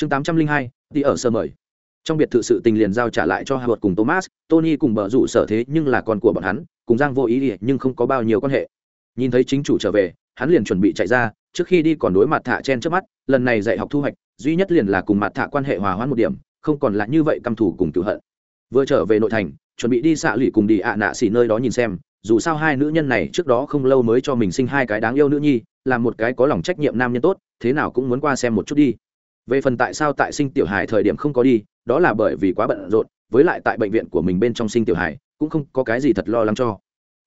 chương tám trăm linh hai đi ở sơ mời trong biệt thự sự tình liền giao trả lại cho Howard cùng Thomas, Tony cùng bờ rủ sở thế nhưng là con của bọn hắn, cùng Giang vô ý đi nhưng không có bao nhiêu quan hệ. Nhìn thấy chính chủ trở về, hắn liền chuẩn bị chạy ra, trước khi đi còn đối mặt thạ chen trước mắt, lần này dạy học thu hoạch, duy nhất liền là cùng mặt thạ quan hệ hòa hoãn một điểm, không còn là như vậy căm thù cùng cựu hận. Vừa trở về nội thành, chuẩn bị đi xạ lụy cùng đi ạ nạ xỉ nơi đó nhìn xem, dù sao hai nữ nhân này trước đó không lâu mới cho mình sinh hai cái đáng yêu nữ nhi, là một cái có lòng trách nhiệm nam nhân tốt, thế nào cũng muốn qua xem một chút đi về phần tại sao tại sinh tiểu hải thời điểm không có đi, đó là bởi vì quá bận rộn, với lại tại bệnh viện của mình bên trong sinh tiểu hải cũng không có cái gì thật lo lắng cho.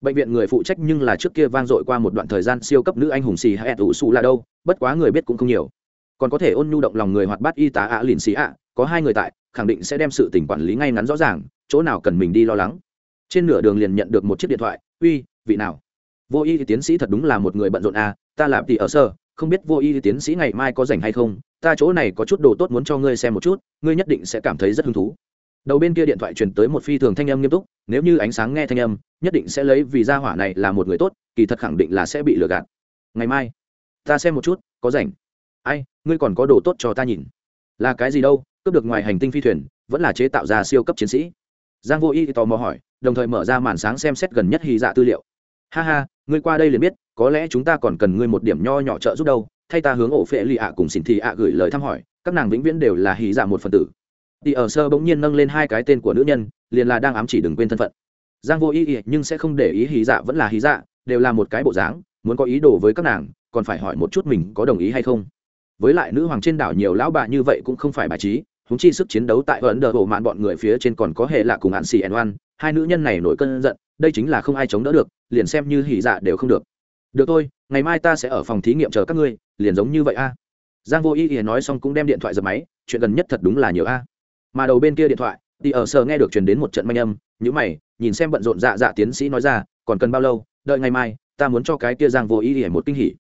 Bệnh viện người phụ trách nhưng là trước kia vang dội qua một đoạn thời gian siêu cấp nữ anh hùng xì hay ủ xù là đâu, bất quá người biết cũng không nhiều. Còn có thể ôn nhu động lòng người hoạt bát y tá ạ à lìn xì ạ, có hai người tại, khẳng định sẽ đem sự tỉnh quản lý ngay ngắn rõ ràng, chỗ nào cần mình đi lo lắng. Trên nửa đường liền nhận được một chiếc điện thoại, uy, vị nào? Vô y thì tiến sĩ thật đúng là một người bận rộn à ta làm thì ở sơ không biết vô y tiến sĩ ngày mai có rảnh hay không, ta chỗ này có chút đồ tốt muốn cho ngươi xem một chút, ngươi nhất định sẽ cảm thấy rất hứng thú. Đầu bên kia điện thoại truyền tới một phi thường thanh âm nghiêm túc, nếu như ánh sáng nghe thanh âm, nhất định sẽ lấy vì gia hỏa này là một người tốt, kỳ thật khẳng định là sẽ bị lừa gạt. Ngày mai, ta xem một chút, có rảnh. Ai, ngươi còn có đồ tốt cho ta nhìn. Là cái gì đâu, cướp được ngoài hành tinh phi thuyền, vẫn là chế tạo ra siêu cấp chiến sĩ. Giang vô y tò mò hỏi, đồng thời mở ra màn sáng xem xét gần nhất hy dạ tư liệu ha ha, ngươi qua đây liền biết, có lẽ chúng ta còn cần ngươi một điểm nho nhỏ trợ giúp đâu. Thay ta hướng ổ phệ lì ạ cùng xin thị ạ gửi lời thăm hỏi, các nàng vĩnh viễn đều là hì dạ một phần tử. Thì ở sơ bỗng nhiên nâng lên hai cái tên của nữ nhân, liền là đang ám chỉ đừng quên thân phận. Giang vô ý ý nhưng sẽ không để ý hì dạ vẫn là hì dạ đều là một cái bộ dáng, muốn có ý đồ với các nàng, còn phải hỏi một chút mình có đồng ý hay không. Với lại nữ hoàng trên đảo nhiều lão bà như vậy cũng không phải bài trí húng chi sức chiến đấu tại ấn độ bộ mạn bọn người phía trên còn có hệ lạ cùng hạn xì ẩn oan hai nữ nhân này nổi cơn giận, đây chính là không ai chống đỡ được, liền xem như hỉ dạ đều không được. Được thôi, ngày mai ta sẽ ở phòng thí nghiệm chờ các ngươi, liền giống như vậy a. Giang vô ý ý nói xong cũng đem điện thoại dập máy, chuyện gần nhất thật đúng là nhiều a. Mà đầu bên kia điện thoại, thì ở sở nghe được truyền đến một trận manh âm nhữ mày, nhìn xem bận rộn dạ dạ tiến sĩ nói ra, còn cần bao lâu? Đợi ngày mai, ta muốn cho cái kia giang vô ý ý một kinh hỉ.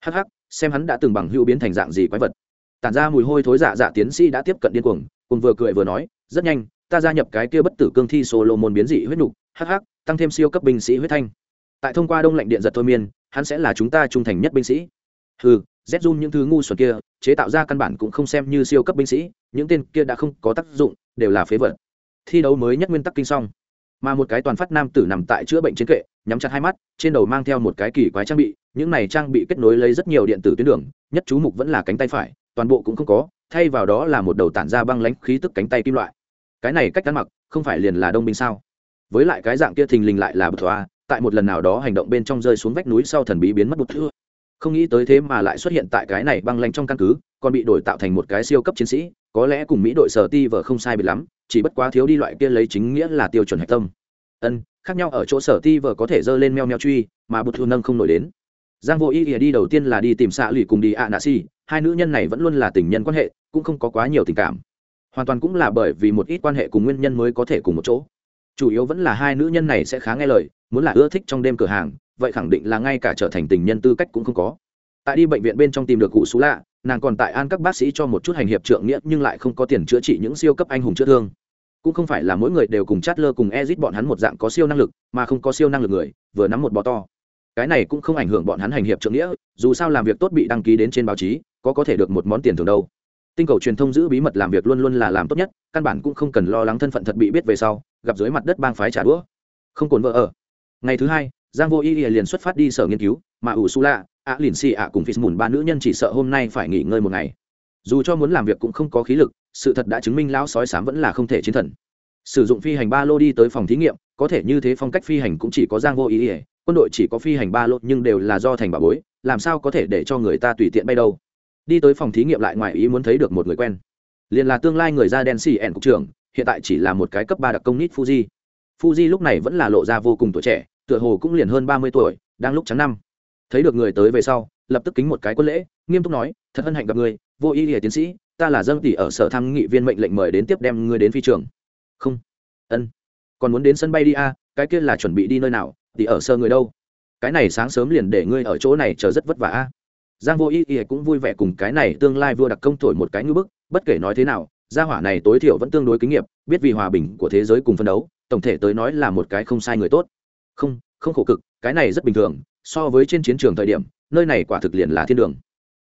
Hắc hắc, xem hắn đã từng bằng hữu biến thành dạng gì quái vật. Tản ra mùi hôi thối dạ dạ tiến sĩ đã tiếp cận điên cuồng, cùng vừa cười vừa nói, rất nhanh ta gia nhập cái kia bất tử cương thi solo môn biến dị huyết nục, hắc hắc, tăng thêm siêu cấp binh sĩ huyết thanh. Tại thông qua đông lạnh điện giật thôi miên, hắn sẽ là chúng ta trung thành nhất binh sĩ. Ừ z run những thứ ngu xuẩn kia, chế tạo ra căn bản cũng không xem như siêu cấp binh sĩ, những tên kia đã không có tác dụng, đều là phế vật. Thi đấu mới nhất nguyên tắc kinh song. Mà một cái toàn phát nam tử nằm tại chữa bệnh trên kệ, nhắm chặt hai mắt, trên đầu mang theo một cái kỳ quái trang bị, những này trang bị kết nối lấy rất nhiều điện tử tuyến đường, nhất chú mục vẫn là cánh tay phải, toàn bộ cũng không có, thay vào đó là một đầu tản ra băng lãnh khí tức cánh tay kim loại cái này cách ăn mặc không phải liền là đông binh sao? Với lại cái dạng kia thình lình lại là bực thoa tại một lần nào đó hành động bên trong rơi xuống vách núi sau thần bí biến mất bụt thưa không nghĩ tới thế mà lại xuất hiện tại cái này băng lanh trong căn cứ, còn bị đổi tạo thành một cái siêu cấp chiến sĩ, có lẽ cùng mỹ đội sở ti vợ không sai biệt lắm, chỉ bất quá thiếu đi loại kia lấy chính nghĩa là tiêu chuẩn hạch tâm. Ân, khác nhau ở chỗ sở ti vợ có thể dơ lên meo meo truy, mà bụt thưa nâng không nổi đến. Giang vô ý ỉa đi đầu tiên là đi tìm xạ lụy cùng đi ạ nạ si hai nữ nhân này vẫn luôn là tình nhân quan hệ, cũng không có quá nhiều tình cảm hoàn toàn cũng là bởi vì một ít quan hệ cùng nguyên nhân mới có thể cùng một chỗ. Chủ yếu vẫn là hai nữ nhân này sẽ khá nghe lời, muốn là ưa thích trong đêm cửa hàng, vậy khẳng định là ngay cả trở thành tình nhân tư cách cũng không có. Tại đi bệnh viện bên trong tìm được cụ xú lạ, nàng còn tại an các bác sĩ cho một chút hành hiệp trượng nghĩa nhưng lại không có tiền chữa trị những siêu cấp anh hùng chữa thương. Cũng không phải là mỗi người đều cùng chát lơ cùng ezit bọn hắn một dạng có siêu năng lực, mà không có siêu năng lực người, vừa nắm một bò to. Cái này cũng không ảnh hưởng bọn hắn hành hiệp trượng nghĩa, dù sao làm việc tốt bị đăng ký đến trên báo chí, có có thể được một món tiền thường đâu tinh cầu truyền thông giữ bí mật làm việc luôn luôn là làm tốt nhất, căn bản cũng không cần lo lắng thân phận thật bị biết về sau, gặp dưới mặt đất bang phái trả đũa. Không cồn vợ ở. Ngày thứ hai, giang vô y liền xuất phát đi sở nghiên cứu, mà ủ su lạ ạ lìn xì ạ cùng phí mùn ba nữ nhân chỉ sợ hôm nay phải nghỉ ngơi một ngày. Dù cho muốn làm việc cũng không có khí lực, sự thật đã chứng minh lão sói sám vẫn là không thể chiến thần. Sử dụng phi hành ba lô đi tới phòng thí nghiệm, có thể như thế phong cách phi hành cũng chỉ có giang vô ý ỉa quân đội chỉ có phi hành ba lô nhưng đều là do thành bà bối, làm sao có thể để cho người ta tùy tiện bay đâu? Đi tới phòng thí nghiệm lại ngoài ý muốn thấy được một người quen. Liền là tương lai người da đen xì ẻn cục trưởng hiện tại chỉ là một cái cấp ba đặc công nít fuji. Fuji lúc này vẫn là lộ ra vô cùng tuổi trẻ tựa hồ cũng liền hơn ba mươi tuổi đang lúc trắng năm. Thấy được người tới về sau lập tức kính một cái quân lễ nghiêm túc nói thật hân hạnh gặp người vô ý ỉa tiến sĩ ta là dân tỷ ở sở tham nghị viên mệnh lệnh mời đến tiếp đem ngươi đến phi trường. Không. Ân. Còn muốn đến sân bay đi a à, cái kia là chuẩn bị đi nơi nào Tỷ ở sơ người đâu? Cái này sáng sớm liền để ngươi ở chỗ này chờ rất vất vả a giang vô ý ý cũng vui vẻ cùng cái này tương lai vua đặc công thổi một cái ngư bức bất kể nói thế nào gia hỏa này tối thiểu vẫn tương đối kinh nghiệm biết vì hòa bình của thế giới cùng phân đấu tổng thể tới nói là một cái không sai người tốt. Không không khổ cực cái này rất bình thường so với trên chiến trường thời điểm nơi này quả thực liền là thiên đường.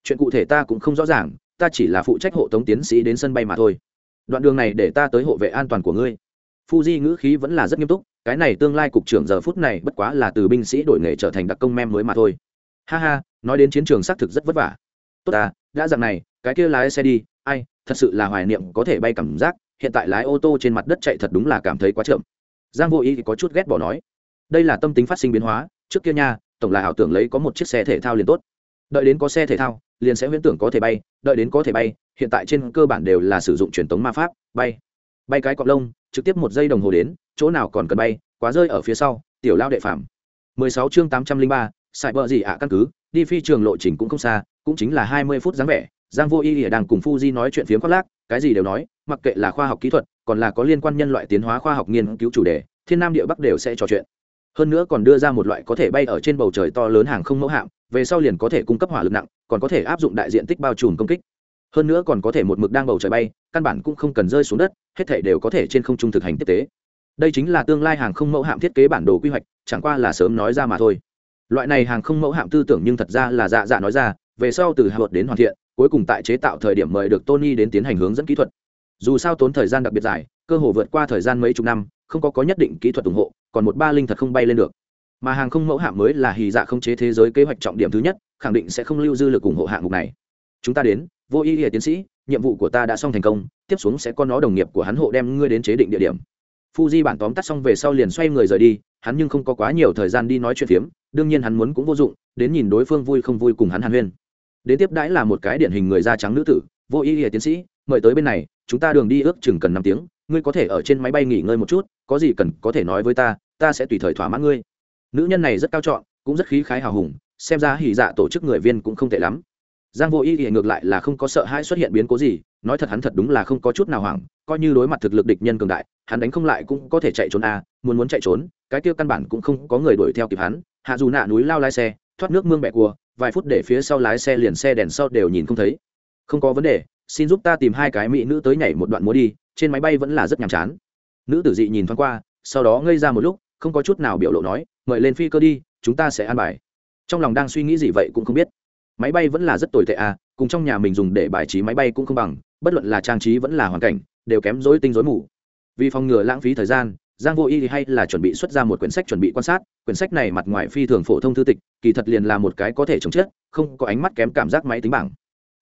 Chuyện cụ thể ta cũng không rõ ràng ta chỉ là phụ trách hộ tống tiến sĩ đến sân bay mà thôi. Đoạn đường này để ta tới hộ vệ an toàn của ngươi. Fuji ngữ khí vẫn là rất nghiêm túc, cái này tương lai cục trưởng giờ phút này bất quá là từ binh sĩ đổi nghề trở thành đặc công mem mới mà thôi. Ha ha, nói đến chiến trường xác thực rất vất vả. Tốt à, đã dặn này, cái kia lái xe đi, ai, thật sự là hoài niệm có thể bay cảm giác, hiện tại lái ô tô trên mặt đất chạy thật đúng là cảm thấy quá chậm. Giang Vô Ý thì có chút ghét bỏ nói, đây là tâm tính phát sinh biến hóa, trước kia nha, tổng là ảo tưởng lấy có một chiếc xe thể thao liền tốt. Đợi đến có xe thể thao, liền sẽ huyễn tưởng có thể bay, đợi đến có thể bay, hiện tại trên cơ bản đều là sử dụng truyền thống ma pháp, bay. Bay cái cọp lông, trực tiếp một giây đồng hồ đến chỗ nào còn cần bay quá rơi ở phía sau tiểu lao đệ phạm 16 chương 803, sải bờ gì ạ căn cứ đi phi trường lộ trình cũng không xa, cũng chính là 20 phút dáng vẻ, giang vô y ỉa đang cùng fuji nói chuyện phiếm khoác lác, cái gì đều nói, mặc kệ là khoa học kỹ thuật, còn là có liên quan nhân loại tiến hóa khoa học nghiên cứu chủ đề, thiên nam địa bắc đều sẽ trò chuyện. Hơn nữa còn đưa ra một loại có thể bay ở trên bầu trời to lớn hàng không mẫu hạm, về sau liền có thể cung cấp hỏa lực nặng, còn có thể áp dụng đại diện tích bao trùm công kích. Hơn nữa còn có thể một mực đang bầu trời bay, căn bản cũng không cần rơi xuống đất, hết thể đều có thể trên không trung thực hành tiếp tế. Đây chính là tương lai hàng không mẫu hạm thiết kế bản đồ quy hoạch, chẳng qua là sớm nói ra mà thôi loại này hàng không mẫu hạm tư tưởng nhưng thật ra là dạ dạ nói ra, về sau từ hạ luật đến hoàn thiện, cuối cùng tại chế tạo thời điểm mời được tony đến tiến hành hướng dẫn kỹ thuật. Dù sao tốn thời gian đặc biệt dài, cơ hồ vượt qua thời gian mấy chục năm, không có có nhất định kỹ thuật ủng hộ, còn một ba linh thật không bay lên được. Mà hàng không mẫu hạm mới là hì dạ không chế thế giới kế hoạch trọng điểm thứ nhất, khẳng định sẽ không lưu dư lực ủng hộ hạng mục này. Chúng ta đến, vô ý nghĩa tiến sĩ, nhiệm vụ của ta đã xong thành công, tiếp xuống sẽ có nó đồng nghiệp của hắn hộ đem ngươi đến chế định địa điểm. Fuji bản tóm tắt xong về sau liền xoay người rời đi, hắn nhưng không có quá nhiều thời gian đi nói chuyện phiếm, đương nhiên hắn muốn cũng vô dụng, đến nhìn đối phương vui không vui cùng hắn hàn huyên. Đến tiếp đãi là một cái điển hình người da trắng nữ tử, vô ý Y tiến sĩ, mời tới bên này, chúng ta đường đi ước chừng cần năm tiếng, ngươi có thể ở trên máy bay nghỉ ngơi một chút, có gì cần có thể nói với ta, ta sẽ tùy thời thỏa mãn ngươi. Nữ nhân này rất cao trọng, cũng rất khí khái hào hùng, xem ra hỉ dạ tổ chức người viên cũng không tệ lắm giang vô ý ý ngược lại là không có sợ hãi xuất hiện biến cố gì nói thật hắn thật đúng là không có chút nào hoảng coi như đối mặt thực lực địch nhân cường đại hắn đánh không lại cũng có thể chạy trốn à muốn muốn chạy trốn, cái kia căn bản cũng không có người đuổi theo kịp hắn. Hạ dù nạ núi lao lái xe, thoát nước mương bẹ cua, vài phút để phía sau lái xe liền xe đèn sau đều nhìn không thấy. Không có vấn đề, xin giúp ta tìm hai cái mỹ nữ tới nhảy một đoạn múa đi, trên máy bay vẫn là rất nhàm chán. Nữ tử dị nhìn thoáng qua, sau đó ngây ra một lúc, không có chút nào biểu lộ nói, mời lên phi cơ đi, chúng ta sẽ an bài. Trong lòng đang suy nghĩ gì vậy cũng không biết. Máy bay vẫn là rất tồi tệ à cùng trong nhà mình dùng để bài trí máy bay cũng không bằng, bất luận là trang trí vẫn là hoàn cảnh, đều kém dối tinh dối mù vì phòng ngừa lãng phí thời gian, giang vô y hay là chuẩn bị xuất ra một quyển sách chuẩn bị quan sát. Quyển sách này mặt ngoài phi thường phổ thông thư tịch, kỳ thật liền là một cái có thể chống chết, không có ánh mắt kém cảm giác máy tính bảng.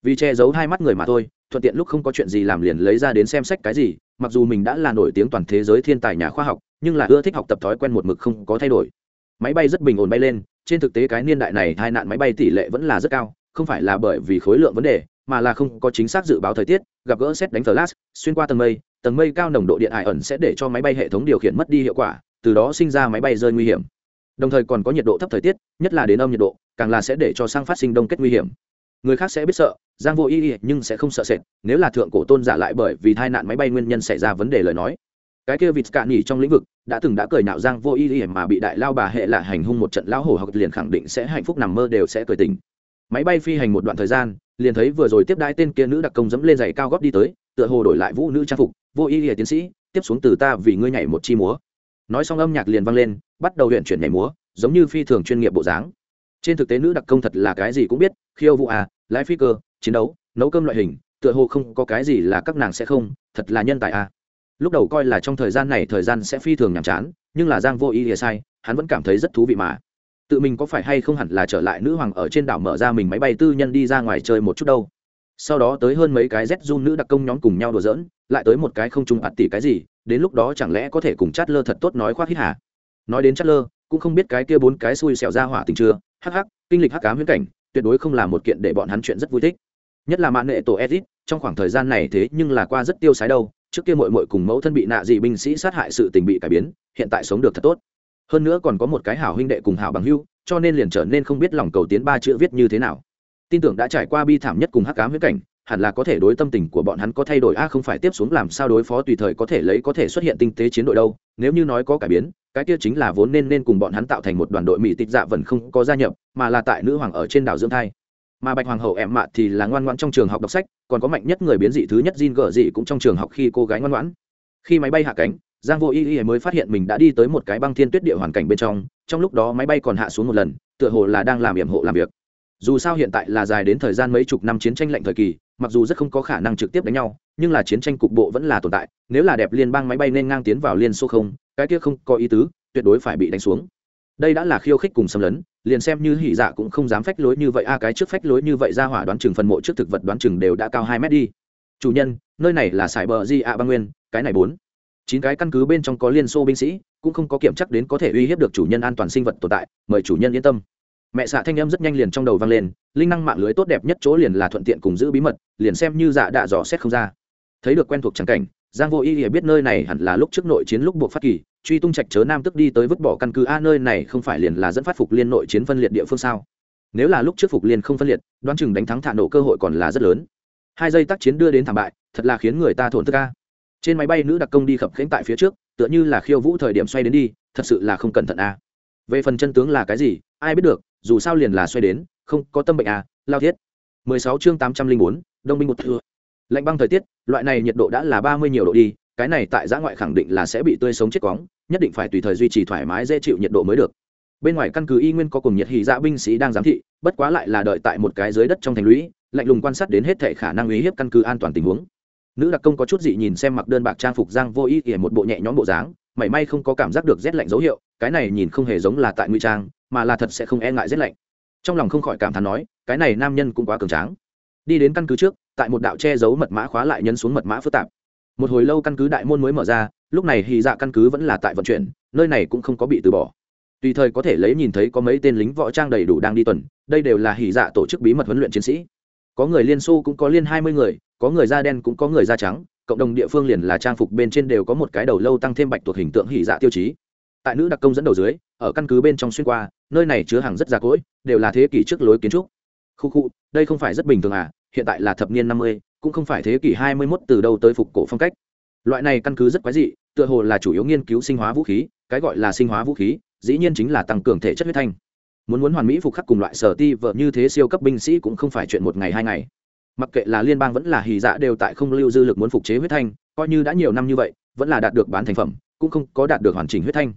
Vì che giấu hai mắt người mà thôi, thuận tiện lúc không có chuyện gì làm liền lấy ra đến xem sách cái gì, mặc dù mình đã là nổi tiếng toàn thế giới thiên tài nhà khoa học, nhưng là ưa thích học tập thói quen một mực không có thay đổi. Máy bay rất bình ổn bay lên, trên thực tế cái niên đại này tai nạn máy bay tỷ lệ vẫn là rất cao, không phải là bởi vì khối lượng vấn đề mà là không có chính xác dự báo thời tiết, gặp gỡ xét đánh flash, xuyên qua tầng mây tầng mây cao nồng độ điện ải ẩn sẽ để cho máy bay hệ thống điều khiển mất đi hiệu quả, từ đó sinh ra máy bay rơi nguy hiểm. Đồng thời còn có nhiệt độ thấp thời tiết, nhất là đến âm nhiệt độ, càng là sẽ để cho sang phát sinh đông kết nguy hiểm. Người khác sẽ biết sợ, giang vô ý nhưng sẽ không sợ sệt, nếu là thượng cổ tôn giả lại bởi vì tai nạn máy bay nguyên nhân xảy ra vấn đề lời nói. Cái kia vịt cạn nhỉ trong lĩnh vực, đã từng đã cười nạo giang vô ý ý mà bị đại lao bà hệ là hành hung một trận lao hổ học liền khẳng định sẽ hạnh phúc nằm mơ đều sẽ cười tình máy bay phi hành một đoạn thời gian liền thấy vừa rồi tiếp đãi tên kia nữ đặc công dẫm lên giày cao góp đi tới, tựa hồ đổi lại vũ nữ trang phục, vô ý ỉa tiến sĩ, tiếp xuống từ ta vì ngươi nhảy một chi múa. Nói xong âm nhạc liền vang lên, bắt đầu luyện chuyển nhảy múa, giống như phi thường chuyên nghiệp bộ dáng. Trên thực tế nữ đặc công thật là cái gì cũng biết, khiêu vụ à lái phi cơ, chiến đấu, nấu cơm loại hình, tựa hồ không có cái gì là các nàng sẽ không, thật là nhân tài à. Lúc đầu coi là trong thời gian này thời gian sẽ phi thường nhàm chán, nhưng là giang vô ý ỉa sai, hắn vẫn cảm thấy rất thú vị mà tự mình có phải hay không hẳn là trở lại nữ hoàng ở trên đảo mở ra mình máy bay tư nhân đi ra ngoài chơi một chút đâu. Sau đó tới hơn mấy cái z run nữ đặc công nhóm cùng nhau đùa giỡn, lại tới một cái không trung ạt tỉ cái gì, đến lúc đó chẳng lẽ có thể cùng chát lơ thật tốt nói khoác hít hả nói đến chát lơ cũng không biết cái kia bốn cái xui xẻo ra hỏa tình chưa? Hắc hắc, kinh lịch hắc cám huyễn cảnh, tuyệt đối không là một kiện để bọn hắn chuyện rất vui thích. Nhất là mạng nghệ tổ edit trong khoảng thời gian này thế nhưng là qua rất tiêu sái đâu, trước kia mội mội cùng mẫu thân bị nạ dị binh sĩ sát hại sự tình bị cải biến, hiện tại sống được thật tốt hơn nữa còn có một cái hảo huynh đệ cùng hảo bằng hưu cho nên liền trở nên không biết lòng cầu tiến ba chữ viết như thế nào. Tin tưởng đã trải qua bi thảm nhất cùng hắc cám huyết cảnh, hẳn là có thể đối tâm tình của bọn hắn có thay đổi. A, không phải tiếp xuống làm sao đối phó tùy thời có thể lấy có thể xuất hiện tinh tế chiến đội đâu. Nếu như nói có cải biến, cái kia chính là vốn nên nên cùng bọn hắn tạo thành một đoàn đội mỹ tịch dạ vẫn không có gia nhập, mà là tại nữ hoàng ở trên đảo dưỡng thai. Mà bạch hoàng hậu em mạ thì là ngoan ngoãn trong trường học đọc sách, còn có mạnh nhất người biến dị thứ nhất Jin gở dị cũng trong trường học khi cô gái ngoan ngoãn. Khi máy bay hạ cánh giang vô y y mới phát hiện mình đã đi tới một cái băng thiên tuyết địa hoàn cảnh bên trong trong lúc đó máy bay còn hạ xuống một lần, tựa hồ là đang làm yểm hộ làm việc. Dù sao hiện tại là dài đến thời gian mấy chục năm chiến tranh lạnh thời kỳ, mặc dù rất không có khả năng trực tiếp đánh nhau, nhưng là chiến tranh cục bộ vẫn là tồn tại, nếu là đẹp liên bang máy bay nên ngang tiến vào liên xô không, cái kia không có ý tứ, tuyệt đối phải bị đánh xuống. Đây đã là khiêu khích cùng xâm lấn, liền xem như hỉ dạ cũng không dám phách lối như vậy, a, cái trước phách lối như vậy ra hỏa đoán chừng phần mộ trước thực vật đoán chừng đều đã cao hai mét đi. Chủ nhân, nơi này là sài bờ di ạ, băng nguyên, cái này bốn chín cái căn cứ bên trong có liên xô binh sĩ, cũng không có kiểm chắc đến có thể uy hiếp được chủ nhân an toàn sinh vật tồn tại, mời chủ nhân yên tâm. Mẹ xạ thanh em rất nhanh liền trong đầu vang lên, linh năng mạng lưới tốt đẹp nhất chỗ liền là thuận tiện cùng giữ bí mật, liền xem như dạ đạ dò xét không ra. Thấy được quen thuộc trắng cảnh, giang vô y hiểu biết nơi này hẳn là lúc trước nội chiến lúc buộc phát kỳ, truy tung trạch chớ nam tức đi tới vứt bỏ căn cứ, a, nơi này không phải liền là dẫn phát phục liên nội chiến phân liệt địa phương sao? Nếu là lúc trước phục liên không phân liệt, đoán chừng đánh thắng thả nổ cơ hội còn là rất lớn. Hai giây tác chiến đưa đến thảm bại, thật là khiến người ta thổn thức a trên máy bay nữ đặc công đi khập khiễng tại phía trước tựa như là khiêu vũ thời điểm xoay đến đi thật sự là không cẩn thận a về phần chân tướng là cái gì ai biết được dù sao liền là xoay đến không có tâm bệnh a lao thiết. 16 chương 804, đông binh một thừa lạnh băng thời tiết loại này nhiệt độ đã là 30 nhiều độ đi cái này tại giã ngoại khẳng định là sẽ bị tươi sống chết cóng nhất định phải tùy thời duy trì thoải mái dễ chịu nhiệt độ mới được. Bên ngoài căn cứ y nguyên có cùng nhiệt hì dạ binh sĩ đang giám thị bất quá lại là đợi tại một cái dưới đất trong thành lũy lạnh lùng quan sát đến hết thể khả năng uy hiếp căn cứ an toàn tình huống nữ đặc công có chút dị nhìn xem mặc đơn bạc trang phục giang vô ý ỉa một bộ nhẹ nhõm bộ dáng, mảy may không có cảm giác được rét lạnh dấu hiệu, cái này nhìn không hề giống là tại nguy trang, mà là thật sẽ không e ngại rét lạnh. Trong lòng không khỏi cảm thán nói, cái này nam nhân cũng quá cường tráng. Đi đến căn cứ trước, tại một đạo che giấu mật mã khóa lại nhấn xuống mật mã phức tạp. Một hồi lâu căn cứ đại môn mới mở ra, lúc này hy dạ căn cứ vẫn là tại vận chuyển, nơi này cũng không có bị từ bỏ. Tùy thời có thể lấy nhìn thấy có mấy tên lính võ trang đầy đủ đang đi tuần, đây đều là hỉ dạ tổ chức bí mật huấn luyện chiến sĩ có người liên xô cũng có liên hai mươi người, có người da đen cũng có người da trắng, cộng đồng địa phương liền là trang phục bên trên đều có một cái đầu lâu tăng thêm bạch tuộc hình tượng hỉ dạ tiêu chí. Tại nữ đặc công dẫn đầu dưới, ở căn cứ bên trong xuyên qua, nơi này chứa hàng rất già cỗi, đều là thế kỷ trước lối kiến trúc. Khu khu, đây không phải rất bình thường à hiện tại là thập niên năm mươi, cũng không phải thế kỷ hai mươi 21 từ đâu tới phục cổ phong cách. Loại này căn cứ rất quái dị, tựa hồ là chủ yếu nghiên cứu sinh hóa vũ khí, cái gọi là sinh hóa vũ khí, dĩ nhiên chính là tăng cường thể chất huyết thanh muốn muốn hoàn mỹ phục khắc cùng loại sở ti vợ như thế siêu cấp binh sĩ cũng không phải chuyện một ngày hai ngày. Mặc kệ là liên bang vẫn là hì dạ đều tại không lưu dư lực muốn phục chế huyết thanh, coi như đã nhiều năm như vậy, vẫn là đạt được bán thành phẩm, cũng không có đạt được hoàn chỉnh huyết thanh.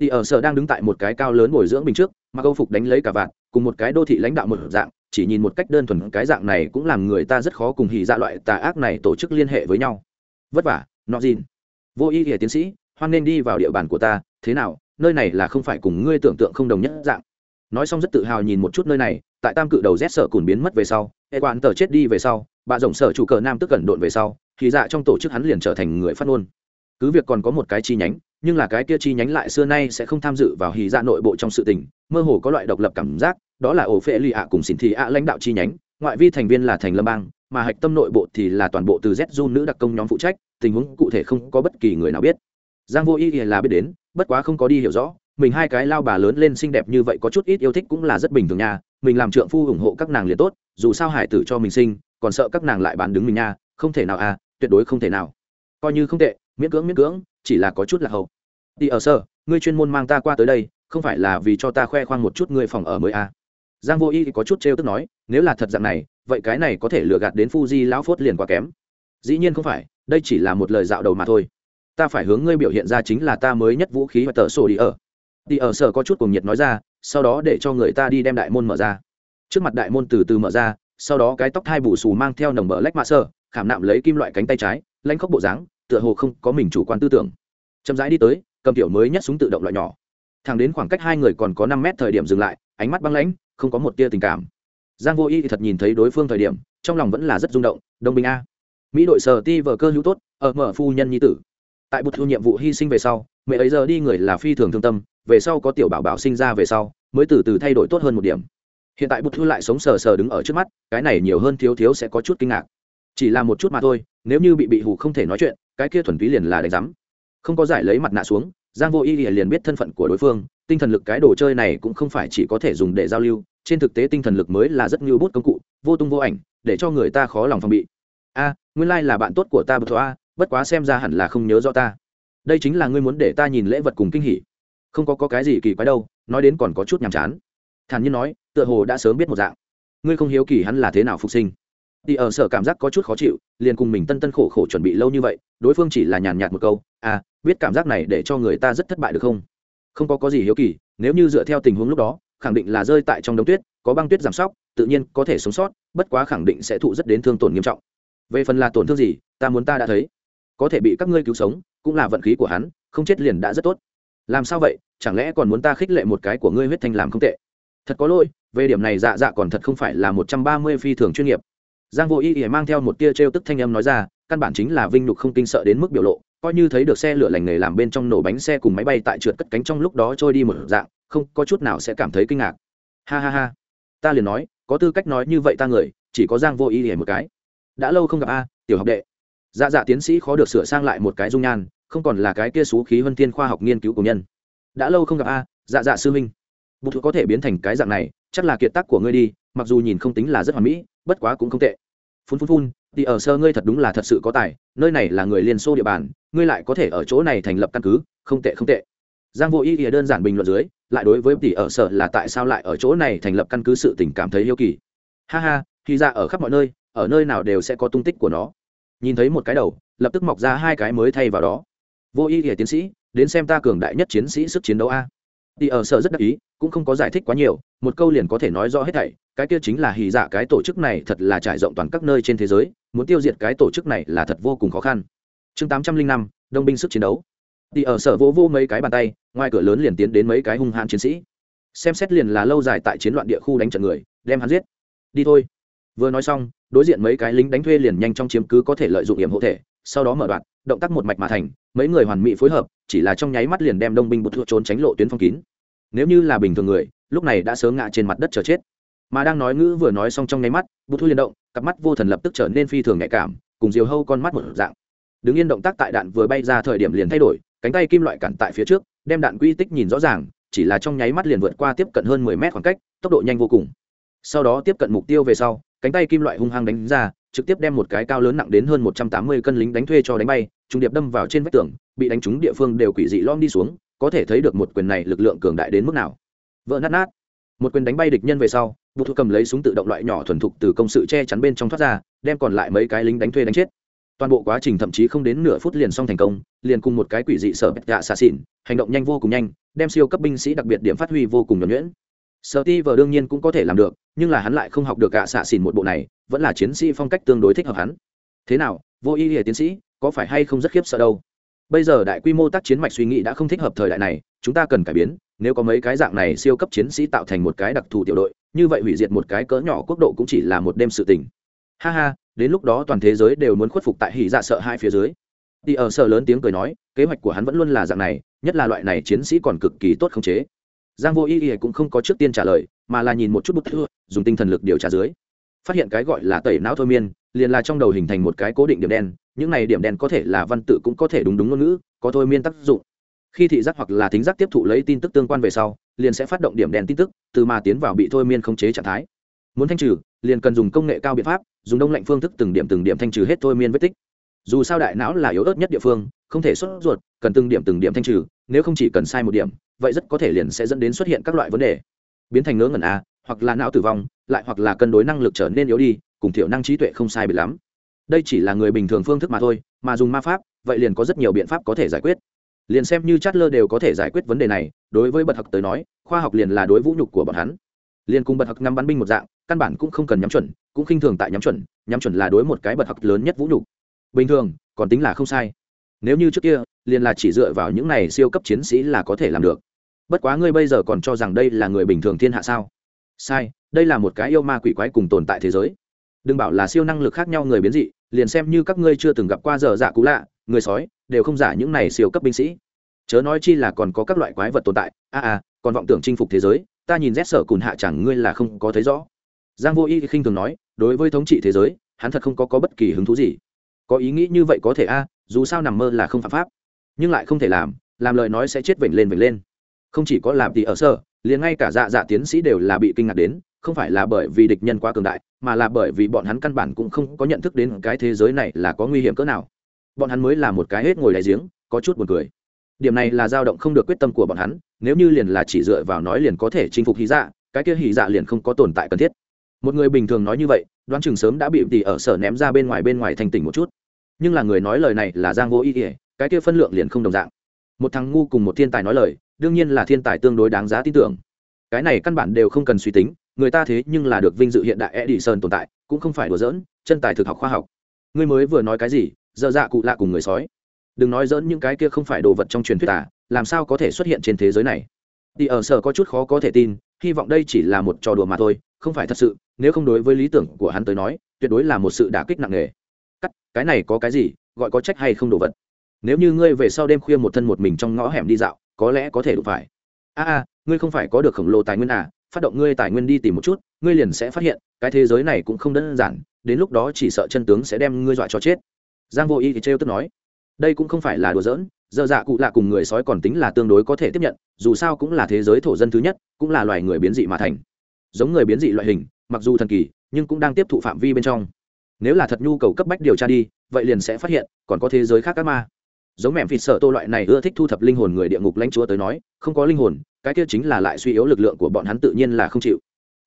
Thì ở sở đang đứng tại một cái cao lớn bồi dưỡng bình trước mà câu phục đánh lấy cả vạn, cùng một cái đô thị lãnh đạo một dạng, chỉ nhìn một cách đơn thuần, cái dạng này cũng làm người ta rất khó cùng hì dạ loại tà ác này tổ chức liên hệ với nhau. Vất vả, nọ gìn vô ý nghĩa tiến sĩ, hoan nên đi vào địa bàn của ta, thế nào, nơi này là không phải cùng ngươi tưởng tượng không đồng nhất dạng nói xong rất tự hào nhìn một chút nơi này, tại tam cự đầu rét sợ cùn biến mất về sau hệ quản tờ chết đi về sau, bà rộng sở chủ cờ nam tức cẩn độn về sau, thì dạ trong tổ chức hắn liền trở thành người phát ngôn. Cứ việc còn có một cái chi nhánh, nhưng là cái kia chi nhánh lại xưa nay sẽ không tham dự vào hì dạ nội bộ trong sự tình, mơ hồ có loại độc lập cảm giác, đó là ổ phệ lì ạ cùng xỉn thị ạ lãnh đạo chi nhánh, ngoại vi thành viên là thành lâm bang, mà hạch tâm nội bộ thì là toàn bộ từ z du nữ đặc công nhóm phụ trách, tình huống cụ thể không có bất kỳ người nào biết. Giang vô y là biết đến, bất quá không có đi hiểu rõ mình hai cái lao bà lớn lên xinh đẹp như vậy có chút ít yêu thích cũng là rất bình thường nha mình làm trượng phu ủng hộ các nàng liền tốt dù sao hải tử cho mình sinh còn sợ các nàng lại bán đứng mình nha không thể nào à tuyệt đối không thể nào coi như không tệ miễn cưỡng miễn cưỡng chỉ là có chút là hậu đi ở sơ ngươi chuyên môn mang ta qua tới đây không phải là vì cho ta khoe khoang một chút ngươi phòng ở mới à. giang vô y có chút trêu tức nói nếu là thật dạng này vậy cái này có thể lừa gạt đến Fuji lão phốt liền quá kém. Dĩ nhiên không phải, đây chỉ là một lời dạo đầu mà thôi. Ta phải hướng ngươi biểu hiện ra chính là ta mới nhất vũ khí và tờ sổ đi ở. Đi ở sở có chút cuồng nhiệt nói ra, sau đó để cho người ta đi đem đại môn mở ra. Trước mặt đại môn từ từ mở ra, sau đó cái tóc hai bù xù mang theo nồng bờ lách mạ sơ, khảm nạm lấy kim loại cánh tay trái, lanh khóc bộ dáng, tựa hồ không có mình chủ quan tư tưởng. Chậm rãi đi tới, cầm tiểu mới nhất súng tự động loại nhỏ. Thẳng đến khoảng cách hai người còn có năm mét thời điểm dừng lại, ánh mắt băng lãnh, không có một tia tình cảm giang vô y thì thật nhìn thấy đối phương thời điểm trong lòng vẫn là rất rung động đông binh a mỹ đội sở ti vờ cơ hữu tốt ở mở phu nhân nhi tử tại một thu nhiệm vụ hy sinh về sau mẹ ấy giờ đi người là phi thường thương tâm về sau có tiểu bảo bảo sinh ra về sau, mới từ từ thay đổi tốt hơn một điểm. Hiện tại bút thư lại sống sờ sờ đứng ở trước mắt, cái này nhiều hơn thiếu thiếu sẽ có chút kinh ngạc. Chỉ là một chút mà thôi, nếu như bị bị hù không thể nói chuyện, cái kia thuần túy liền là đánh rắm không có giải lấy mặt nạ xuống, giang vô y liền biết thân phận của đối phương, tinh thần lực cái đồ chơi này cũng không phải chỉ có thể dùng để giao lưu, trên thực tế tinh thần lực mới là rất như bút công cụ, vô tung vô ảnh, để cho người ta khó lòng phòng bị. A, nguyên lai là bạn tốt của ta bật thoa bất quá xem ra hẳn là không nhớ rõ ta. Đây chính là ngươi muốn để ta nhìn lễ vật cùng kinh hỉ không có, có cái gì kỳ quái đâu nói đến còn có chút nhàm chán. Thản nhiên nói tựa hồ đã sớm biết một dạng. Ngươi không hiếu kỳ hắn là thế nào phục sinh. Thì ở sở cảm giác có chút khó chịu liền cùng mình tân tân khổ khổ chuẩn bị lâu như vậy đối phương chỉ là nhàn nhạt một câu à biết cảm giác này để cho người ta rất thất bại được không? Không có có gì hiếu kỳ nếu như dựa theo tình huống lúc đó khẳng định là rơi tại trong đống tuyết có băng tuyết giảm sóc tự nhiên có thể sống sót bất quá khẳng định sẽ thụ rất đến thương tổn nghiêm trọng. Về phần là tổn thương gì ta muốn ta đã thấy. Có thể bị các ngươi cứu sống cũng là vận khí của hắn không chết liền đã rất tốt làm sao vậy? Chẳng lẽ còn muốn ta khích lệ một cái của ngươi huyết thanh làm không tệ? Thật có lỗi, về điểm này dạ dạ còn thật không phải là một trăm ba mươi phi thường chuyên nghiệp. Giang vô y ỉa mang theo một tia t r e o tức thanh âm nói ra, căn bản chính là vinh nhục không kinh sợ đến mức biểu lộ, coi như thấy được xe lửa lành nghề làm bên trong nổ bánh xe cùng máy bay tại trượt cất cánh trong lúc đó trôi đi một dạng, không có chút nào sẽ cảm thấy kinh ngạc. Ha ha ha. Ta liền nói, có tư cách nói như vậy ta người, chỉ có giang vô y ỉa một cái. Đã lâu không gặp a, tiểu học đệ. Dạ dạ tiến sĩ khó được sửa sang lại một cái dung nhan không còn là cái kia xú khí huân thiên khoa học nghiên cứu của nhân. Đã lâu không gặp a dạ dạ sư minh. Bụt có thể biến thành cái dạng này, chắc là kiệt tác của ngươi đi, mặc dù nhìn không tính là rất hoàn mỹ, bất quá cũng không tệ. Phun phun phun, thì ở sơ ngươi thật đúng là thật sự có tài, nơi này là người liên xô địa bàn, ngươi lại có thể ở chỗ này thành lập căn cứ, không tệ không tệ. Giang vô ý ý đơn giản bình luận dưới, lại đối với tỷ ở sở là tại sao lại ở chỗ này thành lập căn cứ sự tình cảm thấy yêu kỳ. Ha ha khi ra ở khắp mọi nơi, ở nơi nào đều sẽ có tung tích của nó. Nhìn thấy một cái đầu, lập tức mọc ra hai cái mới thay vào đó vô ý ỉa tiến sĩ, đến xem ta cường đại nhất chiến sĩ sức chiến đấu a. Thì ở sở rất đắc ý, cũng không có giải thích quá nhiều, một câu liền có thể nói rõ hết thảy, cái kia chính là hì dạ cái tổ chức này thật là trải rộng toàn các nơi trên thế giới, muốn tiêu diệt cái tổ chức này là thật vô cùng khó khăn. Chương tám trăm linh năm, đông binh sức chiến đấu. Thì ở sở vô vô mấy cái bàn tay, ngoài cửa lớn liền tiến đến mấy cái hung hãn chiến sĩ. Xem xét liền là lâu dài tại chiến loạn địa khu đánh trận người, đem hắn giết. Đi thôi. Vừa nói xong, đối diện mấy cái lính đánh thuê liền nhanh trong chiếm cứ có thể lợi dụng hiểm hộ thể, sau đó mở đoạn, động tác một mạch mà thành mấy người hoàn mỹ phối hợp, chỉ là trong nháy mắt liền đem đông binh bột thuộc trốn tránh lộ tuyến phong kín. Nếu như là bình thường người, lúc này đã sớm ngã trên mặt đất chờ chết. Mà đang nói ngữ vừa nói xong trong nháy mắt bột thua liền động, cặp mắt vô thần lập tức trở nên phi thường nhạy cảm, cùng diều hâu con mắt một dạng. Đứng yên động tác tại đạn vừa bay ra thời điểm liền thay đổi, cánh tay kim loại cản tại phía trước, đem đạn quy tích nhìn rõ ràng, chỉ là trong nháy mắt liền vượt qua tiếp cận hơn mười mét khoảng cách, tốc độ nhanh vô cùng. Sau đó tiếp cận mục tiêu về sau, cánh tay kim loại hung hăng đánh ra, trực tiếp đem một cái cao lớn nặng đến hơn một trăm tám mươi cân lính đánh thuê cho đánh bay trung điệp đâm vào trên vách tường, bị đánh trúng địa phương đều quỷ dị lom đi xuống, có thể thấy được một quyền này lực lượng cường đại đến mức nào. Vỡ nát nát. Một quyền đánh bay địch nhân về sau Bụt thu cầm lấy súng tự động loại nhỏ thuần thục từ công sự che chắn bên trong thoát ra, đem còn lại mấy cái lính đánh thuê đánh chết. Toàn bộ quá trình thậm chí không đến nửa phút liền xong thành công, liền cùng một cái quỷ dị sở bẹt gạ xạ xỉn hành động nhanh vô cùng nhanh, đem siêu cấp binh sĩ đặc biệt điểm phát huy vô cùng nhuẩn nhuyễn. Sở ti vờ đương nhiên cũng có thể làm được, nhưng là hắn lại không học được gạ xạ xỉn một bộ này, vẫn là chiến sĩ phong cách tương đối thích hợp hắn. Thế nào, vô ý nghĩa tiến sĩ có phải hay không rất khiếp sợ đâu. Bây giờ đại quy mô tác chiến mạch suy nghĩ đã không thích hợp thời đại này, chúng ta cần cải biến, nếu có mấy cái dạng này siêu cấp chiến sĩ tạo thành một cái đặc thù tiểu đội, như vậy hủy diệt một cái cỡ nhỏ quốc độ cũng chỉ là một đêm sự tình. Ha ha, đến lúc đó toàn thế giới đều muốn khuất phục tại hỉ dạ sợ hai phía dưới. Đi ở sợ lớn tiếng cười nói, kế hoạch của hắn vẫn luôn là dạng này, nhất là loại này chiến sĩ còn cực kỳ tốt khống chế. Giang vô ý ý cũng không có trước tiên trả lời, mà là nhìn một chút bức thư, dùng tinh thần lực điều tra dưới. Phát hiện cái gọi là tẩy não thôi miên, liền là trong đầu hình thành một cái cố định điểm đen những này điểm đen có thể là văn tự cũng có thể đúng đúng ngôn ngữ, có thôi miên tác dụng. Khi thị giác hoặc là thính giác tiếp thụ lấy tin tức tương quan về sau, liền sẽ phát động điểm đen tin tức, từ mà tiến vào bị thôi miên khống chế trạng thái. Muốn thanh trừ, liền cần dùng công nghệ cao biện pháp, dùng đông lạnh phương thức từng điểm từng điểm thanh trừ hết thôi miên vết tích. Dù sao đại não là yếu ớt nhất địa phương, không thể xuất ruột, cần từng điểm từng điểm thanh trừ, nếu không chỉ cần sai một điểm, vậy rất có thể liền sẽ dẫn đến xuất hiện các loại vấn đề. Biến thành ngớ ngẩn a hoặc là não tử vong, lại hoặc là cân đối năng lực trở nên yếu đi, cùng thiểu năng trí tuệ không sai bị lắm đây chỉ là người bình thường phương thức mà thôi, mà dùng ma pháp, vậy liền có rất nhiều biện pháp có thể giải quyết. Liền xem như chát lơ đều có thể giải quyết vấn đề này, đối với bậc học tới nói, khoa học liền là đối vũ nhục của bọn hắn. Liền cùng bậc học năm bắn binh một dạng, căn bản cũng không cần nhắm chuẩn, cũng khinh thường tại nhắm chuẩn nhắm chuẩn là đối một cái bậc học lớn nhất vũ nhục. Bình thường, còn tính là không sai. Nếu như trước kia, liền là chỉ dựa vào những này siêu cấp chiến sĩ là có thể làm được. Bất quá ngươi bây giờ còn cho rằng đây là người bình thường thiên hạ sao? Sai, đây là một cái yêu ma quỷ quái cùng tồn tại thế giới. Đừng bảo là siêu năng lực khác nhau người biến dị liền xem như các ngươi chưa từng gặp qua giờ dạ cũ lạ người sói đều không giả những này siêu cấp binh sĩ. Chớ nói chi là còn có các loại quái vật tồn tại. A à, à còn vọng tưởng chinh phục thế giới ta nhìn rét sở cùn hạ chẳng ngươi là không có thấy rõ. Giang vô y khinh thường nói đối với thống trị thế giới hắn thật không có, có bất kỳ hứng thú gì. Có ý nghĩ như vậy có thể a à, dù sao nằm mơ là không phạm pháp nhưng lại không thể làm làm lời nói sẽ chết vểnh lên vểnh lên. Không chỉ có làm thì ở sở liền ngay cả dạ dạ tiến sĩ đều là bị kinh ngạc đến không phải là bởi vì địch nhân quá cường đại, mà là bởi vì bọn hắn căn bản cũng không có nhận thức đến cái thế giới này là có nguy hiểm cỡ nào. Bọn hắn mới là một cái hết ngồi đáy giếng, có chút buồn cười. Điểm này là dao động không được quyết tâm của bọn hắn, nếu như liền là chỉ dựa vào nói liền có thể chinh phục hí dạ cái kia hí dạ liền không có tồn tại cần thiết. Một người bình thường nói như vậy, đoán chừng sớm đã bị tỉ ở sở ném ra bên ngoài bên ngoài thành tỉnh một chút. Nhưng là người nói lời này là giang vô ý ỉa cái kia phân lượng liền không đồng dạng. Một thằng ngu cùng một thiên tài nói lời, đương nhiên là thiên tài tương đối đáng giá tin tưởng. Cái này căn bản đều không cần suy tính người ta thế nhưng là được vinh dự hiện đại edison tồn tại, cũng không phải đùa giỡn, chân tài thực học khoa học. Ngươi mới vừa nói cái gì dơ dạ cụ lạ cùng người sói. Đừng nói dỡn những cái kia không phải đồ vật trong truyền thuyết à làm sao có thể xuất hiện trên thế giới này? Đi ở sở có chút khó có thể tin, hy vọng đây chỉ là một trò đùa mà thôi, không phải thật sự, nếu không đối với lý tưởng của hắn tới nói, tuyệt đối là một sự đả kích nặng nề. Cắt, cái này có cái gì, gọi có trách hay không đồ vật? Nếu như ngươi về sau đêm khuya một thân một mình trong ngõ hẻm đi dạo, có lẽ có thể đủ phải. A a, ngươi không phải có được khổng lồ tài nguyên à phát động ngươi tài nguyên đi tìm một chút, ngươi liền sẽ phát hiện, cái thế giới này cũng không đơn giản, đến lúc đó chỉ sợ chân tướng sẽ đem ngươi dọa cho chết. Giang vô y thì trêu tức nói. Đây cũng không phải là đùa giỡn dơ dạ cụ lạ cùng người sói còn tính là tương đối có thể tiếp nhận, dù sao cũng là thế giới thổ dân thứ nhất, cũng là loài người biến dị mà thành. Giống người biến dị loại hình, mặc dù thần kỳ, nhưng cũng đang tiếp thụ phạm vi bên trong. Nếu là thật nhu cầu cấp bách điều tra đi, vậy liền sẽ phát hiện, còn có thế giới khác các ma. Giống mẹm phịt sợ tô loại này ưa thích thu thập linh hồn người địa ngục lãnh chúa tới nói, không có linh hồn cái kia chính là lại suy yếu lực lượng của bọn hắn tự nhiên là không chịu.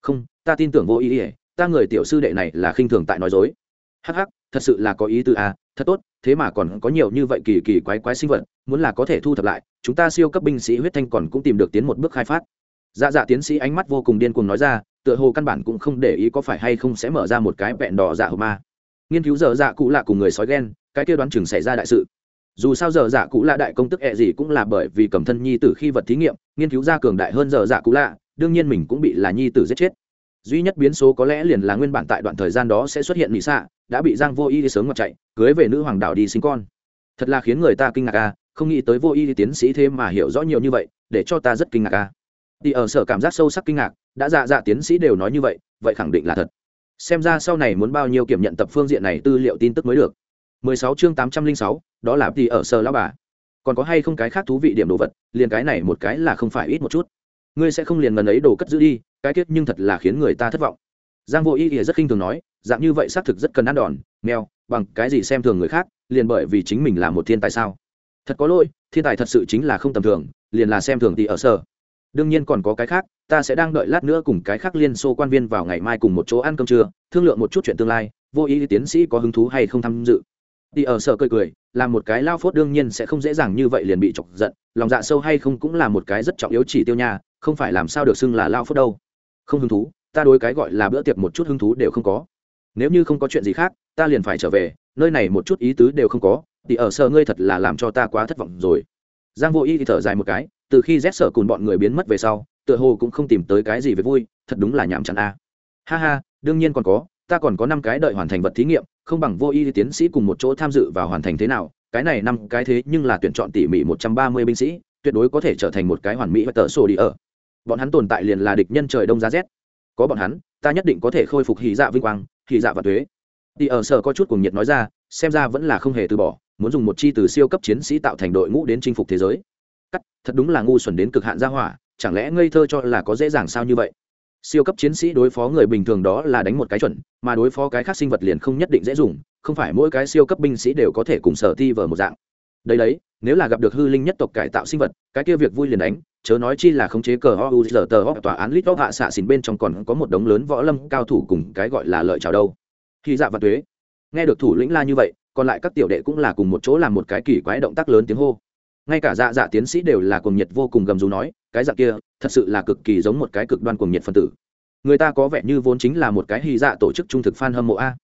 Không ta tin tưởng vô ý ỉa ta người tiểu sư đệ này là khinh thường tại nói dối. Hắc hắc thật sự là có ý tư à, thật tốt thế mà còn có nhiều như vậy kỳ kỳ quái quái sinh vật muốn là có thể thu thập lại chúng ta siêu cấp binh sĩ huyết thanh còn cũng tìm được tiến một bước khai phát. Dạ dạ tiến sĩ ánh mắt vô cùng điên cuồng nói ra tựa hồ căn bản cũng không để ý có phải hay không sẽ mở ra một cái vẹn đỏ dạ hờ ma. Nghiên cứu dở dạ cụ lạ cùng người sói ghen cái kia đoán chừng xảy ra đại sự dù sao dở dạ cụ lạ đại công tức ẹ、e、gì gì cũng là bởi vì cầm thân nhi tử khi vật thí nghiệm, nghiên cứu ra cường đại hơn dở dạ cụ lạ, đương nhiên mình cũng bị là nhi tử giết chết. Duy nhất biến số có lẽ liền là nguyên bản tại đoạn thời gian đó sẽ xuất hiện mỹ xạ, đã bị giang vô y đi sớm ngọc chạy, cưới về nữ hoàng đảo đi sinh con. Thật là khiến người ta kinh ngạc à không nghĩ tới vô y tiến sĩ thế mà hiểu rõ nhiều như vậy, để cho ta rất kinh ngạc à. Thì ở sở cảm giác sâu sắc kinh ngạc, đã dạ dạ tiến sĩ đều nói như vậy vậy khẳng định là thật. Xem ra sau này muốn bao nhiêu kiểm nhận tập phương diện này tư liệu tin tức mới được. 16 chương 806, đó là thì ở sở lão bà. Còn có hay không cái khác thú vị điểm đồ vật liền cái này một cái là không phải ít một chút. Ngươi sẽ không liền ngần ấy đồ cất giữ đi cái tiết nhưng thật là khiến người ta thất vọng. Giang vô ý ỉa rất khinh thường nói dạng như vậy xác thực rất cần ăn đòn mèo bằng cái gì xem thường người khác liền bởi vì chính mình là một thiên tài sao? Thật có lỗi thiên tài thật sự chính là không tầm thường liền là xem thường thì ở sở đương nhiên còn có cái khác ta sẽ đang đợi lát nữa cùng cái khác liên xô quan viên vào ngày mai cùng một chỗ ăn cơm trưa thương lượng một chút chuyện tương lai vô ý tiến sĩ có hứng thú hay không tham dự thì ở sở cười cười, là một cái lao phốt đương nhiên sẽ không dễ dàng như vậy liền bị chọc giận, lòng dạ sâu hay không cũng là một cái rất trọng yếu chỉ tiêu nha, không phải làm sao được xưng là lao phốt đâu. Không hứng thú, ta đối cái gọi là bữa tiệc một chút hứng thú đều không có. Nếu như không có chuyện gì khác, ta liền phải trở về, nơi này một chút ý tứ đều không có thì ở sở ngươi thật là làm cho ta quá thất vọng rồi. Giang vô y thì thở dài một cái, từ khi rét sở cùng bọn người biến mất về sau, tựa hồ cũng không tìm tới cái gì về vui, thật đúng là nhảm chán a. Ha ha, đương nhiên còn có, ta còn có năm cái đợi hoàn thành vật thí nghiệm không bằng vô y tiến sĩ cùng một chỗ tham dự và hoàn thành thế nào, cái này năm cái thế nhưng là tuyển chọn tỉ mỉ một trăm ba mươi binh sĩ, tuyệt đối có thể trở thành một cái hoàn mỹ và tờ sổ đi ở. Bọn hắn tồn tại liền là địch nhân trời đông giá rét. Có bọn hắn, ta nhất định có thể khôi phục hỉ dạ vinh quang, hỉ dạ và thuế đi ở sở có chút cùng nhiệt nói ra, xem ra vẫn là không hề từ bỏ, muốn dùng một chi từ siêu cấp chiến sĩ tạo thành đội ngũ đến chinh phục thế giới. Cắt, thật đúng là ngu xuẩn đến cực hạn gia hỏa, chẳng lẽ ngây thơ cho là có dễ dàng sao như vậy? Siêu cấp chiến sĩ đối phó người bình thường đó là đánh một cái chuẩn mà đối phó cái khác sinh vật liền không nhất định dễ dùng không phải mỗi cái siêu cấp binh sĩ đều có thể cùng sở ti vờ một dạng. Đấy đấy nếu là gặp được hư linh nhất tộc cải tạo sinh vật cái kia việc vui liền đánh chớ nói chi là khống chế cờ ho u giờ tờ ho tòa án lít hạ xạ xỉn bên trong còn có một đống lớn võ lâm cao thủ cùng cái gọi là lợi chào đâu. Khi dạ và tuế, nghe được thủ lĩnh la như vậy còn lại các tiểu đệ cũng là cùng một chỗ làm một cái kỳ quái động tác lớn tiếng hô ngay cả dạ dạ tiến sĩ đều là cuồng nhiệt vô cùng gầm rú nói, cái dạng kia, thật sự là cực kỳ giống một cái cực đoan cuồng nhiệt phân tử. Người ta có vẻ như vốn chính là một cái hy dạ tổ chức trung thực fan hâm mộ a.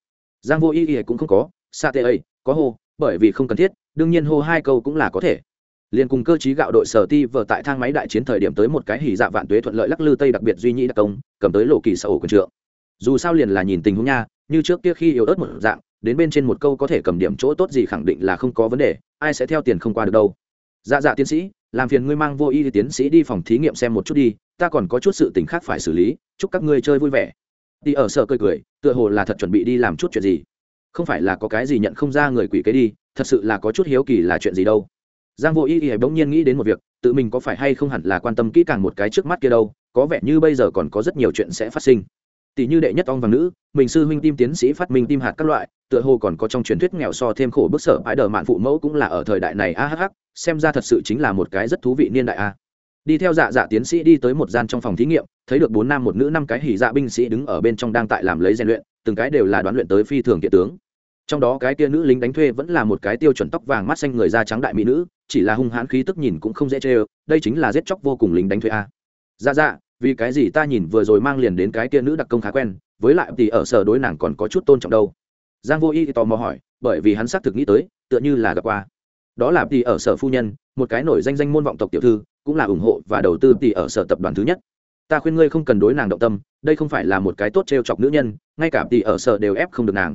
Giang vô y y cũng không có, sa tê ấy có hô, bởi vì không cần thiết, đương nhiên hô hai câu cũng là có thể. Liền cùng cơ chí gạo đội sở ti vờ tại thang máy đại chiến thời điểm tới một cái hỉ dạ vạn tuế thuận lợi lắc lư tây đặc biệt duy nhĩ đặc công, cầm tới lộ kỳ sở ổ quần trượng. Dù sao liền là nhìn tình huống nha, như trước kia khi yếu ớt một dạng, đến bên trên một câu có thể cầm điểm chỗ tốt gì khẳng định là không có vấn đề, ai sẽ theo tiền không qua được đâu dạ dạ tiến sĩ, làm phiền ngươi mang vô y tiến sĩ đi phòng thí nghiệm xem một chút đi, ta còn có chút sự tình khác phải xử lý, chúc các ngươi chơi vui vẻ. Đi ở sở cười cười, tựa hồ là thật chuẩn bị đi làm chút chuyện gì. Không phải là có cái gì nhận không ra người quỷ kế đi, thật sự là có chút hiếu kỳ là chuyện gì đâu. Giang vô y y bỗng nhiên nghĩ đến một việc, tự mình có phải hay không hẳn là quan tâm kỹ càng một cái trước mắt kia đâu, có vẻ như bây giờ còn có rất nhiều chuyện sẽ phát sinh tỷ như đệ nhất ong vàng nữ, mình sư huynh tim tiến sĩ phát minh tim hạt các loại, tựa hồ còn có trong truyền thuyết nghèo so thêm khổ bức sở ái đờ mạn phụ mẫu cũng là ở thời đại này, a hh xem ra thật sự chính là một cái rất thú vị niên đại, a. Đi theo dạ dạ tiến sĩ đi tới một gian trong phòng thí nghiệm, thấy được bốn nam một nữ năm cái hỉ dạ binh sĩ đứng ở bên trong đang tại làm lấy rèn luyện, từng cái đều là đoán luyện tới phi thường kiện tướng. Trong đó cái kia nữ lính đánh thuê vẫn là một cái tiêu chuẩn tóc vàng mắt xanh người da trắng đại mỹ nữ, chỉ là hung hãn khí tức nhìn cũng không dễ chê đây chính là giết chóc vô cùng lính đánh thuê, a. Dạ dạ vì cái gì ta nhìn vừa rồi mang liền đến cái kia nữ đặc công khá quen, với lại thì ở sở đối nàng còn có chút tôn trọng đâu. Giang vô y tò mò hỏi, bởi vì hắn xác thực nghĩ tới, tựa như là gặp qua. Đó là thì ở sở phu nhân, một cái nổi danh danh môn vọng tộc tiểu thư, cũng là ủng hộ và đầu tư thì ở sở tập đoàn thứ nhất. Ta khuyên ngươi không cần đối nàng động tâm, đây không phải là một cái tốt t r e o chọc nữ nhân, ngay cả thì ở sở đều ép không được nàng.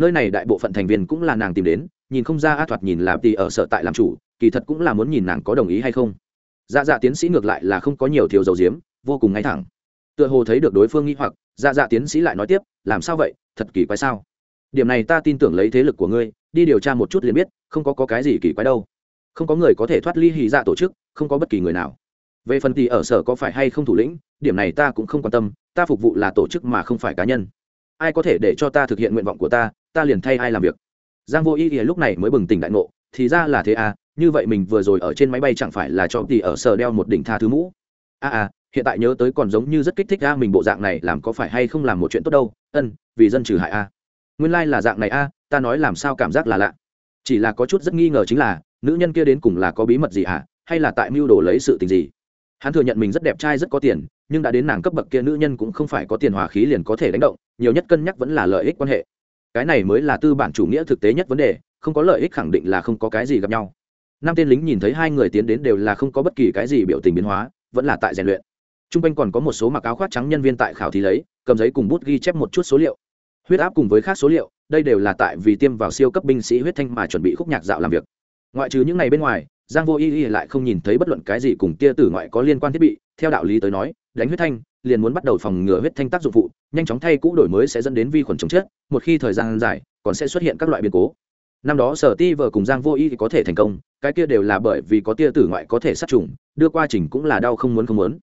Nơi này đại bộ phận thành viên cũng là nàng tìm đến, nhìn không ra a thoạt nhìn là thì ở sở tại làm chủ, kỳ thật cũng là muốn nhìn nàng có đồng ý hay không. Dạ dạ tiến sĩ ngược lại là không có nhiều thiếu dầu diếm vô cùng ngay thẳng. Tựa hồ thấy được đối phương nghĩ hoặc dạ dạ tiến sĩ lại nói tiếp làm sao vậy? Thật kỳ quái sao? Điểm này ta tin tưởng lấy thế lực của ngươi đi điều tra một chút liền biết không có, có cái gì kỳ quái đâu. Không có người có thể thoát ly hì dạ tổ chức không có bất kỳ người nào. Về phần thì ở sở có phải hay không thủ lĩnh điểm này ta cũng không quan tâm ta phục vụ là tổ chức mà không phải cá nhân. Ai có thể để cho ta thực hiện nguyện vọng của ta ta liền thay ai làm việc. Giang vô ý thì lúc này mới bừng tỉnh đại ngộ thì ra là thế à như vậy mình vừa rồi ở trên máy bay chẳng phải là cho thì ở sở đeo một đỉnh tha thứ mũ? A à, à hiện tại nhớ tới còn giống như rất kích thích a, mình bộ dạng này làm có phải hay không làm một chuyện tốt đâu? Ân, vì dân trừ hại a. Nguyên lai、like、là dạng này a, ta nói làm sao cảm giác là lạ. Chỉ là có chút rất nghi ngờ chính là, nữ nhân kia đến cùng là có bí mật gì hả? Hay là tại mưu đồ lấy sự tình gì? Hắn thừa nhận mình rất đẹp trai rất có tiền, nhưng đã đến nàng cấp bậc kia nữ nhân cũng không phải có tiền hòa khí liền có thể đánh động, nhiều nhất cân nhắc vẫn là lợi ích quan hệ. Cái này mới là tư bản chủ nghĩa thực tế nhất vấn đề, không có lợi ích khẳng định là không có cái gì gặp nhau. Năm tên lính nhìn thấy hai người tiến đến đều là không có bất kỳ cái gì biểu tình biến hóa, vẫn là tại rèn luyện t r u n g quanh còn có một số mặc áo khoác trắng nhân viên tại khảo thí lấy, cầm giấy cùng bút ghi chép một chút số liệu. Huyết áp cùng với khác số liệu, đây đều là tại vì tiêm vào siêu cấp binh sĩ huyết thanh mà chuẩn bị khúc nhạc dạo làm việc. Ngoại trừ những ngày bên ngoài, giang vô y y lại không nhìn thấy bất luận cái gì cùng tia tử ngoại có liên quan thiết bị. Theo đạo lý tới nói, đánh huyết thanh, liền muốn bắt đầu phòng ngừa huyết thanh tác dụng phụ, nhanh chóng thay cũ đổi mới sẽ dẫn đến vi khuẩn chống chết, một khi thời gian dài, còn sẽ xuất hiện các loại biến cố. Năm đó sở ti vờ cùng giang vô y thì có thể thành công, cái kia đều là bởi vì có tia tử ngoại có thể sát trùng, đưa qua trình cũng là đau không muốn không muốn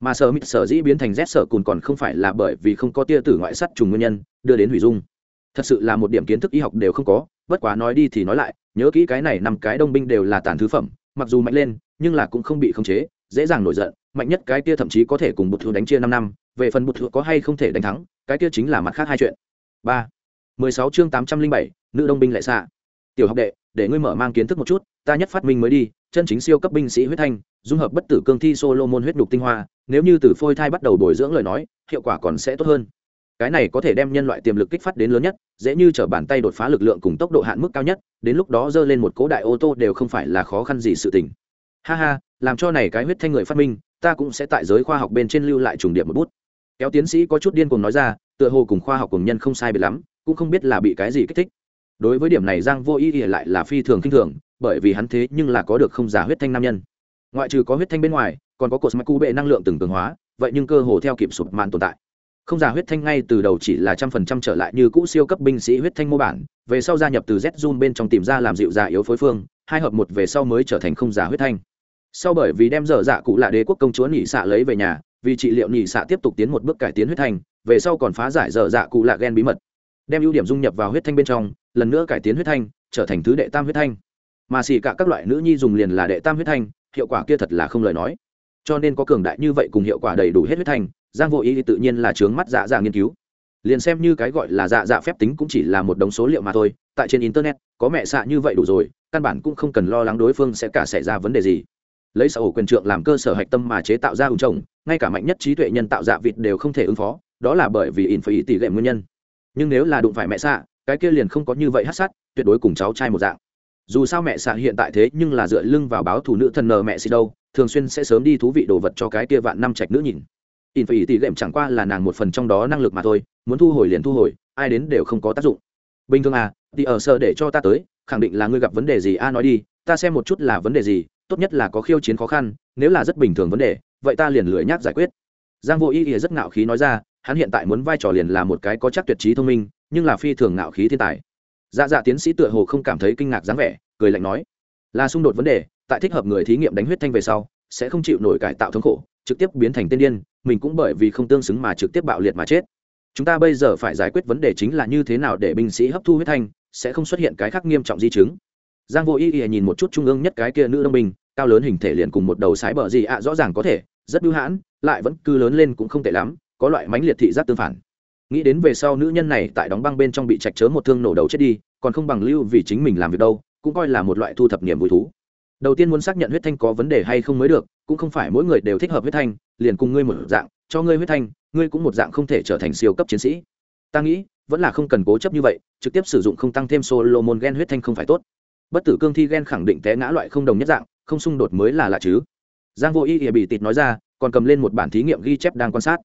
mà sở mịt sở dĩ biến thành rét sở cùn còn không phải là bởi vì không có tia tử ngoại sắt trùng nguyên nhân, đưa đến hủy dung. Thật sự là một điểm kiến thức y học đều không có, bất quá nói đi thì nói lại, nhớ kỹ cái này năm cái đông binh đều là tàn thứ phẩm, mặc dù mạnh lên, nhưng là cũng không bị khống chế, dễ dàng nổi giận, mạnh nhất cái kia thậm chí có thể cùng bột thừa đánh chia năm năm, về phần bột thừa có hay không thể đánh thắng, cái kia chính là mặt khác hai chuyện. Ba, mười sáu chương tám trăm linh bảy, nữ đông binh lại xạ. Tiểu học đệ, để ngươi mở mang kiến thức một chút ta nhất phát minh mới đi, chân chính siêu cấp binh sĩ huyết thanh, dung hợp bất tử cương thi solo môn huyết đục tinh hoa, nếu như từ phôi thai bắt đầu bồi dưỡng lời nói, hiệu quả còn sẽ tốt hơn. Cái này có thể đem nhân loại tiềm lực kích phát đến lớn nhất, dễ như t r ở bàn tay đột phá lực lượng cùng tốc độ hạn mức cao nhất, đến lúc đó dơ lên một cố đại ô tô đều không phải là khó khăn gì sự tình. Ha ha, làm cho này cái huyết thanh người phát minh, ta cũng sẽ tại giới khoa học bên trên lưu lại trùng điểm một bút. Kéo tiến sĩ có chút điên cùng nói ra, tựa hồ cùng khoa học cùng nhân không sai biệt lắm, cũng không biết là bị cái gì kích thích. Đối với điểm này giang vô ý ỉa lại là phi thường k i n h thường bởi vì hắn thế nhưng là có được không giả huyết thanh nam nhân. Ngoại trừ có huyết thanh bên ngoài, còn có cột mắc cú bệ năng lượng từng cường hóa, vậy nhưng cơ hồ theo kịp sụp màn tồn tại. Không giả huyết thanh ngay từ đầu chỉ là trăm phần trăm trở lại như cũ siêu cấp binh sĩ huyết thanh mô bản, về sau gia nhập từ z zun bên trong tìm ra làm dịu già yếu phối phương, hai hợp một về sau mới trở thành không giả huyết thanh. Sau bởi vì đem dở dạ cụ lạ đế quốc công chúa nhị xạ lấy về nhà, vì trị liệu nhị xạ tiếp tục tiến một bước cải tiến huyết thanh, về sau còn phá giải dở dạ cụ lạ gen bí mật. Đem ưu điểm dung nhập vào huyết thanh bên trong, lần nữa cải tiến huyết thanh, trở thành thứ đệ tam huyết thanh mà xì cả các loại nữ nhi dùng liền là đệ tam huyết thanh, hiệu quả kia thật là không lời nói. Cho nên có cường đại như vậy cùng hiệu quả đầy đủ hết huyết thanh, giang vô ý thì tự nhiên là trướng mắt dạ dạ nghiên cứu. Liền xem như cái gọi là dạ dạ phép tính cũng chỉ là một đống số liệu mà thôi, tại trên internet, có mẹ xạ như vậy đủ rồi, căn bản cũng không cần lo lắng đối phương sẽ cả xảy ra vấn đề gì. Lấy xã hội quyền trượng làm cơ sở hạch tâm mà chế tạo ra ủng trồng, ngay cả mạnh nhất trí tuệ nhân tạo dạ vịt đều không thể ứng phó, đó là bởi vì in phải tỷ lệ nguyên nhân. Nhưng nếu là đụng phải mẹ xạ, cái kia liền không có như vậy hát sát, tuyệt đối cùng cháu trai một dạng dù sao mẹ xạ hiện tại thế nhưng là dựa lưng vào báo thủ nữ thần nờ mẹ xì đâu, thường xuyên sẽ sớm đi thú vị đồ vật cho cái kia vạn năm trạch nữ nhìn. In phải tỷ gệm chẳng qua là nàng một phần trong đó năng lực mà thôi, muốn thu hồi liền thu hồi, ai đến đều không có tác dụng. Bình thường à thì ở sợ để cho ta tới, khẳng định là ngươi gặp vấn đề gì a, nói đi, ta xem một chút là vấn đề gì, tốt nhất là có khiêu chiến khó khăn, nếu là rất bình thường vấn đề, vậy ta liền lười nhác giải quyết. Giang vô ý ý rất ngạo khí nói ra, hắn hiện tại muốn vai trò liền là một cái có chắc tuyệt trí thông minh, nhưng là phi thường ngạo khí thiên tài dạ dạ tiến sĩ tựa hồ không cảm thấy kinh ngạc dáng vẻ, cười lạnh nói, là xung đột vấn đề, tại thích hợp người thí nghiệm đánh huyết thanh về sau, sẽ không chịu nổi cải tạo thống khổ, trực tiếp biến thành tên điên, mình cũng bởi vì không tương xứng mà trực tiếp bạo liệt mà chết. Chúng ta bây giờ phải giải quyết vấn đề chính là như thế nào để binh sĩ hấp thu huyết thanh, sẽ không xuất hiện cái khác nghiêm trọng di chứng. Giang vô ý ý nhìn một chút trung ương nhất cái kia nữ đông binh, cao lớn hình thể liền cùng một đầu sái bờ gì ạ, rõ ràng có thể, rất bưu hãn, lại vẫn cứ lớn lên cũng không tệ lắm, có loại mãnh liệt thị giác tương phản nghĩ đến về sau nữ nhân này tại đóng băng bên trong bị chạch chớ một thương nổ đầu chết đi, còn không bằng lưu vì chính mình làm việc đâu, cũng coi là một loại thu thập niềm vui thú. Đầu tiên muốn xác nhận huyết thanh có vấn đề hay không mới được, cũng không phải mỗi người đều thích hợp huyết thanh, liền cùng ngươi một dạng, cho ngươi huyết thanh, ngươi cũng một dạng không thể trở thành siêu cấp chiến sĩ. Ta nghĩ, vẫn là không cần cố chấp như vậy, trực tiếp sử dụng không tăng thêm solomon gen huyết thanh không phải tốt. Bất tử cương thi gen khẳng định té ngã loại không đồng nhất dạng, không xung đột mới là lạ chứ. Giang vô y ỉa bị tịt nói ra, còn cầm lên một bản thí nghiệm ghi chép đang quan sát.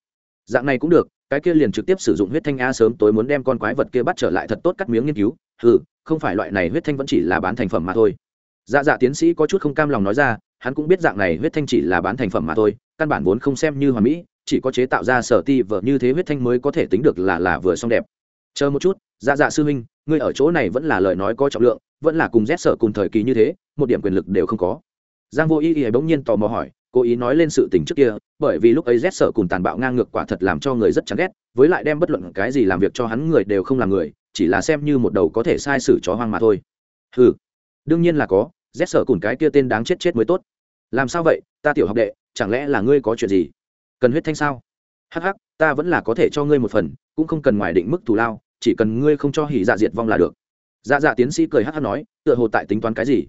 Dạng này cũng được cái kia liền trực tiếp sử dụng huyết thanh a sớm tối muốn đem con quái vật kia bắt trở lại thật tốt cắt miếng nghiên cứu. Ừ không phải loại này huyết thanh vẫn chỉ là bán thành phẩm mà thôi. Dạ dạ tiến sĩ có chút không cam lòng nói ra, hắn cũng biết dạng này huyết thanh chỉ là bán thành phẩm mà thôi, căn bản vốn không xem như hoàn mỹ, chỉ có chế tạo ra sở ti vợ như thế huyết thanh mới có thể tính được là là vừa xong đẹp. Chờ một chút dạ dạ sư huynh, ngươi ở chỗ này vẫn là lời nói có trọng lượng, vẫn là cùng rét sở cùng thời kỳ như thế, một điểm quyền lực đều không có. Giang vô y y bỗng nhiên tò mò hỏi cố ý nói lên sự tình trước kia, bởi vì lúc ấy rét sở cùng tàn bạo ngang ngược quả thật làm cho người rất chán ghét, với lại đem bất luận cái gì làm việc cho hắn người đều không làm người, chỉ là xem như một đầu có thể sai sử chó hoang mà thôi. Ừ đương nhiên là có rét sở cùng cái kia tên đáng chết chết mới tốt. Làm sao vậy, ta tiểu học đệ, chẳng lẽ là ngươi có chuyện gì? Cần huyết thanh sao? Hắc hắc, ta vẫn là có thể cho ngươi một phần, cũng không cần ngoài định mức thù lao, chỉ cần ngươi không cho hỉ dạ diệt vong là được. Dạ dạ tiến sĩ cười hắc hắc nói, tựa hồ tại tính toán cái gì?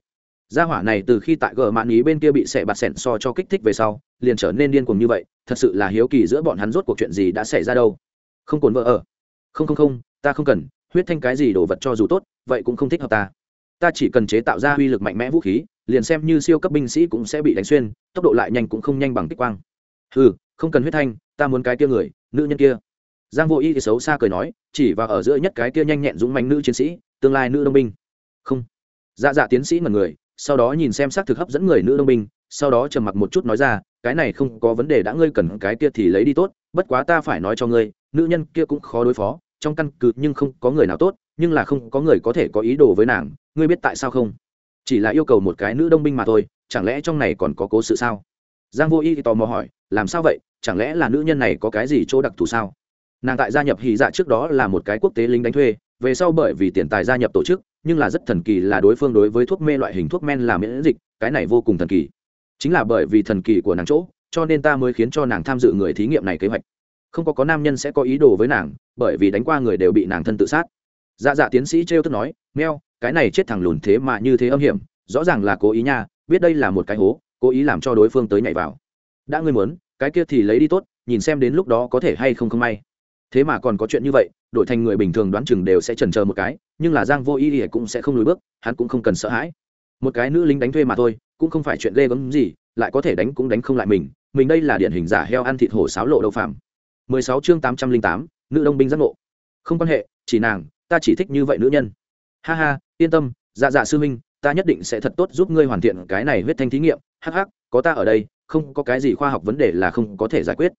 Gia hỏa này từ khi tại gờ mạn ý bên kia bị xẻ bạt xẻn so cho kích thích về sau, liền trở nên điên cuồng như vậy, thật sự là hiếu kỳ giữa bọn hắn rốt cuộc chuyện gì đã xảy ra đâu. Không cồn vợ ở. Không không không, ta không cần, huyết thanh cái gì đồ vật cho dù tốt, vậy cũng không thích hợp ta. Ta chỉ cần chế tạo ra uy lực mạnh mẽ vũ khí, liền xem như siêu cấp binh sĩ cũng sẽ bị đánh xuyên, tốc độ lại nhanh cũng không nhanh bằng tích quang. Ừ không cần huyết thanh, ta muốn cái kia người, nữ nhân kia. Giang vô y thì xấu xa cười nói, chỉ vào ở giữa nhất cái kia nhanh nhẹn dũng manh nữ chiến sĩ, tương lai nữ đông binh. Không. Dạ dạ tiến sĩ mật người sau đó nhìn xem xác thực hấp dẫn người nữ đông binh, sau đó trầm mặc một chút nói ra, cái này không có vấn đề, đã ngươi cần cái kia thì lấy đi tốt, bất quá ta phải nói cho ngươi, nữ nhân kia cũng khó đối phó, trong căn cứ nhưng không có người nào tốt, nhưng là không có người có thể có ý đồ với nàng, ngươi biết tại sao không? Chỉ là yêu cầu một cái nữ đông binh mà thôi, chẳng lẽ trong này còn có cố sự sao? Giang vô y thì tò mò hỏi, làm sao vậy? Chẳng lẽ là nữ nhân này có cái gì chỗ đặc thù sao? Nàng tại gia nhập hy dạ trước đó là một cái quốc tế lính đánh thuê, về sau bởi vì tiền tài gia nhập tổ chức nhưng là rất thần kỳ là đối phương đối với thuốc mê loại hình thuốc men là miễn dịch, cái này vô cùng thần kỳ. Chính là bởi vì thần kỳ của nàng chỗ, cho nên ta mới khiến cho nàng tham dự người thí nghiệm này kế hoạch. Không có có nam nhân sẽ có ý đồ với nàng, bởi vì đánh qua người đều bị nàng thân tự sát. Dạ dạ tiến sĩ t r e o tức nói meo cái này chết thằng lùn thế mà như thế âm hiểm, rõ ràng là cố ý nha, biết đây là một cái hố, cố ý làm cho đối phương tới nhảy vào. Đã ngươi muốn, cái kia thì lấy đi tốt, nhìn xem đến lúc đó có thể hay không không may. Thế mà còn có chuyện như vậy, đổi thành người bình thường đoán chừng đều sẽ chần chờ một cái nhưng là giang vô ý ỉa cũng sẽ không lùi bước hắn cũng không cần sợ hãi. Một cái nữ lính đánh thuê mà thôi cũng không phải chuyện ghê gớm gì lại có thể đánh cũng đánh không lại mình mình đây là điển hình giả heo ăn thịt hổ sáo lộ đầu phạm. 16 chương 808, nữ đông binh giác ngộ. Không quan hệ chỉ nàng ta chỉ thích như vậy nữ nhân. Ha ha yên tâm dạ dạ sư minh ta nhất định sẽ thật tốt giúp ngươi hoàn thiện cái này huyết thanh thí nghiệm. Hắc hắc có ta ở đây không có cái gì khoa học vấn đề là không có thể giải quyết.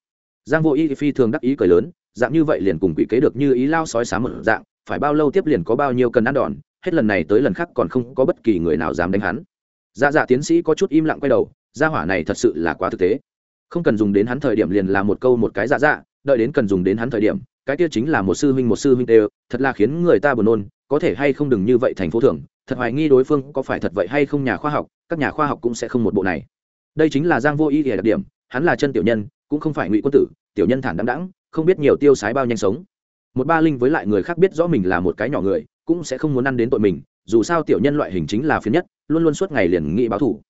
Giang vô y phi thường đắc ý cười lớn dạng như vậy liền cùng quỷ kế được như ý lao sói sám một dạng phải bao lâu tiếp liền có bao nhiêu cần ăn đòn, hết lần này tới lần khác còn không có bất kỳ người nào dám đánh hắn. Dạ dạ tiến sĩ có chút im lặng quay đầu, gia hỏa này thật sự là quá thực tế. Không cần dùng đến hắn thời điểm liền là một câu một cái dạ dạ đợi đến cần dùng đến hắn thời điểm, cái kia chính là một sư huynh một sư huynh tê thật là khiến người ta buồn nôn, có thể hay không đừng như vậy thành phố thường thật hoài nghi đối phương có phải thật vậy hay không nhà khoa học, các nhà khoa học cũng sẽ không một bộ này. Đây chính là giang vô ý ỉa đặc điểm, hắn là chân tiểu nhân, cũng không phải ngụy quân tử, tiểu nhân thản đăng đẳng không biết nhiều tiêu sái bao nhanh sống một ba linh với lại người khác biết rõ mình là một cái nhỏ người, cũng sẽ không muốn ăn đến tội mình, dù sao tiểu nhân loại hình chính là phiến nhất, luôn luôn suốt ngày liền nghĩ báo thủ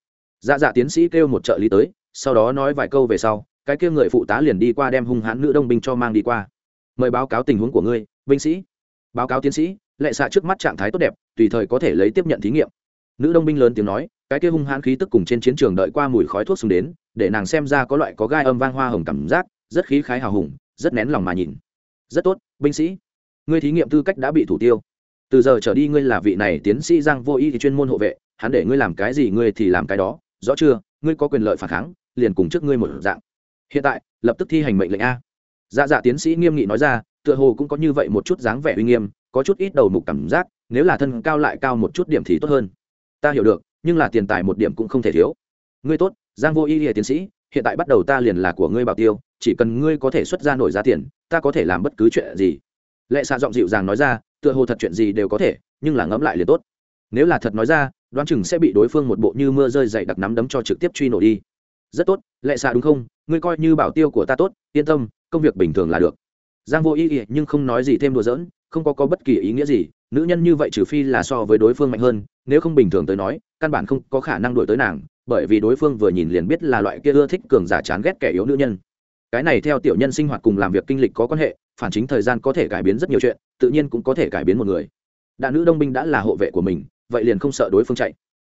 dạ dạ tiến sĩ kêu một trợ lý tới, sau đó nói vài câu về sau, cái kia người phụ tá liền đi qua đem hung hãn nữ đông binh cho mang đi qua. Mời báo cáo tình huống của ngươi, binh sĩ. Báo cáo tiến sĩ, lệ xạ trước mắt trạng thái tốt đẹp, tùy thời có thể lấy tiếp nhận thí nghiệm. Nữ đông binh lớn tiếng nói, cái kia hung hãn khí tức cùng trên chiến trường đợi qua mùi khói thuốc xuống đến, để nàng xem ra có loại có gai âm vang hoa hồng cảm giác, rất khí khái hào hùng, rất nén lòng mà nhìn. Rất tốt binh sĩ. Ngươi thí nghiệm tư cách đã bị thủ tiêu. Từ giờ trở đi ngươi là vị này tiến sĩ giang vô y thì chuyên môn hộ vệ, hắn để ngươi làm cái gì ngươi thì làm cái đó, rõ chưa? Ngươi có quyền lợi phản kháng, liền cùng trước ngươi một dạng. Hiện tại, lập tức thi hành mệnh lệnh a. Dạ dạ tiến sĩ nghiêm nghị nói ra, tựa hồ cũng có như vậy một chút dáng vẻ uy nghiêm, có chút ít đầu mục cảm giác, nếu là thân cao lại cao một chút điểm thì tốt hơn. Ta hiểu được, nhưng là tiền tài một điểm cũng không thể thiếu. Ngươi tốt, giang vô y lìa tiến sĩ hiện tại bắt đầu ta liền là của ngươi bảo tiêu, chỉ cần ngươi có thể xuất ra nổi giá tiền, ta có thể làm bất cứ chuyện gì. Lệ xạ giọng dịu dàng nói ra, tựa hồ thật chuyện gì đều có thể, nhưng là ngẫm lại liền tốt. Nếu là thật nói ra, đoán chừng sẽ bị đối phương một bộ như mưa rơi dày đặc nắm đấm cho trực tiếp truy nổ đi. Rất tốt, lệ xạ đúng không? Ngươi coi như bảo tiêu của ta tốt, yên tâm, công việc bình thường là được. Giang vô ý ý nhưng không nói gì thêm đùa giỡn, không có có bất kỳ ý nghĩa gì, nữ nhân như vậy trừ phi là so với đối phương mạnh hơn, nếu không bình thường tới nói, căn bản không có khả năng đuổi tới nàng bởi vì đối phương vừa nhìn liền biết là loại kia ưa thích cường giả chán ghét kẻ yếu nữ nhân. Cái này theo tiểu nhân sinh hoạt cùng làm việc kinh lịch có quan hệ, phản chính thời gian có thể cải biến rất nhiều chuyện, tự nhiên cũng có thể cải biến một người. Đã nữ đông binh đã là hộ vệ của mình, vậy liền không sợ đối phương chạy.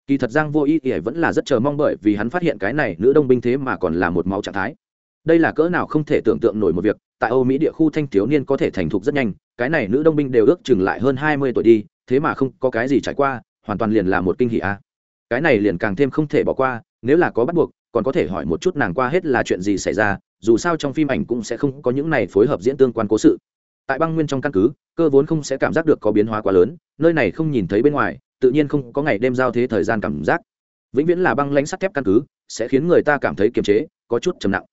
Kỳ thật giang vô ý ỉa vẫn là rất chờ mong bởi vì hắn phát hiện cái này nữ đông binh thế mà còn là một máu trạng thái. Đây là cỡ nào không thể tưởng tượng nổi một việc, tại âu mỹ địa khu thanh thiếu niên có thể thành thục rất nhanh, cái này nữ đông binh đều ước chừng lại hơn hai mươi tuổi đi, thế mà không có cái gì trải qua, hoàn toàn liền là một kinh hỷ a cái này liền càng thêm không thể bỏ qua, nếu là có bắt buộc, còn có thể hỏi một chút nàng qua hết là chuyện gì xảy ra, dù sao trong phim ảnh cũng sẽ không có những này phối hợp diễn tương quan cố sự. Tại băng nguyên trong căn cứ, cơ vốn không sẽ cảm giác được có biến hóa quá lớn, nơi này không nhìn thấy bên ngoài, tự nhiên không có ngày đêm giao thế thời gian cảm giác. Vĩnh viễn là băng lãnh sắt thép căn cứ, sẽ khiến người ta cảm thấy kiềm chế, có chút trầm nặng.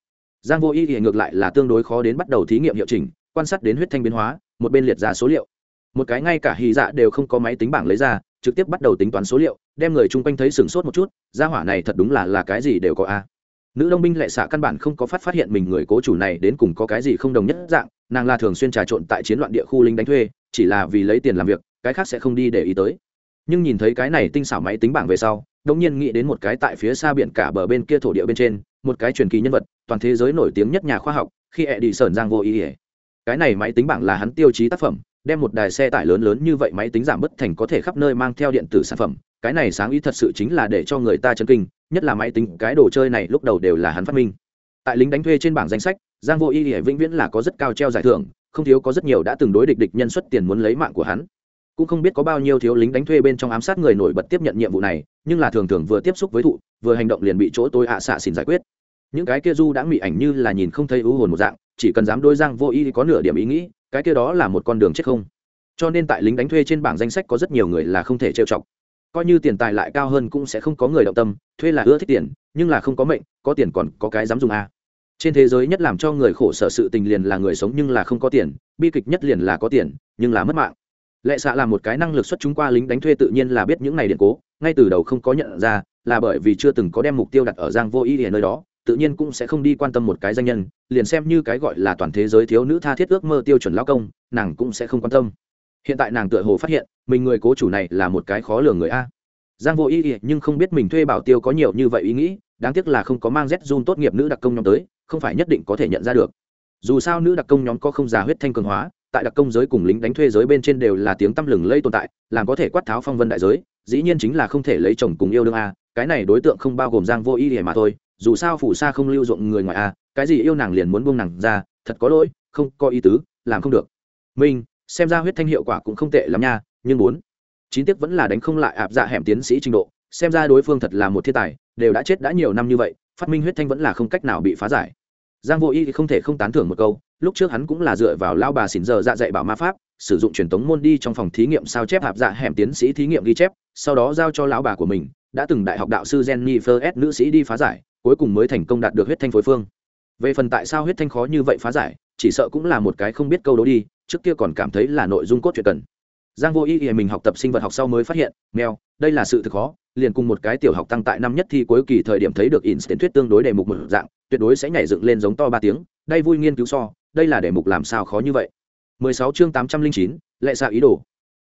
Giang vô y thì ngược lại là tương đối khó đến bắt đầu thí nghiệm hiệu chỉnh, quan sát đến huyết thanh biến hóa, một bên liệt ra số liệu. Một cái ngay cả hy dạ đều không có máy tính bảng lấy ra trực tiếp bắt đầu tính toán số liệu, đem người chung quanh thấy sửng sốt một chút, gia hỏa này thật đúng là là cái gì đều có a. Nữ đông binh lệ xạ căn bản không có phát phát hiện mình người cố chủ này đến cùng có cái gì không đồng nhất dạng, nàng là thường xuyên trà trộn tại chiến loạn địa khu lính đánh thuê, chỉ là vì lấy tiền làm việc, cái khác sẽ không đi để ý tới. Nhưng nhìn thấy cái này tinh xảo máy tính bảng về sau đông nhiên nghĩ đến một cái tại phía xa biển cả bờ bên kia thổ địa bên trên, một cái truyền kỳ nhân vật, toàn thế giới nổi tiếng nhất nhà khoa học, khi ẹ đi sởn giang vô ý ỉa cái này máy tính bảng là hắn tiêu chí tác phẩm đem một đài xe tải lớn lớn như vậy máy tính giảm bất thành có thể khắp nơi mang theo điện tử sản phẩm, cái này sáng ý thật sự chính là để cho người ta chân kinh, nhất là máy tính, cái đồ chơi này lúc đầu đều là hắn phát minh. Tại lính đánh thuê trên bảng danh sách, giang vô y thì vĩnh viễn là có rất cao treo giải thưởng, không thiếu có rất nhiều đã từng đối địch địch nhân xuất tiền muốn lấy mạng của hắn. Cũng không biết có bao nhiêu thiếu lính đánh thuê bên trong ám sát người nổi bật tiếp nhận nhiệm vụ này, nhưng là thường thường vừa tiếp xúc với thụ, vừa hành động liền bị chỗ tôi ạ xạ xin giải quyết. Những cái kia du đã mị ảnh như là nhìn không thấy ưu hồn một dạng, chỉ cần dám đôi giang vô y có nửa điểm ý nghĩ cái kia đó là một con đường chết không. Cho nên tại lính đánh thuê trên bảng danh sách có rất nhiều người là không thể trêu chọc. Coi như tiền tài lại cao hơn cũng sẽ không có người động tâm, thuê là ưa thích tiền, nhưng là không có mệnh, có tiền còn có cái dám dùng a à. trên thế giới nhất làm cho người khổ sở sự tình liền là người sống nhưng là không có tiền, bi kịch nhất liền là có tiền, nhưng là mất mạng. Lệ xạ là một cái năng lực xuất chúng qua lính đánh thuê tự nhiên là biết những này điện cố, ngay từ đầu không có nhận ra, là bởi vì chưa từng có đem mục tiêu đặt ở giang vô ý ở nơi đó tự nhiên cũng sẽ không đi quan tâm một cái danh nhân, liền xem như cái gọi là toàn thế giới thiếu nữ tha thiết ước mơ tiêu chuẩn lao công, nàng cũng sẽ không quan tâm. Hiện tại nàng tựa hồ phát hiện, mình người cố chủ này là một cái khó lường người a. Giang vô ý ý nhưng không biết mình thuê bảo tiêu có nhiều như vậy ý nghĩ, đáng tiếc là không có mang z run tốt nghiệp nữ đặc công nhóm tới, không phải nhất định có thể nhận ra được. Dù sao nữ đặc công nhóm có không già huyết thanh cường hóa, tại đặc công giới cùng lính đánh thuê giới bên trên đều là tiếng tăm lừng lây tồn tại, làm có thể quát tháo phong vân đại giới, dĩ nhiên chính là không thể lấy chồng cùng yêu đương a. Cái này đối tượng không bao gồm giang vô ý ý mà thôi dù sao phủ sa không lưu dụng người ngoài a cái gì yêu nàng liền muốn buông nàng ra, thật có lỗi, không có ý tứ, làm không được. Minh, xem ra huyết thanh hiệu quả cũng không tệ lắm nha, nhưng bốn, chín tiếc vẫn là đánh không lại ạp dạ hẻm tiến sĩ trình độ, xem ra đối phương thật là một thiên tài, đều đã chết đã nhiều năm như vậy, phát minh huyết thanh vẫn là không cách nào bị phá giải. Giang vô y thì không thể không tán thưởng một câu, lúc trước hắn cũng là dựa vào lao bà xỉn giờ dạ dạy bảo ma pháp, sử dụng truyền thống môn đi trong phòng thí nghiệm sao chép hạp dạ hẻm tiến sĩ thí nghiệm ghi chép, sau đó giao cho lão bà của mình, đã từng đại học đạo sư jennifer s nữ sĩ đi phá giải cuối cùng mới thành công đạt được huyết thanh phối phương. Về phần tại sao huyết thanh khó như vậy phá giải chỉ sợ cũng là một cái không biết câu đố đi trước kia còn cảm thấy là nội dung cốt truyện cần. Giang vô ý ý mình học tập sinh vật học sau mới phát hiện mèo đây là sự thực khó liền cùng một cái tiểu học tăng tại năm nhất thi cuối kỳ thời điểm thấy được instant thuyết tương đối đề mục một dạng tuyệt đối sẽ nhảy dựng lên giống to ba tiếng đây vui nghiên cứu so đây là đề mục làm sao khó như vậy. 16 chương 809, lệ xạ ý đồ.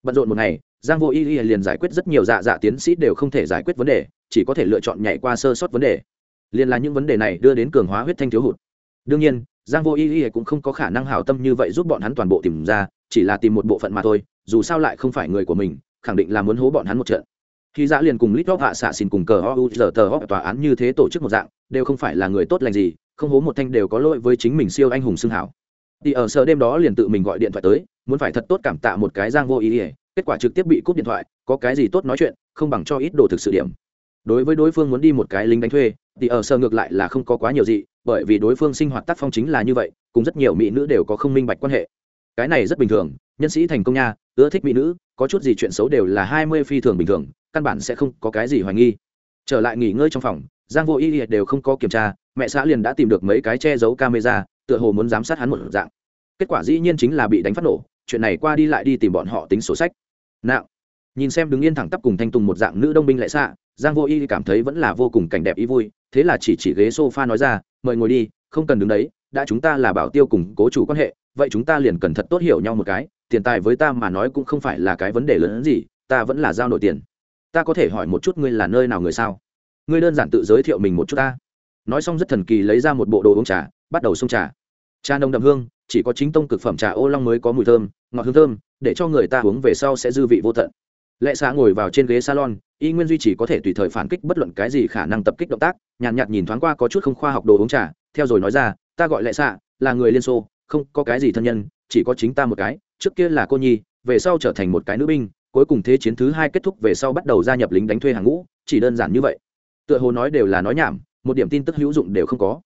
Bận rộn một ngày giang vô ý ý liền giải quyết rất nhiều dạ dạ tiến sĩ đều không thể giải quyết vấn đề chỉ có thể lựa chọn nhảy qua sơ sót vấn đề liền là những vấn đề này đưa đến cường hóa huyết thanh thiếu hụt. Đương nhiên, giang vô ý ý cũng không có khả năng hảo tâm như vậy giúp bọn hắn toàn bộ tìm ra, chỉ là tìm một bộ phận mà thôi, dù sao lại không phải người của mình, khẳng định là muốn hố bọn hắn một trận. Khi dạ liền cùng lít hạ xạ xin cùng cờ o u giờ tờ góp tòa án như thế tổ chức một dạng, đều không phải là người tốt lành gì, không hố một thanh đều có lỗi với chính mình siêu anh hùng xưng hảo. Thì ở sở đêm đó liền tự mình gọi điện thoại tới, muốn phải thật tốt cảm tạ một cái giang vô ý ỉa kết quả trực tiếp bị cúp điện thoại, có cái gì tốt nói chuyện, không bằng cho ít đồ thực sự điểm. Đối với đối phương muốn đi một cái lính đánh thuê thì ở sở ngược lại là không có quá nhiều gì, bởi vì đối phương sinh hoạt tác phong chính là như vậy, cùng rất nhiều mỹ nữ đều có không minh bạch quan hệ. Cái này rất bình thường, nhân sĩ thành công nha, ưa thích mỹ nữ, có chút gì chuyện xấu đều là hai mươi phi thường bình thường, căn bản sẽ không có cái gì hoài nghi. Trở lại nghỉ ngơi trong phòng, giang vô y liệt đều không có kiểm tra, mẹ xã liền đã tìm được mấy cái che giấu camera, tựa hồ muốn giám sát hắn một dạng. Kết quả dĩ nhiên chính là bị đánh phát nổ, chuyện này qua đi lại đi tìm bọn họ tính sổ sách. Nạo. Nhìn xem đứng yên thẳng tắp cùng thanh tùng một dạng nữ đông binh lại xạ, giang vô y cảm thấy vẫn là vô cùng cảnh đẹp ý vui thế là chỉ chỉ ghế sofa nói ra, mời ngồi đi, không cần đứng đấy, đã chúng ta là bảo tiêu cùng cố chủ quan hệ, vậy chúng ta liền cần thật tốt hiểu nhau một cái, tiền tài với ta mà nói cũng không phải là cái vấn đề lớn hơn gì, ta vẫn là giao nội tiền. Ta có thể hỏi một chút ngươi là nơi nào người sao? Ngươi đơn giản tự giới thiệu mình một chút ta. Nói xong rất thần kỳ lấy ra một bộ đồ uống trà, bắt đầu xông trà. Trà nồng đậm hương, chỉ có chính tông cực phẩm trà ô long mới có mùi thơm, ngọt hương thơm, để cho người ta uống về sau sẽ dư vị vô tận. Lệ xã ngồi vào trên ghế salon y nguyên duy trì có thể tùy thời phản kích bất luận cái gì khả năng tập kích động tác nhàn nhạt, nhạt nhìn thoáng qua có chút không khoa học đồ uống trà theo rồi nói ra ta gọi lệ xạ là người liên xô không có cái gì thân nhân chỉ có chính ta một cái trước kia là cô nhi về sau trở thành một cái nữ binh cuối cùng thế chiến thứ hai kết thúc về sau bắt đầu gia nhập lính đánh thuê hàng ngũ chỉ đơn giản như vậy. Tựa hồ nói đều là nói nhảm một điểm tin tức hữu dụng đều không có.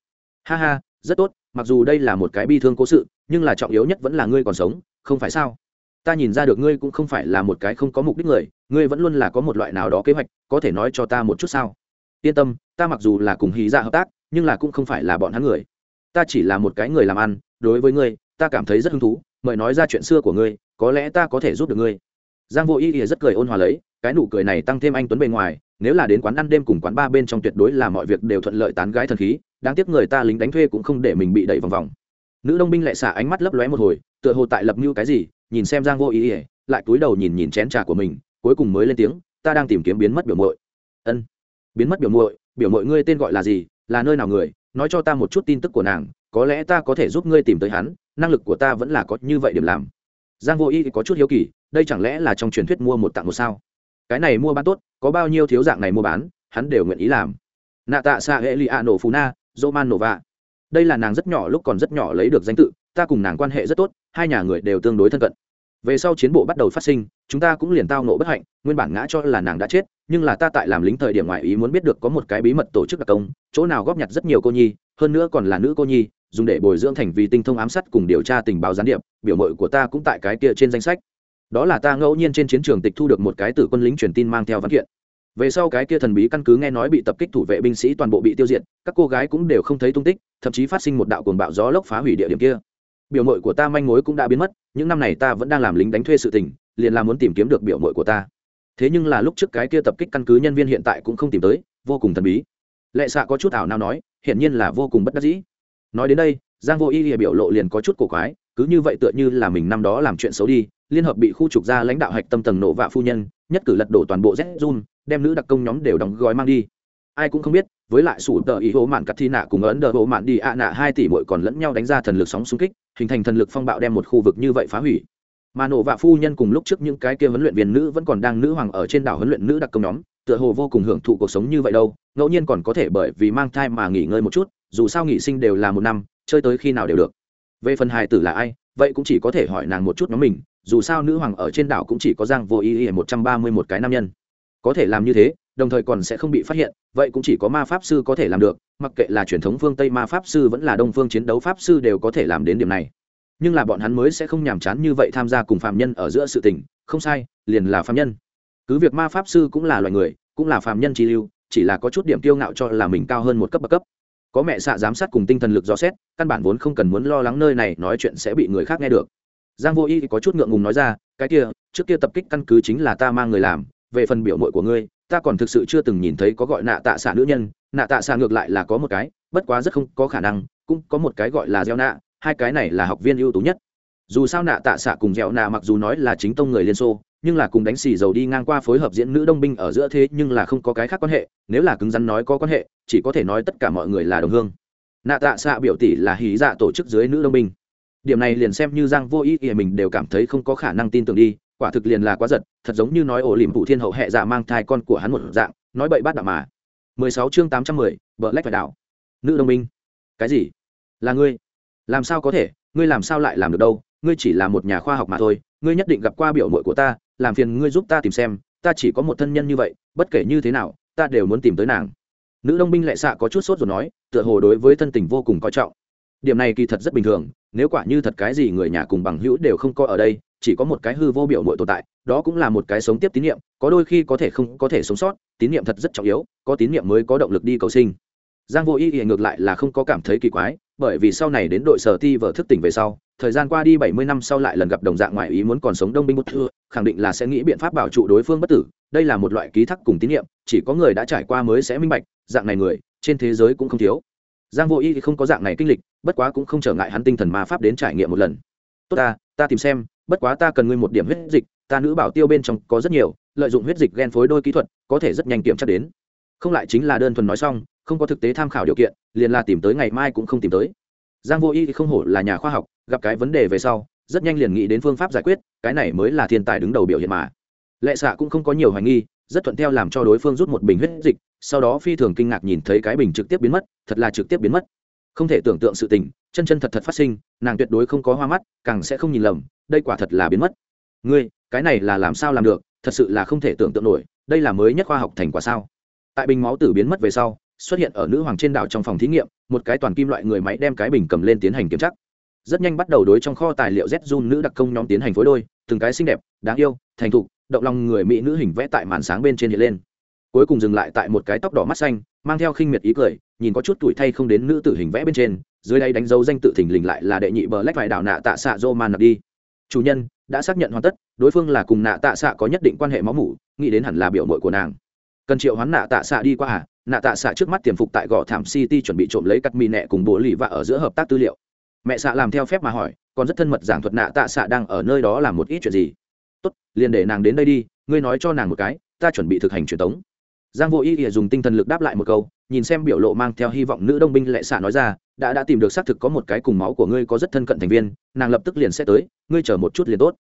Ha ha rất tốt mặc dù đây là một cái bi thương cố sự nhưng là trọng yếu nhất vẫn là ngươi còn sống không phải sao? Ta nhìn ra được ngươi cũng không phải là một cái không có mục đích người, ngươi vẫn luôn là có một loại nào đó kế hoạch, có thể nói cho ta một chút sao? Yên tâm, ta mặc dù là cùng hí ra dạ hợp tác, nhưng là cũng không phải là bọn hắn người. Ta chỉ là một cái người làm ăn, đối với ngươi, ta cảm thấy rất hứng thú, mời nói ra chuyện xưa của ngươi, có lẽ ta có thể giúp được ngươi. Giang vô ý ỉa rất cười ôn hòa lấy, cái nụ cười này tăng thêm anh tuấn bề ngoài, nếu là đến quán ăn đêm cùng quán ba bên trong tuyệt đối là mọi việc đều thuận lợi tán gái thần khí, đáng tiếc người ta lính đánh thuê cũng không để mình bị đẩy vòng vòng. Nữ đông binh lại xả ánh mắt lấp lóe một hồi, tựa hồ tại lập mưu cái gì nhìn xem giang vô ý ỉa lại cúi đầu nhìn nhìn chén trà của mình, cuối cùng mới lên tiếng, ta đang tìm kiếm biến mất biểu muội. Ân, biến mất biểu muội biểu muội ngươi tên gọi là gì, là nơi nào người? Nói cho ta một chút tin tức của nàng, có lẽ ta có thể giúp ngươi tìm tới hắn, năng lực của ta vẫn là có như vậy điểm làm. Giang vô ý có chút hiếu kỳ, đây chẳng lẽ là trong truyền thuyết mua một tặng một sao? Cái này mua bán tốt, có bao nhiêu thiếu dạng này mua bán, hắn đều nguyện ý làm. Nạ tạ xạ hệ lì a nổ phú na, dô man nổ vạ. Đây là nàng rất nhỏ lúc còn rất nhỏ lấy được danh tự ta cùng nàng quan hệ rất tốt, hai nhà người đều tương đối thân cận. Về sau chiến bộ bắt đầu phát sinh, chúng ta cũng liền tao nộ bất hạnh, nguyên bản ngã cho là nàng đã chết, nhưng là ta tại làm lính thời điểm ngoại ý muốn biết được có một cái bí mật tổ chức đặc công, chỗ nào góp nhặt rất nhiều cô nhi, hơn nữa còn là nữ cô nhi, dùng để bồi dưỡng thành vì tinh thông ám sát cùng điều tra tình báo gián điệp, biểu mội của ta cũng tại cái kia trên danh sách. Đó là ta ngẫu nhiên trên chiến trường tịch thu được một cái tử quân lính truyền tin mang theo văn kiện. Về sau cái kia thần bí căn cứ nghe nói bị tập kích thủ vệ binh sĩ toàn bộ bị tiêu diệt, các cô gái cũng đều không thấy tung tích, thậm chí phát sinh một đạo cuồng bạo gió lốc phá hủy địa điểm kia biểu mội của ta manh mối cũng đã biến mất, những năm này ta vẫn đang làm lính đánh thuê sự tình, liền là muốn tìm kiếm được biểu mội của ta. Thế nhưng là lúc trước cái kia tập kích căn cứ nhân viên hiện tại cũng không tìm tới, vô cùng thần bí. Lệ xạ có chút ảo nào nói, hiển nhiên là vô cùng bất đắc dĩ. Nói đến đây, giang vô y lìa biểu lộ liền có chút cổ quái, cứ như vậy tựa như là mình năm đó làm chuyện xấu đi, liên hợp bị khu trục ra lãnh đạo hạch tâm tầng nổ vạ phu nhân, nhất cử lật đổ toàn bộ z run đem nữ đặc công nhóm đều đóng gói mang đi. Ai cũng không biết với lại sủ tờ ý hố mạn cắt thi nạ cùng ấn đờ hộ mạn đi ạ nạ hai tỷ bội còn lẫn nhau đánh ra thần lực sóng xung kích, hình thành thần lực phong bạo đem một khu vực như vậy phá hủy. Mà nổ vạ phu nhân cùng lúc trước những cái kia huấn luyện viên nữ vẫn còn đang nữ hoàng ở trên đảo huấn luyện nữ đặc công nhóm, tựa hồ vô cùng hưởng thụ cuộc sống như vậy đâu, ngẫu nhiên còn có thể bởi vì mang thai mà nghỉ ngơi một chút, dù sao nghỉ sinh đều là một năm, chơi tới khi nào đều được. Về phần hài tử là ai, vậy cũng chỉ có thể hỏi nàng một chút nhóm mình, dù sao nữ hoàng ở trên đảo cũng chỉ có giang vô ý ý một trăm ba mươi một cái nam nhân. Có thể làm như thế đồng thời còn sẽ không bị phát hiện, vậy cũng chỉ có ma pháp sư có thể làm được, mặc kệ là truyền thống phương tây ma pháp sư vẫn là đông phương chiến đấu pháp sư đều có thể làm đến điểm này. Nhưng là bọn hắn mới sẽ không nhàm chán như vậy tham gia cùng phạm nhân ở giữa sự tình, không sai, liền là phạm nhân. Cứ việc ma pháp sư cũng là loài người, cũng là phạm nhân chi lưu, chỉ là có chút điểm tiêu ngạo cho là mình cao hơn một cấp bậc cấp. Có mẹ xạ giám sát cùng tinh thần lực dò xét, căn bản vốn không cần muốn lo lắng nơi này nói chuyện sẽ bị người khác nghe được. Giang vô y có chút ngượng ngùng nói ra, cái kia, trước kia tập kích căn cứ chính là ta mang người làm, về phần biểu mội của ngươi ta còn thực sự chưa từng nhìn thấy có gọi nạ tạ xạ nữ nhân, nạ tạ xạ ngược lại là có một cái, bất quá rất không có khả năng, cũng có một cái gọi là gieo nạ, hai cái này là học viên ưu tú nhất. Dù sao nạ tạ xạ cùng dẻo nạ mặc dù nói là chính tông người liên xô, nhưng là cùng đánh xì dầu đi ngang qua phối hợp diễn nữ đông binh ở giữa thế nhưng là không có cái khác quan hệ, nếu là cứng rắn nói có quan hệ, chỉ có thể nói tất cả mọi người là đồng hương. Nạ tạ xạ biểu tỷ là hí dạ tổ chức dưới nữ đông binh. Điểm này liền xem như giang vô ý ý mình đều cảm thấy không có khả năng tin tưởng đi quả thực liền là quá giật thật giống như nói ổ liềm phụ thiên hậu hệ dạ mang thai con của hắn một dạng nói bậy bát đạo mà. 16 chương 810, vợ lách phải đảo. Nữ đông Minh, cái gì? Là ngươi? Làm sao có thể? Ngươi làm sao lại làm được đâu? Ngươi chỉ là một nhà khoa học mà thôi ngươi nhất định gặp qua biểu mội của ta làm phiền ngươi giúp ta tìm xem ta chỉ có một thân nhân như vậy bất kể như thế nào ta đều muốn tìm tới nàng. Nữ đông binh lệ xạ có chút sốt rồi nói tựa hồ đối với thân tình vô cùng coi trọng. Điểm này kỳ thật rất bình thường nếu quả như thật cái gì người nhà cùng bằng hữu đều không có ở đây chỉ có một cái hư vô biểu mội tồn tại, đó cũng là một cái sống tiếp tín nhiệm có đôi khi có thể không, có thể sống sót, tín nhiệm thật rất trọng yếu, có tín nhiệm mới có động lực đi cầu sinh. Giang vô y ngược lại là không có cảm thấy kỳ quái, bởi vì sau này đến đội sở ti vở thức tỉnh về sau, thời gian qua đi bảy mươi năm sau lại lần gặp đồng dạng ngoại ý muốn còn sống đông binh một thưa khẳng định là sẽ nghĩ biện pháp bảo trụ đối phương bất tử, đây là một loại ký thác cùng tín nhiệm chỉ có người đã trải qua mới sẽ minh bạch, dạng này người, trên thế giới cũng không thiếu. Giang vô y thì không có dạng này kinh lịch, bất quá cũng không trở ngại hắn tinh thần ma pháp đến trải nghiệm một lần. Tốt ta ta tìm xem bất quá ta cần ngươi một điểm huyết dịch, ta nữ bảo tiêu bên trong có rất nhiều, lợi dụng huyết dịch ghen phối đôi kỹ thuật, có thể rất nhanh kiểm tra đến. Không lại chính là đơn thuần nói xong, không có thực tế tham khảo điều kiện, liền là tìm tới ngày mai cũng không tìm tới. Giang vô y không hổ là nhà khoa học, gặp cái vấn đề về sau, rất nhanh liền nghĩ đến phương pháp giải quyết, cái này mới là thiên tài đứng đầu biểu hiện mà. Lệ xạ cũng không có nhiều hoài nghi, rất thuận theo làm cho đối phương rút một bình huyết dịch, sau đó phi thường kinh ngạc nhìn thấy cái bình trực tiếp biến mất, thật là trực tiếp biến mất không thể tưởng tượng sự tình, chân chân thật thật phát sinh, nàng tuyệt đối không có hoa mắt, càng sẽ không nhìn lầm, đây quả thật là biến mất. Ngươi, cái này là làm sao làm được, thật sự là không thể tưởng tượng nổi, đây là mới nhất khoa học thành quả sao? Tại bình máu tử biến mất về sau, xuất hiện ở nữ hoàng trên đảo trong phòng thí nghiệm, một cái toàn kim loại người máy đem cái bình cầm lên tiến hành kiểm tra. Rất nhanh bắt đầu đối trong kho tài liệu z run nữ đặc công nhóm tiến hành phối đôi, từng cái xinh đẹp, đáng yêu, thành thục, động lòng người mỹ nữ hình vẽ tại màn sáng bên trên hiện lên. Cuối cùng dừng lại tại một cái tóc đỏ mắt xanh, mang theo khinh miệt ý cười nhìn có chút tuổi thay không đến nữ tử hình vẽ bên trên, dưới đây đánh dấu danh tự thình lình lại là đệ nhị bờ lách vài đảo nạ tạ xạ dô man đi. Chủ nhân, đã xác nhận hoàn tất, đối phương là cùng nạ tạ xạ có nhất định quan hệ máu mủ, nghĩ đến hẳn là biểu mội của nàng. Cần triệu hoán nạ tạ xạ đi qua à? Nạ tạ xạ trước mắt tiềm phục tại gò thảm city chuẩn bị trộm lấy cắt mì nẹ cùng bố lì và ở giữa hợp tác tư liệu. Mẹ xạ làm theo phép mà hỏi, còn rất thân mật giảng thuật nạ tạ xạ đang ở nơi đó làm một ít chuyện gì? Tốt, liền để nàng đến đây đi, ngươi nói cho nàng một cái, ta chuẩn bị thực hành truyền tống giang vô ý ỉa dùng tinh thần lực đáp lại một câu, nhìn xem biểu lộ mang theo hy vọng nữ đông binh lệ xạ nói ra, đã đã tìm được xác thực có một cái cùng máu của ngươi có rất thân cận thành viên, nàng lập tức liền sẽ tới, ngươi chờ một chút liền tốt.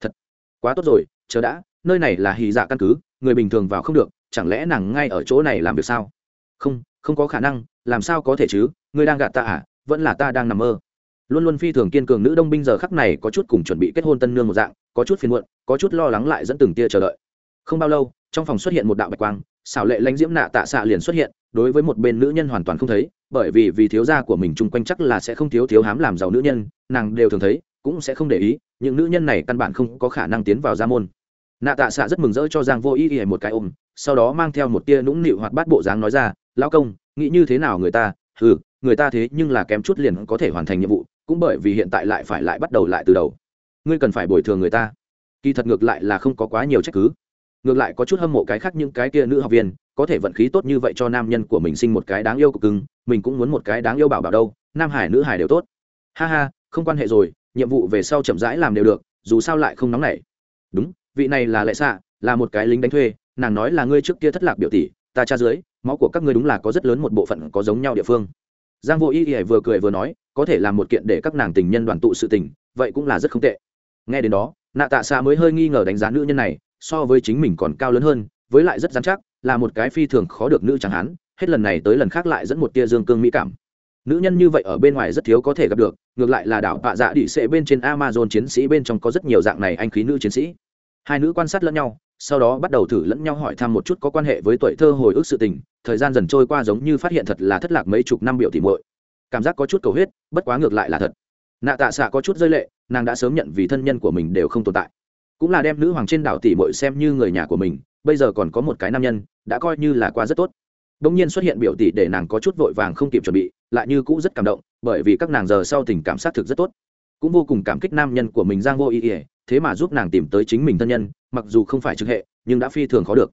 Thật? Quá tốt rồi, chờ đã, nơi này là hì dạ căn cứ, người bình thường vào không được, chẳng lẽ nàng ngay ở chỗ này làm việc sao? Không không có khả năng, làm sao có thể chứ, ngươi đang gạt ta à vẫn là ta đang nằm mơ. Luôn luôn phi thường kiên cường nữ đông binh giờ khắc này có chút cùng chuẩn bị kết hôn tân nương một dạng, có chút phiền muộn, có chút lo lắng lại dẫn từng tia chờ đợi. Không bao lâu, trong phòng xuất hiện một đạo bạch quang xảo lệ lãnh diễm nạ tạ xạ liền xuất hiện, đối với một bên nữ nhân hoàn toàn không thấy, bởi vì vì thiếu gia của mình chung quanh chắc là sẽ không thiếu thiếu hám làm giàu nữ nhân, nàng đều thường thấy, cũng sẽ không để ý, những nữ nhân này căn bản không có khả năng tiến vào gia môn. Nạ tạ xạ rất mừng rỡ cho giang vô ý ỉa một cái ôm, sau đó mang theo một tia nũng nịu hoạt bát bộ dáng nói ra, lão công, nghĩ như thế nào người ta? Ừ người ta thế nhưng là kém chút liền có thể hoàn thành nhiệm vụ, cũng bởi vì hiện tại lại phải lại bắt đầu lại từ đầu. Ngươi cần phải bồi thường người ta. Kỳ thật ngược lại là không có quá nhiều trách cứ ngược lại có chút hâm mộ cái khác những cái kia nữ học viên, có thể vận khí tốt như vậy cho nam nhân của mình sinh một cái đáng yêu cực cưng, mình cũng muốn một cái đáng yêu bảo bảo đâu, nam hải nữ hải đều tốt. Ha ha, không quan hệ rồi, nhiệm vụ về sau chậm rãi làm đều được, dù sao lại không nóng nảy. Đúng, vị này là lệ xạ là một cái lính đánh thuê, nàng nói là ngươi trước kia thất lạc biểu tỷ, ta tra dưới, máu của các ngươi đúng là có rất lớn một bộ phận có giống nhau địa phương. Giang vô y y vừa cười vừa nói, có thể làm một kiện để các nàng tình nhân đoàn tụ sự tình, vậy cũng là rất không tệ. Nghe đến đó, nạ tạ xạ mới hơi nghi ngờ đánh giá nữ nhân này so với chính mình còn cao lớn hơn, với lại rất dán chắc, là một cái phi thường khó được nữ chẳng hán hết lần này tới lần khác lại dẫn một tia dương cương mỹ cảm. Nữ nhân như vậy ở bên ngoài rất thiếu có thể gặp được, ngược lại là đảo bạ dạ đĩ xệ bên trên amazon chiến sĩ bên trong có rất nhiều dạng này anh khí nữ chiến sĩ. Hai nữ quan sát lẫn nhau, sau đó bắt đầu thử lẫn nhau hỏi thăm một chút có quan hệ với tuổi thơ hồi ức sự tình, thời gian dần trôi qua giống như phát hiện thật là thất lạc mấy chục năm biểu thị muội. Cảm giác có chút cầu huyết, bất quá ngược lại là thật. Nạ tạ xạ có chút rơi lệ, nàng đã sớm nhận vì thân nhân của mình đều không tồn tại cũng là đem nữ hoàng trên đảo tỷ muội xem như người nhà của mình, bây giờ còn có một cái nam nhân, đã coi như là qua rất tốt. Đông nhiên xuất hiện biểu tỷ để nàng có chút vội vàng không kịp chuẩn bị, lại như cũ rất cảm động, bởi vì các nàng giờ sau tình cảm sát thực rất tốt. Cũng vô cùng cảm kích nam nhân của mình giang vô ý ỉa thế mà giúp nàng tìm tới chính mình thân nhân, mặc dù không phải trực hệ, nhưng đã phi thường khó được.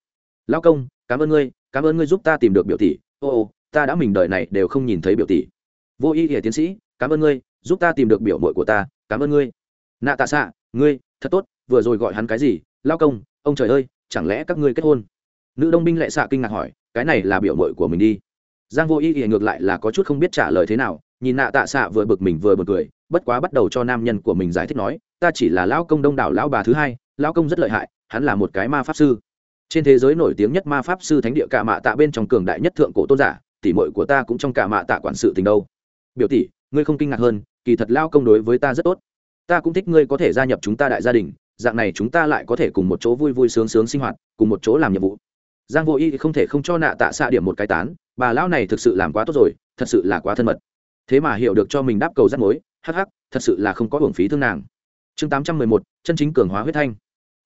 Lao công, cảm ơn ngươi, cảm ơn ngươi giúp ta tìm được biểu tỷ. Ô ô, ta đã mình đời này đều không nhìn thấy biểu tỷ. Vô ý ỉa tiến sĩ, cảm ơn ngươi, giúp ta tìm được biểu mội của ta, cảm ơn ngươi. Nạ tạ xạ, ngươi, thật tốt vừa rồi gọi hắn cái gì? Lao công, ông trời ơi, chẳng lẽ các ngươi kết hôn? Nữ đông binh lệ xạ kinh ngạc hỏi, cái này là biểu mội của mình đi. Giang vô ý thì ngược lại là có chút không biết trả lời thế nào, nhìn nạ tạ xạ vừa bực mình vừa bực cười, bất quá bắt đầu cho nam nhân của mình giải thích nói, ta chỉ là lão công đông đảo lão bà thứ hai, lão công rất lợi hại, hắn là một cái ma pháp sư. Trên thế giới nổi tiếng nhất ma pháp sư thánh địa cả mạ tạ bên trong cường đại nhất thượng cổ tôn giả, tỷ muội của ta cũng trong cả mạ tạ quản sự tình đâu. Biểu tỷ, ngươi không kinh ngạc hơn, kỳ thật lao công đối với ta rất tốt. Ta cũng thích ngươi có thể gia nhập chúng ta đại gia đình dạng này chúng ta lại có thể cùng một chỗ vui vui sướng sướng sinh hoạt, cùng một chỗ làm nhiệm vụ. Giang vô y không thể không cho nạ tạ xạ điểm một cái tán, bà lão này thực sự làm quá tốt rồi, thật sự là quá thân mật. Thế mà hiểu được cho mình đáp cầu rắc mối, hắc hắc, thật sự là không có hưởng phí thương nàng. Chương tám trăm mười một, chân chính cường hóa huyết thanh.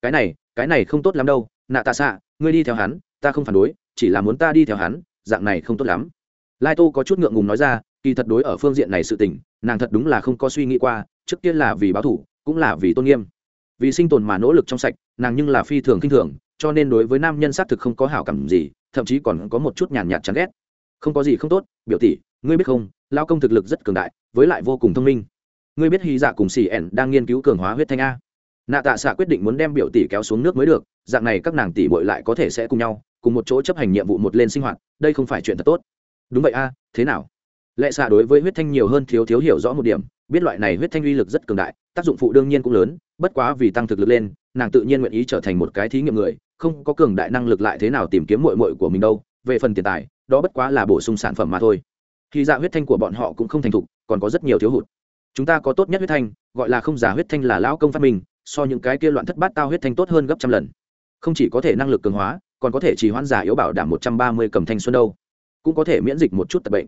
Cái này cái này không tốt lắm đâu, nạ tạ xạ, ngươi đi theo hắn, ta không phản đối, chỉ là muốn ta đi theo hắn, dạng này không tốt lắm. Lai tô có chút ngượng ngùng nói ra, kỳ thật đối ở phương diện này sự tình, nàng thật đúng là không có suy nghĩ qua, trước tiên là vì báo thủ, cũng là vì tôn nghiêm vì sinh tồn mà nỗ lực trong sạch, nàng nhưng là phi thường kinh thường, cho nên đối với nam nhân xác thực không có hảo cảm gì, thậm chí còn có một chút nhàn nhạt chán ghét. Không có gì không tốt, biểu tỷ, ngươi biết không lao công thực lực rất cường đại, với lại vô cùng thông minh. Ngươi biết hy dạ cùng xì ẻn đang nghiên cứu cường hóa huyết thanh a. Nạ tạ xạ quyết định muốn đem biểu tỷ kéo xuống nước mới được, dạng này các nàng tỷ bội lại có thể sẽ cùng nhau, cùng một chỗ chấp hành nhiệm vụ một lên sinh hoạt, đây không phải chuyện thật tốt. Đúng vậy a, thế nào? Lệ xạ đối với huyết thanh nhiều hơn thiếu thiếu hiểu rõ một điểm biết loại này huyết thanh uy lực rất cường đại, tác dụng phụ đương nhiên cũng lớn, bất quá vì tăng thực lực lên, nàng tự nhiên nguyện ý trở thành một cái thí nghiệm người, không có cường đại năng lực lại thế nào tìm kiếm mội mội của mình đâu, về phần tiền tài, đó bất quá là bổ sung sản phẩm mà thôi. Khi dạ huyết thanh của bọn họ cũng không thành thục, còn có rất nhiều thiếu hụt. Chúng ta có tốt nhất huyết thanh, gọi là không giả huyết thanh là lão công phát minh, so những cái kia loạn thất bát tao huyết thanh tốt hơn gấp trăm lần. Không chỉ có thể năng lực cường hóa, còn có thể chỉ hoãn giả yếu bảo đảm một trăm ba mươi cầm thanh xuân đâu. Cũng có thể miễn dịch một chút tập bệnh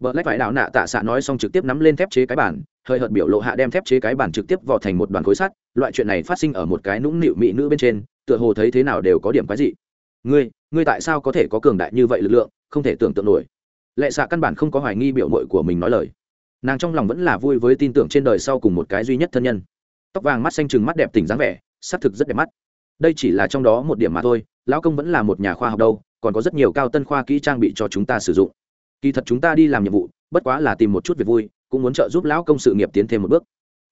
vợ lách phải đạo nạ tạ xạ nói xong trực tiếp nắm lên thép chế cái bản hơi hợt biểu lộ hạ đem thép chế cái bản trực tiếp vò thành một đoàn khối sắt, loại chuyện này phát sinh ở một cái nũng nịu mỹ nữ bên trên, tựa hồ thấy thế nào đều có điểm quái dị. Ngươi ngươi tại sao có thể có cường đại như vậy lực lượng, không thể tưởng tượng nổi. Lệ xạ căn bản không có hoài nghi biểu mội của mình nói lời. Nàng trong lòng vẫn là vui với tin tưởng trên đời sau cùng một cái duy nhất thân nhân. Tóc vàng mắt xanh trừng mắt đẹp tỉnh dáng vẻ xác thực rất đẹp mắt. Đây chỉ là trong đó một điểm mà thôi, lão công vẫn là một nhà khoa học đâu, còn có rất nhiều cao tân khoa kỹ trang bị cho chúng ta sử dụng kỳ thật chúng ta đi làm nhiệm vụ, bất quá là tìm một chút việc vui, cũng muốn trợ giúp lão công sự nghiệp tiến thêm một bước.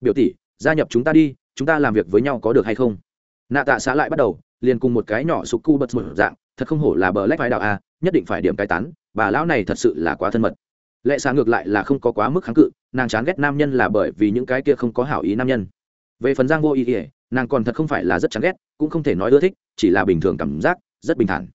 Biểu tỷ, gia nhập chúng ta đi, chúng ta làm việc với nhau có được hay không? Nạ tạ xã lại bắt đầu, liền cùng một cái nhỏ sụp cu bật một dạng, thật không hổ là bờ lách vai đạo a, nhất định phải điểm cai tán, bà lão này thật sự là quá thân mật. Lệ xạ ngược lại là không có quá mức kháng cự, nàng chán ghét nam nhân là bởi vì những cái kia không có hảo ý nam nhân. Về phần giang vô ý ỉa nàng còn thật không phải là rất chán ghét, cũng không thể nói ưa thích, chỉ là bình thường cảm giác, rất bình thản.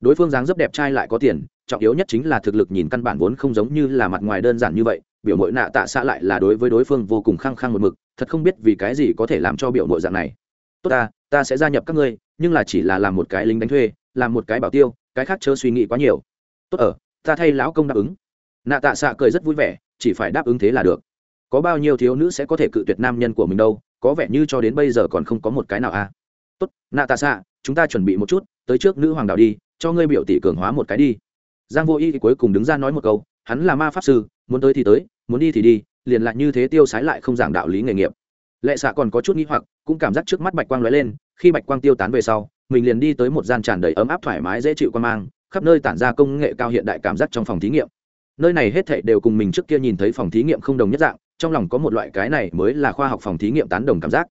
Đối phương dáng rất đẹp trai lại có tiền trọng yếu nhất chính là thực lực nhìn căn bản vốn không giống như là mặt ngoài đơn giản như vậy, biểu mội nạ tạ xạ lại là đối với đối phương vô cùng khăng khăng một mực, thật không biết vì cái gì có thể làm cho biểu mội dạng này. Tốt ta ta sẽ gia nhập các ngươi, nhưng là chỉ là làm một cái lính đánh thuê, làm một cái bảo tiêu, cái khác chớ suy nghĩ quá nhiều. Tốt ở, ta thay lão công đáp ứng. Nạ tạ xạ cười rất vui vẻ, chỉ phải đáp ứng thế là được. Có bao nhiêu thiếu nữ sẽ có thể cự tuyệt nam nhân của mình đâu, có vẻ như cho đến bây giờ còn không có một cái nào a à. tốt, nạ tạ xạ, chúng ta chuẩn bị một chút, tới trước nữ hoàng đạo đi, cho ngươi biểu tỷ cường hóa một cái đi giang vô y thì cuối cùng đứng ra nói một câu, hắn là ma pháp sư, muốn tới thì tới, muốn đi thì đi, liền lại như thế tiêu sái lại không giảng đạo lý nghề nghiệp. Lệ xạ còn có chút nghĩ hoặc, cũng cảm giác trước mắt bạch quang lóe lên, khi bạch quang tiêu tán về sau, mình liền đi tới một gian tràn đầy ấm áp thoải mái dễ chịu quan mang, khắp nơi tản ra công nghệ cao hiện đại cảm giác trong phòng thí nghiệm. Nơi này hết thảy đều cùng mình trước kia nhìn thấy phòng thí nghiệm không đồng nhất dạng, trong lòng có một loại cái này mới là khoa học phòng thí nghiệm tán đồng cảm giác.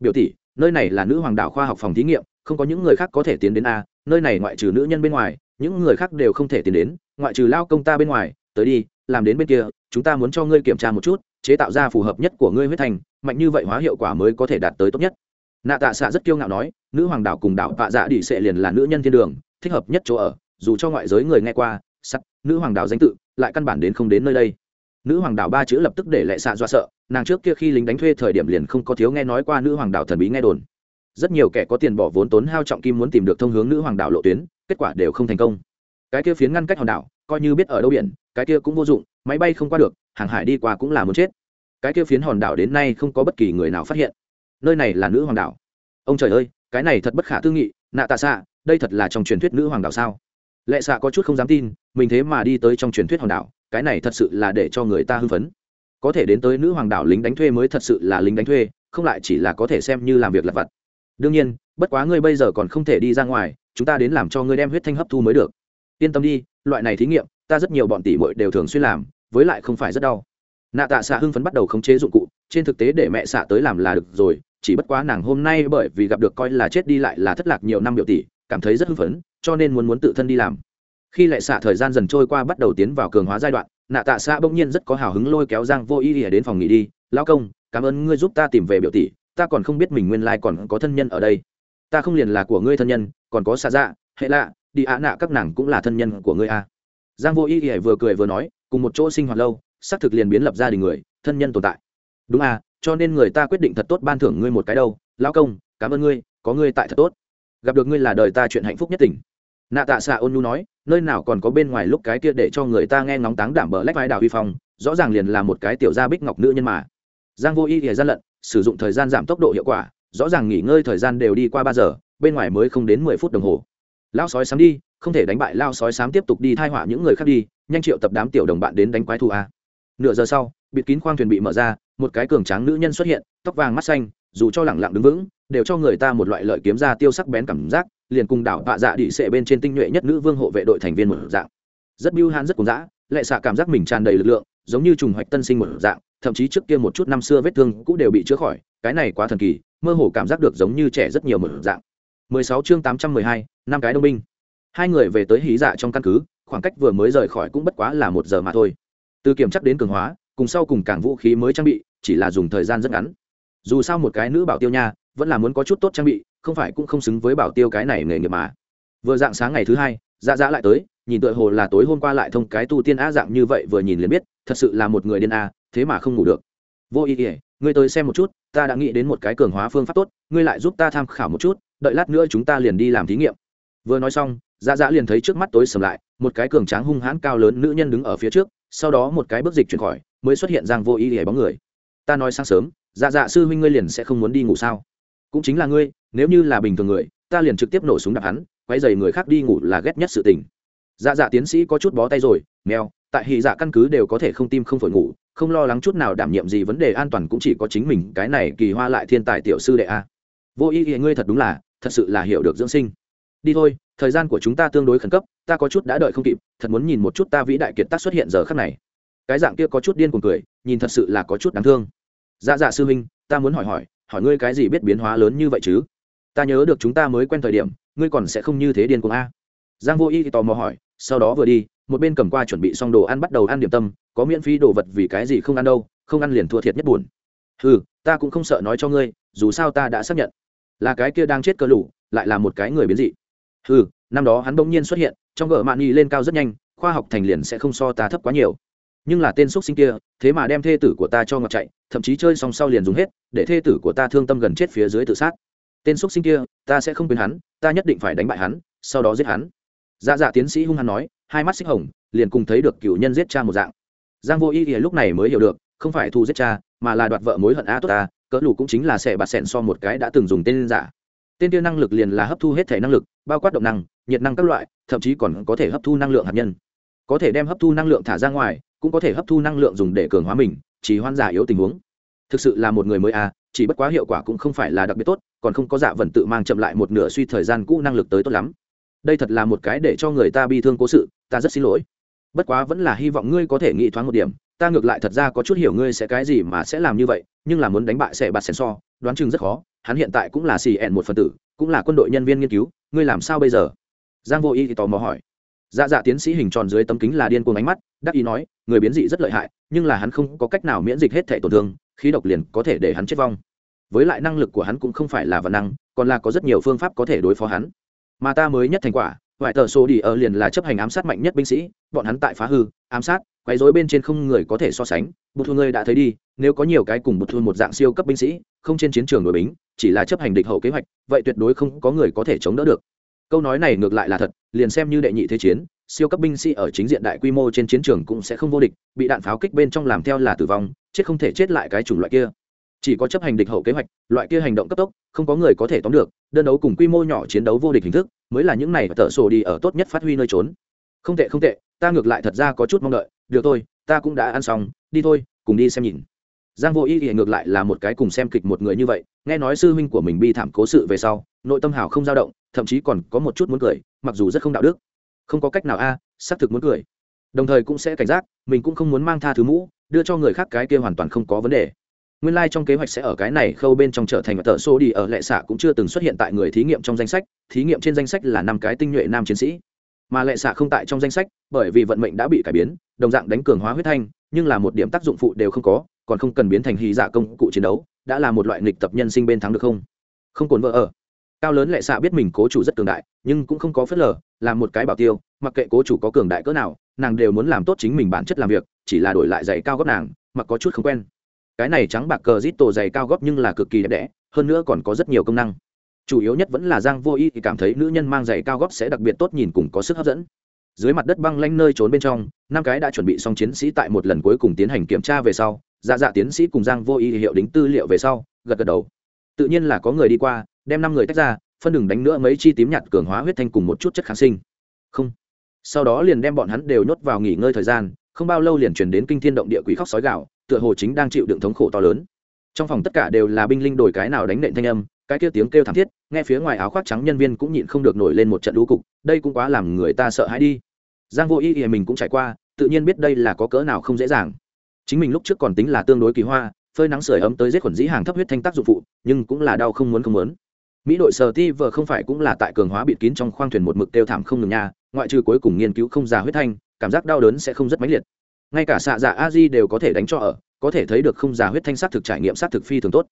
Biểu tỷ, nơi này là nữ hoàng đạo khoa học phòng thí nghiệm, không có những người khác có thể tiến đến a, nơi này ngoại trừ nữ nhân bên ngoài những người khác đều không thể tiến đến, ngoại trừ lao công ta bên ngoài, tới đi, làm đến bên kia, chúng ta muốn cho ngươi kiểm tra một chút, chế tạo ra phù hợp nhất của ngươi huyết thành, mạnh như vậy hóa hiệu quả mới có thể đạt tới tốt nhất. Nạ tạ xạ rất kiêu ngạo nói, nữ hoàng đảo cùng đảo vạ dạ đi sệ liền là nữ nhân thiên đường, thích hợp nhất chỗ ở, dù cho ngoại giới người nghe qua sắc nữ hoàng đảo danh tự, lại căn bản đến không đến nơi đây. Nữ hoàng đảo ba chữ lập tức để lệ xạ do sợ, nàng trước kia khi lính đánh thuê thời điểm liền không có thiếu nghe nói qua nữ hoàng đảo thần bí nghe đồn rất nhiều kẻ có tiền bỏ vốn tốn hao trọng kim muốn tìm được thông hướng nữ hoàng đảo lộ tuyến, kết quả đều không thành công. Cái kia phiến ngăn cách hòn đảo, coi như biết ở đâu biển, cái kia cũng vô dụng, máy bay không qua được, hàng hải đi qua cũng là muốn chết. Cái kia phiến hòn đảo đến nay không có bất kỳ người nào phát hiện. Nơi này là nữ hoàng đảo. Ông trời ơi, cái này thật bất khả tư nghị, nạ tạ xạ, đây thật là trong truyền thuyết nữ hoàng đảo sao? Lệ xạ có chút không dám tin, mình thế mà đi tới trong truyền thuyết hòn đảo, cái này thật sự là để cho người ta hưng phấn. Có thể đến tới nữ hoàng đảo lính đánh thuê mới thật sự là lính đánh thuê, không lại chỉ là có thể xem như làm việc lặt vặt đương nhiên, bất quá ngươi bây giờ còn không thể đi ra ngoài, chúng ta đến làm cho ngươi đem huyết thanh hấp thu mới được. Yên tâm đi, loại này thí nghiệm, ta rất nhiều bọn tỷ muội đều thường xuyên làm, với lại không phải rất đau. Nạ tạ xạ hưng phấn bắt đầu khống chế dụng cụ, trên thực tế để mẹ xạ tới làm là được rồi, chỉ bất quá nàng hôm nay bởi vì gặp được coi là chết đi lại là thất lạc nhiều năm biểu tỷ, cảm thấy rất hưng phấn, cho nên muốn muốn tự thân đi làm. Khi lại xạ thời gian dần trôi qua bắt đầu tiến vào cường hóa giai đoạn, nạ tạ xạ bỗng nhiên rất có hào hứng lôi kéo giang vô ý ỉa đến phòng nghỉ đi. Lao công, cảm ơn ngươi giúp ta tìm về biểu tỷ ta còn không biết mình nguyên lai còn có thân nhân ở đây. Ta không liền là của ngươi thân nhân, còn có xa dạ hệ lạ, đi ạ nạ các nàng cũng là thân nhân của ngươi a à. giang vô ý ỉa vừa cười vừa nói, cùng một chỗ sinh hoạt lâu, xác thực liền biến lập gia đình người, thân nhân tồn tại. Đúng à cho nên người ta quyết định thật tốt ban thưởng ngươi một cái đâu. Lão công, cảm ơn ngươi, có ngươi tại thật tốt. Gặp được ngươi là đời ta chuyện hạnh phúc nhất tỉnh. Nạ tạ xạ ôn nhu nói, nơi nào còn có bên ngoài lúc cái kia để cho người ta nghe ngóng táng đảm bờ lách vai đào huy phong, rõ ràng liền là một cái tiểu gia bích ngọc nữ nhân mà. Giang vô y thì gian lận sử dụng thời gian giảm tốc độ hiệu quả, rõ ràng nghỉ ngơi thời gian đều đi qua ba giờ, bên ngoài mới không đến mười phút đồng hồ. Lao sói sám đi, không thể đánh bại lao sói sám tiếp tục đi thai họa những người khác đi, nhanh triệu tập đám tiểu đồng bạn đến đánh quái thù a. Nửa giờ sau, bịt kín khoang thuyền bị mở ra, một cái cường tráng nữ nhân xuất hiện, tóc vàng mắt xanh, dù cho lẳng lặng đứng vững, đều cho người ta một loại lợi kiếm ra tiêu sắc bén cảm giác, liền cùng đảo vạ dạ đĩ sệ bên trên tinh nhuệ nhất nữ vương hộ vệ đội thành viên một dạng. Rất biêu hãn, rất cuồng dã, lệ xạ cảm giác mình tràn đầy lực lượng, giống như trùng hoạch tân sinh một dạng thậm chí trước kia một chút năm xưa vết thương cũng đều bị chữa khỏi cái này quá thần kỳ mơ hồ cảm giác được giống như trẻ rất nhiều một dạng. 16 chương 812, năm cái đông binh. Hai người về tới hí dạ trong căn cứ khoảng cách vừa mới rời khỏi cũng bất quá là một giờ mà thôi. Từ kiểm chắc đến cường hóa cùng sau cùng cảng vũ khí mới trang bị chỉ là dùng thời gian rất ngắn. Dù sao một cái nữ bảo tiêu nha vẫn là muốn có chút tốt trang bị không phải cũng không xứng với bảo tiêu cái này nghề nghiệp mà. Vừa dạng sáng ngày thứ hai dạ dạ lại tới nhìn tựa hồ là tối hôm qua lại thông cái tu tiên á dạng như vậy vừa nhìn liền biết thật sự là một người điên a thế mà không ngủ được. Vô ý ỉa ngươi tới xem một chút, ta đã nghĩ đến một cái cường hóa phương pháp tốt, ngươi lại giúp ta tham khảo một chút, đợi lát nữa chúng ta liền đi làm thí nghiệm. Vừa nói xong dạ dạ liền thấy trước mắt tối sầm lại, một cái cường tráng hung hãn cao lớn nữ nhân đứng ở phía trước, sau đó một cái bước dịch chuyển khỏi, mới xuất hiện giang vô ý ỉa bóng người. Ta nói sáng sớm dạ dạ sư huynh ngươi liền sẽ không muốn đi ngủ sao? Cũng chính là ngươi, nếu như là bình thường người, ta liền trực tiếp nổ súng đập hắn quay dày người khác đi ngủ là ghét nhất sự tình. Dạ dạ tiến sĩ có chút bó tay rồi, mèo, tại hì dạ căn cứ đều có thể không tim không phổi ngủ không lo lắng chút nào đảm nhiệm gì vấn đề an toàn cũng chỉ có chính mình, cái này kỳ hoa lại thiên tài tiểu sư đệ a. Vô ý ý ngươi thật đúng là, thật sự là hiểu được dưỡng sinh. Đi thôi, thời gian của chúng ta tương đối khẩn cấp, ta có chút đã đợi không kịp, thật muốn nhìn một chút ta vĩ đại kiệt tác xuất hiện giờ khắc này. Cái dạng kia có chút điên cuồng cười, nhìn thật sự là có chút đáng thương. Dạ dạ sư huynh, ta muốn hỏi hỏi hỏi ngươi cái gì biết biến hóa lớn như vậy chứ? Ta nhớ được chúng ta mới quen thời điểm, ngươi còn sẽ không như thế điên cuồng a. Giang vô y tò mò hỏi, sau đó vừa đi, một bên cầm qua chuẩn bị xong đồ ăn bắt đầu ăn điểm tâm có miễn phí đồ vật vì cái gì không ăn đâu, không ăn liền thua thiệt nhất buồn. Ừ ta cũng không sợ nói cho ngươi, dù sao ta đã xác nhận. Là cái kia đang chết cơ lủ lại là một cái người biến dị. Ừ năm đó hắn bỗng nhiên xuất hiện, trong gỡ mạn nghi lên cao rất nhanh, khoa học thành liền sẽ không so ta thấp quá nhiều. Nhưng là tên x sinh kia, thế mà đem thê tử của ta cho ngọt chạy, thậm chí chơi xong sau liền dùng hết, để thê tử của ta thương tâm gần chết phía dưới tự sát. Tên x sinh kia, ta sẽ không quên hắn, ta nhất định phải đánh bại hắn, sau đó giết hắn. Dạ dạ tiến sĩ hung hăng nói, hai mắt xích hồng, liền cùng thấy được cựu nhân giết cha một dạng giang vô ý thì lúc này mới hiểu được, không phải thu giết cha, mà là đoạt vợ mối hận á tốt ta, cỡ lù cũng chính là sẽ bạt sẹn so một cái đã từng dùng tên giả. Tên tiêu năng lực liền là hấp thu hết thể năng lực, bao quát động năng, nhiệt năng các loại, thậm chí còn có thể hấp thu năng lượng hạt nhân. Có thể đem hấp thu năng lượng thả ra ngoài, cũng có thể hấp thu năng lượng dùng để cường hóa mình chỉ hoan giả yếu tình huống. Thực sự là một người mới à chỉ bất quá hiệu quả cũng không phải là đặc biệt tốt, còn không có dạ vần tự mang chậm lại một nửa suy thời gian cũ năng lực tới tốt lắm. Đây thật là một cái để cho người ta bi thương cố sự, ta rất xin lỗi bất quá vẫn là hy vọng ngươi có thể nghĩ thoáng một điểm, ta ngược lại thật ra có chút hiểu ngươi sẽ cái gì mà sẽ làm như vậy, nhưng là muốn đánh bại sẽ bạt sen so, đoán chừng rất khó, hắn hiện tại cũng là xì ẹn một phần tử, cũng là quân đội nhân viên nghiên cứu, ngươi làm sao bây giờ? Giang vô y thì tò mò hỏi. Dạ dạ tiến sĩ hình tròn dưới tấm kính là điên cuồng ánh mắt, đắc ý nói, người biến dị rất lợi hại, nhưng là hắn không có cách nào miễn dịch hết thể tổn thương, khí độc liền có thể để hắn chết vong. Với lại năng lực của hắn cũng không phải là vật năng, còn là có rất nhiều phương pháp có thể đối phó hắn. Mà ta mới nhất thành quả ngoại tờ số đi ở liền là chấp hành ám sát mạnh nhất binh sĩ, bọn hắn tại phá hư, ám sát, quấy rối bên trên không người có thể so sánh. Bụt thu ngươi đã thấy đi, nếu có nhiều cái cùng Bụt thu một dạng siêu cấp binh sĩ, không trên chiến trường đội bính, chỉ là chấp hành địch hậu kế hoạch, vậy tuyệt đối không có người có thể chống đỡ được. Câu nói này ngược lại là thật, liền xem như đệ nhị thế chiến, siêu cấp binh sĩ ở chính diện đại quy mô trên chiến trường cũng sẽ không vô địch, bị đạn pháo kích bên trong làm theo là tử vong, chết không thể chết lại cái chủng loại kia. Chỉ có chấp hành địch hậu kế hoạch, loại kia hành động cấp tốc không có người có thể tóm được, đơn đấu cùng quy mô nhỏ chiến đấu vô địch hình thức, mới là những này tợ sổ đi ở tốt nhất phát huy nơi trốn. Không tệ không tệ, ta ngược lại thật ra có chút mong đợi, được thôi, ta cũng đã ăn xong, đi thôi, cùng đi xem nhìn. Giang vô ý thì ngược lại là một cái cùng xem kịch một người như vậy, nghe nói sư huynh của mình bi thảm cố sự về sau, nội tâm hào không dao động, thậm chí còn có một chút muốn cười, mặc dù rất không đạo đức. Không có cách nào a, xác thực muốn cười. Đồng thời cũng sẽ cảnh giác, mình cũng không muốn mang tha thứ mũ, đưa cho người khác cái kia hoàn toàn không có vấn đề nguyên lai trong kế hoạch sẽ ở cái này khâu bên trong trở thành tờ xô đi ở lệ xạ cũng chưa từng xuất hiện tại người thí nghiệm trong danh sách. Thí nghiệm trên danh sách là năm cái tinh nhuệ nam chiến sĩ. Mà lệ xạ không tại trong danh sách, bởi vì vận mệnh đã bị cải biến, đồng dạng đánh cường hóa huyết thanh, nhưng là một điểm tác dụng phụ đều không có, còn không cần biến thành hy dạ công cụ chiến đấu, đã là một loại nghịch tập nhân sinh bên thắng được không? Không cồn vỡ ở. Cao lớn lệ xạ biết mình cố chủ rất cường đại, nhưng cũng không có phớt lờ làm một cái bảo tiêu, mặc kệ cố chủ có cường đại cỡ nào, nàng đều muốn làm tốt chính mình bản chất làm việc, chỉ là đổi lại giày cao góc nàng, mặc có chút không quen cái này trắng bạc cờ rít tổ dày cao gấp nhưng là cực kỳ đẹp đẽ, hơn nữa còn có rất nhiều công năng. Chủ yếu nhất vẫn là giang vô y thì cảm thấy nữ nhân mang giày cao góp sẽ đặc biệt tốt nhìn cùng có sức hấp dẫn. Dưới mặt đất băng lanh nơi trốn bên trong, năm cái đã chuẩn bị xong chiến sĩ tại một lần cuối cùng tiến hành kiểm tra về sau dạ dạ tiến sĩ cùng giang vô y hiệu đính tư liệu về sau, gật gật đầu. Tự nhiên là có người đi qua, đem năm người tách ra, phân đừng đánh nữa mấy chi tím nhạt cường hóa huyết thanh cùng một chút chất kháng sinh. Không. Sau đó liền đem bọn hắn đều nhốt vào nghỉ ngơi thời gian, không bao lâu liền chuyển đến kinh thiên động địa quỷ khóc sói gạo tựa hồ chính đang chịu đựng thống khổ to lớn. Trong phòng tất cả đều là binh linh đổi cái nào đánh nện thanh âm, cái kia tiếng kêu thảm thiết, nghe phía ngoài áo khoác trắng nhân viên cũng nhịn không được nổi lên một trận lũ cục, đây cũng quá làm người ta sợ hãi đi. Giang vô ý ý mình cũng trải qua, tự nhiên biết đây là có cỡ nào không dễ dàng. Chính mình lúc trước còn tính là tương đối kỳ hoa, phơi nắng sưởi ấm tới giết khuẩn dĩ hàng thấp huyết thanh tác dụng phụ, nhưng cũng là đau không muốn không muốn. Mỹ đội sở ti vừa không phải cũng là tại cường hóa bịt kín trong khoang thuyền một mực tiêu thảm không ngừng nha, ngoại trừ cuối cùng nghiên cứu không già huyết thanh, cảm giác đau đớn sẽ không rất mãnh liệt ngay cả xạ dạ a di đều có thể đánh cho ở, có thể thấy được không già huyết thanh s á t thực trải nghiệm s á t thực phi thường tốt.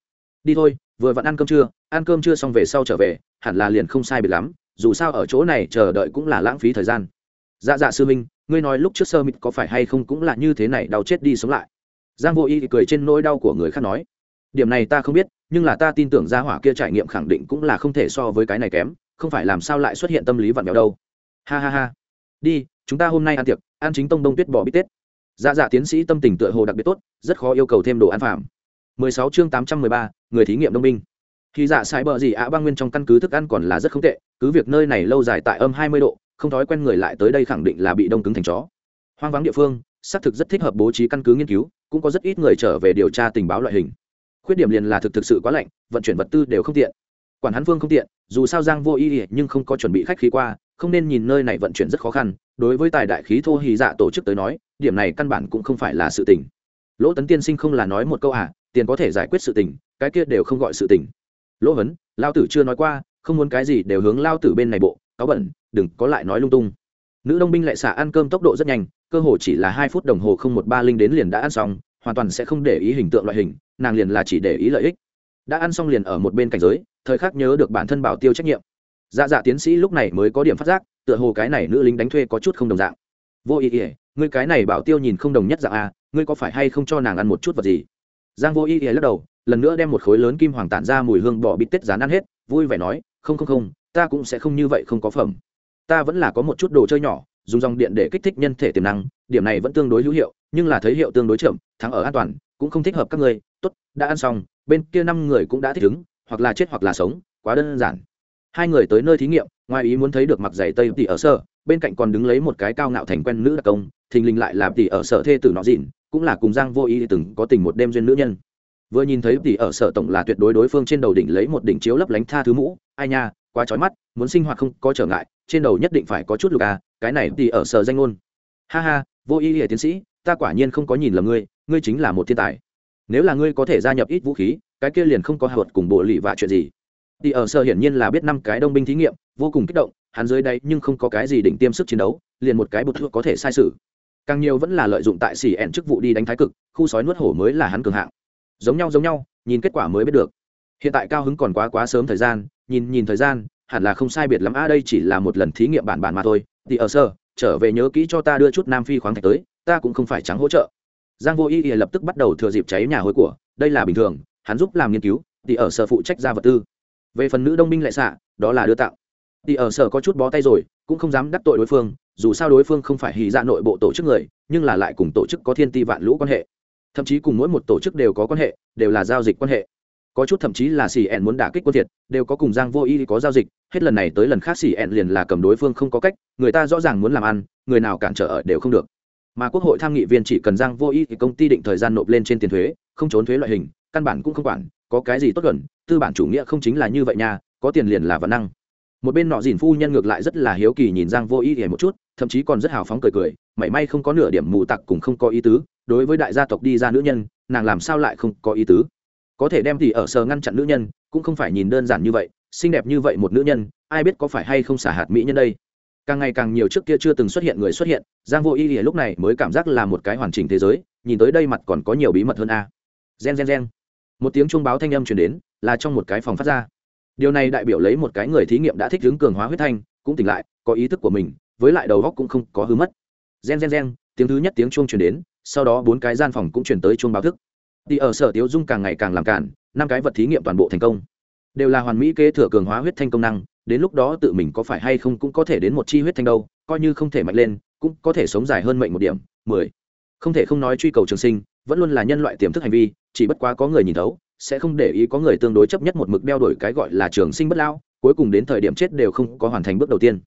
Đi thôi, vừa vặn ăn cơm trưa, ăn cơm trưa xong về sau trở về, hẳn là liền không sai biệt lắm, dù sao ở chỗ này chờ đợi cũng là lãng phí thời gian. Dạ dạ sư minh ngươi nói lúc trước sơ mịt có phải hay không cũng là như thế này, đau chết đi sống lại. Giang vô y thì cười trên nỗi đau của người khác nói, điểm này ta không biết, nhưng là ta tin tưởng gia hỏa kia trải nghiệm khẳng định cũng là không thể so với cái này kém, không phải làm sao lại xuất hiện tâm lý vặn vẹo đâu. Ha ha ha. Đi, chúng ta hôm nay ăn tiệc, ăn chính tông đông tuyết bò bít tết dạ dạ tiến sĩ tâm tình tựa hồ đặc biệt tốt rất khó yêu cầu thêm đồ ăn phạm 16 chương 813, người thí nghiệm đông binh. Khi dạ sai bờ gì ạ băng nguyên trong căn cứ thức ăn còn là rất không tệ cứ việc nơi này lâu dài tại âm 20 độ không thói quen người lại tới đây khẳng định là bị đông cứng thành chó. Hoang vắng địa phương xác thực rất thích hợp bố trí căn cứ nghiên cứu cũng có rất ít người trở về điều tra tình báo loại hình. Khuyết điểm liền là thực thực sự quá lạnh vận chuyển vật tư đều không tiện. Quản hắn phương không tiện dù sao giang vô ý nhưng không có chuẩn bị khách khí qua không nên nhìn nơi này vận chuyển rất khó khăn, đối với tài đại khí thô hì dạ tổ chức tới nói, điểm này căn bản cũng không phải là sự tình. Lỗ tấn tiên sinh không là nói một câu à tiền có thể giải quyết sự tình, cái kia đều không gọi sự tình. Lỗ vấn lao tử chưa nói qua, không muốn cái gì đều hướng lao tử bên này bộ, cáo bẩn, đừng có lại nói lung tung. Nữ đông binh lại xả ăn cơm tốc độ rất nhanh, cơ hồ chỉ là hai phút đồng hồ không một ba linh đến liền đã ăn xong, hoàn toàn sẽ không để ý hình tượng loại hình, nàng liền là chỉ để ý lợi ích. Đã ăn xong liền ở một bên cảnh giới, thời khắc nhớ được bản thân bảo tiêu trách nhiệm dạ dạ tiến sĩ lúc này mới có điểm phát giác, tựa hồ cái này nữ lính đánh thuê có chút không đồng dạng. Vô ý ỉa ngươi cái này bảo tiêu nhìn không đồng nhất dạng a, ngươi có phải hay không cho nàng ăn một chút vật gì? Giang vô ý ỉa lắc đầu, lần nữa đem một khối lớn kim hoàng tản ra mùi hương bỏ bít tết rán ăn hết, vui vẻ nói, không không không, ta cũng sẽ không như vậy không có phẩm. Ta vẫn là có một chút đồ chơi nhỏ, dùng dòng điện để kích thích nhân thể tiềm năng, điểm này vẫn tương đối hữu hiệu, nhưng là thấy hiệu tương đối chậm, thắng ở an toàn, cũng không thích hợp các ngươi. Tốt, đã ăn xong, bên kia năm người cũng đã thích ứng, hoặc là chết hoặc là sống, quá đơn giản hai người tới nơi thí nghiệm, ngoài ý muốn thấy được mặc giày tây tỷ ở sở, bên cạnh còn đứng lấy một cái cao ngạo thành quen nữ đặc công, thình lình lại là tỷ ở sở thê tử nọ dịn, cũng là cùng giang vô ý từng có tình một đêm duyên nữ nhân. Vừa nhìn thấy tỷ ở sở tổng là tuyệt đối đối phương trên đầu đỉnh lấy một đỉnh chiếu lấp lánh tha thứ mũ, ai nha, quá trói mắt, muốn sinh hoạt không có trở ngại, trên đầu nhất định phải có chút lục à cái này tỷ ở sở danh ngôn. Ha ha, vô ý hệ tiến sĩ, ta quả nhiên không có nhìn lầm ngươi ngươi chính là một thiên tài. Nếu là ngươi có thể gia nhập ít vũ khí, cái kia liền không có hợp cùng bộ lì và chuyện gì tỷ ở sở hiển nhiên là biết năm cái đông binh thí nghiệm, vô cùng kích động, hắn dưới đây nhưng không có cái gì đỉnh tiêm sức chiến đấu, liền một cái bột thuốc có thể sai sự càng nhiều vẫn là lợi dụng tại xỉ ẹn chức vụ đi đánh thái cực, khu sói nuốt hổ mới là hắn cường hạng. Giống nhau giống nhau, nhìn kết quả mới biết được. Hiện tại cao hứng còn quá quá sớm thời gian, nhìn nhìn thời gian, hẳn là không sai biệt lắm. A đây chỉ là một lần thí nghiệm bản bản mà thôi. Thì ở sơ trở về nhớ kỹ cho ta đưa chút nam phi khoáng thạch tới, ta cũng không phải trắng hỗ trợ. Giang vô y y lập tức bắt đầu thừa dịp cháy nhà hối của, đây là bình thường, hắn giúp làm nghiên cứu thì ở sở phụ trách ra vật tư về phần nữ đông binh lại xạ, đó là đưa tặng thì ở sở có chút bó tay rồi, cũng không dám đắc tội đối phương, dù sao đối phương không phải hì ra dạ nội bộ tổ chức người, nhưng là lại cùng tổ chức có thiên ti vạn lũ quan hệ. Thậm chí cùng mỗi một tổ chức đều có quan hệ, đều là giao dịch quan hệ. Có chút thậm chí là xì ẹn muốn đả kích quân thiệt, đều có cùng giang vô y có giao dịch, hết lần này tới lần khác xì ẹn liền là cầm đối phương không có cách, người ta rõ ràng muốn làm ăn, người nào cản trở ở đều không được. Mà quốc hội tham nghị viên chỉ cần giang vô y thì công ty định thời gian nộp lên trên tiền thuế, không trốn thuế loại hình, căn bản cũng không quản có cái gì tốt gần, tư bản chủ nghĩa không chính là như vậy nha, có tiền liền là văn năng. Một bên nọ dìn phu nhân ngược lại rất là hiếu kỳ nhìn giang vô y hề một chút, thậm chí còn rất hào phóng cười cười, mảy may không có nửa điểm mù tặc cùng không có ý tứ, đối với đại gia tộc đi ra nữ nhân, nàng làm sao lại không có ý tứ? Có thể đem thì ở sờ ngăn chặn nữ nhân, cũng không phải nhìn đơn giản như vậy, xinh đẹp như vậy một nữ nhân, ai biết có phải hay không xả hạt mỹ nhân đây? Càng ngày càng nhiều trước kia chưa từng xuất hiện người xuất hiện, giang vô y thì lúc này mới cảm giác là một cái hoàn chỉnh thế giới, nhìn tới đây mặt còn có nhiều bí mật hơn a. Gen gen gen một tiếng chuông báo thanh âm chuyển đến, là trong một cái phòng phát ra. Điều này đại biểu lấy một cái người thí nghiệm đã thích hướng cường hóa huyết thanh, cũng tỉnh lại, có ý thức của mình, với lại đầu góc cũng không có hư mất. Gen gen gen, tiếng thứ nhất tiếng chuông chuyển đến, sau đó bốn cái gian phòng cũng chuyển tới chuông báo thức. Thì ở sở tiếu dung càng ngày càng làm cản, năm cái vật thí nghiệm toàn bộ thành công. Đều là hoàn mỹ kế thừa cường hóa huyết thanh công năng, đến lúc đó tự mình có phải hay không cũng có thể đến một chi huyết thanh đâu, coi như không thể mạnh lên, cũng có thể sống dài hơn mệnh một điểm, mười. Không thể không nói truy cầu trường sinh vẫn luôn là nhân loại tiềm thức hành vi, chỉ bất quá có người nhìn thấu, sẽ không để ý có người tương đối chấp nhất một mực đeo đổi cái gọi là trường sinh bất lao, cuối cùng đến thời điểm chết đều không có hoàn thành bước đầu tiên.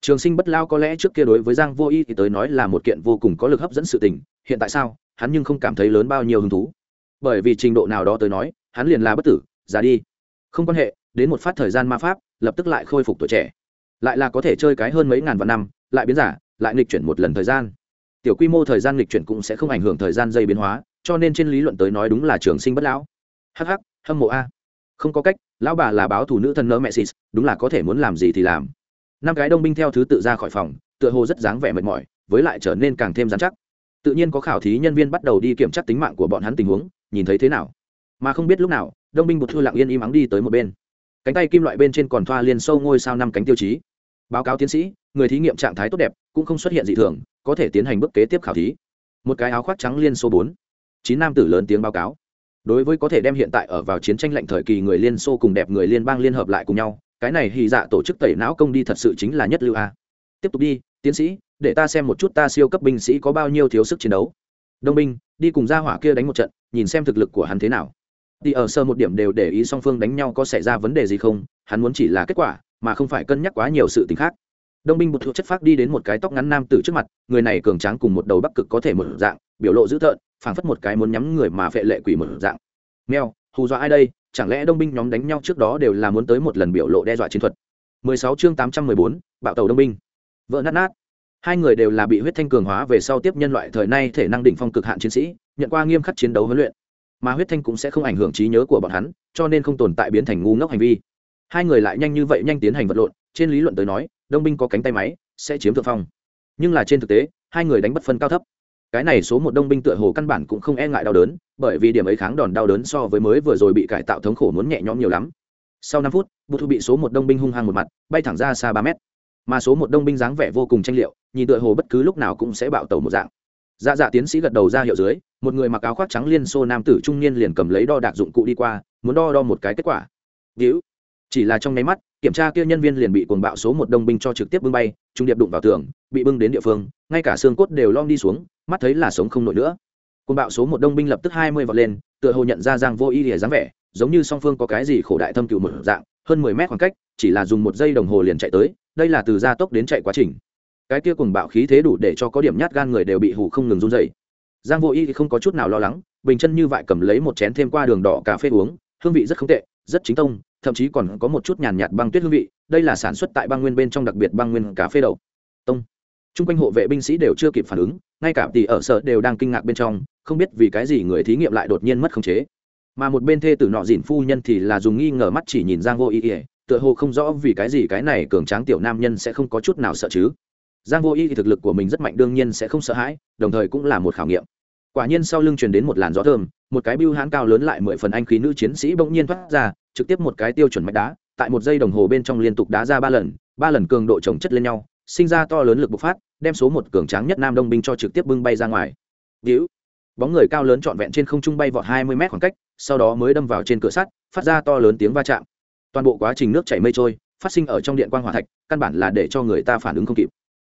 Trường sinh bất lao có lẽ trước kia đối với giang vô y thì tới nói là một kiện vô cùng có lực hấp dẫn sự tình, hiện tại sao, hắn nhưng không cảm thấy lớn bao nhiêu hứng thú. Bởi vì trình độ nào đó tới nói, hắn liền là bất tử, già đi. Không quan hệ, đến một phát thời gian ma pháp, lập tức lại khôi phục tuổi trẻ. Lại là có thể chơi cái hơn mấy ngàn vạn năm, lại biến giả, lại nghịch chuyển một lần thời gian tiểu quy mô thời gian lịch chuyển cũng sẽ không ảnh hưởng thời gian dây biến hóa, cho nên trên lý luận tới nói đúng là trường sinh bất lão. Hh hâm mộ a. Không có cách, lão bà là báo thủ nữ thân nơ mẹ xịt, đúng là có thể muốn làm gì thì làm. Năm cái đông binh theo thứ tự ra khỏi phòng, tựa hồ rất dáng vẻ mệt mỏi, với lại trở nên càng thêm dán chắc. Tự nhiên có khảo thí nhân viên bắt đầu đi kiểm tra tính mạng của bọn hắn tình huống, nhìn thấy thế nào. Mà không biết lúc nào, đông binh một thư lặng yên im ắng đi tới một bên. Cánh tay kim loại bên trên còn thoa liền sâu ngôi sao năm cánh tiêu chí. Báo cáo tiến sĩ, người thí nghiệm trạng thái tốt đẹp, cũng không xuất hiện dị thường có thể tiến hành bước kế tiếp khảo thí. Một cái áo khoác trắng liên xô bốn. Chín nam tử lớn tiếng báo cáo. Đối với có thể đem hiện tại ở vào chiến tranh lạnh thời kỳ người liên xô cùng đẹp người liên bang liên hợp lại cùng nhau, cái này hy dạ tổ chức tẩy não công đi thật sự chính là nhất lưu a. Tiếp tục đi, tiến sĩ, để ta xem một chút ta siêu cấp binh sĩ có bao nhiêu thiếu sức chiến đấu. Đông binh, đi cùng ra hỏa kia đánh một trận, nhìn xem thực lực của hắn thế nào. Thì ở sơ một điểm đều để ý song phương đánh nhau có xảy ra vấn đề gì không, hắn muốn chỉ là kết quả, mà không phải cân nhắc quá nhiều sự t ì n h khác đông binh một thuộc chất phác đi đến một cái tóc ngắn nam tử trước mặt người này cường tráng cùng một đầu bắc cực có thể một dạng biểu lộ dữ tợn phảng phất một cái muốn nhắm người mà phệ lệ quỷ một dạng. Mèo hù dọa ai đây? Chẳng lẽ đông binh nhóm đánh nhau trước đó đều là muốn tới một lần biểu lộ đe dọa chiến thuật? 16 chương 814, bạo tàu đông binh. Vỡ nát nát. Hai người đều là bị huyết thanh cường hóa về sau tiếp nhân loại thời nay thể năng đỉnh phong cực hạn chiến sĩ nhận qua nghiêm khắc chiến đấu huấn luyện. Mà huyết thanh cũng sẽ không ảnh hưởng trí nhớ của bọn hắn cho nên không tồn tại biến thành ngu ngốc hành vi. Hai người lại nhanh như vậy nhanh tiến hành vật lộn trên lý luận tới nói đông binh có cánh tay máy, sẽ chiếm thượng phong. Nhưng là trên thực tế, hai người đánh bất phân cao thấp. Cái này số một đông binh tựa hồ căn bản cũng không e ngại đau đớn, bởi vì điểm ấy kháng đòn đau đớn so với mới vừa rồi bị cải tạo thống khổ muốn nhẹ nhõm nhiều lắm. Sau năm phút bụt thu bị số một đông binh hung hăng một mặt, bay thẳng ra xa ba mét. Mà số một đông binh dáng vẻ vô cùng tranh liệu, nhìn tựa hồ bất cứ lúc nào cũng sẽ bạo tàu một dạng. Dạ dạ tiến sĩ gật đầu ra hiệu dưới, một người mặc áo khoác trắng liên xô nam tử trung niên liền cầm lấy đo đạc dụng cụ đi qua, muốn đo đo một cái kết quả. Víu chỉ là trong nháy mắt kiểm tra kia nhân viên liền bị cuồng bạo số một đông binh cho trực tiếp bưng bay, trung điệp đụng vào tường, bị bưng đến địa phương, ngay cả xương cốt đều lom đi xuống, mắt thấy là sống không nổi nữa. Cuồng bạo số một đông binh lập tức hai mươi vọt lên, tựa hồ nhận ra giang vô ý lìa dáng vẻ, giống như song phương có cái gì khổ đại thâm cựu một dạng, hơn mười mét khoảng cách, chỉ là dùng một giây đồng hồ liền chạy tới, đây là từ gia tốc đến chạy quá trình. Cái kia cuồng bạo khí thế đủ để cho có điểm nhát gan người đều bị hù không ngừng run dày giang vô y thì không có chút nào lo lắng, bình chân như vậy cầm lấy một chén thêm qua đường đỏ cà phê uống, hương vị rất không tệ, rất chính tông thậm chí còn có một chút nhàn nhạt băng tuyết hương vị, đây là sản xuất tại băng nguyên bên trong đặc biệt băng nguyên cà phê đậu tông. T r u n g quanh hộ vệ binh sĩ đều chưa kịp phản ứng, ngay cả tỷ ở sở đều đang kinh ngạc bên trong, không biết vì cái gì người thí nghiệm lại đột nhiên mất khống chế. Mà một bên thê tử nọ dìn phu nhân thì là dùng nghi ngờ mắt chỉ nhìn giang vô ý ỉa tựa hồ không rõ vì cái gì cái này cường tráng tiểu nam nhân sẽ không có chút nào sợ chứ. Giang vô y thì thực lực của mình rất mạnh, đương nhiên sẽ không sợ hãi, đồng thời cũng là một khảo nghiệm. Quả nhiên sau lưng truyền đến một làn gió thơm, một cái bưu hãn cao lớn lại mười phần anh khí nữ chiến sĩ bỗng nhiên thoát ra trực tiếp một cái tiêu chuẩn mạch đá, tại một giây đồng hồ bên trong liên tục đá ra ba lần ba lần cường độ trồng chất lên nhau, sinh ra to lớn lực bộc phát, đem số một cường tráng nhất nam đông binh cho trực tiếp bưng bay ra ngoài. Víu bóng người cao lớn trọn vẹn trên không trung bay vọt hai mươi mét khoảng cách, sau đó mới đâm vào trên cửa sắt, phát ra to lớn tiếng va chạm. Toàn bộ quá trình nước chảy mây trôi, phát sinh ở trong điện quan g hòa thạch, căn bản là để cho người ta phản ứng không kịp.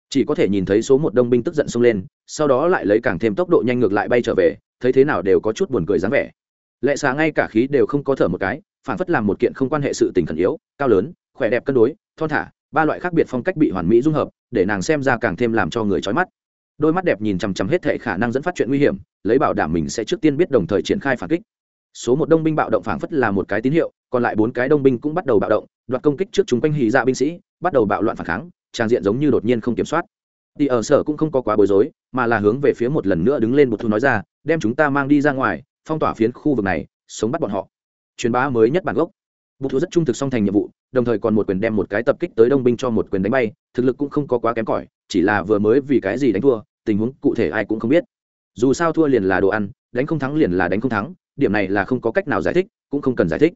Chỉ có thể nhìn thấy số một đông binh tức giận xông lên, sau đó lại lấy càng thêm tốc độ nhanh ngược lại bay trở về, thấy thế nào đều có chút buồn cười dáng vẻ. Lệ xà ngay cả khí đều không có thở một cái phản phất làm một kiện không quan hệ sự tình khẩn yếu, cao lớn, khỏe đẹp cân đối, thon thả, ba loại khác biệt phong cách bị hoàn mỹ dung hợp, để nàng xem ra càng thêm làm cho người trói mắt. Đôi mắt đẹp nhìn chằm chằm hết thệ khả năng dẫn phát chuyện nguy hiểm, lấy bảo đảm mình sẽ trước tiên biết đồng thời triển khai phản kích. Số một đông binh bạo động phảng phất là một cái tín hiệu, còn lại bốn cái đông binh cũng bắt đầu bạo động, đoạt công kích trước chúng quanh hì dạ binh sĩ, bắt đầu bạo loạn phản kháng, trang diện giống như đột nhiên không kiểm soát. Thì ở sở cũng không có quá bối rối, mà là hướng về phía một lần nữa đứng lên một thu nói ra, đem chúng ta mang đi ra ngoài, phong tỏa phiến khu vực này, sống bắt bọn họ truyền bá mới nhất bản gốc. Bút thu rất trung thực song thành nhiệm vụ, đồng thời còn một quyền đem một cái tập kích tới đông binh cho một quyền đánh bay, thực lực cũng không có quá kém cỏi, chỉ là vừa mới vì cái gì đánh thua, tình huống cụ thể ai cũng không biết. Dù sao thua liền là đồ ăn, đánh không thắng liền là đánh không thắng, điểm này là không có cách nào giải thích, cũng không cần giải thích.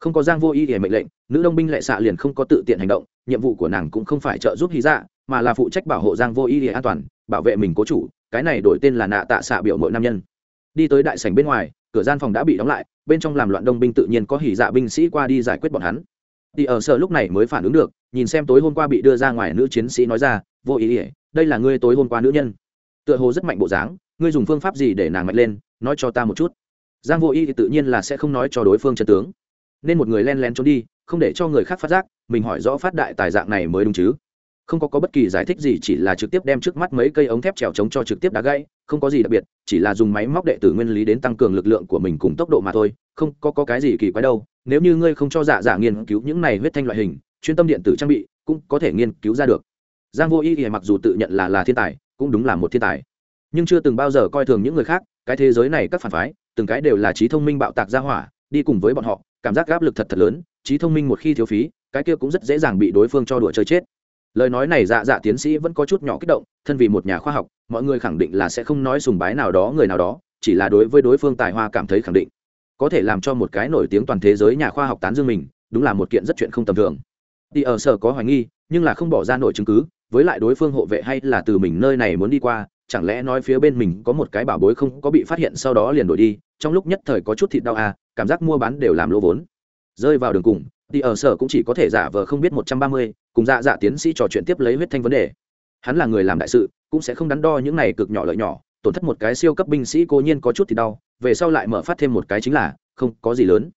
Không có giang vô ý để mệnh lệnh, nữ đông binh lệ xạ liền không có tự tiện hành động, nhiệm vụ của nàng cũng không phải trợ giúp hy dạ mà là phụ trách bảo hộ giang vô ý để an toàn, bảo vệ mình cố chủ, cái này đổi tên là nạ tạ xạ biểu mỗi nam nhân. Đi tới đại sảnh bên ngoài cửa gian phòng đã bị đóng lại, bên trong làm loạn đông binh tự nhiên có hỉ dạ binh sĩ qua đi giải quyết bọn hắn. Thì ở sở lúc này mới phản ứng được, nhìn xem tối hôm qua bị đưa ra ngoài nữ chiến sĩ nói ra, vô ý ỉa đây là ngươi tối hôm qua nữ nhân. Tựa hồ rất mạnh bộ dáng, ngươi dùng phương pháp gì để nàng mạnh lên? Nói cho ta một chút. Giang vô ý thì tự nhiên là sẽ không nói cho đối phương chân tướng. Nên một người len lén trốn đi, không để cho người khác phát giác, mình hỏi rõ phát đại tài dạng này mới đúng chứ không có có bất kỳ giải thích gì chỉ là trực tiếp đem trước mắt mấy cây ống thép trèo chống cho trực tiếp đá gãy không có gì đặc biệt chỉ là dùng máy móc đệ tử nguyên lý đến tăng cường lực lượng của mình cùng tốc độ mà thôi không có, có cái gì kỳ quái đâu. Nếu như ngươi không cho giả giả nghiên cứu những này huyết thanh loại hình chuyên tâm điện tử trang bị cũng có thể nghiên cứu ra được. Giang vô y thì mặc dù tự nhận là là thiên tài cũng đúng là một thiên tài. Nhưng chưa từng bao giờ coi thường những người khác cái thế giới này các phản phái từng cái đều là trí thông minh bạo tạc ra hỏa đi cùng với bọn họ cảm giác áp lực thật thật lớn trí thông minh một khi thiếu phí cái kia cũng rất dễ dàng bị đối phương cho đùa chơi chết lời nói này dạ dạ tiến sĩ vẫn có chút nhỏ kích động, thân vì một nhà khoa học, mọi người khẳng định là sẽ không nói sùng bái nào đó người nào đó, chỉ là đối với đối phương tài hoa cảm thấy khẳng định. Có thể làm cho một cái nổi tiếng toàn thế giới nhà khoa học tán dương mình, đúng là một kiện rất chuyện không tầm thường. Đi ở sở có hoài nghi, nhưng là không bỏ ra nổi chứng cứ, với lại đối phương hộ vệ hay là từ mình nơi này muốn đi qua, chẳng lẽ nói phía bên mình có một cái bảo bối không có bị phát hiện sau đó liền đổi đi, trong lúc nhất thời có chút thịt đau à cảm giác mua bán đều làm lỗ vốn. Rơi vào đường cùng thì ở sở cũng chỉ có thể giả vờ không biết một trăm ba mươi cùng dạ dạ tiến sĩ trò chuyện tiếp lấy huyết thanh vấn đề. Hắn là người làm đại sự, cũng sẽ không đắn đo những này cực nhỏ lợi nhỏ, tổn thất một cái siêu cấp binh sĩ cố nhiên có chút thì đau, về sau lại mở phát thêm một cái chính là, không có gì lớn.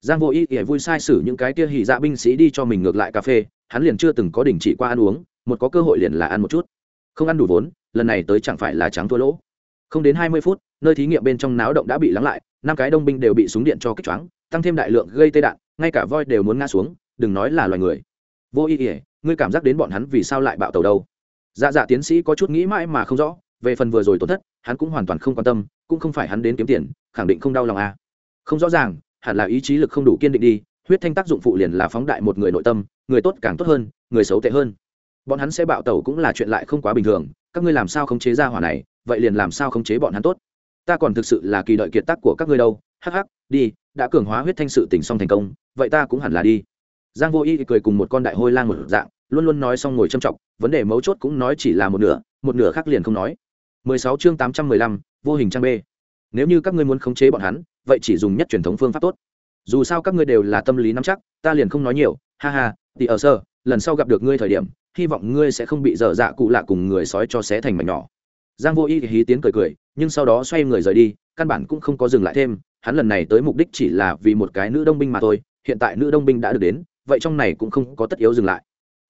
Giang vô ý ỉa vui sai sử những cái kia hỉ dạ binh sĩ đi cho mình ngược lại cà phê, hắn liền chưa từng có đình chỉ qua ăn uống, một có cơ hội liền là ăn một chút. Không ăn đủ vốn, lần này tới chẳng phải là trắng thua lỗ. Không đến hai mươi phút, nơi thí nghiệm bên trong náo động đã bị lắng lại, năm cái đông binh đều bị súng điện cho kích choáng, tăng thêm đại lượng gây tê đạn, ngay cả voi đều muốn ngã xuống, đừng nói là loài người. Vô ý ỉa ngươi cảm giác đến bọn hắn vì sao lại bạo tàu đâu? Dạ dạ tiến sĩ có chút nghĩ mãi mà không rõ, về phần vừa rồi tổn thất, hắn cũng hoàn toàn không quan tâm, cũng không phải hắn đến kiếm tiền, khẳng định không đau lòng à. không rõ ràng, hẳn là ý chí lực không đủ kiên định đi, huyết thanh tác dụng phụ liền là phóng đại một người nội tâm, người tốt càng tốt hơn, người xấu tệ hơn. Bọn hắn sẽ bạo tẩu cũng là chuyện lại không quá bình thường, các ngươi làm sao khống chế ra hỏa này, vậy liền làm sao khống chế bọn hắn tốt. Ta còn thực sự là kỳ đợi kiệt tác của các ngươi đâu, hắc hắc, đi, đã cường hóa huyết thanh sự tình xong thành công, vậy ta cũng hẳn là đi giang vô y cười cùng một con đại hôi lang một dạng luôn luôn nói xong ngồi châm trọng vấn đề mấu chốt cũng nói chỉ là một nửa một nửa khác liền không nói. 16 chương 815, vô hình trang b nếu như các ngươi muốn khống chế bọn hắn vậy chỉ dùng nhất truyền thống phương pháp tốt. Dù sao các ngươi đều là tâm lý nắm chắc ta liền không nói nhiều ha ha thì ở sơ lần sau gặp được ngươi thời điểm hy vọng ngươi sẽ không bị dở dạ cụ lạ cùng người sói cho xé thành mảnh nhỏ. Giang vô y hí tiến cười cười nhưng sau đó xoay người rời đi căn bản cũng không có dừng lại thêm hắn lần này tới mục đích chỉ là vì một cái nữ đông binh mà thôi hiện tại nữ đông binh đã được đến vậy trong này cũng không có tất yếu dừng lại.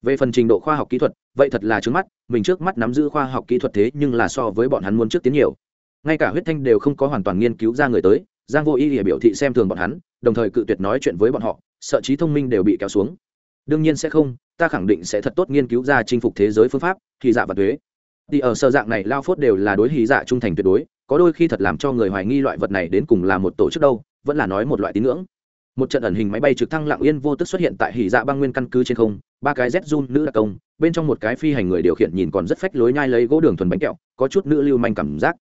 Về phần trình độ khoa học kỹ thuật, vậy thật là trước mắt, mình trước mắt nắm giữ khoa học kỹ thuật thế nhưng là so với bọn hắn muốn trước tiến nhiều. Ngay cả huyết thanh đều không có hoàn toàn nghiên cứu ra người tới, giang vô ý địa biểu thị xem thường bọn hắn, đồng thời cự tuyệt nói chuyện với bọn họ, sợ trí thông minh đều bị kéo xuống. Đương nhiên sẽ không, ta khẳng định sẽ thật tốt nghiên cứu ra chinh phục thế giới phương pháp thì dạ và thuế. Thì ở sơ dạng này, lao phốt đều là đối hí dạ trung thành tuyệt đối, có đôi khi thật làm cho người hoài nghi loại vật này đến cùng là một tổ chức đâu, vẫn là nói một loại tín ngưỡng một trận ẩn hình máy bay trực thăng lặng yên vô tức xuất hiện tại hỉ dạ băng nguyên căn cứ trên không, ba cái z run nữ đặc công, bên trong một cái phi hành người điều khiển nhìn còn rất phách lối nhai lấy gỗ đường thuần bánh kẹo, có chút nữ lưu manh cảm giác.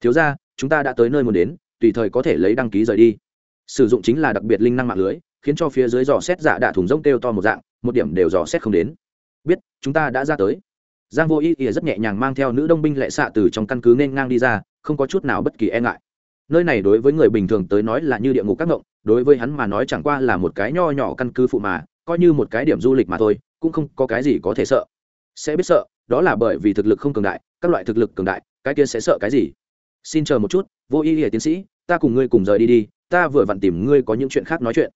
Thiếu ra chúng ta đã tới nơi muốn đến, tùy thời có thể lấy đăng ký rời đi. Sử dụng chính là đặc biệt linh năng mạng lưới, khiến cho phía dưới dò xét giả đạ thùng rông kêu to một dạng, một điểm đều dò xét không đến. Biết, chúng ta đã ra tới. Giang vô ý ỉa rất nhẹ nhàng mang theo nữ đông binh lệ xạ từ trong căn cứ nên ngang đi ra, không có chút nào bất kỳ e ngại nơi này đối với người bình thường tới nói là như địa ngục các ngộng, đối với hắn mà nói chẳng qua là một cái nho nhỏ căn cứ phụ mà, coi như một cái điểm du lịch mà thôi, cũng không có cái gì có thể sợ. Sẽ biết sợ, đó là bởi vì thực lực không cường đại, các loại thực lực cường đại, cái kia sẽ sợ cái gì? Xin chờ một chút, vô ý hệ tiến sĩ, ta cùng ngươi cùng rời đi đi, ta vừa vặn tìm ngươi có những chuyện khác nói chuyện.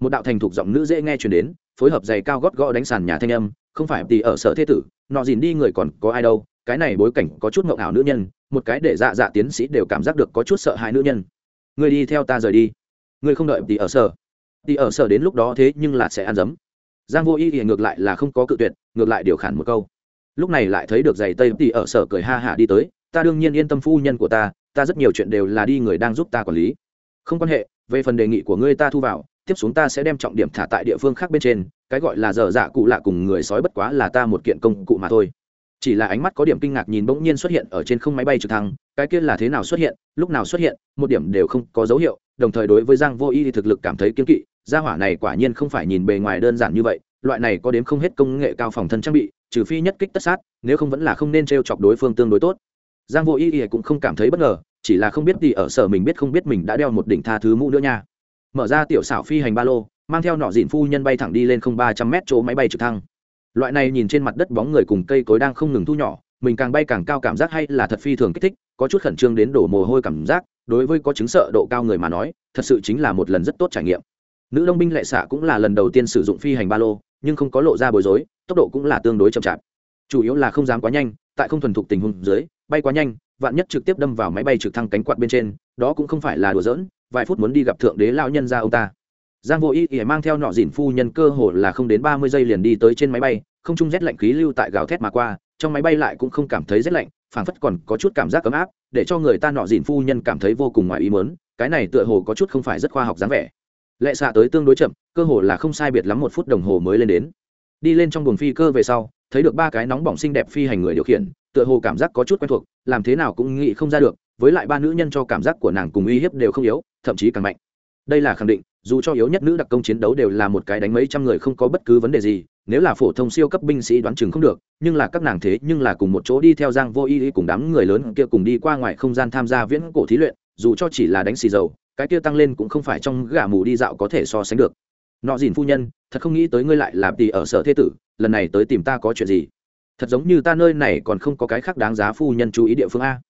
Một đạo thành thục giọng nữ dễ nghe chuyển đến, phối hợp giày cao gót gõ đánh sàn nhà thanh âm không phải tỷ ở sở thế tử, nọ dìn đi người còn có ai đâu, cái này bối cảnh có chút ngộng ảo nữ nhân, một cái để dạ dạ tiến sĩ đều cảm giác được có chút sợ hãi nữ nhân. Ngươi đi theo ta rời đi. Ngươi không đợi tỷ ở sở. Tỷ ở sở đến lúc đó thế nhưng là sẽ ăn dấm. Giang vô y thì ngược lại là không có cự tuyệt, ngược lại điều khản một câu. Lúc này lại thấy được giày tây tỷ ở sở cười ha hả đi tới, ta đương nhiên yên tâm phu nhân của ta ta rất nhiều chuyện đều là đi người đang giúp ta quản lý. Không quan hệ, về phần đề nghị của ngươi ta thu vào tiếp xuống ta sẽ đem trọng điểm thả tại địa phương khác bên trên, cái gọi là dở dạ cụ lạ cùng người sói bất quá là ta một kiện công cụ mà thôi. Chỉ là ánh mắt có điểm kinh ngạc nhìn bỗng nhiên xuất hiện ở trên không máy bay trực thăng, cái kia là thế nào xuất hiện, lúc nào xuất hiện, một điểm đều không có dấu hiệu, đồng thời đối với giang vô y thì thực lực cảm thấy kiên kỵ, gia hỏa này quả nhiên không phải nhìn bề ngoài đơn giản như vậy, loại này có đến không hết công nghệ cao phòng thân trang bị, trừ phi nhất kích tất sát, nếu không vẫn là không nên t r e o chọc đối phương tương đối tốt. Giang vô y y cũng không cảm thấy bất ngờ, chỉ là không biết gì ở sở mình biết không biết mình đã đeo một đỉnh tha thứ mũ nữa nha mở ra tiểu xảo phi hành ba lô, mang theo nọ dịn phu nhân bay thẳng đi lên không ba trăm mét chỗ máy bay trực thăng. Loại này nhìn trên mặt đất bóng người cùng cây cối đang không ngừng thu nhỏ, mình càng bay càng cao cảm giác hay là thật phi thường kích thích, có chút khẩn trương đến đổ mồ hôi cảm giác, đối với có chứng sợ độ cao người mà nói, thật sự chính là một lần rất tốt trải nghiệm. Nữ đông binh lệ xạ cũng là lần đầu tiên sử dụng phi hành ba lô, nhưng không có lộ ra bối rối, tốc độ cũng là tương đối chậm chạp. Chủ yếu là không dám quá nhanh, tại không thuần thục tình huống dưới, bay quá nhanh, vạn nhất trực tiếp đâm vào máy bay trực thăng cánh quạt bên trên, đó cũng không phải là đùa giỡn vài phút muốn đi gặp thượng đế lao nhân ra ông ta. Giang vô ý ỉa mang theo nọ dìn phu nhân cơ hồ là không đến ba mươi giây liền đi tới trên máy bay, không trung rét lạnh khí lưu tại gào thét mà qua, trong máy bay lại cũng không cảm thấy rét lạnh, phảng phất còn có chút cảm giác ấm áp, để cho người ta nọ dìn phu nhân cảm thấy vô cùng ngoài ý mớn cái này tựa hồ có chút không phải rất khoa học dáng vẻ. Lệ xạ tới tương đối chậm, cơ hồ là không sai biệt lắm một phút đồng hồ mới lên đến. Đi lên trong buồng phi cơ về sau, thấy được ba cái nóng bỏng xinh đẹp phi hành người điều khiển, tựa hồ cảm giác có chút quen thuộc, làm thế nào cũng nghĩ không ra được, với lại ba nữ nhân cho cảm giác của nàng cùng uy hiếp đều không yếu thậm chí càng mạnh. Đây là khẳng định, dù cho yếu nhất nữ đặc công chiến đấu đều là một cái đánh mấy trăm người không có bất cứ vấn đề gì, nếu là phổ thông siêu cấp binh sĩ đoán chừng không được, nhưng là các nàng thế nhưng là cùng một chỗ đi theo giang vô y cùng đám người lớn kia cùng đi qua ngoài không gian tham gia viễn cổ thí luyện, dù cho chỉ là đánh xì dầu, cái kia tăng lên cũng không phải trong gà mù đi dạo có thể so sánh được. Nọ dìn phu nhân, thật không nghĩ tới ngươi lại làm tỷ ở sở thế tử, lần này tới tìm ta có chuyện gì? Thật giống như ta nơi này còn không có cái khác đáng giá phu nhân chú ý địa phương a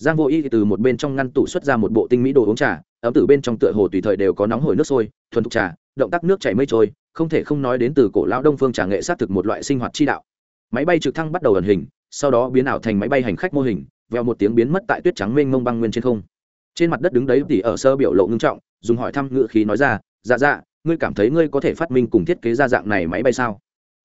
giang vô y từ một bên trong ngăn tủ xuất ra một bộ tinh mỹ đồ uống trà, ấm từ bên trong tựa hồ tùy thời đều có nóng hổi nước sôi, thuần thục trà, động tác nước chảy mây trôi, không thể không nói đến từ cổ lão đông phương trà nghệ sát thực một loại sinh hoạt chi đạo. Máy bay trực thăng bắt đầu ẩn hình, sau đó biến ảo thành máy bay hành khách mô hình veo một tiếng biến mất tại tuyết trắng mênh mông băng nguyên trên không. Trên mặt đất đứng đấy tỷ ở sơ biểu lộ ngưng trọng, dùng hỏi thăm ngựa khí nói ra dạ dạ ngươi cảm thấy ngươi có thể phát minh cùng thiết kế ra dạng này máy bay sao?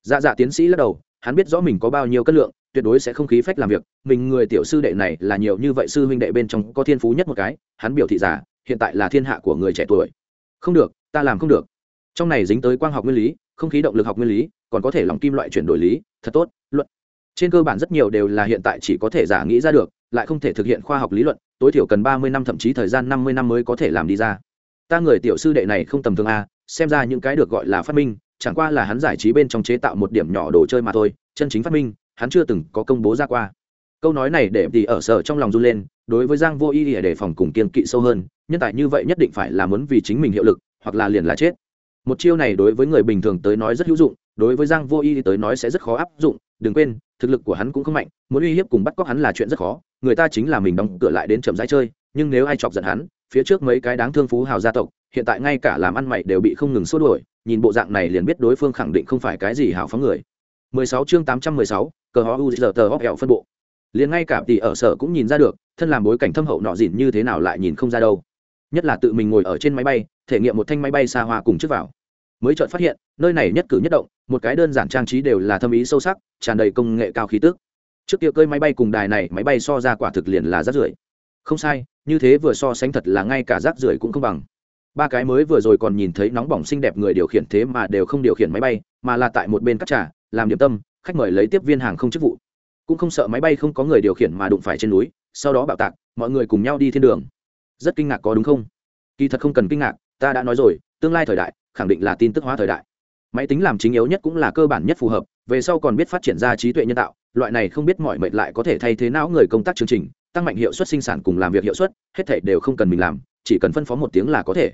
Dạ dạ tiến sĩ lắc đầu, hắn biết rõ mình có bao nhiêu cân lượng tuyệt đối sẽ không khí phách làm việc, mình người tiểu sư đệ này là nhiều như vậy sư huynh đệ bên trong có thiên phú nhất một cái, hắn biểu thị giả hiện tại là thiên hạ của người trẻ tuổi. Không được, ta làm không được. Trong này dính tới quang học nguyên lý, không khí động lực học nguyên lý, còn có thể lòng kim loại chuyển đổi lý, thật tốt, luận. Trên cơ bản rất nhiều đều là hiện tại chỉ có thể giả nghĩ ra được, lại không thể thực hiện khoa học lý luận, tối thiểu cần ba mươi năm thậm chí thời gian năm mươi năm mới có thể làm đi ra. Ta người tiểu sư đệ này không tầm thường a, xem ra những cái được gọi là phát minh, chẳng qua là hắn giải trí bên trong chế tạo một điểm nhỏ đồ chơi mà thôi, chân chính phát minh hắn chưa từng có công bố ra qua. Câu nói này để thì ở sở trong lòng run lên, đối với giang vô y để đề phòng cùng kiên kỵ sâu hơn, nhân tài như vậy nhất định phải là muốn vì chính mình hiệu lực, hoặc là liền là chết. Một chiêu này đối với người bình thường tới nói rất hữu dụng, đối với giang vô y tới nói sẽ rất khó áp dụng, đừng quên, thực lực của hắn cũng không mạnh, muốn uy hiếp cùng bắt cóc hắn là chuyện rất khó, người ta chính là mình đóng cửa lại đến chậm rãi chơi, nhưng nếu ai chọc giận hắn, phía trước mấy cái đáng thương phú hào gia tộc, hiện tại ngay cả làm ăn mày đều bị không ngừng xua đuổi, nhìn bộ dạng này liền biết đối phương khẳng định không phải cái gì hào phóng người. 16 chương 816, cờ ho u tờ hóc hẹo phân bộ. Liền ngay cả tỷ ở sở cũng nhìn ra được thân làm bối cảnh thâm hậu nọ dịn như thế nào lại nhìn không ra đâu. Nhất là tự mình ngồi ở trên máy bay thể nghiệm một thanh máy bay xa hoa cùng trước vào. Mới chợt phát hiện nơi này nhất cử nhất động một cái đơn giản trang trí đều là thâm ý sâu sắc tràn đầy công nghệ cao khí tức. Trước kia cơi máy bay cùng đài này máy bay so ra quả thực liền là rác rưởi. Không sai như thế vừa so sánh thật là ngay cả rác rưởi cũng không bằng. Ba cái mới vừa rồi còn nhìn thấy nóng bỏng xinh đẹp người điều khiển thế mà đều không điều khiển máy bay mà là tại một bên cắt trà làm điểm tâm, khách mời lấy tiếp viên hàng không chức vụ. Cũng không sợ máy bay không có người điều khiển mà đụng phải trên núi, sau đó bạo tạc, mọi người cùng nhau đi thiên đường. Rất kinh ngạc có đúng không? Kỳ thật không cần kinh ngạc, ta đã nói rồi, tương lai thời đại, khẳng định là tin tức hóa thời đại. Máy tính làm chính yếu nhất cũng là cơ bản nhất phù hợp, về sau còn biết phát triển ra trí tuệ nhân tạo, loại này không biết mọi mệnh lại có thể thay thế não người công tác chương trình, tăng mạnh hiệu suất sinh sản cùng làm việc hiệu suất, hết thể đều không cần mình làm, chỉ cần phân phó một tiếng là có thể.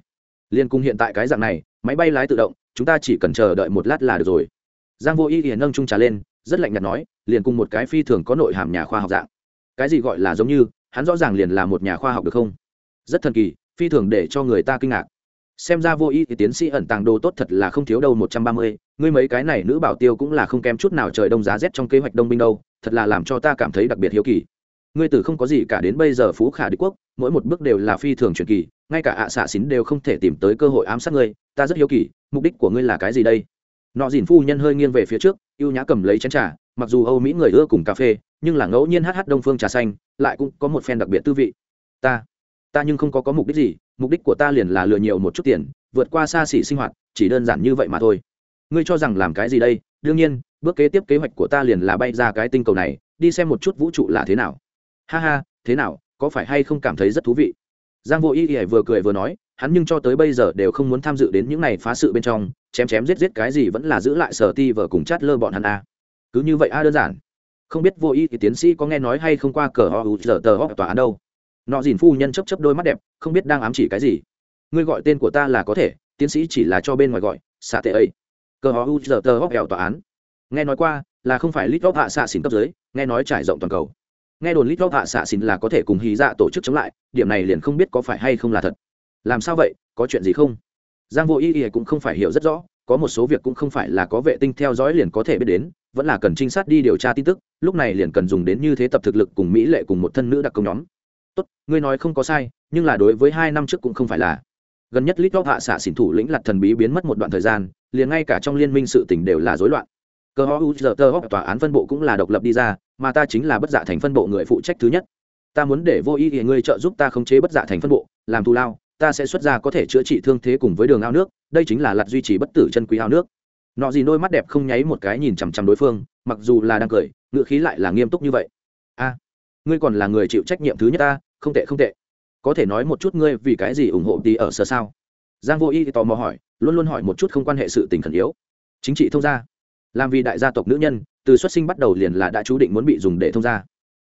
Liên cung hiện tại cái dạng này, máy bay lái tự động, chúng ta chỉ cần chờ đợi một lát là được rồi giang vô y hiển nâng trung trà lên, rất lạnh nhạt nói, liền cùng một cái phi thường có nội hàm nhà khoa học dạng. Cái gì gọi là giống như, hắn rõ ràng liền là một nhà khoa học được không? Rất thần kỳ, phi thường để cho người ta kinh ngạc. Xem ra vô y thì tiến sĩ ẩn tàng đồ tốt thật là không thiếu đâu một trăm ba mươi, ngươi mấy cái này nữ bảo tiêu cũng là không kém chút nào trời đông giá rét trong kế hoạch đông binh đâu, thật là làm cho ta cảm thấy đặc biệt hiếu kỳ. Ngươi từ không có gì cả đến bây giờ phú khả đế quốc, mỗi một bước đều là phi thường truyền kỳ, ngay cả ạ xạ xín đều không thể tìm tới cơ hội ám sát ngươi, ta rất hiếu kỳ, mục đích của ngươi là cái gì đây? Nọ dìn phu nhân hơi nghiêng về phía trước y ê u nhã cầm lấy chén trà, mặc dù âu mỹ người ưa cùng cà phê, nhưng là ngẫu nhiên hh đông phương trà xanh, lại cũng có một phen đặc biệt tư vị. Ta ta nhưng không có có mục đích gì, mục đích của ta liền là lừa nhiều một chút tiền, vượt qua xa xỉ sinh hoạt, chỉ đơn giản như vậy mà thôi. Ngươi cho rằng làm cái gì đây? Đương nhiên, bước kế tiếp kế hoạch của ta liền là bay ra cái tinh cầu này, đi xem một chút vũ trụ là thế nào. Ha ha, thế nào, có phải hay không cảm thấy rất thú vị? Giang vô y y vừa cười vừa nói hắn nhưng cho tới bây giờ đều không muốn tham dự đến những này phá sự bên trong, chém chém giết giết cái gì vẫn là giữ lại sở ti vờ cùng chát lơ bọn hắn a cứ như vậy a, đơn giản. Không biết vô ý thì tiến sĩ có nghe nói hay không qua cờ ho u giờ tờ ho tòa án đâu. Nọ dìn phu nhân chấp chấp đôi mắt đẹp, không biết đang ám chỉ cái gì. Ngươi gọi tên của ta là có thể, tiến sĩ chỉ là cho bên ngoài gọi, xạ tệ ấy. Cờ ho u giờ tờ ho tòa án. Nghe nói qua, là không phải lít góc hạ xạ xỉn cấp dưới, nghe nói trải rộng toàn cầu. Nghe đồn lít góc hạ xạ xỉn là có thể cùng hí dạ tổ chức chống lại, điểm này liền không biết có phải hay không là thật làm sao vậy, có chuyện gì không? Giang vô y y cũng không phải hiểu rất rõ, có một số việc cũng không phải là có vệ tinh theo dõi liền có thể biết đến, vẫn là cần trinh sát đi điều tra tin tức, lúc này liền cần dùng đến như thế tập thực lực cùng mỹ lệ cùng một thân nữ đặc công nhóm. Tốt, ngươi nói không có sai, nhưng là đối với hai năm trước cũng không phải là. Gần nhất lít góc hạ xạ xỉn thủ lĩnh lặt thần bí biến mất một đoạn thời gian, liền ngay cả trong liên minh sự tình đều là rối loạn. Cơ ho u tòa án phân bộ cũng là độc lập đi ra, mà ta chính là bất dạ thành phân bộ người phụ trách thứ nhất. Ta muốn để vô ý thì ngươi trợ giúp ta khống chế bất dạ thành phân bộ, làm thù lao ta sẽ xuất ra có thể chữa trị thương thế cùng với đường ao nước, đây chính là lặt duy trì bất tử chân quý ao nước. Nọ gì đôi mắt đẹp không nháy một cái nhìn chằm chằm đối phương, mặc dù là đang cười ngựa khí lại là nghiêm túc như vậy. A, ngươi còn là người chịu trách nhiệm thứ nhất ta, không tệ không tệ. Có thể nói một chút ngươi vì cái gì ủng hộ tí ở sở sao? Giang vô y tò mò hỏi, luôn luôn hỏi một chút không quan hệ sự tình khẩn yếu. Chính trị thông gia. Làm vì đại gia tộc nữ nhân, từ xuất sinh bắt đầu liền là đã chú định muốn bị dùng để thông gia.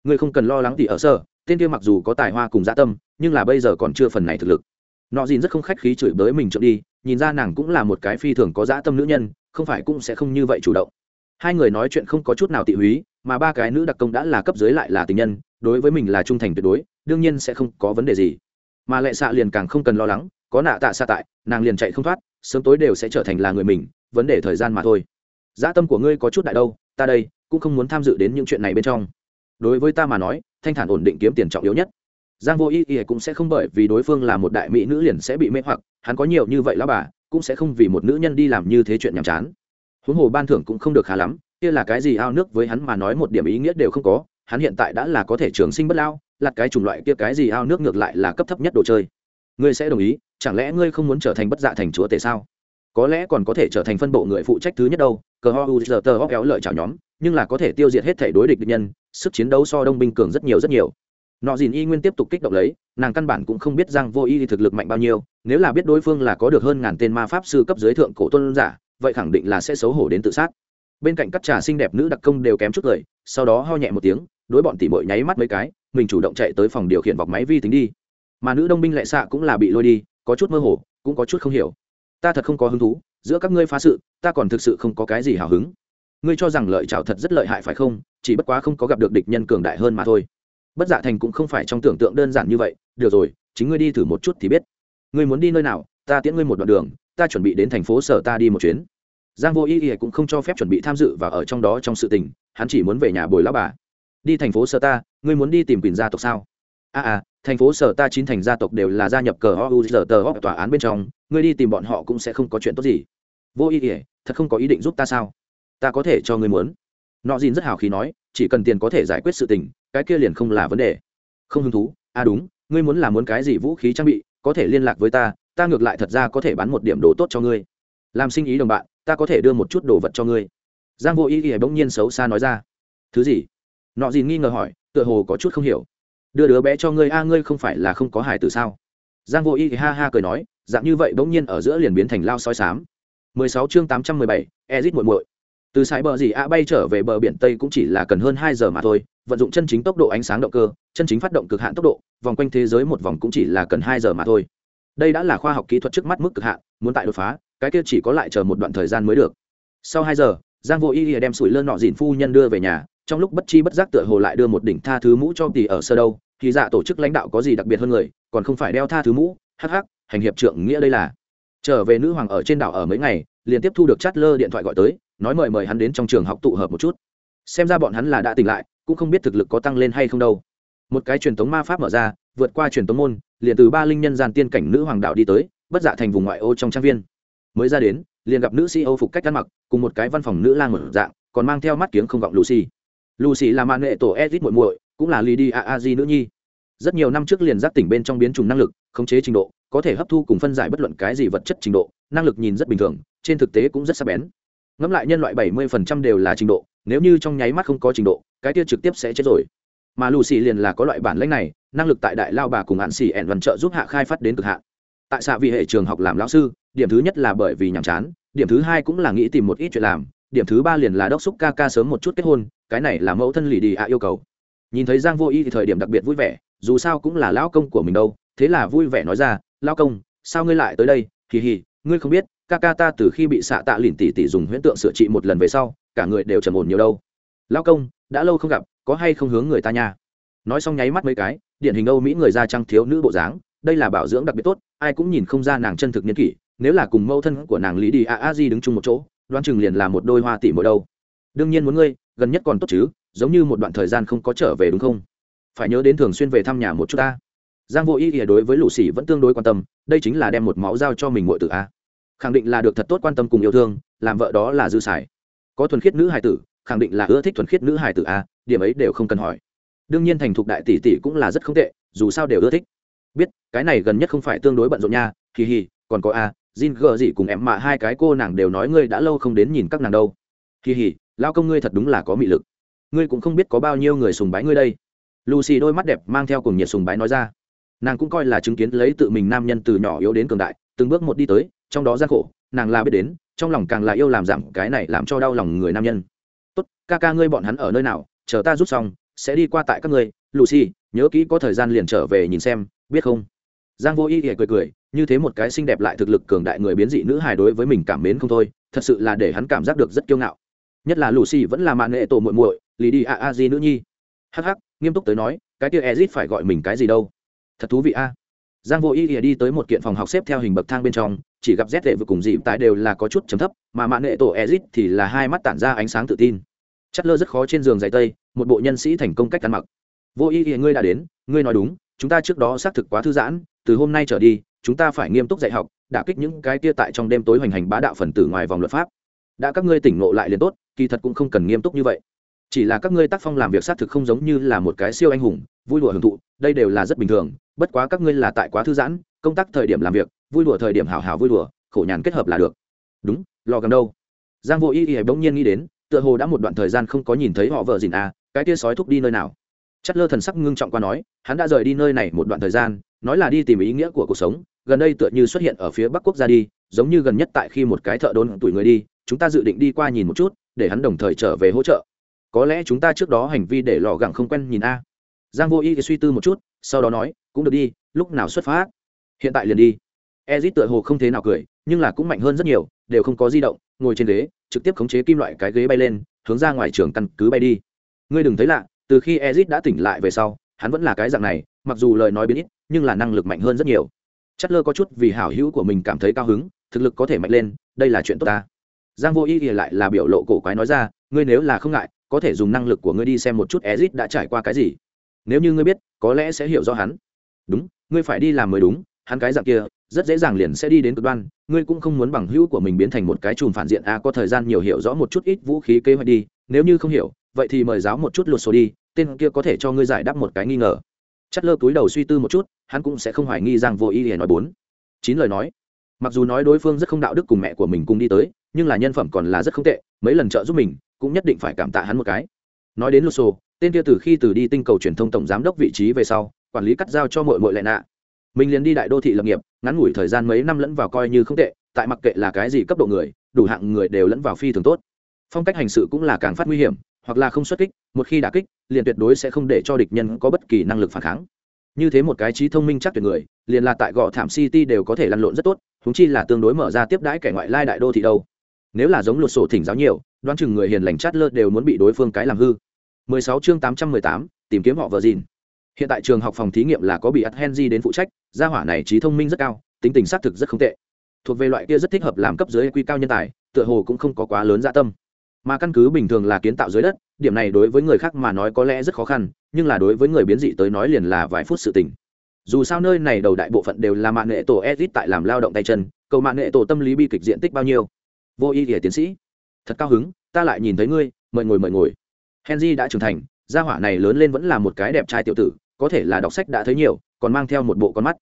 Ngươi không cần lo lắng tỷ ở sở, tên kia mặc dù có tài hoa cùng dạ tâm, nhưng là bây giờ còn chưa phần này thực lực nọ dìn rất không khách khí chửi bới mình trượt đi, nhìn ra nàng cũng là một cái phi thường có dã tâm nữ nhân, không phải cũng sẽ không như vậy chủ động. Hai người nói chuyện không có chút nào tị húy, mà ba cái nữ đặc công đã là cấp dưới lại là tình nhân, đối với mình là trung thành tuyệt đối, đương nhiên sẽ không có vấn đề gì. Mà lệ xạ liền càng không cần lo lắng, có nạ tạ xa tại, nàng liền chạy không thoát, sớm tối đều sẽ trở thành là người mình, vấn đề thời gian mà thôi. Dã tâm của ngươi có chút đại đâu, ta đây cũng không muốn tham dự đến những chuyện này bên trong. Đối với ta mà nói, thanh thản ổn định kiếm tiền trọng yếu nhất giang vô ý ý cũng sẽ không bởi vì đối phương là một đại mỹ nữ liền sẽ bị mê hoặc, hắn có nhiều như vậy lão bà, cũng sẽ không vì một nữ nhân đi làm như thế chuyện nhàm chán. Huống hồ ban thưởng cũng không được khá lắm, kia là cái gì ao nước với hắn mà nói một điểm ý nghĩa đều không có, hắn hiện tại đã là có thể trường sinh bất lao là cái chủng loại kia cái gì ao nước ngược lại là cấp thấp nhất đồ chơi. Ngươi sẽ đồng ý, chẳng lẽ ngươi không muốn trở thành bất dạ thành chúa tể sao? Có lẽ còn có thể trở thành phân bộ người phụ trách thứ nhất đâu, cờ ho u giờ tờ hóc kéo lợi chào nhóm, nhưng là có thể tiêu diệt hết thể đối địch địch nhân, sức chiến đấu so đông binh cường rất nhiều rất nhiều nọ dìn y nguyên tiếp tục kích động lấy, nàng căn bản cũng không biết rằng vô y thực lực mạnh bao nhiêu, nếu là biết đối phương là có được hơn ngàn tên ma pháp sư cấp dưới thượng cổ tôn giả, vậy khẳng định là sẽ xấu hổ đến tự sát. Bên cạnh các trà xinh đẹp nữ đặc công đều kém chút cười sau đó ho nhẹ một tiếng, đối bọn tỉ mội nháy mắt mấy cái, mình chủ động chạy tới phòng điều khiển vọc máy vi tính đi. Mà nữ đông binh lệ xạ cũng là bị lôi đi, có chút mơ hồ, cũng có chút không hiểu. Ta thật không có hứng thú, giữa các ngươi phá sự, ta còn thực sự không có cái gì hào hứng. Ngươi cho rằng lợi trào thật rất lợi hại phải không? Chỉ bất quá không có gặp được địch nhân cường đại hơn mà thôi bất dạ thành cũng không phải trong tưởng tượng đơn giản như vậy. Được rồi chính ngươi đi thử một chút thì biết. Ngươi muốn đi nơi nào ta tiễn ngươi một đoạn đường ta chuẩn bị đến thành phố sở ta đi một chuyến. Giang vô ý ý cũng không cho phép chuẩn bị tham dự và ở trong đó trong sự tình hắn chỉ muốn về nhà bồi lão bà. Đi thành phố sở ta ngươi muốn đi tìm quyền gia tộc sao? A à, à thành phố sở ta chín thành gia tộc đều là gia nhập cờ o giờ tờ o tòa án bên trong ngươi đi tìm bọn họ cũng sẽ không có chuyện tốt gì. Vô ý ý thật không có ý định giúp ta sao? Ta có thể cho ngươi muốn. Nọ dìn rất hào khí nói chỉ cần tiền có thể giải quyết sự tình cái kia liền không là vấn đề. Không hứng thú. À đúng ngươi muốn làm muốn cái gì vũ khí trang bị có thể liên lạc với ta ta ngược lại thật ra có thể bán một điểm đồ tốt cho ngươi. Làm sinh ý đồng bạn ta có thể đưa một chút đồ vật cho ngươi. Giang vô ý ý bỗng nhiên xấu xa nói ra. Thứ gì? Nọ dìn nghi ngờ hỏi tựa hồ có chút không hiểu. Đưa đứa bé cho ngươi a ngươi không phải là không có hài từ sao? Giang vô ý ha ha cười nói dạng như vậy bỗng nhiên ở giữa liền biến thành lao soi sám. 16 chương 817, Ezit muội muội từ sải bờ gì a bay trở về bờ biển tây cũng chỉ là cần hơn hai giờ mà thôi, vận dụng chân chính tốc độ ánh sáng động cơ, chân chính phát động cực hạn tốc độ, vòng quanh thế giới một vòng cũng chỉ là cần hai giờ mà thôi. Đây đã là khoa học kỹ thuật trước mắt mức cực hạn, muốn tại đột phá, cái kia chỉ có lại chờ một đoạn thời gian mới được. Sau hai giờ, giang vô y đem sủi lơn nọ dìn phu nhân đưa về nhà, trong lúc bất chi bất giác tựa hồ lại đưa một đỉnh tha thứ mũ cho tỷ ở sơ đâu, thì dạ tổ chức lãnh đạo có gì đặc biệt hơn người, còn không phải đeo tha thứ mũ, hắc hắc, hành hiệp trượng nghĩa đây là. Trở về nữ hoàng ở trên đảo ở mấy ngày, liền tiếp thu được chát lơ điện thoại gọi tới nói mời mời hắn đến trong trường học tụ hợp một chút. Xem ra bọn hắn là đã tỉnh lại, cũng không biết thực lực có tăng lên hay không đâu. Một cái truyền thống ma pháp mở ra, vượt qua truyền thống môn, liền từ ba linh nhân gian tiên cảnh nữ hoàng đạo đi tới, bất dạ thành vùng ngoại ô trong trang viên. Mới ra đến, liền gặp nữ sĩ âu phục cách ăn mặc, cùng một cái văn phòng nữ lang một dạng, còn mang theo mắt kiếng không gọng lucy. Lucy là mạng nghệ tổ edit muội muội, cũng là lady a a di nữ nhi. Rất nhiều năm trước liền giác tỉnh bên trong biến chủng năng lực, khống chế trình độ, có thể hấp thu cùng phân giải bất luận cái gì vật chất trình độ, năng lực nhìn rất bình thường, trên thực tế cũng rất sắc bén ngẫm lại nhân loại bảy mươi phần trăm đều là trình độ, nếu như trong nháy mắt không có trình độ, cái kia trực tiếp sẽ chết rồi. Mà lucy liền là có loại bản lãnh này, năng lực tại đại lao bà cùng hạn xì ẻn văn trợ giúp hạ khai phát đến cực hạn. Tại xạ vị hệ trường học làm lão sư, điểm thứ nhất là bởi vì nhàm chán, điểm thứ hai cũng là nghĩ tìm một ít chuyện làm, điểm thứ ba liền là đốc xúc ca ca sớm một chút kết hôn, cái này là mẫu thân lì đi ạ yêu cầu. Nhìn thấy giang vô y thì thời điểm đặc biệt vui vẻ, dù sao cũng là lão công của mình đâu, thế là vui vẻ nói ra, lão công, sao ngươi lại tới đây? Kỳ hì, ngươi không biết ca ca ta từ khi bị xạ tạ lìn tỉ tỉ dùng huyễn tượng sửa trị một lần về sau, cả người đều trầm ổn nhiều đâu. Lao công, đã lâu không gặp, có hay không hướng người ta nha? Nói xong nháy mắt mấy cái, điển hình âu mỹ người da trăng thiếu nữ bộ dáng, đây là bảo dưỡng đặc biệt tốt, ai cũng nhìn không ra nàng chân thực niên kỷ, nếu là cùng mâu thân của nàng lý đi a a di đứng chung một chỗ, đoán chừng liền là một đôi hoa tỷ mỗi đâu. Đương nhiên muốn ngươi, gần nhất còn tốt chứ, giống như một đoạn thời gian không có trở về đúng không? Phải nhớ đến thường xuyên về thăm nhà một chút ta. Giang vô ý ỉa đối với lũ xỉ vẫn tương đối quan tâm, đây chính là đem một máu giao cho mình ngội tự a khẳng định là được thật tốt quan tâm cùng yêu thương, làm vợ đó là dư xài. Có thuần khiết nữ hài tử, khẳng định là ưa thích thuần khiết nữ hài tử a, điểm ấy đều không cần hỏi. Đương nhiên thành thục đại tỷ tỷ cũng là rất không tệ, dù sao đều ưa thích. Biết, cái này gần nhất không phải tương đối bận rộn nha kỳ hì, còn có a, jin gờ gì cùng em mà hai cái cô nàng đều nói ngươi đã lâu không đến nhìn các nàng đâu. Kỳ hì, lao công ngươi thật đúng là có mị lực. Ngươi cũng không biết có bao nhiêu người sùng bái ngươi đây. Lucy đôi mắt đẹp mang theo cùng nhiệt sùng bái nói ra. Nàng cũng coi là chứng kiến lấy tự mình nam nhân từ nhỏ yếu đến cường đại, từng bước một đi tới trong đó gian khổ, nàng là biết đến, trong lòng càng là yêu làm giảm cái này làm cho đau lòng người nam nhân. Tốt, ca ca ngươi bọn hắn ở nơi nào, chờ ta rút xong, sẽ đi qua tại các ngươi, lucy, nhớ kỹ có thời gian liền trở về nhìn xem, biết không? Giang vô ý ỉa cười cười, như thế một cái xinh đẹp lại thực lực cường đại người biến dị nữ hài đối với mình cảm mến không thôi, thật sự là để hắn cảm giác được rất kiêu ngạo. Nhất là lucy vẫn là mạng nghệ tổ muội muội, lì đi a a di nữ nhi. Hắc hắc, nghiêm túc tới nói, cái kia ezit phải gọi mình cái gì đâu? Thật thú vị a giang vô ý ỉa đi tới một kiện phòng học xếp theo hình bậc thang bên trong, chỉ gặp rét lệ vừa cùng dịp tại đều là có chút chấm thấp, mà mạng nghệ tổ ezit thì là hai mắt tản ra ánh sáng tự tin. Chất lơ rất khó trên giường dày tây, một bộ nhân sĩ thành công cách ăn mặc. Vô ý ỉa ngươi đã đến, ngươi nói đúng, chúng ta trước đó xác thực quá thư giãn, từ hôm nay trở đi, chúng ta phải nghiêm túc dạy học, đả kích những cái kia tại trong đêm tối hoành hành bá đạo phần tử ngoài vòng luật pháp. Đã các ngươi tỉnh ngộ lại liền tốt, kỳ thật cũng không cần nghiêm túc như vậy. Chỉ là các ngươi tác phong làm việc xác thực không giống như là một cái siêu anh hùng, vui lụa hưởng thụ, đây đều là rất bình thường bất quá các ngươi là tại quá thư giãn, công tác thời điểm làm việc, vui đùa thời điểm hào hào vui đùa, khổ nhàn kết hợp là được. Đúng lo gần đâu? Giang vô y y bỗng nhiên nghĩ đến, tựa hồ đã một đoạn thời gian không có nhìn thấy họ vợ dìn à cái tia sói thúc đi nơi nào? Chất lơ thần sắc ngưng trọng qua nói, hắn đã rời đi nơi này một đoạn thời gian, nói là đi tìm ý nghĩa của cuộc sống, gần đây tựa như xuất hiện ở phía bắc quốc gia đi, giống như gần nhất tại khi một cái thợ đốn tuổi người đi, chúng ta dự định đi qua nhìn một chút, để hắn đồng thời trở về hỗ trợ. Có lẽ chúng ta trước đó hành vi để lò gẳng không quen nhìn a giang vô y suy tư một chút, sau đó nói, cũng được đi, lúc nào xuất phát? Hiện tại liền đi. Ezit tựa hồ không thế nào cười, nhưng là cũng mạnh hơn rất nhiều, đều không có di động, ngồi trên ghế, trực tiếp khống chế kim loại cái ghế bay lên, hướng ra ngoài trường căn cứ bay đi. Ngươi đừng thấy lạ, từ khi ezit đã tỉnh lại về sau, hắn vẫn là cái dạng này, mặc dù lời nói biến ít, nhưng là năng lực mạnh hơn rất nhiều. Chất lơ có chút vì hảo hữu của mình cảm thấy cao hứng, thực lực có thể mạnh lên, đây là chuyện tốt ta. Giang vô ý thì lại là biểu lộ cổ quái nói ra, ngươi nếu là không ngại, có thể dùng năng lực của ngươi đi xem một chút ezit đã trải qua cái gì nếu như ngươi biết, có lẽ sẽ hiểu rõ hắn. Đúng, ngươi phải đi làm mới đúng, hắn cái dạng kia, rất dễ dàng liền sẽ đi đến cực đoan, ngươi cũng không muốn bằng hữu của mình biến thành một cái chùm phản diện a, có thời gian nhiều hiểu rõ một chút ít vũ khí kế hoạch đi, nếu như không hiểu, vậy thì mời giáo một chút lột số đi, tên kia có thể cho ngươi giải đáp một cái nghi ngờ. Chất lơ túi đầu suy tư một chút, hắn cũng sẽ không hoài nghi rằng vô ý để nói bốn. Chín lời nói. Mặc dù nói đối phương rất không đạo đức cùng mẹ của mình cùng đi tới, nhưng là nhân phẩm còn là rất không tệ, mấy lần trợ giúp mình, cũng nhất định phải cảm tạ hắn một cái. Nói đến lô sổ tên kia từ khi từ đi tinh cầu truyền thông tổng giám đốc vị trí về sau, quản lý cắt giao cho mọi mọi lại nạ. Mình liền đi đại đô thị lập nghiệp, ngắn ngủi thời gian mấy năm lẫn vào coi như không tệ, tại mặc kệ là cái gì cấp độ người, đủ hạng người đều lẫn vào phi thường tốt. Phong cách hành sự cũng là càng phát nguy hiểm, hoặc là không xuất kích, một khi đả kích, liền tuyệt đối sẽ không để cho địch nhân có bất kỳ năng lực phản kháng. Như thế một cái trí thông minh chắc tuyệt người, liền là tại gò thảm city đều có thể lăn lộn rất tốt húng chi là tương đối mở ra tiếp đãi kẻ ngoại lai đại đô thị đâu. Nếu là giống lột sổ thỉnh giáo nhiều, đoán chừng người hiền lành chát lơ đều muốn bị đối phương cái làm hư. 16 chương 818, tìm kiếm họ vợ gìn hiện tại trường học phòng thí nghiệm là có bị ắt henry đến phụ trách gia hỏa này trí thông minh rất cao tính tình xác thực rất không tệ. Thuộc về loại kia rất thích hợp làm cấp dưới quy cao nhân tài tựa hồ cũng không có quá lớn dạ tâm. Mà căn cứ bình thường là kiến tạo dưới đất điểm này đối với người khác mà nói có lẽ rất khó khăn nhưng là đối với người biến dị tới nói liền là vài phút sự tình. Dù sao nơi này đầu đại bộ phận đều là mạng nghệ tổ edit tại làm lao động tay chân cầu mạng nghệ tổ tâm lý bi kịch diện tích bao nhiêu? Vô y thì tiến sĩ. Thật cao hứng ta lại nhìn thấy ngươi mời ngồi mời ngồi henry đã trưởng thành, gia hỏa này lớn lên vẫn là một cái đẹp trai tiểu tử, có thể là đọc sách đã thấy nhiều, còn mang theo một bộ con mắt.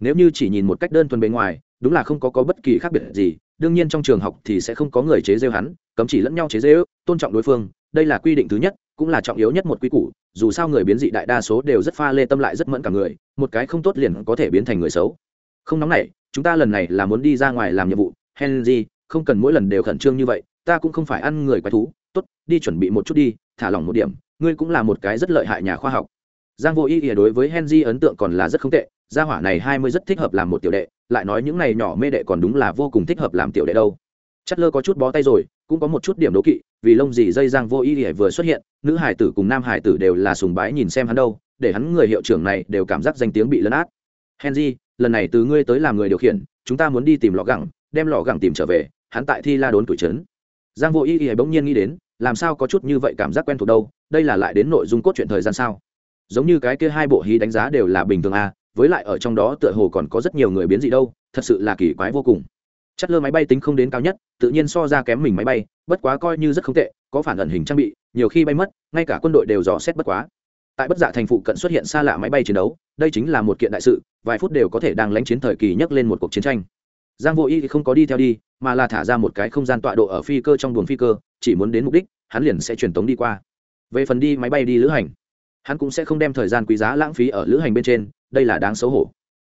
Nếu như chỉ nhìn một cách đơn thuần bề ngoài, đúng là không có có bất kỳ khác biệt gì, đương nhiên trong trường học thì sẽ không có người chế rêu hắn, cấm chỉ lẫn nhau chế rêu tôn trọng đối phương, đây là quy định thứ nhất, cũng là trọng yếu nhất một quy củ, dù sao người biến dị đại đa số đều rất pha lê tâm lại rất mẫn cả người, một cái không tốt liền có thể biến thành người xấu. Không nóng này chúng ta lần này là muốn đi ra ngoài làm nhiệm vụ. Henry, không cần mỗi lần đều khẩn trương như vậy, ta cũng không phải ăn người quái thú tốt, đi chuẩn bị một chút đi, thả lỏng một điểm, ngươi cũng là một cái rất lợi hại nhà khoa học. Giang vô ý ỉa đối với henry ấn tượng còn là rất không tệ, gia hỏa này hai mươi rất thích hợp làm một tiểu đệ, lại nói những này nhỏ mê đệ còn đúng là vô cùng thích hợp làm tiểu đệ đâu. Chất lơ có chút bó tay rồi, cũng có một chút điểm đố kỵ, vì lông gì dây giang vô ý ỉa vừa xuất hiện, nữ hải tử cùng nam hải tử đều là sùng bái nhìn xem hắn đâu, để hắn người hiệu trưởng này đều cảm giác danh tiếng bị lấn át. Henry, lần này từ ngươi tới làm người điều khiển, chúng ta muốn đi tìm lọ gẳng, đem lọ gẳng tìm trở về, hắn tại thi la đốn tuổi trấn. Giang vô ý ỉa bỗng nhiên nghĩ đến làm sao có chút như vậy cảm giác quen thuộc đâu, đây là lại đến nội dung cốt truyện thời gian sao? Giống như cái kia hai bộ hí đánh giá đều là bình thường à với lại ở trong đó tựa hồ còn có rất nhiều người biến dị đâu, thật sự là kỳ quái vô cùng. Chất lơ máy bay tính không đến cao nhất, tự nhiên so ra kém mình máy bay, bất quá coi như rất không tệ, có phản ẩn hình trang bị, nhiều khi bay mất, ngay cả quân đội đều dò xét bất quá. Tại bất dạ thành phụ cận xuất hiện xa lạ máy bay chiến đấu, đây chính là một kiện đại sự, vài phút đều có thể đang lánh chiến thời kỳ nhắc lên một cuộc chiến tranh. Giang vô y thì không có đi theo đi mà là thả ra một cái không gian tọa độ ở phi cơ trong buồng phi cơ, chỉ muốn đến mục đích, hắn liền sẽ truyền tống đi qua. Về phần đi máy bay đi lữ hành, hắn cũng sẽ không đem thời gian quý giá lãng phí ở lữ hành bên trên, đây là đáng xấu hổ.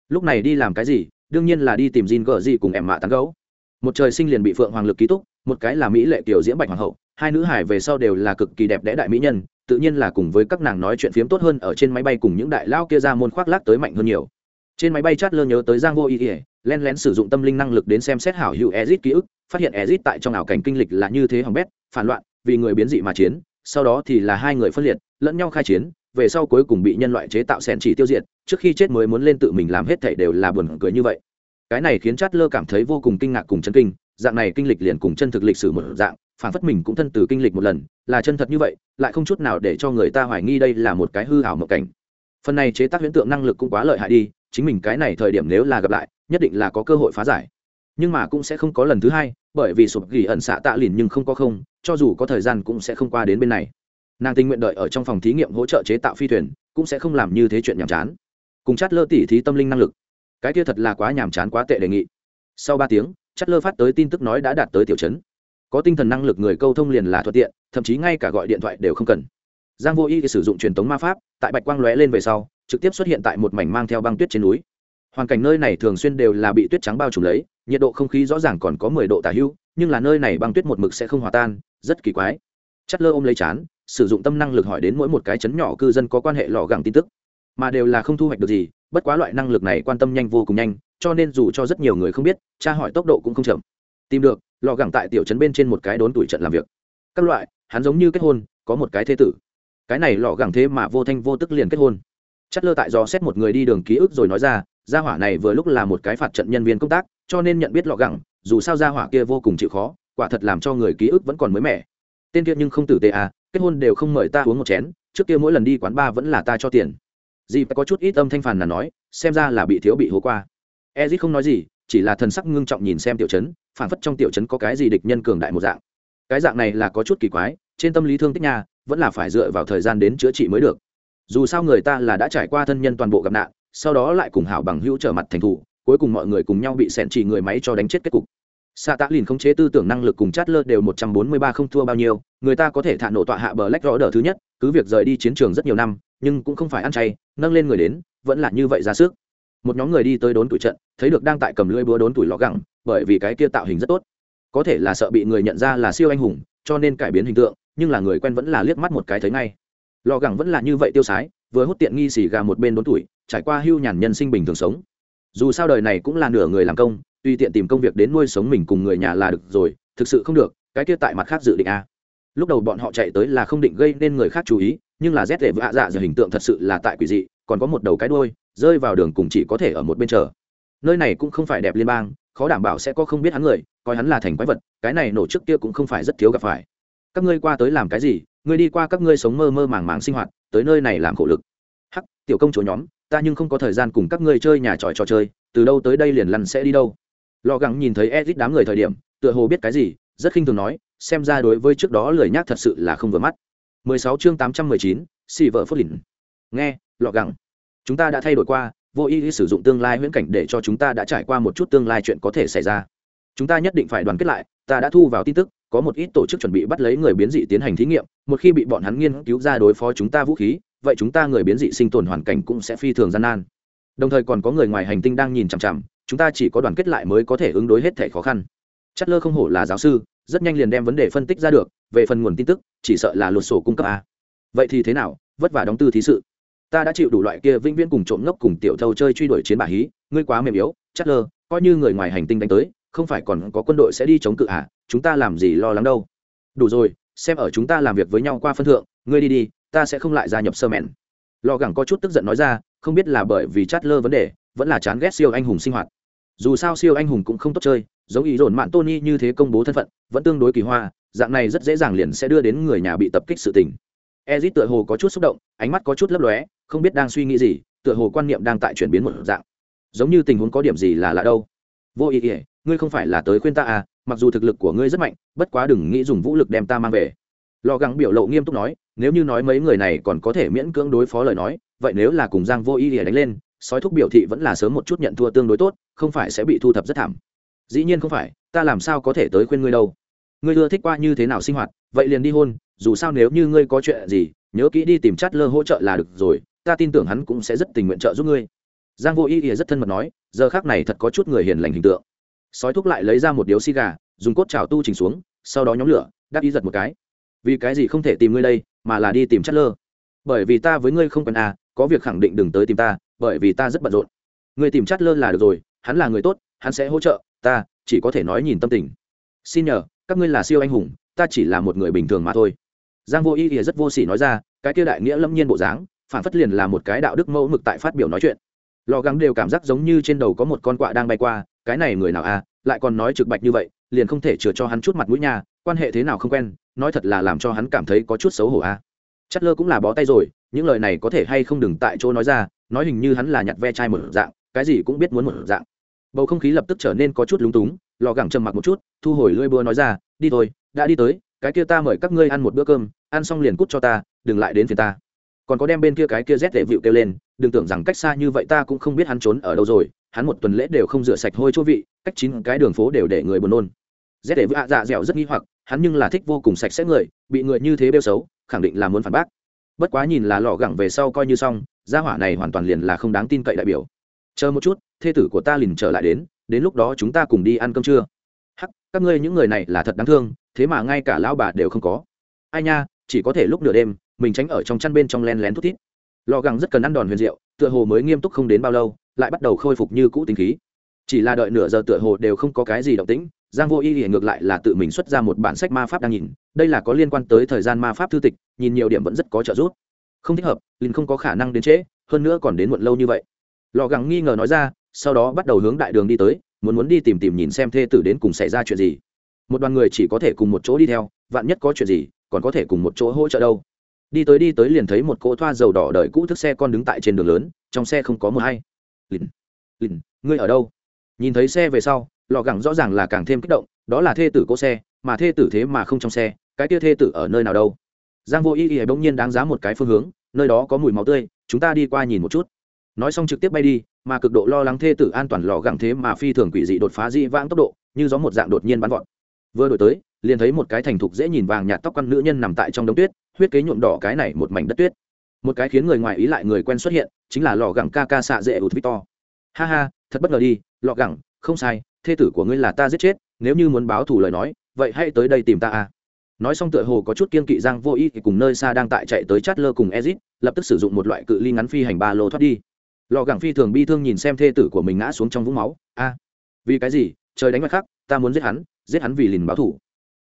Lúc này đi làm cái gì? Đương nhiên là đi tìm Jin gở gì cùng em mạ tán gấu một trời sinh liền bị phượng hoàng lực ký túc, một cái là mỹ lệ tiểu diễm bạch hoàng hậu, hai nữ hải về sau đều là cực kỳ đẹp đẽ đại mỹ nhân, tự nhiên là cùng với các nàng nói chuyện phiếm tốt hơn ở trên máy bay cùng những đại lao kia ra môn khoác lác tới mạnh hơn nhiều. Trên máy bay chat lơ nhớ tới giang vô ý ý len lén sử dụng tâm linh năng lực đến xem xét hảo hữu ezit ký ức, phát hiện ezit tại trong ảo cảnh kinh lịch là như thế hỏng bét, phản loạn, vì người biến dị mà chiến, sau đó thì là hai người phân liệt, lẫn nhau khai chiến, về sau cuối cùng bị nhân loại chế tạo sẻn chỉ tiêu diệt, trước khi chết mới muốn lên tự mình làm hết thảy đều là buồn cười như vậy. Cái này khiến chát lơ cảm thấy vô cùng kinh ngạc cùng chân kinh, dạng này kinh lịch liền cùng chân thực lịch sử một dạng, phản phất mình cũng thân từ kinh lịch một lần, là chân thật như vậy, lại không chút nào để cho người ta hoài nghi đây là một cái hư ảo mộng cảnh. Phần này chế tác huyễn tượng năng lực cũng quá lợi hại đi chính mình cái này thời điểm nếu là gặp lại, nhất định là có cơ hội phá giải. Nhưng mà cũng sẽ không có lần thứ hai, bởi vì sụp ghi ẩn xạ tạ lìn nhưng không có không, cho dù có thời gian cũng sẽ không qua đến bên này. Nàng tình nguyện đợi ở trong phòng thí nghiệm hỗ trợ chế tạo phi thuyền, cũng sẽ không làm như thế chuyện nhàm chán. Cùng chát lơ tỉ thí tâm linh năng lực. Cái kia thật là quá nhàm chán quá tệ đề nghị. Sau ba tiếng, chát lơ phát tới tin tức nói đã đạt tới tiểu chấn có tinh thần năng lực người câu thông liền là thuận tiện, thậm chí ngay cả gọi điện thoại đều không cần. Giang vô y sử dụng truyền thống ma pháp, tại bạch quang lóe lên về sau trực tiếp xuất hiện tại một mảnh mang theo băng tuyết trên núi. Hoàn cảnh nơi này thường xuyên đều là bị tuyết trắng bao trùm lấy, nhiệt độ không khí rõ ràng còn có mười độ tả hữu, nhưng là nơi này băng tuyết một mực sẽ không hòa tan, rất kỳ quái. Chất lơ ôm lấy chán, sử dụng tâm năng lực hỏi đến mỗi một cái chấn nhỏ cư dân có quan hệ lò gẳng tin tức. Mà đều là không thu hoạch được gì, bất quá loại năng lực này quan tâm nhanh vô cùng nhanh, cho nên dù cho rất nhiều người không biết, tra hỏi tốc độ cũng không chậm. Tìm được lò gẳng tại tiểu trấn bên trên một cái đốn tuổi trận làm việc. Các loại, hắn giống như kết hôn, có một cái thế tử. Cái này lò gẳng thế mà vô thanh vô tức liền kết hôn chất lơ tại do xét một người đi đường ký ức rồi nói ra, gia hỏa này vừa lúc là một cái phạt trận nhân viên công tác, cho nên nhận biết lọ gẳng, dù sao gia hỏa kia vô cùng chịu khó, quả thật làm cho người ký ức vẫn còn mới mẻ. Tên kia nhưng không tử tệ à kết hôn đều không mời ta uống một chén, trước kia mỗi lần đi quán ba vẫn là ta cho tiền. Dì có chút ít âm thanh phàn là nói, xem ra là bị thiếu bị hố qua. Ezit không nói gì, chỉ là thần sắc ngưng trọng nhìn xem tiểu chấn phản phất trong tiểu chấn có cái gì địch nhân cường đại một dạng. Cái dạng này là có chút kỳ quái, trên tâm lý thương tích nha, vẫn là phải dựa vào thời gian đến chữa trị mới được dù sao người ta là đã trải qua thân nhân toàn bộ gặp nạn sau đó lại cùng hảo bằng hữu trở mặt thành thủ cuối cùng mọi người cùng nhau bị sẹn chỉ người máy cho đánh chết kết cục Sa Tạ Lìn không chế tư tưởng năng lực cùng chát lơ đều một trăm bốn mươi ba không thua bao nhiêu, người ta có thể thả nổ tọa hạ bờ lách rõ đỡ thứ nhất, cứ việc rời đi chiến trường rất nhiều năm, nhưng cũng không phải ăn chay, nâng lên người đến, vẫn là như vậy ra sức. Một nhóm người đi tới đốn tuổi trận, thấy được đang tại cầm lưỡi búa đốn tuổi lọ gẳng, bởi vì cái kia tạo hình rất tốt. Có thể là sợ bị người nhận ra là siêu anh hùng, cho nên cải biến hình tượng, nhưng là người quen vẫn là liếc mắt một cái thấy ngay lò gẳng vẫn là như vậy tiêu sái, vừa hút tiện nghi xì gà một bên đốn tuổi, trải qua hưu nhàn nhân sinh bình thường sống. Dù sao đời này cũng là nửa người làm công tùy tiện tìm công việc đến nuôi sống mình cùng người nhà là được rồi thực sự không được cái kia tại mặt khác dự định a. Lúc đầu bọn họ chạy tới là không định gây nên người khác chú ý nhưng là rét để vạ dạ giờ hình tượng thật sự là tại quỷ dị còn có một đầu cái đuôi rơi vào đường cùng chỉ có thể ở một bên chờ. Nơi này cũng không phải đẹp liên bang khó đảm bảo sẽ có không biết hắn người coi hắn là thành quái vật cái này nổ trước kia cũng không phải rất thiếu gặp phải. Các ngươi qua tới làm cái gì ngươi đi qua các ngươi sống mơ mơ màng màng sinh hoạt tới nơi này làm khổ lực. Hắc tiểu công chúa nhóm ta nhưng không có thời gian cùng các ngươi chơi nhà tròi trò chơi từ đâu tới đây liền lăn sẽ đi đâu. Lò gắng nhìn thấy edit đám người thời điểm tựa hồ biết cái gì rất khinh thường nói xem ra đối với trước đó lười nhác thật sự là không vừa mắt. 16 chương 819, xì vợ phốt lìn. Nghe lọ gắng chúng ta đã thay đổi qua vô ý sử dụng tương lai huyễn cảnh để cho chúng ta đã trải qua một chút tương lai chuyện có thể xảy ra. Chúng ta nhất định phải đoàn kết lại ta đã thu vào tin tức có một ít tổ chức chuẩn bị bắt lấy người biến dị tiến hành thí nghiệm, một khi bị bọn hắn nghiên cứu ra đối phó chúng ta vũ khí, vậy chúng ta người biến dị sinh tồn hoàn cảnh cũng sẽ phi thường gian nan. Đồng thời còn có người ngoài hành tinh đang nhìn chằm chằm, chúng ta chỉ có đoàn kết lại mới có thể ứng đối hết thể khó khăn. Chất lơ không hổ là giáo sư, rất nhanh liền đem vấn đề phân tích ra được, về phần nguồn tin tức, chỉ sợ là lột sổ cung cấp a. Vậy thì thế nào, vất vả đóng tư thí sự. Ta đã chịu đủ loại kia vĩnh viễn cùng trộm ngốc cùng tiểu thâu chơi truy đuổi chiến bà hí, ngươi quá mềm yếu chất lơ coi như người ngoài hành tinh đánh tới, không phải còn có quân đội sẽ đi chống cự à? Chúng ta làm gì lo lắng đâu. Đủ rồi, xem ở chúng ta làm việc với nhau qua phân thượng, ngươi đi đi, ta sẽ không lại gia nhập sơ mẹn. Lò gẳng có chút tức giận nói ra, không biết là bởi vì chát lơ vấn đề, vẫn là chán ghét siêu anh hùng sinh hoạt. Dù sao siêu anh hùng cũng không tốt chơi, giống ý dồn mạn tony như thế công bố thân phận, vẫn tương đối kỳ hoa, dạng này rất dễ dàng liền sẽ đưa đến người nhà bị tập kích sự tình. Ezit tựa hồ có chút xúc động, ánh mắt có chút lấp lóe, không biết đang suy nghĩ gì, tựa hồ quan niệm đang tại chuyển biến một dạng. Giống như tình huống có điểm gì là lạ đâu. Vô ý ỉa ngươi không phải là tới khuyên ta à mặc dù thực lực của ngươi rất mạnh, bất quá đừng nghĩ dùng vũ lực đem ta mang về. Lò gắng biểu lộ nghiêm túc nói, nếu như nói mấy người này còn có thể miễn cưỡng đối phó lời nói, vậy nếu là cùng giang vô ý để đánh lên, sói thúc biểu thị vẫn là sớm một chút nhận thua tương đối tốt, không phải sẽ bị thu thập rất thảm. Dĩ nhiên không phải, ta làm sao có thể tới khuyên ngươi đâu. Ngươi ưa thích qua như thế nào sinh hoạt, vậy liền đi hôn, dù sao nếu như ngươi có chuyện gì, nhớ kỹ đi tìm chát lơ hỗ trợ là được rồi, ta tin tưởng hắn cũng sẽ rất tình nguyện trợ giúp ngươi. Giang vô ý ỉa rất thân mật nói, giờ khác này thật có chút người hiền lành hình tượng sói thúc lại lấy ra một điếu xi gà, dùng cốt trào tu chỉnh xuống, sau đó nhóm lửa, đắc ý giật một cái. Vì cái gì không thể tìm ngươi đây, mà là đi tìm chất lơ bởi vì ta với ngươi không cần à có việc khẳng định đừng tới tìm ta, bởi vì ta rất bận rộn. Ngươi tìm chất lơ là được rồi, hắn là người tốt, hắn sẽ hỗ trợ, ta chỉ có thể nói nhìn tâm tình. Xin nhờ, các ngươi là siêu anh hùng, ta chỉ là một người bình thường mà thôi. Giang vô y thì rất vô sỉ nói ra, cái kia đại nghĩa lâm nhiên bộ dáng, phản phất liền là một cái đạo đức mẫu mực tại phát biểu nói chuyện. Lò gắng đều cảm giác giống như trên đầu có một con quạ đang bay qua cái này người nào à lại còn nói trực bạch như vậy, liền không thể chừa cho hắn chút mặt mũi nhà quan hệ thế nào không quen, nói thật là làm cho hắn cảm thấy có chút xấu hổ à. Chất lơ cũng là bó tay rồi, những lời này có thể hay không đừng tại chỗ nói ra, nói hình như hắn là nhặt ve chai một dạng, cái gì cũng biết muốn một dạng. Bầu không khí lập tức trở nên có chút lúng túng, lò gẳng trầm mặc một chút, thu hồi lưỡi búa nói ra, đi thôi, đã đi tới, cái kia ta mời các ngươi ăn một bữa cơm, ăn xong liền cút cho ta, đừng lại đến phía ta. Còn có đem bên kia cái kia rét để vịu kêu lên, đừng tưởng rằng cách xa như vậy ta cũng không biết hắn trốn ở đâu rồi hắn một tuần lễ đều không rửa sạch hôi chỗ vị, cách chín cái đường phố đều để người buồn nôn. Rét để vịu ạ dạ dẻo rất nghi hoặc, hắn nhưng là thích vô cùng sạch sẽ người, bị người như thế bêu xấu, khẳng định là muốn phản bác. Bất quá nhìn là lò gẳng về sau coi như xong, gia hỏa này hoàn toàn liền là không đáng tin cậy đại biểu. Chờ một chút, thê tử của ta liền trở lại đến đến lúc đó chúng ta cùng đi ăn cơm trưa. Hắc, các ngươi những người này là thật đáng thương, thế mà ngay cả lão bà đều không có. Ai nha, chỉ có thể lúc nửa đêm, mình tránh ở trong chăn bên trong len lén thút thít. Lò gẳng rất cần ăn đòn huyền diệu, tựa hồ mới nghiêm túc không đến bao lâu lại bắt đầu khôi phục như cũ tinh khí. Chỉ là đợi nửa giờ tựa hồ đều không có cái gì động tĩnh, giang vô y thì ngược lại là tự mình xuất ra một bản sách ma pháp đang nhìn, đây là có liên quan tới thời gian ma pháp thư tịch, nhìn nhiều điểm vẫn rất có trợ giúp. Không thích hợp linh không có khả năng đến trễ, hơn nữa còn đến muộn lâu như vậy. Lò gắng nghi ngờ nói ra, sau đó bắt đầu hướng đại đường đi tới, muốn muốn đi tìm tìm nhìn xem thê tử đến cùng xảy ra chuyện gì. Một đoàn người chỉ có thể cùng một chỗ đi theo, vạn nhất có chuyện gì, còn có thể cùng một chỗ hỗ trợ đâu. Đi tới đi tới liền thấy một cỗ thoa dầu đỏ đợi cũ thức xe con đứng tại trên đường lớn, trong xe không có mưa hay lìn. Lìn, ngươi ở đâu? Nhìn thấy xe về sau, lò gẳng rõ ràng là càng thêm kích động, đó là thê tử cỗ xe, mà thê tử thế mà không trong xe, cái kia thê tử ở nơi nào đâu? Giang vô y y bỗng nhiên đáng giá một cái phương hướng, nơi đó có mùi máu tươi, chúng ta đi qua nhìn một chút. Nói xong trực tiếp bay đi, mà cực độ lo lắng thê tử an toàn lò gẳng thế mà phi thường quỷ dị đột phá dị vãng tốc độ, như gió một dạng đột nhiên bắn vọt. Vừa đổi tới, liền thấy một cái thành thục dễ nhìn vàng nhạt tóc con nữ nhân nằm tại trong đống tuyết, huyết kế nhuộm đỏ cái này một mảnh đất tuyết một cái khiến người ngoài ý lại người quen xuất hiện, chính là lò gẳng ca ca xạ dễ ụt victor. Ha ha, thật bất ngờ đi, lò gẳng, không sai, thê tử của ngươi là ta giết chết, nếu như muốn báo thù lời nói, vậy hãy tới đây tìm ta a nói xong tựa hồ có chút kiên kỵ giang vô ý thì cùng nơi xa đang tại chạy tới chát lơ cùng ezit, lập tức sử dụng một loại cự ly ngắn phi hành ba lô thoát đi. Lò gẳng phi thường bi thương nhìn xem thê tử của mình ngã xuống trong vũng máu, a, vì cái gì? Trời đánh mặt khác, ta muốn giết hắn giết hắn vì lìn báo thủ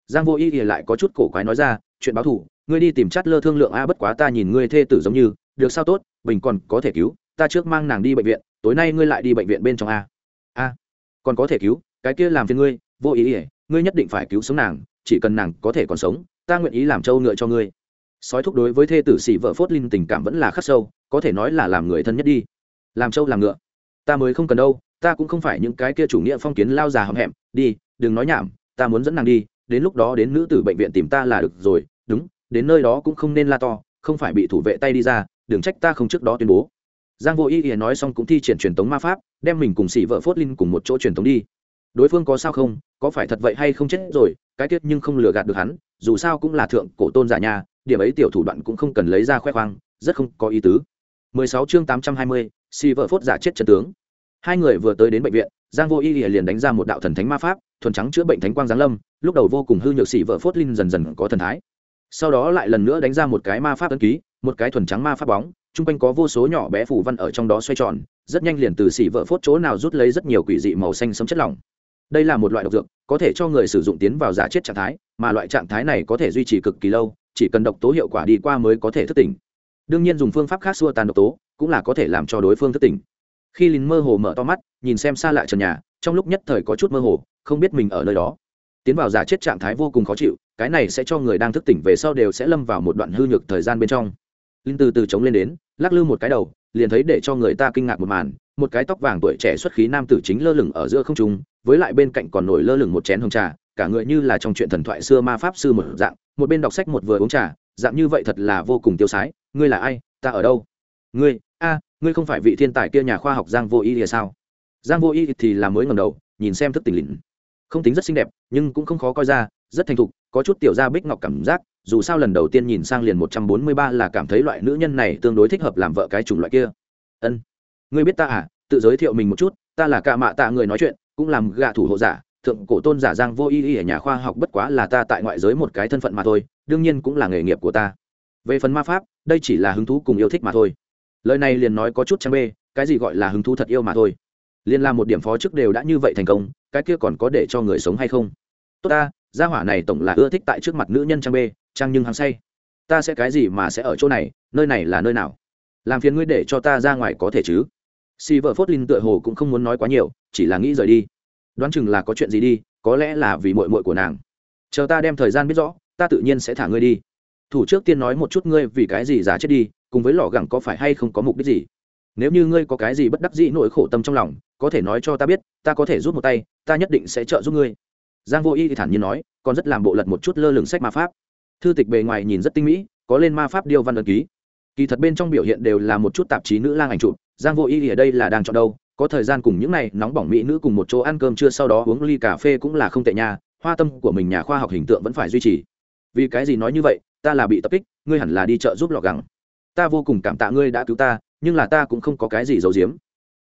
giang vô ý thì lại có chút cổ quái nói ra, chuyện báo thủ ngươi đi tìm chát lơ thương lượng, a, bất quá ta nhìn ngươi thê tử giống như, được sao tốt, bình còn có thể cứu, ta trước mang nàng đi bệnh viện, tối nay ngươi lại đi bệnh viện bên trong a. A, còn có thể cứu, cái kia làm phiền ngươi, vô ý ỉa ngươi nhất định phải cứu sống nàng, chỉ cần nàng có thể còn sống, ta nguyện ý làm trâu ngựa cho ngươi. Sói thúc đối với thê tử xỉ vợ phốt linh tình cảm vẫn là khắc sâu, có thể nói là làm người thân nhất đi. Làm trâu làm ngựa. Ta mới không cần đâu, ta cũng không phải những cái kia chủ nghĩa phong kiến lao già hậm hẹm, đi, đừng nói nhảm, ta muốn dẫn nàng đi, đến lúc đó đến nữ tử bệnh viện tìm ta là được rồi đến nơi đó cũng không nên la to không phải bị thủ vệ tay đi ra đừng trách ta không trước đó tuyên bố. Giang vô ý ý nói xong cũng thi triển truyền tống ma pháp đem mình cùng xỉ vợ phốt linh cùng một chỗ truyền tống đi. Đối phương có sao không có phải thật vậy hay không chết rồi cái tiết nhưng không lừa gạt được hắn dù sao cũng là thượng cổ tôn giả nhà điểm ấy tiểu thủ đoạn cũng không cần lấy ra khoe khoang rất không có ý tứ. 16 chương 820, xỉ vợ phốt giả chết trận tướng. Hai người vừa tới đến bệnh viện giang vô ý liền đánh ra một đạo thần thánh ma pháp thuần trắng chữa bệnh thánh quang giáng lâm lúc đầu vô cùng hư nhược xỉ vợ phốt linh dần dần có thần thái sau đó lại lần nữa đánh ra một cái ma pháp ấn ký, một cái thuần trắng ma pháp bóng, chung quanh có vô số nhỏ bé phủ văn ở trong đó xoay tròn, rất nhanh liền từ xỉ vợ phốt chỗ nào rút lấy rất nhiều quỷ dị màu xanh sấm chất lỏng. Đây là một loại độc dược, có thể cho người sử dụng tiến vào giả chết trạng thái, mà loại trạng thái này có thể duy trì cực kỳ lâu, chỉ cần độc tố hiệu quả đi qua mới có thể thức tỉnh. Đương nhiên dùng phương pháp khác xua tàn độc tố, cũng là có thể làm cho đối phương thức tỉnh. Khi lín mơ hồ mở to mắt, nhìn xem xa lại trần nhà, trong lúc nhất thời có chút mơ hồ, không biết mình ở nơi đó tiến vào giả chết trạng thái vô cùng khó chịu, cái này sẽ cho người đang thức tỉnh về sau đều sẽ lâm vào một đoạn hư nhược thời gian bên trong. Linh từ từ chống lên đến, lắc lư một cái đầu, liền thấy để cho người ta kinh ngạc một màn, một cái tóc vàng tuổi trẻ xuất khí nam tử chính lơ lửng ở giữa không trung, với lại bên cạnh còn nổi lơ lửng một chén hồng trà, cả người như là trong chuyện thần thoại xưa ma pháp sư một dạng, một bên đọc sách một vừa uống trà, dạng như vậy thật là vô cùng tiêu sái, ngươi là ai, ta ở đâu? Ngươi, a, ngươi không phải vị thiên tài kia nhà khoa học giang vô y thì sao? Giang vô y thì là mới ngầm đầu, nhìn xem thức tỉnh lĩnh không tính rất xinh đẹp, nhưng cũng không khó coi ra, rất thành thục, có chút tiểu gia bích ngọc cảm giác, dù sao lần đầu tiên nhìn sang liền một trăm bốn mươi ba là cảm thấy loại nữ nhân này tương đối thích hợp làm vợ cái chủng loại kia. Ân, ngươi biết ta à? Tự giới thiệu mình một chút, ta là ca mạ tạ người nói chuyện, cũng làm gạ thủ hộ giả, thượng cổ tôn giả giang vô y y ở nhà khoa học bất quá là ta tại ngoại giới một cái thân phận mà thôi, đương nhiên cũng là nghề nghiệp của ta. Về phần ma pháp, đây chỉ là hứng thú cùng yêu thích mà thôi. Lời này liền nói có chút trang bê, cái gì gọi là hứng thú thật yêu mà thôi liên làm một điểm phó chức đều đã như vậy thành công, cái kia còn có để cho người sống hay không? Tốt ta, gia hỏa này tổng là ưa thích tại trước mặt nữ nhân trang bê, trang nhưng hàng say. Ta sẽ cái gì mà sẽ ở chỗ này, nơi này là nơi nào? Làm phiền ngươi để cho ta ra ngoài có thể chứ? Si vợ phốt linh tựa hồ cũng không muốn nói quá nhiều, chỉ là nghĩ rời đi. Đoán chừng là có chuyện gì đi, có lẽ là vì mội mội của nàng. Chờ ta đem thời gian biết rõ, ta tự nhiên sẽ thả ngươi đi. Thủ trước tiên nói một chút ngươi vì cái gì giả chết đi, cùng với lò gẳng có phải hay không có mục đích gì? Nếu như ngươi có cái gì bất đắc dĩ nỗi khổ tâm trong lòng, có thể nói cho ta biết, ta có thể rút một tay, ta nhất định sẽ trợ giúp ngươi. Giang vô y thì thản nhiên nói, còn rất làm bộ lật một chút lơ lửng sách ma pháp. Thư tịch bề ngoài nhìn rất tinh mỹ, có lên ma pháp điêu văn ấn ký. Kỳ thật bên trong biểu hiện đều là một chút tạp chí nữ lang ảnh chụp, giang vô y ở đây là đang chọn đâu, có thời gian cùng những này nóng bỏng mỹ nữ cùng một chỗ ăn cơm trưa sau đó uống ly cà phê cũng là không tệ nha, hoa tâm của mình nhà khoa học hình tượng vẫn phải duy trì. Vì cái gì nói như vậy, ta là bị tập kích, ngươi hẳn là đi chợ giúp lọ gẳng. Ta vô cùng cảm tạ ngươi đã cứu ta nhưng là ta cũng không có cái gì giấu giếm.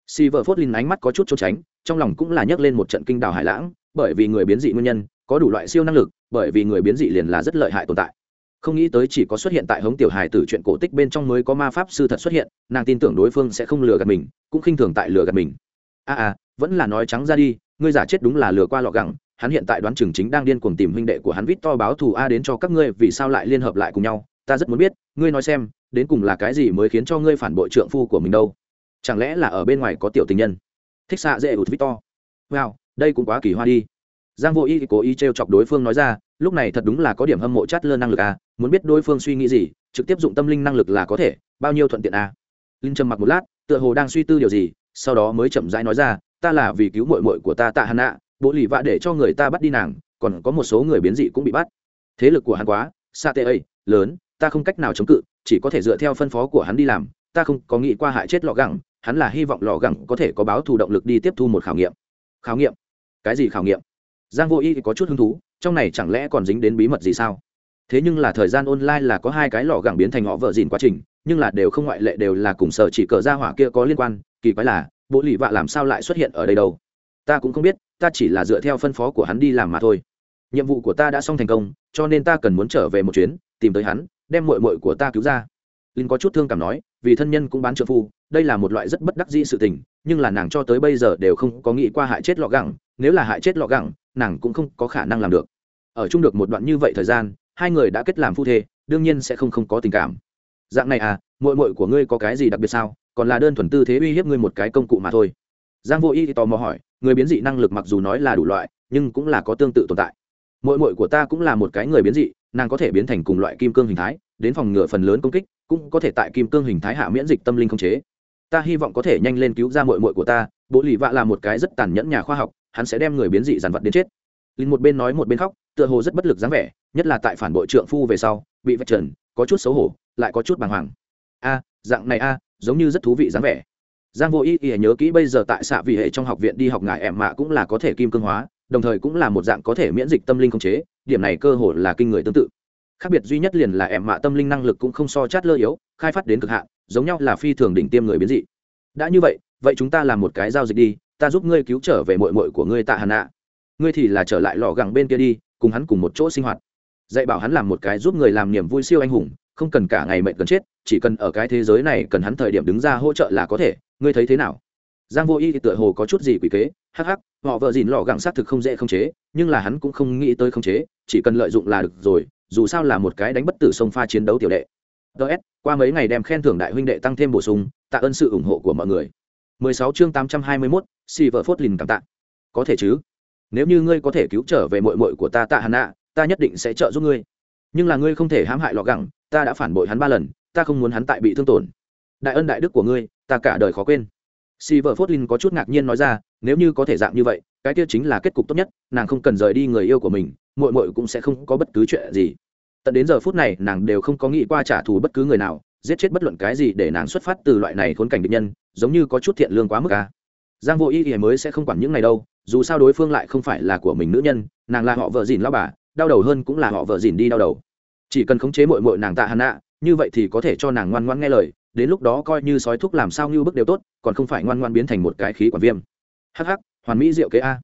Si vợ phốt linh ánh mắt có chút trốn tránh trong lòng cũng là nhấc lên một trận kinh đảo hải lãng bởi vì người biến dị nguyên nhân có đủ loại siêu năng lực bởi vì người biến dị liền là rất lợi hại tồn tại. Không nghĩ tới chỉ có xuất hiện tại hống tiểu hài tử chuyện cổ tích bên trong mới có ma pháp sư thật xuất hiện nàng tin tưởng đối phương sẽ không lừa gạt mình cũng khinh thường tại lừa gạt mình. A à, à vẫn là nói trắng ra đi ngươi giả chết đúng là lừa qua lọ gẳng hắn hiện tại đoán chừng chính đang điên cuồng tìm huynh đệ của hắn vít to báo thù a đến cho các ngươi vì sao lại liên hợp lại cùng nhau ta rất muốn biết ngươi nói xem đến cùng là cái gì mới khiến cho ngươi phản bội trượng phu của mình đâu? Chẳng lẽ là ở bên ngoài có tiểu tình nhân? Thích xạ dễ ụt victor wow, đây cũng quá kỳ hoa đi. Giang vô y cố ý t r e o chọc đối phương nói ra, lúc này thật đúng là có điểm hâm mộ chát lơ năng lực à muốn biết đối phương suy nghĩ gì, trực tiếp dụng tâm linh năng lực là có thể, bao nhiêu thuận tiện à. Linh trầm mặc một lát, tựa hồ đang suy tư điều gì, sau đó mới chậm rãi nói ra, ta là vì cứu mội mội của ta tạ hàn nạ bộ lì vạ để cho người ta bắt đi nàng, còn có một số người biến dị cũng bị bắt. Thế lực của hắn quá xa tê ấy lớn ta không cách nào chống cự, chỉ có thể dựa theo phân phó của hắn đi làm, ta không có nghĩ qua hại chết lò gẳng, hắn là hy vọng lò gẳng có thể có báo thù động lực đi tiếp thu một khảo nghiệm. Khảo nghiệm? Cái gì khảo nghiệm? Giang vô y có chút hứng thú, trong này chẳng lẽ còn dính đến bí mật gì sao? Thế nhưng là thời gian online là có hai cái lò gẳng biến thành họ vợ dìn quá trình, nhưng là đều không ngoại lệ đều là cùng sở chỉ cờ ra hỏa kia có liên quan, kỳ quái là, bộ lì vạ làm sao lại xuất hiện ở đây đâu? Ta cũng không biết, ta chỉ là dựa theo phân phó của hắn đi làm mà thôi. Nhiệm vụ của ta đã xong thành công, cho nên ta cần muốn trở về một chuyến, tìm tới hắn đem mội mội của ta cứu ra. Linh có chút thương cảm nói, vì thân nhân cũng bán trợ phu, đây là một loại rất bất đắc dĩ sự tình, nhưng là nàng cho tới bây giờ đều không có nghĩ qua hại chết lọ gẳng, nếu là hại chết lọ gẳng, nàng cũng không có khả năng làm được. Ở chung được một đoạn như vậy thời gian, hai người đã kết làm phu thê, đương nhiên sẽ không không có tình cảm. Dạng này à mội mội của ngươi có cái gì đặc biệt sao? Còn là đơn thuần tư thế uy hiếp ngươi một cái công cụ mà thôi. Giang vô y thì tò mò hỏi, người biến dị năng lực mặc dù nói là đủ loại, nhưng cũng là có tương tự tồn tại. Mội mội của ta cũng là một cái người biến dị nàng có thể biến thành cùng loại kim cương hình thái, đến phòng ngừa phần lớn công kích, cũng có thể tại kim cương hình thái hạ miễn dịch tâm linh không chế. Ta hy vọng có thể nhanh lên cứu ra mội mội của ta Bộ lì vạ là một cái rất tàn nhẫn nhà khoa học, hắn sẽ đem người biến dị dàn vật đến chết. Linh một bên nói một bên khóc, tựa hồ rất bất lực dáng vẻ, nhất là tại phản bội trượng phu về sau, bị vạch trần, có chút xấu hổ, lại có chút bàng hoàng. A, dạng này a, giống như rất thú vị dáng vẻ. Giang vô ý ý nhớ kỹ bây giờ tại xạ vị hệ trong học viện đi học ngài em mạ cũng là có thể kim cương hóa, đồng thời cũng là một dạng có thể miễn dịch tâm linh không chế điểm này cơ hội là kinh người tương tự. Khác biệt duy nhất liền là em mạ tâm linh năng lực cũng không so chát lơ yếu, khai phát đến cực hạn, giống nhau là phi thường đỉnh tiêm người biến dị. Đã như vậy vậy chúng ta làm một cái giao dịch đi, ta giúp ngươi cứu trở về mội mội của ngươi tạ hàn nạ ngươi thì là trở lại lò gẳng bên kia đi, cùng hắn cùng một chỗ sinh hoạt. Dạy bảo hắn làm một cái giúp người làm niềm vui siêu anh hùng, không cần cả ngày mệnh cần chết, chỉ cần ở cái thế giới này cần hắn thời điểm đứng ra hỗ trợ là có thể, ngươi thấy thế nào? Giang vô y thì tựa hồ có chút gì quỷ kế, hắc hắc họ vợ dìn lò gẳng xác thực không dễ không chế nhưng là hắn cũng không nghĩ tới không chế chỉ cần lợi dụng là được rồi dù sao là một cái đánh bất tử sông pha chiến đấu tiểu đệ. Ts qua mấy ngày đem khen thưởng đại huynh đệ tăng thêm bổ sung tạ ơn sự ủng hộ của mọi người. 16 chương 821, si vợ phốt lìn cảm tạ. Có thể chứ? Nếu như ngươi có thể cứu trở về mội mội của ta tạ hàn nạ ta nhất định sẽ trợ giúp ngươi. Nhưng là ngươi không thể hãm hại lọ gẳng ta đã phản bội hắn ba lần ta không muốn hắn tại bị thương tổn. Đại ân đại đức của ngươi ta cả đời khó quên si vợ phốt linh có chút ngạc nhiên nói ra, nếu như có thể dạng như vậy, cái kia chính là kết cục tốt nhất, nàng không cần rời đi người yêu của mình mội mội cũng sẽ không có bất cứ chuyện gì. Tận đến giờ phút này, nàng đều không có nghĩ qua trả thù bất cứ người nào, giết chết bất luận cái gì để nàng xuất phát từ loại này khốn cảnh địch nhân, giống như có chút thiện lương quá mức ca giang vô ý thì mới sẽ không quản những này đâu, dù sao đối phương lại không phải là của mình nữ nhân, nàng là họ vợ dìn lao bà, đau đầu hơn cũng là họ vợ dìn đi đau đầu. Chỉ cần khống chế mội mội nàng tạ hàn nạ, như vậy thì có thể cho nàng ngoan ngoan nghe lời đến lúc đó coi như sói thuốc làm sao như bức đều tốt còn không phải ngoan ngoan biến thành một cái khí quản viêm. Hắc hắc, hoàn mỹ diệu kế a.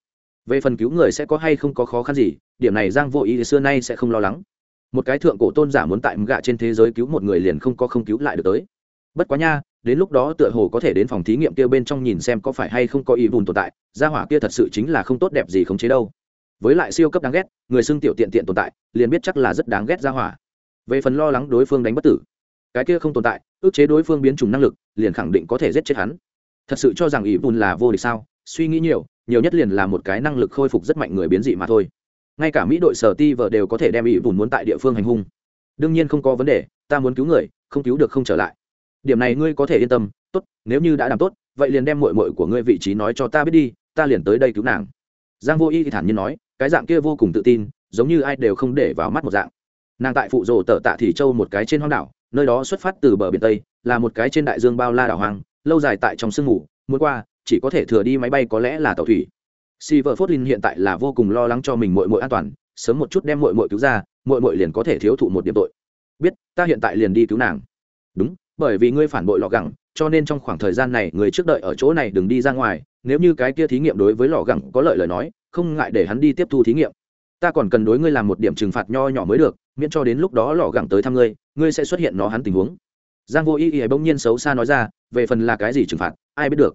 Về phần cứu người sẽ có hay không có khó khăn gì điểm này giang vô ý xưa nay sẽ không lo lắng. Một cái thượng cổ tôn giả muốn tại gạ trên thế giới cứu một người liền không có không cứu lại được tới. Bất quá nha đến lúc đó tựa hồ có thể đến phòng thí nghiệm kia bên trong nhìn xem có phải hay không có ý vùn tồn tại gia hỏa kia thật sự chính là không tốt đẹp gì không chế đâu. Với lại siêu cấp đáng ghét người xưng tiểu tiện tiện tồn tại liền biết chắc là rất đáng ghét gia hỏa. Về phần lo lắng đối phương đánh bất tử cái kia không tồn tại, ước chế đối phương biến chủng năng lực, liền khẳng định có thể giết chết hắn. Thật sự cho rằng ý vùn là vô địch sao? Suy nghĩ nhiều nhiều nhất liền là một cái năng lực khôi phục rất mạnh người biến dị mà thôi. Ngay cả mỹ đội sở ti vợ đều có thể đem ý vùn muốn tại địa phương hành hung. Đương nhiên không có vấn đề, ta muốn cứu người, không cứu được không trở lại. Điểm này ngươi có thể yên tâm, tốt, nếu như đã làm tốt, vậy liền đem mội mội của ngươi vị trí nói cho ta biết đi, ta liền tới đây cứu nàng. Giang vô y thì thản nhiên nói, cái dạng kia vô cùng tự tin, giống như ai đều không để vào mắt một dạng. Nàng tại phụ rồ tờ tạ thì châu một cái trên hoang đảo nơi đó xuất phát từ bờ biển tây, là một cái trên đại dương bao la đảo hoang, lâu dài tại trong sương mù, muốn qua, chỉ có thể thừa đi máy bay có lẽ là tàu thủy. Si vợ phốt linh hiện tại là vô cùng lo lắng cho mình mội mội an toàn, sớm một chút đem mội mội cứu ra mội mội liền có thể thiếu thụ một điểm tội. Biết, ta hiện tại liền đi cứu nàng. Đúng, bởi vì ngươi phản bội lọ gẳng, cho nên trong khoảng thời gian này người trước đợi ở chỗ này đừng đi ra ngoài, nếu như cái kia thí nghiệm đối với lọ gẳng có lợi lời nói, không ngại để hắn đi tiếp thu thí nghiệm. Ta còn cần đối ngươi làm một điểm trừng phạt nho nhỏ mới được miễn cho đến lúc đó lò gẳng tới thăm ngươi ngươi sẽ xuất hiện nó hắn tình huống. Giang vô y y bỗng nhiên xấu xa nói ra về phần là cái gì trừng phạt ai biết được.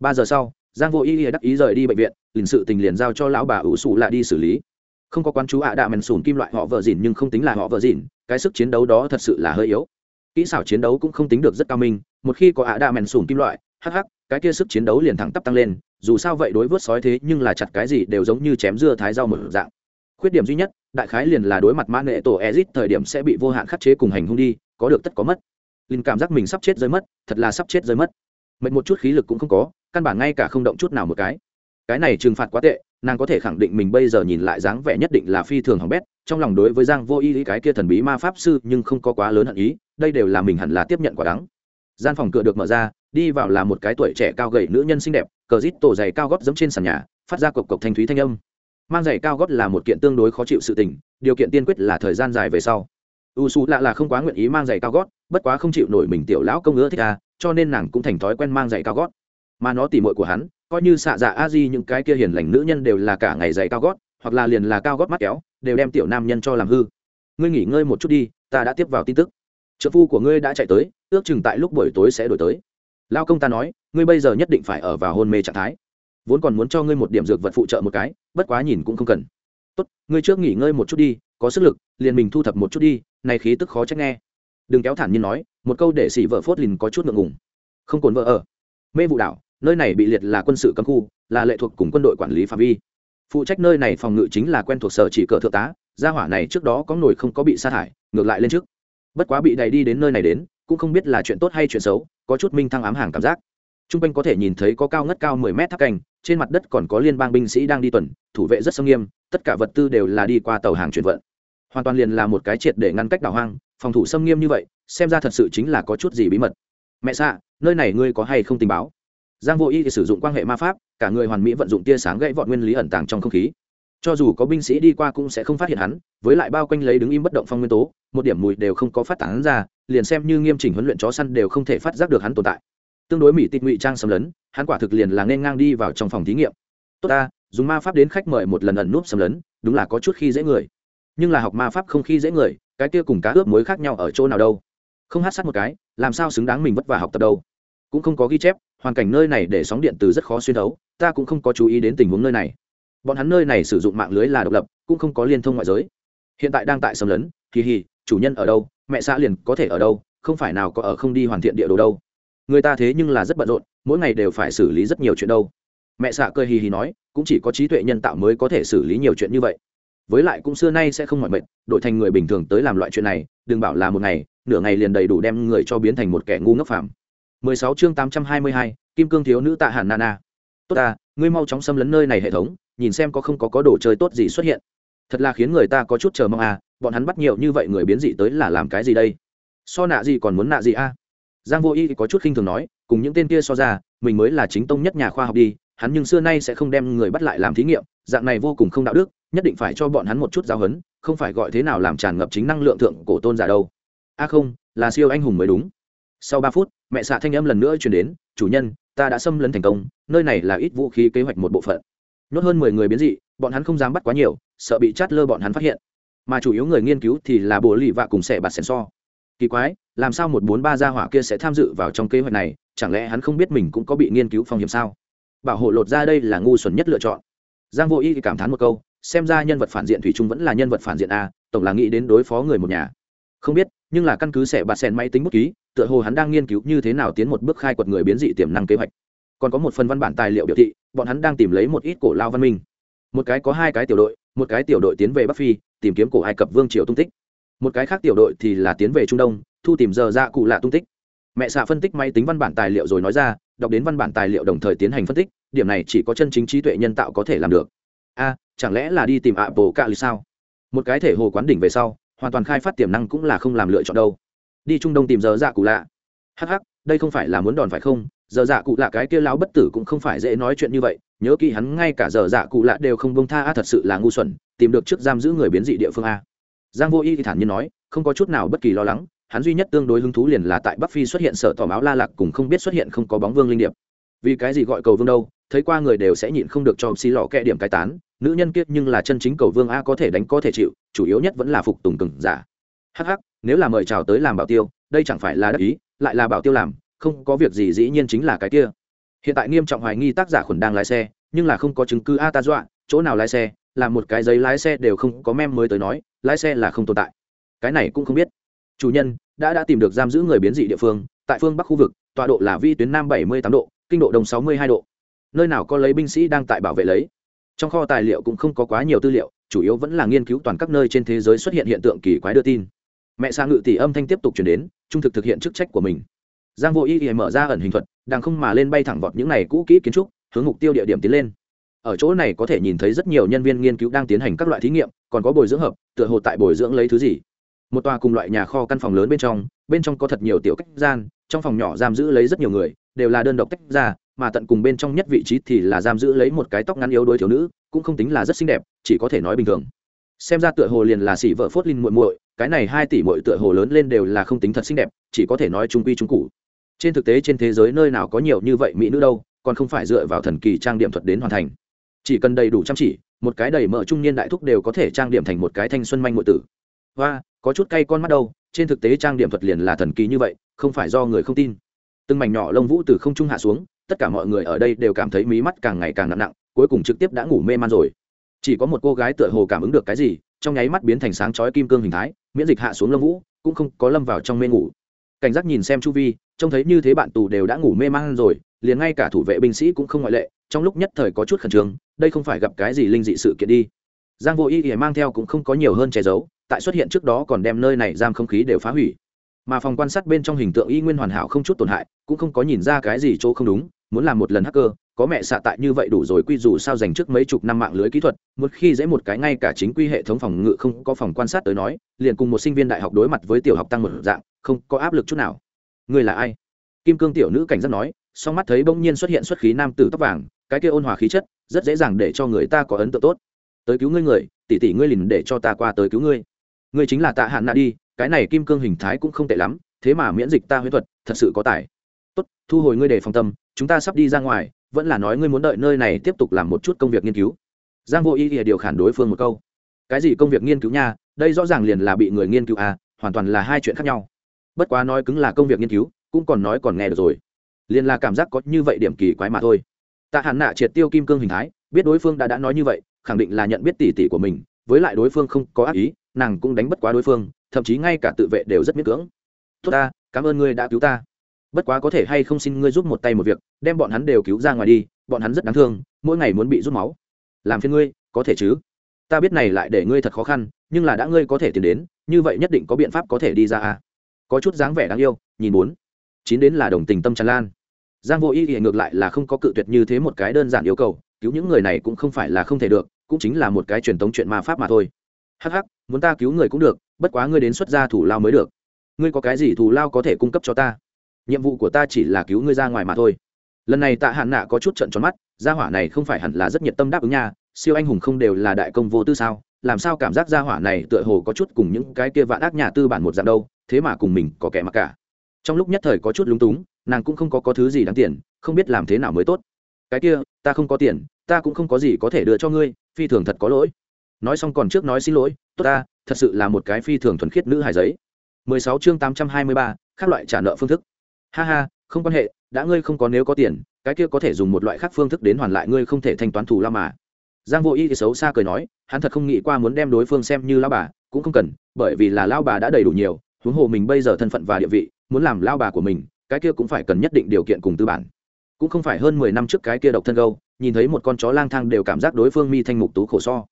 Ba giờ sau giang vô y y đắc ý rời đi bệnh viện liền sự tình liền giao cho lão bà ủ sụ lạ đi xử lý. Không có quan chú ạ à đạ mèn sùn kim loại họ vợ dìn nhưng không tính là họ vợ dìn cái sức chiến đấu đó thật sự là hơi yếu. Kỹ xảo chiến đấu cũng không tính được rất cao minh một khi có ạ à đạ mèn sùn kim loại hắc hắc, cái kia sức chiến đấu liền thẳng tắp tăng lên dù sao vậy đối vớt sói thế nhưng là chặt cái gì đều giống như chém dưa thái rau một dạng khuyết điểm duy nhất, đại khái liền là đối mặt mã nghệ tổ ezit thời điểm sẽ bị vô hạn khắc chế cùng hành hung đi, có được tất có mất. Linh cảm giác mình sắp chết rơi mất, thật là sắp chết rơi mất. Mệt một chút khí lực cũng không có, căn bản ngay cả không động chút nào một cái. Cái này trừng phạt quá tệ, nàng có thể khẳng định mình bây giờ nhìn lại dáng vẻ nhất định là phi thường hỏng bét, trong lòng đối với giang vô y cái kia thần bí ma pháp sư nhưng không có quá lớn hận ý, đây đều là mình hẳn là tiếp nhận quả đắng. Gian phòng cửa được mở ra, đi vào là một cái tuổi trẻ cao gầy nữ nhân xinh đẹp, cờ rít tổ giày cao gót giống trên sàn nhà, phát ra cộc cộc thanh thúy thanh âm mang giày cao gót là một kiện tương đối khó chịu sự tình, điều kiện tiên quyết là thời gian dài về sau. U su lạ là không quá nguyện ý mang giày cao gót, bất quá không chịu nổi mình tiểu lão công ngữ thích à cho nên nàng cũng thành thói quen mang giày cao gót. Mà nó tỉ mội của hắn, coi như xạ dạ a di những cái kia hiền lành nữ nhân đều là cả ngày giày cao gót, hoặc là liền là cao gót mắt kéo, đều đem tiểu nam nhân cho làm hư. Ngươi nghỉ ngơi một chút đi, ta đã tiếp vào tin tức. Trợ phu của ngươi đã chạy tới, ước chừng tại lúc buổi tối sẽ đổi tới. Lao công ta nói, ngươi bây giờ nhất định phải ở vào hôn mê trạng thái vốn còn muốn cho ngươi một điểm dược vật phụ trợ một cái, bất quá nhìn cũng không cần. Tốt, ngươi trước nghỉ ngơi một chút đi, có sức lực, liền mình thu thập một chút đi, này khí tức khó trách nghe. Đừng kéo thản nhiên nói, một câu để xỉ vợ phốt lìn có chút ngượng ngùng. Không cồn vợ ở. Mê vụ đảo, nơi này bị liệt là quân sự cấm khu, là lệ thuộc cùng quân đội quản lý phạm vi. Phụ trách nơi này phòng ngự chính là quen thuộc sở chỉ cờ thượng tá, gia hỏa này trước đó có nổi không có bị sa thải, ngược lại lên trước. Bất quá bị đầy đi đến nơi này đến, cũng không biết là chuyện tốt hay chuyện xấu, có chút minh thăng ám hàng cảm giác t r u n g quanh có thể nhìn thấy có cao ngất cao mười mét tháp canh, trên mặt đất còn có liên bang binh sĩ đang đi tuần, thủ vệ rất sâm nghiêm, tất cả vật tư đều là đi qua tàu hàng chuyển vận. Hoàn toàn liền là một cái triệt để ngăn cách đảo hoang, phòng thủ xâm nghiêm như vậy, xem ra thật sự chính là có chút gì bí mật. Mẹ xạ, nơi này ngươi có hay không tình báo? Giang vô y thì sử dụng quan hệ ma pháp, cả người hoàn mỹ vận dụng tia sáng gãy vọt nguyên lý ẩn tàng trong không khí. Cho dù có binh sĩ đi qua cũng sẽ không phát hiện hắn, với lại bao quanh lấy đứng im bất động phong nguyên tố, một điểm mùi đều không có phát tán ra, liền xem như nghiêm chỉnh huấn luyện chó săn đều không thể phát giác được hắn tồn tại tương đối mỹ tịt ngụy trang xâm lấn, hắn quả thực liền là nên ngang đi vào trong phòng thí nghiệm. Tốt ta, dùng ma pháp đến khách mời một lần ẩn núp xâm lấn, đúng là có chút khi dễ người. Nhưng là học ma pháp không khi dễ người, cái kia cùng cá ướp muối khác nhau ở chỗ nào đâu. Không hát sát một cái, làm sao xứng đáng mình vất vả học tập đâu. Cũng không có ghi chép, hoàn cảnh nơi này để sóng điện từ rất khó xuyên thấu, ta cũng không có chú ý đến tình huống nơi này. Bọn hắn nơi này sử dụng mạng lưới là độc lập, cũng không có liên thông ngoại giới. Hiện tại đang tại xâm lấn kỳ hì, chủ nhân ở đâu, mẹ xã liền có thể ở đâu, không phải nào có ở không đi hoàn thiện địa đồ đâu người ta thế nhưng là rất bận rộn mỗi ngày đều phải xử lý rất nhiều chuyện đâu. Mẹ xạ cơ hì hì nói cũng chỉ có trí tuệ nhân tạo mới có thể xử lý nhiều chuyện như vậy. Với lại cũng xưa nay sẽ không mỏi mệt đổi thành người bình thường tới làm loại chuyện này đừng bảo là một ngày nửa ngày liền đầy đủ đem người cho biến thành một kẻ ngu ngốc phạm 16 chương 822, kim cương thiếu nữ tạ hàn nana. Tốt ta ngươi mau chóng xâm lấn nơi này hệ thống nhìn xem có không có có đồ chơi tốt gì xuất hiện. Thật là khiến người ta có chút chờ mong à bọn hắn bắt nhiều như vậy người biến dị tới là làm cái gì đây? So nạ gì còn muốn nạ gì à? Giang vô y có chút khinh thường nói, cùng những tên kia so ra, mình mới là chính tông nhất nhà khoa học đi, hắn nhưng xưa nay sẽ không đem người bắt lại làm thí nghiệm, dạng này vô cùng không đạo đức, nhất định phải cho bọn hắn một chút giáo huấn, không phải gọi thế nào làm tràn ngập chính năng lượng thượng cổ tôn giả đâu. A không, là siêu anh hùng mới đúng. Sau ba phút, mẹ xạ thanh âm lần nữa truyền đến, chủ nhân, ta đã xâm lấn thành công, nơi này là ít vũ khí kế hoạch một bộ phận. Nhốt hơn mười người biến dị, bọn hắn không dám bắt quá nhiều, sợ bị chát lơ bọn hắn phát hiện. Mà chủ yếu người nghiên cứu thì là bồ lì vạ cùng sẻ bạt sèn so kỳ quái, làm sao một bốn ba gia hỏa kia sẽ tham dự vào trong kế hoạch này? Chẳng lẽ hắn không biết mình cũng có bị nghiên cứu phong hiểm sao? Bảo hộ lột ra đây là ngu xuẩn nhất lựa chọn. Giang vô y cảm thán một câu, xem ra nhân vật phản diện thủy trung vẫn là nhân vật phản diện a, tổng là nghĩ đến đối phó người một nhà. Không biết, nhưng là căn cứ sẽ bạt sen máy tính bút ký, tựa hồ hắn đang nghiên cứu như thế nào tiến một bước khai quật người biến dị tiềm năng kế hoạch. Còn có một phần văn bản tài liệu biểu thị, bọn hắn đang tìm lấy một ít cổ lao văn minh. Một cái có hai cái tiểu đội, một cái tiểu đội tiến về bắc phi, tìm kiếm cổ ai cập vương triều tung tích một cái khác tiểu đội thì là tiến về trung đông, thu tìm giờ ra cụ lạ tung tích. Mẹ xạ phân tích máy tính văn bản tài liệu rồi nói ra, đọc đến văn bản tài liệu đồng thời tiến hành phân tích, điểm này chỉ có chân chính trí tuệ nhân tạo có thể làm được. A, chẳng lẽ là đi tìm ạ bồ cạ lì sao? Một cái thể hồ quán đỉnh về sau, hoàn toàn khai phát tiềm năng cũng là không làm lựa chọn đâu. Đi trung đông tìm giờ dạ cụ lạ. Hắc hắc, đây không phải là muốn đòn phải không? Giờ dạ cụ lạ cái kia lão bất tử cũng không phải dễ nói chuyện như vậy, nhớ kỹ hắn ngay cả giờ dạ cụ lạ đều không bông tha, a, thật sự là ngu xuẩn, tìm được trước giam giữ người biến dị địa phương a giang vô y thì thản nhiên nói không có chút nào bất kỳ lo lắng hắn duy nhất tương đối hứng thú liền là tại bắc phi xuất hiện sở tỏ máu la lạc cùng không biết xuất hiện không có bóng vương linh điệp. Vì cái gì gọi cầu vương đâu thấy qua người đều sẽ nhịn không được cho xì lọ kẹ điểm cái tán nữ nhân kiết nhưng là chân chính cầu vương a có thể đánh có thể chịu chủ yếu nhất vẫn là phục tùng cừng giả. Hắc hắc, nếu là mời chào tới làm bảo tiêu đây chẳng phải là đắc ý lại là bảo tiêu làm không có việc gì dĩ nhiên chính là cái kia. Hiện tại nghiêm trọng hoài nghi tác giả khuẩn đang lái xe nhưng là không có chứng cứ a ta dọa chỗ nào lái xe là một cái giấy lái xe đều không có mem mới tới nói, lái xe là không tồn tại. Cái này cũng không biết. Chủ nhân, đã đã tìm được giam giữ người biến dị địa phương, tại phương bắc khu vực, tọa độ là vi tuyến nam bảy mươi tám độ, kinh độ đông sáu mươi hai độ. Nơi nào có lấy binh sĩ đang tại bảo vệ lấy? Trong kho tài liệu cũng không có quá nhiều tư liệu, chủ yếu vẫn là nghiên cứu toàn các nơi trên thế giới xuất hiện hiện tượng kỳ quái đưa tin. Mẹ xa ngự tỷ âm thanh tiếp tục chuyển đến, trung thực thực hiện chức trách của mình. Giang vô y thì mở ra ẩn hình thuật, đang không mà lên bay thẳng vọt những này cũ kỹ kiến trúc, hướng mục tiêu địa điểm tiến lên ở chỗ này có thể nhìn thấy rất nhiều nhân viên nghiên cứu đang tiến hành các loại thí nghiệm, còn có bồi dưỡng hợp, tựa hồ tại bồi dưỡng lấy thứ gì. Một tòa cùng loại nhà kho căn phòng lớn bên trong bên trong có thật nhiều tiểu cách gian, trong phòng nhỏ giam giữ lấy rất nhiều người, đều là đơn độc tách ra, mà tận cùng bên trong nhất vị trí thì là giam giữ lấy một cái tóc ngắn yếu đuối thiếu nữ, cũng không tính là rất xinh đẹp, chỉ có thể nói bình thường. Xem ra tựa hồ liền là xỉ vợ phốt linh muội muội, cái này hai tỷ muội tựa hồ lớn lên đều là không tính thật xinh đẹp, chỉ có thể nói trung quy trung cụ trên thực tế trên thế giới nơi nào có nhiều như vậy mỹ nữ đâu, còn không phải dựa vào thần kỳ trang điểm thuật đến hoàn thành chỉ cần đầy đủ chăm chỉ, một cái đầy mỡ trung niên đại thúc đều có thể trang điểm thành một cái thanh xuân manh muội tử. Và có chút cay con mắt đâu, trên thực tế trang điểm thuật liền là thần kỳ như vậy, không phải do người không tin. Từng mảnh nhỏ lông vũ từ không trung hạ xuống, tất cả mọi người ở đây đều cảm thấy mí mắt càng ngày càng nặng nặng, cuối cùng trực tiếp đã ngủ mê man rồi. Chỉ có một cô gái tựa hồ cảm ứng được cái gì, trong nháy mắt biến thành sáng chói kim cương hình thái, miễn dịch hạ xuống lông vũ, cũng không có lâm vào trong mê ngủ. Cảnh giác nhìn xem chu vi, trông thấy như thế bạn tù đều đã ngủ mê man rồi, liền ngay cả thủ vệ binh sĩ cũng không ngoại lệ trong lúc nhất thời có chút khẩn trương, đây không phải gặp cái gì linh dị sự kiện đi. Giang vô y ỉa mang theo cũng không có nhiều hơn che giấu, tại xuất hiện trước đó còn đem nơi này giam không khí đều phá hủy. Mà phòng quan sát bên trong hình tượng y nguyên hoàn hảo không chút tổn hại, cũng không có nhìn ra cái gì chỗ không đúng, muốn làm một lần hacker, có mẹ xạ tại như vậy đủ rồi quy dù sao dành trước mấy chục năm mạng lưới kỹ thuật, một khi dễ một cái ngay cả chính quy hệ thống phòng ngự không có phòng quan sát tới nói, liền cùng một sinh viên đại học đối mặt với tiểu học tăng một dạng, không có áp lực chút nào. Người là ai? Kim cương tiểu nữ cảnh giác nói, song mắt thấy bỗng nhiên xuất hiện xuất khí nam tử tóc vàng cái kia ôn hòa khí chất, rất dễ dàng để cho người ta có ấn tượng tốt. Tới cứu ngươi người, tỷ tỷ ngươi lìn để cho ta qua tới cứu ngươi. Ngươi chính là tạ hạn nạ đi, cái này kim cương hình thái cũng không tệ lắm, thế mà miễn dịch ta huyễn thuật, thật sự có tài. Tốt, thu hồi ngươi để phòng tâm, chúng ta sắp đi ra ngoài, vẫn là nói ngươi muốn đợi nơi này tiếp tục làm một chút công việc nghiên cứu. Giang vô ý ỉa điều khản đối phương một câu. Cái gì công việc nghiên cứu nha, đây rõ ràng liền là bị người nghiên cứu à hoàn toàn là hai chuyện khác nhau. Bất quá nói cứng là công việc nghiên cứu, cũng còn nói còn nghe được rồi. Liền là cảm giác có như vậy điểm kỳ quái mà thôi tạ hàn nạ triệt tiêu kim cương hình thái, biết đối phương đã đã nói như vậy, khẳng định là nhận biết tỉ tỉ của mình, với lại đối phương không có ác ý, nàng cũng đánh bất quá đối phương, thậm chí ngay cả tự vệ đều rất miễn cưỡng. Tốt ta, cảm ơn ngươi đã cứu ta. Bất quá có thể hay không xin ngươi giúp một tay một việc, đem bọn hắn đều cứu ra ngoài đi, bọn hắn rất đáng thương, mỗi ngày muốn bị rút máu. Làm phiên ngươi, có thể chứ? Ta biết này lại để ngươi thật khó khăn, nhưng là đã ngươi có thể tìm đến, như vậy nhất định có biện pháp có thể đi ra à. Có chút dáng vẻ đáng yêu, nhìn bốn. Chín đến là đồng tình tâm tràn lan giang vô ý thì ngược lại là không có cự tuyệt như thế một cái đơn giản yêu cầu, cứu những người này cũng không phải là không thể được, cũng chính là một cái truyền thống chuyện ma pháp mà thôi. Hắc hắc, muốn ta cứu người cũng được, bất quá ngươi đến xuất gia thủ lao mới được. Ngươi có cái gì thù lao có thể cung cấp cho ta? Nhiệm vụ của ta chỉ là cứu ngươi ra ngoài mà thôi. Lần này tạ hạn nạ có chút trận tròn mắt, gia hỏa này không phải hẳn là rất nhiệt tâm đáp ứng nha, siêu anh hùng không đều là đại công vô tư sao? Làm sao cảm giác gia hỏa này tựa hồ có chút cùng những cái kia vạn ác nhà tư bản một dạng đâu, thế mà cùng mình có kẻ mặc cả. Trong lúc nhất thời có chút lúng túng nàng cũng không có có thứ gì đáng tiền không biết làm thế nào mới tốt. Cái kia ta không có tiền ta cũng không có gì có thể đưa cho ngươi phi thường thật có lỗi. Nói xong còn trước nói xin lỗi tốt ta thật sự là một cái phi thường thuần khiết nữ hài giấy. 16 chương 823, các loại trả nợ phương thức. Ha ha không quan hệ đã ngươi không có nếu có tiền cái kia có thể dùng một loại khác phương thức đến hoàn lại ngươi không thể thanh toán thù lao mà. Giang vô y thì xấu xa cười nói hắn thật không nghĩ qua muốn đem đối phương xem như lao bà cũng không cần bởi vì là lao bà đã đầy đủ nhiều huống hồ mình bây giờ thân phận và địa vị muốn làm lao bà của mình cái kia cũng phải cần nhất định điều kiện cùng tư bản. Cũng không phải hơn mười năm trước cái kia độc thân gâu, nhìn thấy một con chó lang thang đều cảm giác đối phương mi thanh mục tú khổ so.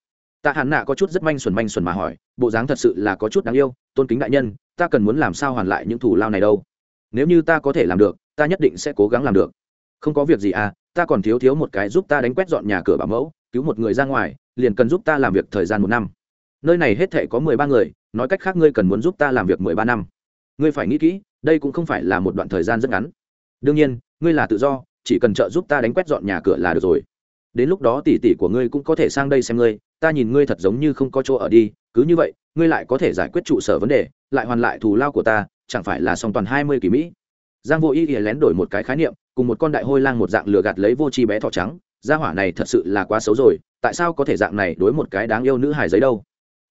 Tạ hắn nạ có chút rất manh xuẩn manh xuẩn mà hỏi, bộ dáng thật sự là có chút đáng yêu, tôn kính đại nhân, ta cần muốn làm sao hoàn lại những thủ lao này đâu? Nếu như ta có thể làm được, ta nhất định sẽ cố gắng làm được. Không có việc gì à ta còn thiếu thiếu một cái giúp ta đánh quét dọn nhà cửa bảo mẫu, cứu một người ra ngoài, liền cần giúp ta làm việc thời gian một năm. Nơi này hết thể có mười ba người, nói cách khác ngươi cần muốn giúp ta làm việc mười ba năm. Ngươi phải nghĩ kỹ đây cũng không phải là một đoạn thời gian rất ngắn. Đương nhiên, ngươi là tự do, chỉ cần trợ giúp ta đánh quét dọn nhà cửa là được rồi. Đến lúc đó tỷ tỷ của ngươi cũng có thể sang đây xem ngươi, ta nhìn ngươi thật giống như không có chỗ ở đi, cứ như vậy, ngươi lại có thể giải quyết trụ sở vấn đề, lại hoàn lại thù lao của ta, chẳng phải là song toàn hai mươi kỳ mỹ. Giang vô ý ý lén đổi một cái khái niệm, cùng một con đại hôi lang một dạng lừa gạt lấy vô chi bé thỏ trắng. Gia hỏa này thật sự là quá xấu rồi, tại sao có thể dạng này đối một cái đáng yêu nữ hài giấy đâu?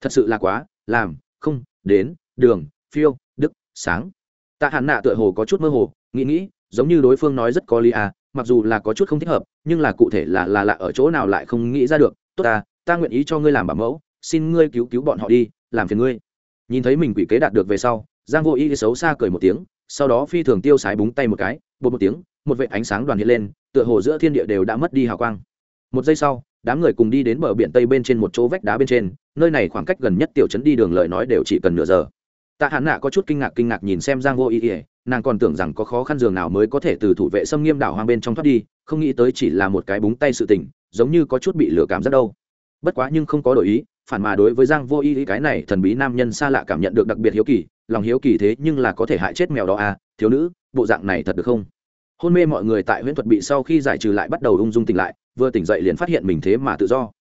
Thật sự là quá, làm, không, đến, đường, phiêu, đức, sáng tạ hạn nạ tựa hồ có chút mơ hồ, nghĩ nghĩ, giống như đối phương nói rất có lý à mặc dù là có chút không thích hợp, nhưng là cụ thể là là lạ ở chỗ nào lại không nghĩ ra được. Tốt ta ta nguyện ý cho ngươi làm bảo mẫu, xin ngươi cứu cứu bọn họ đi, làm phiền ngươi. Nhìn thấy mình quỷ kế đạt được về sau, giang vô y xấu xa cười một tiếng, sau đó phi thường tiêu sái búng tay một cái bột một tiếng, một vệ ánh sáng đoàn hiện lên, tựa hồ giữa thiên địa đều đã mất đi hào quang. Một giây sau, đám người cùng đi đến bờ biển tây bên trên một chỗ vách đá bên trên, nơi này khoảng cách gần nhất tiểu trấn đi đường lời nói đều chỉ cần nửa giờ tạ hắn nạ có chút kinh ngạc kinh ngạc nhìn xem giang vô ý ỉa nàng còn tưởng rằng có khó khăn giường nào mới có thể từ thủ vệ xâm nghiêm đảo hoang bên trong thoát đi, không nghĩ tới chỉ là một cái búng tay sự tình, giống như có chút bị lừa cảm rất đâu. Bất quá nhưng không có đổi ý, phản mà đối với giang vô ý, cái này thần bí nam nhân xa lạ cảm nhận được đặc biệt hiếu kỳ, lòng hiếu kỳ thế nhưng là có thể hại chết mèo đó à thiếu nữ, bộ dạng này thật được không? Hôn mê mọi người tại huyễn thuật bị sau khi giải trừ lại bắt đầu ung dung tỉnh lại, vừa tỉnh dậy liền phát hiện mình thế mà tự do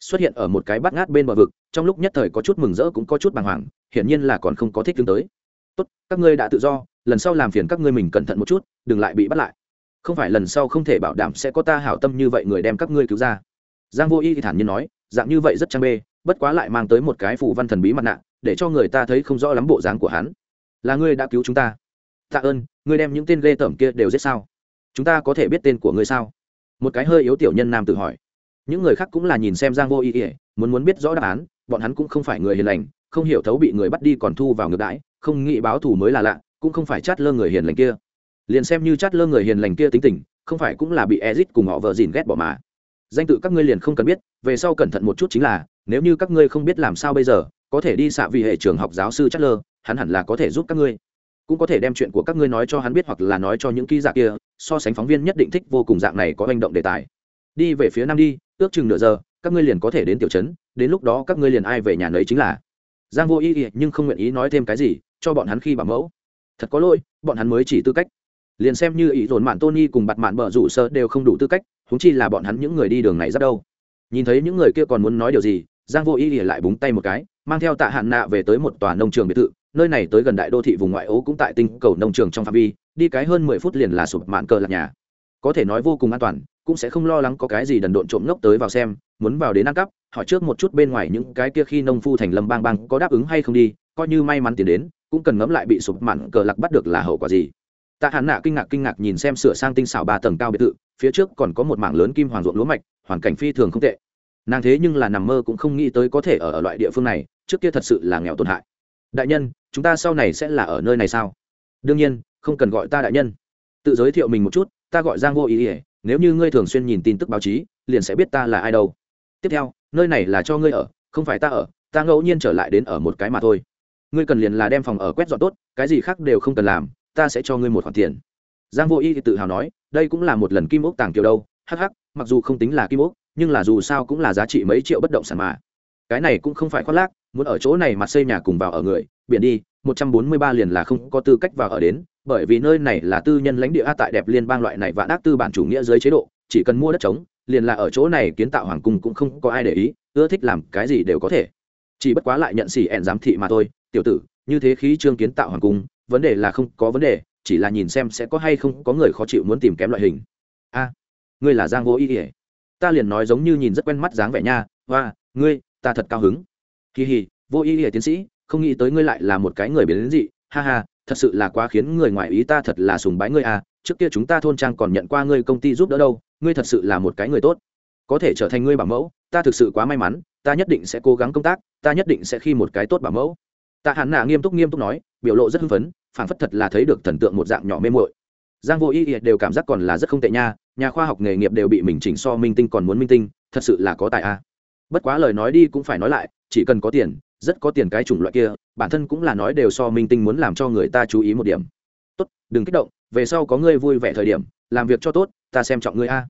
xuất hiện ở một cái bát ngát bên bờ vực, trong lúc nhất thời có chút mừng rỡ cũng có chút bàng hoàng, hiển nhiên là còn không có thích tương tới. Tốt, các ngươi đã tự do, lần sau làm phiền các ngươi mình cẩn thận một chút, đừng lại bị bắt lại. Không phải lần sau không thể bảo đảm sẽ có ta hảo tâm như vậy người đem các ngươi cứu ra. Giang vô y thì thản nhiên nói, dạng như vậy rất trang bê, bất quá lại mang tới một cái phù văn thần bí mặt nạ, để cho người ta thấy không rõ lắm bộ dáng của hắn. Là ngươi đã cứu chúng ta. Tạ ơn, ngươi đem những tên ghê tởm kia đều giết sao? Chúng ta có thể biết tên của ngươi sao? Một cái hơi yếu tiểu nhân nam tự hỏi những người khác cũng là nhìn xem giang vô ý ỉa muốn muốn biết rõ đáp án, bọn hắn cũng không phải người hiền lành, không hiểu thấu bị người bắt đi còn thu vào ngược đãi, không nghĩ báo thù mới là lạ, cũng không phải chát lơ người hiền lành kia. Liền xem như chát lơ người hiền lành kia tính tình, không phải cũng là bị ezit cùng họ vợ dìn ghét bỏ mà. Danh tự các ngươi liền không cần biết, về sau cẩn thận một chút chính là, nếu như các ngươi không biết làm sao bây giờ, có thể đi xạ vì hệ trường học giáo sư chát lơ, hắn hẳn là có thể giúp các ngươi. Cũng có thể đem chuyện của các ngươi nói cho hắn biết hoặc là nói cho những ký giả kia, so sánh phóng viên nhất định thích vô cùng dạng này có hành động đề tài đi về phía nam đi, ước chừng nửa giờ, các ngươi liền có thể đến tiểu trấn, đến lúc đó các ngươi liền ai về nhà nấy chính là. Giang vô ý nhưng không nguyện ý nói thêm cái gì, cho bọn hắn khi bảo mẫu. Thật có lỗi, bọn hắn mới chỉ tư cách. Liền xem như ý dồn mạn tony cùng bặt mạn bờ rủ sơ đều không đủ tư cách húng chi là bọn hắn những người đi đường này rất đâu. Nhìn thấy những người kia còn muốn nói điều gì, giang vô ý lại búng tay một cái, mang theo tạ hạn nạ về tới một tòa nông trường biệt thự, nơi này tới gần đại đô thị vùng ngoại ô cũng tại tinh cầu nông trường trong phạm vi, đi cái hơn mười phút liền là sụp mạn cờ lạc nhà. Có thể nói vô cùng an toàn cũng sẽ không lo lắng có cái gì đần độn trộm ngốc tới vào xem muốn vào đến ăn cắp hỏi trước một chút bên ngoài những cái kia khi nông phu thành lâm bang bang có đáp ứng hay không đi coi như may mắn tiền đến cũng cần ngẫm lại bị sụp mặn cờ lạc bắt được là hậu quả gì. Tạ hàn nạ kinh ngạc kinh ngạc nhìn xem sửa sang tinh xảo ba tầng cao biệt thự phía trước còn có một mảng lớn kim hoàng ruộng lúa mạch hoàn cảnh phi thường không tệ. Nàng thế nhưng là nằm mơ cũng không nghĩ tới có thể ở, ở loại địa phương này trước kia thật sự là nghèo tổn hại. Đại nhân chúng ta sau này sẽ là ở nơi này sao? Đương nhiên không cần gọi ta đại nhân. Tự giới thiệu mình một chút ta gọi giang vô ý ỉa nếu như ngươi thường xuyên nhìn tin tức báo chí, liền sẽ biết ta là ai đâu. Tiếp theo, nơi này là cho ngươi ở, không phải ta ở, ta ngẫu nhiên trở lại đến ở một cái mà thôi. Ngươi cần liền là đem phòng ở quét dọn tốt, cái gì khác đều không cần làm, ta sẽ cho ngươi một khoản tiền. Giang vô y thì tự hào nói, đây cũng là một lần kim ốc tàng kiều đâu hh mặc dù không tính là kim ốc nhưng là dù sao cũng là giá trị mấy triệu bất động sản mà. Cái này cũng không phải khoác lác, muốn ở chỗ này mà xây nhà cùng vào ở người, biển đi, một trăm bốn mươi ba liền là không có tư cách vào ở đến bởi vì nơi này là tư nhân lãnh địa a tại đẹp liên bang loại này vạn ác tư bản chủ nghĩa dưới chế độ, chỉ cần mua đất trống, liền là ở chỗ này kiến tạo hoàng cung cũng không có ai để ý, ưa thích làm cái gì đều có thể. Chỉ bất quá lại nhận xỉ ẹn giám thị mà thôi, tiểu tử, như thế khí trương kiến tạo hoàng cung, vấn đề là không có vấn đề, chỉ là nhìn xem sẽ có hay không có người khó chịu muốn tìm kém loại hình. A, ngươi là giang vô ý ỉa ta liền nói giống như nhìn rất quen mắt dáng vẻ nha và ngươi, ta thật cao hứng. Kỳ hì, vô ý ỉa tiến sĩ, không nghĩ tới ngươi lại là một cái người biến dị, ha ha thật sự là quá khiến người ngoài ý ta thật là sùng bái ngươi à trước kia chúng ta thôn trang còn nhận qua ngươi công ty giúp đỡ đâu, ngươi thật sự là một cái người tốt. Có thể trở thành ngươi bảo mẫu, ta thực sự quá may mắn, ta nhất định sẽ cố gắng công tác, ta nhất định sẽ khi một cái tốt bảo mẫu. Tạ hàn nạ nghiêm túc nghiêm túc nói, biểu lộ rất hưng phấn, phảng phất thật là thấy được thần tượng một dạng nhỏ mê muội. Giang vô y đều cảm giác còn là rất không tệ nha, nhà khoa học nghề nghiệp đều bị mình chỉnh so minh tinh còn muốn minh tinh, thật sự là có tài a bất quá lời nói đi cũng phải nói lại, chỉ cần có tiền rất có tiền cái chủng loại kia bản thân cũng là nói đều so minh tinh muốn làm cho người ta chú ý một điểm. Tốt đừng kích động về sau có ngươi vui vẻ thời điểm làm việc cho tốt ta xem trọng ngươi a.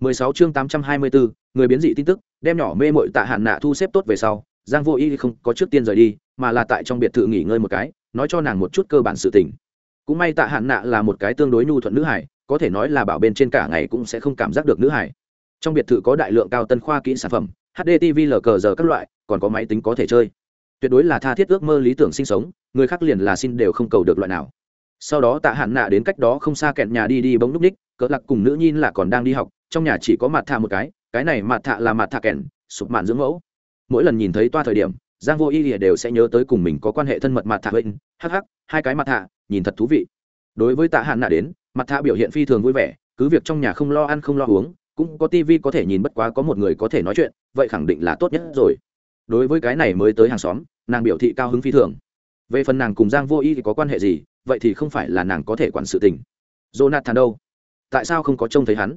16 chương 824, người biến dị tin tức đem nhỏ mê mội tạ hạn nạ thu xếp tốt về sau giang vô y không có trước tiên rời đi mà là tại trong biệt thự nghỉ ngơi một cái nói cho nàng một chút cơ bản sự tình. Cũng may tạ hạn nạ là một cái tương đối nhu thuận nữ hải có thể nói là bảo bên trên cả ngày cũng sẽ không cảm giác được nữ hải trong biệt thự có đại lượng cao tân khoa kỹ sản phẩm HDTV lờ cờ giờ các loại còn có máy tính có thể chơi tuyệt đối là tha thiết ước mơ lý tưởng sinh sống, người khác liền là xin đều không cầu được loại nào. Sau đó tạ hạn nạ đến cách đó không xa kẹn nhà đi đi bỗng núp ních, cỡ lạc cùng nữ nhin là còn đang đi học, trong nhà chỉ có mặt thạ một cái cái này mặt thạ là mặt thạ kẹn, sụp mạn dưỡng mẫu. Mỗi lần nhìn thấy toa thời điểm, giang vô y lìa đều sẽ nhớ tới cùng mình có quan hệ thân mật mặt thạ huynh, hắc hai cái mặt thạ, nhìn thật thú vị. Đối với tạ hạn nạ đến, mặt thạ biểu hiện phi thường vui vẻ, cứ việc trong nhà không lo ăn không lo uống, cũng có tivi có thể nhìn bất quá có một người có thể nói chuyện, vậy khẳng định là tốt nhất rồi đối với cái này mới tới hàng xóm, nàng biểu thị cao hứng phi thường. Về phần nàng cùng giang vô y thì có quan hệ gì, vậy thì không phải là nàng có thể quản sự tình. Jonathan đâu? Tại sao không có trông thấy hắn?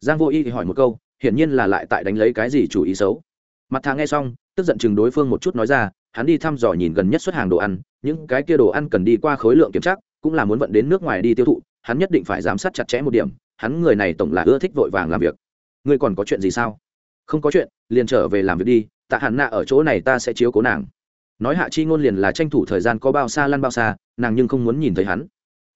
Giang vô y thì hỏi một câu, hiển nhiên là lại tại đánh lấy cái gì chủ ý xấu. Mặt thà nghe xong, tức giận chừng đối phương một chút nói ra, hắn đi thăm dò nhìn gần nhất xuất hàng đồ ăn, những cái kia đồ ăn cần đi qua khối lượng kiểm tra, cũng là muốn vận đến nước ngoài đi tiêu thụ, hắn nhất định phải giám sát chặt chẽ một điểm, hắn người này tổng là ưa thích vội vàng làm việc. Ngươi còn có chuyện gì sao? Không có chuyện, liền trở về làm việc đi tạ hẳn nạ ở chỗ này ta sẽ chiếu cố nàng. Nói hạ chi ngôn liền là tranh thủ thời gian có bao xa lăn bao xa, nàng nhưng không muốn nhìn thấy hắn.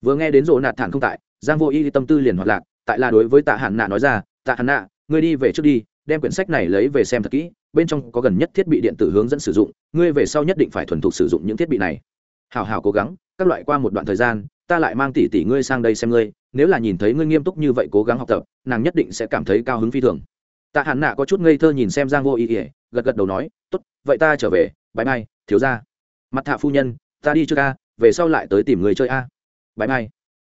Vừa nghe đến rộ nạt thản không tại, giang vô y tâm tư liền hoạt lạc, tại là đối với tạ hẳn nạ nói ra, tạ hẳn nạ ngươi đi về trước đi, đem quyển sách này lấy về xem thật kỹ, bên trong có gần nhất thiết bị điện tử hướng dẫn sử dụng, ngươi về sau nhất định phải thuần thục sử dụng những thiết bị này. Hào hào cố gắng, các loại qua một đoạn thời gian, ta lại mang tỷ tỷ ngươi sang đây xem ngươi, nếu là nhìn thấy ngươi nghiêm túc như vậy cố gắng học tập, nàng nhất định sẽ cảm thấy cao hứng phi thường. Tạ hàn nạ có chút ngây thơ nhìn xem giang vô Y. ỉa gật gật đầu nói, tốt, vậy ta trở về bãi mai, thiếu ra mặt thạ phu nhân, ta đi trước a, về sau lại tới tìm người chơi a. Bãi mai.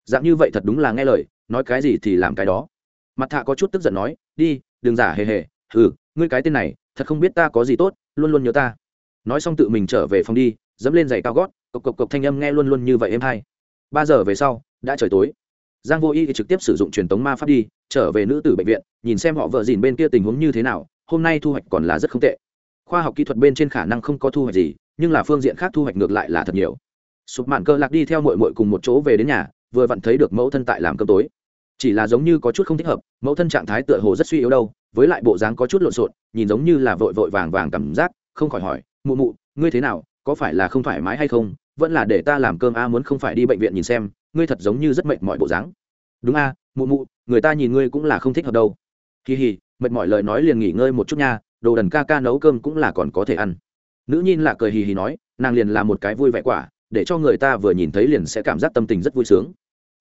Dạng như vậy thật đúng là nghe lời, nói cái gì thì làm cái đó. Mặt thạ có chút tức giận nói, đi, đừng giả hề hề ừ ngươi cái tên này, thật không biết ta có gì tốt, luôn luôn nhớ ta. Nói xong tự mình trở về phòng đi, dẫm lên giày cao gót, cộc cộc cộc thanh âm nghe luôn luôn như vậy êm hay. Ba giờ về sau, đã trời tối. Giang vô y trực tiếp sử dụng truyền tống ma pháp đi trở về nữ tử bệnh viện, nhìn xem họ vợ dìn bên kia tình huống như thế nào, hôm nay thu hoạch còn là rất không tệ. Khoa học kỹ thuật bên trên khả năng không có thu hoạch gì, nhưng là phương diện khác thu hoạch ngược lại là thật nhiều. Sụp mạn cơ lạc đi theo mội mội cùng một chỗ về đến nhà, vừa vặn thấy được mẫu thân tại làm cơm tối. Chỉ là giống như có chút không thích hợp, mẫu thân trạng thái tựa hồ rất suy yếu đâu, với lại bộ dáng có chút lộn xộn, nhìn giống như là vội vội vàng vàng cảm giác, không khỏi hỏi, mụ mụ, ngươi thế nào, có phải là không thoải mái hay không? Vẫn là để ta làm cơm a, muốn không phải đi bệnh viện nhìn xem, ngươi thật giống như rất mệt mọi bộ dáng. Đúng a, mụ mụ người ta nhìn ngươi cũng là không thích hợp đâu. Kỳ hì mệt mỏi lời nói liền nghỉ ngơi một chút nha, đồ đần ca ca nấu cơm cũng là còn có thể ăn. Nữ nhìn là cười hì hì nói, nàng liền là một cái vui vẻ quả, để cho người ta vừa nhìn thấy liền sẽ cảm giác tâm tình rất vui sướng.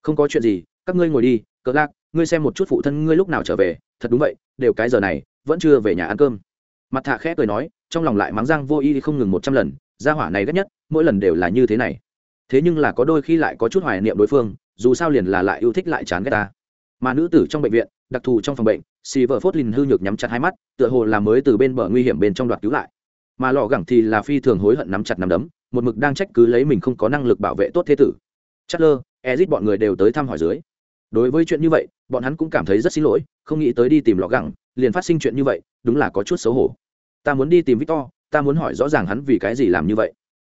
Không có chuyện gì, các ngươi ngồi đi cỡ lạc, ngươi xem một chút phụ thân ngươi lúc nào trở về, thật đúng vậy, đều cái giờ này, vẫn chưa về nhà ăn cơm. Mặt thạ khẽ cười nói, trong lòng lại mắng răng vô y không ngừng một trăm lần, gia hỏa này ghét nhất, mỗi lần đều là như thế này. Thế nhưng là có đôi khi lại có chút hoài niệm đối phương, dù sao liền là lại yêu thích lại chán ghét ta mà nữ tử trong bệnh viện, đặc thù trong phòng bệnh xì vợ phốt lìn hư nhược nhắm chặt hai mắt, tựa hồ là mới từ bên bờ nguy hiểm bên trong đoạt cứu lại. Mà lò gẳng thì là phi thường hối hận nắm chặt nắm đấm, một mực đang trách cứ lấy mình không có năng lực bảo vệ tốt thế tử. Chất lơ ezit bọn người đều tới thăm hỏi dưới. Đối với chuyện như vậy, bọn hắn cũng cảm thấy rất xin lỗi, không nghĩ tới đi tìm lò gẳng, liền phát sinh chuyện như vậy, đúng là có chút xấu hổ. Ta muốn đi tìm victor, ta muốn hỏi rõ ràng hắn vì cái gì làm như vậy.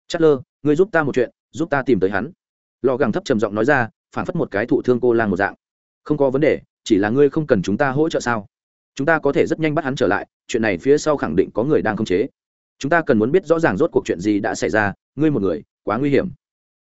Chất lơ ngươi giúp ta một chuyện, giúp ta tìm tới hắn. Lò gẳng thấp trầm giọng nói ra phản phất một cái thụ thương cô lang một dạng không có vấn đề, chỉ là ngươi không cần chúng ta hỗ trợ sao? Chúng ta có thể rất nhanh bắt hắn trở lại, chuyện này phía sau khẳng định có người đang khống chế. Chúng ta cần muốn biết rõ ràng rốt cuộc chuyện gì đã xảy ra, ngươi một người, quá nguy hiểm.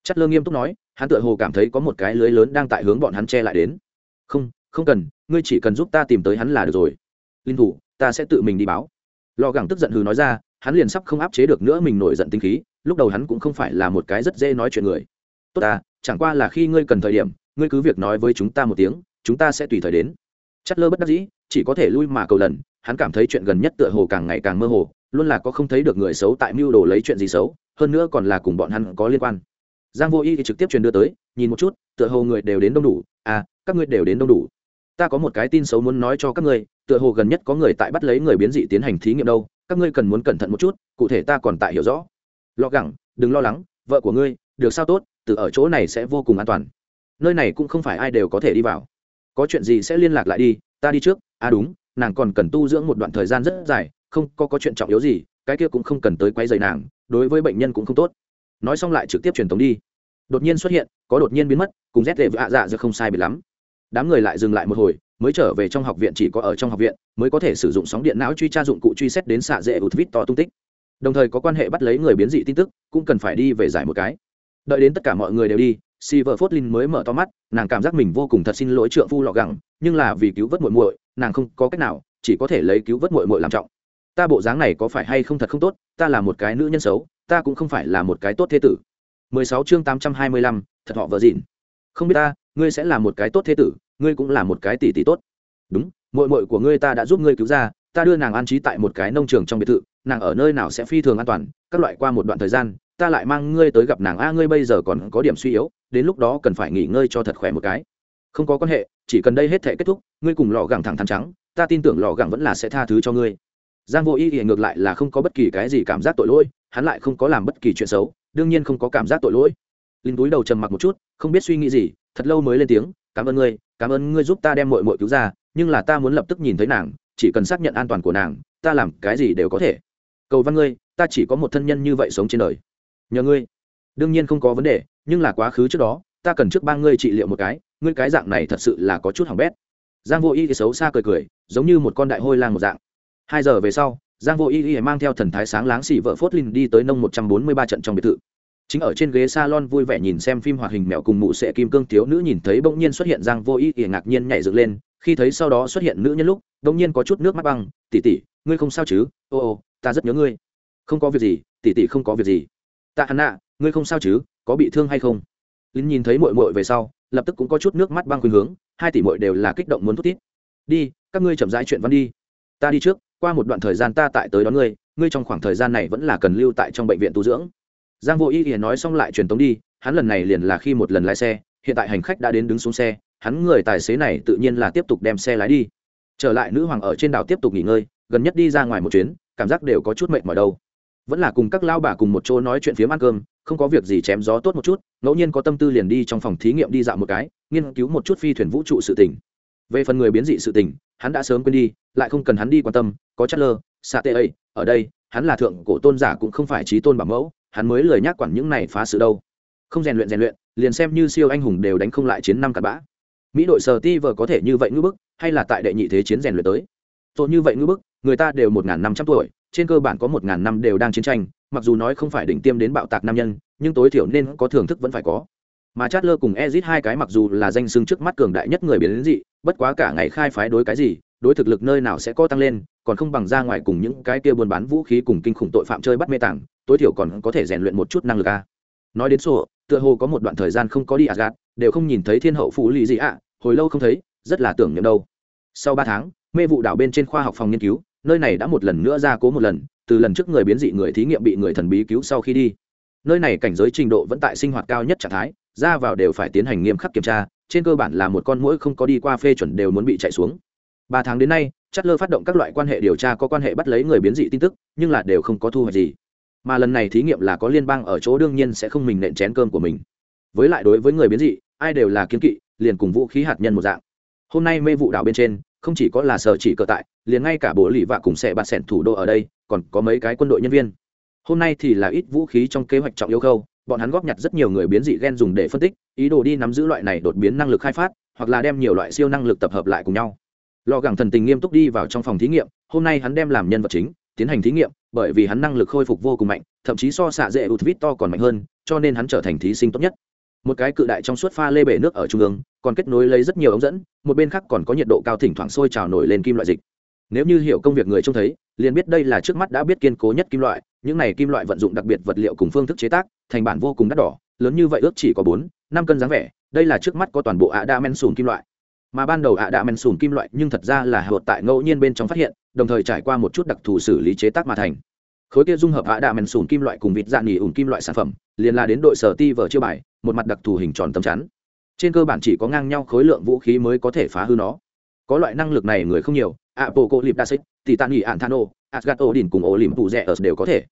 Chất lơ nghiêm túc nói, hắn tựa hồ cảm thấy có một cái lưới lớn đang tại hướng bọn hắn che lại đến. Không không cần, ngươi chỉ cần giúp ta tìm tới hắn là được rồi. Linh thủ, ta sẽ tự mình đi báo. Lò gẳng tức giận hừ nói ra, hắn liền sắp không áp chế được nữa mình nổi giận tinh khí, lúc đầu hắn cũng không phải là một cái rất dễ nói chuyện người. Tốt à chẳng qua là khi ngươi cần thời điểm, ngươi cứ việc nói với chúng ta một tiếng chúng ta sẽ tùy thời đến. Chất lơ bất đắc dĩ, chỉ có thể lui mà cầu lần, hắn cảm thấy chuyện gần nhất tựa hồ càng ngày càng mơ hồ, luôn là có không thấy được người xấu tại mưu đồ lấy chuyện gì xấu, hơn nữa còn là cùng bọn hắn có liên quan. Giang vô y thì trực tiếp truyền đưa tới, nhìn một chút, tựa hồ người đều đến đông đủ. À các ngươi đều đến đông đủ. Ta có một cái tin xấu muốn nói cho các ngươi, tựa hồ gần nhất có người tại bắt lấy người biến dị tiến hành thí nghiệm đâu, các ngươi cần muốn cẩn thận một chút, cụ thể ta còn tại hiểu rõ. Lo gẳng, đừng lo lắng, vợ của ngươi, được sao tốt, từ ở chỗ này sẽ vô cùng an toàn. Nơi này cũng không phải ai đều có thể đi vào có chuyện gì sẽ liên lạc lại đi, ta đi trước. À đúng, nàng còn cần tu dưỡng một đoạn thời gian rất dài, không có có chuyện trọng yếu gì, cái kia cũng không cần tới quay dày nàng, đối với bệnh nhân cũng không tốt. Nói xong lại trực tiếp truyền tống đi. Đột nhiên xuất hiện, có đột nhiên biến mất, cùng rét lệ vạ dạ dạ không sai bị lắm. Đám người lại dừng lại một hồi, mới trở về trong học viện chỉ có ở trong học viện, mới có thể sử dụng sóng điện não truy tra dụng cụ truy xét đến xạ dễ ụt vít to tung tích. Đồng thời có quan hệ bắt lấy người biến dị tin tức, cũng cần phải đi về giải một cái. Đợi đến tất cả mọi người đều đi Silver Fotlin mới mở to mắt, nàng cảm giác mình vô cùng thật xin lỗi trượng phu lọ gẳng, nhưng là vì cứu vớt muội muội, nàng không có cách nào, chỉ có thể lấy cứu vớt muội muội làm trọng. Ta bộ dáng này có phải hay không thật không tốt, ta là một cái nữ nhân xấu, ta cũng không phải là một cái tốt thế tử. 16 chương 825, thật họ vợ dịn Không biết ta, ngươi sẽ là một cái tốt thế tử, ngươi cũng là một cái tỷ tỷ tốt. Đúng, muội muội của ngươi ta đã giúp ngươi cứu ra, ta đưa nàng an trí tại một cái nông trường trong biệt thự, nàng ở nơi nào sẽ phi thường an toàn, các loại qua một đoạn thời gian, ta lại mang ngươi tới gặp nàng. A ngươi bây giờ còn có điểm suy yếu, đến lúc đó cần phải nghỉ ngơi cho thật khỏe một cái. Không có quan hệ chỉ cần đây hết thể kết thúc ngươi cùng lò gẳng thẳng thắn trắng ta tin tưởng lò gẳng vẫn là sẽ tha thứ cho ngươi. Giang vô ý thì ngược lại là không có bất kỳ cái gì cảm giác tội lỗi hắn lại không có làm bất kỳ chuyện xấu đương nhiên không có cảm giác tội lỗi. Linh túi đầu trầm mặc một chút không biết suy nghĩ gì thật lâu mới lên tiếng cảm ơn ngươi cảm ơn ngươi giúp ta đem mội mội cứu ra nhưng là ta muốn lập tức nhìn thấy nàng chỉ cần xác nhận an toàn của nàng ta làm cái gì đều có thể. Cầu văn ngươi ta chỉ có một thân nhân như vậy sống trên đời nhờ ngươi. Đương nhiên không có vấn đề, nhưng là quá khứ trước đó, ta cần trước ba ngươi trị liệu một cái, ngươi cái dạng này thật sự là có chút hỏng bét. Giang vô y thì xấu xa cười cười, giống như một con đại hôi lang một dạng. Hai giờ về sau, giang vô y y mang theo thần thái sáng láng xỉ vợ phốt linh đi tới nông một trăm bốn mươi ba trận trong biệt thự. Chính ở trên ghế salon vui vẻ nhìn xem phim hoạt hình mẹo cùng mụ sệ kim cương thiếu nữ nhìn thấy bỗng nhiên xuất hiện giang vô y y ngạc nhiên nhảy dựng lên, khi thấy sau đó xuất hiện nữ nhân lúc, bỗng nhiên có chút nước mắt băng, tỷ tỷ, ngươi không sao chứ? Ô ô, ta rất nhớ ngươi. Không có việc gì, tỷ tỷ không có việc gì. Tạ hắn nạ, ngươi không sao chứ, có bị thương hay không? Lính nhìn thấy mội mội về sau, lập tức cũng có chút nước mắt băng khuyên hướng, hai tỷ mội đều là kích động muốn thút tít đi, các ngươi chậm rãi chuyện văn đi. Ta đi trước, qua một đoạn thời gian ta tại tới đón ngươi ngươi trong khoảng thời gian này vẫn là cần lưu tại trong bệnh viện tu dưỡng. Giang vô y thì nói xong lại truyền tống đi, hắn lần này liền là khi một lần lái xe, hiện tại hành khách đã đến đứng xuống xe, hắn người tài xế này tự nhiên là tiếp tục đem xe lái đi. Trở lại nữ hoàng ở trên đảo tiếp tục nghỉ ngơi, gần nhất đi ra ngoài một chuyến, cảm giác đều có chút mệt mỏi đâu vẫn là cùng các lao bà cùng một chỗ nói chuyện phía ăn cơm, không có việc gì chém gió tốt một chút, ngẫu nhiên có tâm tư liền đi trong phòng thí nghiệm đi dạo một cái, nghiên cứu một chút phi thuyền vũ trụ sự tình. Về phần người biến dị sự tình, hắn đã sớm quên đi, lại không cần hắn đi quan tâm, có chất lơ xạ tê ấy ở đây, hắn là thượng cổ tôn giả cũng không phải trí tôn bảo mẫu, hắn mới lời nhắc quản những này phá sự đâu. Không rèn luyện rèn luyện, liền xem như siêu anh hùng đều đánh không lại chiến năm cặp bã. Mỹ đội sờ ti vờ có thể như vậy ngưỡng bức, hay là tại đệ nhị thế chiến rèn luyện tới? Tôi như vậy ngưỡng bức, người ta đều một năm trăm tuổi trên cơ bản có một ngàn năm đều đang chiến tranh, mặc dù nói không phải đỉnh tiêm đến bạo tạc nam nhân, nhưng tối thiểu nên có thưởng thức vẫn phải có. Mà chát lơ cùng ezit hai cái mặc dù là danh xưng trước mắt cường đại nhất người biến đến dị, bất quá cả ngày khai phái đối cái gì, đối thực lực nơi nào sẽ có tăng lên, còn không bằng ra ngoài cùng những cái kia buôn bán vũ khí cùng kinh khủng tội phạm chơi bắt mê tảng, tối thiểu còn có thể rèn luyện một chút năng lực a. Nói đến sổ, tựa hồ có một đoạn thời gian không có đi asgad đều không nhìn thấy thiên hậu phụ lì gì ạ, hồi lâu không thấy, rất là tưởng nhầm đâu. Sau ba tháng, mê vụ đảo bên trên khoa học phòng nghiên cứu nơi này đã một lần nữa ra cố một lần, từ lần trước người biến dị người thí nghiệm bị người thần bí cứu sau khi đi. Nơi này cảnh giới trình độ vẫn tại sinh hoạt cao nhất trạng thái, ra vào đều phải tiến hành nghiêm khắc kiểm tra, trên cơ bản là một con mũi không có đi qua phê chuẩn đều muốn bị chạy xuống. Ba tháng đến nay chất lơ phát động các loại quan hệ điều tra có quan hệ bắt lấy người biến dị tin tức, nhưng là đều không có thu hoạch gì. Mà lần này thí nghiệm là có liên bang ở chỗ đương nhiên sẽ không mình nện chén cơm của mình. Với lại đối với người biến dị, ai đều là kiến kỵ, liền cùng vũ khí hạt nhân một dạng. Hôm nay mê vụ đảo bên trên không chỉ có là sở chỉ cờ tại, liền ngay cả bộ lì vạ cùng sẽ bạt sẻn thủ đô ở đây, còn có mấy cái quân đội nhân viên. Hôm nay thì là ít vũ khí trong kế hoạch trọng yêu khâu, bọn hắn góp nhặt rất nhiều người biến dị gen dùng để phân tích, ý đồ đi nắm giữ loại này đột biến năng lực khai phát, hoặc là đem nhiều loại siêu năng lực tập hợp lại cùng nhau. Lò gẳng thần tình nghiêm túc đi vào trong phòng thí nghiệm, hôm nay hắn đem làm nhân vật chính, tiến hành thí nghiệm, bởi vì hắn năng lực khôi phục vô cùng mạnh, thậm chí so xạ dễ ụt vít to còn mạnh hơn, cho nên hắn trở thành thí sinh tốt nhất một cái cự đại trong suốt pha lê bể nước ở trung ương, còn kết nối lấy rất nhiều ống dẫn, một bên khác còn có nhiệt độ cao thỉnh thoảng sôi trào nổi lên kim loại dịch. Nếu như hiểu công việc người trông thấy, liền biết đây là trước mắt đã biết kiên cố nhất kim loại, những này kim loại vận dụng đặc biệt vật liệu cùng phương thức chế tác, thành bản vô cùng đắt đỏ, lớn như vậy ước chỉ có bốn, năm cân dáng vẻ, đây là trước mắt có toàn bộ ạ đa men sùn kim loại. Mà ban đầu ạ đa men sùn kim loại nhưng thật ra là hợp tại ngẫu nhiên bên trong phát hiện, đồng thời trải qua một chút đặc thù xử lý chế tác mà thành khối kia dung hợp ạ đạ mèn sùn kim loại cùng vịt dạng nghỉ ủng kim loại sản phẩm, liền là đến đội sở ti vở chiêu bài, một mặt đặc thù hình tròn tấm chắn. Trên cơ bản chỉ có ngang nhau khối lượng vũ khí mới có thể phá hư nó. Có loại năng lực này người không nhiều apple cô lip dasit thì tàn nghỉ ạn thano asgad odin cùng ổ lim phụ rẻ ở đều có thể.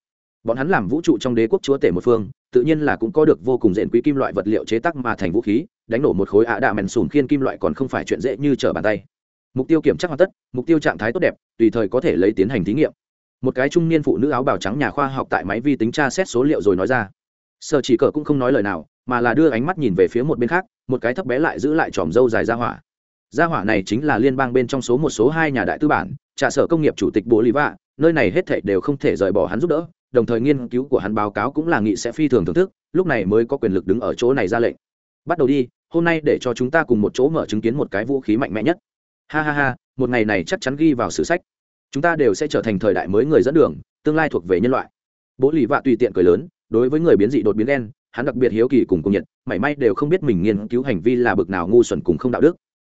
Bọn hắn làm vũ trụ trong đế quốc chúa tể một phương, tự nhiên là cũng có được vô cùng dện quý kim loại vật liệu chế tác mà thành vũ khí, đánh nổ một khối ạ đạ mèn sùn khiên kim loại còn không phải chuyện dễ như trở bàn tay. Mục tiêu kiểm tra hoàn tất, mục tiêu trạng thái tốt đẹp, tùy thời có thể lấy tiến hành thí nghiệm một cái trung niên phụ nữ áo bào trắng nhà khoa học tại máy vi tính tra xét số liệu rồi nói ra. Sợ chỉ cờ cũng không nói lời nào, mà là đưa ánh mắt nhìn về phía một bên khác, một cái thấp bé lại giữ lại tròm dâu dài ra hỏa. Gia hỏa này chính là liên bang bên trong số một số hai nhà đại tư bản trà sở công nghiệp chủ tịch bố lý vạ nơi này hết thảy đều không thể rời bỏ hắn giúp đỡ, đồng thời nghiên cứu của hắn báo cáo cũng là nghị sẽ phi thường thưởng thức, lúc này mới có quyền lực đứng ở chỗ này ra lệnh. Bắt đầu đi, hôm nay để cho chúng ta cùng một chỗ mở chứng kiến một cái vũ khí mạnh mẽ nhất. Ha ha ha, một ngày này chắc chắn ghi vào sử sách chúng ta đều sẽ trở thành thời đại mới người dẫn đường tương lai thuộc về nhân loại. Bố lì vạ tùy tiện cười lớn đối với người biến dị đột biến đen hắn đặc biệt hiếu kỳ cùng công nhận mảy may đều không biết mình nghiên cứu hành vi là bực nào ngu xuẩn cùng không đạo đức.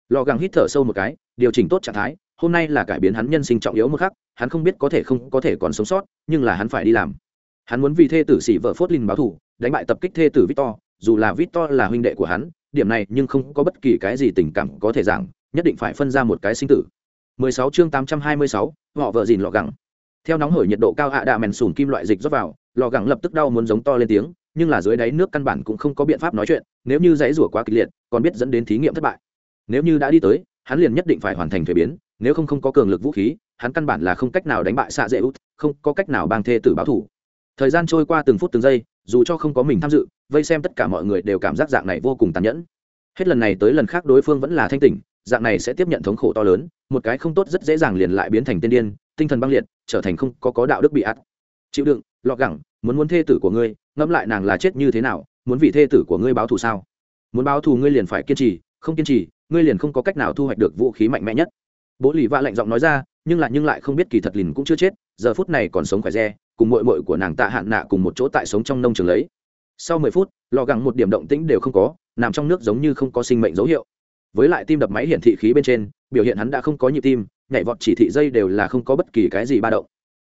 Lò găng hít thở sâu một cái điều chỉnh tốt trạng thái hôm nay là cải biến hắn nhân sinh trọng yếu một khắc hắn không biết có thể không có thể còn sống sót nhưng là hắn phải đi làm. Hắn muốn vì thê tử xỉ vợ phốt linh báo thủ đánh bại tập kích thê tử victor dù là victor là huynh đệ của hắn điểm này nhưng không có bất kỳ cái gì tình cảm có thể giảng nhất định phải phân ra một cái sinh tử. 16 chương 826, họ vợ dìn lò gẳng. Theo nóng hổi nhiệt độ cao hạ đạ mèn sùn kim loại dịch rót vào lò gẳng lập tức đau muốn giống to lên tiếng, nhưng là dưới đáy nước căn bản cũng không có biện pháp nói chuyện, nếu như dãy rủa quá kịch liệt, còn biết dẫn đến thí nghiệm thất bại. Nếu như đã đi tới, hắn liền nhất định phải hoàn thành thuế biến, nếu không không có cường lực vũ khí, hắn căn bản là không cách nào đánh bại xạ dễ út, không có cách nào bang thê tử báo thủ. Thời gian trôi qua từng phút từng giây, dù cho không có mình tham dự, vây xem tất cả mọi người đều cảm giác dạng này vô cùng tàn nhẫn. Hết lần này tới lần khác đối phương vẫn là thanh tỉnh dạng này sẽ tiếp nhận thống khổ to lớn, một cái không tốt rất dễ dàng liền lại biến thành tiên điên, tinh thần băng liệt, trở thành không có có đạo đức bị ắt. Chịu đựng, lọt gẳng, muốn muốn thê tử của ngươi, ngẫm lại nàng là chết như thế nào, muốn vị thê tử của ngươi báo thù sao? Muốn báo thù ngươi liền phải kiên trì, không kiên trì, ngươi liền không có cách nào thu hoạch được vũ khí mạnh mẽ nhất. Bố lì vạ lạnh giọng nói ra, nhưng lại nhưng lại không biết kỳ thật lìn cũng chưa chết, giờ phút này còn sống khỏe re, cùng mội mội của nàng tạ hạn nạ cùng một chỗ tại sống trong nông trường lấy. Sau mười phút lò gẳng một điểm động tĩnh đều không có, nằm trong nước giống như không có sinh mệnh dấu hiệu với lại tim đập máy hiển thị khí bên trên, biểu hiện hắn đã không có nhịp tim, nhảy vọt chỉ thị dây đều là không có bất kỳ cái gì ba động.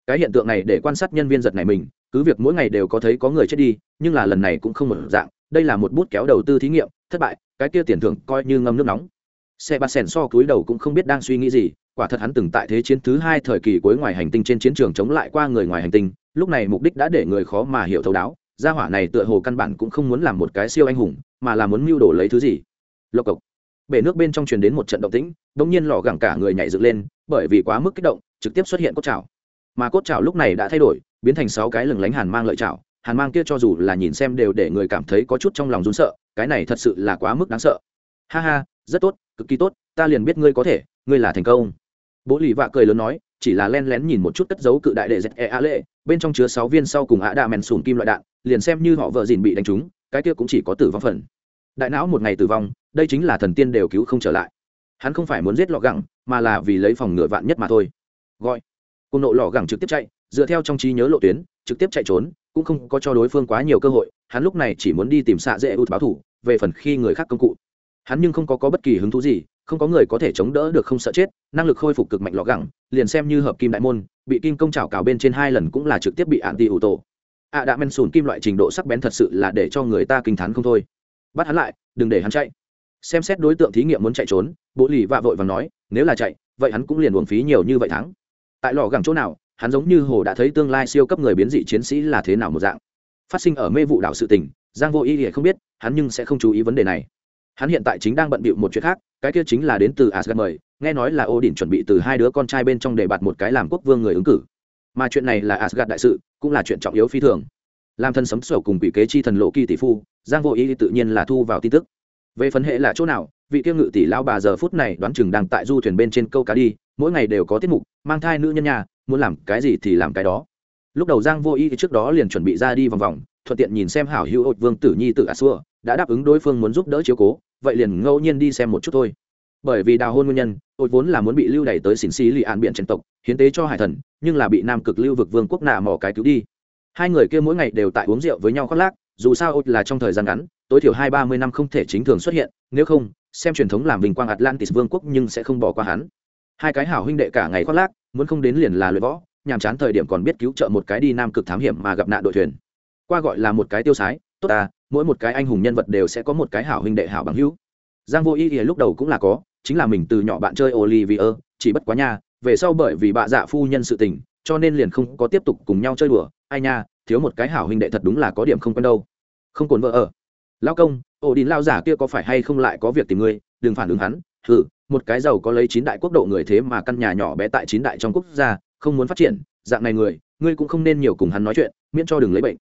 Cái hiện tượng này để quan sát nhân viên giật này mình, cứ việc mỗi ngày đều có thấy có người chết đi, nhưng là lần này cũng không một dạng, đây là một bút kéo đầu tư thí nghiệm, thất bại, cái kia tiền thưởng coi như ngâm nước nóng. Xe ba sèn so cúi đầu cũng không biết đang suy nghĩ gì, quả thật hắn từng tại thế chiến thứ hai thời kỳ cuối ngoài hành tinh trên chiến trường chống lại qua người ngoài hành tinh, lúc này mục đích đã để người khó mà hiểu thấu đáo, gia hỏa này tựa hồ căn bản cũng không muốn làm một cái siêu anh hùng, mà là muốn mưu đồ lấy thứ gì? Lộc cộc bể nước bên trong truyền đến một trận động tĩnh đ nhiên lò gẳng cả người nhảy dựng lên, bởi vì quá mức kích động, trực tiếp xuất hiện cốt chảo mà cốt chảo lúc này đã thay đổi, biến thành sáu cái lừng lánh hàn mang lợi chảo hàn mang kia cho dù là nhìn xem đều để người cảm thấy có chút trong lòng run sợ, cái này thật sự là quá mức đáng sợ. Ha ha, rất tốt, cực kỳ tốt, ta liền biết ngươi có thể, ngươi là thành công. Bố lì vạ cười lớn nói, chỉ là len lén nhìn một chút cất dấu cự đại đệ dẹt e a lệ bên trong chứa sáu viên sau cùng ạ đạ mèn sùn kim loại đạn, liền xem như họ vợ dìn bị đánh trúng, cái kia cũng chỉ có tử vong phần. Đại não một ngày tử vong đây chính là thần tiên đều cứu không trở lại. Hắn không phải muốn giết lọ gẳng mà là vì lấy phòng ngựa vạn nhất mà thôi. Gọi. Côn nộ lọ gẳng trực tiếp chạy dựa theo trong trí nhớ lộ tuyến trực tiếp chạy trốn cũng không có cho đối phương quá nhiều cơ hội hắn lúc này chỉ muốn đi tìm xạ dễ út báo thủ về phần khi người khác công cụ. Hắn nhưng không có, có bất kỳ hứng thú gì không có người có thể chống đỡ được không sợ chết năng lực khôi phục cực mạnh lọ gẳng liền xem như hợp kim đại môn bị kim công trào cào bên trên hai lần cũng là trực tiếp bị ạn ti ủ tổ. Ạ đã men sùn kim loại trình độ sắc bén thật sự là để cho người ta kinh t h á n không thôi. Bắt hắn lại đừng để hắn chạy xem xét đối tượng thí nghiệm muốn chạy trốn bộ lì vạ vội và nói, nếu là chạy, vậy hắn cũng liền uổng phí nhiều như vậy thắng. Tại lò gẳng chỗ nào, hắn giống như hồ đã thấy tương lai siêu cấp người biến dị chiến sĩ là thế nào một dạng. Phát sinh ở mê vụ đảo sự tình, giang vô ý thì không biết, hắn nhưng sẽ không chú ý vấn đề này. Hắn hiện tại chính đang bận bịu một chuyện khác, cái kia chính là đến từ asgad mời, nghe nói là Odin chuẩn bị từ hai đứa con trai bên trong để bạt một cái làm quốc vương người ứng cử. Mà chuyện này là asgad đại sự, cũng là chuyện trọng yếu phi thường. Làm thân sấm sổ cùng bị kế chi thần lộ kỳ tỷ phu, giang vô ý tự nhiên là thu vào tin tức về phần hệ là chỗ nào, vị tiêu ngự tỷ lao bà giờ phút này đoán chừng đang tại du thuyền bên trên câu cá đi, mỗi ngày đều có tiết mục, mang thai nữ nhân nhà, muốn làm cái gì thì làm cái đó. Lúc đầu giang vô ý trước đó liền chuẩn bị ra đi vòng vòng, thuận tiện nhìn xem hảo hữu ột vương tử nhi tự a xua đã đáp ứng đối phương muốn giúp đỡ chiếu cố, vậy liền ngẫu nhiên đi xem một chút thôi. Bởi vì đào hôn nguyên nhân, ột vốn là muốn bị lưu đày tới xỉn xí lì an biện trần tộc, hiến tế cho hải thần, nhưng là bị nam cực lưu vực vương quốc nạ mỏ cái cứu đi. Hai người kia mỗi ngày đều tại uống rượu với nhau khoác lác dù sao ột là trong thời gian ngắn, tối thiểu hai ba mươi năm không thể chính thường xuất hiện, nếu không, xem truyền thống làm bình quang atlantis vương quốc nhưng sẽ không bỏ qua hắn. Hai cái hảo huynh đệ cả ngày khoác lác, muốn không đến liền là luyện võ, nhàm chán thời điểm còn biết cứu trợ một cái đi nam cực thám hiểm mà gặp nạn đội thuyền. Qua gọi là một cái tiêu sái, tốt ta, mỗi một cái anh hùng nhân vật đều sẽ có một cái hảo huynh đệ hảo bằng hữu. Giang vô ý thì lúc đầu cũng là có, chính là mình từ nhỏ bạn chơi olivier, chỉ bất quá nha, về sau bởi vì bạ dạ phu nhân sự tình, cho nên liền không có tiếp tục cùng nhau chơi đùa. Ai nha thiếu một cái hảo huynh đệ thật đúng là có điểm không quen đâu. Không cồn vợ ở. Lao công, ổ đình lao giả kia có phải hay không lại có việc tìm ngươi? Đừng phản ứng hắn. Thử một cái giàu có lấy chín đại quốc độ người thế mà căn nhà nhỏ bé tại chín đại trong quốc gia, không muốn phát triển. Dạng này người, ngươi cũng không nên nhiều cùng hắn nói chuyện, miễn cho đừng lấy bệnh.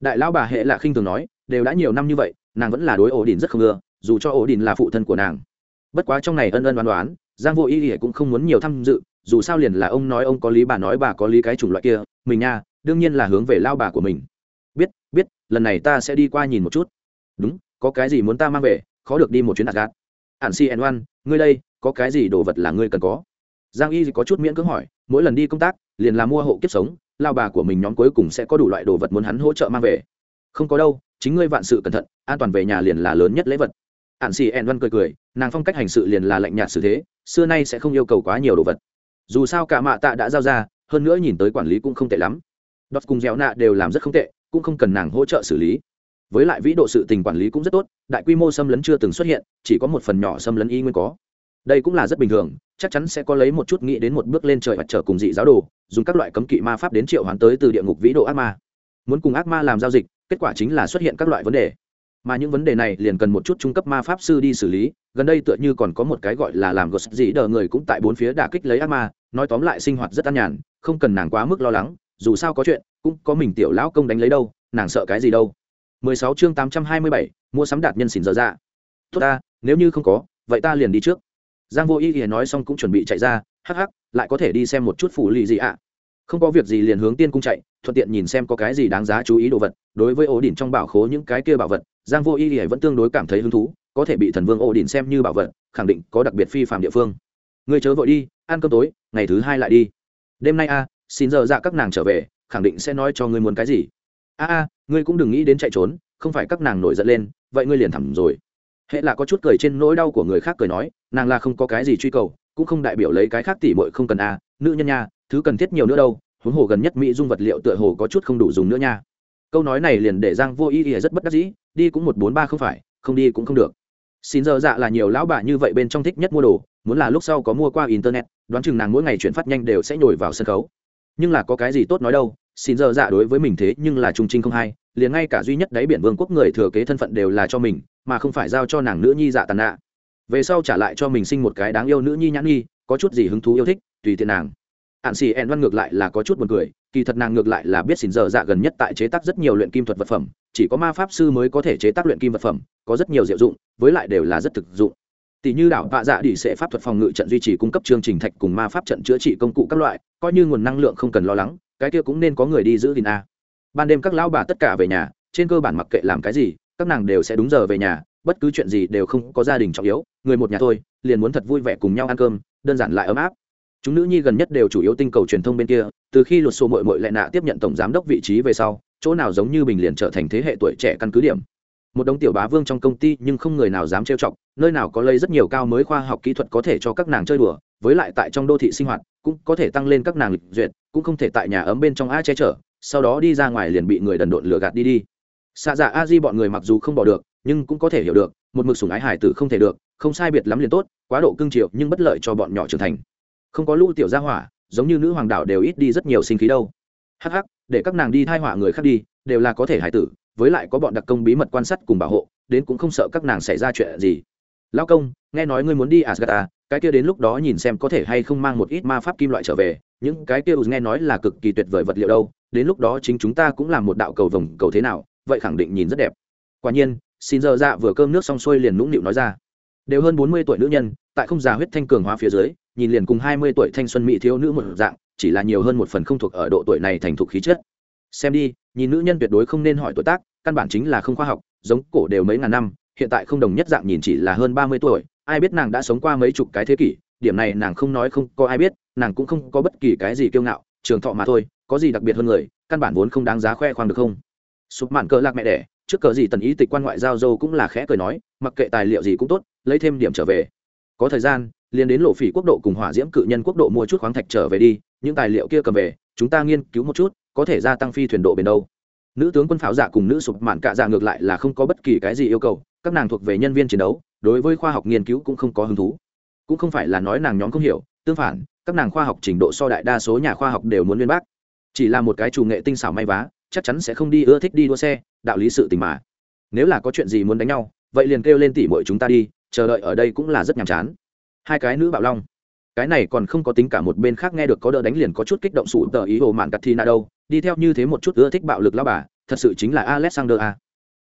Đại lão bà hệ là khinh thường nói, đều đã nhiều năm như vậy, nàng vẫn là đối ổ đình rất không ưa, dù cho ổ đình là phụ thân của nàng. Bất quá trong này ân ân đoán đoán giang vô ý thì cũng không muốn nhiều tham dự, dù sao liền là ông nói ông có lý bà nói bà có lý cái chủng loại kia. Mình nha đương nhiên là hướng về lao bà của mình. Biết biết, lần này ta sẽ đi qua nhìn một chút. Đúng, có cái gì muốn ta mang về, khó được đi một chuyến đặt gạt ạn si n oan, ngươi đây, có cái gì đồ vật là ngươi cần có? Giang y có chút miễn cưỡng hỏi, mỗi lần đi công tác, liền là mua hộ kiếp sống, lao bà của mình nhóm cuối cùng sẽ có đủ loại đồ vật muốn hắn hỗ trợ mang về. Không có đâu, chính ngươi vạn sự cẩn thận, an toàn về nhà liền là lớn nhất lễ vật. Ạn xì ẹn văn cười cười, nàng phong cách hành sự liền là lạnh nhạt xử thế, xưa nay sẽ không yêu cầu quá nhiều đồ vật. Dù sao cả mạ tạ đã giao ra, hơn nữa nhìn tới quản lý cũng không tệ lắm đọt cùng dẻo nạ đều làm rất không tệ, cũng không cần nàng hỗ trợ xử lý. Với lại vĩ độ sự tình quản lý cũng rất tốt, đại quy mô xâm lấn chưa từng xuất hiện, chỉ có một phần nhỏ xâm lấn y nguyên có. Đây cũng là rất bình thường, chắc chắn sẽ có lấy một chút nghĩ đến một bước lên trời mặt trở cùng dị giáo đồ, dùng các loại cấm kỵ ma pháp đến triệu hoán tới từ địa ngục vĩ độ ác ma. Muốn cùng ác ma làm giao dịch, kết quả chính là xuất hiện các loại vấn đề. Mà những vấn đề này liền cần một chút trung cấp ma pháp sư đi xử lý, gần đây tựa như còn có một cái gọi là làm gột dị đờ người cũng tại bốn phía đả kích lấy ác ma, nói tóm lại sinh hoạt rất an nhàn, không cần nàng quá mức lo lắng dù sao có chuyện cũng có mình tiểu lão công đánh lấy đâu nàng sợ cái gì đâu. 16 chương 827, mua sắm đạt nhân xỉn giờ ra tốt ta nếu như không có vậy ta liền đi trước. Giang vô ý thì nói xong cũng chuẩn bị chạy ra hắc hắc lại có thể đi xem một chút phủ lì gì ạ. Không có việc gì liền hướng tiên cung chạy thuận tiện nhìn xem có cái gì đáng giá chú ý đồ vật. Đối với ổ đỉnh trong bảo khố những cái kia bảo vật giang vô ý thì vẫn tương đối cảm thấy hứng thú có thể bị thần vương ổ đỉnh xem như bảo vật khẳng định có đặc biệt phi phạm địa phương. Người chớ vội đi ăn cơm tối ngày thứ hai lại đi. Đêm nay a xin giờ dạ các nàng trở về, khẳng định sẽ nói cho ngươi muốn cái gì. A a, ngươi cũng đừng nghĩ đến chạy trốn, không phải các nàng nổi giận lên, vậy ngươi liền thẳng rồi. Hệ là có chút cười trên nỗi đau của người khác cười nói, nàng là không có cái gì truy cầu, cũng không đại biểu lấy cái khác tỉ mội không cần a, nữ nhân nha, thứ cần thiết nhiều nữa đâu, huống hồ gần nhất mỹ dung vật liệu tựa hồ có chút không đủ dùng nữa nha. Câu nói này liền để giang vô ý ỉa rất bất đắc dĩ, đi cũng một bốn ba không phải, không đi cũng không được. Xin giờ dạ là nhiều lão bà như vậy bên trong thích nhất mua đồ, muốn là lúc sau có mua qua internet, đoán chừng nàng mỗi ngày chuyển phát nhanh đều sẽ nhồi vào sân khấu nhưng là có cái gì tốt nói đâu, xin giờ dạ đối với mình thế nhưng là trung trinh không hay, liền ngay cả duy nhất đáy biển vương quốc người thừa kế thân phận đều là cho mình, mà không phải giao cho nàng nữ nhi dạ tàn nạ. Về sau trả lại cho mình sinh một cái đáng yêu nữ nhi nhãn nhi, có chút gì hứng thú yêu thích, tùy tiện nàng. Ạn xì ẹn văn ngược lại là có chút buồn cười, kỳ thật nàng ngược lại là biết xin giờ dạ gần nhất tại chế tác rất nhiều luyện kim thuật vật phẩm, chỉ có ma pháp sư mới có thể chế tác luyện kim vật phẩm, có rất nhiều diệu dụng, với lại đều là rất thực dụng tỷ như đảo vạ dạ đi sẽ pháp thuật phòng ngự trận duy trì cung cấp chương trình thạch cùng ma pháp trận chữa trị công cụ các loại, coi như nguồn năng lượng không cần lo lắng, cái kia cũng nên có người đi giữ gìn a. Ban đêm các lão bà tất cả về nhà, trên cơ bản mặc kệ làm cái gì, các nàng đều sẽ đúng giờ về nhà, bất cứ chuyện gì đều không có gia đình trọng yếu, người một nhà thôi, liền muốn thật vui vẻ cùng nhau ăn cơm, đơn giản lại ấm áp. Chúng nữ nhi gần nhất đều chủ yếu tinh cầu truyền thông bên kia, từ khi luật sổ mội mội lại nạ tiếp nhận tổng giám đốc vị trí về sau, chỗ nào giống như bình liền trở thành thế hệ tuổi trẻ căn cứ điểm một đống tiểu bá vương trong công ty nhưng không người nào dám trêu chọc, nơi nào có lấy rất nhiều cao mới khoa học kỹ thuật có thể cho các nàng chơi đùa, với lại tại trong đô thị sinh hoạt, cũng có thể tăng lên các nàng lịch duyệt, cũng không thể tại nhà ấm bên trong a che chở, sau đó đi ra ngoài liền bị người đần độn lừa gạt đi đi. Xạ dạ a di bọn người mặc dù không bỏ được, nhưng cũng có thể hiểu được, một mực sủng ái hải tử không thể được, không sai biệt lắm liền tốt, quá độ cương triệu nhưng bất lợi cho bọn nhỏ trưởng thành. Không có lũ tiểu gia hỏa, giống như nữ hoàng đảo đều ít đi rất nhiều sinh khí đâu. Hắc hắc, để các nàng đi thai họa người khác đi, đều là có thể hải tử với lại có bọn đặc công bí mật quan sát cùng bảo hộ đến cũng không sợ các nàng xảy ra chuyện gì. Lao công nghe nói ngươi muốn đi asgad à, cái kia đến lúc đó nhìn xem có thể hay không mang một ít ma pháp kim loại trở về những cái kia nghe nói là cực kỳ tuyệt vời vật liệu đâu đến lúc đó chính chúng ta cũng làm một đạo cầu vồng cầu thế nào vậy khẳng định nhìn rất đẹp. Quả nhiên xin giờ dạ vừa cơm nước xong xuôi liền nũng nịu nói ra. Đều hơn bốn mươi tuổi nữ nhân tại không già huyết thanh cường hóa phía dưới nhìn liền cùng hai mươi tuổi thanh xuân mỹ thiếu nữ một dạng chỉ là nhiều hơn một phần không thuộc ở độ tuổi này thành thục khí chất xem đi, nhìn nữ nhân tuyệt đối không nên hỏi tuổi tác, căn bản chính là không khoa học, giống cổ đều mấy ngàn năm, hiện tại không đồng nhất dạng nhìn chỉ là hơn ba mươi tuổi, ai biết nàng đã sống qua mấy chục cái thế kỷ, điểm này nàng không nói không có ai biết, nàng cũng không có bất kỳ cái gì kiêu ngạo, trường thọ mà thôi, có gì đặc biệt hơn người, căn bản vốn không đáng giá khoe khoang được không? Sụp mạn cờ lạc mẹ đẻ, trước cờ gì tần ý tịch quan ngoại giao dâu cũng là khẽ cười nói, mặc kệ tài liệu gì cũng tốt, lấy thêm điểm trở về. Có thời gian, liền đến lộ phỉ quốc độ cùng hỏa diễm cự nhân quốc độ mua chút khoáng thạch trở về đi, những tài liệu kia cầm về, chúng ta nghiên cứu một chút có thể gia tăng phi thuyền độ bền đâu. Nữ tướng quân pháo giả cùng nữ sụp mạn cạ giả ngược lại là không có bất kỳ cái gì yêu cầu, các nàng thuộc về nhân viên chiến đấu, đối với khoa học nghiên cứu cũng không có hứng thú. Cũng không phải là nói nàng nhóm không hiểu, tương phản, các nàng khoa học trình độ so đại đa số nhà khoa học đều muốn liên bác. Chỉ là một cái chủ nghệ tinh xảo may vá, chắc chắn sẽ không đi ưa thích đi đua xe, đạo lý sự tình mà. Nếu là có chuyện gì muốn đánh nhau, vậy liền kêu lên tỉ mọi chúng ta đi, chờ đợi ở đây cũng là rất nhàm chán. Hai cái nữ bạo long cái này còn không có tính cả một bên khác nghe được có đỡ đánh liền có chút kích động sụ tờ ý hồ mạn cắt thì na đâu, đi theo như thế một chút ưa thích bạo lực lao bà, thật sự chính là alexander a.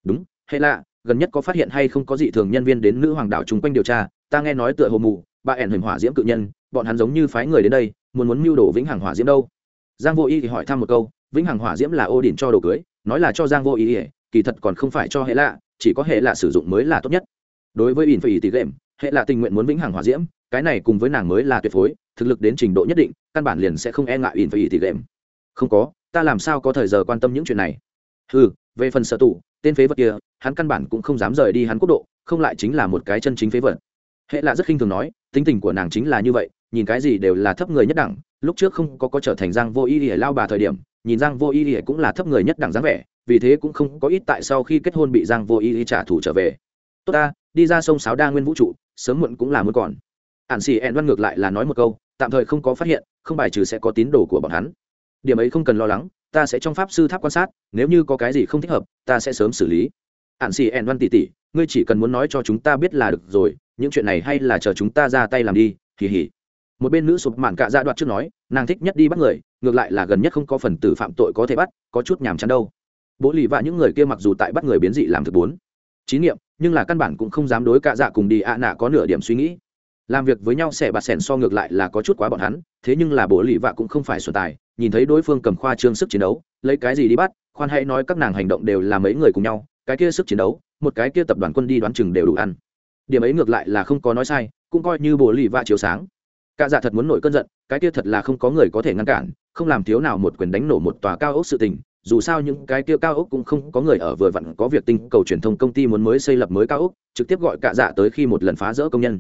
Đúng, hệ lạ, gần nhất có phát hiện hay không có dị thường nhân viên đến nữ hoàng đảo chung quanh điều tra, ta nghe nói tựa hồ mù, bà ẻn hình hỏa diễm cự nhân, bọn hắn giống như phái người đến đây, muốn muốn mưu đồ vĩnh hằng hỏa diễm đâu. Giang vô y thì hỏi thăm một câu, vĩnh hằng hỏa diễm là ô đỉnh cho đồ cưới, nói là cho giang vô y, kỳ thật còn không phải cho hệ lạ, chỉ có hệ lạ sử dụng mới là tốt nhất. Đối với ỉn phải tỷ lệm hệ là tình nguyện muốn vĩnh hằng hòa diễm, cái này cùng với nàng mới là tuyệt phối, thực lực đến trình độ nhất định, căn bản liền sẽ không e ngại ỉn phải ý tỷ lệm không có, ta làm sao có thời giờ quan tâm những chuyện này? Ừ về phần sở tụ, tên phế vật kia, hắn căn bản cũng không dám rời đi hắn quốc độ, không lại chính là một cái chân chính phế vật. Hệ là rất khinh thường nói, tính tình của nàng chính là như vậy, nhìn cái gì đều là thấp người nhất đẳng, lúc trước không có có trở thành giang vô y ỉa lao bà thời điểm, nhìn giang vô y ỉa cũng là thấp người nhất đẳng dáng vẻ, vì thế cũng không có ít tại sau khi kết hôn bị giang vô y trả thù trở về. Tốt ta đi ra sông sáo đa nguyên vũ trụ, sớm muộn cũng là muốn còn. Ạn xì ẹn văn ngược lại là nói một câu, tạm thời không có phát hiện, không bài trừ sẽ có tín đồ của bọn hắn. Điểm ấy không cần lo lắng, ta sẽ trong pháp sư tháp quan sát, nếu như có cái gì không thích hợp, ta sẽ sớm xử lý. Ạn xì ẹn văn tỉ tỉ, ngươi chỉ cần muốn nói cho chúng ta biết là được rồi, những chuyện này hay là chờ chúng ta ra tay làm đi kỳ hỉ một bên nữ sụp mạn cạ dạ đoạt trước nói, nàng thích nhất đi bắt người, ngược lại là gần nhất không có phần tử phạm tội có thể bắt, có chút nhàm chán đâu. Bố lì vạ những người kia mặc dù tại bắt người biến dị làm thực bốn. Trí nghiệm nhưng là căn bản cũng không dám đối cạ dạ cùng đi ạ nạ có nửa điểm suy nghĩ. Làm việc với nhau sẽ bạt sẻn so ngược lại là có chút quá bọn hắn, thế nhưng là bố lì vạ cũng không phải xuân tài, nhìn thấy đối phương cầm khoa trương sức chiến đấu, lấy cái gì đi bắt, khoan hãy nói các nàng hành động đều là mấy người cùng nhau, cái kia sức chiến đấu, một cái kia tập đoàn quân đi đoán chừng đều đủ ăn. Điểm ấy ngược lại là không có nói sai, cũng coi như bố lì vạ chiếu sáng. Cả dạ thật muốn nổi cơn giận, cái kia thật là không có người có thể ngăn cản, không làm thiếu nào một quyền đánh nổ một tòa cao ốc sự tình dù sao những cái kia cao ốc cũng không có người ở vừa vặn có việc tinh cầu truyền thông công ty muốn mới xây lập mới cao ốc trực tiếp gọi cả dạ tới khi một lần phá rỡ công nhân.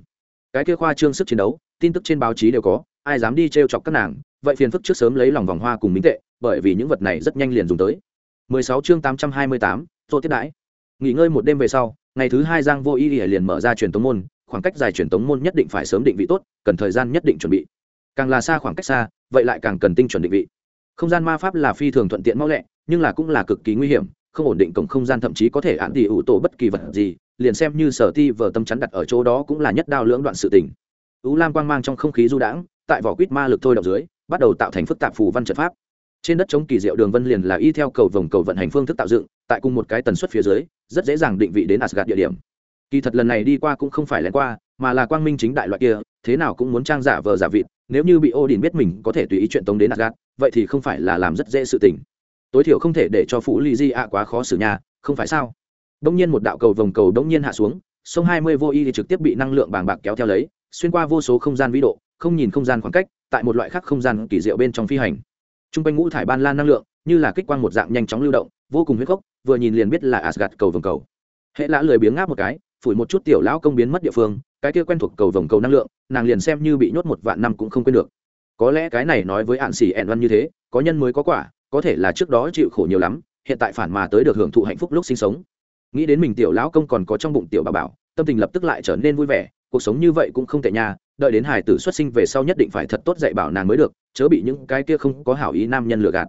Cái kia khoa trương sức chiến đấu tin tức trên báo chí đều có ai dám đi t chọc các nàng vậy phiền phức trước sớm lấy lòng vòng hoa cùng minh tệ bởi vì những vật này rất nhanh liền dùng tới. 16 chương 828, tô tiếp đãi. Nghỉ ngơi một đêm về sau ngày thứ hai giang vô y liền mở ra truyền tống môn khoảng cách dài truyền tống môn nhất định phải sớm định vị tốt cần thời gian nhất định chuẩn bị. Càng là xa khoảng cách xa vậy lại càng cần tinh chuẩn định vị. Không gian ma pháp là phi thường thuận tiện mau lẹ nhưng là cũng là cực kỳ nguy hiểm, không ổn định cổng không gian, thậm chí có thể án tỷ ủ tổ bất kỳ vật gì, liền xem như sở ti vờ tâm chắn đặt ở chỗ đó cũng là nhất đao lưỡng đoạn sự tình. Ú lam quang mang trong không khí du đãng, tại vỏ quýt ma lực thôi động dưới, bắt đầu tạo thành phức tạp phù văn trận pháp. Trên đất chống kỳ diệu đường vân liền là y theo cầu vòng cầu vận hành phương thức tạo dựng, tại cùng một cái tần suất phía dưới, rất dễ dàng định vị đến asgad địa điểm. Kỳ thật lần này đi qua cũng không phải lén qua, mà là quang minh chính đại loại kia, thế nào cũng muốn trang giả vờ giả vịt, nếu như bị ô đình biết mình có thể tùy ý chuyện tống đến asgad vậy thì không phải là làm rất dễ sự tình tối thiểu không thể để cho phụ ly di ạ quá khó xử nhà không phải sao? Đông nhiên một đạo cầu vòng cầu đông nhiên hạ xuống, sông hai mươi vô y thì trực tiếp bị năng lượng bàng bạc kéo theo lấy, xuyên qua vô số không gian vĩ độ, không nhìn không gian khoảng cách, tại một loại khác không gian kỳ diệu bên trong phi hành. T r u n g quanh ngũ thải ban lan năng lượng, như là kích quang một dạng nhanh chóng lưu động, vô cùng huyết gốc vừa nhìn liền biết là asgad cầu vòng cầu. Hệ lã lười biếng ngáp một cái, phủi một chút tiểu lão công biến mất địa phương, cái kia quen thuộc cầu vòng cầu năng lượng, nàng liền xem như bị nhốt một vạn năm cũng không quên được có lẽ cái này nói với hạn xỉ ẹn văn như thế, có nhân mới có quả, có thể là trước đó chịu khổ nhiều lắm, hiện tại phản mà tới được hưởng thụ hạnh phúc lúc sinh sống. Nghĩ đến mình tiểu lão công còn có trong bụng tiểu bà bảo, tâm tình lập tức lại trở nên vui vẻ, cuộc sống như vậy cũng không tệ nha, đợi đến hải tử xuất sinh về sau nhất định phải thật tốt dạy bảo nàng mới được, chớ bị những cái kia không có hảo ý nam nhân lừa gạt.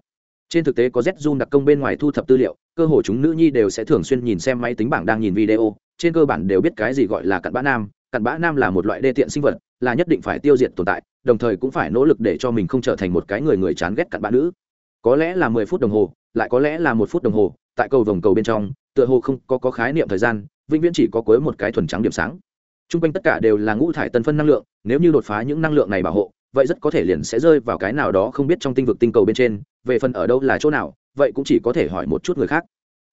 Trên thực tế có z zoom đặc công bên ngoài thu thập tư liệu, cơ hồ chúng nữ nhi đều sẽ thường xuyên nhìn xem máy tính bảng đang nhìn video, trên cơ bản đều biết cái gì gọi là cặn bã nam cặn bã nam là một loại đê tiện sinh vật là nhất định phải tiêu diệt tồn tại đồng thời cũng phải nỗ lực để cho mình không trở thành một cái người người chán ghét cặn bã nữ. Có lẽ là mười phút đồng hồ lại có lẽ là một phút đồng hồ tại cầu vòng cầu bên trong tựa hồ không có, có khái niệm thời gian vĩnh viễn chỉ có cuối một cái thuần trắng điểm sáng. T r u n g quanh tất cả đều là ngũ thải tân phân năng lượng nếu như đột phá những năng lượng này bảo hộ vậy rất có thể liền sẽ rơi vào cái nào đó không biết trong tinh vực tinh cầu bên trên về phần ở đâu là chỗ nào vậy cũng chỉ có thể hỏi một chút người khác.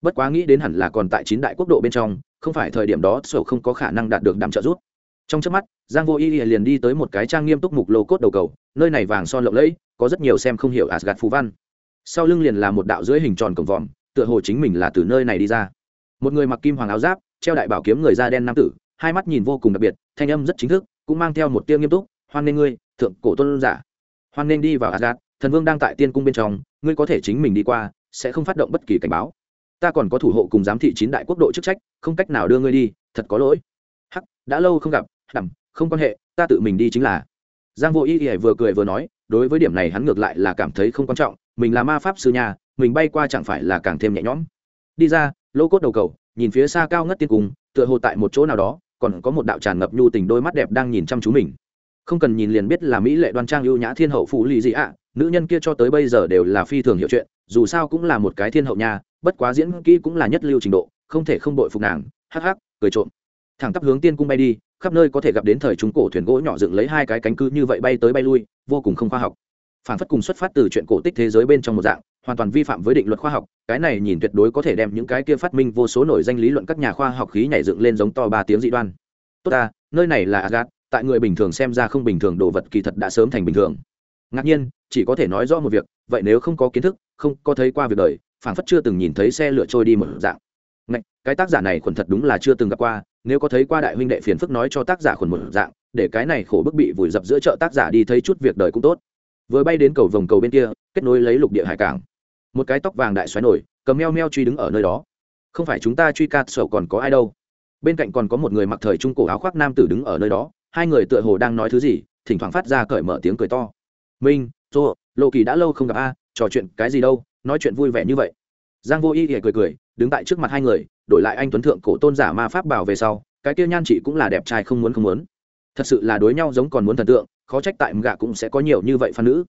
Bất quá nghĩ đến hẳn là còn tại chín đại quốc độ bên trong không phải thời điểm đó sổ không có khả năng đạt được đàm trợ rút trong trước mắt, giang vô y liền đi tới một cái trang nghiêm túc mục lô cốt đầu cầu, nơi này vàng son lộng lẫy, có rất nhiều xem không hiểu asgad phú văn. Sau lưng liền là một đạo dưới hình tròn cổng vòm, tựa hồ chính mình là từ nơi này đi ra. Một người mặc kim hoàng áo giáp, treo đại bảo kiếm người da đen nam tử, hai mắt nhìn vô cùng đặc biệt, thanh âm rất chính thức, cũng mang theo một tiêu nghiêm túc, hoan nghênh ngươi, thượng cổ tôn giả. Hoan nghênh đi vào asgad thần vương đang tại tiên cung bên trong, ngươi có thể chính mình đi qua, sẽ không phát động bất kỳ cảnh báo. Ta còn có thủ hộ cùng giám thị chín đại quốc độ chức trách, không cách nào đưa ngươi đi, thật có lỗi. Hắc, đã lâu không gặp đẳng không quan hệ, ta tự mình đi chính là. Giang vô y y vừa cười vừa nói, đối với điểm này hắn ngược lại là cảm thấy không quan trọng, mình là ma pháp sư nhà, mình bay qua chẳng phải là càng thêm nhẹ nhõm. Đi ra, lô cốt đầu cầu, nhìn phía xa cao ngất tiên cung, tựa hồ tại một chỗ nào đó, còn có một đạo tràn ngập nhu tình đôi mắt đẹp đang nhìn chăm chú mình. Không cần nhìn liền biết là mỹ lệ đoan trang ưu nhã thiên hậu phụ lì gì ạ, nữ nhân kia cho tới bây giờ đều là phi thường hiệu chuyện, dù sao cũng là một cái thiên hậu nha bất quá diễn kỹ cũng là nhất lưu trình độ, không thể không đội phục nàng. Hắc hắc, cười trộm thẳng tắp hướng tiên cung bay đi khắp nơi có thể gặp đến thời trung cổ thuyền gỗ nhỏ dựng lấy hai cái cánh cứ như vậy bay tới bay lui vô cùng không khoa học. Phản phất cùng xuất phát từ chuyện cổ tích thế giới bên trong một dạng hoàn toàn vi phạm với định luật khoa học cái này nhìn tuyệt đối có thể đem những cái kia phát minh vô số nổi danh lý luận các nhà khoa học khí nhảy dựng lên giống to ba tiếng dị đoan. Tốt ta nơi này là agat tại người bình thường xem ra không bình thường đồ vật kỳ thật đã sớm thành bình thường. Ngạc nhiên chỉ có thể nói rõ một việc vậy nếu không có kiến thức không có thấy qua việc đời phản phất chưa từng nhìn thấy xe lửa trôi đi một dạng. Ngạch, cái tác giả này khuẩn thật đúng là chưa từng gặp qua nếu có thấy qua đại huynh đệ phiền phức nói cho tác giả khuẩn một dạng, để cái này khổ bức bị vùi dập giữa chợ tác giả đi thấy chút việc đời cũng tốt. Vừa bay đến cầu vòng cầu bên kia, kết nối lấy lục địa hải cảng. Một cái tóc vàng đại xoáy nổi, cầm meo meo truy đứng ở nơi đó. Không phải chúng ta truy cát sầu còn có ai đâu. Bên cạnh còn có một người mặc thời trung cổ áo khoác nam tử đứng ở nơi đó, hai người tựa hồ đang nói thứ gì, thỉnh thoảng phát ra cởi mở tiếng cười to. Minh dô lộ kỳ đã lâu không gặp a, trò chuyện cái gì đâu, nói chuyện vui vẻ như vậy. Giang vô y thì cười cười, đứng tại trước mặt hai người đổi lại anh tuấn thượng cổ tôn giả ma pháp bảo về sau, cái kia nhan chị cũng là đẹp trai không muốn không muốn. Thật sự là đối nhau giống còn muốn thần tượng, khó trách tại gạ cũng sẽ có nhiều như vậy phan nữ.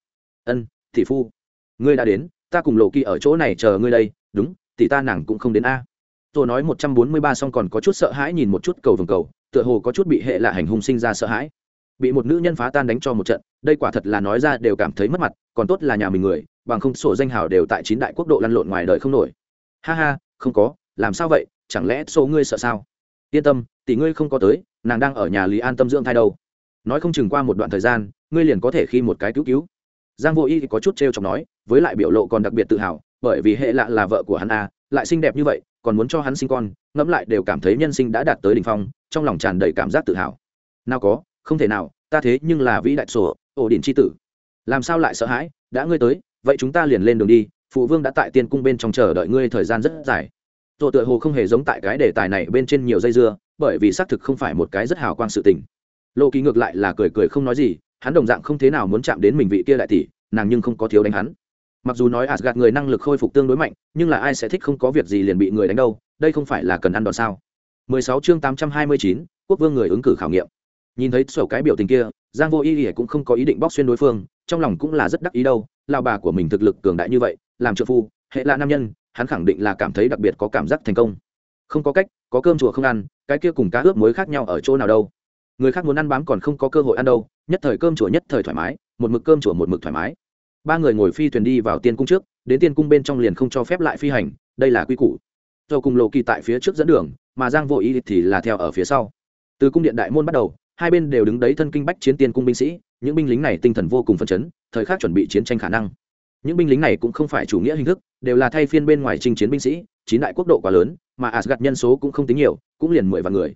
Ân thị phu, ngươi đã đến, ta cùng lộ kỳ ở chỗ này chờ ngươi đây, đúng thì ta nàng cũng không đến a. Tôi nói một trăm bốn mươi ba xong còn có chút sợ hãi nhìn một chút cầu vồng cầu, tựa hồ có chút bị hệ lạ hành hung sinh ra sợ hãi. Bị một nữ nhân phá tan đánh cho một trận, đây quả thật là nói ra đều cảm thấy mất mặt, còn tốt là nhà mình người, bằng không sổ danh hào đều tại chín đại quốc độ lăn lộn ngoài đời không nổi. Ha ha, không có làm sao vậy? Chẳng lẽ số ngươi sợ sao? Yên tâm, tỷ ngươi không có tới, nàng đang ở nhà lý an tâm dưỡng thai đâu. Nói không chừng qua một đoạn thời gian, ngươi liền có thể khi một cái cứu cứu. Giang vô y thì có chút t r chọc nói, với lại biểu lộ còn đặc biệt tự hào, bởi vì hệ lạ là vợ của hắn a lại xinh đẹp như vậy, còn muốn cho hắn sinh con, ngẫm lại đều cảm thấy nhân sinh đã đạt tới đ ỉ n h phong, trong lòng tràn đầy cảm giác tự hào. Nào có, không thể nào, ta thế nhưng là vĩ đại sổ, ổ đỉnh c h i tử. Làm sao lại sợ hãi? Đã ngươi tới, vậy chúng ta liền lên đường đi, phụ vương đã tại tiên cung bên trong chờ đợi ngươi thời gian rất dài tổ tựa hồ không hề giống tại cái đề tài này bên trên nhiều dây dưa bởi vì xác thực không phải một cái rất hào quang sự tình. Lộ kỳ ngược lại là cười cười không nói gì hắn đồng dạng không thế nào muốn chạm đến mình vị kia đại tỷ nàng nhưng không có thiếu đánh hắn. Mặc dù nói Asgard người năng lực khôi phục tương đối mạnh nhưng là ai sẽ thích không có việc gì liền bị người đánh đâu đây không phải là cần ăn đòn sao? 16 chương 829, quốc vương người ứng cử khảo nghiệm. Nhìn thấy sổ cái biểu tình kia giang vô y thì cũng không có ý định bóc xuyên đối phương trong lòng cũng là rất đắc ý đâu lao bà của mình thực lực cường đại như vậy làm trợ phu hệ là nam nhân hắn khẳng định là cảm thấy đặc biệt có cảm giác thành công. Không có cách, có cơm chùa không ăn, cái kia cùng cá ướp muối khác nhau ở chỗ nào đâu. Người khác muốn ăn bám còn không có cơ hội ăn đâu, nhất thời cơm chùa nhất thời thoải mái, một mực cơm chùa một mực thoải mái. Ba người ngồi phi thuyền đi vào tiên cung trước, đến tiên cung bên trong liền không cho phép lại phi hành, đây là quy củ. Do cùng lộ kỳ tại phía trước dẫn đường, mà giang vô ý thì là theo ở phía sau. Từ cung điện đại môn bắt đầu, hai bên đều đứng đấy thân kinh bách chiến tiên cung binh sĩ, những binh lính này tinh thần vô cùng phấn chấn, thời khắc chuẩn bị chiến tranh khả năng những binh lính này cũng không phải chủ nghĩa hình thức, đều là thay phiên bên ngoài chinh chiến binh sĩ, chín đại quốc độ quá lớn, mà asgad nhân số cũng không tính nhiều, cũng liền mười vạn người.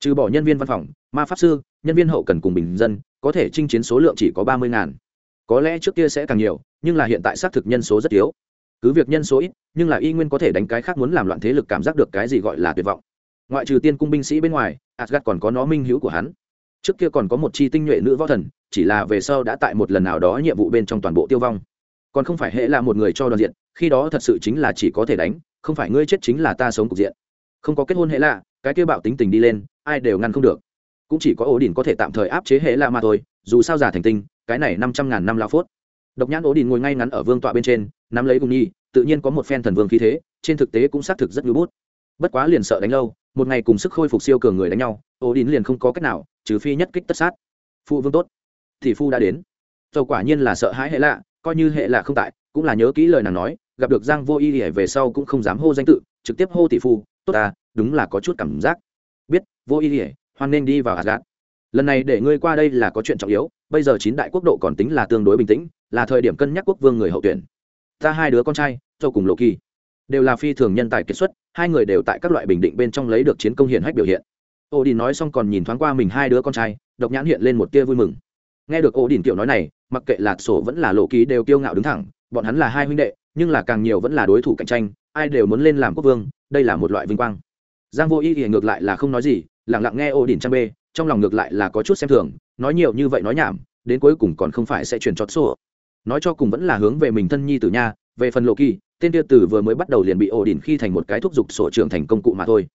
Trừ bỏ nhân viên văn phòng, ma pháp sư, nhân viên hậu cần cùng bình dân, có thể chinh chiến số lượng chỉ có ba mươi ngàn. Có lẽ trước kia sẽ càng nhiều, nhưng là hiện tại xác thực nhân số rất yếu cứ việc nhân số ít, nhưng là y nguyên có thể đánh cái khác muốn làm loạn thế lực cảm giác được cái gì gọi là tuyệt vọng. Ngoại trừ tiên cung binh sĩ bên ngoài asgad còn có nó minh hữu của hắn. Trước kia còn có một chi tinh nhuệ nữ võ thần, chỉ là về sau đã tại một lần nào đó nhiệm vụ bên trong toàn bộ tiêu vong còn không phải hệ là một người cho đoàn diện, khi đó thật sự chính là chỉ có thể đánh, không phải ngươi chết chính là ta sống cục diện. Không có kết hôn hệ lạ, cái kia bạo tính tình đi lên, ai đều ngăn không được. Cũng chỉ có ổ đỉnh có thể tạm thời áp chế hệ lạ mà thôi, dù sao giả thành tinh, cái này năm trăm ngàn năm lao phốt. Độc nhãn ổ đình ngồi ngay ngắn ở vương tọa bên trên, nắm lấy cùng nhi, tự nhiên có một phen thần vương khí thế, trên thực tế cũng xác thực rất ngưỡng bút. Bất quá liền sợ đánh lâu, một ngày cùng sức khôi phục siêu cường người đánh nhau ổ đình liền không có cách nào, trừ phi nhất kích tất sát. Phụ vương tốt. Thì phu đã đến. Dầu quả nhiên là sợ hãi hệ lạ coi như hệ là không tại, cũng là nhớ kỹ lời nàng nói, gặp được giang vô y hề về sau cũng không dám hô danh tự, trực tiếp hô tỷ phu, tốt ta, đúng là có chút cảm giác. Biết, vô y hề hoan nên đi vào hạt gạt. Lần này để ngươi qua đây là có chuyện trọng yếu, bây giờ chín đại quốc độ còn tính là tương đối bình tĩnh, là thời điểm cân nhắc quốc vương người hậu tuyển. Ta hai đứa con trai cho cùng lộ kỳ, đều là phi thường nhân tài kiệt xuất, hai người đều tại các loại bình định bên trong lấy được chiến công hiển hách biểu hiện. Ô đình nói xong còn nhìn thoáng qua mình hai đứa con trai, độc nhãn hiện lên một tia vui mừng. Nghe được ô đình kiểu nói này mặc kệ lạt sổ vẫn là lộ ký đều kiêu ngạo đứng thẳng, bọn hắn là hai huynh đệ, nhưng là càng nhiều vẫn là đối thủ cạnh tranh, ai đều muốn lên làm quốc vương, đây là một loại vinh quang. Giang vô y thì ngược lại là không nói gì lẳng lặng nghe ô đỉnh trang bê, trong lòng ngược lại là có chút xem thường, nói nhiều như vậy nói nhảm, đến cuối cùng còn không phải sẽ chuyển chót sổ. Nói cho cùng vẫn là hướng về mình thân nhi tử nha, về phần lộ kỳ tên tiêu tử vừa mới bắt đầu liền bị ổ đỉnh khi thành một cái thúc giục sổ trưởng thành công cụ mà thôi.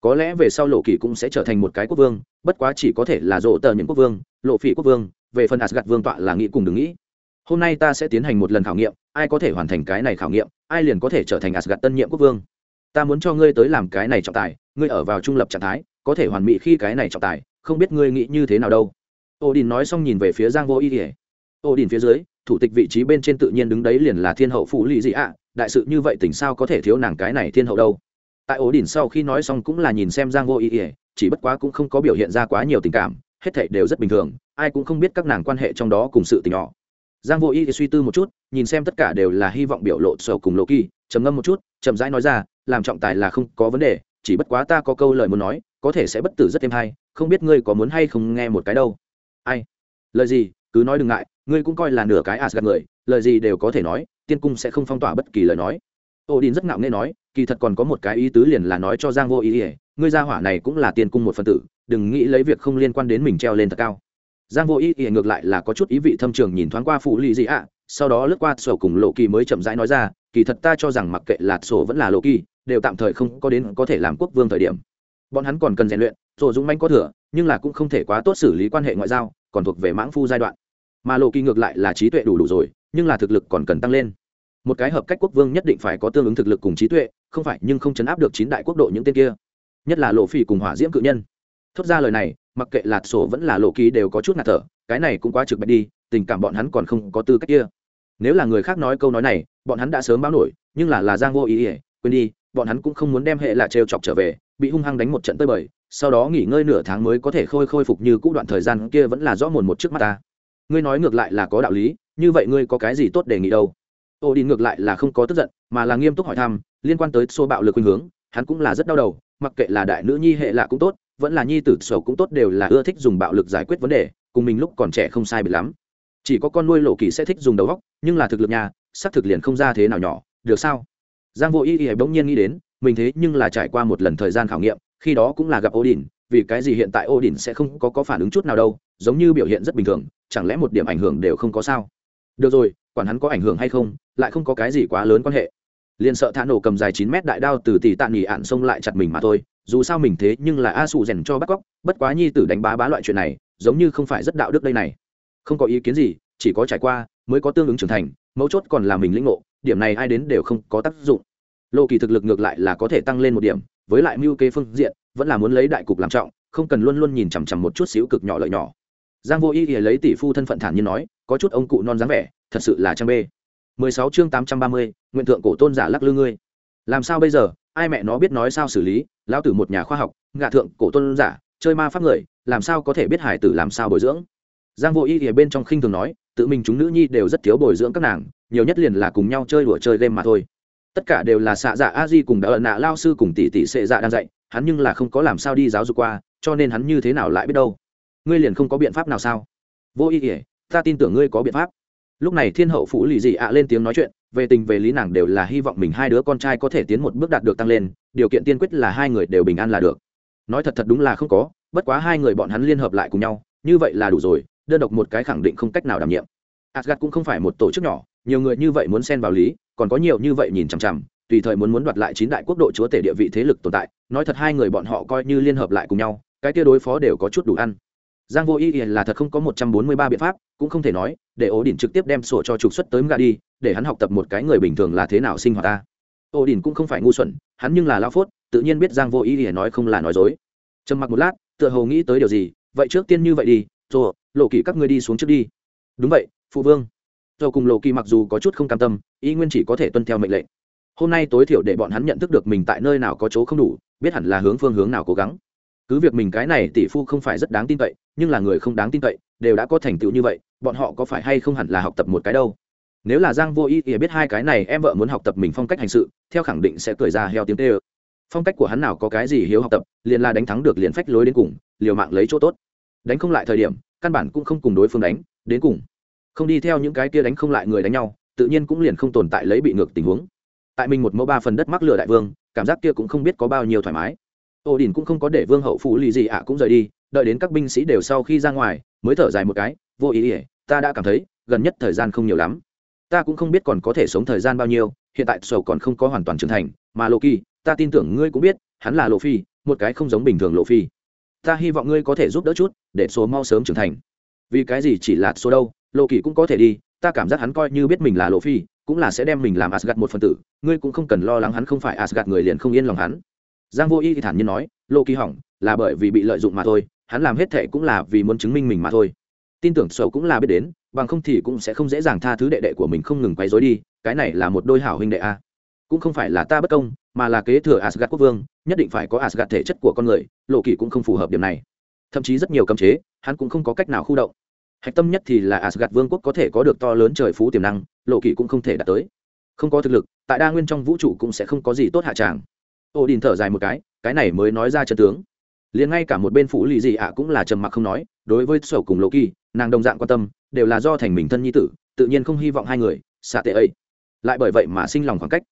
Có lẽ về sau lộ kỳ cũng sẽ trở thành một cái quốc vương, bất quá chỉ có thể là rộ tờ những quốc vương, lộ phỉ quốc vương về phần Asgard vương tọa là nghĩ cùng đừng nghĩ. Hôm nay ta sẽ tiến hành một lần khảo nghiệm, ai có thể hoàn thành cái này khảo nghiệm, ai liền có thể trở thành Asgard tân nhiệm quốc vương. Ta muốn cho ngươi tới làm cái này trọng tài, ngươi ở vào trung lập trạng thái, có thể hoàn mỹ khi cái này trọng tài, không biết ngươi nghĩ như thế nào đâu. Odin nói xong nhìn về phía giang vô y Odin phía dưới, thủ tịch vị trí bên trên tự nhiên đứng đấy liền là thiên hậu phụ lý dị ạ. Đại sự như vậy tỉnh sao có thể thiếu nàng cái này thiên hậu đâu? Tại Odin đỉnh sau khi nói xong cũng là nhìn xem giang vô ý chỉ bất quá cũng không có biểu hiện ra quá nhiều tình cảm, hết thảy đều rất bình thường ai cũng không biết các nàng quan hệ trong đó cùng sự tình nhỏ. Giang vô ý suy tư một chút, nhìn xem tất cả đều là hy vọng biểu lộ sầu cùng lộ kỳ trầm ngâm một chút, chậm rãi nói ra, làm trọng tài là không có vấn đề, chỉ bất quá ta có câu lời muốn nói, có thể sẽ bất tử rất thêm hay, không biết ngươi có muốn hay không nghe một cái đâu. Ai? Lời gì? Cứ nói đừng ngại, ngươi cũng coi là nửa cái asgad người, lời gì đều có thể nói, tiên cung sẽ không phong tỏa bất kỳ lời nói. Ô đình rất ngạo nghê nói, kỳ thật còn có một cái ý tứ liền là nói cho giang vô ý ỉa ngươi gia hỏa này cũng là tiên cung một phần tử, đừng nghĩ lấy việc không liên quan đến mình treo lên thật cao giang vô ý ỉa ngược lại là có chút ý vị thâm trường nhìn thoáng qua phụ lì gì ạ. Sau đó lướt qua sổ cùng lộ kỳ mới chậm rãi nói ra, kỳ thật ta cho rằng mặc kệ là sổ vẫn là lộ kỳ, đều tạm thời không có đến có thể làm quốc vương thời điểm. Bọn hắn còn cần rèn luyện, sổ dũng manh có thừa, nhưng là cũng không thể quá tốt xử lý quan hệ ngoại giao, còn thuộc về mãng phu giai đoạn. Mà lộ kỳ ngược lại là trí tuệ đủ đủ rồi, nhưng là thực lực còn cần tăng lên. Một cái hợp cách quốc vương nhất định phải có tương ứng thực lực cùng trí tuệ, không phải nhưng không chấn áp được chín đại quốc độ những tên kia. Nhất là lộ phỉ cùng hỏa diễm cự nhân. Thốt ra lời này mặc kệ lạt sổ vẫn là lộ ký đều có chút ngạt thở, cái này cũng quá trực bạch đi, tình cảm bọn hắn còn không có tư cách kia. Nếu là người khác nói câu nói này, bọn hắn đã sớm báo nổi, nhưng là là giang vô ý ỉa quên đi, bọn hắn cũng không muốn đem hệ là trêu chọc trở về, bị hung hăng đánh một trận tơi bời, sau đó nghỉ ngơi nửa tháng mới có thể khôi khôi phục như cũ đoạn thời gian kia vẫn là rõ mồn một trước mắt ta. Ngươi nói ngược lại là có đạo lý, như vậy ngươi có cái gì tốt đề nghị đâu? Ô đi ngược lại là không có tức giận, mà là nghiêm túc hỏi thăm, liên quan tới số bạo lực khuynh hướng, hắn cũng là rất đau đầu, mặc kệ là đại nữ nhi hệ lạ cũng tốt vẫn là nhi tử sầu cũng tốt đều là ưa thích dùng bạo lực giải quyết vấn đề cùng mình lúc còn trẻ không sai bị lắm. Chỉ có con nuôi lộ kỳ sẽ thích dùng đầu góc nhưng là thực lực nhà xác thực liền không ra thế nào nhỏ được sao? Giang vô y y bỗng nhiên nghĩ đến mình thế nhưng là trải qua một lần thời gian khảo nghiệm khi đó cũng là gặp odin vì cái gì hiện tại odin sẽ không có, có phản ứng chút nào đâu giống như biểu hiện rất bình thường chẳng lẽ một điểm ảnh hưởng đều không có sao? Được rồi quản hắn có ảnh hưởng hay không lại không có cái gì quá lớn quan hệ. Liền sợ thả nổ cầm dài chín mét đại đao từ tỷ tạ nghỉ ạn xông lại chặt mình mà thôi dù sao mình thế nhưng là a sụ rèn cho bắt cóc bất quá nhi tử đánh bá bá loại chuyện này giống như không phải rất đạo đức đây này. Không có ý kiến gì chỉ có trải qua mới có tương ứng trưởng thành mấu chốt còn là mình lĩnh ngộ điểm này ai đến đều không có tác dụng. Lộ kỳ thực lực ngược lại là có thể tăng lên một điểm với lại mưu kế phương diện vẫn là muốn lấy đại cục làm trọng không cần luôn luôn nhìn chằm chằm một chút xíu cực nhỏ lợi nhỏ. Giang vô ý thì lấy tỷ phu thân phận thản nhiên nói có chút ông cụ non dáng vẻ thật sự là trang bê. 16 chương 830, nguyện thượng cổ tôn giả lắc lư ngươi. Làm sao bây giờ? Ai mẹ nó biết nói sao xử lý, lão tử một nhà khoa học, ngạ thượng, cổ tôn giả, chơi ma pháp người, làm sao có thể biết hải tử làm sao bồi dưỡng? Giang vô y thì bên trong khinh thường nói, tự mình chúng nữ nhi đều rất thiếu bồi dưỡng các nàng, nhiều nhất liền là cùng nhau chơi đùa chơi game mà thôi. Tất cả đều là xạ dạ a di cùng đỡ nạ lao sư cùng tỷ tỷ sệ dạ đang dạy, hắn nhưng là không có làm sao đi giáo dục qua, cho nên hắn như thế nào lại biết đâu? Ngươi liền không có biện pháp nào sao? Vô y ỉa ta tin tưởng ngươi có biện pháp lúc này thiên hậu phủ lì dị ạ lên tiếng nói chuyện, về tình về lý nàng đều là hy vọng mình hai đứa con trai có thể tiến một bước đạt được tăng lên, điều kiện tiên quyết là hai người đều bình an là được. Nói thật thật đúng là không có, bất quá hai người bọn hắn liên hợp lại cùng nhau, như vậy là đủ rồi, đơn độc một cái khẳng định không cách nào đảm nhiệm. Asgad cũng không phải một tổ chức nhỏ, nhiều người như vậy muốn xen vào lý, còn có nhiều như vậy nhìn chằm chằm, tùy thời muốn muốn đoạt lại chín đại quốc độ chúa tể địa vị thế lực tồn tại, nói thật hai người bọn họ coi như liên hợp lại cùng nhau, cái kia đối phó đều có chút đủ ăn giang vô ý là thật không có một trăm bốn mươi ba biện pháp, cũng không thể nói, để ổ đỉnh trực tiếp đem sổ cho trục xuất tới gà đi, để hắn học tập một cái người bình thường là thế nào sinh hoạt ta. Ổ đỉnh cũng không phải ngu xuẩn, hắn nhưng là lao phốt, tự nhiên biết giang vô ý nói không là nói dối. Trầm mặc một lát, tựa hồ nghĩ tới điều gì, vậy trước tiên như vậy đi rồi lộ kỳ các ngươi đi xuống trước đi. Đúng vậy, phụ vương. Rồi cùng lộ kỳ mặc dù có chút không cam tâm, ý nguyên chỉ có thể tuân theo mệnh lệnh. Hôm nay tối thiểu để bọn hắn nhận thức được mình tại nơi nào có chỗ không đủ, biết hẳn là hướng phương hướng nào cố gắng cứ việc mình cái này tỷ phu không phải rất đáng tin cậy, nhưng là người không đáng tin cậy, đều đã có thành tựu như vậy, bọn họ có phải hay không hẳn là học tập một cái đâu? Nếu là giang vô ý ỉa biết hai cái này em vợ muốn học tập mình phong cách hành sự, theo khẳng định sẽ cười ra heo tiếng tê ơ. Phong cách của hắn nào có cái gì hiếu học tập, liền là đánh thắng được liền phách lối đến cùng, liều mạng lấy chỗ tốt. Đánh không lại thời điểm, căn bản cũng không cùng đối phương đánh, đến cùng. Không đi theo những cái kia đánh không lại người đánh nhau, tự nhiên cũng liền không tồn tại lấy bị ngược tình huống. Tại mình một mẫu ba phần đất mắc lửa đại vương, cảm giác kia cũng không biết có bao nhiêu thoải mái ô đình cũng không có để vương hậu phụ lì gì ạ cũng rời đi, đợi đến các binh sĩ đều sau khi ra ngoài, mới thở dài một cái, vô ý ỉa ta đã cảm thấy, gần nhất thời gian không nhiều lắm. Ta cũng không biết còn có thể sống thời gian bao nhiêu, hiện tại sầu còn không có hoàn toàn trưởng thành, mà lộ kỳ ta tin tưởng ngươi cũng biết, hắn là lộ phi một cái không giống bình thường lộ phi ta hy vọng ngươi có thể giúp đỡ chút, để số mau sớm trưởng thành. Vì cái gì chỉ là số đâu lộ kỳ cũng có thể đi, ta cảm giác hắn coi như biết mình là lộ phi cũng là sẽ đem mình làm asgad một phần tử, ngươi cũng không cần lo lắng hắn không phải asgad người liền không yên lòng hắn giang vô y thì thản nhiên nói, Lô kỳ hỏng, là bởi vì bị lợi dụng mà thôi, hắn làm hết thệ cũng là vì muốn chứng minh mình mà thôi. Tin tưởng sầu cũng là biết đến, bằng không thì cũng sẽ không dễ dàng tha thứ đệ đệ của mình không ngừng quấy rối đi, cái này là một đôi hảo huynh đệ a. Cũng không phải là ta bất công, mà là kế thừa asgad quốc vương, nhất định phải có asgad thể chất của con người lộ kỳ cũng không phù hợp điểm này. Thậm chí rất nhiều cấm chế, hắn cũng không có cách nào khu động. Hạch tâm nhất thì là asgad vương quốc có thể có được to lớn trời phú tiềm năng lộ kỳ cũng không thể đạt tới. Không có thực lực, tại đa nguyên trong vũ trụ cũng sẽ không có gì tốt hạ tràng ô đình thở dài một cái cái này mới nói ra chân tướng. Liền ngay cả một bên phủ lì gì ạ cũng là trầm mặc không nói, đối với sổ cùng lộ kỳ nàng đồng dạng quan tâm, đều là do thành mình thân nhi tử, tự nhiên không hy vọng hai người xạ tệ ấy. Lại bởi vậy mà sinh lòng khoảng cách.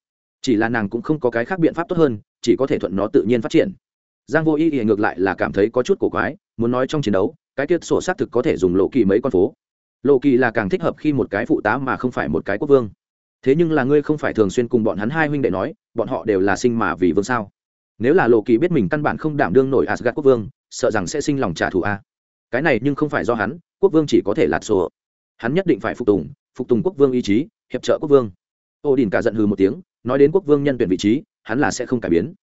Chỉ là nàng cũng không có cái khác biện pháp tốt hơn, chỉ có thể thuận nó tự nhiên phát triển. Giang vô ý ý ngược lại là cảm thấy có chút cổ quái, muốn nói trong chiến đấu, cái tiết sổ xác thực có thể dùng lộ kỳ mấy con phố. Lộ kỳ là càng thích hợp khi một cái phụ tá mà không phải một cái quốc vương. Thế nhưng là ngươi không phải thường xuyên cùng bọn hắn hai huynh đệ nói bọn họ đều là sinh mà vì vương sao? Nếu là lộ kỳ biết mình căn bản không đảm đương nổi asgad quốc vương, sợ rằng sẽ sinh lòng trả thù a. Cái này nhưng không phải do hắn, quốc vương chỉ có thể lạt sổ. Hắn nhất định phải phục tùng phục tùng quốc vương ý chí, hiệp trợ quốc vương. Ô đình cả giận hừ một tiếng, nói đến quốc vương nhân tuyển vị trí, hắn là sẽ không cải biến.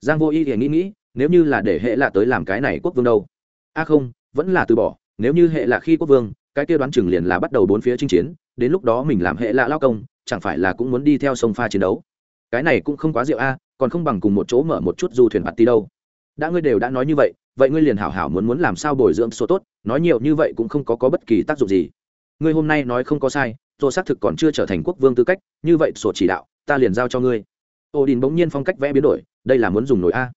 Giang vô y thì nghĩ nghĩ, nếu như là để hệ lạ tới làm cái này quốc vương đâu? A không, vẫn là từ bỏ, nếu như hệ lạ khi quốc vương, cái kia đoán chừng liền là bắt đầu bốn phía chinh chiến, đến lúc đó mình làm hệ lạ lao công, chẳng phải là cũng muốn đi theo sông pha chiến đấu? Cái này cũng không quá rượu a, còn không bằng cùng một chỗ mở một chút du thuyền bạt ti đâu. Đã ngươi đều đã nói như vậy vậy ngươi liền hảo hảo muốn muốn làm sao bồi dưỡng số tốt, nói nhiều như vậy cũng không có có bất kỳ tác dụng gì. Ngươi hôm nay nói không có sai tôi xác thực còn chưa trở thành quốc vương tư cách, như vậy sổ chỉ đạo, ta liền giao cho ngươi. Ô đình bỗng nhiên phong cách vẽ biến đổi, đây là muốn dùng nổi a.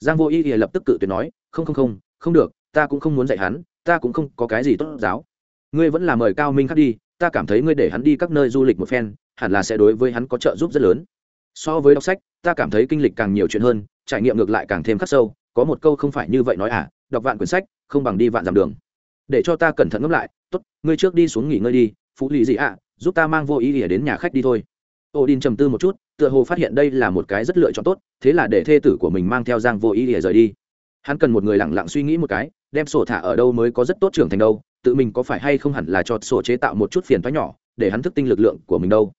Giang vô y thì lập tức cự tuyệt nói, không không không không được, ta cũng không muốn dạy hắn, ta cũng không có cái gì tốt giáo. Ngươi vẫn là mời cao minh khắc đi, ta cảm thấy ngươi để hắn đi các nơi du lịch một phen, hẳn là sẽ đối với hắn có trợ giúp rất lớn so với đọc sách, ta cảm thấy kinh lịch càng nhiều chuyện hơn, trải nghiệm ngược lại càng thêm khắc sâu, có một câu không phải như vậy nói à đọc vạn quyển sách, không bằng đi vạn dặm đường. Để cho ta cẩn thận ngẫm lại, tốt, ngươi trước đi xuống nghỉ ngơi đi, phú lý gì ạ, giúp ta mang vô ý ỉa đến nhà khách đi thôi. Ô đin trầm tư một chút, tựa hồ phát hiện đây là một cái rất lựa chọn tốt, thế là để thê tử của mình mang theo giang vô ý ỉa rời đi. Hắn cần một người lẳng lặng suy nghĩ một cái, đem sổ thả ở đâu mới có rất tốt trưởng thành đâu, tự mình có phải hay không hẳn là cho sổ chế tạo một chút phiền thoái nhỏ, để hắn thức tinh lực lượng của mình đâu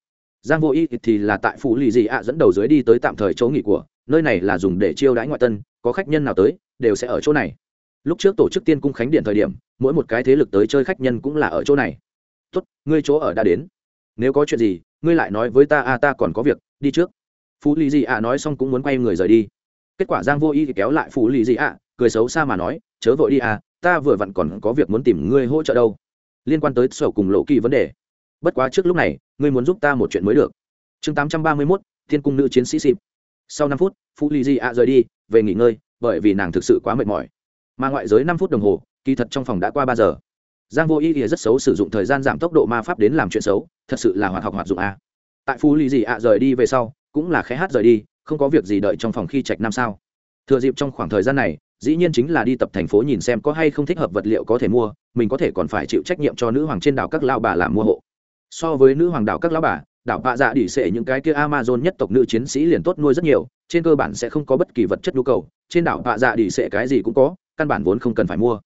giang vô ý thì là tại phủ lì dị ạ dẫn đầu dưới đi tới tạm thời chỗ nghỉ của, nơi này là dùng để chiêu đãi ngoại tân, có khách nhân nào tới, đều sẽ ở chỗ này. Lúc trước tổ chức tiên cung khánh điện thời điểm, mỗi một cái thế lực tới chơi khách nhân cũng là ở chỗ này. Tốt, ngươi chỗ ở đã đến. Nếu có chuyện gì, ngươi lại nói với ta, a, ta còn có việc, đi trước. Phú lì dị ạ nói xong cũng muốn quay người rời đi. Kết quả giang vô y thì kéo lại phú lì dị ạ, cười xấu xa mà nói, chớ vội đi à ta vừa vặn còn có việc muốn tìm ngươi hỗ trợ đâu. Liên quan tới sổ cùng lộ kỳ vấn đề. Bất quá trước lúc này ngươi muốn giúp ta một chuyện mới được. Chương tám trăm ba mươi mốt, thiên cung nữ chiến sĩ xịp sau năm phút phú lì di ạ rời đi, về nghỉ ngơi, bởi vì nàng thực sự quá mệt mỏi. Mà ngoại giới năm phút đồng hồ, kỳ thật trong phòng đã qua ba giờ. Giang vô ý ỉa rất xấu sử dụng thời gian giảm tốc độ ma pháp đến làm chuyện xấu, thật sự là hoạt học hoạt dụng a. Tại phú lì di ạ rời đi về sau, cũng là khé hát rời đi, không có việc gì đợi trong phòng khi trạch năm sao. Thừa dịp trong khoảng thời gian này, dĩ nhiên chính là đi tập thành phố nhìn xem có hay không thích hợp vật liệu có thể mua, mình có thể còn phải chịu trách nhiệm cho nữ hoàng trên đảo các lao bà làm mua hộ so với nữ hoàng đảo các lão bà, đảo bạ dạ đỉ sệ những cái kia amazon nhất tộc nữ chiến sĩ liền tốt nuôi rất nhiều, trên cơ bản sẽ không có bất kỳ vật chất nhu cầu, trên đảo bạ dạ đỉ sệ cái gì cũng có, căn bản vốn không cần phải mua.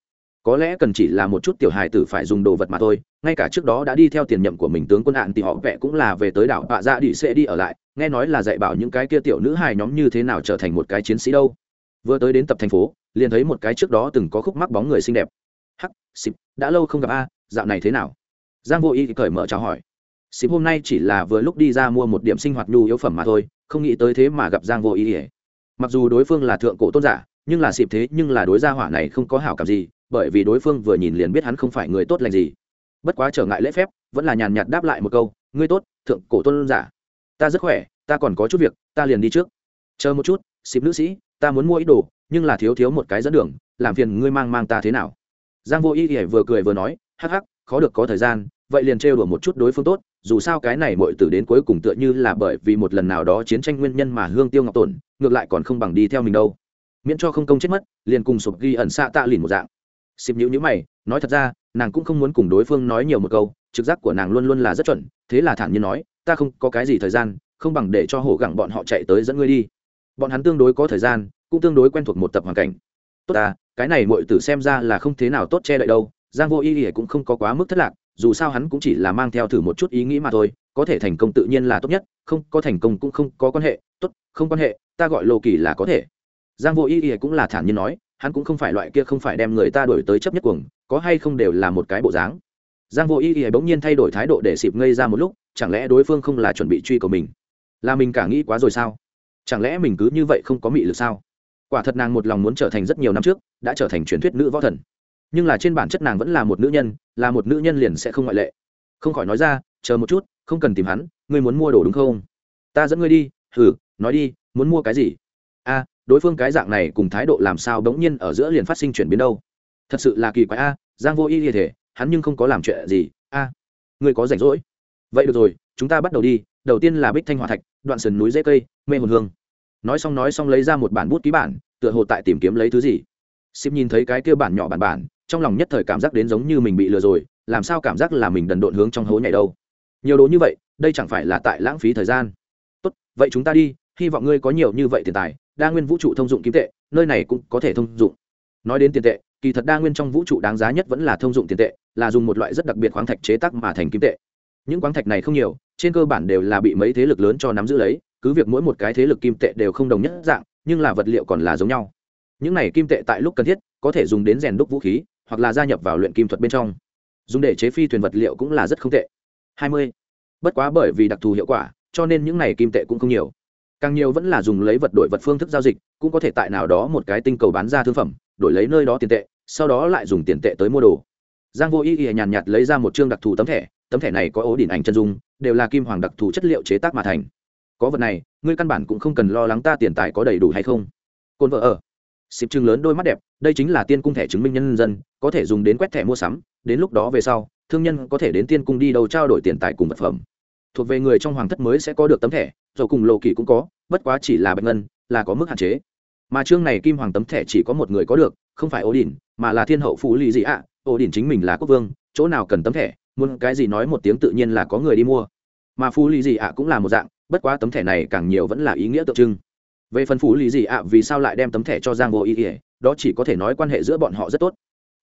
Có lẽ cần chỉ là một chút tiểu hài tử phải dùng đồ vật mà thôi, ngay cả trước đó đã đi theo tiền nhậm của mình tướng quân hạn thì họ vẽ cũng là về tới đảo bạ dạ đỉ sệ đi ở lại, nghe nói là dạy bảo những cái kia tiểu nữ hài nhóm như thế nào trở thành một cái chiến sĩ đâu. Vừa tới đến tập thành phố, liền thấy một cái trước đó từng có khúc mắc bóng người xinh đẹp. Hắc, xịp, đã lâu không gặp a, dạo này thế nào? Giang vô Y thì cởi mở chào hỏi. Xịp hôm nay chỉ là vừa lúc đi ra mua một điểm sinh hoạt nhu yếu phẩm mà thôi, không nghĩ tới thế mà gặp giang vô Y. ỉa mặc dù đối phương là thượng cổ tôn giả, nhưng là xịp thế nhưng là đối gia hỏa này không có hảo cảm gì, bởi vì đối phương vừa nhìn liền biết hắn không phải người tốt lành gì. Bất quá trở ngại lễ phép, vẫn là nhàn nhạt đáp lại một câu, ngươi tốt, thượng cổ tôn giả. Ta rất khỏe, ta còn có chút việc, ta liền đi trước. Chờ một chút, xịp nữ sĩ, ta muốn mua ít đồ, nhưng là thiếu thiếu một cái dẫn đường, làm phiền ngươi mang mang ta thế nào? Giang vô y ỉa vừa cười vừa nói, hắc hắc khó được có thời gian, vậy liền trêu đùa một chút đối phương tốt, dù sao cái này mọi tử đến cuối cùng tựa như là bởi vì một lần nào đó chiến tranh nguyên nhân mà hương tiêu ngọc tổn, ngược lại còn không bằng đi theo mình đâu. Miễn cho không công chết mất, liền cùng sụp ghi ẩn xạ tạ lìn một dạng. Xịp nhữ nhữ mày, nói thật ra, nàng cũng không muốn cùng đối phương nói nhiều một câu, trực giác của nàng luôn luôn là rất chuẩn, thế là thản nhiên nói, ta không có cái gì thời gian, không bằng để cho hổ gẳng bọn họ chạy tới dẫn ngươi đi. Bọn hắn tương đối có thời gian, cũng tương đối quen thuộc một tập hoàn cảnh. Tốt ta, cái này mọi tử xem ra là không thế nào tốt che đậy đâu giang vô ý ỉa cũng không có quá mức thất lạc, dù sao hắn cũng chỉ là mang theo thử một chút ý nghĩ mà thôi, có thể thành công tự nhiên là tốt nhất, không có thành công cũng không có quan hệ, tốt, không quan hệ, ta gọi lô kỳ là có thể. Giang vô ý ỉa cũng là thản nhiên nói, hắn cũng không phải loại kia không phải đem người ta đổi tới chấp nhất cuồng, có hay không đều là một cái bộ dáng. Giang vô ý ỉa bỗng nhiên thay đổi thái độ để xịp ngây ra một lúc, chẳng lẽ đối phương không là chuẩn bị truy cầu mình? Là mình cả nghĩ quá rồi sao? Chẳng lẽ mình cứ như vậy không có mị lực sao? Quả thật nàng một lòng muốn trở thành rất nhiều năm trước, đã trở thành truyền thuyết nữ võ thần nhưng là trên bản chất nàng vẫn là một nữ nhân là một nữ nhân liền sẽ không ngoại lệ. Không khỏi nói ra chờ một chút không cần tìm hắn ngươi muốn mua đồ đúng không? Ta dẫn ngươi đi hừ nói đi muốn mua cái gì? A đối phương cái dạng này cùng thái độ làm sao bỗng nhiên ở giữa liền phát sinh chuyển biến đâu? Thật sự là kỳ quái a giang vô y như thể hắn nhưng không có làm chuyện gì a ngươi có rảnh rỗi. Vậy được rồi chúng ta bắt đầu đi đầu tiên là bích thanh hòa thạch đoạn sườn núi dễ cây mê hồn hương. Nói xong nói xong lấy ra một bản bút ký bản tựa hồ tại tìm kiếm lấy thứ gì. Xịp nhìn thấy cái kia bản nhỏ bản bản, trong lòng nhất thời cảm giác đến giống như mình bị lừa rồi, làm sao cảm giác là mình đần độn hướng trong hố nhảy đâu. Nhiều đồ như vậy, đây chẳng phải là tại lãng phí thời gian. Tốt, vậy chúng ta đi, hy vọng ngươi có nhiều như vậy tiền tài, đa nguyên vũ trụ thông dụng kim tệ, nơi này cũng có thể thông dụng. Nói đến tiền tệ, kỳ thật đa nguyên trong vũ trụ đáng giá nhất vẫn là thông dụng tiền tệ, là dùng một loại rất đặc biệt khoáng thạch chế tác mà thành kim tệ. Những khoáng thạch này không nhiều, trên cơ bản đều là bị mấy thế lực lớn cho nắm giữ lấy, cứ việc mỗi một cái thế lực kim tệ đều không đồng nhất dạng, nhưng là vật liệu còn là giống nhau những này kim tệ tại lúc cần thiết có thể dùng đến rèn đúc vũ khí hoặc là gia nhập vào luyện kim thuật bên trong. Dùng để chế phi thuyền vật liệu cũng là rất không tệ. Hai mươi. Bất quá bởi vì đặc thù hiệu quả, cho nên những này kim tệ cũng không nhiều. Càng nhiều vẫn là dùng lấy vật đổi vật phương thức giao dịch, cũng có thể tại nào đó một cái tinh cầu bán ra thương phẩm, đổi lấy nơi đó tiền tệ, sau đó lại dùng tiền tệ tới mua đồ. Giang vô ý ý nhàn nhạt lấy ra một chương đặc thù tấm thẻ tấm thẻ này có ố đỉnh ảnh chân dung, đều là kim hoàng đặc thù chất liệu chế tác mà thành. Có vật này, ngươi căn bản cũng không cần lo lắng ta tiền tài có đầy đủ hay không. Côn vợ ở xịp chừng lớn đôi mắt đẹp, đây chính là tiên cung thẻ chứng minh nhân dân, có thể dùng đến quét thẻ mua sắm, đến lúc đó về sau, thương nhân có thể đến tiên cung đi đâu trao đổi tiền tài cùng vật phẩm. Thuộc về người trong hoàng thất mới sẽ có được tấm thẻ rồi cùng lộ kỳ cũng có, bất quá chỉ là bạch ngân, là có mức hạn chế. Mà chương này kim hoàng tấm thẻ chỉ có một người có được, không phải ổ đỉnh mà là thiên hậu phú lì gì ạ. À. ổ đỉnh chính mình là quốc vương, chỗ nào cần tấm thẻ, muốn cái gì nói một tiếng tự nhiên là có người đi mua. Mà phú lì gì ạ cũng là một dạng, bất quá tấm thẻ này càng nhiều vẫn là ý nghĩa tượng trưng về phần phủ lý gì ạ, vì sao lại đem tấm thẻ cho giang vô ý ỉa đó chỉ có thể nói quan hệ giữa bọn họ rất tốt.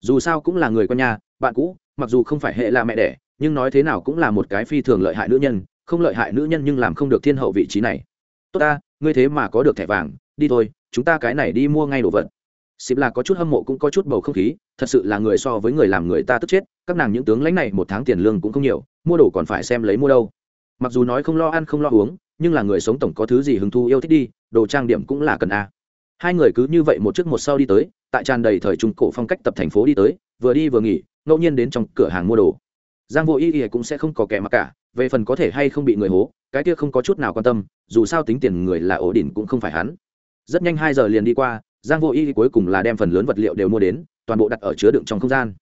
Dù sao cũng là người con nhà, bạn cũ, mặc dù không phải hệ là mẹ đẻ, nhưng nói thế nào cũng là một cái phi thường lợi hại nữ nhân, không lợi hại nữ nhân nhưng làm không được thiên hậu vị trí này. Tốt ta, ngươi thế mà có được thẻ vàng, đi thôi, chúng ta cái này đi mua ngay đồ vật. Xịp là có chút hâm mộ cũng có chút bầu không khí, thật sự là người so với người làm người ta tức chết, các nàng những tướng lãnh này một tháng tiền lương cũng không nhiều, mua đồ còn phải xem lấy mua đâu. Mặc dù nói không lo ăn không lo uống nhưng là người sống tổng có thứ gì hứng thú yêu thích đi, đồ trang điểm cũng là cần a. Hai người cứ như vậy một trước một sau đi tới, tại tràn đầy thời trung cổ phong cách tập thành phố đi tới, vừa đi vừa nghỉ, ngẫu nhiên đến trong cửa hàng mua đồ. Giang vô y y cũng sẽ không có kẻ mặc cả, về phần có thể hay không bị người hố, cái kia không có chút nào quan tâm, dù sao tính tiền người là ổ đỉnh cũng không phải hắn. Rất nhanh hai giờ liền đi qua, giang vô y cuối cùng là đem phần lớn vật liệu đều mua đến, toàn bộ đặt ở chứa đựng trong không gian.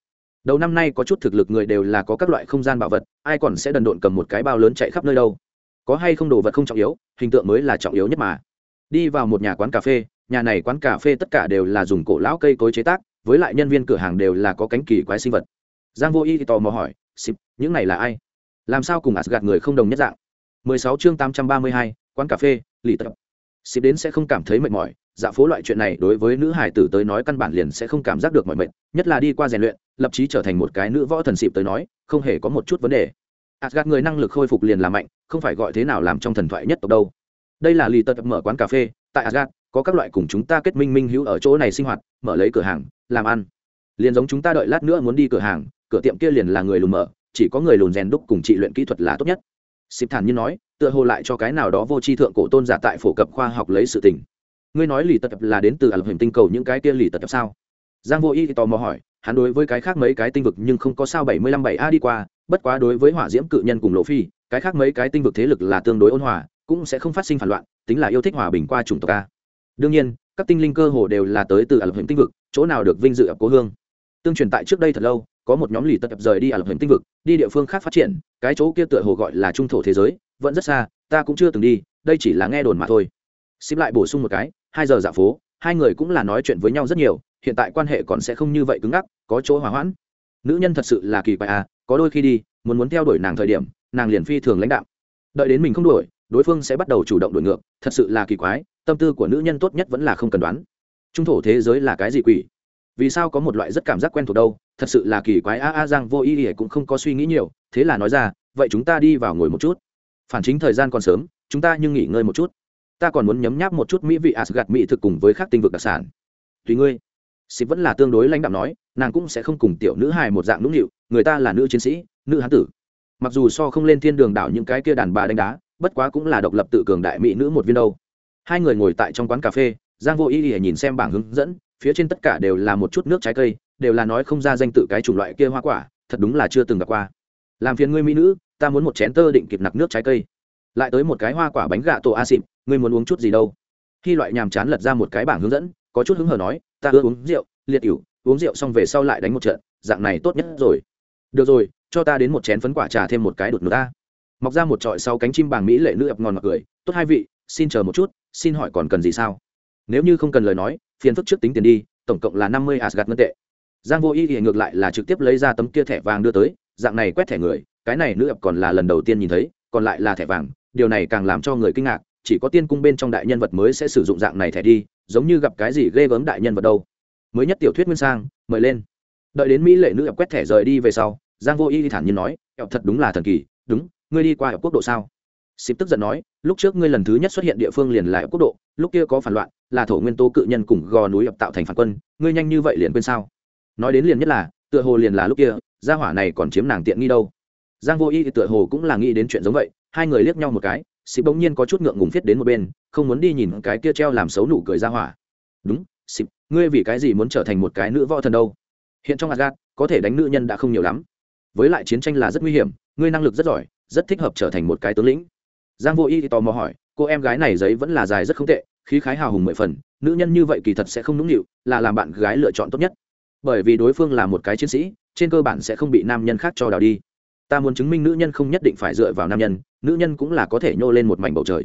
Đầu năm nay có chút thực lực người đều là có các loại không gian bảo vật, ai còn sẽ đần độn cầm một cái bao lớn chạy khắp nơi đâu có hay không đồ vật không trọng yếu hình tượng mới là trọng yếu nhất mà. Đi vào một nhà quán cà phê nhà này quán cà phê tất cả đều là dùng cổ lão cây cối chế tác với lại nhân viên cửa hàng đều là có cánh kỳ quái sinh vật. Giang vô y thì tò mò hỏi xịp những này là ai? Làm sao cùng gạt người không đồng nhất dạng? 16 chương 832, quán cà phê lì tập xịp đến sẽ không cảm thấy mệt mỏi dạ phố loại chuyện này đối với nữ hải tử tới nói căn bản liền sẽ không cảm giác được mọi mệt nhất là đi qua rèn luyện lập chí trở thành một cái nữ võ thần xịp tới nói không hề có một chút vấn đề. Asgard người năng lực khôi phục liền là mạnh, không phải gọi thế nào làm trong thần thoại nhất tộc đâu. Đây là lì tật mở quán cà phê, tại Asgard có các loại cùng chúng ta kết minh minh hữu ở chỗ này sinh hoạt, mở lấy cửa hàng, làm ăn. Liền giống chúng ta đợi lát nữa muốn đi cửa hàng, cửa tiệm kia liền là người lùn mở, chỉ có người lùn rèn đúc cùng trị luyện kỹ thuật là tốt nhất. Xịp thản như nói, tựa hồ lại cho cái nào đó vô tri thượng cổ tôn giả tại phổ cập khoa học lấy sự tình. ngươi nói lì tật là đến từ ả lập hình tinh cầu những cái kia lì tật sao giang vô y tò mò hỏi hắn đối với cái khác mấy cái tinh vực nhưng không có sao bảy mươi lăm bảy a đi qua, bất quá đối với hỏa diễm cự nhân cùng lộ phi cái khác mấy cái tinh vực thế lực là tương đối ôn hòa, cũng sẽ không phát sinh phản loạn, tính là yêu thích hòa bình qua chủng tộc a. Đương nhiên, các tinh linh cơ hồ đều là tới từ ả lập hình tinh vực, chỗ nào được vinh dự ập cố hương. Tương truyền tại trước đây thật lâu, có một nhóm lì tật tập rời đi ả lập hình tinh vực, đi địa phương khác phát triển, cái chỗ kia tựa hồ gọi là trung thổ thế giới, vẫn rất xa, ta cũng chưa từng đi, đây chỉ là nghe đồn mà thôi. Xếp lại bổ sung một cái, hai giờ dạ phố, hai người cũng là nói chuyện với nhau rất nhiều hiện tại quan hệ còn sẽ không như vậy cứng ngắc, có chỗ hòa hoãn. Nữ nhân thật sự là kỳ quái à có đôi khi đi, muốn muốn theo đuổi nàng thời điểm, nàng liền phi thường lãnh đạo đợi đến mình không đuổi, đối phương sẽ bắt đầu chủ động đuổi ngược, thật sự là kỳ quái, tâm tư của nữ nhân tốt nhất vẫn là không cần đoán. Trung thổ thế giới là cái gì quỷ? Vì sao có một loại rất cảm giác quen thuộc đâu, thật sự là kỳ quái, a a, giang vô ý ỉa cũng không có suy nghĩ nhiều, thế là nói ra, vậy chúng ta đi vào ngồi một chút. Phản chính thời gian còn sớm, chúng ta nhưng nghỉ ngơi một chút. Ta còn muốn nhấm nháp một chút mỹ vị asgad mỹ thực cùng với các tinh vực đặc sản. Tùy ngươi xịp vẫn là tương đối lãnh đạm nói nàng cũng sẽ không cùng tiểu nữ hài một dạng nũng nịu người ta là nữ chiến sĩ nữ hán tử. Mặc dù so không lên thiên đường đảo những cái kia đàn bà đánh đá bất quá cũng là độc lập tự cường đại mỹ nữ một viên đâu. Hai người ngồi tại trong quán cà phê giang vô ý ỉa nhìn xem bảng hướng dẫn phía trên tất cả đều là một chút nước trái cây đều là nói không ra danh tự cái chủng loại kia hoa quả thật đúng là chưa từng gặp qua. Làm phiền ngươi mỹ nữ ta muốn một chén tơ định kịp nặc nước trái cây. Lại tới một cái hoa quả bánh gà tổ a xịm, ngươi muốn uống chút gì đâu? Khi loại nhàm chán lật ra một cái bảng hướng dẫn có chút hứng hở nói ta ưa uống rượu, liệt ỉu, uống rượu xong về sau lại đánh một trận, dạng này tốt nhất rồi. Được rồi, cho ta đến một chén phấn quả trà thêm một cái đột ngột ta. Mọc ra một trọi sau cánh chim bàng mỹ lệ nữ ập ngon mặc cười, tốt hai vị, xin chờ một chút, xin hỏi còn cần gì sao? Nếu như không cần lời nói, phiền phức trước tính tiền đi, tổng cộng là năm mươi asgad ngân tệ. Giang vô y thì ngược lại là trực tiếp lấy ra tấm kia thẻ vàng đưa tới, dạng này quét thẻ người, cái này nữ ập còn là lần đầu tiên nhìn thấy, còn lại là thẻ vàng, điều này càng làm cho người kinh ngạc, chỉ có tiên cung bên trong đại nhân vật mới sẽ sử dụng dạng này thẻ đi giống như gặp cái gì ghê gớm đại nhân vật đâu. Mới nhất tiểu thuyết nguyên sang, mời lên. Đợi đến mỹ lệ nữ ập quét thẻ rời đi về sau, giang vô y thản nhiên nói ập thật đúng là thần kỳ, đúng, ngươi đi qua ập quốc độ sao? Xịp tức giận nói, lúc trước ngươi lần thứ nhất xuất hiện địa phương liền là ập quốc độ, lúc kia có phản loạn, là thổ nguyên tố cự nhân cùng gò núi ập tạo thành phản quân, ngươi nhanh như vậy liền quên sao? Nói đến liền nhất là, tựa hồ liền là lúc kia, gia hỏa này còn chiếm nàng tiện nghi đâu. Giang vô y thì tựa hồ cũng là nghĩ đến chuyện giống vậy, hai người liếc nhau một cái xịp bỗng nhiên có chút ngượng ngùng viết đến một bên, không muốn đi nhìn cái kia treo làm xấu nụ cười ra hỏa. Đúng xịp ngươi vì cái gì muốn trở thành một cái nữ võ thần đâu? Hiện trong adgat có thể đánh nữ nhân đã không nhiều lắm. Với lại chiến tranh là rất nguy hiểm, ngươi năng lực rất giỏi, rất thích hợp trở thành một cái tướng lĩnh. Giang vô y thì tò mò hỏi, cô em gái này giấy vẫn là dài rất không tệ, khí khái hào hùng mười phần, nữ nhân như vậy kỳ thật sẽ không nũng nịu, là làm bạn gái lựa chọn tốt nhất. Bởi vì đối phương là một cái chiến sĩ, trên cơ bản sẽ không bị nam nhân khác cho đào đi ta muốn chứng minh nữ nhân không nhất định phải dựa vào nam nhân, nữ nhân cũng là có thể nhô lên một mảnh bầu trời.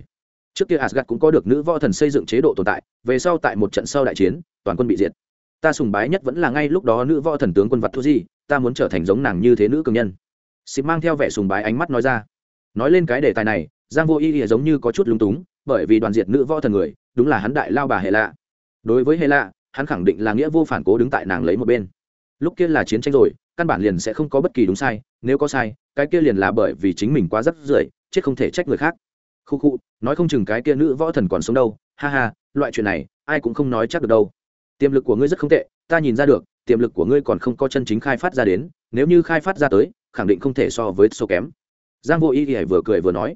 Trước kia asgad cũng có được nữ võ thần xây dựng chế độ tồn tại, về sau tại một trận sau đại chiến, toàn quân bị diệt. Ta sùng bái nhất vẫn là ngay lúc đó nữ võ thần tướng quân vật thu di ta muốn trở thành giống nàng như thế nữ cường nhân. Xịp mang theo vẻ sùng bái ánh mắt nói ra. Nói lên cái đề tài này, giang vô y thì giống như có chút lúng túng, bởi vì đoàn diệt nữ võ thần người, đúng là hắn đại lao bà hệ lạ. Đối với hệ lạ, hắn khẳng định là nghĩa vô phản cố đứng tại nàng lấy một bên. Lúc kia là chiến tranh rồi căn bản liền sẽ không có bất kỳ đúng sai, nếu có sai, cái kia liền là bởi vì chính mình quá rất rưởi, chết không thể trách người khác. Khu khu, nói không chừng cái kia nữ võ thần còn sống đâu, ha ha, loại chuyện này, ai cũng không nói chắc được đâu. Tiềm lực của ngươi rất không tệ, ta nhìn ra được, tiềm lực của ngươi còn không có chân chính khai phát ra đến, nếu như khai phát ra tới, khẳng định không thể so với số kém. Giang vô ý thì vừa cười vừa nói,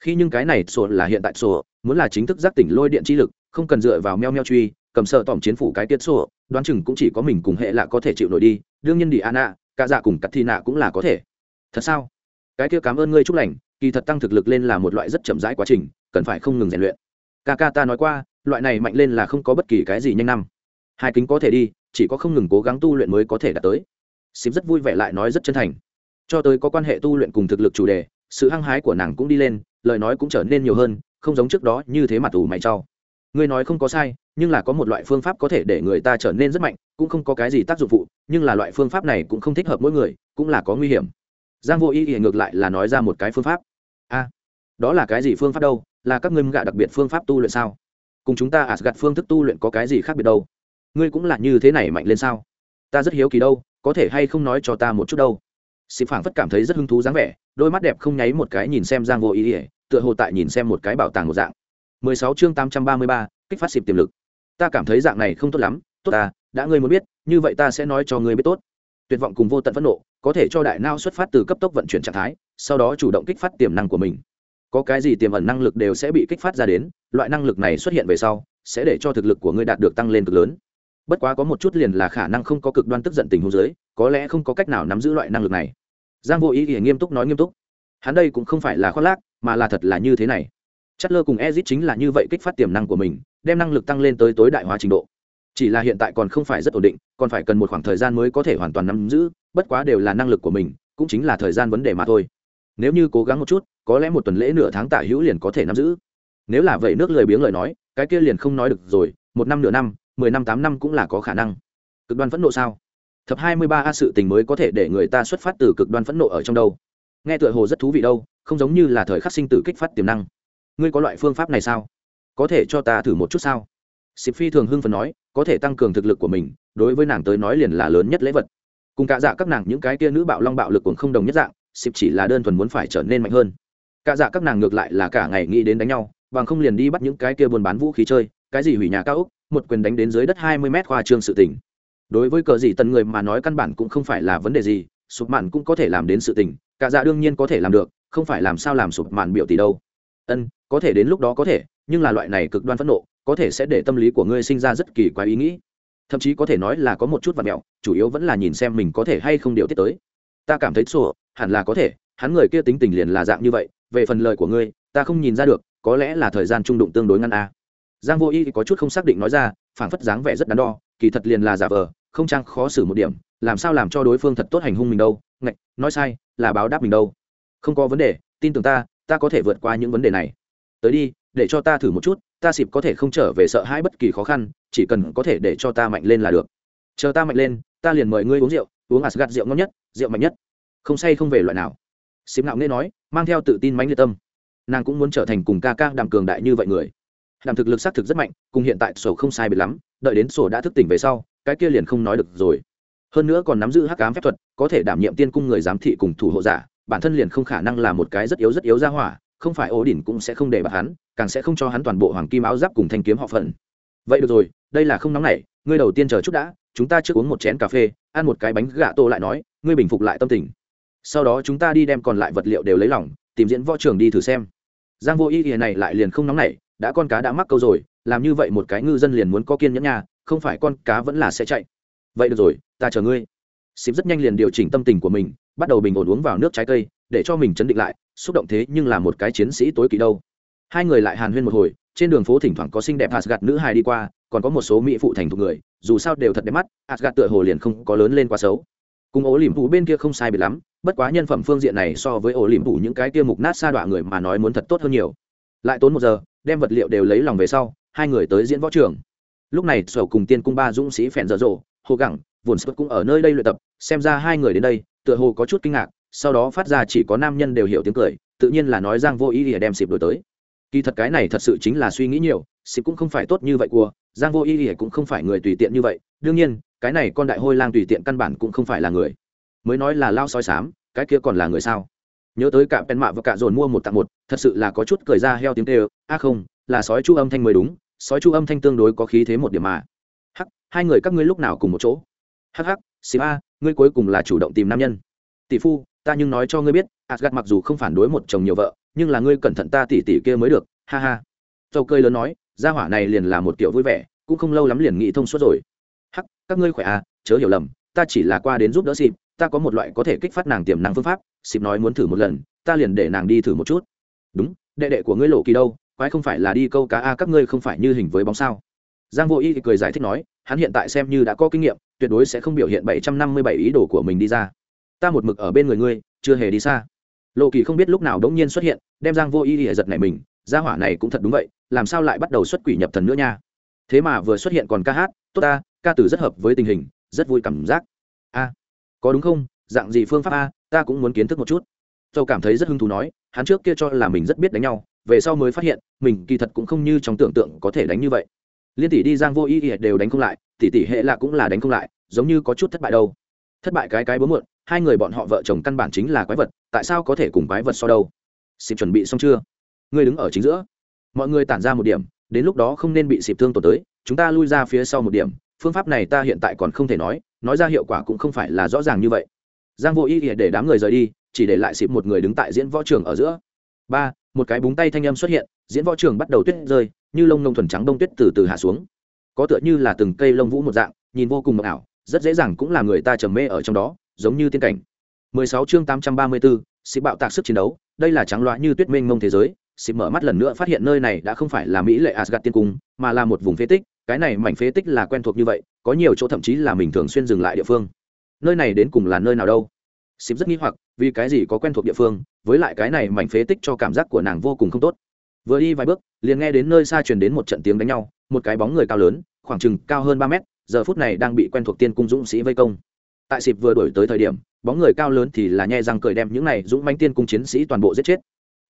khi nhưng cái này sổ là hiện tại sổ, muốn là chính thức giác tỉnh lôi điện chi lực, không cần dựa vào meo meo truy, cầm sợ tỏm chiến phủ cái tiết sổ, đoán chừng cũng chỉ có mình cùng hệ là có thể chịu nổi đi. Đương nhiên đi an ạ cả dạ cùng cắt thi nạ cũng là có thể. Thật sao? Cái kia cảm ơn ngươi chúc lành, kỳ thật tăng thực lực lên là một loại rất chậm rãi quá trình, cần phải không ngừng rèn luyện. Ca ca ta nói qua, loại này mạnh lên là không có bất kỳ cái gì nhanh năm. Hai kính có thể đi, chỉ có không ngừng cố gắng tu luyện mới có thể đạt tới. Xịp rất vui vẻ lại nói rất chân thành. Cho tới có quan hệ tu luyện cùng thực lực chủ đề, sự hăng hái của nàng cũng đi lên, lời nói cũng trở nên nhiều hơn, không giống trước đó như thế mà tù mày trao. Ngươi nói không có sai, nhưng là có một loại phương pháp có thể để người ta trở nên rất mạnh cũng không có cái gì tác dụng phụ nhưng là loại phương pháp này cũng không thích hợp mỗi người cũng là có nguy hiểm. Giang vô ý ý ngược lại là nói ra một cái phương pháp. A đó là cái gì phương pháp đâu? Là các ngươi gạ đặc biệt phương pháp tu luyện sao? Cùng chúng ta gặt phương thức tu luyện có cái gì khác biệt đâu? Ngươi cũng là như thế này mạnh lên sao? Ta rất hiếu kỳ đâu có thể hay không nói cho ta một chút đâu? Xịp phảng phất cảm thấy rất hứng thú dáng vẻ đôi mắt đẹp không nháy một cái nhìn xem giang vô ý ỉa tựa hồ tại nhìn xem một cái bảo tàng một dạng. 16 chương 833, kích phát xịp tiềm lực. Ta cảm thấy dạng này không tốt lắm tốt ta, đã ngươi muốn biết, như vậy ta sẽ nói cho ngươi biết tốt. Tuyệt vọng cùng vô tận phẫn nộ, có thể cho đại não xuất phát từ cấp tốc vận chuyển trạng thái, sau đó chủ động kích phát tiềm năng của mình. Có cái gì tiềm ẩn năng lực đều sẽ bị kích phát ra đến, loại năng lực này xuất hiện về sau, sẽ để cho thực lực của ngươi đạt được tăng lên cực lớn. Bất quá có một chút liền là khả năng không có cực đoan tức giận tình huống dưới, có lẽ không có cách nào nắm giữ loại năng lực này. Giang vô ý ỉa nghiêm túc nói nghiêm túc. Hắn đây cũng không phải là khoác lác, mà là thật là như thế này. Chất lơ cùng ezit chính là như vậy kích phát tiềm năng của mình, đem năng lực tăng lên tới tối đại hóa trình độ chỉ là hiện tại còn không phải rất ổn định, còn phải cần một khoảng thời gian mới có thể hoàn toàn nắm giữ, bất quá đều là năng lực của mình, cũng chính là thời gian vấn đề mà thôi. Nếu như cố gắng một chút, có lẽ một tuần lễ nửa tháng tả hữu liền có thể nắm giữ. Nếu là vậy nước lười biếng lời nói, cái kia liền không nói được rồi, một năm nửa năm, mười năm tám năm cũng là có khả năng. Cực đoan phẫn nộ sao? Thập hai mươi ba a sự tình mới có thể để người ta xuất phát từ cực đoan phẫn nộ ở trong đâu. Nghe tựa hồ rất thú vị đâu, không giống như là thời khắc sinh tử kích phát tiềm năng. Ngươi có loại phương pháp này sao? Có thể cho ta thử một chút sao? Xịp phi thường hưng phần nói, có thể tăng cường thực lực của mình, đối với nàng tới nói liền là lớn nhất lễ vật. Cùng cả dạ các nàng những cái kia nữ bạo long bạo lực cũng không đồng nhất dạng xịp chỉ là đơn thuần muốn phải trở nên mạnh hơn. Cả dạ các nàng ngược lại là cả ngày nghĩ đến đánh nhau, bằng không liền đi bắt những cái kia buôn bán vũ khí chơi, cái gì hủy nhà cao úc một quyền đánh đến dưới đất hai mươi mét khoa trương sự tình. Đối với cờ gì tần người mà nói căn bản cũng không phải là vấn đề gì, sụp mạn cũng có thể làm đến sự tình, cả dạ đương nhiên có thể làm được, không phải làm sao làm sụp mạn biểu tỷ đâu. Ân, có thể đến lúc đó có thể, nhưng là loại này cực đoan phẫn nộ có thể sẽ để tâm lý của ngươi sinh ra rất kỳ quái ý nghĩ. Thậm chí có thể nói là có một chút vật mẹo, chủ yếu vẫn là nhìn xem mình có thể hay không điều tiết tới. Ta cảm thấy sổ hẳn là có thể, hắn người kia tính tình liền là dạng như vậy, về phần lời của ngươi, ta không nhìn ra được, có lẽ là thời gian trung đụng tương đối ngăn a à. giang vô y có chút không xác định nói ra, phảng phất dáng vẻ rất đắn đo, kỳ thật liền là giả vờ, không trang khó xử một điểm, làm sao làm cho đối phương thật tốt hành hung mình đâu, ngạch, nói sai, là báo đáp mình đâu. Không có vấn đề, tin tưởng ta ta có thể vượt qua những vấn đề này. Tới đi, để cho ta thử một chút ta xịp có thể không trở về sợ hãi bất kỳ khó khăn, chỉ cần có thể để cho ta mạnh lên là được. Chờ ta mạnh lên, ta liền mời ngươi uống rượu, uống gạt rượu ngon nhất, rượu mạnh nhất. Không say không về loại nào. Xịp ngạo nghễ nói, mang theo tự tin mãnh liệt tâm. Nàng cũng muốn trở thành cùng ca ca đàm cường đại như vậy người. Đàm thực lực xác thực rất mạnh, cùng hiện tại sổ không sai biệt lắm, đợi đến sổ đã thức tỉnh về sau, cái kia liền không nói được rồi. Hơn nữa còn nắm giữ hắc cám phép thuật, có thể đảm nhiệm tiên cung người giám thị cùng thủ hộ giả, bản thân liền không khả năng là một cái rất yếu rất yếu ra hỏa không phải ổ đỉnh cũng sẽ không để bạc hắn, càng sẽ không cho hắn toàn bộ hoàng kim áo giáp cùng thanh kiếm họ phận. Vậy được rồi, đây là không nóng nảy ngươi đầu tiên chờ chút đã, chúng ta trước uống một chén cà phê, ăn một cái bánh gà tô lại nói, ngươi bình phục lại tâm tình. Sau đó chúng ta đi đem còn lại vật liệu đều lấy lỏng tìm diễn võ trường đi thử xem. Giang vô ý ý này lại liền không nóng nảy đã con cá đã mắc câu rồi, làm như vậy một cái ngư dân liền muốn có kiên nhẫn nha, không phải con cá vẫn là sẽ chạy. Vậy được rồi, ta chờ ngươi. Xịp rất nhanh liền điều chỉnh tâm tình của mình, bắt đầu bình ổn uống vào nước trái cây, để cho mình chấn định lại xúc động thế nhưng là một cái chiến sĩ tối kỵ đâu hai người lại hàn huyên một hồi trên đường phố thỉnh thoảng có xinh đẹp gạt nữ hài đi qua, còn có một số mỹ phụ thành thuộc người, dù sao đều thật đẹp mắt, gạt tựa hồ liền không có lớn lên quá xấu. Cùng ổ liễm phụ bên kia không sai biệt lắm, bất quá nhân phẩm phương diện này so với ổ liễm phụ những cái kia mục nát xa đọa người mà nói muốn thật tốt hơn nhiều. Lại tốn một giờ, đem vật liệu đều lấy lòng về sau, hai người tới diễn võ trường. Lúc này, Sở cùng Tiên cung ba dũng sĩ phèn dở dộ, hồ gẳng, vồn sức cũng ở nơi đây luyện tập, xem ra hai người đến đây, tựa hồ có chút kinh ngạc, sau đó phát ra chỉ có nam nhân đều hiểu tiếng cười, tự nhiên là nói Giang Vô Ý ỉa đem xịp đổi tới. Kỳ thật cái này thật sự chính là suy nghĩ nhiều xịp cũng không phải tốt như vậy cua giang vô ý ỉa cũng không phải người tùy tiện như vậy đương nhiên cái này con đại hôi lang tùy tiện căn bản cũng không phải là người. Mới nói là lao soi sám cái kia còn là người sao? Nhớ tới cả pen mạ và cả dồn mua một tặng một thật sự là có chút cười ra heo tiếng kêu a không là sói chu âm thanh mới đúng sói chu âm thanh tương đối có khí thế một điểm mà. Hắc hai người các ngươi lúc nào cùng một chỗ? Hắc hắc xịp a ngươi cuối cùng là chủ động tìm nam nhân. Tỷ phu ta nhưng nói cho ngươi biết, Asgard mặc dù không phản đối một chồng nhiều vợ, nhưng là ngươi cẩn thận ta tỉ tỉ kia mới được, ha ha. Dầu cơi lớn nói, gia hỏa này liền là một kiểu vui vẻ, cũng không lâu lắm liền nghĩ thông suốt rồi. Hắc, các ngươi khỏe à chớ hiểu lầm, ta chỉ là qua đến giúp đỡ xịp ta có một loại có thể kích phát nàng tiềm năng phương pháp xịp nói muốn thử một lần, ta liền để nàng đi thử một chút. Đúng, đệ đệ của ngươi lộ kỳ đâu, quái không phải là đi câu cá a, các ngươi không phải như hình với bóng sao? Giang vô y cười giải thích nói, hắn hiện tại xem như đã có kinh nghiệm, tuyệt đối sẽ không biểu hiện bảy trăm năm mươi bảy ý đồ của mình đi ra ta một mực ở bên người ngươi, chưa hề đi xa. Lộ kỳ không biết lúc nào đống nhiên xuất hiện, đem giang vô y để giật này mình, gia hỏa này cũng thật đúng vậy, làm sao lại bắt đầu xuất quỷ nhập thần nữa nha. Thế mà vừa xuất hiện còn ca hát, tốt ta, ca từ rất hợp với tình hình, rất vui cảm giác. A, có đúng không? Dạng gì phương pháp a, ta cũng muốn kiến thức một chút. Châu cảm thấy rất hứng thú nói, hắn trước kia cho là mình rất biết đánh nhau, về sau mới phát hiện, mình kỳ thật cũng không như trong tưởng tượng có thể đánh như vậy. Liên tỷ đi giang vô ý ỉa đều đánh không lại, tỷ tỷ hệ là cũng là đánh không lại, giống như có chút thất bại đâu. Thất bại cái cái bố muộn hai người bọn họ vợ chồng căn bản chính là quái vật, tại sao có thể cùng quái vật so đâu? Xịp chuẩn bị xong chưa? Ngươi đứng ở chính giữa. Mọi người tản ra một điểm, đến lúc đó không nên bị xịp thương tổn tới, chúng ta lui ra phía sau một điểm. Phương pháp này ta hiện tại còn không thể nói nói ra hiệu quả cũng không phải là rõ ràng như vậy. Giang vô ý để đám người rời đi, chỉ để lại xịp một người đứng tại diễn võ trường ở giữa. Ba, một cái búng tay thanh âm xuất hiện, diễn võ trường bắt đầu tuyết rơi, như lông nông thuần trắng bông tuyết từ từ hạ xuống. Có tựa như là từng cây lông vũ một dạng, nhìn vô cùng mộng ảo, rất dễ dàng cũng là người ta trầm mê ở trong đó giống như tiên cảnh. 16 chương 834, sĩ bạo tạc sức chiến đấu đây là trắng loá như tuyết mênh mông thế giới sĩ mở mắt lần nữa phát hiện nơi này đã không phải là mỹ lệ asgard tiên cung mà là một vùng phế tích cái này mảnh phế tích là quen thuộc như vậy có nhiều chỗ thậm chí là mình thường xuyên dừng lại địa phương. Nơi này đến cùng là nơi nào đâu? Xịp rất nghi hoặc vì cái gì có quen thuộc địa phương với lại cái này mảnh phế tích cho cảm giác của nàng vô cùng không tốt. Vừa đi vài bước liền nghe đến nơi xa truyền đến một trận tiếng đánh nhau một cái bóng người cao lớn khoảng chừng cao hơn ba mét giờ phút này đang bị quen thuộc tiên cung dũng sĩ vây công tại xịp vừa đổi tới thời điểm bóng người cao lớn thì là nhẹ răng cười đem những này dũng manh tiên cung chiến sĩ toàn bộ giết chết.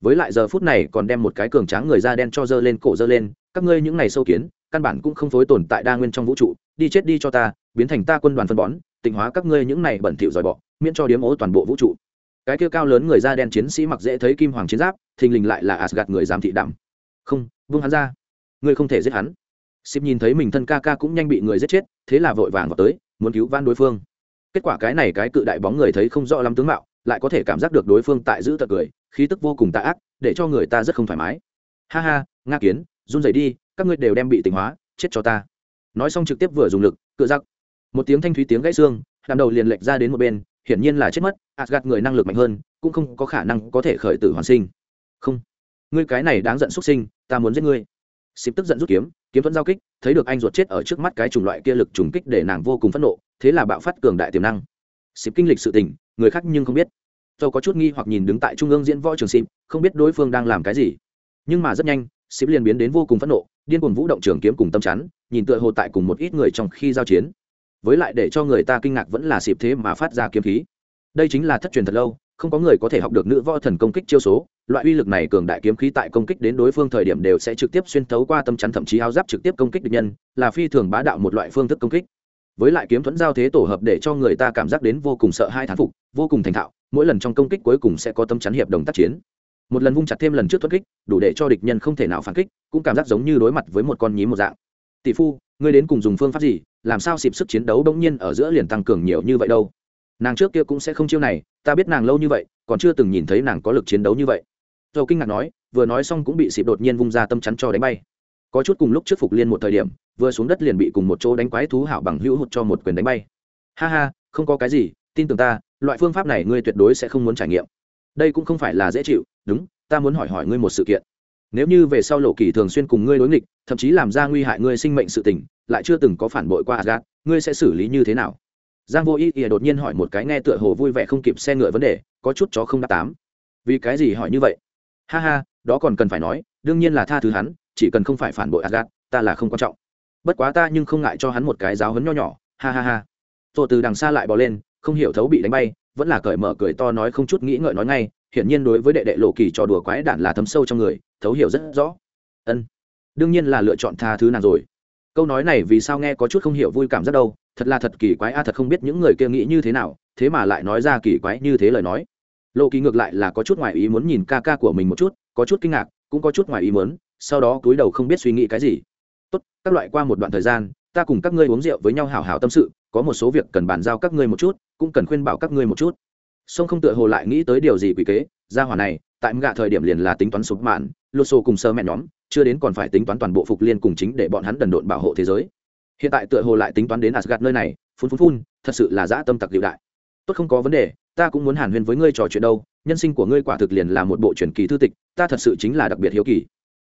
Với lại giờ phút này còn đem một cái cường tráng người da đen cho dơ lên cổ dơ lên các ngươi những này sâu kiến căn bản cũng không phối tồn tại đa nguyên trong vũ trụ đi chết đi cho ta biến thành ta quân đoàn phân bón tịnh hóa các ngươi những này bẩn thỉu dòi bọ miễn cho điếm ố toàn bộ vũ trụ. Cái kia cao lớn người da đen chiến sĩ mặc dễ thấy kim hoàng chiến giáp thình lình lại là gạt người giám thị đảm không vung hắn ra. Ngươi không thể giết hắn. Sip nhìn thấy mình thân ca ca cũng nhanh bị người giết chết, thế là vội vàng vào tới, muốn cứu van đối phương. Kết quả cái này cái cự đại bóng người thấy không rõ lắm tướng mạo, lại có thể cảm giác được đối phương tại giữ tật cười, khí tức vô cùng tà ác, để cho người ta rất không thoải mái. Ha ha, Nga Kiến, run rẩy đi, các ngươi đều đem bị tỉnh hóa, chết cho ta. Nói xong trực tiếp vừa dùng lực, cự giặc. Một tiếng thanh thúy tiếng gãy xương, làm đầu liền lệch ra đến một bên, hiển nhiên là chết mất, Gạt người năng lực mạnh hơn, cũng không có khả năng có thể khởi tử hoàn sinh. Không, ngươi cái này đáng giận xuất sinh, ta muốn giết ngươi. xịp tức giận rút kiếm, kiếm thuẫn giao kích thấy được anh ruột chết ở trước mắt cái chủng loại kia lực trùng kích để nàng vô cùng phẫn nộ thế là bạo phát cường đại tiềm năng. Xịp kinh lịch sự tình, người khác nhưng không biết. Châu có chút nghi hoặc nhìn đứng tại trung ương diễn võ trường xịp, không biết đối phương đang làm cái gì. Nhưng mà rất nhanh, xịp liền biến đến vô cùng phẫn nộ, điên cuồng vũ động trường kiếm cùng tâm chắn, nhìn tựa hồ tại cùng một ít người trong khi giao chiến. Với lại để cho người ta kinh ngạc vẫn là xịp thế mà phát ra kiếm khí. Đây chính là thất truyền thật lâu, không có người có thể học được nữ võ thần công kích chiêu số, loại uy lực này cường đại kiếm khí tại công kích đến đối phương thời điểm đều sẽ trực tiếp xuyên thấu qua tâm chắn, thậm chí áo giáp trực tiếp công kích địch nhân, là phi thường bá đạo một loại phương thức công kích với lại kiếm thuẫn giao thế tổ hợp để cho người ta cảm giác đến vô cùng sợ hai thán phục, vô cùng thành thạo, mỗi lần trong công kích cuối cùng sẽ có tâm chắn hiệp đồng tác chiến. Một lần vung chặt thêm lần trước thoát kích, đủ để cho địch nhân không thể nào phản kích, cũng cảm giác giống như đối mặt với một con nhím một dạng. Tỷ phu, ngươi đến cùng dùng phương pháp gì, làm sao xịp sức chiến đấu đông nhiên ở giữa liền tăng cường nhiều như vậy đâu? Nàng trước kia cũng sẽ không chiêu này, ta biết nàng lâu như vậy, còn chưa từng nhìn thấy nàng có lực chiến đấu như vậy. Dầu kinh ngạc nói, vừa nói xong cũng bị xịp đột nhiên vung ra tâm chắn cho đánh bay có chút cùng lúc trước phục liên một thời điểm, vừa xuống đất liền bị cùng một chỗ đánh quái thú hảo bằng hữu hụt cho một quyền đánh bay. Ha ha, không có cái gì, tin tưởng ta, loại phương pháp này ngươi tuyệt đối sẽ không muốn trải nghiệm. Đây cũng không phải là dễ chịu, đúng, ta muốn hỏi hỏi ngươi một sự kiện. Nếu như về sau lộ kỳ thường xuyên cùng ngươi đối nghịch, thậm chí làm ra nguy hại ngươi sinh mệnh sự tình, lại chưa từng có phản bội qua gạt ngươi sẽ xử lý như thế nào? Giang vô ý ỉa đột nhiên hỏi một cái nghe tựa hồ vui vẻ không kịp xe ngựa vấn đề, có chút chó không đáp tám. Vì cái gì hỏi như vậy? Ha ha, đó còn cần phải nói, đương nhiên là tha thứ hắn chỉ cần không phải phản bội Asgard, ta là không quan trọng. Bất quá ta nhưng không ngại cho hắn một cái giáo hấn nho nhỏ ha ha ha. Tô từ đằng xa lại bỏ lên không hiểu thấu bị đánh bay vẫn là cởi mở cười to nói không chút nghĩ ngợi nói ngay hiển nhiên đối với đệ đệ lộ kỳ trò đùa quái đản là thấm sâu trong người thấu hiểu rất rõ. Ân đương nhiên là lựa chọn tha thứ nàng rồi. Câu nói này vì sao nghe có chút không hiểu vui cảm rất đâu thật là thật kỳ quái a thật không biết những người kia nghĩ như thế nào thế mà lại nói ra kỳ quái như thế lời nói. Lộ kỳ ngược lại là có chút ngoài ý muốn nhìn ca ca của mình một chút có chút kinh ngạc cũng có chút ngoài ý muốn sau đó cúi đầu không biết suy nghĩ cái gì. Tốt, các loại qua một đoạn thời gian, ta cùng các ngươi uống rượu với nhau hào hào tâm sự, có một số việc cần bàn giao các ngươi một chút, cũng cần khuyên bảo các ngươi một chút. Song không tựa hồ lại nghĩ tới điều gì quỷ kế, ra hỏa này, tại gạ thời điểm liền là tính toán sụp mạn lô xô cùng sơ mẹ nhóm, chưa đến còn phải tính toán toàn bộ phục liên cùng chính để bọn hắn đần độn bảo hộ thế giới. Hiện tại tựa hồ lại tính toán đến asgad nơi này, phun phun phun, thật sự là dã tâm tặc liệu đại. Tốt, không có vấn đề, ta cũng muốn hàn huyên với ngươi trò chuyện đâu, nhân sinh của ngươi quả thực liền là một bộ truyền kỳ thư tịch, ta thật sự chính là đặc biệt hiếu kỳ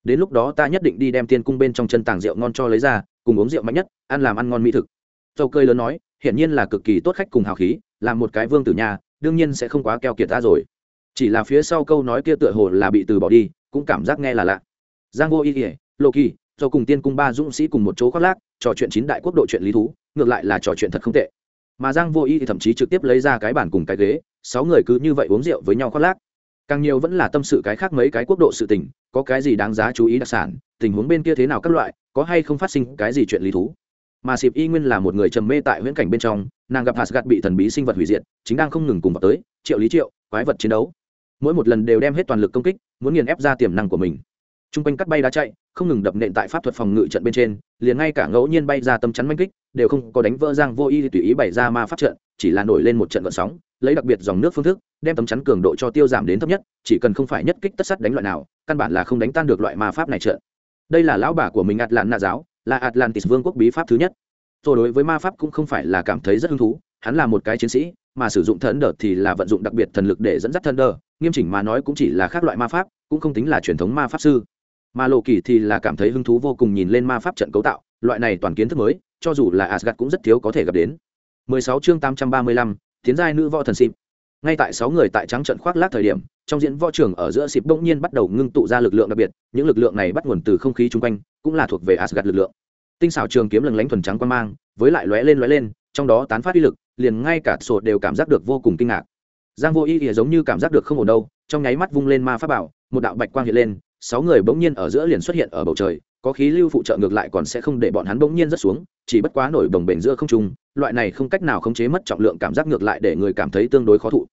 đến lúc đó ta nhất định đi đem tiên cung bên trong chân tàng rượu ngon cho lấy ra, cùng uống rượu mạnh nhất, ăn làm ăn ngon mỹ thực. Dầu cơi lớn nói, hiển nhiên là cực kỳ tốt khách cùng hào khí, làm một cái vương tử nhà, đương nhiên sẽ không quá keo kiệt ta rồi. Chỉ là phía sau câu nói kia tựa hồ là bị từ bỏ đi, cũng cảm giác nghe là lạ. Giang vô y kỉa lộ kỳ do cùng tiên cung ba dũng sĩ cùng một chỗ khoác lác, trò chuyện chín đại quốc độ chuyện lý thú, ngược lại là trò chuyện thật không tệ. Mà giang vô y thì thậm chí trực tiếp lấy ra cái bàn cùng cái ghế, sáu người cứ như vậy uống rượu với nhau khoác lác càng nhiều vẫn là tâm sự cái khác mấy cái quốc độ sự tình có cái gì đáng giá chú ý đặc sản tình huống bên kia thế nào các loại có hay không phát sinh cái gì chuyện lý thú mà Sịp Y Nguyên là một người trầm mê tại huyễn cảnh bên trong, nàng gặp Asgard bị thần bí sinh vật hủy diệt, chính đang không ngừng cùng vào tới, triệu lý triệu, quái vật chiến đấu. Mỗi một lần đều đem hết toàn lực công kích, muốn nghiền ép ra tiềm năng của mình. Trung quanh cắt bay đá chạy, không ngừng đập nện tại pháp thuật phòng ngự trận bên trên, liền ngay cả ngẫu nhiên bay ra tâm chắn manh kích, đều không có đánh vỡ giang vô y tùy ý bày ra ma pháp trận, chỉ là nổi lên một trận gợn sóng, lấy đặc biệt dòng nước phương thức đem tấm chắn cường độ cho tiêu giảm đến thấp nhất chỉ cần không phải nhất kích tất sắt đánh loại nào căn bản là không đánh tan được loại ma pháp này trợn. Đây là lão bà của mình atlan giáo là atlantis vương quốc bí pháp thứ nhất. Rồi đối với ma pháp cũng không phải là cảm thấy rất hứng thú hắn là một cái chiến sĩ mà sử dụng thần đợt thì là vận dụng đặc biệt thần lực để dẫn dắt thần đờ nghiêm chỉnh mà nói cũng chỉ là khác loại ma pháp cũng không tính là truyền thống ma pháp sư. Mà lộ kỳ thì là cảm thấy hứng thú vô cùng nhìn lên ma pháp trận cấu tạo loại này toàn kiến thức mới cho dù là asgad cũng rất thiếu có thể gặp đến. 16 chương 835, tiến giai nữ võ thần xịp. Ngay tại sáu người tại trắng trận khoác lác thời điểm, trong diễn võ trường ở giữa xịp bỗng nhiên bắt đầu ngưng tụ ra lực lượng đặc biệt, những lực lượng này bắt nguồn từ không khí chung quanh, cũng là thuộc về asgad lực lượng. Tinh xảo trường kiếm lừng lánh thuần trắng quan mang, với lại lóe lên lóe lên, trong đó tán phát uy lực, liền ngay cả sổ đều cảm giác được vô cùng kinh ngạc. Giang vô y thì giống như cảm giác được không ổn đâu, trong nháy mắt vung lên ma pháp bảo, một đạo bạch quang hiện lên, sáu người bỗng nhiên ở giữa liền xuất hiện ở bầu trời có khí lưu phụ trợ ngược lại còn sẽ không để bọn hắn bỗng nhiên rất xuống, chỉ bất quá nổi đồng bền giữa không trung, loại này không cách nào khống chế mất trọng lượng cảm giác ngược lại để người cảm thấy tương đối khó thụ.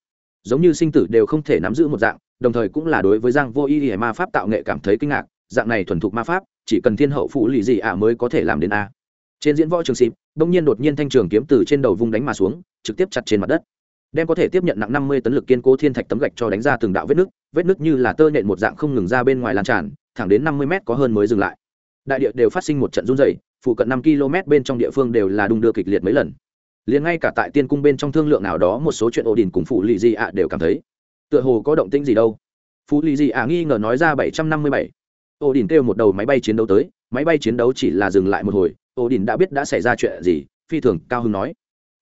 Giống như sinh tử đều không thể nắm giữ một dạng, đồng thời cũng là đối với giang vô y ma pháp tạo nghệ cảm thấy kinh ngạc, dạng này thuần thục ma pháp, chỉ cần thiên hậu phụ lì gì ạ mới có thể làm đến a. Trên diễn võ trường xịp, bỗng nhiên đột nhiên thanh trường kiếm từ trên đầu vung đánh mà xuống, trực tiếp chặt trên mặt đất. Đem có thể tiếp nhận nặng năm mươi tấn lực kiên cố thiên thạch tấm gạch cho đánh ra từng đạo vết nứt vết nứt như là tơ nện một dạng không ngừng ra bên ngoài lan tràn, thẳng đến năm mươi mét có hơn mới dừng lại đại địa đều phát sinh một trận run dày phụ cận năm km bên trong địa phương đều là đung đưa kịch liệt mấy lần. Liền ngay cả tại tiên cung bên trong thương lượng nào đó một số chuyện ổ đình cùng phụ lì di ạ đều cảm thấy, tựa hồ có động tĩnh gì đâu. Phụ lì di ạ nghi ngờ nói ra bảy trăm năm mươi bảy. Ổ đình kêu một đầu máy bay chiến đấu tới, máy bay chiến đấu chỉ là dừng lại một hồi, ổ đình đã biết đã xảy ra chuyện gì, phi thường cao hưng nói.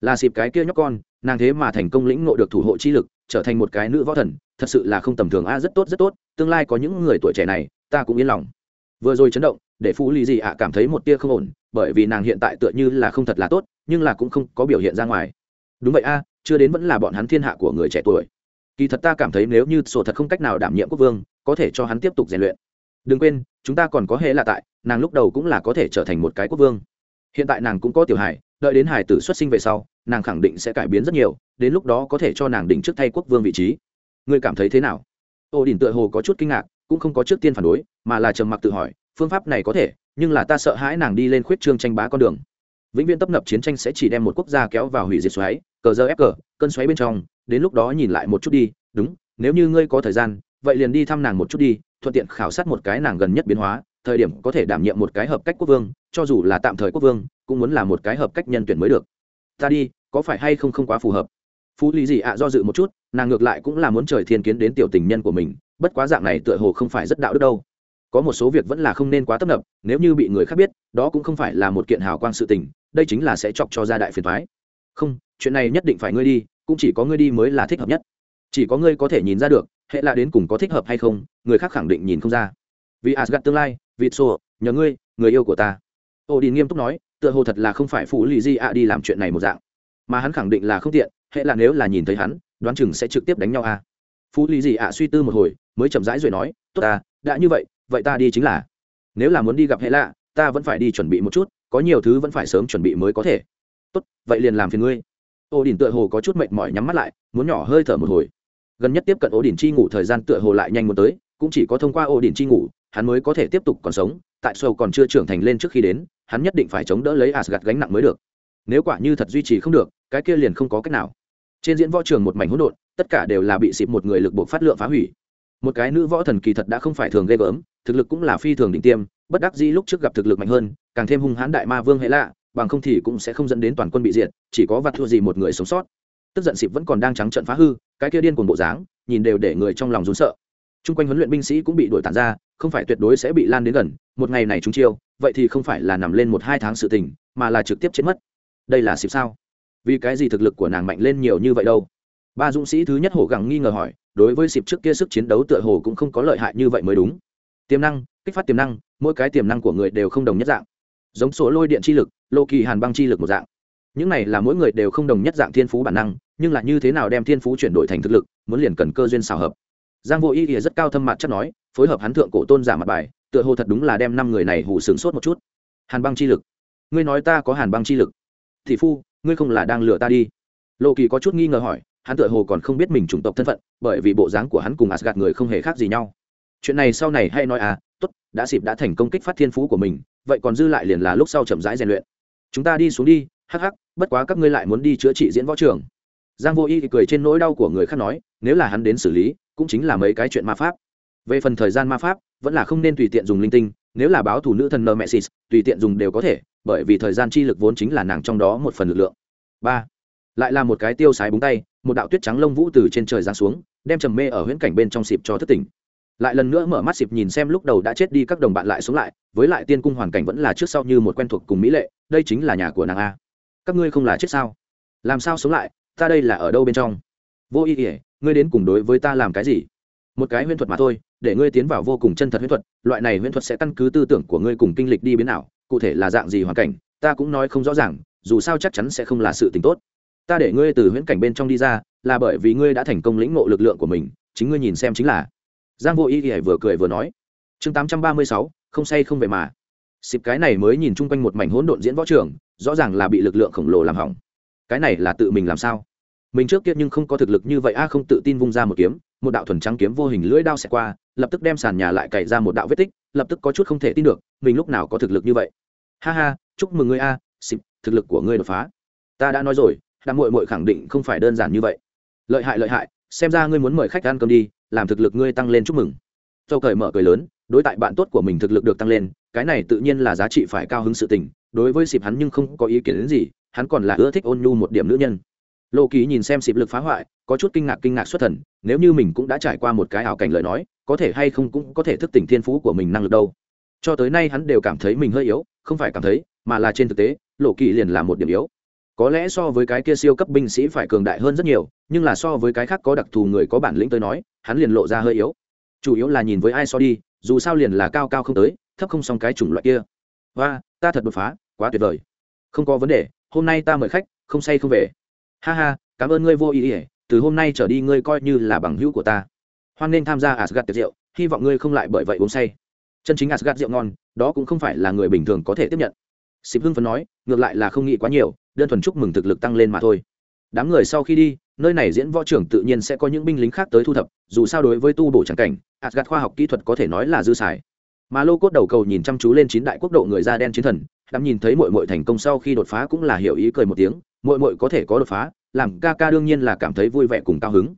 Là xịp cái kia nhóc con, nàng thế mà thành công lĩnh ngộ được thủ hộ chi lực, trở thành một cái nữ võ thần, thật sự là không tầm thường a, rất tốt rất tốt, tương lai có những người tuổi trẻ này, ta cũng yên lòng vừa rồi chấn động, để phụ lì gì ạ cảm thấy một tia không ổn, bởi vì nàng hiện tại tựa như là không thật là tốt, nhưng là cũng không có biểu hiện ra ngoài. Đúng vậy a, chưa đến vẫn là bọn hắn thiên hạ của người trẻ tuổi. Kỳ thật ta cảm thấy nếu như sổ thật không cách nào đảm nhiệm quốc vương, có thể cho hắn tiếp tục rèn luyện. Đừng quên, chúng ta còn có hệ là tại, nàng lúc đầu cũng là có thể trở thành một cái quốc vương. Hiện tại nàng cũng có tiểu hài, đợi đến hải tử xuất sinh về sau, nàng khẳng định sẽ cải biến rất nhiều, đến lúc đó có thể cho nàng đỉnh trước thay quốc vương vị trí. Ngươi cảm thấy thế nào? Ô đình tựa hồ có chút kinh ngạc cũng không có trước tiên phản đối, mà là trầm mặc tự hỏi, phương pháp này có thể, nhưng là ta sợ hãi nàng đi lên khuyết trương tranh bá con đường. Vĩnh viễn tấp nập chiến tranh sẽ chỉ đem một quốc gia kéo vào hủy diệt xoáy, cờ giờ ép cờ, cơn xoáy bên trong, đến lúc đó nhìn lại một chút đi, đúng, nếu như ngươi có thời gian, vậy liền đi thăm nàng một chút đi, thuận tiện khảo sát một cái nàng gần nhất biến hóa, thời điểm có thể đảm nhiệm một cái hợp cách quốc vương, cho dù là tạm thời quốc vương, cũng muốn là một cái hợp cách nhân tuyển mới được. Ta đi, có phải hay không không quá phù hợp? Phú lý gì ạ do dự một chút, nàng ngược lại cũng là muốn trời thiên kiến đến tiểu tình nhân của mình bất quá dạng này tựa hồ không phải rất đạo đức đâu. Có một số việc vẫn là không nên quá tấp nập nếu như bị người khác biết đó cũng không phải là một kiện hào quang sự tình đây chính là sẽ chọc cho gia đại phiền thoái không chuyện này nhất định phải ngươi đi cũng chỉ có ngươi đi mới là thích hợp nhất. Chỉ có ngươi có thể nhìn ra được hệ là đến cùng có thích hợp hay không người khác khẳng định nhìn không ra. Vì asgad tương lai vịt Sô, nhờ ngươi người yêu của ta. Ô đi nghiêm túc nói tựa hồ thật là không phải phụ lì di ạ đi làm chuyện này một dạng. Mà hắn khẳng định là không tiện hệ là nếu là nhìn thấy hắn đoán chừng sẽ trực tiếp đánh nhau a à. phụ lì di ạ suy tư một hồi mới chậm rãi rồi nói, tốt ta, đã như vậy vậy ta đi chính là. Nếu là muốn đi gặp hệ lạ, ta vẫn phải đi chuẩn bị một chút, có nhiều thứ vẫn phải sớm chuẩn bị mới có thể. Tốt, vậy liền làm phiền ngươi. Ô đình tựa hồ có chút mệt mỏi nhắm mắt lại, muốn nhỏ hơi thở một hồi. Gần nhất tiếp cận ô đình chi ngủ thời gian tựa hồ lại nhanh muốn tới, cũng chỉ có thông qua ô đình chi ngủ, hắn mới có thể tiếp tục còn sống, tại sâu còn chưa trưởng thành lên trước khi đến, hắn nhất định phải chống đỡ lấy asgad gánh nặng mới được. Nếu quả như thật duy trì không được, cái kia liền không có cách nào. Trên diễn võ trường một mảnh hỗn độn, tất cả đều là bị xịp một người lực buộc phát lượng phá hủy một cái nữ võ thần kỳ thật đã không phải thường ghê gớm, thực lực cũng là phi thường định tiêm, bất đắc dĩ lúc trước gặp thực lực mạnh hơn, càng thêm hung hãn đại ma vương hệ lạ, bằng không thì cũng sẽ không dẫn đến toàn quân bị diệt, chỉ có vặt thua gì một người sống sót. Tức giận xịp vẫn còn đang trắng trận phá hư, cái kia điên cuồng bộ dáng, nhìn đều để người trong lòng rốn sợ. Chung quanh huấn luyện binh sĩ cũng bị đuổi tàn ra, không phải tuyệt đối sẽ bị lan đến gần, một ngày này chúng chiêu, vậy thì không phải là nằm lên một hai tháng sự tình, mà là trực tiếp chết mất. Đây là xịp sao? Vì cái gì thực lực của nàng mạnh lên nhiều như vậy đâu? Ba dũng sĩ thứ nhất hổ gẳng nghi ngờ hỏi, đối với xịp trước kia sức chiến đấu tựa hồ cũng không có lợi hại như vậy mới đúng. Tiềm năng, kích phát tiềm năng, mỗi cái tiềm năng của người đều không đồng nhất dạng. Giống số lôi điện chi lực, lô kỳ hàn băng chi lực một dạng. Những này là mỗi người đều không đồng nhất dạng thiên phú bản năng, nhưng là như thế nào đem thiên phú chuyển đổi thành thực lực, muốn liền cần cơ duyên xào hợp. Giang vô ý ỉa rất cao thâm mặt chắc nói, phối hợp hắn thượng cổ tôn giả mặt bài, tựa hồ thật đúng là đem năm người này hủ sướng sốt một chút. Hàn băng chi lực. Ngươi nói ta có hàn băng chi lực. Thị phu, ngươi không là đang lừa ta đi. Lộ kỳ có chút nghi ngờ hỏi hắn tựa hồ còn không biết mình chủng tộc thân phận, bởi vì bộ dáng của hắn cùng asgad người không hề khác gì nhau. Chuyện này sau này hay nói à tốt, đã xịp đã thành công kích phát thiên phú của mình, vậy còn dư lại liền là lúc sau chậm rãi rèn luyện. Chúng ta đi xuống đi, hắc hắc, bất quá các ngươi lại muốn đi chữa trị diễn võ trường. Giang vô y cười trên nỗi đau của người khác nói, nếu là hắn đến xử lý, cũng chính là mấy cái chuyện ma pháp. Về phần thời gian ma pháp, vẫn là không nên tùy tiện dùng linh tinh, nếu là báo thủ nữ thần nơ mẹ xịt tùy tiện dùng đều có thể, bởi vì thời gian chi lực vốn chính là nàng trong đó một phần lực lượng. Ba lại là một cái tiêu sái búng tay, một đạo tuyết trắng lông vũ từ trên trời giáng xuống, đem trầm mê ở huyễn cảnh bên trong xịp cho thất tỉnh. Lại lần nữa mở mắt xịp nhìn xem lúc đầu đã chết đi các đồng bạn lại sống lại, với lại tiên cung hoàn cảnh vẫn là trước sau như một quen thuộc cùng mỹ lệ, đây chính là nhà của nàng a. Các ngươi không là chết sao? Làm sao sống lại? Ta đây là ở đâu bên trong? Vô ý ỉa ngươi đến cùng đối với ta làm cái gì? Một cái huyễn thuật mà thôi, để ngươi tiến vào vô cùng chân thật huyễn thuật, loại này huyễn thuật sẽ căn cứ tư tưởng của ngươi cùng kinh lịch đi biến nào cụ thể là dạng gì hoàn cảnh, ta cũng nói không rõ ràng, dù sao chắc chắn sẽ không là sự tình tốt ta để ngươi từ huyễn cảnh bên trong đi ra, là bởi vì ngươi đã thành công lĩnh ngộ lực lượng của mình, chính ngươi nhìn xem chính là. Giang vô ý thì vừa cười vừa nói. Chương tám trăm ba mươi sáu, không say không về mà. Xịp cái này mới nhìn chung quanh một mảnh hỗn độn diễn võ trường, rõ ràng là bị lực lượng khổng lồ làm hỏng. Cái này là tự mình làm sao? Mình trước kia nhưng không có thực lực như vậy, a, không tự tin vung ra một kiếm, một đạo thuần trắng kiếm vô hình lưỡi đao xẹt qua, lập tức đem sàn nhà lại cày ra một đạo vết tích, lập tức có chút không thể tin được, mình lúc nào có thực lực như vậy? Ha ha, chúc mừng ngươi, a, xịp, thực lực của ngươi đột phá. Ta đã nói rồi đám muội muội khẳng định không phải đơn giản như vậy. Lợi hại lợi hại, xem ra ngươi muốn mời khách ăn cơm đi, làm thực lực ngươi tăng lên chúc mừng. Châu cởi mở cười lớn, đối tại bạn tốt của mình thực lực được tăng lên, cái này tự nhiên là giá trị phải cao hứng sự tình, đối với xịp hắn nhưng không có ý kiến đến gì, hắn còn là ưa thích ôn nhu một điểm nữ nhân. Lô ký nhìn xem xịp lực phá hoại, có chút kinh ngạc kinh ngạc xuất thần, nếu như mình cũng đã trải qua một cái ảo cảnh lời nói, có thể hay không cũng có thể thức tỉnh thiên phú của mình năng lực đâu. Cho tới nay hắn đều cảm thấy mình hơi yếu, không phải cảm thấy, mà là trên thực tế lộ kỳ liền là một điểm yếu có lẽ so với cái kia siêu cấp binh sĩ phải cường đại hơn rất nhiều, nhưng là so với cái khác có đặc thù người có bản lĩnh tới nói, hắn liền lộ ra hơi yếu. Chủ yếu là nhìn với ai so đi, dù sao liền là cao cao không tới, thấp không xong cái chủng loại kia. Và ta thật đột phá, quá tuyệt vời. Không có vấn đề, hôm nay ta mời khách, không say không về. Ha ha, cảm ơn ngươi vô ý ỉa từ hôm nay trở đi ngươi coi như là bằng hữu của ta. Hoan nên tham gia asgad tiệc rượu, hy vọng ngươi không lại bởi vậy uống say. Chân chính asgad rượu ngon, đó cũng không phải là người bình thường có thể tiếp nhận. Xịp hưng phấn nói, ngược lại là không nghĩ quá nhiều đơn thuần chúc mừng thực lực tăng lên mà thôi. Đám người sau khi đi, nơi này diễn võ trưởng tự nhiên sẽ có những binh lính khác tới thu thập, dù sao đối với tu bổ tràng cảnh gạt khoa học kỹ thuật có thể nói là dư xài. Mà lô cốt đầu cầu nhìn chăm chú lên chín đại quốc độ người da đen chiến thần đắm nhìn thấy mội mội thành công sau khi đột phá cũng là hiểu ý cười một tiếng mội mội có thể có đột phá, làm ca ca đương nhiên là cảm thấy vui vẻ cùng cao hứng.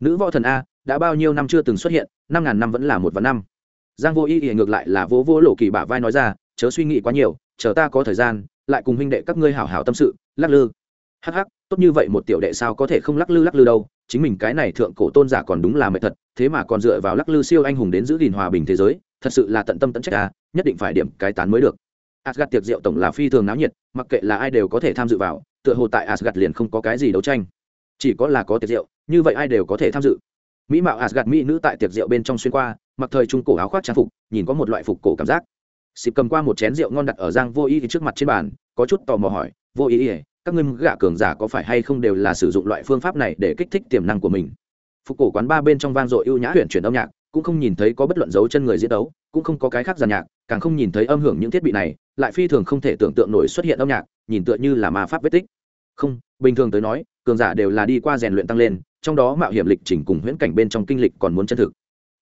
Nữ võ thần a, đã bao nhiêu năm chưa từng xuất hiện, năm ngàn năm vẫn là một vạn năm. Giang vô ý ý ngược lại là vỗ vỗ lộ kỳ bả vai nói ra, chớ suy nghĩ quá nhiều, chờ ta có thời gian lại cùng huynh đệ các ngươi hảo hảo tâm sự, lắc lư. Hắc hắc, tốt như vậy một tiểu đệ sao có thể không lắc lư lắc lư đâu, chính mình cái này thượng cổ tôn giả còn đúng là mệt thật, thế mà còn dựa vào lắc lư siêu anh hùng đến giữ gìn hòa bình thế giới, thật sự là tận tâm tận trách à nhất định phải điểm cái tán mới được. Asgard tiệc rượu tổng là phi thường náo nhiệt, mặc kệ là ai đều có thể tham dự vào, tựa hồ tại Asgard liền không có cái gì đấu tranh. Chỉ có là có tiệc rượu, như vậy ai đều có thể tham dự. Mỹ mạo Asgard mỹ nữ tại tiệc rượu bên trong xuyên qua, mặc thời trung cổ áo khoác trang phục, nhìn có một loại phục cổ cảm giác xịp cầm qua một chén rượu ngon đặt ở giang vô ý thì trước mặt trên bàn, có chút tò mò hỏi, vô ý ỉa các ngươi gạ cường giả có phải hay không đều là sử dụng loại phương pháp này để kích thích tiềm năng của mình? Phục cổ quán ba bên trong vang dội ưu nhã huyện chuyển âm nhạc, cũng không nhìn thấy có bất luận dấu chân người diễn đấu, cũng không có cái khác giàn nhạc, càng không nhìn thấy âm hưởng những thiết bị này, lại phi thường không thể tưởng tượng nổi xuất hiện âm nhạc, nhìn tựa như là ma pháp vết tích. Không, bình thường tới nói, cường giả đều là đi qua rèn luyện tăng lên, trong đó mạo hiểm lịch trình cùng huyễn cảnh bên trong kinh lịch còn muốn chân thực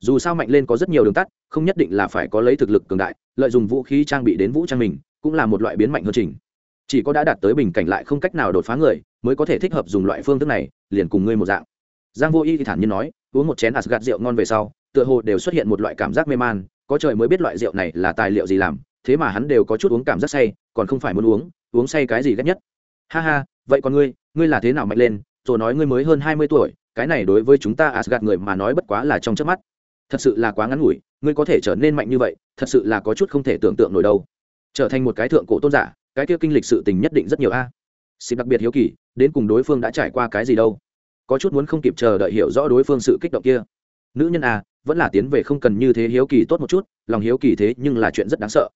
dù sao mạnh lên có rất nhiều đường tắt, không nhất định là phải có lấy thực lực cường đại, lợi dụng vũ khí trang bị đến vũ trang mình, cũng là một loại biến mạnh hơn trình. Chỉ có đã đạt tới bình cảnh lại không cách nào đột phá người, mới có thể thích hợp dùng loại phương thức này, liền cùng ngươi một dạng. Giang vô y thì thản nhiên nói, uống một chén asgad rượu ngon về sau, tựa hồ đều xuất hiện một loại cảm giác mê man, có trời mới biết loại rượu này là tài liệu gì làm, thế mà hắn đều có chút uống cảm giác say, còn không phải muốn uống uống say cái gì ghét nhất. Ha ha, vậy còn ngươi ngươi là thế nào mạnh lên, rồi nói ngươi mới hơn hai mươi tuổi, cái này đối với chúng ta asgad người mà nói bất quá là trong chớp mắt thật sự là quá ngắn ngủi, ngươi có thể trở nên mạnh như vậy, thật sự là có chút không thể tưởng tượng nổi đâu. Trở thành một cái thượng cổ tôn giả, cái kia kinh lịch sự tình nhất định rất nhiều a. À. xịp đặc biệt hiếu kỳ, đến cùng đối phương đã trải qua cái gì đâu. Có chút muốn không kịp chờ đợi hiểu rõ đối phương sự kích động kia. Nữ nhân a vẫn là tiến về không cần như thế hiếu kỳ tốt một chút, lòng hiếu kỳ thế nhưng là chuyện rất đáng sợ.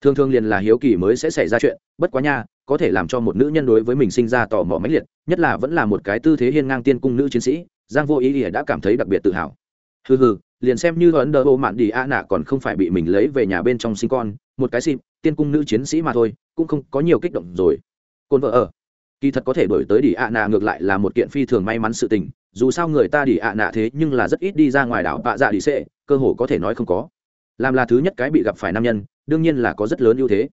Thường thường liền là hiếu kỳ mới sẽ xảy ra chuyện, bất quá nha, có thể làm cho một nữ nhân đối với mình sinh ra tò mò mãnh liệt, nhất là vẫn là một cái tư thế hiên ngang tiên cung nữ chiến sĩ, giang vô ý ỉa đã cảm thấy đặc biệt tự hào. Hừ hừ liền xem như ấn đờ ô mạn đi a nạ còn không phải bị mình lấy về nhà bên trong sinh con, một cái xịp tiên cung nữ chiến sĩ mà thôi, cũng không có nhiều kích động rồi. Côn vợ ở. Kỳ thật có thể đổi tới đi a nạ ngược lại là một kiện phi thường may mắn sự tình, dù sao người ta đi a nạ thế nhưng là rất ít đi ra ngoài đảo bạ dạ đi xệ, cơ hồ có thể nói không có. Làm là thứ nhất cái bị gặp phải nam nhân, đương nhiên là có rất lớn ưu thế.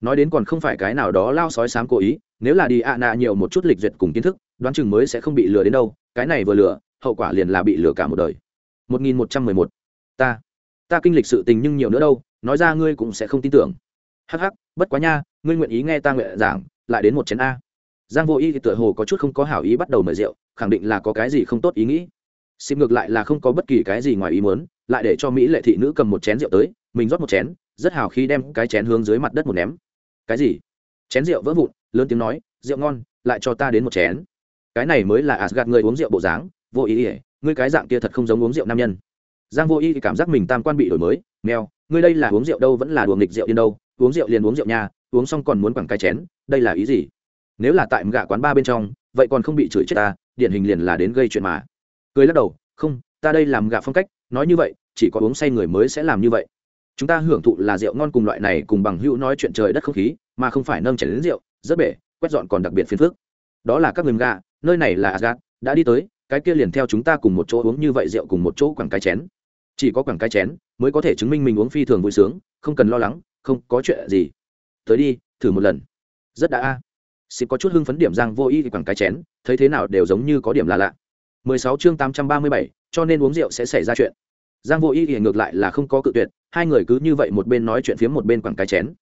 Nói đến còn không phải cái nào đó lao sói sám cố ý, nếu là đi a nạ nhiều một chút lịch duyệt cùng kiến thức, đoán chừng mới sẽ không bị lừa đến đâu, cái này vừa lừa, hậu quả liền là bị lừa cả một đời. 1111. ta ta kinh lịch sự tình nhưng nhiều nữa đâu, nói ra ngươi cũng sẽ không tin tưởng. Hắc hắc, bất quá nha, ngươi nguyện ý nghe ta nguyện giảng, lại đến một chén a. Giang vô y thì tựa hồ có chút không có hảo ý bắt đầu mời rượu, khẳng định là có cái gì không tốt ý nghĩ. Xịp ngược lại là không có bất kỳ cái gì ngoài ý muốn, lại để cho mỹ lệ thị nữ cầm một chén rượu tới, mình rót một chén, rất hào khi đem cái chén hướng dưới mặt đất một ném. Cái gì? Chén rượu vỡ vụn, lớn tiếng nói, rượu ngon, lại cho ta đến một chén. Cái này mới là asgad người uống rượu bộ dáng, vô ý ỉa ngươi cái dạng kia thật không giống uống rượu nam nhân. Giang vô ý thì cảm giác mình tam quan bị đổi mới mèo ngươi đây là uống rượu đâu vẫn là đùa nghịch rượu điên đâu uống rượu liền uống rượu nha uống xong còn muốn quẳng cái chén đây là ý gì? Nếu là tại gạ quán ba bên trong vậy còn không bị chửi chết ta điển hình liền là đến gây chuyện mà. Cười lắc đầu không ta đây làm gạ phong cách nói như vậy chỉ có uống say người mới sẽ làm như vậy. Chúng ta hưởng thụ là rượu ngon cùng loại này cùng bằng hữu nói chuyện trời đất không khí mà không phải nâng chảy đến rượu rất bể quét dọn còn đặc biệt phiền phức. Đó là các người gạ nơi này là gạ, đã đi tới cái kia liền theo chúng ta cùng một chỗ uống như vậy rượu cùng một chỗ quẳng cái chén. Chỉ có quẳng cái chén mới có thể chứng minh mình uống phi thường vui sướng không cần lo lắng không có chuyện gì. Tới đi thử một lần. Rất đã a. Xịp có chút hưng phấn điểm giang vô y thì quẳng cái chén thấy thế nào đều giống như có điểm là lạ. 16 chương 837, cho nên uống rượu sẽ xảy ra chuyện. Giang vô y thì ngược lại là không có cự tuyệt hai người cứ như vậy một bên nói chuyện phiếm một bên quẳng cái chén.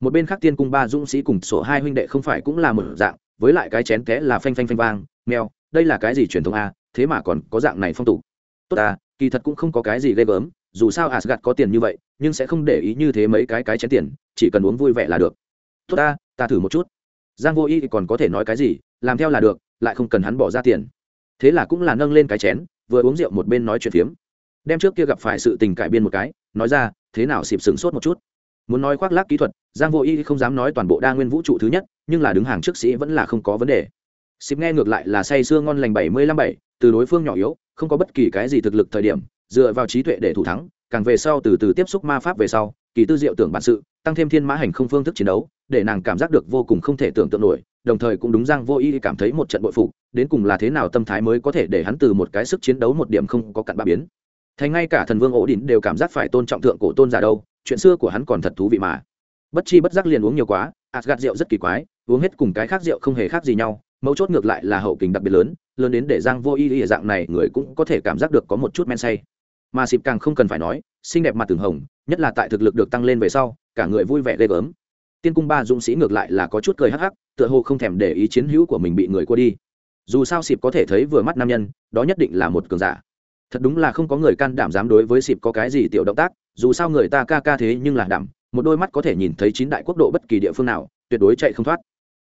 Một bên khác tiên cung ba dũng sĩ cùng sổ hai huynh đệ không phải cũng là một dạng với lại cái chén té là phanh phanh phanh vang mèo đây là cái gì truyền thống a? Thế mà còn có dạng này phong tục. Tốt ta, kỳ thật cũng không có cái gì ghê gớm, dù sao asgad có tiền như vậy, nhưng sẽ không để ý như thế mấy cái cái chén tiền, chỉ cần uống vui vẻ là được. Tốt ta ta thử một chút. Giang vô y còn có thể nói cái gì, làm theo là được, lại không cần hắn bỏ ra tiền. Thế là cũng là nâng lên cái chén, vừa uống rượu một bên nói chuyện phiếm. Đem trước kia gặp phải sự tình cải biên một cái, nói ra, thế nào xịp sửng sốt một chút. Muốn nói khoác lác kỹ thuật, giang vô y không dám nói toàn bộ đa nguyên vũ trụ thứ nhất, nhưng là đứng hàng trước sĩ vẫn là không có vấn đề xịp nghe ngược lại là say sưa ngon lành bảy mươi lăm bảy, từ đối phương nhỏ yếu, không có bất kỳ cái gì thực lực thời điểm, dựa vào trí tuệ để thủ thắng, càng về sau từ từ tiếp xúc ma pháp về sau, kỳ tư diệu tưởng bản sự, tăng thêm thiên mã hành không phương thức chiến đấu, để nàng cảm giác được vô cùng không thể tưởng tượng nổi, đồng thời cũng đúng giang vô y cảm thấy một trận bội phục, đến cùng là thế nào tâm thái mới có thể để hắn từ một cái sức chiến đấu một điểm không có cặn ba biến. Thành ngay cả thần vương ổ đỉnh đều cảm giác phải tôn trọng thượng cổ tôn giả đâu, chuyện xưa của hắn còn thật thú vị mà. Bất chi bất giác liền uống nhiều quá gạt rượu rất kỳ quái, uống hết cùng cái khác rượu không hề khác gì nhau mấu chốt ngược lại là hậu kình đặc biệt lớn lớn đến để giang vô y y dạng này người cũng có thể cảm giác được có một chút men say. Mà xịp càng không cần phải nói, xinh đẹp mặt từng hồng, nhất là tại thực lực được tăng lên về sau, cả người vui vẻ ghê gớm. Tiên cung ba dũng sĩ ngược lại là có chút cười hắc hắc, tựa hồ không thèm để ý chiến hữu của mình bị người qua đi. Dù sao xịp có thể thấy vừa mắt nam nhân, đó nhất định là một cường giả. Thật đúng là không có người can đảm dám đối với xịp có cái gì tiểu động tác, dù sao người ta ca ca thế nhưng là đảm một đôi mắt có thể nhìn thấy chín đại quốc độ bất kỳ địa phương nào, tuyệt đối chạy không thoát.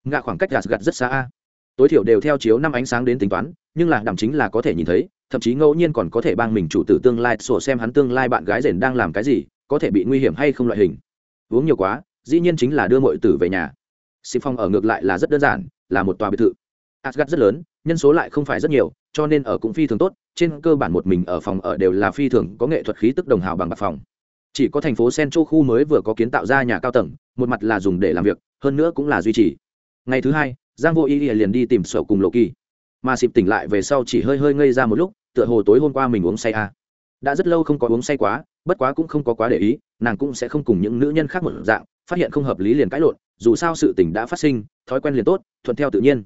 Ngạ khoảng cách gạt gạt rất xa tối thiểu đều theo chiếu năm ánh sáng đến tính toán, nhưng là đảm chính là có thể nhìn thấy, thậm chí ngẫu nhiên còn có thể bang mình chủ tử tương lai sổ xem hắn tương lai bạn gái rền đang làm cái gì, có thể bị nguy hiểm hay không loại hình. Uống nhiều quá, dĩ nhiên chính là đưa mọi tử về nhà. Xịp phong ở ngược lại là rất đơn giản, là một tòa biệt thự. Asgad rất lớn, nhân số lại không phải rất nhiều, cho nên ở cũng phi thường tốt, trên cơ bản một mình ở phòng ở đều là phi thường có nghệ thuật khí tức đồng hào bằng bạc phòng. Chỉ có thành phố Central khu mới vừa có kiến tạo ra nhà cao tầng, một mặt là dùng để làm việc, hơn nữa cũng là duy trì. Ngày thứ hai giang vô ý liền đi tìm sổ cùng lộ kỳ. Mà xịp tỉnh lại về sau chỉ hơi hơi ngây ra một lúc tựa hồ tối hôm qua mình uống say à. đã rất lâu không có uống say quá bất quá cũng không có quá để ý nàng cũng sẽ không cùng những nữ nhân khác một dạng phát hiện không hợp lý liền cãi lộn dù sao sự tình đã phát sinh thói quen liền tốt thuận theo tự nhiên.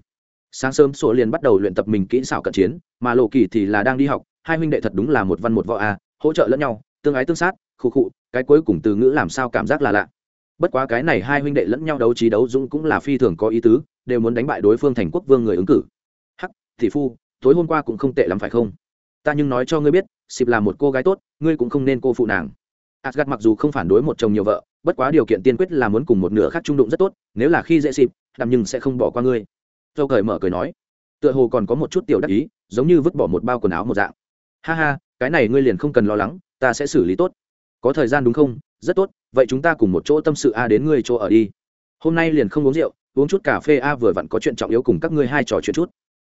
Sáng sớm sổ liền bắt đầu luyện tập mình kỹ xảo cận chiến mà lộ kỳ thì là đang đi học hai huynh đệ thật đúng là một văn một võ à, hỗ trợ lẫn nhau tương ái tương sát khụ khụ cái cuối cùng từ ngữ làm sao cảm giác là lạ. Bất quá cái này hai huynh đệ lẫn nhau đấu trí đấu dũng cũng là phi thường có ý tứ đều muốn đánh bại đối phương thành quốc vương người ứng cử. Hắc thị phu, tối hôm qua cũng không tệ lắm phải không? Ta nhưng nói cho ngươi biết xịp là một cô gái tốt, ngươi cũng không nên cô phụ nàng. Asgad mặc dù không phản đối một chồng nhiều vợ, bất quá điều kiện tiên quyết là muốn cùng một nửa khác trung đụng rất tốt, nếu là khi dễ xịp làm nhưng sẽ không bỏ qua ngươi. Dâu cởi mở cười nói, tựa hồ còn có một chút tiểu đắc ý, giống như vứt bỏ một bao quần áo một dạng. Ha ha, cái này ngươi liền không cần lo lắng, ta sẽ xử lý tốt. Có thời gian đúng không? Rất tốt, vậy chúng ta cùng một chỗ tâm sự a đến ngươi chỗ ở đi. Hôm nay liền không uống rượu uống chút cà phê a vừa vặn có chuyện trọng yếu cùng các ngươi hai trò chuyện chút.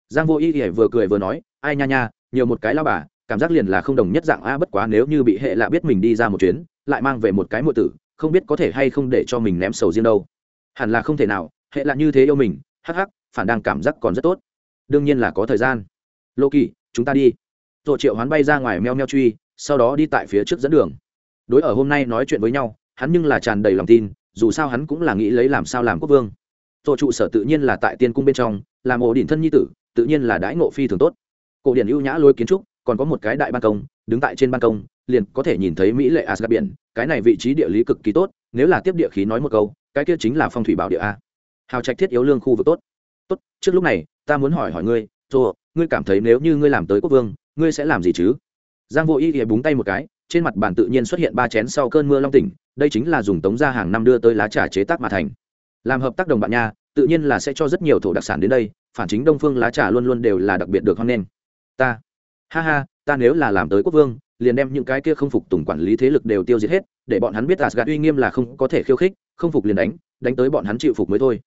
Giang vô ý ỉa vừa cười vừa nói, ai nha nha, nhiều một cái lao bà, cảm giác liền là không đồng nhất dạng a, bất quá nếu như bị hệ lạ biết mình đi ra một chuyến, lại mang về một cái mộ tử, không biết có thể hay không để cho mình ném sầu riêng đâu. Hẳn là không thể nào, hệ lạ như thế yêu mình, hắc hắc, phản đang cảm giác còn rất tốt. Đương nhiên là có thời gian. Lô kỳ, chúng ta đi. Rồi triệu hoán bay ra ngoài meo meo truy, sau đó đi tại phía trước dẫn đường. Đối ở hôm nay nói chuyện với nhau, hắn nhưng là tràn đầy lòng tin, dù sao hắn cũng là nghĩ lấy làm sao làm quốc vương tổ trụ sở tự nhiên là tại tiên cung bên trong làm ổ đỉnh thân nhi tử, tự nhiên là đãi ngộ phi thường tốt. Cổ điển ưu nhã lôi kiến trúc, còn có một cái đại ban công, đứng tại trên ban công, liền có thể nhìn thấy mỹ lệ asgad biển, cái này vị trí địa lý cực kỳ tốt, nếu là tiếp địa khí nói một câu, cái kia chính là phong thủy bảo địa a. Hào trạch thiết yếu lương khu vực tốt. Tốt, trước lúc này, ta muốn hỏi hỏi ngươi rồi ngươi cảm thấy nếu như ngươi làm tới quốc vương, ngươi sẽ làm gì chứ? Giang vô y thì búng tay một cái, trên mặt bàn tự nhiên xuất hiện ba chén sau cơn mưa long tỉnh, đây chính là dùng tống gia hàng năm đưa tới lá trà chế tác mà thành làm hợp tác đồng bạn nha, tự nhiên là sẽ cho rất nhiều thổ đặc sản đến đây, phản chính đông phương lá trà luôn luôn đều là đặc biệt được hoan nghênh. Ta, ha ha, ta nếu là làm tới quốc vương, liền đem những cái kia không phục tùng quản lý thế lực đều tiêu diệt hết, để bọn hắn biết Asgard uy nghiêm là không có thể khiêu khích, không phục liền đánh đánh tới bọn hắn chịu phục mới thôi.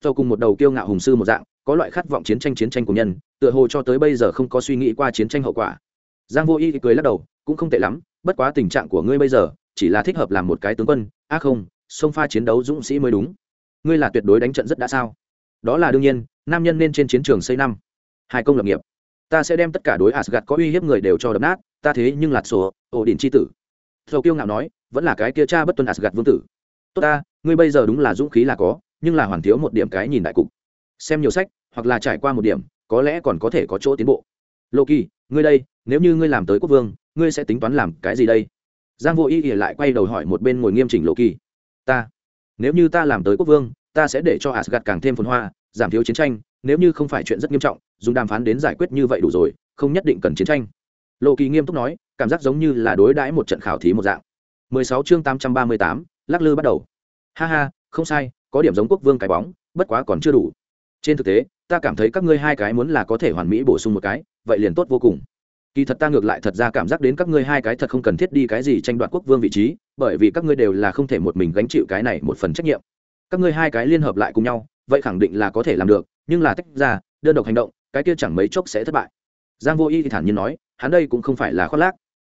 Cho cùng một đầu kiêu ngạo hùng sư một dạng, có loại khát vọng chiến tranh chiến tranh của nhân, tựa hồ cho tới bây giờ không có suy nghĩ qua chiến tranh hậu quả. Giang vô y cười lắc đầu, cũng không tệ lắm, bất quá tình trạng của ngươi bây giờ, chỉ là thích hợp làm một cái tướng quân a không, sông pha chiến đấu dũng sĩ mới đúng ngươi là tuyệt đối đánh trận rất đã sao? Đó là đương nhiên, nam nhân nên trên chiến trường xây năm. Hai công lập nghiệp. Ta sẽ đem tất cả đối asgad có uy hiếp người đều cho đập nát, ta thế nhưng lạt sổ, ổ đỉnh chi tử. Dầu kiêu ngạo nói, vẫn là cái kia cha bất tuân asgad vương tử. Tốt ta, ngươi bây giờ đúng là dũng khí là có, nhưng là hoàn thiếu một điểm cái nhìn đại cục. Xem nhiều sách, hoặc là trải qua một điểm, có lẽ còn có thể có chỗ tiến bộ. Loki, ngươi đây, nếu như ngươi làm tới quốc vương, ngươi sẽ tính toán làm cái gì đây? Giang vô ý ỉa lại quay đầu hỏi một bên ngồi nghiêm chỉnh loki. Ta, nếu như ta làm tới quốc vương ta sẽ để cho Asgard càng thêm phồn hoa giảm thiếu chiến tranh nếu như không phải chuyện rất nghiêm trọng dùng đàm phán đến giải quyết như vậy đủ rồi không nhất định cần chiến tranh. Loki nghiêm túc nói cảm giác giống như là đối đãi một trận khảo thí một dạng. 16 chương 838, lắc lư bắt đầu. Ha ha không sai có điểm giống quốc vương cái bóng bất quá còn chưa đủ. Trên thực tế ta cảm thấy các ngươi hai cái muốn là có thể hoàn mỹ bổ sung một cái vậy liền tốt vô cùng. Kỳ thật ta ngược lại thật ra cảm giác đến các ngươi hai cái thật không cần thiết đi cái gì tranh đoạt quốc vương vị trí bởi vì các ngươi đều là không thể một mình gánh chịu cái này một phần trách nhiệm các ngươi hai cái liên hợp lại cùng nhau, vậy khẳng định là có thể làm được, nhưng là tách ra, đơn độc hành động, cái kia chẳng mấy chốc sẽ thất bại. Giang vô y thì thản nhiên nói, hắn đây cũng không phải là khoác lác.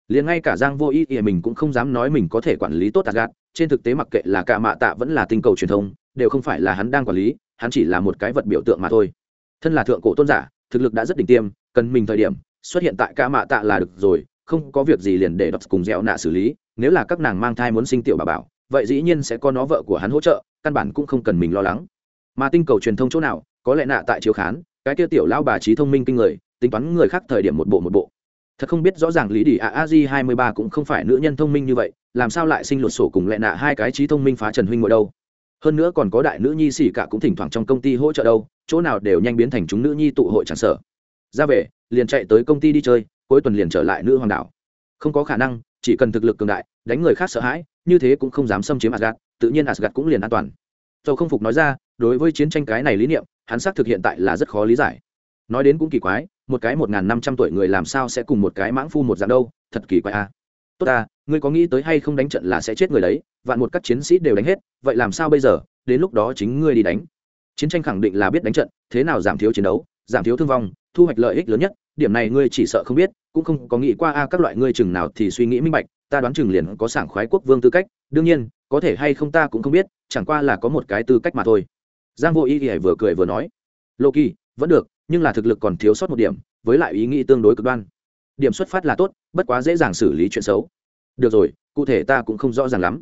Liền ngay cả giang vô y thì mình cũng không dám nói mình có thể quản lý tốt tạt gạt trên thực tế mặc kệ là cả mạ tạ vẫn là tinh cầu truyền thông, đều không phải là hắn đang quản lý, hắn chỉ là một cái vật biểu tượng mà thôi. Thân là thượng cổ tôn giả, thực lực đã rất đỉnh tiêm, cần mình thời điểm, xuất hiện tại cả mạ tạ là được rồi, không có việc gì liền để đọc cùng dẻo nạ xử lý, nếu là các nàng mang thai muốn sinh tiểu bà bảo, vậy dĩ nhiên sẽ có nó vợ của hắn hỗ trợ căn bản cũng không cần mình lo lắng. Mà tinh cầu truyền thông chỗ nào, có lẽ nạ tại chiếu khán, cái kia tiểu lao bà trí thông minh kinh người, tính toán người khác thời điểm một bộ một bộ. Thật không biết rõ ràng lý đỉ a a di hai mươi ba cũng không phải nữ nhân thông minh như vậy, làm sao lại sinh lột sổ cùng lẹ nạ hai cái trí thông minh phá trần huynh ngồi đâu? Hơn nữa còn có đại nữ nhi xỉ cả cũng thỉnh thoảng trong công ty hỗ trợ đâu, chỗ nào đều nhanh biến thành chúng nữ nhi tụ hội tràn sở ra về, liền chạy tới công ty đi chơi, cuối tuần liền trở lại nữ hoàng đảo. Không có khả năng, chỉ cần thực lực cường đại, đánh người khác sợ hãi, như thế cũng không dám xâm chiếm asgad tự nhiên Asgard cũng liền an toàn. Châu không phục nói ra, đối với chiến tranh cái này lý niệm, hắn xác thực hiện tại là rất khó lý giải. Nói đến cũng kỳ quái, một cái một n g h n năm trăm tuổi người làm sao sẽ cùng một cái mãng phu một dạng đâu, thật kỳ quái a à. tốt ta, ngươi có nghĩ tới hay không đánh trận là sẽ chết người đấy, vạn một các chiến sĩ đều đánh hết, vậy làm sao bây giờ, đến lúc đó chính ngươi đi đánh. Chiến tranh khẳng định là biết đánh trận, thế nào giảm thiếu chiến đấu, giảm thiếu thương vong, thu hoạch lợi ích lớn nhất, điểm này ngươi chỉ sợ không biết, cũng không có nghĩ qua a, các loại ngươi chừng nào thì suy nghĩ minh bạch, ta đoán chừng liền có sảng khoái quốc vương tư cách, đương nhiên có thể hay không ta cũng không biết, chẳng qua là có một cái tư cách mà thôi. Giang vô ý ỉa vừa cười vừa nói, loki, vẫn được, nhưng là thực lực còn thiếu sót một điểm, với lại ý nghĩ tương đối cực đoan. Điểm xuất phát là tốt, bất quá dễ dàng xử lý chuyện xấu. Được rồi, cụ thể ta cũng không rõ ràng lắm.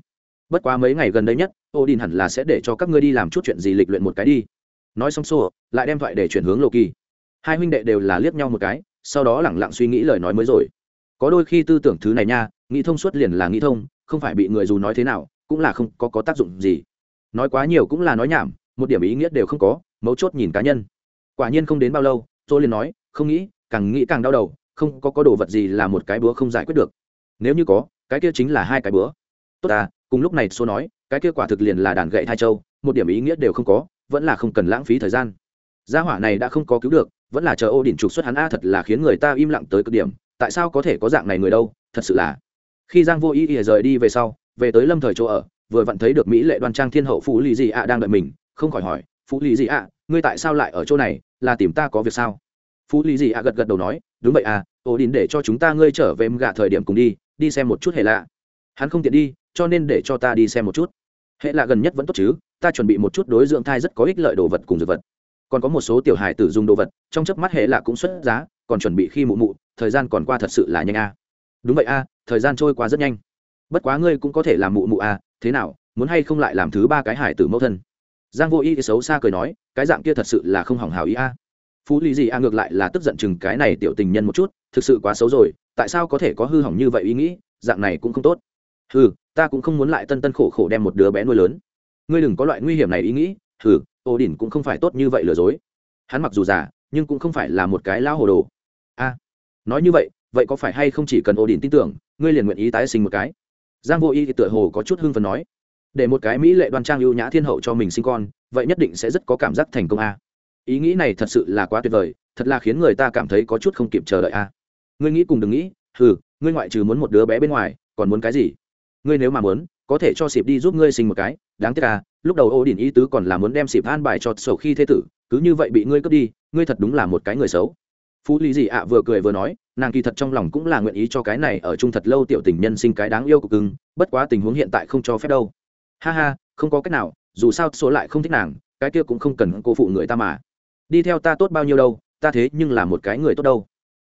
Bất quá mấy ngày gần đây nhất, odin hẳn là sẽ để cho các ngươi đi làm chút chuyện gì lịch luyện một cái đi. Nói xong xô lại đem thoại để chuyển hướng loki. Hai huynh đệ đều là liếc nhau một cái, sau đó lẳng lặng suy nghĩ lời nói mới rồi. Có đôi khi tư tưởng thứ này nha, nghĩ thông suốt liền là nghĩ thông, không phải bị người dù nói thế nào cũng là không có có tác dụng gì. Nói quá nhiều cũng là nói nhảm, một điểm ý nghĩa đều không có, mấu chốt nhìn cá nhân. Quả nhiên không đến bao lâu tôi liền nói, không nghĩ, càng nghĩ càng đau đầu, không có có đồ vật gì là một cái búa không giải quyết được. Nếu như có, cái kia chính là hai cái búa tốt à cùng lúc này số nói, cái kia quả thực liền là đàn gậy thai châu, một điểm ý nghĩa đều không có, vẫn là không cần lãng phí thời gian. Gia hỏa này đã không có cứu được, vẫn là chờ ô đỉnh trục xuất hắn a thật là khiến người ta im lặng tới cực điểm, tại sao có thể có dạng này người đâu, thật sự là. Khi giang vô ý ỉa rời đi về sau về tới lâm thời chỗ ở, vừa vặn thấy được mỹ lệ đoan trang thiên hậu phú lì dị ạ đang đợi mình, không khỏi hỏi, phú lì dị ạ, ngươi tại sao lại ở chỗ này, là tìm ta có việc sao? Phú lì dị ạ gật gật đầu nói, đúng vậy à ô đình để cho chúng ta ngươi trở về gạ thời điểm cùng đi đi xem một chút hệ lạ. Hắn không tiện đi, cho nên để cho ta đi xem một chút. Hệ lạ gần nhất vẫn tốt chứ, ta chuẩn bị một chút đối dưỡng thai rất có ích lợi đồ vật cùng dược vật. Còn có một số tiểu hài tử dùng đồ vật, trong chớp mắt hệ lạ cũng xuất giá, còn chuẩn bị khi mụ mụ, thời gian còn qua thật sự là nhanh a. Đúng vậy a, thời gian trôi qua rất nhanh bất quá ngươi cũng có thể làm mụ mụ a thế nào, muốn hay không lại làm thứ ba cái hải tử mẫu thân? Giang vô y thì xấu xa cười nói, cái dạng kia thật sự là không hỏng hào ý a. Phú lý gì a ngược lại là tức giận chừng cái này tiểu tình nhân một chút, thực sự quá xấu rồi, tại sao có thể có hư hỏng như vậy ý nghĩ, dạng này cũng không tốt. Hừ, ta cũng không muốn lại tân tân khổ khổ đem một đứa bé nuôi lớn. Ngươi đừng có loại nguy hiểm này ý nghĩ, hừ, ô đỉnh cũng không phải tốt như vậy lừa dối. Hắn mặc dù già, nhưng cũng không phải là một cái lão hồ đồ. A, nói như vậy vậy có phải hay không chỉ cần ô đỉnh tin tưởng, ngươi liền nguyện ý tái sinh một cái? Giang vô y thì tựa hồ có chút hưng phấn nói để một cái mỹ lệ đoan trang ưu nhã thiên hậu cho mình sinh con vậy nhất định sẽ rất có cảm giác thành công a. Ý nghĩ này thật sự là quá tuyệt vời thật là khiến người ta cảm thấy có chút không kịp chờ đợi a. Ngươi nghĩ cùng đừng nghĩ hừ, ngươi ngoại trừ muốn một đứa bé bên ngoài còn muốn cái gì? Ngươi nếu mà muốn có thể cho xịp đi giúp ngươi sinh một cái đáng tiếc à lúc đầu ô đình ý tứ còn là muốn đem xịp an bài cho sầu khi thế tử cứ như vậy bị ngươi cướp đi ngươi thật đúng là một cái người xấu phú lý Dị ạ vừa cười vừa nói, nàng kỳ thật trong lòng cũng là nguyện ý cho cái này ở chung thật lâu tiểu tình nhân sinh cái đáng yêu cực cưng, bất quá tình huống hiện tại không cho phép đâu. Ha ha, không có cách nào, dù sao số lại không thích nàng, cái kia cũng không cần cô phụ người ta mà. Đi theo ta tốt bao nhiêu đâu, ta thế nhưng là một cái người tốt đâu.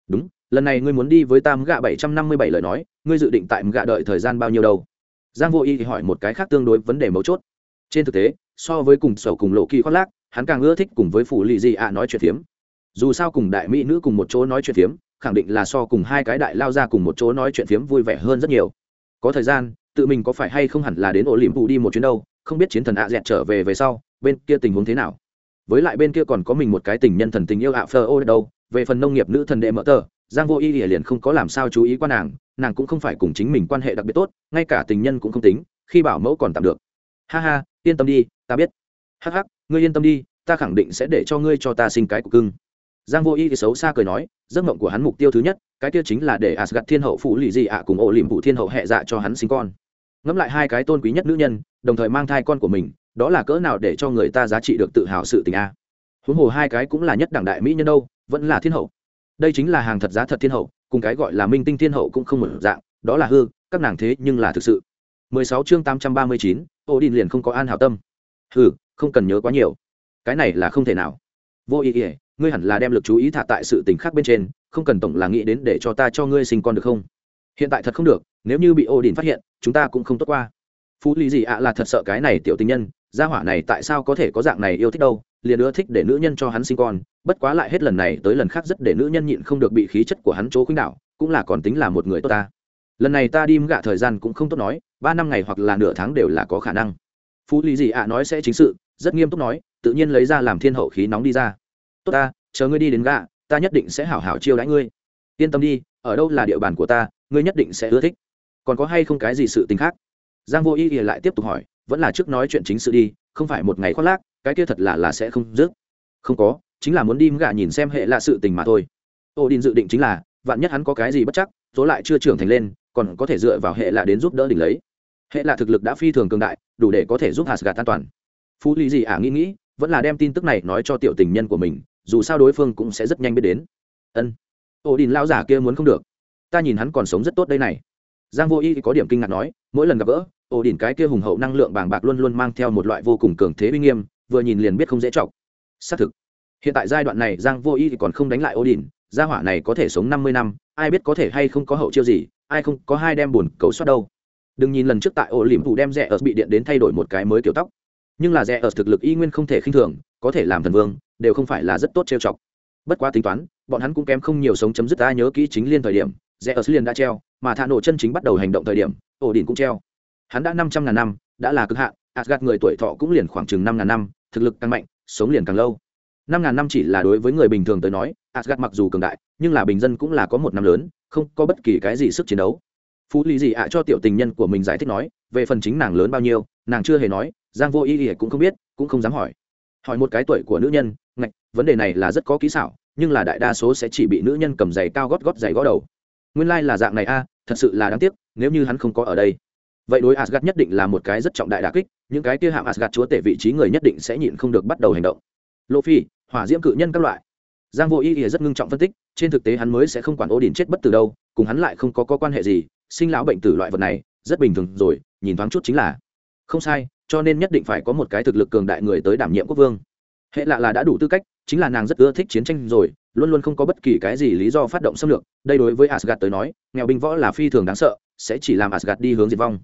Đúng, lần này ngươi muốn đi với ta gạ bảy trăm năm mươi bảy lời nói, ngươi dự định tại gạ đợi thời gian bao nhiêu đâu? Giang vô y thì hỏi một cái khác tương đối vấn đề mấu chốt. Trên thực tế, so với cùng sầu cùng lộ kỳ khoác lác, hắn càng ưa thích cùng với phủ lì dị ạ nói chuyện phiếm dù sao cùng đại mỹ nữ cùng một chỗ nói chuyện phiếm, khẳng định là so cùng hai cái đại lao ra cùng một chỗ nói chuyện phiếm vui vẻ hơn rất nhiều. Có thời gian, tự mình có phải hay không hẳn là đến ổ liềm vụ đi một chuyến đâu, không biết chiến thần ạ dẹt trở về về sau, bên kia tình huống thế nào. Với lại bên kia còn có mình một cái tình nhân thần tình yêu ạ phơ ô đâu, về phần nông nghiệp nữ thần đệ mỡ tờ, giang vô y liền không có làm sao chú ý qua nàng nàng cũng không phải cùng chính mình quan hệ đặc biệt tốt, ngay cả tình nhân cũng không tính, khi bảo mẫu còn tạm được. Ha ha, yên tâm đi, ta biết. Hắc hắc, ngươi yên tâm đi, ta khẳng định sẽ để cho ngươi cho ta sinh cái của cưng giang vô y thì xấu xa cười nói giấc mộng của hắn mục tiêu thứ nhất cái kia chính là để asgad thiên hậu phụ lì dị ạ cùng ổ liềm phụ thiên hậu hệ dạ cho hắn sinh con ngẫm lại hai cái tôn quý nhất nữ nhân đồng thời mang thai con của mình đó là cỡ nào để cho người ta giá trị được tự hào sự tình a huống hồ hai cái cũng là nhất đẳng đại mỹ nhân đâu vẫn là thiên hậu đây chính là hàng thật giá thật thiên hậu cùng cái gọi là minh tinh thiên hậu cũng không một dạng đó là hư các nàng thế nhưng là thực sự 16 chương 839, Odin liền không có an hảo tâm. Hừ, không cần nhớ quá nhiều. Cái này là không thể nào. Vô ý ý, ngươi hẳn là đem lực chú ý thả tại sự tình khác bên trên, không cần tổng là nghĩ đến để cho ta cho ngươi sinh con được không? Hiện tại thật không được, nếu như bị Odin phát hiện, chúng ta cũng không tốt qua. Phú lý gì ạ là thật sợ cái này tiểu tình nhân, gia hỏa này tại sao có thể có dạng này yêu thích đâu, liền ưa thích để nữ nhân cho hắn sinh con, bất quá lại hết lần này tới lần khác rất để nữ nhân nhịn không được bị khí chất của hắn chỗ khuynh đảo, cũng là còn tính là một người tốt ta lần này ta đi gạ thời gian cũng không tốt nói ba năm ngày hoặc là nửa tháng đều là có khả năng phú lý gì ạ nói sẽ chính sự rất nghiêm túc nói tự nhiên lấy ra làm thiên hậu khí nóng đi ra tốt ta, chờ ngươi đi đến gạ ta nhất định sẽ hảo hảo chiêu đãi ngươi. Yên tâm đi, ở đâu là địa bàn của ta, ngươi nhất định sẽ ưa thích. Còn có hay không cái gì sự tình khác? Giang vô y thì lại tiếp tục hỏi, vẫn là trước nói chuyện chính sự đi, không phải một ngày khoác lác, cái kia thật là là sẽ không dứt. Không có, chính là muốn đi gạ nhìn xem hệ là sự tình mà thôi. Ô đi dự định chính là, vạn nhất hắn có cái gì bất chắc số lại chưa trưởng thành lên, còn có thể dựa vào hệ là đến giúp đỡ đỉnh lấy. Hệ là thực lực đã phi thường cường đại, đủ để có thể giúp hạt gạt an toàn. Phú lý gì ả nghĩ nghĩ, vẫn là đem tin tức này nói cho tiểu tình nhân của mình dù sao đối phương cũng sẽ rất nhanh biết đến. Ân ổ đình lao giả kia muốn không được. Ta nhìn hắn còn sống rất tốt đây này. Giang vô y có điểm kinh ngạc nói, mỗi lần gặp gỡ ổ đỉnh cái kia hùng hậu năng lượng bàng bạc luôn luôn mang theo một loại vô cùng cường thế uy nghiêm, vừa nhìn liền biết không dễ chọc. Xác thực, hiện tại giai đoạn này giang vô y thì còn không đánh lại ổ đỉnh gia hỏa này có thể sống năm mươi năm, ai biết có thể hay không có hậu chiêu gì, ai không có hai đem buồn cầu soát đâu. Đừng nhìn lần trước tại ổ liềm phủ đem rẻ ở bị điện đến thay đổi một cái mới kiểu tóc. Nhưng là rẻ ở thực lực y nguyên không thể khinh thường có thể làm thần vương, đều không phải là rất tốt trêu chọc. Bất quá tính toán, bọn hắn cũng kém không nhiều sống chấm dứt ta nhớ kỹ chính liên thời điểm rẽ ở liền đã treo, mà thả nổ chân chính bắt đầu hành động thời điểm ổ đỉnh cũng treo. Hắn đã năm trăm ngàn năm, đã là cực hạn asgad người tuổi thọ cũng liền khoảng chừng năm ngàn năm, thực lực càng mạnh, sống liền càng lâu. Năm ngàn năm chỉ là đối với người bình thường tới nói asgad mặc dù cường đại, nhưng là bình dân cũng là có một năm lớn, không có bất kỳ cái gì sức chiến đấu. Phú lý gì ạ cho tiểu tình nhân của mình giải thích nói, về phần chính nàng lớn bao nhiêu, nàng chưa hề nói, giang vô ý ỉa cũng không biết, cũng không dám hỏi hỏi một cái tuổi của nữ nhân ngạch vấn đề này là rất có kỹ xảo nhưng là đại đa số sẽ chỉ bị nữ nhân cầm giày cao gót gót giày gõ đầu. Nguyên lai、like、là dạng này a thật sự là đáng tiếc nếu như hắn không có ở đây. Vậy đối asgad nhất định là một cái rất trọng đại đà kích những cái kia hạng asgad chúa tể vị trí người nhất định sẽ nhịn không được bắt đầu hành động. Lộ phi hỏa diễm cự nhân các loại. Giang vô ý ỉa rất ngưng trọng phân tích trên thực tế hắn mới sẽ không quản ô đình chết bất từ đâu cùng hắn lại không có, có quan hệ gì sinh lão bệnh tử loại vật này rất bình thường rồi nhìn thoáng chút chính là. Không sai cho nên nhất định phải có một cái thực lực cường đại người tới đảm nhiệm quốc vương. Hệ lạ là đã đủ tư cách, chính là nàng rất ưa thích chiến tranh rồi, luôn luôn không có bất kỳ cái gì lý do phát động xâm lược. Đây đối với asgad tới nói, nghèo binh võ là phi thường đáng sợ, sẽ chỉ làm asgad đi hướng diệt vong.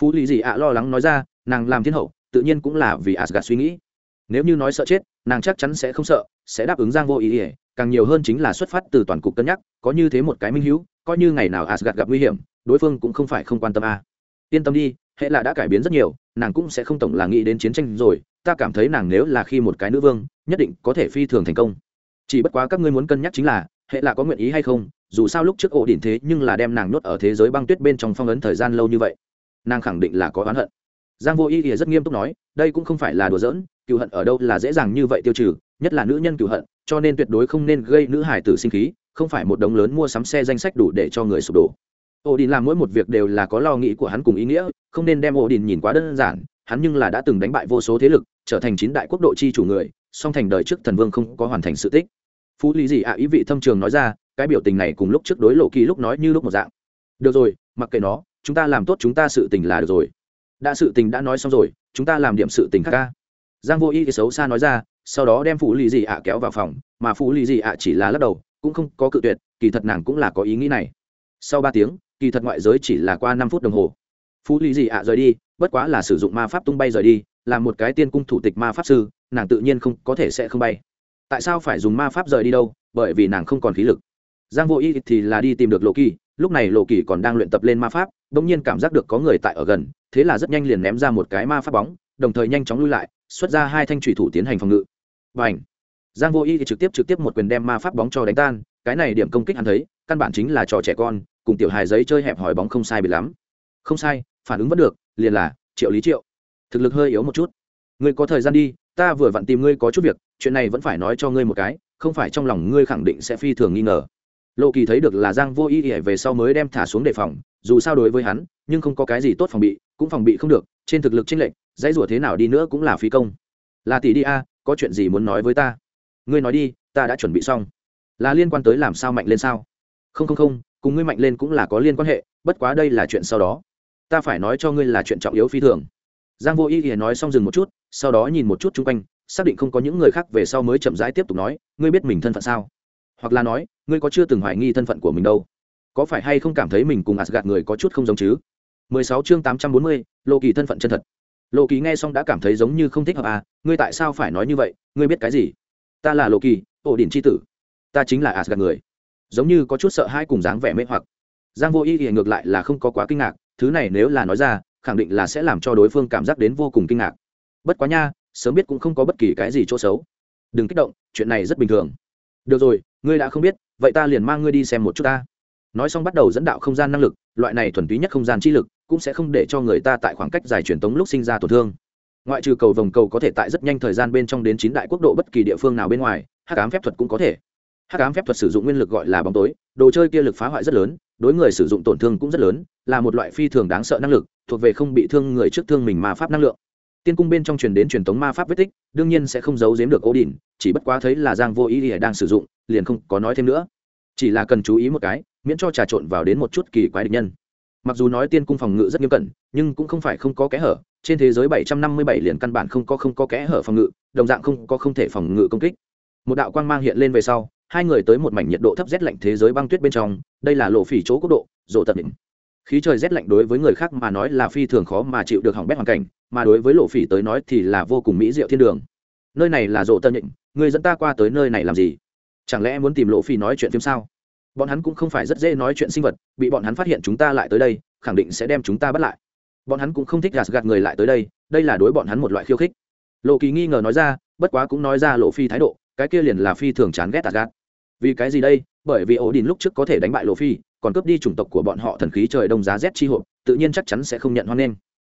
Phú lý gì ạ lo lắng nói ra, nàng làm thiên hậu, tự nhiên cũng là vì asgad suy nghĩ. Nếu như nói sợ chết, nàng chắc chắn sẽ không sợ, sẽ đáp ứng giang vô ý ỉa, càng nhiều hơn chính là xuất phát từ toàn cục cân nhắc, có như thế một cái minh hữu coi như ngày nào asgad gặp nguy hiểm, đối phương cũng không phải không quan tâm a. Yên tâm đi hệ là đã cải biến rất nhiều, nàng cũng sẽ không tổng là nghĩ đến chiến tranh rồi, ta cảm thấy nàng nếu là khi một cái nữ vương, nhất định có thể phi thường thành công. Chỉ bất quá các ngươi muốn cân nhắc chính là, hệ là có nguyện ý hay không, dù sao lúc trước ổ đỉnh thế nhưng là đem nàng nhốt ở thế giới băng tuyết bên trong phong ấn thời gian lâu như vậy. Nàng khẳng định là có oán hận. Giang vô y thì rất nghiêm túc nói, đây cũng không phải là đùa giỡn cựu hận ở đâu là dễ dàng như vậy tiêu trừ, nhất là nữ nhân cựu hận, cho nên tuyệt đối không nên gây nữ hải tử sinh khí, không phải một đống lớn mua sắm xe danh sách đủ để cho người sụp đổ ổ đình làm mỗi một việc đều là có lo nghĩ của hắn cùng ý nghĩa, không nên đem ổ đình nhìn quá đơn giản, hắn nhưng là đã từng đánh bại vô số thế lực, trở thành chín đại quốc độ chi chủ người, song thành đời trước thần vương không có hoàn thành sự tích. Phú lý gì ạ ý vị thâm trường nói ra, cái biểu tình này cùng lúc trước đối lộ kỳ lúc nói như lúc một dạng. Được rồi, mặc kệ nó, chúng ta làm tốt chúng ta sự tình là được rồi. Đã sự tình đã nói xong rồi, chúng ta làm điểm sự tình khác ca. Giang vô y thì xấu xa nói ra, sau đó đem phú lý dị ạ kéo vào phòng, mà phú lý dị ạ chỉ là lắc đầu, cũng không có cự tuyệt, kỳ thật nàng cũng là có ý nghĩ này. Sau ba tiếng kỳ thật ngoại giới chỉ là qua năm phút đồng hồ. Phú lý gì ạ rời đi, bất quá là sử dụng ma pháp tung bay rời đi, là một cái tiên cung thủ tịch ma pháp sư, nàng tự nhiên không có thể sẽ không bay. Tại sao phải dùng ma pháp rời đi đâu? Bởi vì nàng không còn khí lực. Giang vô y thì là đi tìm được lộ kỳ, lúc này lộ kỳ còn đang luyện tập lên ma pháp đ ỗ n g nhiên cảm giác được có người tại ở gần, thế là rất nhanh liền ném ra một cái ma pháp bóng, đồng thời nhanh chóng lui lại, xuất ra hai thanh thủy thủ tiến hành phòng ngự. Và ảnh giang vô y thì trực tiếp trực tiếp một quyền đem ma pháp bóng cho đánh tan, cái này điểm công kích hắn thấy, căn bản chính là trò trẻ con cùng tiểu hài giấy chơi hẹp hỏi bóng không sai bị lắm. Không sai, phản ứng vẫn được, liền là, triệu lý triệu. Thực lực hơi yếu một chút. Ngươi có thời gian đi, ta vừa vặn tìm ngươi có chút việc, chuyện này vẫn phải nói cho ngươi một cái, không phải trong lòng ngươi khẳng định sẽ phi thường nghi ngờ. Lộ kỳ thấy được là giang vô ý ỉa về sau mới đem thả xuống đề phòng, dù sao đối với hắn, nhưng không có cái gì tốt phòng bị, cũng phòng bị không được, trên thực lực chênh lệch, dãy rủa thế nào đi nữa cũng là phí công. Là tỷ đi a, có chuyện gì muốn nói với ta? Ngươi nói đi, ta đã chuẩn bị xong. Là liên quan tới làm sao mạnh lên sao? Không không không cùng ngươi mạnh lên cũng là có liên quan hệ bất quá đây là chuyện sau đó. Ta phải nói cho ngươi là chuyện trọng yếu phi thường. Giang vô ý thì nói xong dừng một chút sau đó nhìn một chút chung quanh xác định không có những người khác về sau mới chậm rãi tiếp tục nói ngươi biết mình thân phận sao? Hoặc là nói ngươi có chưa từng hoài nghi thân phận của mình đâu? Có phải hay không cảm thấy mình cùng gạt người có chút không giống chứ? 16 chương 840, lô kỳ thân phận chân thật. Lô kỳ nghe xong đã cảm thấy giống như không thích hợp à ngươi tại sao phải nói như vậy? Ngươi biết cái gì? Ta là lô kỳ ổ điển chi tử. Ta chính là gạt người giống như có chút sợ hãi cùng dáng vẻ mê hoặc. Giang vô ý thì ngược lại là không có quá kinh ngạc, thứ này nếu là nói ra, khẳng định là sẽ làm cho đối phương cảm giác đến vô cùng kinh ngạc. Bất quá nha, sớm biết cũng không có bất kỳ cái gì chỗ xấu. Đừng kích động, chuyện này rất bình thường. Được rồi, ngươi đã không biết, vậy ta liền mang ngươi đi xem một chút ta. Nói xong bắt đầu dẫn đạo không gian năng lực, loại này thuần túy nhất không gian chi lực, cũng sẽ không để cho người ta tại khoảng cách dài truyền tống lúc sinh ra tổn thương. Ngoại trừ cầu vòng cầu có thể tại rất nhanh thời gian bên trong đến chín đại quốc độ bất kỳ địa phương nào bên ngoài, hắc ám phép thuật cũng có thể hắc ám phép thuật sử dụng nguyên lực gọi là bóng tối, đồ chơi kia lực phá hoại rất lớn, đối người sử dụng tổn thương cũng rất lớn, là một loại phi thường đáng sợ năng lực, thuộc về không bị thương người trước thương mình mà pháp năng lượng. Tiên cung bên trong truyền đến truyền thống ma pháp vết tích, đương nhiên sẽ không giấu giếm được ô đình chỉ bất quá thấy là giang vô ý ỉa đang sử dụng, liền không có nói thêm nữa. Chỉ là cần chú ý một cái, miễn cho trà trộn vào đến một chút kỳ quái địch nhân. Mặc dù nói tiên cung phòng ngự rất nghiêm cẩn, nhưng cũng không phải không có kẽ hở, trên thế giới 757 liền căn bản không có không có kẽ hở phòng ngự, đồng dạng không có không thể phòng ngự công kích. Một đạo quang mang hiện lên về sau hai người tới một mảnh nhiệt độ thấp rét lạnh thế giới băng tuyết bên trong, đây là lộ phỉ chỗ quốc độ, rộ tận đỉnh. Khí trời rét lạnh đối với người khác mà nói là phi thường khó mà chịu được hỏng bét hoàn cảnh, mà đối với lộ phỉ tới nói thì là vô cùng mỹ diệu thiên đường. Nơi này là rộ tân định người dẫn ta qua tới nơi này làm gì? Chẳng lẽ muốn tìm lộ phỉ nói chuyện phim sao? Bọn hắn cũng không phải rất dễ nói chuyện sinh vật, bị bọn hắn phát hiện chúng ta lại tới đây, khẳng định sẽ đem chúng ta bắt lại. Bọn hắn cũng không thích gạt gạt người lại tới đây đây là đối bọn hắn một loại khiêu khích. Lộ kỳ nghi ngờ nói ra, bất quá cũng nói ra lộ phi thái độ, cái kia liền là phi thường chán ghét tạt gạt vì cái gì đây? Bởi vì ổ đình lúc trước có thể đánh bại lộ phi còn cướp đi chủng tộc của bọn họ thần khí trời đông giá rét chi hộp, tự nhiên chắc chắn sẽ không nhận hoan nghênh.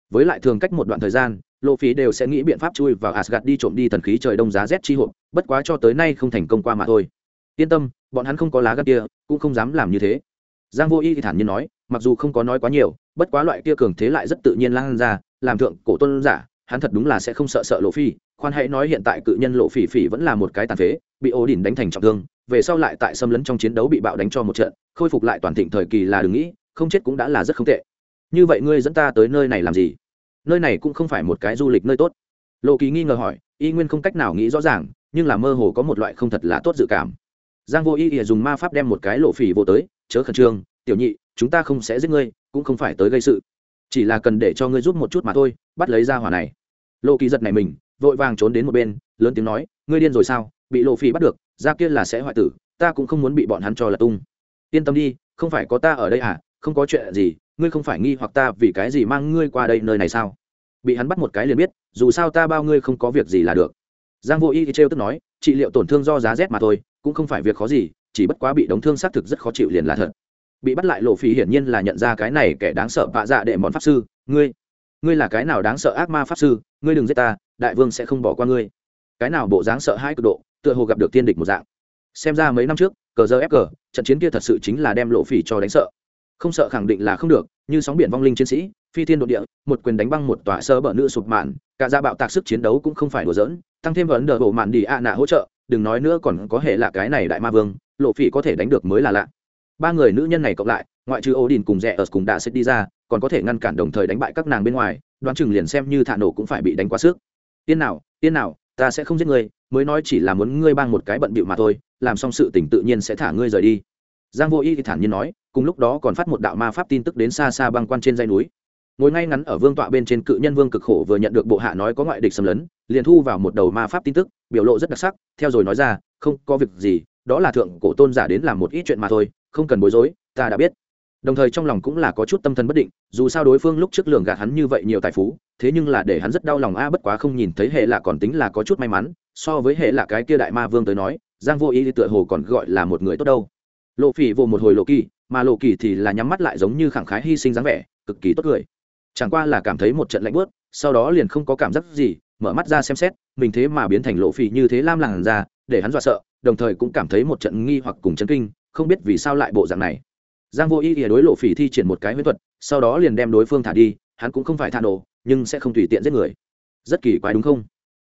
Với lại thường cách một đoạn thời gian lộ phí đều sẽ nghĩ biện pháp chui vào asgad đi trộm đi thần khí trời đông giá rét chi hộp, bất quá cho tới nay không thành công qua mà thôi. Yên tâm, bọn hắn không có lá gắt kia, cũng không dám làm như thế. Giang vô y thì thản nhiên nói, mặc dù không có nói quá nhiều, bất quá loại kia cường thế lại rất tự nhiên lan ra, làm thượng cổ tôn giả, hắn thật đúng là sẽ không sợ sợ lộ phi khoan hãy nói hiện tại cự nhân lộ phỉ phỉ vẫn là một cái tàn phế, bị ổ đỉnh đánh thành trọng thương về sau lại tại xâm lấn trong chiến đấu bị bạo đánh cho một trận, khôi phục lại toàn thịnh thời kỳ là đừng nghĩ, không chết cũng đã là rất không tệ. Như vậy ngươi dẫn ta tới nơi này làm gì? Nơi này cũng không phải một cái du lịch nơi tốt. Lộ kỳ nghi ngờ hỏi, y nguyên không cách nào nghĩ rõ ràng, nhưng là mơ hồ có một loại không thật là tốt dự cảm. Giang vô y ỉa dùng ma pháp đem một cái lộ phỉ vô tới, chớ khẩn trương, tiểu nhị, chúng ta không sẽ giết ngươi, cũng không phải tới gây sự. Chỉ là cần để cho ngươi giúp một chút mà thôi, bắt lấy ra hỏa này. Lộ kỳ giật này mình, vội vàng trốn đến một bên, lớn tiếng nói, ngươi điên rồi sao, bị lộ phỉ bắt được ra kia là sẽ hoại tử, ta cũng không muốn bị bọn hắn cho là tung. Yên tâm đi, không phải có ta ở đây à không có chuyện gì, ngươi không phải nghi hoặc ta vì cái gì mang ngươi qua đây nơi này sao? Bị hắn bắt một cái liền biết, dù sao ta bao ngươi không có việc gì là được. Giang vô y thì trêu tức nói, trị liệu tổn thương do giá rét mà thôi, cũng không phải việc khó gì, chỉ bất quá bị đóng thương xác thực rất khó chịu liền là thật. Bị bắt lại lộ phí hiển nhiên là nhận ra cái này kẻ đáng sợ vạ dạ đệ món pháp sư, ngươi ngươi là cái nào đáng sợ ác ma pháp sư, ngươi đừng giết ta, đại vương sẽ không bỏ qua ngươi. Cái nào bộ dáng sợ hai cực độ tựa hồ gặp được tiên địch một dạng. Xem ra mấy năm trước, cờ giờ ép cờ trận chiến kia thật sự chính là đem lộ phỉ cho đánh sợ. Không sợ khẳng định là không được, như sóng biển vong linh chiến sĩ, phi thiên đ địa, một quyền đánh băng một tòa sơ bờ nữ sụp mạn, cả gia bạo tạc sức chiến đấu cũng không phải đùa dỡn tăng thêm vấn đờ bộ mạn đi ạ nạ hỗ trợ, đừng nói nữa còn có hệ là cái này đại ma vương, lộ phỉ có thể đánh được mới là lạ. Ba người nữ nhân này cộng lại, ngoại trừ Odin cùng rẻ ở cùng đã sẽ đi ra, còn có thể ngăn cản đồng thời đánh bại các nàng bên ngoài, đoán chừng liền xem như thả nổ cũng phải bị đánh quá sức. Tiên nào tiên nào ta sẽ không giết ngươi, mới nói chỉ là muốn ngươi bang một cái bận bịu mà thôi, làm xong sự tỉnh tự nhiên sẽ thả ngươi rời đi. Giang vô y thì thản nhiên nói, cùng lúc đó còn phát một đạo ma pháp tin tức đến xa xa băng quan trên dây núi. Ngồi ngay ngắn ở vương tọa bên trên cự nhân vương cực khổ vừa nhận được bộ hạ nói có ngoại địch xâm lấn, liền thu vào một đầu ma pháp tin tức, biểu lộ rất đặc sắc, theo rồi nói ra, không có việc gì, đó là thượng cổ tôn giả đến làm một ít chuyện mà thôi, không cần bối rối, ta đã biết đồng thời trong lòng cũng là có chút tâm thần bất định, dù sao đối phương lúc trước lường gạt hắn như vậy nhiều tài phú, thế nhưng là để hắn rất đau lòng a, bất quá không nhìn thấy hệ là còn tính là có chút may mắn, so với hệ là cái kia đại ma vương tới nói, giang vô ý thì tựa hồ còn gọi là một người tốt đâu. Lộ phỉ vô một hồi lộ kỳ, mà lộ kỳ thì là nhắm mắt lại giống như khẳng khái hy sinh dáng vẻ, cực kỳ tốt cười. Chẳng qua là cảm thấy một trận lạnh bớt sau đó liền không có cảm giác gì, mở mắt ra xem xét, mình thế mà biến thành lộ phỉ như thế lam làng ra, để hắn dọa sợ, đồng thời cũng cảm thấy một trận nghi hoặc cùng chấn kinh, không biết vì sao lại bộ dạng này giang vô ý ỉa đối lộ phỉ thi triển một cái huyễn thuật, sau đó liền đem đối phương thả đi, hắn cũng không phải thả nổ, nhưng sẽ không tùy tiện giết người. Rất kỳ quái đúng không?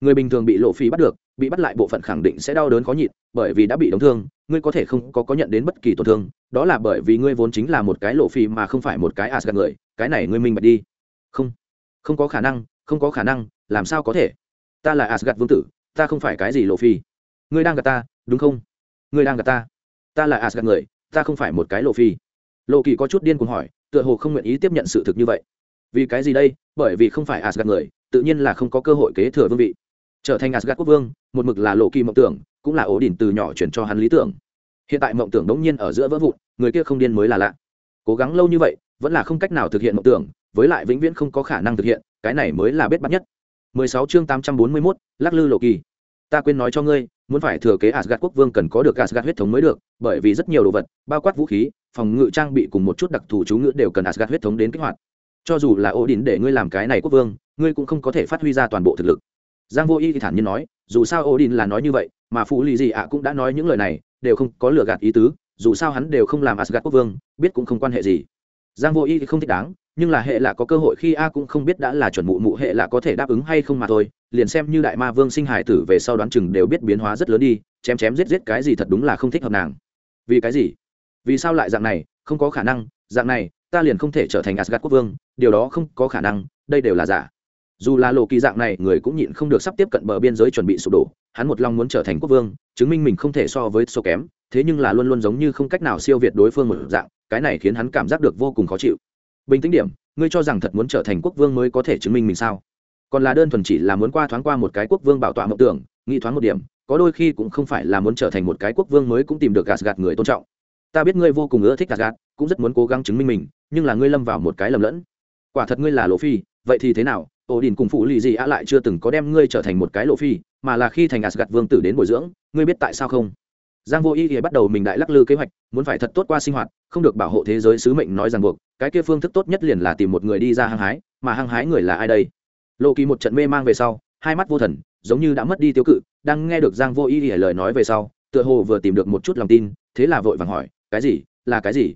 Người bình thường bị lộ phỉ bắt được, bị bắt lại bộ phận khẳng định sẽ đau đớn khó nhịn, bởi vì đã bị đóng thương, ngươi có thể không có có nhận đến bất kỳ tổn thương, đó là bởi vì ngươi vốn chính là một cái lộ phỉ mà không phải một cái asgad người, cái này ngươi minh bạch đi. Không không có khả năng, không có khả năng, làm sao có thể? Ta là asgad vương tử, ta không phải cái gì lộ phỉ. Ngươi đang gạt ta, đúng không? Ngươi đang gạt ta. Ta là asgad người ta không phải một cái lộ phi. Lộ kỳ có chút điên cuồng hỏi tựa hồ không nguyện ý tiếp nhận sự thực như vậy. Vì cái gì đây? Bởi vì không phải asgad người tự nhiên là không có cơ hội kế thừa vương vị. Trở thành asgad quốc vương một mực là lộ kỳ mộng tưởng cũng là ổ đỉnh từ nhỏ chuyển cho hắn lý tưởng. Hiện tại mộng tưởng đống nhiên ở giữa vỡ vụn người kia không điên mới là lạ. Cố gắng lâu như vậy vẫn là không cách nào thực hiện mộng tưởng với lại vĩnh viễn không có khả năng thực hiện cái này mới là bết bắt nhất. 16 chương 841, lắc lư lộ kỳ. Ta quên nói cho ngươi muốn phải thừa kế Asgard quốc vương cần có được Asgard huyết thống mới được, bởi vì rất nhiều đồ vật, bao quát vũ khí, phòng ngự trang bị cùng một chút đặc thù chú ngữ đều cần Asgard huyết thống đến kích hoạt. Cho dù là Odin để ngươi làm cái này quốc vương, ngươi cũng không có thể phát huy ra toàn bộ thực lực. Giang Vô Y thì thản nhiên nói, dù sao Odin là nói như vậy, mà phụ lý gì ạ cũng đã nói những lời này, đều không có lừa gạt ý tứ, dù sao hắn đều không làm Asgard quốc vương, biết cũng không quan hệ gì. Giang Vô Y thì không thích đáng, nhưng là hệ là có cơ hội khi a cũng không biết đã là chuẩn mụ mụ hệ là có thể đáp ứng hay không mà thôi liền xem như đại ma vương sinh hải tử về sau đoán chừng đều biết biến hóa rất lớn đi chém chém giết giết cái gì thật đúng là không thích hợp nàng. Vì cái gì? Vì sao lại dạng này? Không có khả năng dạng này ta liền không thể trở thành asgad quốc vương điều đó không có khả năng đây đều là giả dù là lộ kỳ dạng này, người cũng nhịn không được sắp tiếp cận bờ biên giới chuẩn bị sụp đổ. Hắn một lòng muốn trở thành quốc vương, chứng minh mình không thể so với số kém, thế nhưng là luôn luôn giống như không cách nào siêu việt đối phương một dạng, cái này khiến hắn cảm giác được vô cùng khó chịu. Bình tĩnh điểm, ngươi cho rằng thật muốn trở thành quốc vương mới có thể chứng minh mình sao? Còn là đơn thuần chỉ là muốn qua thoáng qua một cái quốc vương bảo tọa mộng tưởng, nghĩ thoáng một điểm, có đôi khi cũng không phải là muốn trở thành một cái quốc vương mới cũng tìm được gạt gạt người tôn trọng. Ta biết ngươi vô cùng ưa thích gạt gạt cũng rất muốn cố gắng chứng minh mình, nhưng là ngươi lâm vào một cái lầm lẫn. Quả thật ngươi là lộ phi, vậy thì thế nào? Ổ đình cùng phụ lì gì ạ lại chưa từng có đem ngươi trở thành một cái lộ phi, mà là khi thành gạt vương tử đến bồi dưỡng, ngươi biết tại sao không? Giang vô y thì bắt đầu mình đại lắc lư kế hoạch, muốn phải thật tốt qua sinh hoạt, không được bảo hộ thế giới sứ mệnh nói rằng buộc, cái kia phương thức tốt nhất liền là tìm một người đi ra hăng hái, mà hăng hái người là ai đây? Lộ kỳ một trận mê mang về sau, hai mắt vô thần, giống như đã mất đi tiêu cự, đang nghe được giang vô y thì lời nói về sau, tựa hồ vừa tìm được một chút lòng tin, thế là vội vàng hỏi, cái gì? Là cái gì?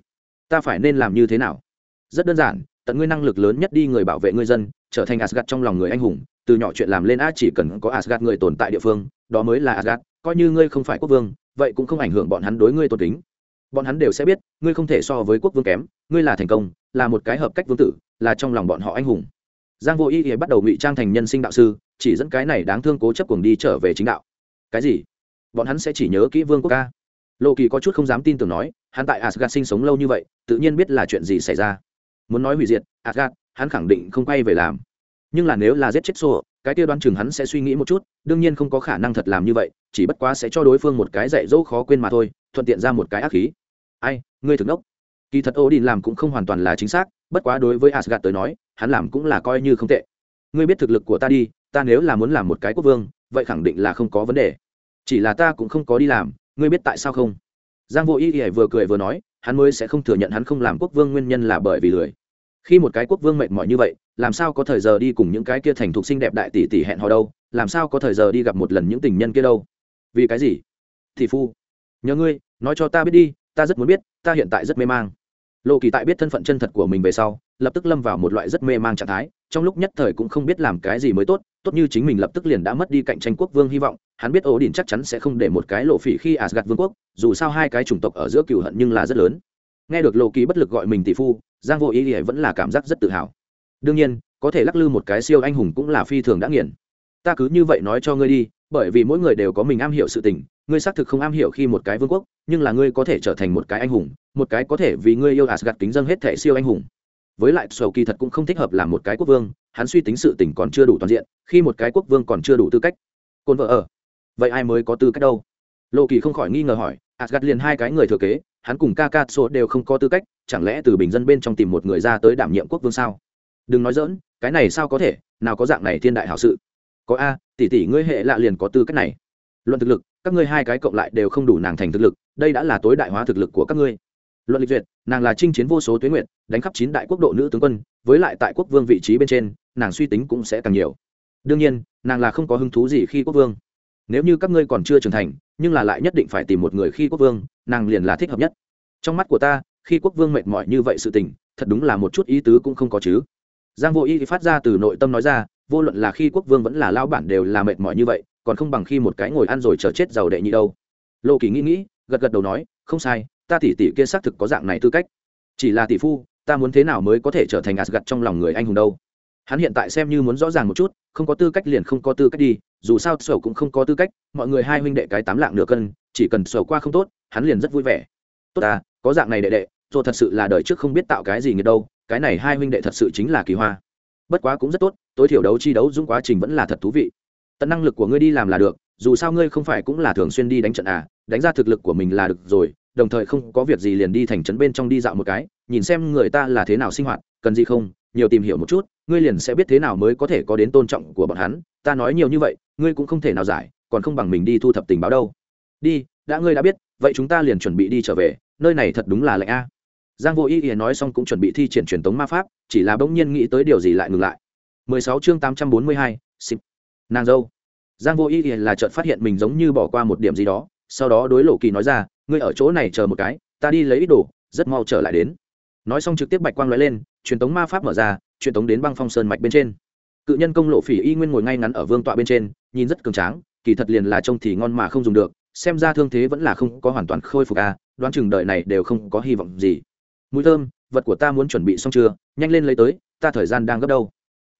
Ta phải nên làm như thế nào? Rất đơn giản, tận ngươi năng lực lớn nhất đi người bảo vệ ngươi dân trở thành Asgard trong lòng người anh hùng từ nhỏ chuyện làm lên a chỉ cần có Asgard người tồn tại địa phương đó mới là Asgard, coi như ngươi không phải quốc vương vậy cũng không ảnh hưởng bọn hắn đối ngươi tôn kính. Bọn hắn đều sẽ biết ngươi không thể so với quốc vương kém ngươi là thành công là một cái hợp cách vương tử là trong lòng bọn họ anh hùng. Giang vô ý thì bắt đầu ngụy trang thành nhân sinh đạo sư chỉ dẫn cái này đáng thương cố chấp cuồng đi trở về chính đạo. Cái gì? Bọn hắn sẽ chỉ nhớ kỹ vương quốc ca? Lộ kỳ có chút không dám tin tưởng nói hắn tại Asgard sinh sống lâu như vậy tự nhiên biết là chuyện gì xảy ra. Muốn nói hủy diệt Asgard, hắn khẳng định không quay về làm. Nhưng là nếu là giết chết sổ cái kia đoán chừng hắn sẽ suy nghĩ một chút đương nhiên không có khả năng thật làm như vậy chỉ bất quá sẽ cho đối phương một cái dạy dỗ khó quên mà thôi thuận tiện ra một cái ác khí. Ai ngươi thực ngốc, kỳ thật ô đình làm cũng không hoàn toàn là chính xác bất quá đối với asgad tới nói hắn làm cũng là coi như không tệ. Ngươi biết thực lực của ta đi ta nếu là muốn làm một cái quốc vương vậy khẳng định là không có vấn đề. Chỉ là ta cũng không có đi làm ngươi biết tại sao không? Giang vô ý ỉa vừa cười vừa nói hắn mới sẽ không thừa nhận hắn không làm quốc vương nguyên nhân là bởi vì lười khi một cái quốc vương mệt mỏi như vậy, làm sao có thời giờ đi cùng những cái kia thành thục xinh đẹp đại tỷ tỷ hẹn hò đâu, làm sao có thời giờ đi gặp một lần những tình nhân kia đâu? Vì cái gì? Thị phu nhớ ngươi, nói cho ta biết đi, ta rất muốn biết, ta hiện tại rất mê mang. Lộ kỳ tại biết thân phận chân thật của mình về sau, lập tức lâm vào một loại rất mê mang trạng thái, trong lúc nhất thời cũng không biết làm cái gì mới tốt tốt như chính mình lập tức liền đã mất đi cạnh tranh quốc vương hy vọng, hắn biết ổ đỉnh chắc chắn sẽ không để một cái lộ phỉ khi asgad vương quốc, dù sao hai cái chủng tộc ở giữa cựu hận nhưng là rất lớn. Nghe được lộ kỳ bất lực gọi mình tỷ phu giang vô ý ỉa vẫn là cảm giác rất tự hào. Đương nhiên, có thể lắc lư một cái siêu anh hùng cũng là phi thường đã nghiền. Ta cứ như vậy nói cho ngươi đi, bởi vì mỗi người đều có mình am hiểu sự tình, ngươi xác thực không am hiểu khi một cái vương quốc, nhưng là ngươi có thể trở thành một cái anh hùng, một cái có thể vì ngươi yêu asgad kính dân hết thẻ siêu anh hùng. Với lại, sầu kỳ thật cũng không thích hợp làm một cái quốc vương, hắn suy tính sự tình còn chưa đủ toàn diện, khi một cái quốc vương còn chưa đủ tư cách. Côn vợ ở. Vậy ai mới có tư cách đâu? Lộ kỳ không khỏi nghi ngờ hỏi asgad liền hai cái người thừa kế, hắn cùng ca ca đều không có tư cách chẳng lẽ từ bình dân bên trong tìm một người ra tới đảm nhiệm quốc vương sao? Đừng nói dỡn cái này sao có thể, nào có dạng này thiên đại hảo sự. Có a, tỷ tỷ ngươi hệ lạ liền có tư cách này. Luận thực lực, các ngươi hai cái cộng lại đều không đủ nàng thành thực lực, đây đã là tối đại hóa thực lực của các ngươi. Luận lịch duyệt, nàng là chinh chiến vô số tuyến nguyện đánh khắp chín đại quốc độ nữ tướng quân, với lại tại quốc vương vị trí bên trên, nàng suy tính cũng sẽ càng nhiều. Đương nhiên, nàng là không có hứng thú gì khi quốc vương. Nếu như các ngươi còn chưa trưởng thành, nhưng là lại nhất định phải tìm một người khi quốc vương, nàng liền là thích hợp nhất. Trong mắt của ta khi quốc vương mệt mỏi như vậy sự tình, thật đúng là một chút ý tứ cũng không có chứ. Giang vô y phát ra từ nội tâm nói ra, vô luận là khi quốc vương vẫn là lao bản đều là mệt mỏi như vậy, còn không bằng khi một cái ngồi ăn rồi chờ chết giàu đệ nhị đâu. Lộ kỳ nghĩ nghĩ, gật gật đầu nói, không sai, ta tỷ tỷ kia xác thực có dạng này tư cách. Chỉ là tỷ phu, ta muốn thế nào mới có thể trở thành asgad trong lòng người anh hùng đâu? Hắn hiện tại xem như muốn rõ ràng một chút, không có tư cách liền không có tư cách đi, dù sao sầu cũng không có tư cách, mọi người hai huynh đệ cái tám lạng nửa cân, chỉ cần sầu qua không tốt, hắn liền rất vui vẻ. Tốt à có dạng này đệ đệ rồi thật sự là đời trước không biết tạo cái gì nghiệt đâu, cái này hai huynh đệ thật sự chính là kỳ hoa. Bất quá cũng rất tốt, tối thiểu đấu chi đấu dũng quá trình vẫn là thật thú vị. Tận năng lực của ngươi đi làm là được, dù sao ngươi không phải cũng là thường xuyên đi đánh trận à đánh ra thực lực của mình là được rồi, đồng thời không có việc gì liền đi thành trấn bên trong đi dạo một cái, nhìn xem người ta là thế nào sinh hoạt, cần gì không, nhiều tìm hiểu một chút, ngươi liền sẽ biết thế nào mới có thể có đến tôn trọng của bọn hắn, ta nói nhiều như vậy, ngươi cũng không thể nào giải, còn không bằng mình đi thu thập tình báo đâu. Đi, đã ngươi đã biết, vậy chúng ta liền chuẩn bị đi trở về, nơi này thật đúng là lạnh a giang vô ý ý nói xong cũng chuẩn bị thi triển truyền tống ma pháp chỉ là bỗng nhiên nghĩ tới điều gì lại ngừng lại. 16 chương 842, xịp. Nàng dâu. Giang vô ý ý là chợt phát hiện mình giống như bỏ qua một điểm gì đó sau đó đối lộ kỳ nói ra ngươi ở chỗ này chờ một cái ta đi lấy ít đồ rất mau trở lại đến. Nói xong trực tiếp bạch quang lóe lên truyền tống ma pháp mở ra truyền tống đến băng phong sơn mạch bên trên. Cự nhân công lộ phỉ y nguyên ngồi ngay ngắn ở vương tọa bên trên nhìn rất cường tráng kỳ thật liền là trông thì ngon mà không dùng được xem ra thương thế vẫn là không có hoàn toàn khôi phục à đoán chừng đợi này đều không có hy vọng gì mùi thơm, vật của ta muốn chuẩn bị xong chưa? Nhanh lên lấy tới, ta thời gian đang gấp đâu?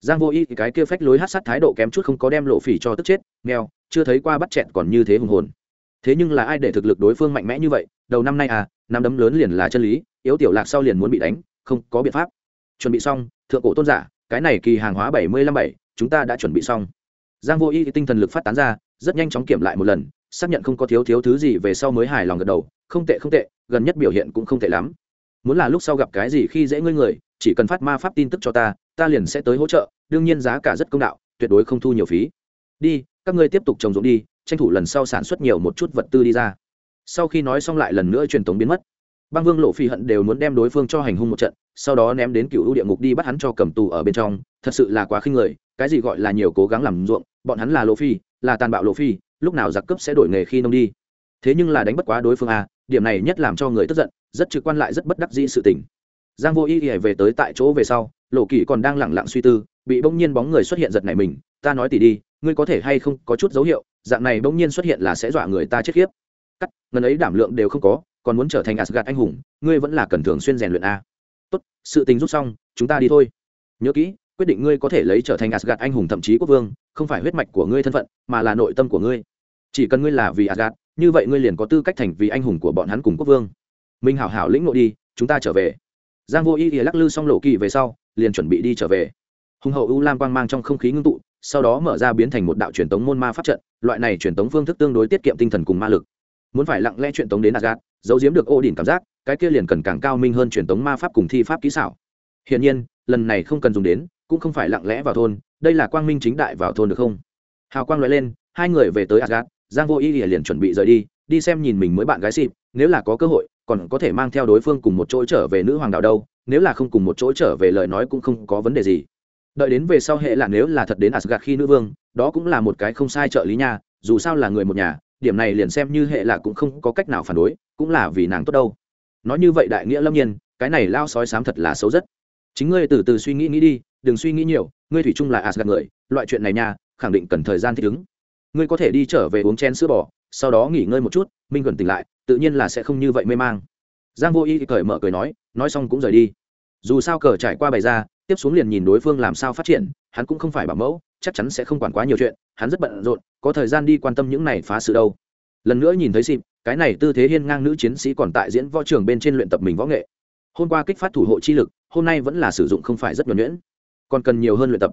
Giang vô y thì cái kia phách lối hát sát thái độ kém chút không có đem lộ phỉ cho tức chết, nghèo, chưa thấy qua bắt chẹn còn như thế hùng hồn. Thế nhưng là ai để thực lực đối phương mạnh mẽ như vậy? Đầu năm nay à năm đấm lớn liền là chân lý, yếu tiểu lạc sau liền muốn bị đánh, không có biện pháp. Chuẩn bị xong, thượng cổ tôn giả, cái này kỳ hàng hóa bảy mươi lăm bảy, chúng ta đã chuẩn bị xong. Giang vô y tinh thần lực phát tán ra, rất nhanh chóng kiểm lại một lần, xác nhận không có thiếu thiếu thứ gì về sau mới hài lòng gật đầu. Không tệ không tệ, gần nhất biểu hiện cũng không tệ lắm muốn là lúc sau gặp cái gì khi dễ ngươi người, chỉ cần phát ma pháp tin tức cho ta ta liền sẽ tới hỗ trợ, đương nhiên giá cả rất công đạo, tuyệt đối không thu nhiều phí. Đi, các ngươi tiếp tục trồng ruộng đi, tranh thủ lần sau sản xuất nhiều một chút vật tư đi ra. Sau khi nói xong lại lần nữa truyền tống biến mất. Băng vương lộ phi hận đều muốn đem đối phương cho hành hung một trận, sau đó ném đến cựu ưu địa ngục đi bắt hắn cho cầm tù ở bên trong. Thật sự là quá khinh người, cái gì gọi là nhiều cố gắng làm ruộng, bọn hắn là lộ phi, là tàn bạo lộ phi, lúc nào giặc cướp sẽ đổi nghề khi nông đi. Thế nhưng là đánh bất quá đối phương à điểm này nhất làm cho người tức giận, rất trực quan lại rất bất đắc dĩ sự tình. Giang vô y y về tới tại chỗ về sau, lộ kỳ còn đang lẳng lặng suy tư, bị bỗng nhiên bóng người xuất hiện giật này mình, ta nói tỉ đi, ngươi có thể hay không có chút dấu hiệu, dạng này bỗng nhiên xuất hiện là sẽ dọa người ta chết khiếp. Cắt, ngần ấy đảm lượng đều không có, còn muốn trở thành asgad anh hùng, ngươi vẫn là cần thường xuyên rèn luyện a. Tốt, sự tình rút xong, chúng ta đi thôi. Nhớ kỹ, quyết định ngươi có thể lấy trở thành asgad anh hùng thậm chí quốc vương, không phải huyết mạch của ngươi thân phận, mà là nội tâm của ngươi. Chỉ cần ngươi là vì asgad như vậy ngươi liền có tư cách thành vì anh hùng của bọn hắn cùng quốc vương. Minh hảo hảo lĩnh nội đi, chúng ta trở về. Giang vô y ý lắc lư xong lộ kỳ về sau, liền chuẩn bị đi trở về. Hùng hậu u lam quang mang trong không khí ngưng tụ, sau đó mở ra biến thành một đạo truyền tống môn ma pháp trận, loại này truyền tống phương thức tương đối tiết kiệm tinh thần cùng ma lực. Muốn phải lặng lẽ truyền tống đến asgad giấu giếm được ô đỉnh cảm giác, cái kia liền cần càng cao minh hơn truyền tống ma pháp cùng thi pháp kỹ xảo. Hiển nhiên, lần này không cần dùng đến, cũng không phải lặng lẽ vào thôn, đây là quang minh chính đại vào thôn được không? Hào quang nói lên, hai người về tới asgad giang vô ý liền chuẩn bị rời đi đi xem nhìn mình mới bạn gái xịp, nếu là có cơ hội, còn có thể mang theo đối phương cùng một chỗ trở về nữ hoàng đạo đâu, nếu là không cùng một chỗ trở về lời nói cũng không có vấn đề gì. Đợi đến về sau hệ là nếu là thật đến asgad khi nữ vương, đó cũng là một cái không sai trợ lý nha, dù sao là người một nhà, điểm này liền xem như hệ là cũng không có cách nào phản đối, cũng là vì nàng tốt đâu. Nói như vậy đại nghĩa lâm nhiên, cái này lao sói sám thật là xấu rất. Chính ngươi từ từ suy nghĩ nghĩ đi, đừng suy nghĩ nhiều, ngươi thủy chung là asgad người, loại chuyện này nha, khẳng định cần thời gian thích ứng ngươi có thể đi trở về uống chén sữa bò, sau đó nghỉ ngơi một chút, minh gần tỉnh lại, tự nhiên là sẽ không như vậy mê mang. Giang vô y cởi mở cười nói nói xong cũng rời đi. Dù sao cờ trải qua bày ra, tiếp xuống liền nhìn đối phương làm sao phát triển, hắn cũng không phải bảo mẫu, chắc chắn sẽ không quản quá nhiều chuyện, hắn rất bận rộn, có thời gian đi quan tâm những này phá sự đâu. Lần nữa nhìn thấy xịp cái này tư thế hiên ngang nữ chiến sĩ còn tại diễn võ trường bên trên luyện tập mình võ nghệ. Hôm qua kích phát thủ hộ chi lực, hôm nay vẫn là sử dụng không phải rất nhuẩn nhuyễn, còn cần nhiều hơn luyện tập.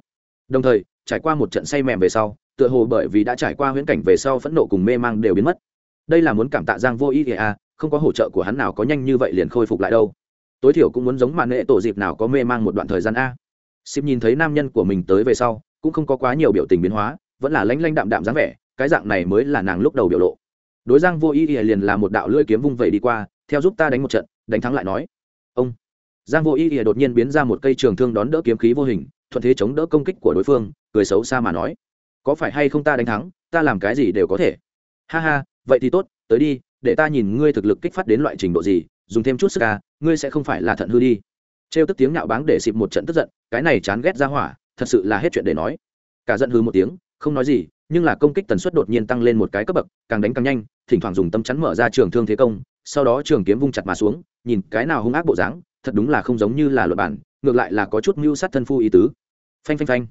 Đồng thời, trải qua một trận say mềm về sau tựa hồ bởi vì đã trải qua huyễn cảnh về sau phẫn nộ cùng mê mang đều biến mất. Đây là muốn cảm tạ giang vô ý à không có hỗ trợ của hắn nào có nhanh như vậy liền khôi phục lại đâu. Tối thiểu cũng muốn giống màn nghệ tổ dịp nào có mê mang một đoạn thời gian a. Sip nhìn thấy nam nhân của mình tới về sau, cũng không có quá nhiều biểu tình biến hóa, vẫn là lanh lanh đạm đạm dáng vẻ, cái dạng này mới là nàng lúc đầu biểu lộ. Đối giang vô ý ỉa liền là một đạo lưỡi kiếm vung vẩy đi qua, theo giúp ta đánh một trận, đánh thắng lại nói. Ông. Giang vô ý ỉa đột nhiên biến ra một cây trường thương đón đỡ kiếm khí vô hình, thuận thế chống đỡ công kích của đối phương, cười xấu xa mà nói có phải hay không ta đánh thắng, ta làm cái gì đều có thể. Ha ha, vậy thì tốt, tới đi, để ta nhìn ngươi thực lực kích phát đến loại trình độ gì, dùng thêm chút sức ca ngươi sẽ không phải là thận hư đi. Trêu tức tiếng nạo báng để xịp một trận tức giận, cái này chán ghét ra hỏa, thật sự là hết chuyện để nói. Cả giận hư một tiếng, không nói gì, nhưng là công kích tần suất đột nhiên tăng lên một cái cấp bậc, càng đánh càng nhanh, thỉnh thoảng dùng tâm chắn mở ra trường thương thế công, sau đó trường kiếm vung chặt mà xuống, nhìn cái nào hung ác bộ dáng, thật đúng là không giống như là luật bản, ngược lại là có chút mưu sát thân phu ý tứ. Phanh phanh phanh.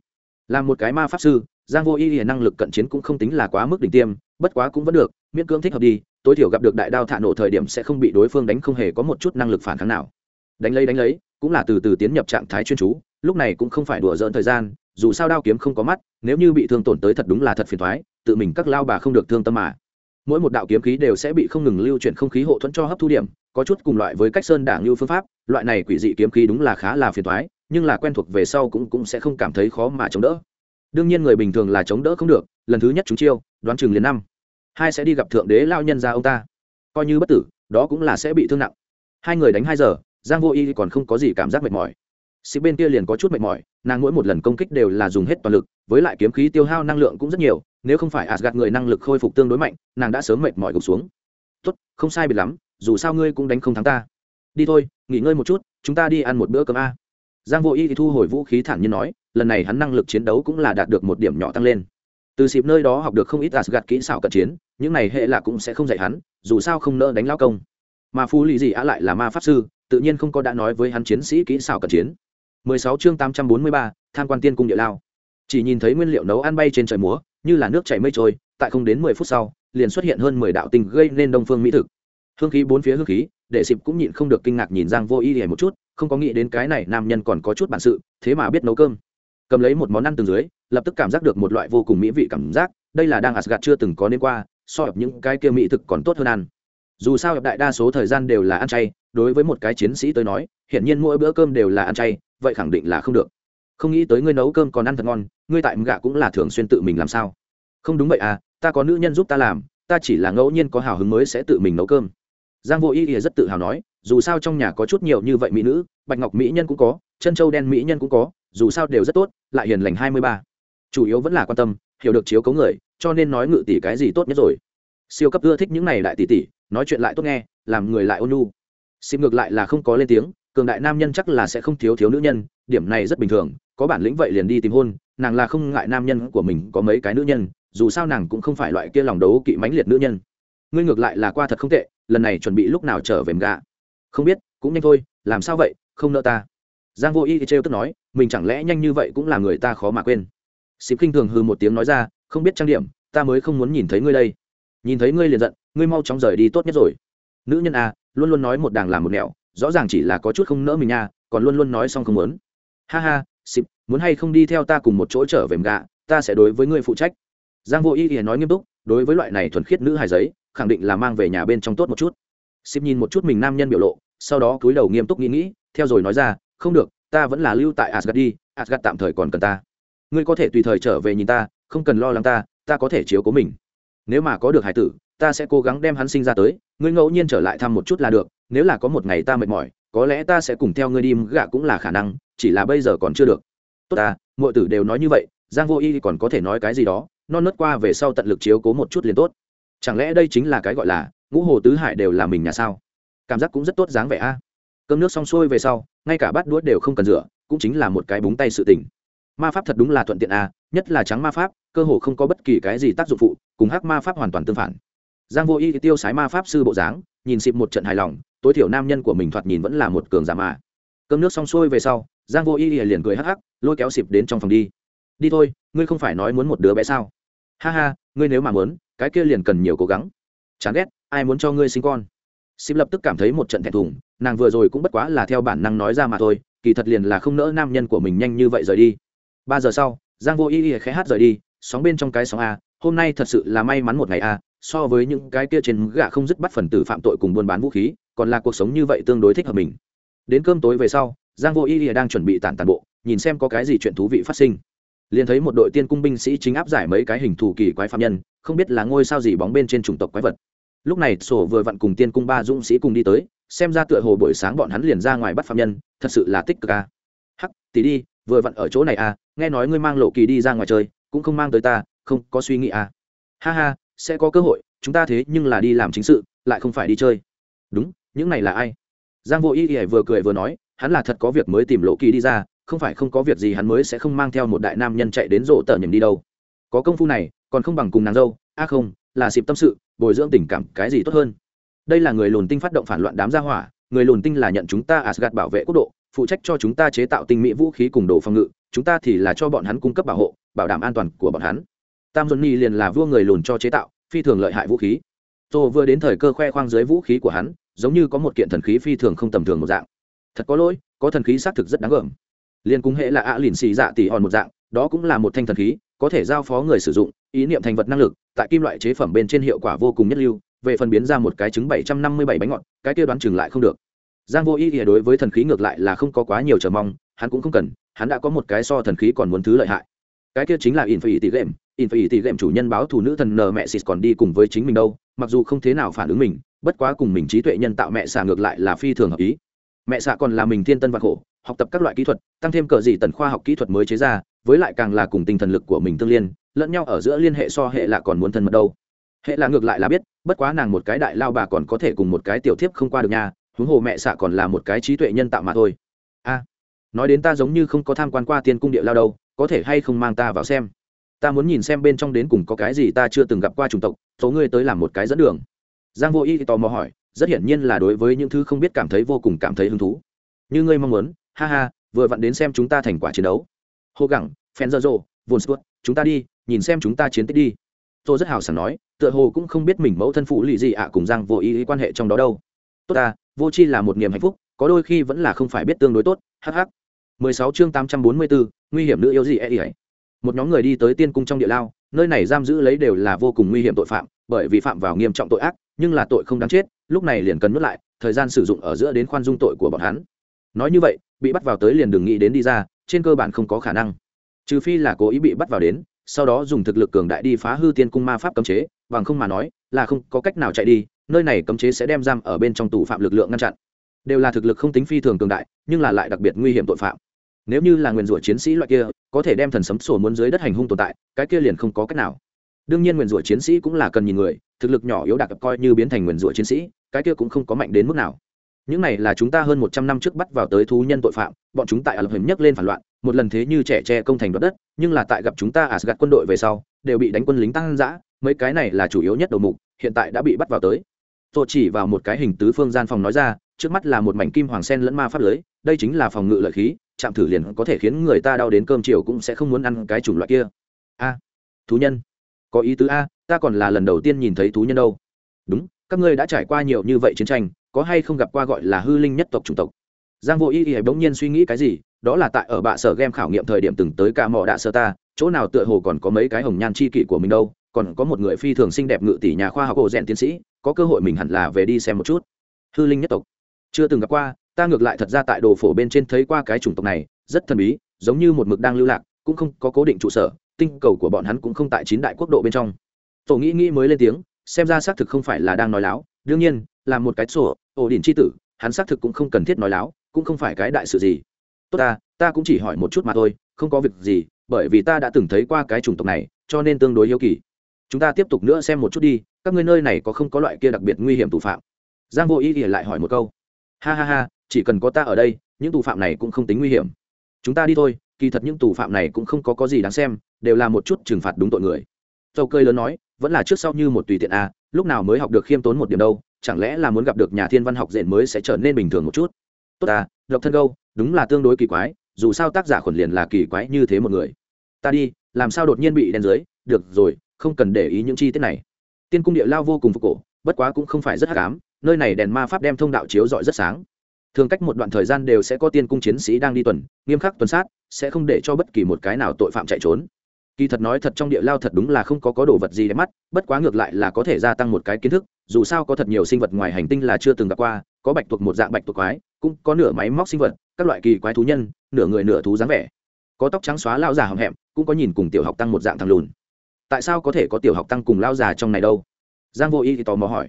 Là một cái ma pháp sư giang vô y hiện năng lực cận chiến cũng không tính là quá mức đỉnh tiêm, bất quá cũng vẫn được, miễn cưỡng thích hợp đi, tối thiểu gặp được đại đao thả nổ thời điểm sẽ không bị đối phương đánh không hề có một chút năng lực phản kháng nào. Đánh lấy đánh lấy, cũng là từ từ tiến nhập trạng thái chuyên chú, lúc này cũng không phải đùa dỡn thời gian, dù sao đao kiếm không có mắt, nếu như bị thương tổn tới thật đúng là thật phiền thoái tự mình các lao bà không được thương tâm mà. Mỗi một đạo kiếm khí đều sẽ bị không ngừng lưu chuyển không khí hộ thuẫn cho hấp thu điểm, có chút cùng loại với cách sơn đảng lưu phương pháp, loại này quỷ dị kiếm khí đúng là khá là phiền thoái nhưng là quen thuộc về sau cũng cũng sẽ không cảm thấy khó mà chống đỡ đương nhiên người bình thường là chống đỡ không được, lần thứ nhất chúng chiêu, đoán chừng liền năm. Hai sẽ đi gặp thượng đế lao nhân ra ông ta. Coi như bất tử, đó cũng là sẽ bị thương nặng. Hai người đánh hai giờ, giang vô y còn không có gì cảm giác mệt mỏi. Sĩ bên kia liền có chút mệt mỏi, nàng mỗi một lần công kích đều là dùng hết toàn lực, với lại kiếm khí tiêu hao năng lượng cũng rất nhiều, nếu không phải gạt người năng lực khôi phục tương đối mạnh, nàng đã sớm mệt mỏi gục xuống. Tốt, không sai biệt lắm, dù sao ngươi cũng đánh không thắng ta. Đi thôi, nghỉ ngơi một chút, chúng ta đi ăn một bữa cơm a giang vô y thì thu hồi vũ khí thản nhiên nói lần này hắn năng lực chiến đấu cũng là đạt được một điểm nhỏ tăng lên. Từ xịp nơi đó học được không ít gạt kỹ xảo cận chiến những này hệ là cũng sẽ không dạy hắn dù sao không nỡ đánh lao công. Mà phú lì gì á lại là ma pháp sư tự nhiên không có đã nói với hắn chiến sĩ kỹ xảo cận chiến. 16 chương 843, tham quan tiên cung địa lao. Chỉ nhìn thấy nguyên liệu nấu ăn bay trên trời múa như là nước chảy mây trôi tại không đến 10 phút sau liền xuất hiện hơn 10 đạo tình gây nên đông phương mỹ thực. Hương khí bốn phía hương khí để xịp cũng nhịn không được kinh ngạc nhìn giang vô y hề một chút không có nghĩ đến cái này nam nhân còn có chút bản sự, thế mà biết nấu cơm. Cầm lấy một món ăn từ dưới, lập tức cảm giác được một loại vô cùng mỹ vị cảm giác, đây là đang asgad chưa từng có nên qua, so với những cái kia mỹ thực còn tốt hơn ăn. Dù sao đại đa số thời gian đều là ăn chay, đối với một cái chiến sĩ tới nói, hiển nhiên mỗi bữa cơm đều là ăn chay, vậy khẳng định là không được. Không nghĩ tới ngươi nấu cơm còn ăn thật ngon, ngươi tại gạ cũng là thường xuyên tự mình làm sao? Không đúng vậy à ta có nữ nhân giúp ta làm, ta chỉ là ngẫu nhiên có hào hứng mới sẽ tự mình nấu cơm. Giang vô ý ỉa rất tự hào nói dù sao trong nhà có chút nhiều như vậy mỹ nữ, bạch ngọc mỹ nhân cũng có chân châu đen mỹ nhân cũng có, dù sao đều rất tốt, lại hiền lành hai mươi ba. Chủ yếu vẫn là quan tâm, hiểu được chiếu cấu người, cho nên nói ngự tỷ cái gì tốt nhất rồi. Siêu cấp ưa thích những này lại tỷ tỷ, nói chuyện lại tốt nghe, làm người lại ôn nhu. Xịp ngược lại là không có lên tiếng, cường đại nam nhân chắc là sẽ không thiếu thiếu nữ nhân, điểm này rất bình thường, có bản lĩnh vậy liền đi tìm hôn, nàng là không ngại nam nhân của mình có mấy cái nữ nhân, dù sao nàng cũng không phải loại kia lòng đấu kỵ mãnh liệt nữ nhân. Ngươi ngược lại là qua thật không tệ, lần này chuẩn bị lúc nào trở về gạ không biết, cũng nhanh thôi, làm sao vậy, không nợ ta. Giang vô y thì trêu tức nói, mình chẳng lẽ nhanh như vậy cũng là người ta khó mà quên. Xịp khinh thường hư một tiếng nói ra, không biết trang điểm, ta mới không muốn nhìn thấy ngươi đây. Nhìn thấy ngươi liền giận, ngươi mau chóng rời đi tốt nhất rồi. Nữ nhân a luôn luôn nói một đàng làm một nẻo, rõ ràng chỉ là có chút không nỡ mình nha, còn luôn luôn nói xong không muốn. Ha ha, xịp, muốn hay không đi theo ta cùng một chỗ trở về gạ, ta sẽ đối với ngươi phụ trách. Giang vô y thì nói nghiêm túc, đối với loại này thuần khiết nữ hài giấy, khẳng định là mang về nhà bên trong tốt một chút xịp nhìn một chút mình nam nhân biểu lộ, sau đó cúi đầu nghiêm túc nghĩ nghĩ, theo rồi nói ra, không được, ta vẫn là lưu tại asgad đi asgad tạm thời còn cần ta. Ngươi có thể tùy thời trở về nhìn ta, không cần lo lắng ta ta có thể chiếu cố mình. Nếu mà có được hải tử, ta sẽ cố gắng đem hắn sinh ra tới, ngươi ngẫu nhiên trở lại thăm một chút là được, nếu là có một ngày ta mệt mỏi, có lẽ ta sẽ cùng theo ngươi đi, gạ cũng là khả năng, chỉ là bây giờ còn chưa được. Tốt ta mọi tử đều nói như vậy, giang vô y còn có thể nói cái gì đó, non nớt qua về sau tận lực chiếu cố một chút liền tốt. Chẳng lẽ đây chính là cái gọi là ngũ hồ tứ hải đều là mình nhà sao? Cảm giác cũng rất tốt dáng vẻ a. Cơm nước xong xuôi về sau, ngay cả bát đũa đều không cần rửa, cũng chính là một cái búng tay sự tình. Ma pháp thật đúng là thuận tiện a, nhất là trắng ma pháp, cơ hồ không có bất kỳ cái gì tác dụng phụ, cùng hắc ma pháp hoàn toàn tương phản. Giang vô y tiêu sái ma pháp sư bộ dáng, nhìn xịp một trận hài lòng, tối thiểu nam nhân của mình thoạt nhìn vẫn là một cường giả mà. Cơm nước xong xuôi về sau, giang vô y liền cười hắc hắc, lôi kéo xịp đến trong phòng đi. Đi thôi, ngươi không phải nói muốn một đứa bé sao? Ha ha, ngươi nếu mà muốn, cái kia liền cần nhiều cố gắng. Chán ghét ai muốn cho ngươi sinh con? Xịp lập tức cảm thấy một trận thẹn thùng, nàng vừa rồi cũng bất quá là theo bản năng nói ra mà thôi, kỳ thật liền là không nỡ nam nhân của mình nhanh như vậy rời đi. Ba giờ sau, giang vô y y khẽ hát rời đi, sóng bên trong cái sóng a, hôm nay thật sự là may mắn một ngày a, so với những cái kia trên gạ không dứt bắt phần tử phạm tội cùng buôn bán vũ khí, còn là cuộc sống như vậy tương đối thích hợp mình. Đến cơm tối về sau, giang vô y y đang chuẩn bị tản tàn bộ, nhìn xem có cái gì chuyện thú vị phát sinh. Liền thấy một đội tiên cung binh sĩ chính áp giải mấy cái hình thù kỳ quái phạm nhân, không biết là ngôi sao gì bóng bên trên chủng tộc quái vật lúc này, sổ vừa vặn cùng tiên cung ba dũng sĩ cùng đi tới, xem ra tựa hồ buổi sáng bọn hắn liền ra ngoài bắt phạm nhân, thật sự là tích cực a. Hắc tí đi, vừa vặn ở chỗ này à nghe nói ngươi mang lộ kỳ đi ra ngoài chơi, cũng không mang tới ta, không, có suy nghĩ à. Ha ha, sẽ có cơ hội, chúng ta thế nhưng là đi làm chính sự, lại không phải đi chơi. Đúng, những này là ai? Giang vô ý ỉa vừa cười vừa nói, hắn là thật có việc mới tìm lộ kỳ đi ra, không phải không có việc gì hắn mới sẽ không mang theo một đại nam nhân chạy đến rộ tờ nhầm đi đâu. Có công phu này, còn không bằng cùng nàng dâu a không là xịp tâm sự, bồi dưỡng tình cảm, cái gì tốt hơn? Đây là người lùn tinh phát động phản loạn đám gia hỏa, người lùn tinh là nhận chúng ta asgad bảo vệ quốc độ, phụ trách cho chúng ta chế tạo tinh mỹ vũ khí cùng đồ phòng ngự, chúng ta thì là cho bọn hắn cung cấp bảo hộ, bảo đảm an toàn của bọn hắn. Tam johnny liền là vua người lùn cho chế tạo, phi thường lợi hại vũ khí. Tô vừa đến thời cơ khoe khoang dưới vũ khí của hắn, giống như có một kiện thần khí phi thường không tầm thường một dạng. Thật có lỗi, có thần khí xác thực rất đáng gờm. Liên cung hệ là ạ lìn xì dạ tỉ hòn một dạng, đó cũng là một thanh thần khí có thể giao phó người sử dụng, ý niệm thành vật năng lực, tại kim loại chế phẩm bên trên hiệu quả vô cùng nhất lưu, về phần biến ra một cái trứng bảy trăm năm mươi bảy bánh ngọt, cái kia đoán chừng lại không được. Giang vô ý thì đối với thần khí ngược lại là không có quá nhiều chờ mong, hắn cũng không cần, hắn đã có một cái so thần khí còn muốn thứ lợi hại. Cái kia chính là in phải tỷ lệm in phải tỷ lệm chủ nhân báo thủ nữ thần nờ mẹ xịt còn đi cùng với chính mình đâu, mặc dù không thế nào phản ứng mình, bất quá cùng mình trí tuệ nhân tạo mẹ xạ ngược lại là phi thường hợp ý. Mẹ xạ còn là mình thiên tân vạc khổ, học tập các loại kỹ thuật, tăng thêm cờ gì tần khoa học kỹ thuật mới chế ra với lại càng là cùng tinh thần lực của mình tương liên, lẫn nhau ở giữa liên hệ so hệ là còn muốn thân mật đâu. Hệ là ngược lại là biết, bất quá nàng một cái đại lao bà còn có thể cùng một cái tiểu thiếp không qua được nhà huống hồ mẹ xạ còn là một cái trí tuệ nhân tạo mà thôi. A, nói đến ta giống như không có tham quan qua tiên cung địa lao đâu, có thể hay không mang ta vào xem? Ta muốn nhìn xem bên trong đến cùng có cái gì ta chưa từng gặp qua chủng tộc số ngươi tới làm một cái dẫn đường. Giang vô y tò mò hỏi, rất hiển nhiên là đối với những thứ không biết cảm thấy vô cùng cảm thấy hứng thú. Như ngươi mong muốn, ha ha, vừa vặn đến xem chúng ta thành quả chiến đấu hô gẳng phen dơ dô vồn sút chúng ta đi nhìn xem chúng ta chiến tích đi. Tôi rất hào sảng nói tựa hồ cũng không biết mình mẫu thân phụ lì gì ạ cùng giang vô ý, ý quan hệ trong đó đâu. Tốt ta vô chi là một niềm hạnh phúc có đôi khi vẫn là không phải biết tương đối tốt hh 16 chương 844, nguy hiểm nữ yêu gì ấy. Một nhóm người đi tới tiên cung trong địa lao nơi này giam giữ lấy đều là vô cùng nguy hiểm tội phạm bởi vì phạm vào nghiêm trọng tội ác nhưng là tội không đáng chết lúc này liền cần nuốt lại thời gian sử dụng ở giữa đến khoan dung tội của bọn hắn. Nói như vậy bị bắt vào tới liền đừng nghĩ đến đi ra trên cơ bản không có khả năng. Trừ phi là cố ý bị bắt vào đến, sau đó dùng thực lực cường đại đi phá hư tiên cung ma pháp cấm chế, bằng không mà nói, là không có cách nào chạy đi, nơi này cấm chế sẽ đem giam ở bên trong tù phạm lực lượng ngăn chặn. Đều là thực lực không tính phi thường cường đại, nhưng là lại đặc biệt nguy hiểm tội phạm. Nếu như là nguyền rủa chiến sĩ loại kia, có thể đem thần sấm sổ muốn dưới đất hành hung tồn tại, cái kia liền không có cách nào. Đương nhiên nguyền rủa chiến sĩ cũng là cần nhìn người, thực lực nhỏ yếu đặc coi như biến thành nguyền rủa chiến sĩ, cái kia cũng không có mạnh đến mức nào những này là chúng ta hơn một trăm năm trước bắt vào tới thú nhân tội phạm, bọn chúng tại ả lập hiểm nhấc lên phản loạn, một lần thế như trẻ tre công thành đoạt đất, nhưng là tại gặp chúng ta ả gặt quân đội về sau, đều bị đánh quân lính tăng giã mấy cái này là chủ yếu nhất đầu mục, hiện tại đã bị bắt vào tới. Tôi chỉ vào một cái hình tứ phương gian phòng nói ra, trước mắt là một mảnh kim hoàng sen lẫn ma pháp lưới, đây chính là phòng ngự lợi khí, chạm thử liền có thể khiến người ta đau đến cơm chiều cũng sẽ không muốn ăn cái chủng loại kia. A, thú nhân. Có ý tứ a, ta còn là lần đầu tiên nhìn thấy thú nhân đâu. Đúng, các ngươi đã trải qua nhiều như vậy chiến tranh có hay không gặp qua gọi là hư linh nhất tộc chủng tộc? Giang vô ý ý bỗng nhiên suy nghĩ cái gì, đó là tại ở bạ sở game khảo nghiệm thời điểm từng tới cả mỏ đạ sơ ta, chỗ nào tựa hồ còn có mấy cái hồng nhan chi kỷ của mình đâu, còn có một người phi thường xinh đẹp ngự tỷ nhà khoa học cổ rèn tiến sĩ, có cơ hội mình hẳn là về đi xem một chút. Hư linh nhất tộc. Chưa từng gặp qua, ta ngược lại thật ra tại đồ phổ bên trên thấy qua cái chủng tộc này, rất thần bí, giống như một mực đang lưu lạc, cũng không có cố định trụ sở, tinh cầu của bọn hắn cũng không tại chín đại quốc độ bên trong. Tổ nghĩ nghĩ mới lên tiếng, xem ra xác thực không phải là đang nói láo, đương nhiên là một cái sổ ổ đỉnh c h i tử hắn xác thực cũng không cần thiết nói láo cũng không phải cái đại sự gì. Tốt ta ta cũng chỉ hỏi một chút mà thôi không có việc gì bởi vì ta đã từng thấy qua cái chủng tộc này cho nên tương đối hiếu kỳ. Chúng ta tiếp tục nữa xem một chút đi các ngươi nơi này có không có loại kia đặc biệt nguy hiểm tù phạm? Giang vô ý ỉa lại hỏi một câu. Ha ha ha chỉ cần có ta ở đây những tù phạm này cũng không tính nguy hiểm. Chúng ta đi thôi kỳ thật những tù phạm này cũng không có có gì đáng xem đều là một chút trừng phạt đúng tội người. Dầu cơi lớn nói vẫn là trước sau như một tùy tiện a à, lúc nào mới học được khiêm tốn một điểm đâu chẳng lẽ là muốn gặp được nhà thiên văn học diện mới sẽ trở nên bình thường một chút? Tốt à độc thân gâu, đúng là tương đối kỳ quái, dù sao tác giả khuẩn liền là kỳ quái như thế một người. Ta đi, làm sao đột nhiên bị đen dưới? Được rồi, không cần để ý những chi tiết này. Tiên cung địa lao vô cùng phục cổ, bất quá cũng không phải rất hắc ám, nơi này đèn ma pháp đem thông đạo chiếu rọi rất sáng. Thường cách một đoạn thời gian đều sẽ có tiên cung chiến sĩ đang đi tuần, nghiêm khắc tuần sát, sẽ không để cho bất kỳ một cái nào tội phạm chạy trốn. Kỳ thật nói thật trong địa lao thật đúng là không có có đồ vật gì để mắt, bất quá ngược lại là có thể gia tăng một cái kiến thức dù sao có thật nhiều sinh vật ngoài hành tinh là chưa từng gặp qua, có bạch tuộc một dạng bạch tuộc quái, cũng có nửa máy móc sinh vật, các loại kỳ quái thú nhân, nửa người nửa thú dáng vẻ. Có tóc trắng xóa lao già hầm hẹm, cũng có nhìn cùng tiểu học tăng một dạng thằng lùn. Tại sao có thể có tiểu học tăng cùng lao già trong này đâu? Giang vô y thì tò mò hỏi.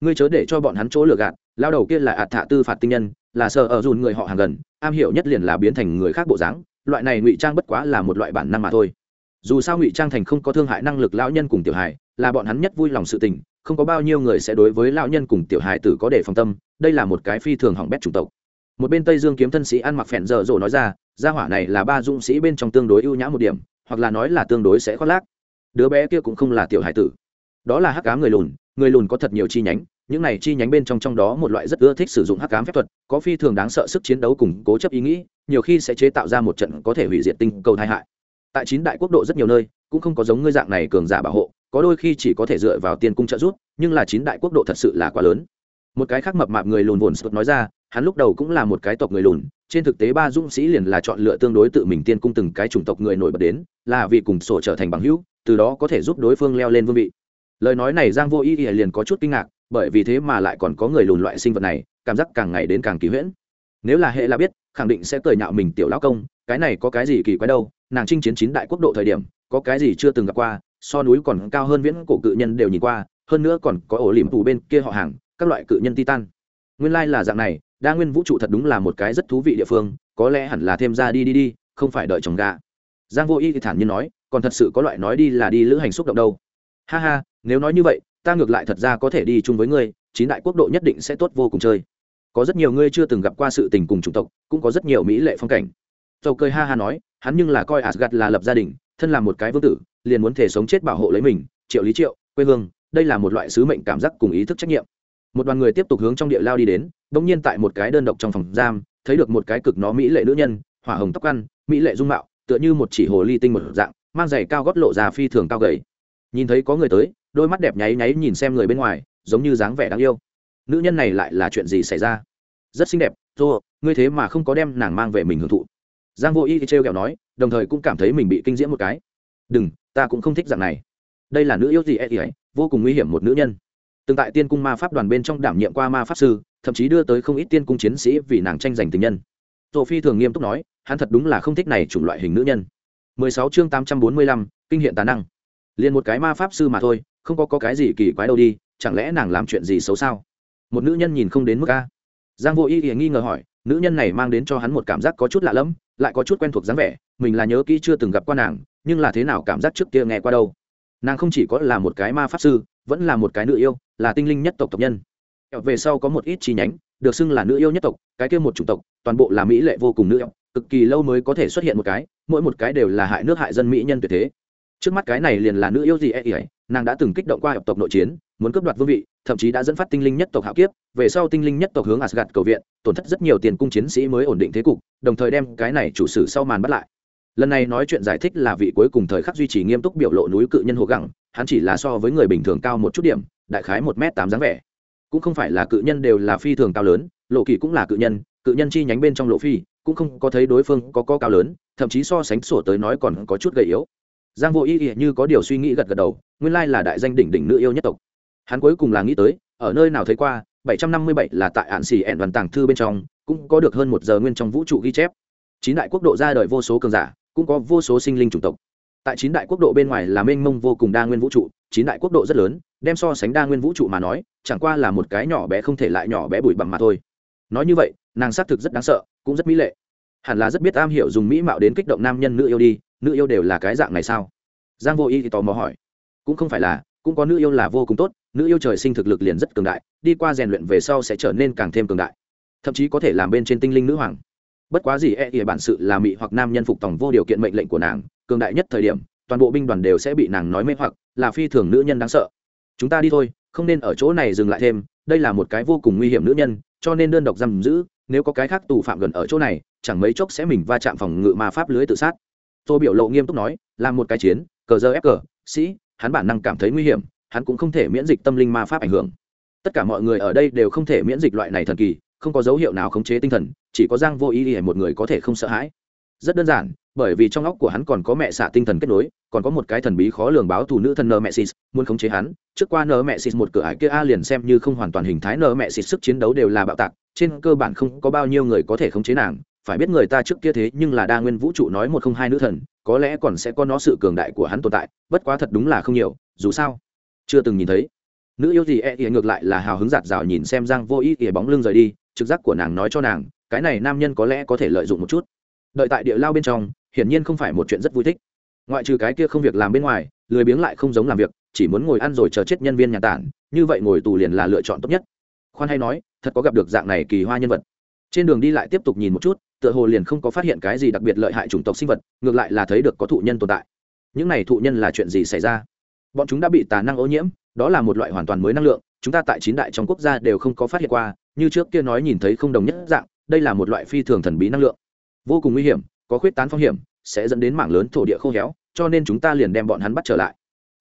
Ngươi chớ để cho bọn hắn chỗ lừa gạt lao đầu kia là ạt thạ tư phạt tinh nhân, là sợ ở dùn người họ hàng gần, am hiểu nhất liền là biến thành người khác bộ dáng, loại này ngụy trang bất quá là một loại bản năng mà thôi. Dù sao ngụy trang thành không có thương hại năng lực lão nhân cùng tiểu hài, là bọn hắn nhất vui lòng sự tình không có bao nhiêu người sẽ đối với lão nhân cùng tiểu hài tử có để phòng tâm, đây là một cái phi thường hỏng bét chủng tộc. Một bên tây dương kiếm thân sĩ ăn mặc phèn dở dỗ nói ra, gia hỏa này là ba dũng sĩ bên trong tương đối ưu nhã một điểm, hoặc là nói là tương đối sẽ khoác lác. Đứa bé kia cũng không là tiểu hải tử. Đó là hắc cá người lùn người lùn có thật nhiều chi nhánh, những này chi nhánh bên trong trong đó một loại rất ưa thích sử dụng hắc cám phép thuật, có phi thường đáng sợ sức chiến đấu cùng cố chấp ý nghĩ, nhiều khi sẽ chế tạo ra một trận có thể hủy diệt tinh cầu tai hại. Tại chín đại quốc độ rất nhiều nơi, cũng không có giống ngươi dạng này cường giả bảo hộ có đôi khi chỉ có thể dựa vào tiền cung trợ giúp, nhưng là chín đại quốc độ thật sự là quá lớn. Một cái khác mập mạp người lùn vồn sụt nói ra, hắn lúc đầu cũng là một cái tộc người lùn, trên thực tế ba dũng sĩ liền là chọn lựa tương đối tự mình tiên cung từng cái chủng tộc người nổi bật đến, là vì cùng sổ trở thành bằng hữu, từ đó có thể giúp đối phương leo lên vương vị. Lời nói này giang vô ý liền có chút kinh ngạc, bởi vì thế mà lại còn có người lùn loại sinh vật này, cảm giác càng ngày đến càng kỳ huyễn. Nếu là hệ là biết, khẳng định sẽ cười nhạo mình tiểu lão công, cái này có cái gì kỳ quái đâu, nàng chinh chiến chín đại quốc độ thời điểm, có cái gì chưa từng gặp qua so núi còn cao hơn viễn cổ cự nhân đều nhìn qua, hơn nữa còn có ổ liềm tù bên kia họ hàng, các loại cự nhân titan. Nguyên lai là dạng này, đa nguyên vũ trụ thật đúng là một cái rất thú vị địa phương, có lẽ hẳn là thêm ra đi đi đi, không phải đợi chồng gà. Giang vô y thì thản nhiên nói, còn thật sự có loại nói đi là đi lữ hành xúc động đâu. Ha ha, nếu nói như vậy, ta ngược lại thật ra có thể đi chung với ngươi, chín đại quốc độ nhất định sẽ tốt vô cùng chơi. Có rất nhiều ngươi chưa từng gặp qua sự tình cùng chủng tộc, cũng có rất nhiều mỹ lệ phong cảnh. Dầu cười ha ha nói, hắn nhưng là coi asgad là lập gia đình, thân là một cái vương tử liền muốn thể sống chết bảo hộ lấy mình, triệu lý triệu, quê hương, đây là một loại sứ mệnh cảm giác cùng ý thức trách nhiệm. Một đoàn người tiếp tục hướng trong địa lao đi đến đ ỗ n g nhiên tại một cái đơn độc trong phòng giam, thấy được một cái cực nó mỹ lệ nữ nhân, hỏa hồng tóc ăn, mỹ lệ dung mạo, tựa như một chỉ hồ ly tinh một dạng, mang giày cao gót lộ ra phi thường cao gầy. Nhìn thấy có người tới, đôi mắt đẹp nháy nháy nhìn xem người bên ngoài, giống như dáng vẻ đáng yêu. Nữ nhân này lại là chuyện gì xảy ra? Rất xinh đẹp thô ngươi thế mà không có đem nàng mang về mình hưởng thụ. Giang vô y trêu kẹo nói, đồng thời cũng cảm thấy mình bị kinh diễm một cái đừng ta cũng không thích dạng này. Đây là nữ yêu gì ấy ấy vô cùng nguy hiểm một nữ nhân. Từng tại tiên cung ma pháp đoàn bên trong đảm nhiệm qua ma pháp sư thậm chí đưa tới không ít tiên cung chiến sĩ vì nàng tranh giành tình nhân. Tô phi thường nghiêm túc nói hắn thật đúng là không thích này chủng loại hình nữ nhân. 16 chương 845, kinh hiện tà năng. Liền một cái ma pháp sư mà thôi không có, có cái gì kỳ quái đâu đi chẳng lẽ nàng làm chuyện gì xấu sao? Một nữ nhân nhìn không đến mức a. Giang vô y thì nghi ngờ hỏi nữ nhân này mang đến cho hắn một cảm giác có chút lạ lẫm lại có chút quen thuộc dáng vẻ, mình là nhớ kỹ chưa từng gặp qua nàng, nhưng là thế nào cảm giác trước kia nghe qua đâu. Nàng không chỉ có là một cái ma pháp sư, vẫn là một cái nữ yêu, là tinh linh nhất tộc tộc nhân. Về sau có một ít chi nhánh, được xưng là nữ yêu nhất tộc, cái kia một chủng tộc, toàn bộ là mỹ lệ vô cùng nữ yêu, cực kỳ lâu mới có thể xuất hiện một cái, mỗi một cái đều là hại nước hại dân mỹ nhân tuyệt thế. Trước mắt cái này liền là nữ yêu gì ấy ấy, nàng đã từng kích động qua tộc nội chiến, muốn cướp đoạt vương vị thậm chí đã dẫn phát tinh linh nhất tộc hạo kiếp, về sau tinh linh nhất tộc hướng asgad cầu viện, tổn thất rất nhiều tiền cung chiến sĩ mới ổn định thế cục, đồng thời đem cái này chủ sử sau màn bắt lại. Lần này nói chuyện giải thích là vị cuối cùng thời khắc duy trì nghiêm túc biểu lộ núi cự nhân hồ gẳng, hắn chỉ là so với người bình thường cao một chút điểm, đại khái một m tám dáng vẻ. Cũng không phải là cự nhân đều là phi thường cao lớn, lộ kỳ cũng là cự nhân cự nhân chi nhánh bên trong lộ phi, cũng không có thấy đối phương có co cao lớn, thậm chí so sánh sổ tới nói còn có chút gầy yếu. Giang vô ý ý như có điều suy nghĩ gật gật đầu, nguyên lai là đại danh đỉnh đỉnh nữ yêu nhất tộc hắn cuối cùng là nghĩ tới, ở nơi nào thấy qua 757 là tại ạn xì ẹn đoàn tàng thư bên trong, cũng có được hơn một giờ nguyên trong vũ trụ ghi chép. Chín đại quốc độ ra đời vô số cường giả, cũng có vô số sinh linh chủng tộc. Tại chín đại quốc độ bên ngoài là mênh mông vô cùng đa nguyên vũ trụ, chín đại quốc độ rất lớn, đem so sánh đa nguyên vũ trụ mà nói, chẳng qua là một cái nhỏ bé không thể lại nhỏ bé bụi bặm mà thôi. Nói như vậy, nàng xác thực rất đáng sợ, cũng rất mỹ lệ. Hẳn là rất biết am hiểu dùng mỹ mạo đến kích động nam nhân nữ yêu đi, nữ yêu đều là cái dạng này sao? Giang vô y thì tò mò hỏi. Cũng không phải là, cũng có nữ yêu là vô cùng tốt nữ yêu trời sinh thực lực liền rất cường đại, đi qua rèn luyện về sau sẽ trở nên càng thêm cường đại. Thậm chí có thể làm bên trên tinh linh nữ hoàng. Bất quá gì e ỉa bản sự là mị hoặc nam nhân phục tòng vô điều kiện mệnh lệnh của nàng, cường đại nhất thời điểm, toàn bộ binh đoàn đều sẽ bị nàng nói mê hoặc, là phi thường nữ nhân đáng sợ. Chúng ta đi thôi, không nên ở chỗ này dừng lại thêm, đây là một cái vô cùng nguy hiểm nữ nhân, cho nên đơn độc giam giữ, nếu có cái khác tù phạm gần ở chỗ này, chẳng mấy chốc sẽ mình va chạm phòng ngự ma pháp lưới tự sát. Tô biểu lộ nghiêm túc nói là một cái chiến, cờ giờ ép cờ, sĩ, hắn bản năng cảm thấy nguy hiểm hắn cũng không thể miễn dịch tâm linh ma pháp ảnh hưởng. Tất cả mọi người ở đây đều không thể miễn dịch loại này thần kỳ, không có dấu hiệu nào khống chế tinh thần, chỉ có giang vô ý ỉa một người có thể không sợ hãi. Rất đơn giản, bởi vì trong óc của hắn còn có mẹ xạ tinh thần kết nối, còn có một cái thần bí khó lường báo thù nữ thần nơ mẹ xịt muốn khống chế hắn, trước qua nơ mẹ xịt một cửa ải kia a liền xem như không hoàn toàn hình thái nơ mẹ xịt sức chiến đấu đều là bạo tạc, trên cơ bản không có bao nhiêu người có thể khống chế nàng, phải biết người ta trước kia thế nhưng là đa nguyên vũ trụ nói một không hai nữ thần, có lẽ còn sẽ có nó sự cường đại của hắn tồn tại, bất quá thật đúng là không nhiều, dù sao chưa từng nhìn thấy. Nữ yêu gì e ỉa ngược lại là hào hứng giạt rào nhìn xem giang vô ý ỉa bóng lưng rời đi, trực giác của nàng nói cho nàng, cái này nam nhân có lẽ có thể lợi dụng một chút. Đợi tại địa lao bên trong, hiển nhiên không phải một chuyện rất vui thích. Ngoại trừ cái kia không việc làm bên ngoài, lười biếng lại không giống làm việc, chỉ muốn ngồi ăn rồi chờ chết nhân viên nhà tản, như vậy ngồi tù liền là lựa chọn tốt nhất. Khoan hay nói, thật có gặp được dạng này kỳ hoa nhân vật. Trên đường đi lại tiếp tục nhìn một chút, tựa hồ liền không có phát hiện cái gì đặc biệt lợi hại chủng tộc sinh vật, ngược lại là thấy được có thụ nhân tồn tại. Những này thụ nhân là chuyện gì xảy ra? Bọn chúng đã bị tà năng ô nhiễm, đó là một loại hoàn toàn mới năng lượng, chúng ta tại chín đại trong quốc gia đều không có phát hiện qua, như trước kia nói nhìn thấy không đồng nhất dạng, đây là một loại phi thường thần bí năng lượng. Vô cùng nguy hiểm, có khuyết tán phong hiểm, sẽ dẫn đến mảng lớn thổ địa khô héo, cho nên chúng ta liền đem bọn hắn bắt trở lại.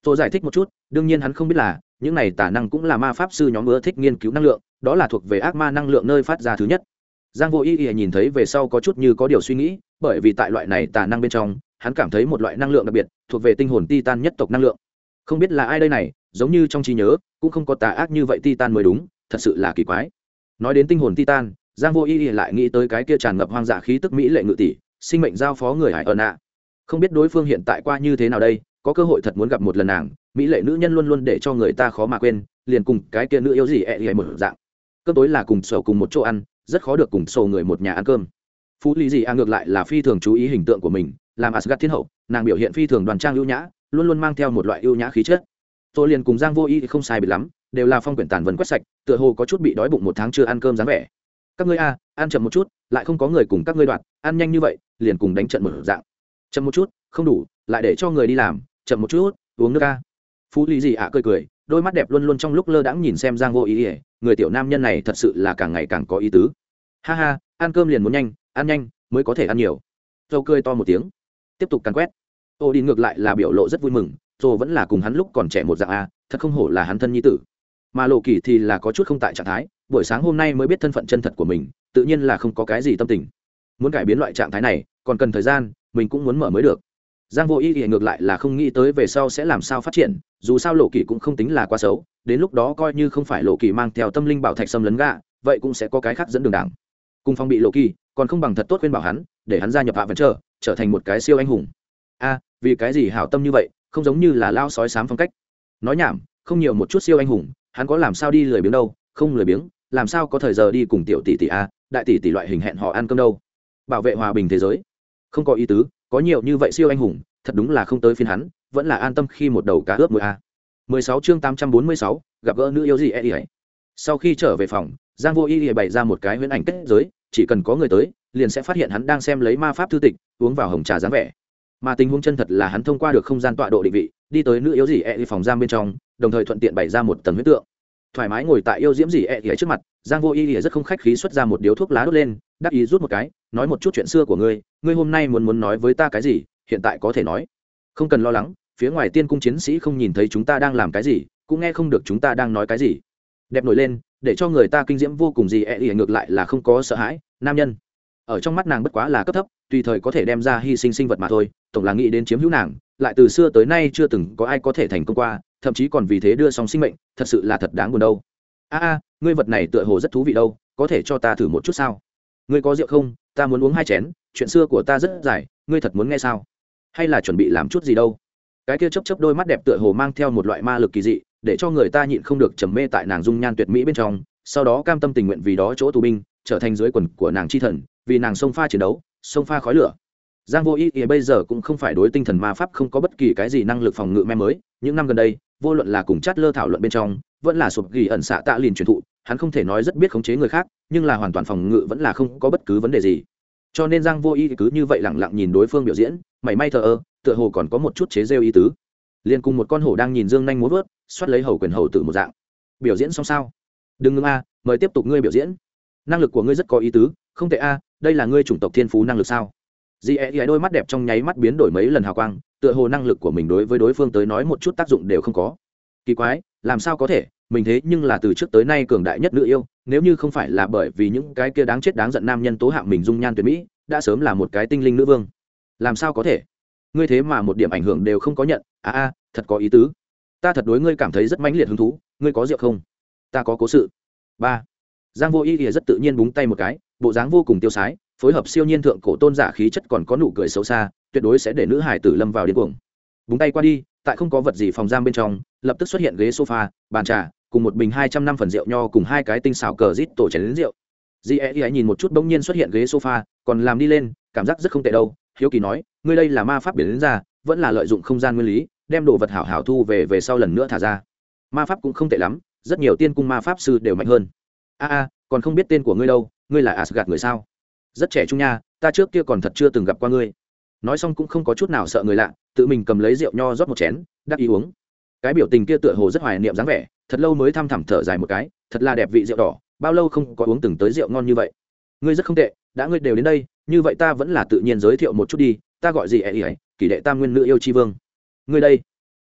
Tôi giải thích một chút, đương nhiên hắn không biết là, những này tà năng cũng là ma pháp sư nhóm ưa thích nghiên cứu năng lượng, đó là thuộc về ác ma năng lượng nơi phát ra thứ nhất. Giang vô ý ý nhìn thấy về sau có chút như có điều suy nghĩ, bởi vì tại loại này tà năng bên trong, hắn cảm thấy một loại năng lượng đặc biệt, thuộc về tinh hồn titan nhất tộc năng lượng không biết là ai đây này, giống như trong trí nhớ, cũng không có tà ác như vậy titan mới đúng, thật sự là kỳ quái. Nói đến tinh hồn titan, giang vô Y lại nghĩ tới cái kia tràn ngập hoang dã khí tức mỹ lệ ngự tỷ, sinh mệnh giao phó người hải ẩn ạ. Không biết đối phương hiện tại qua như thế nào đây, có cơ hội thật muốn gặp một lần nàng, mỹ lệ nữ nhân luôn luôn để cho người ta khó mà quên, liền cùng cái kia nữ yếu gì ẹ、e、ẹ một dạng. Cơm tối là cùng sầu cùng một chỗ ăn, rất khó được cùng sầu người một nhà ăn cơm. Phú lý gì a ngược lại là phi thường chú ý hình tượng của mình, làm asgad thiên hậu, nàng biểu hiện phi thường đoàn trang lưu nhã luôn luôn mang theo một loại ưu nhã khí chất. Tôi liền cùng giang vô y không sai biệt lắm, đều là phong quyển tàn vần quét sạch, tựa hồ có chút bị đói bụng một tháng chưa ăn cơm dáng vẻ. Các ngươi a, ăn chậm một chút, lại không có người cùng các ngươi đoạt ăn nhanh như vậy, liền cùng đánh trận một dạng. Chậm một chút, không đủ, lại để cho người đi làm, chậm một chút, uống nước a. Phú lý gì ạ cười cười, đôi mắt đẹp luôn luôn trong lúc lơ đãng nhìn xem giang vô ý ỉa người tiểu nam nhân này thật sự là càng ngày càng có ý tứ. Ha ha, ăn cơm liền muốn nhanh, ăn nhanh, mới có thể ăn nhiều. Dâu cười to một tiếng, tiếp tục càn quét ô đi ngược lại là biểu lộ rất vui mừng dô vẫn là cùng hắn lúc còn trẻ một dạng a, thật không hổ là hắn thân nhi tử. Mà lộ kỳ thì là có chút không tại trạng thái, buổi sáng hôm nay mới biết thân phận chân thật của mình, tự nhiên là không có cái gì tâm tình. Muốn cải biến loại trạng thái này, còn cần thời gian, mình cũng muốn mở mới được. Giang vô ý thì ngược lại là không nghĩ tới về sau sẽ làm sao phát triển, dù sao lộ kỳ cũng không tính là quá xấu, đến lúc đó coi như không phải lộ kỳ mang theo tâm linh bảo thạch xâm lấn gạ, vậy cũng sẽ có cái khác dẫn đường đảng. Cùng phong bị lộ kỳ, còn không bằng thật tốt khuyên bảo hắn, để hắn gia nhập hạ vẫn chờ trở thành một cái siêu anh hùng a vì cái gì hảo tâm như vậy không giống như là lao sói sám phong cách nói nhảm không nhiều một chút siêu anh hùng hắn có làm sao đi lười biếng đâu không lười biếng làm sao có thời giờ đi cùng tiểu tỷ tỷ a đại tỷ tỷ loại hình hẹn họ ăn cơm đâu bảo vệ hòa bình thế giới không có ý tứ có nhiều như vậy siêu anh hùng thật đúng là không tới phiên hắn vẫn là an tâm khi một đầu cá ướp mười a 16 chương 846, gặp gỡ nữ yêu gì e ấy. Sau khi trở về phòng, Giang Vô Y bày ra một cái huyễn ảnh kết giới, chỉ cần có người tới, liền sẽ phát hiện hắn đang xem lấy ma pháp thư tịch, uống vào hồng trà dáng vẻ. Mà tình huống chân thật là hắn thông qua được không gian tọa độ định vị, đi tới nữ yếu dì e phòng giam bên trong, đồng thời thuận tiện bày ra một tầng huyết tượng. Thoải mái ngồi tại yêu diễm gì e trước mặt, Giang Vô Y rất không khách khí xuất ra một điếu thuốc lá đốt lên, đắc ý rút một cái, nói một chút chuyện xưa của ngươi, ngươi hôm nay muốn muốn nói với ta cái gì, hiện tại có thể nói. Không cần lo lắng, phía ngoài tiên cung chiến sĩ không nhìn thấy chúng ta đang làm cái gì cũng nghe không được chúng ta đang nói cái gì đẹp nổi lên để cho người ta kinh diễm vô cùng gì e ngược lại là không có sợ hãi nam nhân ở trong mắt nàng bất quá là cấp thấp, tùy thời có thể đem ra hy sinh sinh vật mà thôi, tổng là nghĩ đến chiếm hữu nàng, lại từ xưa tới nay chưa từng có ai có thể thành công qua, thậm chí còn vì thế đưa xong sinh mệnh, thật sự là thật đáng buồn đâu. A a, ngươi vật này tựa hồ rất thú vị đâu, có thể cho ta thử một chút sao? Ngươi có rượu không? Ta muốn uống hai chén, chuyện xưa của ta rất dài, ngươi thật muốn nghe sao? Hay là chuẩn bị làm chút gì đâu? Cái kia chấp chấp đôi mắt đẹp tựa hồ mang theo một loại ma lực kỳ dị, để cho người ta nhịn không được trầm mê tại nàng dung nhan tuyệt mỹ bên trong, sau đó cam tâm tình nguyện vì đó chỗ tù binh, trở thành dưới quần của nàng chi thần vì nàng sông pha chiến đấu, sông pha khói lửa. Giang vô ý ý bây giờ cũng không phải đối tinh thần ma pháp không có bất kỳ cái gì năng lực phòng ngự me mới. Những năm gần đây, vô luận là cùng chát lơ thảo luận bên trong, vẫn là sụp ghi ẩn xạ tạ liền truyền thụ, hắn không thể nói rất biết khống chế người khác, nhưng là hoàn toàn phòng ngự vẫn là không có bất cứ vấn đề gì. Cho nên giang vô ý cứ như vậy lẳng lặng nhìn đối phương biểu diễn, mảy may thờ ơ, tựa hồ còn có một chút chế rêu ý tứ. Liền cùng một con hổ đang nhìn dương nhanh muốn vớt, xoát lấy hầu quyền hầu tử một dạng. Biểu diễn xong sao? Đừng ngưng a, mời tiếp tục ngươi biểu diễn. Năng lực của ngươi rất có ý tứ, không tệ a đây là ngươi chủng tộc thiên phú năng lực sao? Dì ẹ ghé đôi mắt đẹp trong nháy mắt biến đổi mấy lần hào quang, tựa hồ năng lực của mình đối với đối phương tới nói một chút tác dụng đều không có. Kỳ quái, làm sao có thể? Mình thế nhưng là từ trước tới nay cường đại nhất nữ yêu, nếu như không phải là bởi vì những cái kia đáng chết đáng giận nam nhân tố hạng mình dung nhan tuyệt mỹ, đã sớm là một cái tinh linh nữ vương. Làm sao có thể? Ngươi thế mà một điểm ảnh hưởng đều không có nhận. À a thật có ý tứ. Ta thật đối ngươi cảm thấy rất mãnh liệt hứng thú. Ngươi có rượu không? Ta có cố sự. Ba. Giang vô ý thì rất tự nhiên búng tay một cái bộ dáng vô cùng tiêu sái, phối hợp siêu nhiên thượng cổ tôn giả khí chất còn có nụ cười xấu xa, tuyệt đối sẽ để nữ hải tử lâm vào điên cuồng. Búng tay qua đi, tại không có vật gì phòng giam bên trong, lập tức xuất hiện ghế sofa, bàn trà, cùng một bình hai trăm năm phần rượu nho cùng hai cái tinh xảo cờ rít tổ chén đến rượu. Di e ấy nhìn một chút bỗng nhiên xuất hiện ghế sofa, còn làm đi lên, cảm giác rất không tệ đâu. Hiếu kỳ nói, ngươi đây là ma pháp biển đến ra, vẫn là lợi dụng không gian nguyên lý, đem đồ vật hảo hảo thu về về sau lần nữa thả ra. Ma pháp cũng không tệ lắm, rất nhiều tiên cung ma pháp sư đều mạnh hơn. A a, còn không biết tên của ngươi đâu ngươi là Asgard người sao? Rất trẻ trung nha, ta trước kia còn thật chưa từng gặp qua ngươi. Nói xong cũng không có chút nào sợ người lạ, tự mình cầm lấy rượu nho rót một chén, đắc ý uống. Cái biểu tình kia tựa hồ rất hoài niệm dáng vẻ, thật lâu mới thăm thẳm thở dài một cái, thật là đẹp vị rượu đỏ, bao lâu không có uống từng tới rượu ngon như vậy. Ngươi rất không tệ, đã ngươi đều đến đây, như vậy ta vẫn là tự nhiên giới thiệu một chút đi, ta gọi gì ấy ấy, kỷ đệ tam nguyên nữ yêu tri vương. Ngươi đây,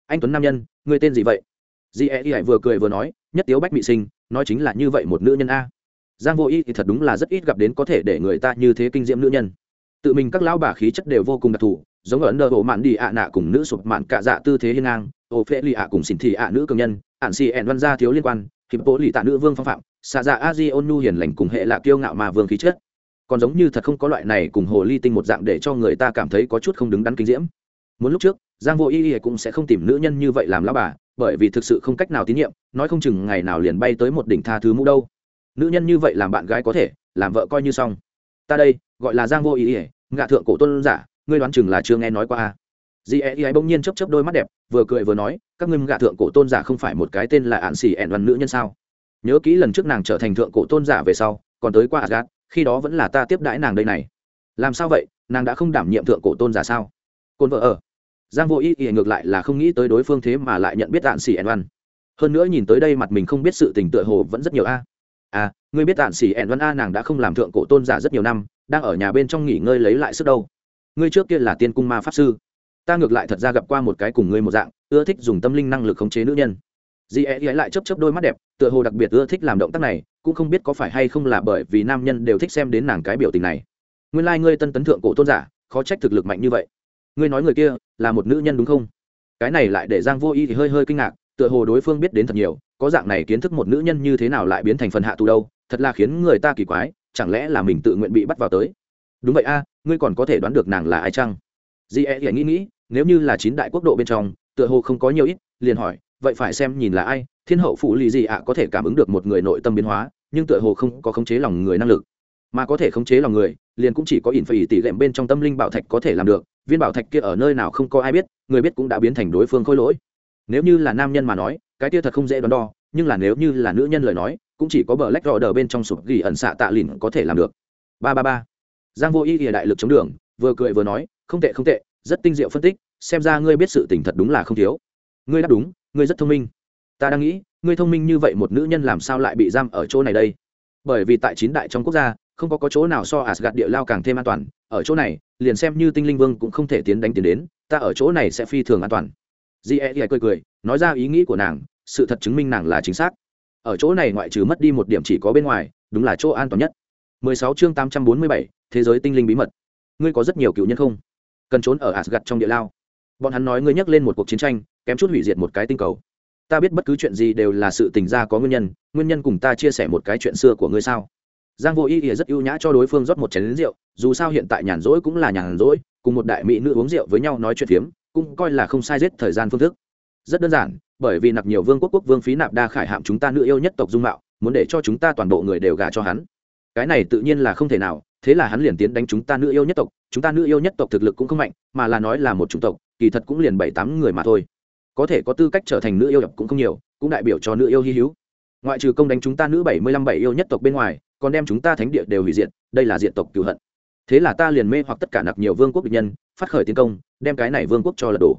anh tuấn nam nhân, ngươi tên gì vậy? Di e y vừa cười vừa nói, nhất tiếu bách mị sinh, nói chính là như vậy một nữ nhân a giang vô y thì thật đúng là rất ít gặp đến có thể để người ta như thế kinh diễm nữ nhân. Tự mình các lão bà khí chất đều vô cùng đặc thù, giống ở ấn độ bộ mạn đi ạ nạ cùng nữ sụp mạn cạ dạ tư thế hiên ngang, ô phê lì ạ cùng xỉn thị ạ nữ cường nhân ạn xì ẹn văn gia thiếu liên quan, hiệp bố lì tạ nữ vương phong phạm xạ dạ a di ôn nu hiền lành cùng hệ là kiêu ngạo mà vương khí chất. Còn giống như thật không có loại này cùng hồ ly tinh một dạng để cho người ta cảm thấy có chút không đứng đắn kinh diễm. Muốn lúc trước, giang vô y cũng sẽ không tìm nữ nhân như vậy làm lão bà, bởi vì thực sự không cách nào tín nhiệm, nói không chừng ngày nào liền bay tới một đỉnh tha thứ mũ đâu nữ nhân như vậy làm bạn gái có thể, làm vợ coi như xong. Ta đây, gọi là giang vô ý ỉa ngạ thượng cổ tôn giả, ngươi đoán chừng là chưa nghe nói qua a dì e ấy bỗng nhiên chấp chấp đôi mắt đẹp, vừa cười vừa nói, các ngươi gạ thượng cổ tôn giả không phải một cái tên là ạn xì ẻn văn nữ nhân sao? Nhớ kỹ lần trước nàng trở thành thượng cổ tôn giả về sau, còn tới qua asgad khi đó vẫn là ta tiếp đãi nàng đây này. Làm sao vậy, nàng đã không đảm nhiệm thượng cổ tôn giả sao? Côn vợ ở. Giang vô ý ý ngược lại là không nghĩ tới đối phương thế mà lại nhận biết ạn xỉ ẻn văn. Hơn nữa nhìn tới đây mặt mình không biết sự tình tựa hồ vẫn rất nhiều a à ngươi biết tản xỉ ẹn văn a nàng đã không làm thượng cổ tôn giả rất nhiều năm, đang ở nhà bên trong nghỉ ngơi lấy lại sức đâu. Ngươi trước kia là tiên cung ma pháp sư. Ta ngược lại thật ra gặp qua một cái cùng ngươi một dạng, ưa thích dùng tâm linh năng lực khống chế nữ nhân. Dì ấy lại chấp chấp đôi mắt đẹp, tựa hồ đặc biệt ưa thích làm động tác này, cũng không biết có phải hay không là bởi vì nam nhân đều thích xem đến nàng cái biểu tình này. Nguyên lai、like、ngươi tân tấn thượng cổ tôn giả, khó trách thực lực mạnh như vậy. Ngươi nói người kia, là một nữ nhân đúng không? Cái này lại để giang vô y thì hơi hơi kinh ngạc, tựa hồ đối phương biết đến thật nhiều có dạng này kiến thức một nữ nhân như thế nào lại biến thành phần hạ tù đâu, thật là khiến người ta kỳ quái, chẳng lẽ là mình tự nguyện bị bắt vào tới? Đúng vậy a, ngươi còn có thể đoán được nàng là ai chăng? Di e nghĩ nghĩ, nếu như là chín đại quốc độ bên trong, tựa hồ không có nhiều ít, liền hỏi, vậy phải xem nhìn là ai, thiên hậu phụ lì gì ạ có thể cảm ứng được một người nội tâm biến hóa, nhưng tựa hồ không có khống chế lòng người năng lực. Mà có thể khống chế lòng người, liền cũng chỉ có ỉn phải tỷ lệm bên trong tâm linh bảo thạch có thể làm được, viên bảo thạch kia ở nơi nào không có ai biết, người biết cũng đã biến thành đối phương khôi lỗi. Nếu như là nam nhân mà nói cái kia thật không dễ đoán đo nhưng là nếu như là nữ nhân lời nói cũng chỉ có bờ lách rò đờ bên trong sụp ghi ẩn xạ tạ lìn có thể làm được. Ba ba ba. Giang vô ý ỉa đại lực chống đường vừa cười vừa nói không tệ không tệ rất tinh diệu phân tích xem ra ngươi biết sự tình thật đúng là không thiếu. Ngươi đáp đúng ngươi rất thông minh. Ta đang nghĩ ngươi thông minh như vậy một nữ nhân làm sao lại bị giam ở chỗ này đây? Bởi vì tại chín đại trong quốc gia không có, có chỗ nào so Asgard địa lao càng thêm an toàn ở chỗ này liền xem như tinh linh vương cũng không thể tiến đánh tiến đến ta ở chỗ này sẽ phi thường an toàn. Di e cười cười nói ra ý nghĩ của nàng sự thật chứng minh nàng là chính xác ở chỗ này ngoại trừ mất đi một điểm chỉ có bên ngoài đúng là chỗ an toàn nhất 16 chương 847, thế giới tinh linh bí mật. Ngươi có rất nhiều cựu nhân không? Cần trốn ở Asgard trong địa lao. Bọn hắn nói ngươi nhắc lên một cuộc chiến tranh, kém chút hủy diệt một cái tinh cầu. Ta biết bất cứ chuyện gì đều là sự tình ra có nguyên nhân, nguyên nhân cùng ta chia sẻ một cái chuyện xưa của ngươi sao? Giang Vô Ý ỉa rất ưu nhã cho đối phương rót một chén rượu, dù sao hiện tại nhàn rỗi cũng là nhàn rỗi, cùng một đại mỹ nữ uống rượu với nhau nói chuyện phiếm, cũng coi là không sai giết thời gian phương thức. Rất đơn giản, bởi vì nạp nhiều vương quốc quốc vương phí nạp đa khải hạm chúng ta nữ yêu nhất tộc dung mạo, muốn để cho chúng ta toàn bộ người đều gả cho hắn. Cái này tự nhiên là không thể nào thế là hắn liền tiến đánh chúng ta nữ yêu nhất tộc. Chúng ta nữ yêu nhất tộc thực lực cũng không mạnh mà là nói là một chủng tộc kỳ thật cũng liền bảy tám người mà thôi. Có thể có tư cách trở thành nữ yêu cũng không nhiều cũng đại biểu cho nữ yêu hy hữu. Ngoại trừ công đánh chúng ta nữ bảy mươi lăm bảy yêu nhất tộc bên ngoài còn đem chúng ta thánh địa đều hủy diệt đây là diện tộc cựu hận. Thế là ta liền mê hoặc tất cả nặc nhiều vương quốc địch nhân phát khởi tiến công đem cái này vương quốc cho lật đổ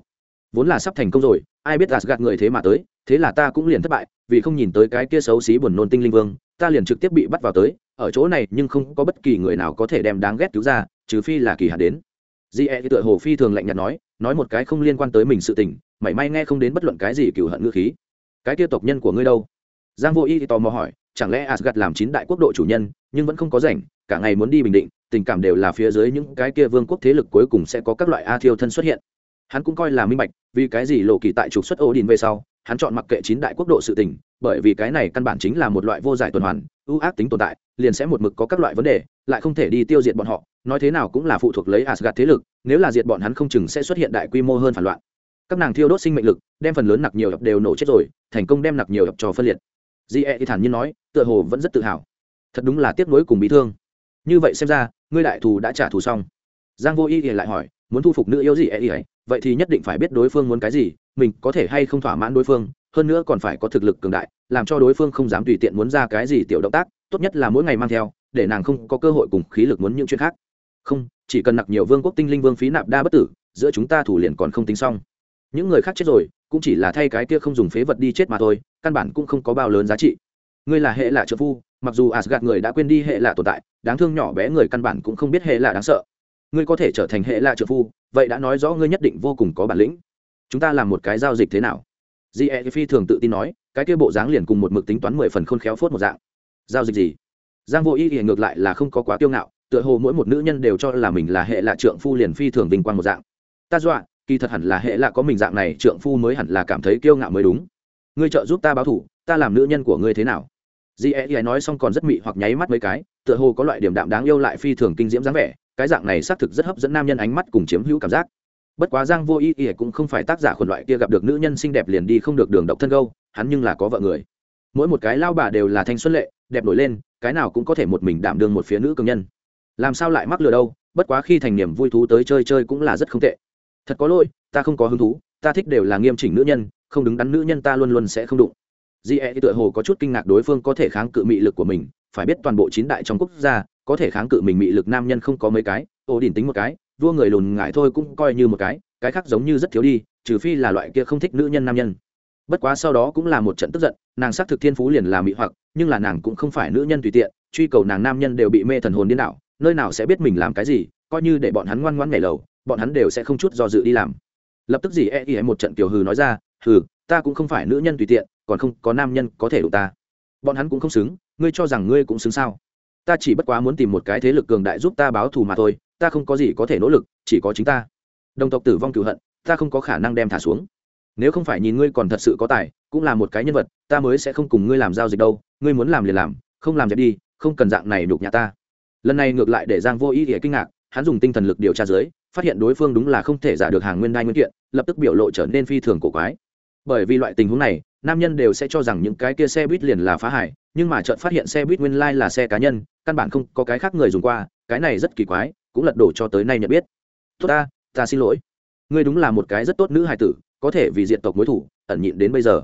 vốn là sắp thành công rồi, ai biết gạt gạt người thế mà tới, thế là ta cũng liền thất bại, vì không nhìn tới cái kia xấu xí buồn nôn tinh linh vương, ta liền trực tiếp bị bắt vào tới, ở chỗ này nhưng không có bất kỳ người nào có thể đem đáng ghét cứu ra, trừ phi là kỳ hạn đến. Di e tựa hồ phi thường lạnh nhạt nói nói một cái không liên quan tới mình sự tình, mảy may nghe không đến bất luận cái gì cựu hận ngữ khí. Cái kia tộc nhân của ngươi đâu? Giang vô y thì tò mò hỏi, chẳng lẽ asgad làm chín đại quốc độ chủ nhân, nhưng vẫn không có rảnh, cả ngày muốn đi bình định, tình cảm đều là phía dưới những cái kia vương quốc thế lực cuối cùng sẽ có các loại a thiêu thân xuất hiện hắn cũng coi là minh bạch, vì cái gì lộ kỳ tại trục xuất ô đình về sau, hắn chọn mặc kệ chín đại quốc độ sự tình, bởi vì cái này căn bản chính là một loại vô giải tuần hoàn, ưu ác tính tồn tại, liền sẽ một mực có các loại vấn đề, lại không thể đi tiêu diệt bọn họ, nói thế nào cũng là phụ thuộc lấy asgad thế lực, nếu là diệt bọn hắn không chừng sẽ xuất hiện đại quy mô hơn phản loạn. Các nàng thiêu đốt sinh mệnh lực, đem phần lớn nặc nhiều đập đều nổ chết rồi, thành công đem nặc nhiều đập cho phân liệt. Di e thì thản nhiên nói, tựa hồ vẫn rất tự hào. Thật đúng là tiếc nuối cùng bị thương. Như vậy xem ra, ngươi đại thù đã trả thù xong. Giang vô y thì lại hỏi, muốn thu phục nữ yêu gì e ấy? Vậy thì nhất định phải biết đối phương muốn cái gì, mình có thể hay không thỏa mãn đối phương, hơn nữa còn phải có thực lực cường đại, làm cho đối phương không dám tùy tiện muốn ra cái gì tiểu động tác, tốt nhất là mỗi ngày mang theo, để nàng không có cơ hội cùng khí lực muốn những chuyện khác. Không, chỉ cần nặc nhiều vương quốc tinh linh vương phí nạp đa bất tử, giữa chúng ta thủ liền còn không tính xong. Những người khác chết rồi, cũng chỉ là thay cái kia không dùng phế vật đi chết mà thôi, căn bản cũng không có bao lớn giá trị. Ngươi là hệ lạ trợ phu, mặc dù asgad người đã quên đi hệ lạ tồn tại, đáng thương nhỏ bé người căn bản cũng không biết hệ lạ đáng sợ ngươi có thể trở thành hệ lạ trợ phu vậy đã nói rõ ngươi nhất định vô cùng có bản lĩnh chúng ta làm một cái giao dịch thế nào GE phi thường tự tin nói, cái kia bộ dáng liền cùng một mực tính toán mười phần khôn khéo phốt một dạng. Giao dịch gì? Giang Vô Y thì ngược lại là không có quá kiêu ngạo, tựa hồ mỗi một nữ nhân đều cho là mình là hệ lạ trượng phu liền phi thường vinh quang một dạng. Ta dọa, kỳ thật hẳn là hệ lạ có mình dạng này trượng phu mới hẳn là cảm thấy kiêu ngạo mới đúng. Ngươi trợ giúp ta báo thủ, ta làm nữ nhân của ngươi thế nào? GE nói xong còn rất mị hoặc nháy mắt mấy cái, tựa hồ có loại điểm đạm đáng yêu lại phi thường kinh diễm dáng vẻ, cái dạng này xác thực rất hấp dẫn nam nhân ánh mắt cùng chiếm hữu cảm giác. Bất quá giang vô ý ỉa cũng không phải tác giả khuẩn loại kia gặp được nữ nhân xinh đẹp liền đi không được đường độc thân gâu, hắn nhưng là có vợ người. Mỗi một cái lao bà đều là thanh xuân lệ, đẹp nổi lên, cái nào cũng có thể một mình đảm đương một phía nữ cường nhân. Làm sao lại mắc lừa đâu, bất quá khi thành niềm vui thú tới chơi chơi cũng là rất không tệ. Thật có lỗi, ta không có hứng thú, ta thích đều là nghiêm chỉnh nữ nhân, không đứng đắn nữ nhân ta luôn luôn sẽ không đụng. Di e tựa hồ có chút kinh ngạc đối phương có thể kháng cự mị lực của mình, phải biết toàn bộ chín đại trong quốc gia có thể kháng cự mình mị lực nam nhân không có mấy cái, ổ đỉnh tính một cái, vua người lùn ngại thôi cũng coi như một cái cái khác giống như rất thiếu đi, trừ phi là loại kia không thích nữ nhân nam nhân. Bất quá sau đó cũng là một trận tức giận, nàng xác thực thiên phú liền là mị hoặc, nhưng là nàng cũng không phải nữ nhân tùy tiện, truy cầu nàng nam nhân đều bị mê thần hồn điên đảo, nơi nào sẽ biết mình làm cái gì, coi như để bọn hắn ngoan ngoan nhảy lầu, bọn hắn đều sẽ không chút do dự đi làm. Lập tức gì e e một trận kiểu hừ nói ra, hừ, ta cũng không phải nữ nhân tùy tiện, còn không có nam nhân có thể đủ ta. Bọn hắn cũng không xứng, ngươi cho rằng ngươi cũng xứng sao? Ta chỉ bất quá muốn tìm một cái thế lực cường đại giúp ta báo thù mà thôi, ta không có gì có thể nỗ lực, chỉ có chính ta. Đồng tộc tử vong cựu hận, ta không có khả năng đem thả xuống. Nếu không phải nhìn ngươi còn thật sự có tài, cũng là một cái nhân vật, ta mới sẽ không cùng ngươi làm giao dịch đâu, ngươi muốn làm liền làm, không làm dẹp đi, không cần dạng này đục nhà ta. Lần này ngược lại để giang vô ý nghĩa kinh ngạc, hắn dùng tinh thần lực điều tra dưới, phát hiện đối phương đúng là không thể giả được hàng nguyên đai nguyên kiện, lập tức biểu lộ trở nên phi thường cổ quái. Bởi vì loại tình huống này, nam nhân đều sẽ cho rằng những cái kia xe buýt liền là phá hải nhưng mà chợt phát hiện xe buýt nguyên lai là xe cá nhân căn bản không có cái khác người dùng qua, cái này rất kỳ quái, cũng lật đổ cho tới nay nhận biết. Tốt ta ta xin lỗi. Ngươi đúng là một cái rất tốt nữ hài tử, có thể vì diện tộc mối thủ, ẩn nhịn đến bây giờ.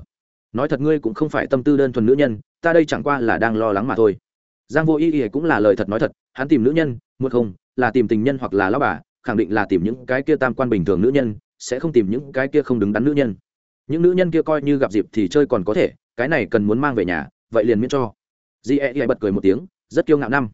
Nói thật ngươi cũng không phải tâm tư đơn thuần nữ nhân, ta đây chẳng qua là đang lo lắng mà thôi. Giang vô ý ý cũng là lời thật nói thật, hắn tìm nữ nhân một không, là tìm tình nhân hoặc là lao bà, khẳng định là tìm những cái kia tam quan bình thường nữ nhân, sẽ không tìm những cái kia không đứng đắn nữ nhân. Những nữ nhân kia coi như gặp dịp thì chơi còn có thể, cái này cần muốn mang về nhà, vậy liền miễn cho. Di e bật cười một tiếng rất kiêu ngạo năm.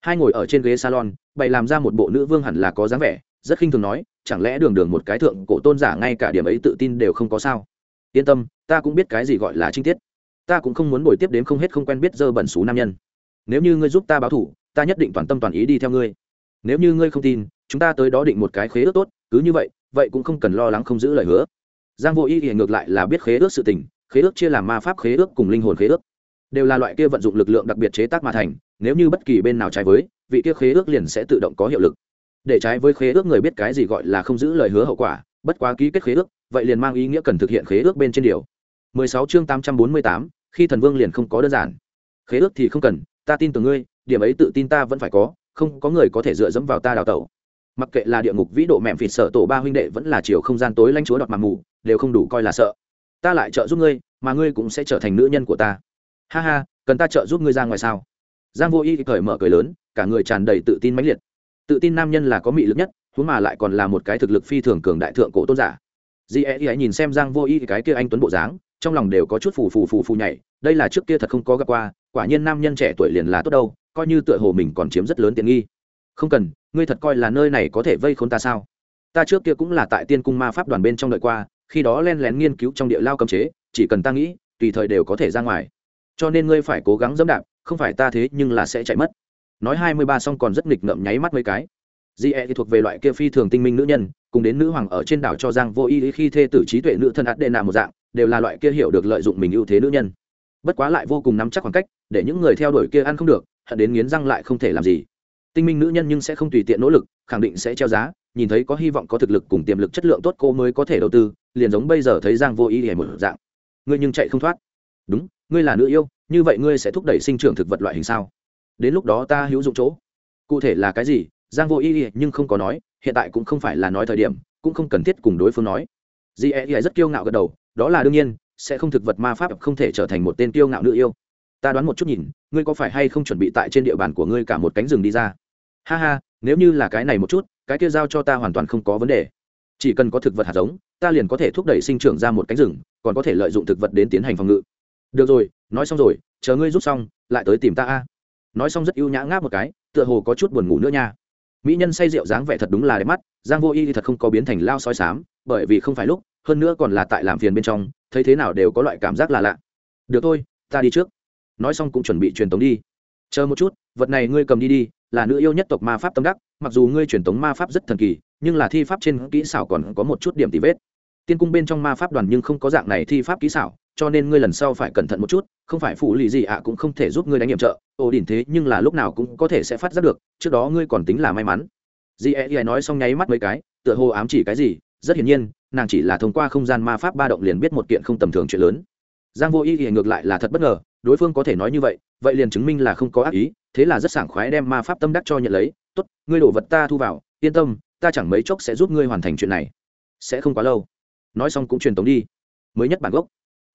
Hai ngồi ở trên ghế salon, bày làm ra một bộ nữ vương hẳn là có dáng vẻ, rất khinh thường nói, chẳng lẽ đường đường một cái thượng cổ tôn giả ngay cả điểm ấy tự tin đều không có sao? Yên tâm, ta cũng biết cái gì gọi là trinh tiết. Ta cũng không muốn bồi tiếp đến không hết không quen biết dơ bẩn xú nam nhân. Nếu như ngươi giúp ta báo thủ, ta nhất định toàn tâm toàn ý đi theo ngươi. Nếu như ngươi không tin, chúng ta tới đó định một cái khế ước tốt, cứ như vậy vậy cũng không cần lo lắng không giữ lời hứa. Giang vô ý hiện ngược lại là biết khế ước sự tình, khế ước chia làm ma pháp khế ước cùng linh hồn khế ước. Đều là loại kia vận dụng lực lượng đặc biệt chế tác mà thành nếu như bất kỳ bên nào trái với vị kia khế ước liền sẽ tự động có hiệu lực. Để trái với khế ước người biết cái gì gọi là không giữ lời hứa hậu quả bất quá ký kết khế ước vậy liền mang ý nghĩa cần thực hiện khế ước bên trên điều. 16 chương 848, khi thần vương liền không có đơn giản. Khế ước thì không cần ta tin tưởng ngươi điểm ấy tự tin ta vẫn phải có không có người có thể dựa dẫm vào ta đào tẩu. Mặc kệ là địa ngục vĩ độ mẹm phịt sợ tổ ba huynh đệ vẫn là chiều không gian tối lanh chúa đọt mà mù đều không đủ coi là sợ. Ta lại trợ giúp ngươi mà ngươi cũng sẽ trở thành nữ nhân của ta. Ha ha cần ta trợ giúp ngươi ra ngoài sao? Giang vô y cởi mở cười lớn, cả người tràn đầy tự tin mãnh liệt. Tự tin nam nhân là có mị lực nhất, huống mà lại còn là một cái thực lực phi thường cường đại thượng cổ tôn giả. Di e ấy nhìn xem giang vô y cái kia anh tuấn bộ dáng, trong lòng đều có chút phù phù phù phù nhảy, đây là trước kia thật không có gặp qua, quả nhiên nam nhân trẻ tuổi liền là tốt đâu, coi như tựa hồ mình còn chiếm rất lớn tiện nghi. Không cần, ngươi thật coi là nơi này có thể vây khốn ta sao? Ta trước kia cũng là tại tiên cung ma pháp đoàn bên trong đợi qua, khi đó len lén nghiên cứu trong địa lao cấm chế, chỉ cần ta nghĩ, tùy thời đều có thể ra ngoài. Cho nên ngươi phải cố gắng dẫm đạp không phải ta thế nhưng là sẽ chạy mất. Nói hai mươi ba xong còn rất nghịch ngợm nháy mắt mấy cái. Di e thì thuộc về loại kia phi thường tinh minh nữ nhân, cùng đến nữ hoàng ở trên đảo cho giang vô ý khi thê tử trí tuệ nữ thân át đệ nạ một dạng, đều là loại kia hiểu được lợi dụng mình ưu thế nữ nhân. Bất quá lại vô cùng nắm chắc khoảng cách, để những người theo đuổi kia ăn không được, hận đến nghiến răng lại không thể làm gì. Tinh minh nữ nhân nhưng sẽ không tùy tiện nỗ lực, khẳng định sẽ treo giá, nhìn thấy có hy vọng có thực lực cùng tiềm lực chất lượng tốt cô mới có thể đầu tư, liền giống bây giờ thấy giang vô ý hề một dạng. Ngươi nhưng chạy không thoát. Đúng, ngươi là nữ yêu như vậy ngươi sẽ thúc đẩy sinh trưởng thực vật loại hình sao? Đến lúc đó ta hữu dụng chỗ. Cụ thể là cái gì? Giang vô ý nhưng không có nói, hiện tại cũng không phải là nói thời điểm, cũng không cần thiết cùng đối phương nói. Di e rất kiêu ngạo gật đầu, đó là đương nhiên, sẽ không thực vật ma pháp không thể trở thành một tên kiêu ngạo nữ yêu. Ta đoán một chút nhìn, ngươi có phải hay không chuẩn bị tại trên địa bàn của ngươi cả một cánh rừng đi ra? Ha ha, nếu như là cái này một chút, cái kia giao cho ta hoàn toàn không có vấn đề. Chỉ cần có thực vật hạt giống, ta liền có thể thúc đẩy sinh trưởng ra một cánh rừng, còn có thể lợi dụng thực vật đến tiến hành phòng ngự được rồi, nói xong rồi, chờ ngươi rút xong, lại tới tìm ta a. Nói xong rất ưu nhã ngáp một cái, tựa hồ có chút buồn ngủ nữa nha. Mỹ nhân say rượu dáng vẻ thật đúng là đẹp mắt, giang vô y thì thật không có biến thành lao soi sám bởi vì không phải lúc, hơn nữa còn là tại làm phiền bên trong, thấy thế nào đều có loại cảm giác là lạ. Được thôi, ta đi trước. Nói xong cũng chuẩn bị truyền tống đi. Chờ một chút, vật này ngươi cầm đi đi, là nữ yêu nhất tộc ma pháp tâm đắc, mặc dù ngươi truyền tống ma pháp rất thần kỳ, nhưng là thi pháp trên kỹ xảo còn có một chút điểm tì vết tiên cung bên trong ma pháp đoàn nhưng không có dạng này thi pháp kỹ xảo cho nên ngươi lần sau phải cẩn thận một chút không phải phụ lì gì ạ cũng không thể giúp ngươi đánh nhiệm trợ ồ đỉnh thế nhưng là lúc nào cũng có thể sẽ phát giác được trước đó ngươi còn tính là may mắn. Dì e, e nói xong nháy mắt mấy cái tựa hồ ám chỉ cái gì rất hiển nhiên nàng chỉ là thông qua không gian ma pháp ba động liền biết một kiện không tầm thường chuyện lớn. Giang vô y thì ngược lại là thật bất ngờ đối phương có thể nói như vậy vậy liền chứng minh là không có ác ý thế là rất sảng khoái đem ma pháp tâm đắc cho nhận lấy tốt ngươi đổ vật ta thu vào yên tâm ta chẳng mấy chốc sẽ giúp ngươi hoàn thành chuyện này. Sẽ không quá lâu nói xong cũng truyền tống đi. Mới nhất bản gốc.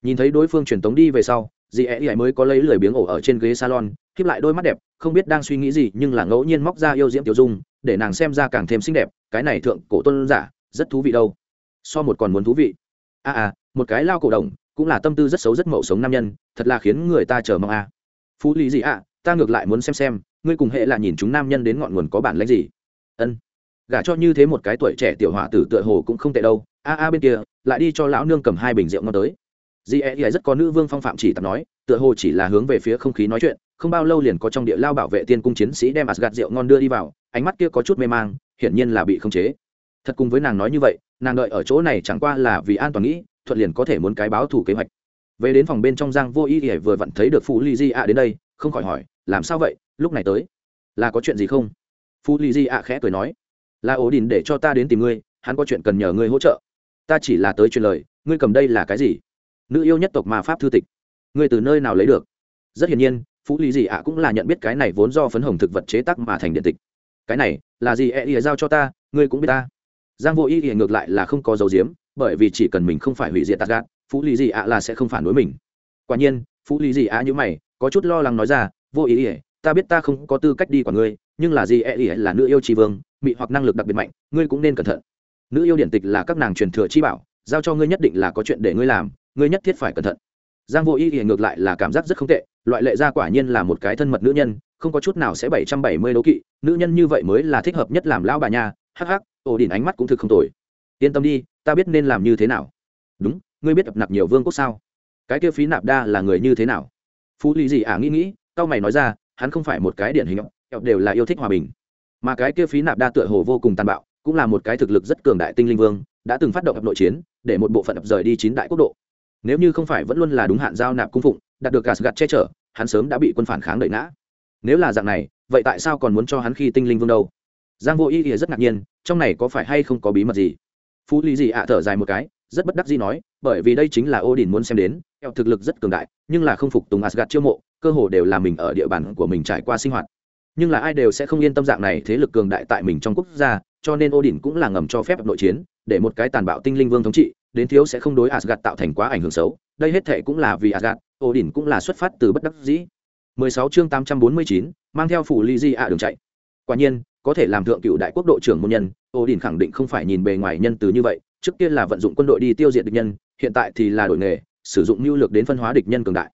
Nhìn thấy đối phương truyền tống đi về sau dì ẹ ỉ mới có lấy lười biếng ổ ở trên ghế salon khiếp lại đôi mắt đẹp không biết đang suy nghĩ gì nhưng là ngẫu nhiên móc ra yêu diễm tiểu dung để nàng xem ra càng thêm xinh đẹp cái này thượng cổ tôn giả rất thú vị đâu. So một còn muốn thú vị. A à, à một cái lao cổ đồng cũng là tâm tư rất xấu rất mậu sống nam nhân thật là khiến người ta chờ mong a à. phú lý gì ạ à, ta ngược lại muốn xem xem ngươi cùng hệ là nhìn chúng nam nhân đến ngọn nguồn có bản lãnh gì. Ân. Gả cho như thế một cái tuổi trẻ tiểu họa tử tựa hồ cũng không tệ đâu a a bên kia, lại đi cho lão nương cầm hai bình rượu ngon tới. Di e rất có nữ vương phong phạm chỉ tập nói, tựa hồ chỉ là hướng về phía không khí nói chuyện, không bao lâu liền có trong địa lao bảo vệ tiên cung chiến sĩ đem gạt rượu ngon đưa đi vào, ánh mắt kia có chút mê mang, hiển nhiên là bị khống chế. Thật cùng với nàng nói như vậy, nàng đợi ở chỗ này chẳng qua là vì an toàn nghĩ, thuận liền có thể muốn cái báo thủ kế hoạch. Về đến phòng bên trong giang vô ý ỉa vừa vặn thấy được phụ ly di ạ đến đây, không khỏi hỏi, làm sao vậy? Lúc này tới, là có chuyện gì không? Phụ ly di ạ khẽ cười nói, là ổ đình để cho ta đến tìm ngươi, hắn có chuyện cần nhờ ngươi hỗ trợ ta chỉ là tới truyền lời, ngươi cầm đây là cái gì? Nữ yêu nhất tộc ma pháp thư tịch. Ngươi từ nơi nào lấy được? Rất hiển nhiên, phú lý gì ạ cũng là nhận biết cái này vốn do phấn hồng thực vật chế tác mà thành điện tịch. Cái này, là gì e ỉa giao cho ta, ngươi cũng biết ta. Giang vô ý ỉa ngược lại là không có dấu diếm bởi vì chỉ cần mình không phải hủy diệt tạc gạt, phú lý gì ạ là sẽ không phản đối mình. Quả nhiên, phú lý gì ạ như mày, có chút lo lắng nói ra, vô ý ỉa ta biết ta không có tư cách đi quản ngươi, nhưng là gì e ỉa là nữ yêu tri vương, mị hoặc năng lực đặc biệt mạnh, ngươi cũng nên cẩn thận nữ yêu điện tịch là các nàng truyền thừa chi bảo, giao cho ngươi nhất định là có chuyện để ngươi làm, ngươi nhất thiết phải cẩn thận. Giang vô y thì ngược lại là cảm giác rất không tệ, loại lệ gia quả nhiên là một cái thân mật nữ nhân, không có chút nào sẽ bảy trăm bảy mươi đấu kỵ, nữ nhân như vậy mới là thích hợp nhất làm lão bà nha, hắc hắc, ổ đỉnh ánh mắt cũng thực không tồi. Yên tâm đi, ta biết nên làm như thế nào. Đúng, ngươi biết ập nạp nhiều vương quốc sao? Cái kia phí nạp đa là người như thế nào? Phú lý gì à? nghĩ nghĩ tao mày nói ra, hắn không phải một cái điển hình, đều là yêu thích hòa bình. Mà cái kia phí nạp đa tựa hồ vô cùng tàn bạo cũng là một cái thực lực rất cường đại tinh linh vương, đã từng phát động nội chiến, để một bộ phận rời đi chín đại quốc độ. Nếu như không phải vẫn luôn là đúng hạn giao nạp cung phụng, đạt được gạt gạt che chở, hắn sớm đã bị quân phản kháng đợi ngã. Nếu là dạng này, vậy tại sao còn muốn cho hắn khi tinh linh vương đâu? Giang vô ý thì rất ngạc nhiên, trong này có phải hay không có bí mật gì? Phú lý gì ạ thở dài một cái, rất bất đắc dĩ nói, bởi vì đây chính là ô đình muốn xem đến, eo thực lực rất cường đại, nhưng là không phục tùng asgad chiêu mộ, cơ hồ đều là mình ở địa bàn của mình trải qua sinh hoạt nhưng là ai đều sẽ không yên tâm dạng này thế lực cường đại tại mình trong quốc gia cho nên Odin cũng là ngầm cho phép nội chiến để một cái tàn bạo tinh linh vương thống trị đến thiếu sẽ không đối asgad tạo thành quá ảnh hưởng xấu. Đây hết thệ cũng là vì asgad Odin cũng là xuất phát từ bất đắc dĩ. 16 chương 849, mang theo phủ ly di ạ đường chạy. Quả nhiên có thể làm thượng cựu đại quốc độ trưởng môn nhân Odin khẳng định không phải nhìn bề ngoài nhân từ như vậy trước kia là vận dụng quân đội đi tiêu diệt địch nhân hiện tại thì là đổi nghề sử dụng mưu lược đến phân hóa địch nhân cường đại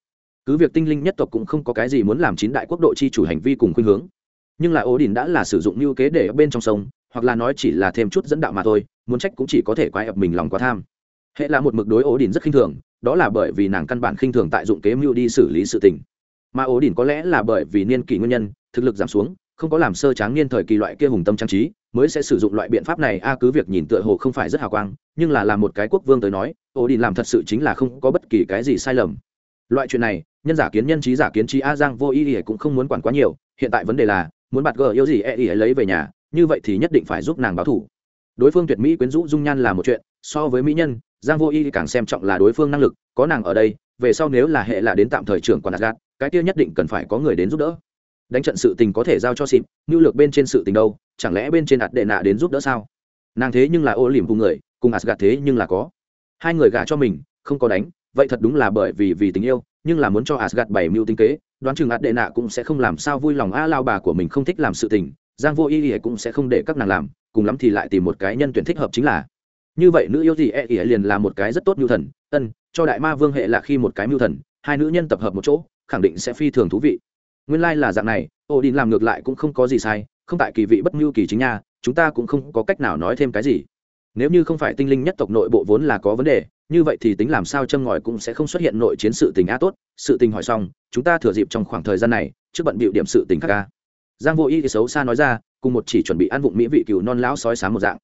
cứ việc tinh linh nhất tộc cũng không có cái gì muốn làm chín đại quốc độ chi chủ hành vi cùng khuynh hướng, nhưng là ố đình đã là sử dụng mưu kế để ở bên trong sông, hoặc là nói chỉ là thêm chút dẫn đạo mà thôi, muốn trách cũng chỉ có thể quái ập mình lòng quá tham. Hệ là một mực đối ố đình rất khinh thường, đó là bởi vì nàng căn bản khinh thường tại dụng kế mưu đi xử lý sự tình. Mà ố đình có lẽ là bởi vì niên kỷ nguyên nhân, thực lực giảm xuống, không có làm sơ tráng niên thời kỳ loại kia hùng tâm trang trí, mới sẽ sử dụng loại biện pháp này. A, cứ việc nhìn tựa hồ không phải rất hào quang, nhưng là làm một cái quốc vương tới nói ố đình làm thật sự chính là không có bất kỳ cái gì sai lầm. Loại chuyện này nhân giả kiến nhân trí, giả kiến trí a giang vô ý ỉa cũng không muốn quản quá nhiều. Hiện tại vấn đề là, muốn bạt gờ yêu gì e ỉa lấy về nhà, như vậy thì nhất định phải giúp nàng báo thủ. Đối phương tuyệt mỹ quyến rũ dung nhan là một chuyện, so với mỹ nhân, giang vô y càng xem trọng là đối phương năng lực, có nàng ở đây, về sau nếu là hệ là đến tạm thời trưởng quản gạt cái kia nhất định cần phải có người đến giúp đỡ. Đánh trận sự tình có thể giao cho xịp nhu lược bên trên sự tình đâu, chẳng lẽ bên trên ạt đệ nạ đến giúp đỡ sao? Nàng thế nhưng là ô liềm cùng người, cùng ạt gạt thế nhưng là có. Hai người gả cho mình, không có đánh, vậy thật đúng là bởi vì vì tình yêu nhưng là muốn cho Asgard bảy mưu tinh kế, đoán chừng đệ nạ cũng sẽ không làm sao vui lòng a lao bà của mình không thích làm sự tình, Giang Vô Y cũng sẽ không để các nàng làm, cùng lắm thì lại tìm một cái nhân tuyển thích hợp chính là. Như vậy nữ yêu gì e ý liền là một cái rất tốt nhu thần, ân, cho đại ma vương hệ là khi một cái mưu thần, hai nữ nhân tập hợp một chỗ, khẳng định sẽ phi thường thú vị. Nguyên lai like là dạng này, Odin làm ngược lại cũng không có gì sai, không tại kỳ vị bất mưu kỳ chính nha, chúng ta cũng không có cách nào nói thêm cái gì. Nếu như không phải tinh linh nhất tộc nội bộ vốn là có vấn đề, như vậy thì tính làm sao châm ngòi cũng sẽ không xuất hiện nội chiến sự tình a tốt. Sự tình hỏi xong, chúng ta thừa dịp trong khoảng thời gian này, trước bận bịu điểm sự tình khác a giang vô y thì xấu xa nói ra, cùng một chỉ chuẩn bị ăn vụng mỹ vị cừu non lão sói sáng một dạng.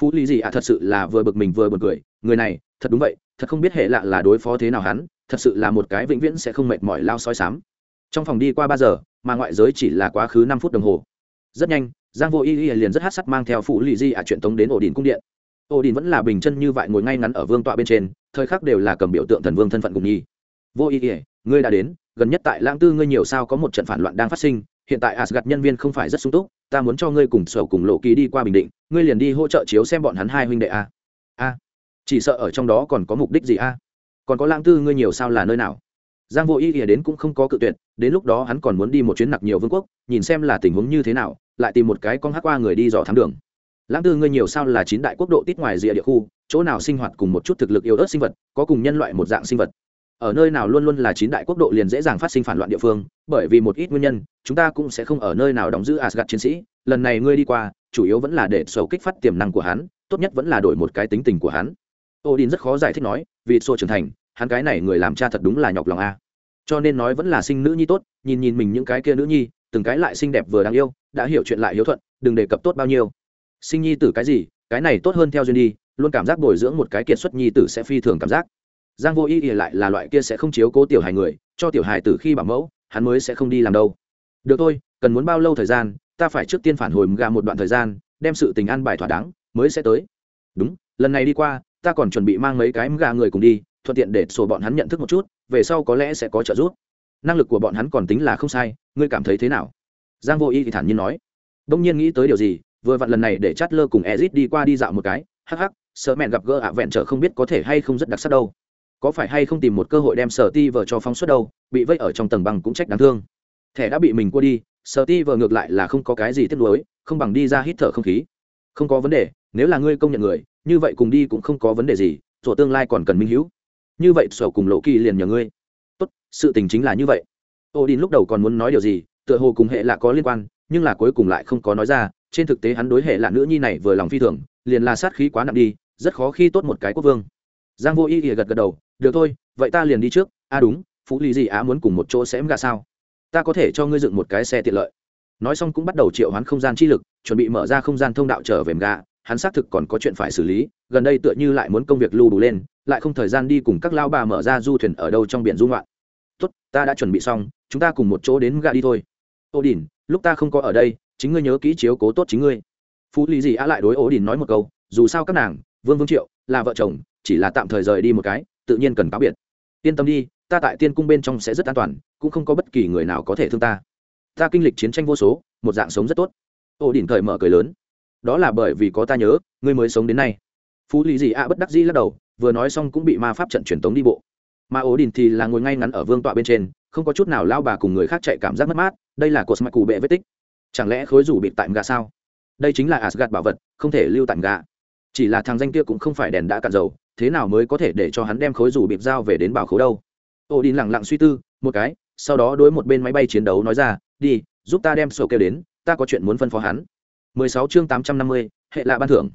Phú lý gì à thật sự là vừa bực mình vừa bực cười. Người này, thật đúng vậy, thật không biết hệ lạ là đối phó thế nào hắn, thật sự là một cái vĩnh viễn sẽ không mệt mỏi lao sói sám trong phòng đi qua ba giờ, mà ngoại giới chỉ là quá khứ năm phút đồng hồ. Rất nhanh, giang vô y liền rất hát sắt mang theo phụ lì di ạ chuyện tống đến ổ đỉnh cung điện ô đình vẫn là bình chân như vậy ngồi ngay ngắn ở vương tọa bên trên, thời khắc đều là cầm biểu tượng thần vương thân phận cùng nhi vô ý ỉa ngươi đã đến, gần nhất tại lãng tư ngươi nhiều sao có một trận phản loạn đang phát sinh, hiện tại asgad nhân viên không phải rất sung túc, ta muốn cho ngươi cùng sở cùng lộ ký đi qua bình định, ngươi liền đi hỗ trợ chiếu xem bọn hắn hai huynh đệ a. A, chỉ sợ ở trong đó còn có mục đích gì a? Còn có lãng tư ngươi nhiều sao là nơi nào? Giang vô ý ỉa đến cũng không có cự tuyệt, đến lúc đó hắn còn muốn đi một chuyến nặc nhiều vương quốc, nhìn xem là tình huống như thế nào, lại tìm một cái con hát qua người đi dò thám đường lãng tư, ngươi nhiều sao là chín đại quốc độ tít ngoài rìa địa khu, chỗ nào sinh hoạt cùng một chút thực lực yếu ớt sinh vật, có cùng nhân loại một dạng sinh vật. Ở nơi nào luôn luôn là chín đại quốc độ liền dễ dàng phát sinh phản loạn địa phương, bởi vì một ít nguyên nhân, chúng ta cũng sẽ không ở nơi nào đóng giữ asgad chiến sĩ. Lần này ngươi đi qua, chủ yếu vẫn là để sầu kích phát tiềm năng của hắn, tốt nhất vẫn là đổi một cái tính tình của hắn. Odin rất khó giải thích nói, vì xô trưởng thành, hắn cái này người làm cha thật đúng là nhọc lòng a. Cho nên nói vẫn là sinh nữ nhi tốt, nhìn nhìn mình những cái kia nữ nhi, từng cái lại xinh đẹp vừa đáng yêu, đã hiểu chuyện lại hiếu thuận, đừng đề cập tốt bao nhiêu sinh nhi tử cái gì, cái này tốt hơn theo duyên đi, luôn cảm giác bồi dưỡng một cái kiệt xuất nhi tử sẽ phi thường cảm giác. Giang vô ý ỉa lại là loại kia sẽ không chiếu cố tiểu hài người, cho tiểu hài tử khi bảo mẫu, hắn mới sẽ không đi làm đâu. Được thôi, cần muốn bao lâu thời gian, ta phải trước tiên phản hồi gà một đoạn thời gian, đem sự tình an bài thỏa đáng, mới sẽ tới. Đúng, lần này đi qua, ta còn chuẩn bị mang mấy cái gà người cùng đi, thuận tiện để sổ bọn hắn nhận thức một chút, về sau có lẽ sẽ có trợ giúp. Năng lực của bọn hắn còn tính là không sai, ngươi cảm thấy thế nào? Giang vô y thì thản nhiên nói. Đông nhiên nghĩ tới điều gì vừa vặn lần này để chát lơ cùng ezit đi qua đi dạo một cái, hắc hắc, sợ mẹn gặp gỡ ạ vẹn trở không biết có thể hay không rất đặc sắc đâu. Có phải hay không tìm một cơ hội đem sở ti vờ cho phóng xuất đâu, bị vây ở trong tầng băng cũng trách đáng thương. Thẻ đã bị mình cua đi sở ti vờ ngược lại là không có cái gì tiếc nuối, không bằng đi ra hít thở không khí. Không có vấn đề, nếu là ngươi công nhận người, như vậy cùng đi cũng không có vấn đề gì, sổ tương lai còn cần minh hữu. Như vậy sổ cùng lộ kỳ liền nhờ ngươi. Tốt, sự tình chính là như vậy. Odin lúc đầu còn muốn nói điều gì, tựa hồ cùng hệ là có liên quan, nhưng là cuối cùng lại không có nói ra trên thực tế hắn đối hệ là nữ nhi này vừa lòng phi thường, liền là sát khí quá nặng đi, rất khó khi tốt một cái quốc vương. Giang vô y ỉa gật gật đầu, được thôi, vậy ta liền đi trước. A à đúng, phú lý gì á muốn cùng một chỗ sẽ gà sao? Ta có thể cho ngươi dựng một cái xe tiện lợi. Nói xong cũng bắt đầu triệu hoán không gian chi lực, chuẩn bị mở ra không gian thông đạo trở về gà. Hắn xác thực còn có chuyện phải xử lý, gần đây tựa như lại muốn công việc lưu đủ lên, lại không thời gian đi cùng các lao bà mở ra du thuyền ở đâu trong biển du ngoạn. Tốt, ta đã chuẩn bị xong, chúng ta cùng một chỗ đến gà đi thôi. Ô đình lúc ta không có ở đây chính ngươi nhớ kỹ chiếu cố tốt chính ngươi. Phú lý gì á lại đối ố đình nói một câu, dù sao các nàng, vương vương triệu, là vợ chồng, chỉ là tạm thời rời đi một cái, tự nhiên cần cáo biệt. Yên tâm đi, ta tại tiên cung bên trong sẽ rất an toàn, cũng không có bất kỳ người nào có thể thương ta. Ta kinh lịch chiến tranh vô số, một dạng sống rất tốt. Ổ đỉnh thời mở cười lớn. Đó là bởi vì có ta nhớ, ngươi mới sống đến nay. Phú lý gì ạ bất đắc dĩ lắc đầu, vừa nói xong cũng bị ma pháp trận truyền tống đi bộ. Mà ổ đỉnh thì là ngồi ngay ngắn ở vương tọa bên trên, không có chút nào lao bà cùng người khác chạy cảm giác mất mát, đây là cột mạch cụ bệ vết tích chẳng lẽ khối rủ bịt tại gà sao? Đây chính là asgad bảo vật không thể lưu tại gà chỉ là thằng danh kia cũng không phải đèn đã cạn dầu thế nào mới có thể để cho hắn đem khối rủ bịt giao về đến bảo khố đâu? Ô đi lẳng lặng suy tư một cái sau đó đối một bên máy bay chiến đấu nói ra đi giúp ta đem sổ kêu đến ta có chuyện muốn phân phó hắn. 16 chương 850, hệ lạ ban thưởng.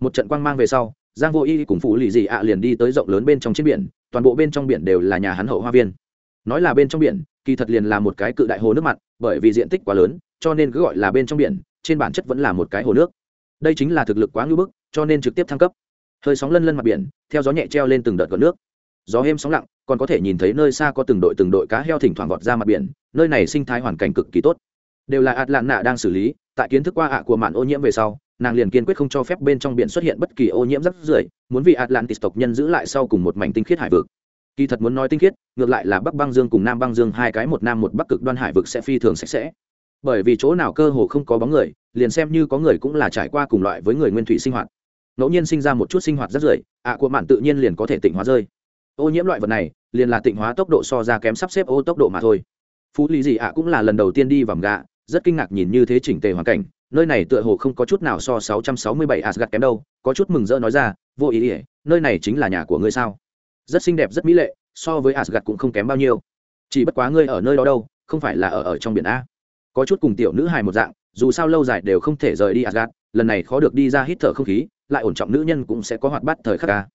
Một trận quang mang về sau giang vô y cùng phụ lì dị ạ liền đi tới rộng lớn bên trong trên biển toàn bộ bên trong biển đều là nhà hắn hậu hoa viên. Nói là bên trong biển kỳ thật liền là một cái cự đại hồ nước mặn, bởi vì diện tích quá lớn, cho nên cứ gọi là bên trong biển, trên bản chất vẫn là một cái hồ nước. Đây chính là thực lực quá ngưỡng bức, cho nên trực tiếp thăng cấp. Hơi sóng lân lân mặt biển, theo gió nhẹ treo lên từng đợt gợn nước. Gió êm sóng lặng, còn có thể nhìn thấy nơi xa có từng đội từng đội cá heo thỉnh thoảng vọt ra mặt biển, nơi này sinh thái hoàn cảnh cực kỳ tốt. Đều là ạt lạn nạ đang xử lý, tại kiến thức qua ạ của mạn ô nhiễm về sau, nàng liền kiên quyết không cho phép bên trong biển xuất hiện bất kỳ ô nhiễm rắc rưởi, muốn vì atlantis tộc nhân giữ lại sau cùng một mảnh tinh khiết hải vực kỳ thật muốn nói tinh khiết, ngược lại là bắc băng dương cùng nam băng dương hai cái một nam một bắc cực đoan hải vực sẽ phi thường sạch sẽ. Bởi vì chỗ nào cơ hồ không có bóng người, liền xem như có người cũng là trải qua cùng loại với người nguyên thủy sinh hoạt. Ngẫu nhiên sinh ra một chút sinh hoạt rất rưởi, ạ của mạn tự nhiên liền có thể tịnh hóa rơi. Ô nhiễm loại vật này, liền là tịnh hóa tốc độ so ra kém sắp xếp ô tốc độ mà thôi. Phú lý gì ạ cũng là lần đầu tiên đi vòng gạ, rất kinh ngạc nhìn như thế chỉnh tề hoàn cảnh, nơi này tựa hồ không có chút nào so 667 Asgard kém đâu, có chút mừng rỡ nói ra, vô ý ỉa nơi này chính là nhà của ngươi sao? Rất xinh đẹp, rất mỹ lệ, so với asgad cũng không kém bao nhiêu. Chỉ bất quá ngươi ở nơi đó đâu, không phải là ở ở trong biển a. Có chút cùng tiểu nữ hài một dạng, dù sao lâu dài đều không thể rời đi asgad lần này khó được đi ra hít thở không khí, lại ổn trọng nữ nhân cũng sẽ có hoạt bát thời khắc ca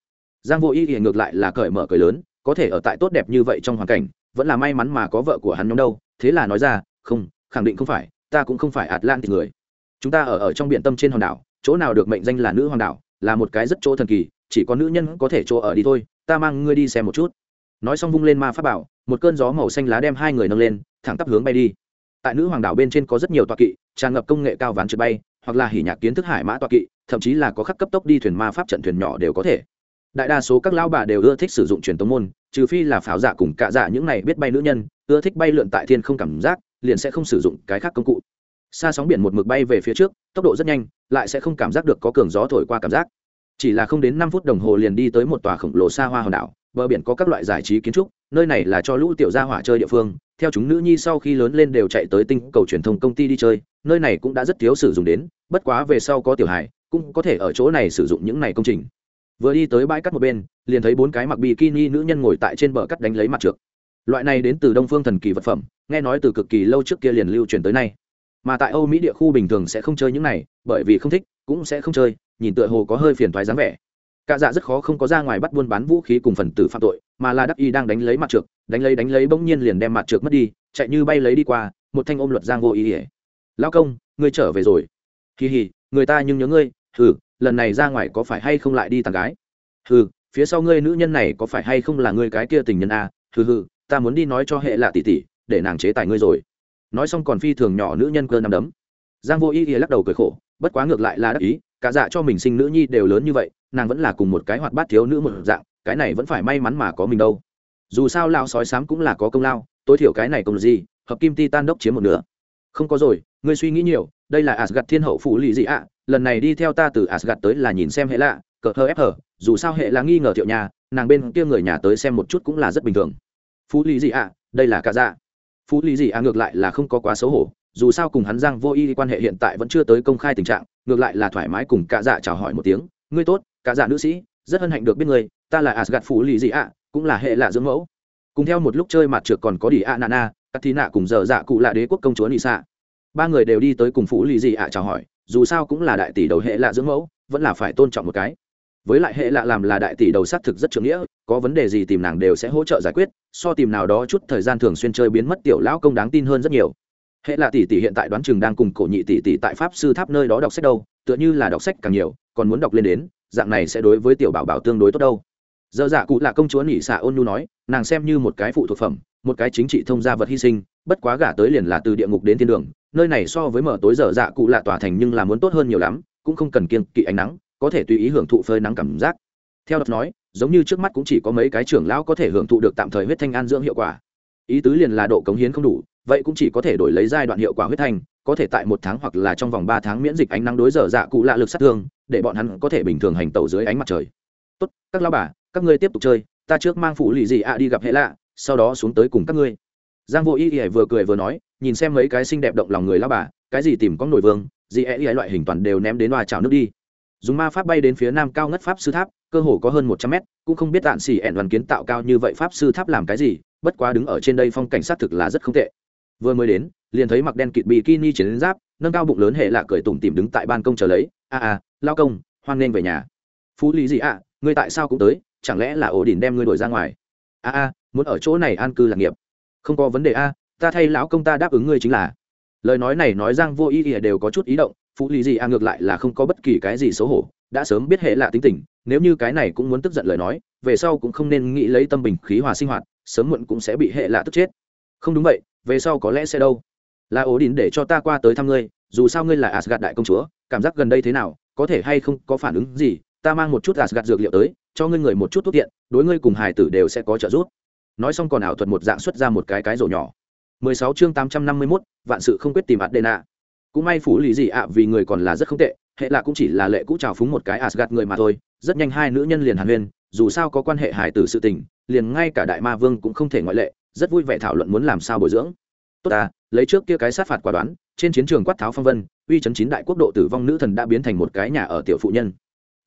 giang vô ý thì ngược lại là cởi mở cởi lớn, có thể ở tại tốt đẹp như vậy trong hoàn cảnh, vẫn là may mắn mà có vợ của hắn nhóm đâu, thế là nói ra, không, khẳng định không phải, ta cũng không phải atlantis người. Chúng ta ở ở trong biển tâm trên hòn đảo, chỗ nào được mệnh danh là nữ hoàng đảo, là một cái rất chỗ thần kỳ, chỉ có nữ nhân có thể chỗ ở đi thôi ta mang ngươi đi xem một chút. Nói xong vung lên ma pháp bảo, một cơn gió màu xanh lá đem hai người nâng lên, thẳng tắp hướng bay đi. Tại nữ hoàng đảo bên trên có rất nhiều toa kỵ, tràn ngập công nghệ cao ván trượt bay, hoặc là hỉ nhạc kiến thức hải mã toa kỵ, thậm chí là có khắc cấp tốc đi thuyền ma pháp trận thuyền nhỏ đều có thể. Đại đa số các lão bà đều ưa thích sử dụng truyền tống môn, trừ phi là pháo giả cùng cạ giả những này biết bay nữ nhân, ưa thích bay lượn tại thiên không cảm giác, liền sẽ không sử dụng cái khác công cụ. Xa sóng biển một mực bay về phía trước, tốc độ rất nhanh, lại sẽ không cảm giác được có cường gió thổi qua cảm giác chỉ là không đến năm phút đồng hồ liền đi tới một tòa khổng lồ xa hoa hòn đảo, bờ biển có các loại giải trí kiến trúc, nơi này là cho lũ tiểu gia hỏa chơi địa phương. Theo chúng nữ nhi sau khi lớn lên đều chạy tới tinh cầu truyền thông công ty đi chơi, nơi này cũng đã rất thiếu sử dụng đến, bất quá về sau có tiểu hải cũng có thể ở chỗ này sử dụng những này công trình. Vừa đi tới bãi cắt một bên, liền thấy bốn cái mặc bikini nữ nhân ngồi tại trên bờ cắt đánh lấy mặt trượt loại này đến từ đông phương thần kỳ vật phẩm, nghe nói từ cực kỳ lâu trước kia liền lưu truyền tới nay. Mà tại âu mỹ địa khu bình thường sẽ không chơi những này, bởi vì không thích cũng sẽ không chơi, nhìn tựa hồ có hơi phiền thoái dáng vẻ. Cả dạ rất khó không có ra ngoài bắt buôn bán vũ khí cùng phần tử phạm tội, mà là đắc y đang đánh lấy mặt trượt đánh lấy đánh lấy bỗng nhiên liền đem mặt trượt mất đi, chạy như bay lấy đi qua, một thanh ôm luật giang vô ý ỉa. Lao công, ngươi trở về rồi. Kỳ hì người ta nhưng nhớ ngươi. Hừ, lần này ra ngoài có phải hay không lại đi tàn gái? Hừ, phía sau ngươi nữ nhân này có phải hay không là ngươi cái kia tình nhân a? Hừ hừ, ta muốn đi nói cho hệ lạ tỷ tỷ, để nàng chế tài ngươi rồi. Nói xong còn phi thường nhỏ nữ nhân cơ nằm đấm giang vô ý ý lắc đầu cười khổ, bất quá ngược lại là đắc ý, cả dạ cho mình sinh nữ nhi đều lớn như vậy, nàng vẫn là cùng một cái hoạt bát thiếu nữ một dạng, cái này vẫn phải may mắn mà có mình đâu. Dù sao lao sói sám cũng là có công lao, tối thiểu cái này công gì, hợp kim ti tan đốc chiếm một nửa. Không có rồi, ngươi suy nghĩ nhiều, đây là asgad thiên hậu phụ lì gì ạ, lần này đi theo ta từ asgad tới là nhìn xem hệ lạ, cờ hờ ép hờ, dù sao hệ là nghi ngờ thiệu nhà, nàng bên kia người nhà tới xem một chút cũng là rất bình thường. Phú lý gì ạ, đây là cả dạ. Phú lý gì ạ ngược lại là không có quá xấu hổ dù sao cùng hắn giang vô y quan hệ hiện tại vẫn chưa tới công khai tình trạng, ngược lại là thoải mái cùng cả dạ chào hỏi một tiếng, ngươi tốt cả dạ nữ sĩ, rất hân hạnh được biết ngươi, ta là asgad phủ lì dị ạ, cũng là hệ lạ dưỡng mẫu. Cùng theo một lúc chơi mặt trượt còn có đi a nana các thí nạ cùng dở dạ cụ là đế quốc công chúa nị xạ. Ba người đều đi tới cùng phủ lì dị ạ chào hỏi, dù sao cũng là đại tỷ đầu hệ lạ dưỡng mẫu, vẫn là phải tôn trọng một cái. Với lại hệ lạ làm là đại tỷ đầu xác thực rất trưởng nghĩa, có vấn đề gì tìm nàng đều sẽ hỗ trợ giải quyết, so tìm nào đó chút thời gian thường xuyên chơi biến mất tiểu lão công đáng tin hơn rất nhiều hệ là tỷ tỷ hiện tại đoán chừng đang cùng cổ nhị tỷ tỷ tại pháp sư tháp nơi đó đọc sách đâu, tựa như là đọc sách càng nhiều, còn muốn đọc lên đến, dạng này sẽ đối với tiểu bảo bảo tương đối tốt đâu. Dơ dạ cụ là công chúa nhị xạ ôn nhu nói, nàng xem như một cái phụ thuộc phẩm, một cái chính trị thông gia vật hy sinh, bất quá gả tới liền là từ địa ngục đến thiên đường, nơi này so với mở tối dở dạ cụ lạ tỏa thành nhưng là muốn tốt hơn nhiều lắm, cũng không cần kiêng kỵ ánh nắng, có thể tùy ý hưởng thụ phơi nắng cảm giác. Theo đọc nói, giống như trước mắt cũng chỉ có mấy cái trưởng lão có thể hưởng thụ được tạm thời huyết thanh an dưỡng hiệu quả. Ý tứ liền là độ cống hiến không đủ vậy cũng chỉ có thể đổi lấy giai đoạn hiệu quả huyết thanh, có thể tại một tháng hoặc là trong vòng ba tháng miễn dịch ánh nắng đối dở dạ cụ lạ lực sát thương, để bọn hắn có thể bình thường hành tẩu dưới ánh mặt trời. Tốt, các lao bà, các ngươi tiếp tục chơi, ta trước mang phụ lì gì ạ đi gặp hệ lạ, sau đó xuống tới cùng các ngươi. Giang vô y y vừa cười vừa nói, nhìn xem mấy cái xinh đẹp động lòng người lao bà, cái gì tìm có nổi vương, gì e y loại hình toàn đều ném đến loa chảo nước đi. Dùng ma pháp bay đến phía nam cao ngất pháp sư tháp, cơ hồ có hơn một trăm mét, cũng không biết đạn xỉ ẹn đoàn kiến tạo cao như vậy pháp sư tháp làm cái gì, bất quá đứng ở trên đây phong cảnh sát thực là rất không tệ vừa mới đến liền thấy mặc đen kịt bikini chiến giáp nâng cao bụng lớn hệ lạ cười tủm tìm đứng tại ban công chờ lấy. A a lao công hoan nghênh về nhà. Phú lý gì ạ? À, ngươi tại sao cũng tới? Chẳng lẽ là ổ đỉnh đem ngươi đổi ra ngoài? A a muốn ở chỗ này an cư lạc nghiệp. Không có vấn đề a ta thay lão công ta đáp ứng ngươi chính là. Lời nói này nói giang vô ý ỉa đều có chút ý động phú lý gì a ngược lại là không có bất kỳ cái gì xấu hổ đã sớm biết hệ lạ tính tình nếu như cái này cũng muốn tức giận lời nói về sau cũng không nên nghĩ lấy tâm bình khí hòa sinh hoạt sớm muộn cũng sẽ bị hệ lạ tức chết. Không đúng vậy về sau có lẽ sẽ đâu. Là ổ đỉnh để cho ta qua tới thăm ngươi dù sao ngươi là asgad đại công chúa cảm giác gần đây thế nào có thể hay không có phản ứng gì ta mang một chút asgad dược liệu tới cho ngươi người một chút thuốc tiện đối ngươi cùng hài tử đều sẽ có trợ giúp. Nói xong còn ảo thuật một dạng xuất ra một cái cái rổ nhỏ. 16 chương 851, vạn sự không quyết tìm Adena. Cũng may phủ lý gì ạ vì người còn là rất không tệ, hệ là cũng chỉ là lệ cũ chào phúng một cái Asgard người mà thôi, rất nhanh hai nữ nhân liền hàn huyên, dù sao có quan hệ hài tử sự tình, liền ngay cả đại ma vương cũng không thể ngoại lệ, rất vui vẻ thảo luận muốn làm sao bồi dưỡng. Tốt ta, lấy trước kia cái sát phạt quả đoán, trên chiến trường quát tháo phong vân, uy chấn chín đại quốc độ tử vong nữ thần đã biến thành một cái nhà ở tiểu phụ nhân.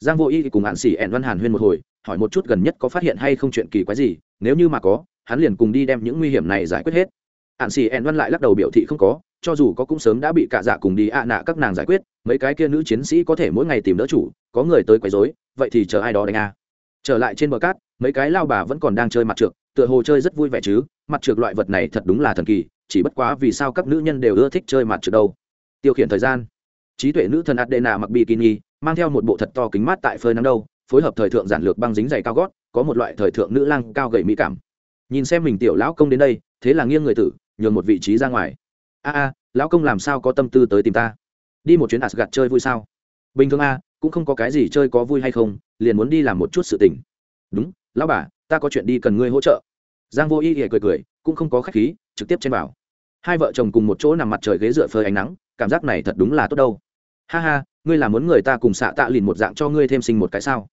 Giang Vô Y cùng Hạn Sĩ ẹn Văn Hàn huyên một hồi, hỏi một chút gần nhất có phát hiện hay không chuyện kỳ quái gì, nếu như mà có, hắn liền cùng đi đem những nguy hiểm này giải quyết hết hạn sĩ ẹn văn lại lắc đầu biểu thị không có cho dù có cũng sớm đã bị cả dạ cùng đi ạ nạ các nàng giải quyết mấy cái kia nữ chiến sĩ có thể mỗi ngày tìm đỡ chủ có người tới quấy rối vậy thì chờ ai đó đánh a trở lại trên bờ cát mấy cái lao bà vẫn còn đang chơi mặt trượt tựa hồ chơi rất vui vẻ chứ, mặt trượt loại vật này thật đúng là thần kỳ, chỉ bất quá vì sao các nữ nhân đều ưa thích chơi mặt trượt đâu. Tiêu khiển thời gian. Trí tuệ nữ thần adena mặc bikini, mang theo một bộ thật to kính mát tại phơi nắng đâu, phối hợp thời thượng giản lược băng dính giày cao gót, có một loại thời thượng nữ lang cao gầy mỹ cảm. Nhìn xem mình tiểu lão công đến đây, thế là nghiêng người tử, nhường một vị trí ra ngoài. A a, lão công làm sao có tâm tư tới tìm ta? Đi một chuyến asgad chơi vui sao? Bình thường a, cũng không có cái gì chơi có vui hay không, liền muốn đi làm một chút sự tình. Đúng, lão bà ta có chuyện đi cần ngươi hỗ trợ. Giang vô y hề cười cười, cũng không có khách khí, trực tiếp trên bảo hai vợ chồng cùng một chỗ nằm mặt trời ghế dựa phơi ánh nắng, cảm giác này thật đúng là tốt đâu. Ha ha, ngươi là muốn người ta cùng xạ tạ lìn một dạng cho ngươi thêm sinh một cái sao?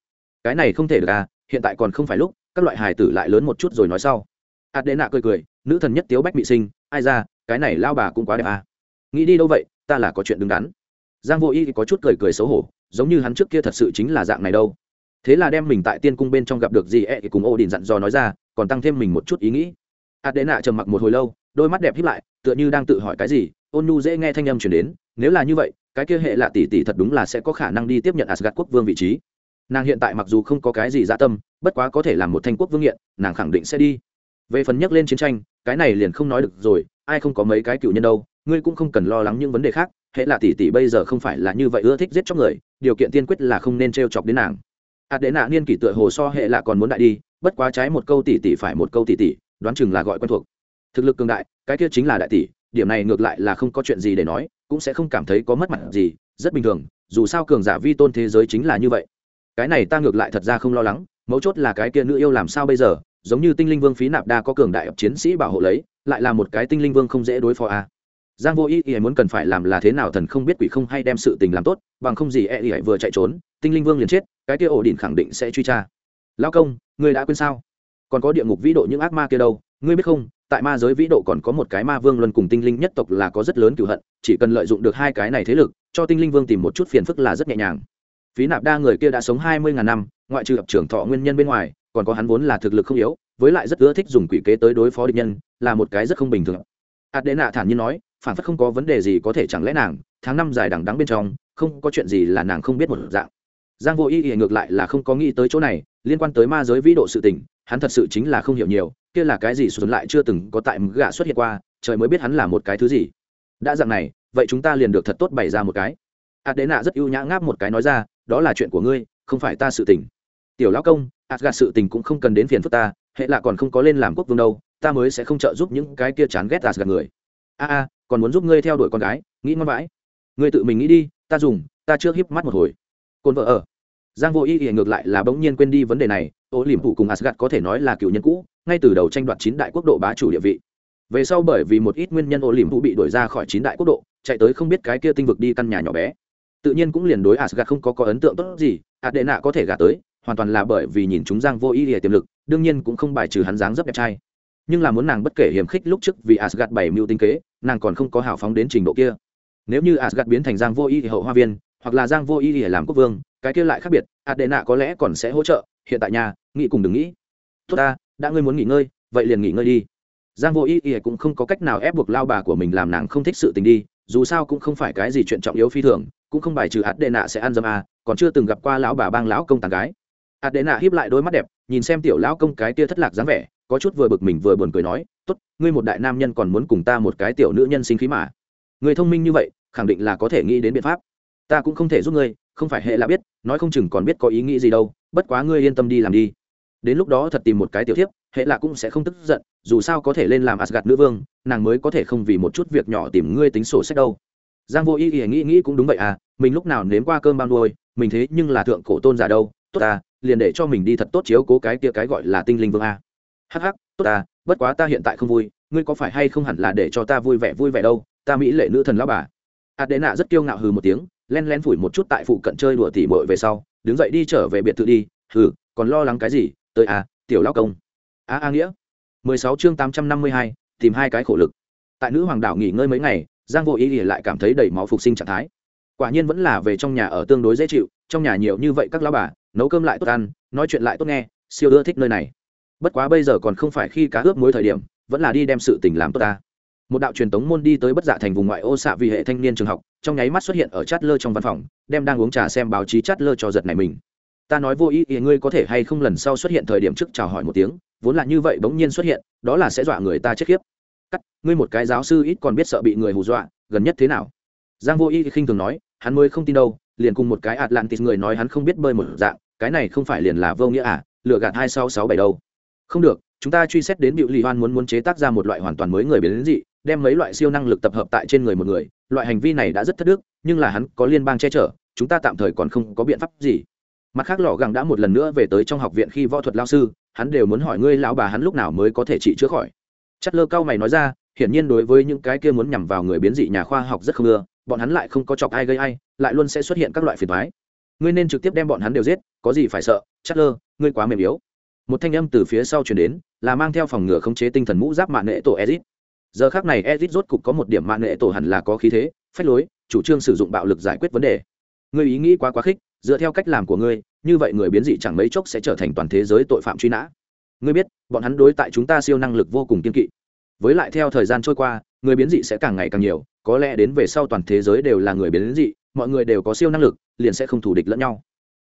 Cái này không thể được à hiện tại còn không phải lúc, các loại hài tử lại lớn một chút rồi nói sau. Adena cười cười, nữ thần nhất tiếu bách bị sinh, ai ra, cái này lao bà cũng quá đẹp à. nghĩ đi đâu vậy, ta là có chuyện đứng đắn. Giang vô y có chút cười cười xấu hổ, giống như hắn trước kia thật sự chính là dạng này đâu thế là đem mình tại tiên cung bên trong gặp được gì ẹ cùng ô đình dặn dò nói ra, còn tăng thêm mình một chút ý nghĩ. Adena trầm mặc một hồi lâu, đôi mắt đẹp hiếp lại, tựa như đang tự hỏi cái gì, ôn nu dễ nghe thanh âm chuyển đến, nếu là như vậy, cái kia hệ là tỷ tỷ thật đúng là sẽ có khả năng đi tiếp nhận asgad quốc vương vị trí. Nàng hiện tại mặc dù không có cái gì dã tâm, bất quá có thể làm một thanh quốc vương nghiện, nàng khẳng định sẽ đi. Về phần nhắc lên chiến tranh, cái này liền không nói được rồi, ai không có mấy cái cựu nhân đâu, ngươi cũng không cần lo lắng những vấn đề khác, hệ là tỷ tỷ bây giờ không phải là như vậy ưa thích giết chóc người, điều kiện tiên quyết là không nên t r e o chọc đến nàng ạt đệ nạ niên kỷ tựa hồ so hệ là còn muốn đại đi, bất quá trái một câu tỷ tỷ phải một câu tỷ tỷ, đoán chừng là gọi quen thuộc thực lực cường đại, cái kia chính là đại tỷ, điểm này ngược lại là không có chuyện gì để nói, cũng sẽ không cảm thấy có mất mặt gì, rất bình thường, dù sao cường giả vi tôn thế giới chính là như vậy cái này ta ngược lại thật ra không lo lắng, mấu chốt là cái kia nữ yêu làm sao bây giờ, giống như tinh linh vương phí nạp đa có cường đại ập chiến sĩ bảo hộ lấy, lại là một cái tinh linh vương không dễ đối phó a à. giang vô ý ý muốn cần phải làm là thế nào thần không biết quỷ không hay đem sự tình làm tốt, bằng không gì e ý vừa chạy trốn tinh linh vương liền chết, cái kia ổ đỉnh khẳng định sẽ truy tra. Lao công, ngươi đã quên sao? Còn có địa ngục vĩ độ những ác ma kia đâu? Ngươi biết không, tại ma giới vĩ độ còn có một cái ma vương luân cùng tinh linh nhất tộc là có rất lớn cựu hận, chỉ cần lợi dụng được hai cái này thế lực, cho tinh linh vương tìm một chút phiền phức là rất nhẹ nhàng. Phí nạp đa người kia đã sống hai mươi ngàn năm, ngoại trừ ập trưởng thọ nguyên nhân bên ngoài, còn có hắn vốn là thực lực không yếu, với lại rất ưa thích dùng quỷ kế tới đối phó địch nhân, là một cái rất không bình thường. Adena thản nhiên nói, phản phất không có vấn đề gì có thể chẳng lẽ nàng, tháng năm dài đằng đắng bên trong, không có chuyện gì là nàng không biết một dạng giang vô ý ý ngược lại là không có nghĩ tới chỗ này, liên quan tới ma giới vĩ độ sự tình, hắn thật sự chính là không hiểu nhiều, kia là cái gì xuất lại chưa từng có tại gã xuất hiện qua, trời mới biết hắn là một cái thứ gì. Đã dạng này, vậy chúng ta liền được thật tốt bày ra một cái. Ạt đế nạ rất ưu nhã ngáp một cái nói ra, đó là chuyện của ngươi, không phải ta sự tình. Tiểu lão công ạt gạt sự tình cũng không cần đến phiền phức ta, hệ là còn không có lên làm quốc vương đâu, ta mới sẽ không trợ giúp những cái kia chán ghét ạt gạt người. A a, còn muốn giúp ngươi theo đuổi con gái, nghĩ ngon vãi. Ngươi tự mình nghĩ đi, ta dùng, ta chưa híp mắt một hồi. Cồn vợ ở giang vô ý ỉa ngược lại là bỗng nhiên quên đi vấn đề này ô liềm phụ cùng asgad có thể nói là cựu nhân cũ, ngay từ đầu tranh đoạt chín đại quốc độ bá chủ địa vị. Về sau bởi vì một ít nguyên nhân ô liềm phụ bị đuổi ra khỏi chín đại quốc độ, chạy tới không biết cái kia tinh vực đi căn nhà nhỏ bé. Tự nhiên cũng liền đối asgad không có có ấn tượng tốt gì, adena có thể gả tới, hoàn toàn là bởi vì nhìn chúng giang vô ý ỉa tiềm lực, đương nhiên cũng không bài trừ hắn dáng dấp đẹp trai. Nhưng là muốn nàng bất kể hiểm khích lúc trước vì asgad bảy mưu tinh kế, nàng còn không có hào phóng đến trình độ kia. Nếu như asgad biến thành giang vô ý thì hậu hoa viên hoặc là giang vô ý để làm quốc vương cái kia lại khác biệt ạt đệ nạ có lẽ còn sẽ hỗ trợ hiện tại nhà nghĩ cùng đừng nghĩ. Tốt ta đã ngươi muốn nghỉ ngơi vậy liền nghỉ ngơi đi. Giang vô ý ý cũng không có cách nào ép buộc lao bà của mình làm nàng không thích sự tình đi dù sao cũng không phải cái gì chuyện trọng yếu phi thường cũng không bài trừ ạt đệ nạ sẽ ăn dâm à, còn chưa từng gặp qua lão bà bang lão công tàn gái. Ạt đệ nạ hiếp lại đôi mắt đẹp nhìn xem tiểu lão công cái kia thất lạc dáng vẻ có chút vừa bực mình vừa buồn cười nói tốt ngươi một đại nam nhân còn muốn cùng ta một cái tiểu nữ nhân sinh khí mà. Người thông minh như vậy khẳng định là có thể nghĩ đến biện pháp ta cũng không thể giúp ngươi, không phải hệ là biết, nói không chừng còn biết có ý nghĩ gì đâu, bất quá ngươi yên tâm đi làm đi. Đến lúc đó thật tìm một cái tiểu thiếp, hệ là cũng sẽ không tức giận, dù sao có thể lên làm asgad nữ vương, nàng mới có thể không vì một chút việc nhỏ tìm ngươi tính sổ sách đâu. Giang vô ý ý nghĩ nghĩ cũng đúng vậy à mình lúc nào nếm qua cơm bao nuôi, mình thế nhưng là thượng cổ tôn giả đâu, tốt à liền để cho mình đi thật tốt chiếu cố cái kia cái gọi là tinh linh vương a. Hắc hắc, tốt à bất quá ta hiện tại không vui, ngươi có phải hay không hẳn là để cho ta vui vẻ vui vẻ đâu, ta mỹ lệ nữ thần lão bà. Adena rất kiêu ngạo hừ một tiếng len len phủi một chút tại phụ cận chơi đùa tỉ mội về sau đứng dậy đi trở về biệt thự đi. Hừ còn lo lắng cái gì? Tới à tiểu lão công. A a nghĩa. 16 chương 852, tìm hai cái khổ lực. Tại nữ hoàng đảo nghỉ ngơi mấy ngày giang vô ý ỉa lại cảm thấy đầy máu phục sinh trạng thái. Quả nhiên vẫn là về trong nhà ở tương đối dễ chịu trong nhà nhiều như vậy các lão bà nấu cơm lại tốt ăn nói chuyện lại tốt nghe siêu ưa thích nơi này. Bất quá bây giờ còn không phải khi cá ướp mối thời điểm vẫn là đi đem sự tình làm tốt ta. Một đạo truyền tống môn đi tới bất dạ thành vùng ngoại ô xạ vì hệ thanh niên trường học trong nháy mắt xuất hiện ở chát lơ trong văn phòng, đem đang uống trà xem báo chí chát lơ cho giật này mình. Ta nói vô ý ý ngươi có thể hay không lần sau xuất hiện thời điểm trước chào hỏi một tiếng, vốn là như vậy bỗng nhiên xuất hiện, đó là sẽ dọa người ta chết khiếp. Cắt, ngươi một cái giáo sư ít còn biết sợ bị người hù dọa, gần nhất thế nào? Giang vô ý khinh thường nói, hắn mới không tin đâu, liền cùng một cái atlantis người nói hắn không biết bơi một dạng, cái này không phải liền là vô nghĩa à lựa gạt hai sáu sáu bảy đâu. Không được, chúng ta truy xét đến biểu lì hoan muốn muốn chế tác ra một loại hoàn toàn mới người biến dị đem mấy loại siêu năng lực tập hợp tại trên người một người, loại hành vi này đã rất thất đức, nhưng là hắn có liên bang che chở, chúng ta tạm thời còn không có biện pháp gì. Mặt khác lò gẳng đã một lần nữa về tới trong học viện khi võ thuật lao sư, hắn đều muốn hỏi ngươi lão bà hắn lúc nào mới có thể trị chữa khỏi. Chất lơ cao mày nói ra, hiển nhiên đối với những cái kia muốn nhằm vào người biến dị nhà khoa học rất không ưa, bọn hắn lại không có chọc ai gây ai, lại luôn sẽ xuất hiện các loại phiền thoái ngươi nên trực tiếp đem bọn hắn đều giết, có gì phải sợ, chất lơ, ngươi quá mềm yếu. Một thanh âm từ phía sau chuyển đến, là mang theo phòng ngừa khống chế tinh thần mũ giáp mạng nệ tổ ezit giờ khác này ezit rốt cục có một điểm mạng nệ tổ hẳn là có khí thế, phách lối, chủ trương sử dụng bạo lực giải quyết vấn đề. Người ý nghĩ quá quá khích, dựa theo cách làm của ngươi, như vậy người biến dị chẳng mấy chốc sẽ trở thành toàn thế giới tội phạm truy nã. Ngươi biết, bọn hắn đối tại chúng ta siêu năng lực vô cùng kiên kỵ. Với lại theo thời gian trôi qua, người biến dị sẽ càng ngày càng nhiều, có lẽ đến về sau toàn thế giới đều là người biến dị, mọi người đều có siêu năng lực, liền sẽ không thù địch lẫn nhau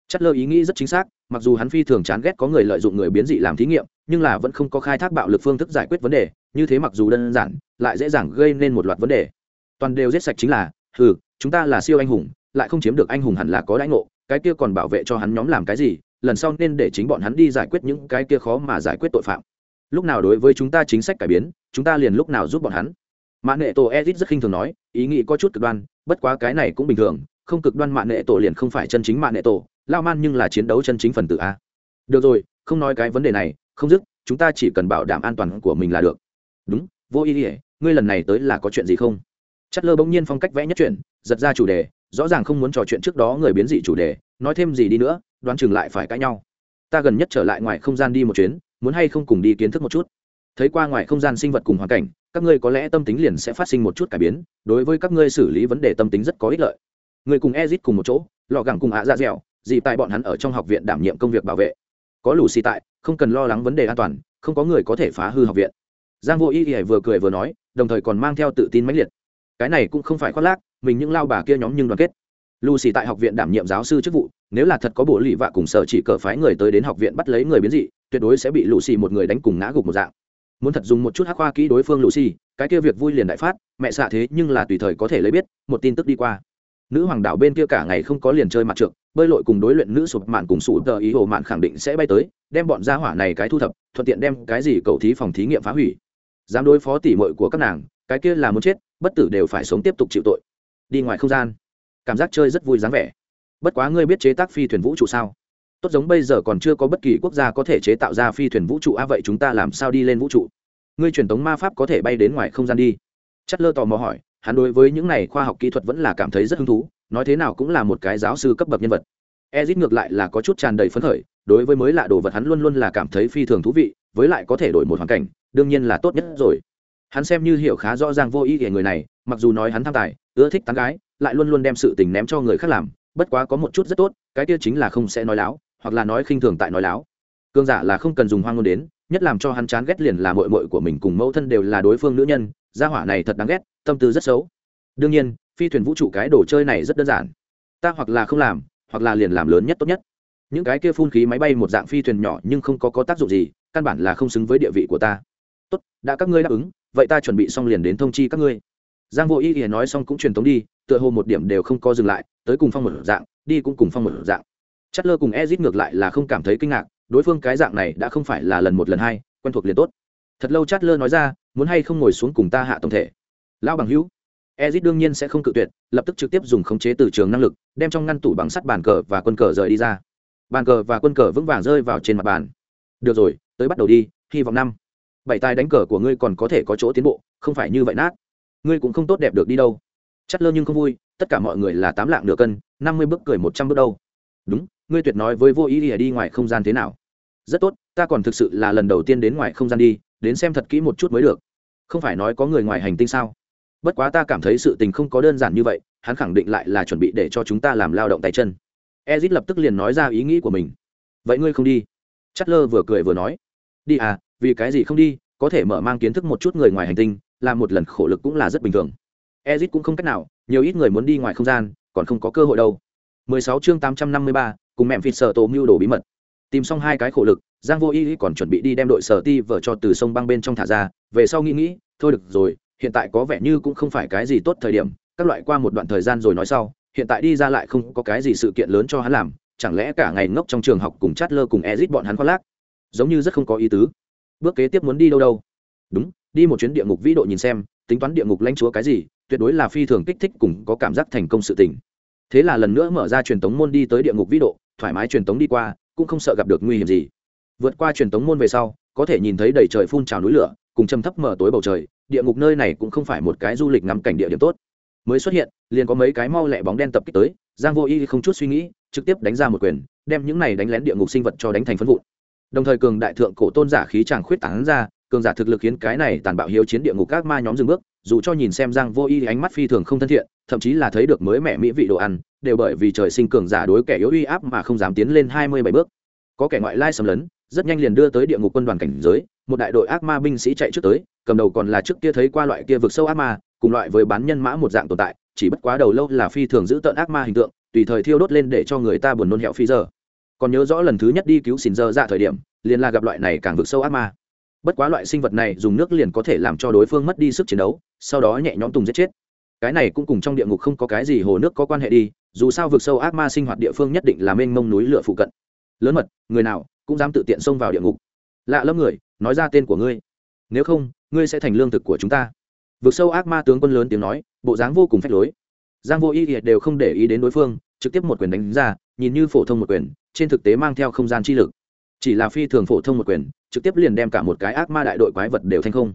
chất lơ ý nghĩ rất chính xác, mặc dù hắn phi thường chán ghét có người lợi dụng người biến dị làm thí nghiệm, nhưng là vẫn không có khai thác bạo lực phương thức giải quyết vấn đề, như thế mặc dù đơn giản, lại dễ dàng gây nên một loạt vấn đề. Toàn đều giết sạch chính là ừ chúng ta là siêu anh hùng, lại không chiếm được anh hùng hẳn là có đãi ngộ, cái kia còn bảo vệ cho hắn nhóm làm cái gì, lần sau nên để chính bọn hắn đi giải quyết những cái kia khó mà giải quyết tội phạm. Lúc nào đối với chúng ta chính sách cải biến, chúng ta liền lúc nào giúp bọn hắn. Mạng nghệ tổ edit rất khinh thường nói, ý nghĩ có chút cực đoan, bất quá cái này cũng bình thường, không cực đoan mạng nghệ tổ liền không phải chân chính mạng nghệ tổ lao man nhưng là chiến đấu chân chính phần tử a. Được rồi, không nói cái vấn đề này, không dứt, chúng ta chỉ cần bảo đảm an toàn của mình là được. Đúng, vô ý ỉa ngươi lần này tới là có chuyện gì không? Chất lơ bỗng nhiên phong cách vẽ nhất chuyện giật ra chủ đề, rõ ràng không muốn trò chuyện trước đó người biến dị chủ đề, nói thêm gì đi nữa, đoán chừng lại phải cãi nhau. Ta gần nhất trở lại ngoài không gian đi một chuyến, muốn hay không cùng đi kiến thức một chút? Thấy qua ngoài không gian sinh vật cùng hoàn cảnh, các ngươi có lẽ tâm tính liền sẽ phát sinh một chút cải biến, đối với các ngươi xử lý vấn đề tâm tính rất có ích lợi. Người cùng ezit cùng một chỗ lò gẳng cùng ạ ra dẻo dì tại bọn hắn ở trong học viện đảm nhiệm công việc bảo vệ. Có lù xì tại, không cần lo lắng vấn đề an toàn, không có người có thể phá hư học viện. Giang vô y y vừa cười vừa nói, đồng thời còn mang theo tự tin mãnh liệt. Cái này cũng không phải khoác lác, mình những lao bà kia nhóm nhưng đoàn kết. Lù xì tại học viện đảm nhiệm giáo sư chức vụ, nếu là thật có bộ lì vạ cùng sở chỉ cờ phái người tới đến học viện bắt lấy người biến dị, tuyệt đối sẽ bị lù xì một người đánh cùng ngã gục một dạng. Muốn thật dùng một chút hắc khoa kỹ đối phương lù xì, cái kia việc vui liền đại phát, mẹ xạ thế nhưng là tùy thời có thể lấy biết, một tin tức đi qua nữ hoàng đảo bên kia cả ngày không có liền chơi mặt trượt bơi lội cùng đối luyện nữ sụp mạn cùng sụp tờ ý hồ mạn khẳng định sẽ bay tới, đem bọn gia hỏa này cái thu thập, thuận tiện đem cái gì cầu thí phòng thí nghiệm phá hủy. Dám đối phó tỉ mội của các nàng, cái kia là muốn chết, bất tử đều phải sống tiếp tục chịu tội. Đi ngoài không gian. Cảm giác chơi rất vui dáng vẻ. Bất quá ngươi biết chế tác phi thuyền vũ trụ sao? Tốt giống bây giờ còn chưa có bất kỳ quốc gia có thể chế tạo ra phi thuyền vũ trụ, a vậy chúng ta làm sao đi lên vũ trụ? Ngươi truyền thống ma pháp có thể bay đến ngoài không gian đi. Chất lơ tò mò hỏi hắn đối với những này khoa học kỹ thuật vẫn là cảm thấy rất hứng thú, nói thế nào cũng là một cái giáo sư cấp bậc nhân vật. Ezit ngược lại là có chút tràn đầy phấn khởi, đối với mới lạ đồ vật hắn luôn luôn là cảm thấy phi thường thú vị, với lại có thể đổi một hoàn cảnh, đương nhiên là tốt nhất rồi. Hắn xem như hiểu khá rõ ràng vô ý của người này, mặc dù nói hắn tham tài, ưa thích tán gái, lại luôn luôn đem sự tình ném cho người khác làm, bất quá có một chút rất tốt, cái kia chính là không sẽ nói láo, hoặc là nói khinh thường tại nói láo cương giả là không cần dùng hoang ngôn đến, nhất làm cho hắn chán ghét liền là mội mội của mình cùng mẫu thân đều là đối phương nữ nhân, gia hỏa này thật đáng ghét, tâm tư rất xấu. Đương nhiên, phi thuyền vũ trụ cái đồ chơi này rất đơn giản. Ta hoặc là không làm, hoặc là liền làm lớn nhất tốt nhất. Những cái kia phun khí máy bay một dạng phi thuyền nhỏ nhưng không có có tác dụng gì, căn bản là không xứng với địa vị của ta. Tốt, đã các ngươi đáp ứng, vậy ta chuẩn bị xong liền đến thông chi các ngươi. Giang vô y thì nói xong cũng truyền tống đi, tựa hồ một điểm đều không có dừng lại, tới cùng phong một dạng, đi cũng cùng phong một dạng. Chất lơ cùng ezit ngược lại là không cảm thấy kinh ngạc đối phương cái dạng này đã không phải là lần một lần hai, quen thuộc liền tốt. Thật lâu chát lơ nói ra, muốn hay không ngồi xuống cùng ta hạ tổng thể. Lão bằng hữu ezit đương nhiên sẽ không cự tuyệt, lập tức trực tiếp dùng khống chế từ trường năng lực, đem trong ngăn tủ bằng sắt bàn cờ và quân cờ rời đi ra. Bàn cờ và quân cờ vững vàng rơi vào trên mặt bàn. Được rồi, tới bắt đầu đi, hy vọng năm. Bảy tài đánh cờ của ngươi còn có thể có chỗ tiến bộ, không phải như vậy nát. Ngươi cũng không tốt đẹp được đi đâu. Chất lơ nhưng không vui, tất cả mọi người là tám lạng nửa cân, năm mươi bước cười một trăm bước đâu. Đúng ngươi tuyệt nói với vô ý ỉa đi ngoài không gian thế nào. Rất tốt ta còn thực sự là lần đầu tiên đến ngoài không gian đi đến xem thật kỹ một chút mới được. Không phải nói có người ngoài hành tinh sao? Bất quá ta cảm thấy sự tình không có đơn giản như vậy hắn khẳng định lại là chuẩn bị để cho chúng ta làm lao động tay chân. Ezit lập tức liền nói ra ý nghĩ của mình. Vậy ngươi không đi? Chất lơ vừa cười vừa nói. Đi à vì cái gì không đi? Có thể mở mang kiến thức một chút người ngoài hành tinh làm một lần khổ lực cũng là rất bình thường. Ezit cũng không cách nào nhiều ít người muốn đi ngoài không gian còn không có cơ hội đâu. 16 chương 853, cùng mẹ phịt sở tổ mưu đồ bí mật. Tìm xong hai cái khổ lực, giang vô y còn chuẩn bị đi đem đội sở ti vợ cho từ sông băng bên trong thả ra. Về sau nghĩ nghĩ, thôi được rồi, hiện tại có vẻ như cũng không phải cái gì tốt thời điểm, các loại qua một đoạn thời gian rồi nói sau, hiện tại đi ra lại không có cái gì sự kiện lớn cho hắn làm, chẳng lẽ cả ngày ngốc trong trường học cùng chát lơ cùng ezit bọn hắn khoác lác? Giống như rất không có ý tứ. Bước kế tiếp muốn đi đâu đâu? Đúng, đi một chuyến địa ngục vĩ độ nhìn xem, tính toán địa ngục lãnh chúa cái gì, tuyệt đối là phi thường kích thích cùng có cảm giác thành công sự tình. Thế là lần nữa mở ra truyền tống môn đi tới địa ngục vĩ độ thoải mái truyền tống đi qua, cũng không sợ gặp được nguy hiểm gì. Vượt qua truyền tống môn về sau, có thể nhìn thấy đầy trời phun trào núi lửa, cùng châm thấp mở tối bầu trời, địa ngục nơi này cũng không phải một cái du lịch ngắm cảnh địa điểm tốt. Mới xuất hiện, liền có mấy cái mau lẹ bóng đen tập kích tới, giang vô y không chút suy nghĩ, trực tiếp đánh ra một quyền, đem những này đánh lén địa ngục sinh vật cho đánh thành phân vụn. Đồng thời cường đại thượng cổ tôn giả khí chàng khuyết tán ra, cường giả thực lực khiến cái này tàn bạo hiếu chiến địa ngục các ma nhóm dừng bước, dù cho nhìn xem giang vô y ánh mắt phi thường không thân thiện thậm chí là thấy được mới mẹ mỹ vị đồ ăn, đều bởi vì trời sinh cường giả đối kẻ yếu uy áp mà không dám tiến lên hai mươi bảy bước. Có kẻ ngoại lai xâm lấn, rất nhanh liền đưa tới địa ngục quân đoàn cảnh giới, một đại đội ác ma binh sĩ chạy trước tới, cầm đầu còn là trước kia thấy qua loại kia vực sâu ác ma, cùng loại với bán nhân mã một dạng tồn tại, chỉ bất quá đầu lâu là phi thường giữ tợn ác ma hình tượng, tùy thời thiêu đốt lên để cho người ta buồn nôn hẹo phi giờ. Còn nhớ rõ lần thứ nhất đi cứu xin giờ ra thời điểm, liền là gặp loại này càng vực sâu ác ma. Bất quá loại sinh vật này dùng nước liền có thể làm cho đối phương mất đi sức chiến đấu, sau đó nhẹ nhõm tùng giết chết cái này cũng cùng trong địa ngục không có cái gì hồ nước có quan hệ đi, dù sao vực sâu ác ma sinh hoạt địa phương nhất định là mênh mông núi lửa phụ cận. Lớn mật, người nào cũng dám tự tiện xông vào địa ngục. Lạ lẫm người, nói ra tên của ngươi. Nếu không, ngươi sẽ thành lương thực của chúng ta. Vực sâu ác ma tướng quân lớn tiếng nói, bộ dáng vô cùng phách lối. Giang vô ý hiệt đều không để ý đến đối phương, trực tiếp một quyền đánh ra, nhìn như phổ thông một quyền, trên thực tế mang theo không gian chi lực. Chỉ là phi thường phổ thông một quyền, trực tiếp liền đem cả một cái ác ma đại đội quái vật đều thành không.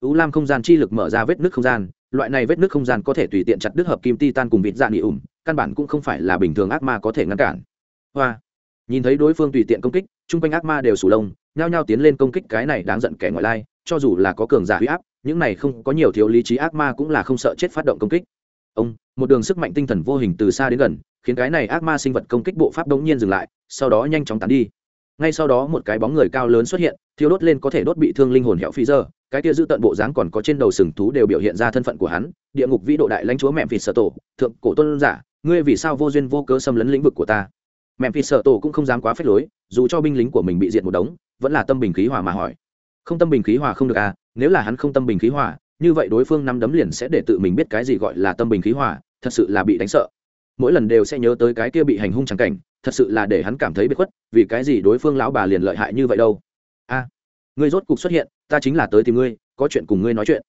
Ú lam không gian chi lực mở ra vết nước không gian loại này vết nước không gian có thể tùy tiện chặt đứt hợp kim titan cùng vịt dạ nghỉ ủng, căn bản cũng không phải là bình thường ác ma có thể ngăn cản. Hoa. Nhìn thấy đối phương tùy tiện công kích, chung quanh ác ma đều sủ lông, nhao nhao tiến lên công kích cái này đáng giận kẻ ngoại lai, cho dù là có cường giả huy áp, những này không có nhiều thiếu lý trí ác ma cũng là không sợ chết phát động công kích. Ông, một đường sức mạnh tinh thần vô hình từ xa đến gần, khiến cái này ác ma sinh vật công kích bộ pháp đống nhiên dừng lại, sau đó nhanh chóng tán đi. Ngay sau đó một cái bóng người cao lớn xuất hiện thiếu đốt lên có thể đốt bị thương linh hồn hẹo phi giờ cái kia giữ tận bộ dáng còn có trên đầu sừng thú đều biểu hiện ra thân phận của hắn, địa ngục vĩ độ đại lãnh chúa mẹ phì sở tổ, thượng cổ tôn giả, ngươi vì sao vô duyên vô cớ xâm lấn lĩnh vực của ta? Mẹ phì sở tổ cũng không dám quá phép lối, dù cho binh lính của mình bị diệt một đống, vẫn là tâm bình khí hòa mà hỏi. Không tâm bình khí hòa không được à nếu là hắn không tâm bình khí hòa, như vậy đối phương nắm đấm liền sẽ để tự mình biết cái gì gọi là tâm bình khí hòa, thật sự là bị đánh sợ. Mỗi lần đều sẽ nhớ tới cái kia bị hành hung trắng cảnh, thật sự là để hắn cảm thấy bị khuất, vì cái gì đối phương lão bà liền lợi hại như vậy đâu? A, ngươi rốt cục xuất hiện ta chính là tới tìm ngươi, có chuyện cùng ngươi nói chuyện.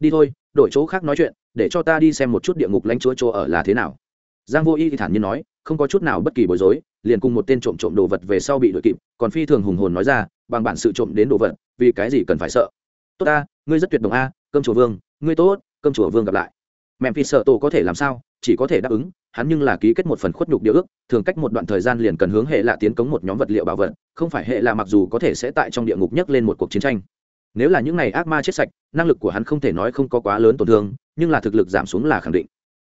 Đi thôi, đổi chỗ khác nói chuyện, để cho ta đi xem một chút địa ngục lãnh chúa chỗ ở là thế nào. Giang vô y thì thản nhiên nói, không có chút nào bất kỳ bối rối, liền cùng một tên trộm trộm đồ vật về sau bị đuổi kịp, còn phi thường hùng hồn nói ra, bằng bản sự trộm đến đồ vật, vì cái gì cần phải sợ? Tốt ta, ngươi rất tuyệt đồng a, cơm chùa vương, ngươi tốt, cơm chùa vương gặp lại. Mẹ phi sợ tổ có thể làm sao, chỉ có thể đáp ứng, hắn nhưng là ký kết một phần khuất nhục điều ước, thường cách một đoạn thời gian liền cần hướng hệ lạ tiến cống một nhóm vật liệu bảo vật, không phải hệ lạ mặc dù có thể sẽ tại trong địa ngục nhấc lên một cuộc chiến tranh nếu là những ngày ác ma chết sạch, năng lực của hắn không thể nói không có quá lớn tổn thương, nhưng là thực lực giảm xuống là khẳng định.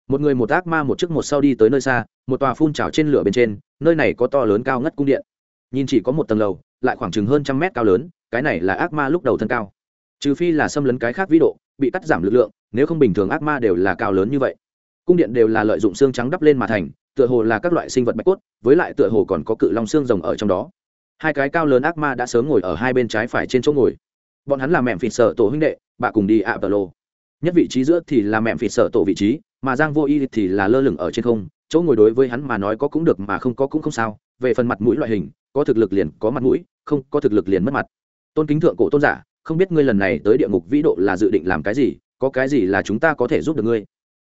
Một người một ác ma một chiếc một sau đi tới nơi xa, một tòa phun trào trên lửa bên trên, nơi này có to lớn cao ngất cung điện. Nhìn chỉ có một tầng lầu, lại khoảng chừng hơn trăm mét cao lớn, cái này là ác ma lúc đầu thân cao. Trừ phi là xâm lấn cái khác vĩ độ, bị cắt giảm lực lượng, nếu không bình thường ác ma đều là cao lớn như vậy. Cung điện đều là lợi dụng xương trắng đắp lên mà thành, tựa hồ là các loại sinh vật bạch cốt, với lại tựa hồ còn có cự long xương rồng ở trong đó. Hai cái cao lớn ác ma đã sớm ngồi ở hai bên trái phải trên chỗ ngồi bọn hắn là mẹm phịt sợ tổ huynh đệ, bà cùng đi ạ tờ lô. Nhất vị trí giữa thì là mẹm phịt sợ tổ vị trí, mà giang vô y thì là lơ lửng ở trên không. Chỗ ngồi đối với hắn mà nói có cũng được mà không có cũng không sao. Về phần mặt mũi loại hình, có thực lực liền có mặt mũi, không có thực lực liền mất mặt. Tôn kính thượng cổ tôn giả, không biết ngươi lần này tới địa ngục vĩ độ là dự định làm cái gì, có cái gì là chúng ta có thể giúp được ngươi?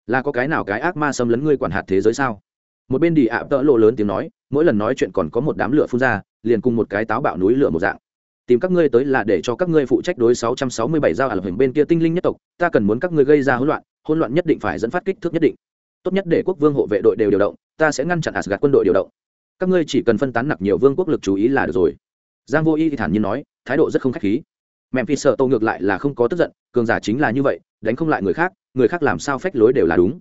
Là có cái nào cái ác ma xâm lấn ngươi quản hạt thế giới sao? Một bên đi ạ tợ lộ lớn tiếng nói, mỗi lần nói chuyện còn có một đám lửa phun ra, liền cùng một cái táo bạo núi lửa một dạng tìm các ngươi tới là để cho các ngươi phụ trách đối 667 giao ả lập hình bên kia tinh linh nhất tộc, ta cần muốn các ngươi gây ra hỗn loạn hỗn loạn nhất định phải dẫn phát kích thước nhất định. Tốt nhất để quốc vương hộ vệ đội đều điều động, ta sẽ ngăn chặn Asgard quân đội điều động. Các ngươi chỉ cần phân tán nặc nhiều vương quốc lực chú ý là được rồi. Giang vô y thì thản nhiên nói, thái độ rất không khách khí. Memphis sợ tô ngược lại là không có tức giận, cường giả chính là như vậy, đánh không lại người khác người khác làm sao phách lối đều là đúng.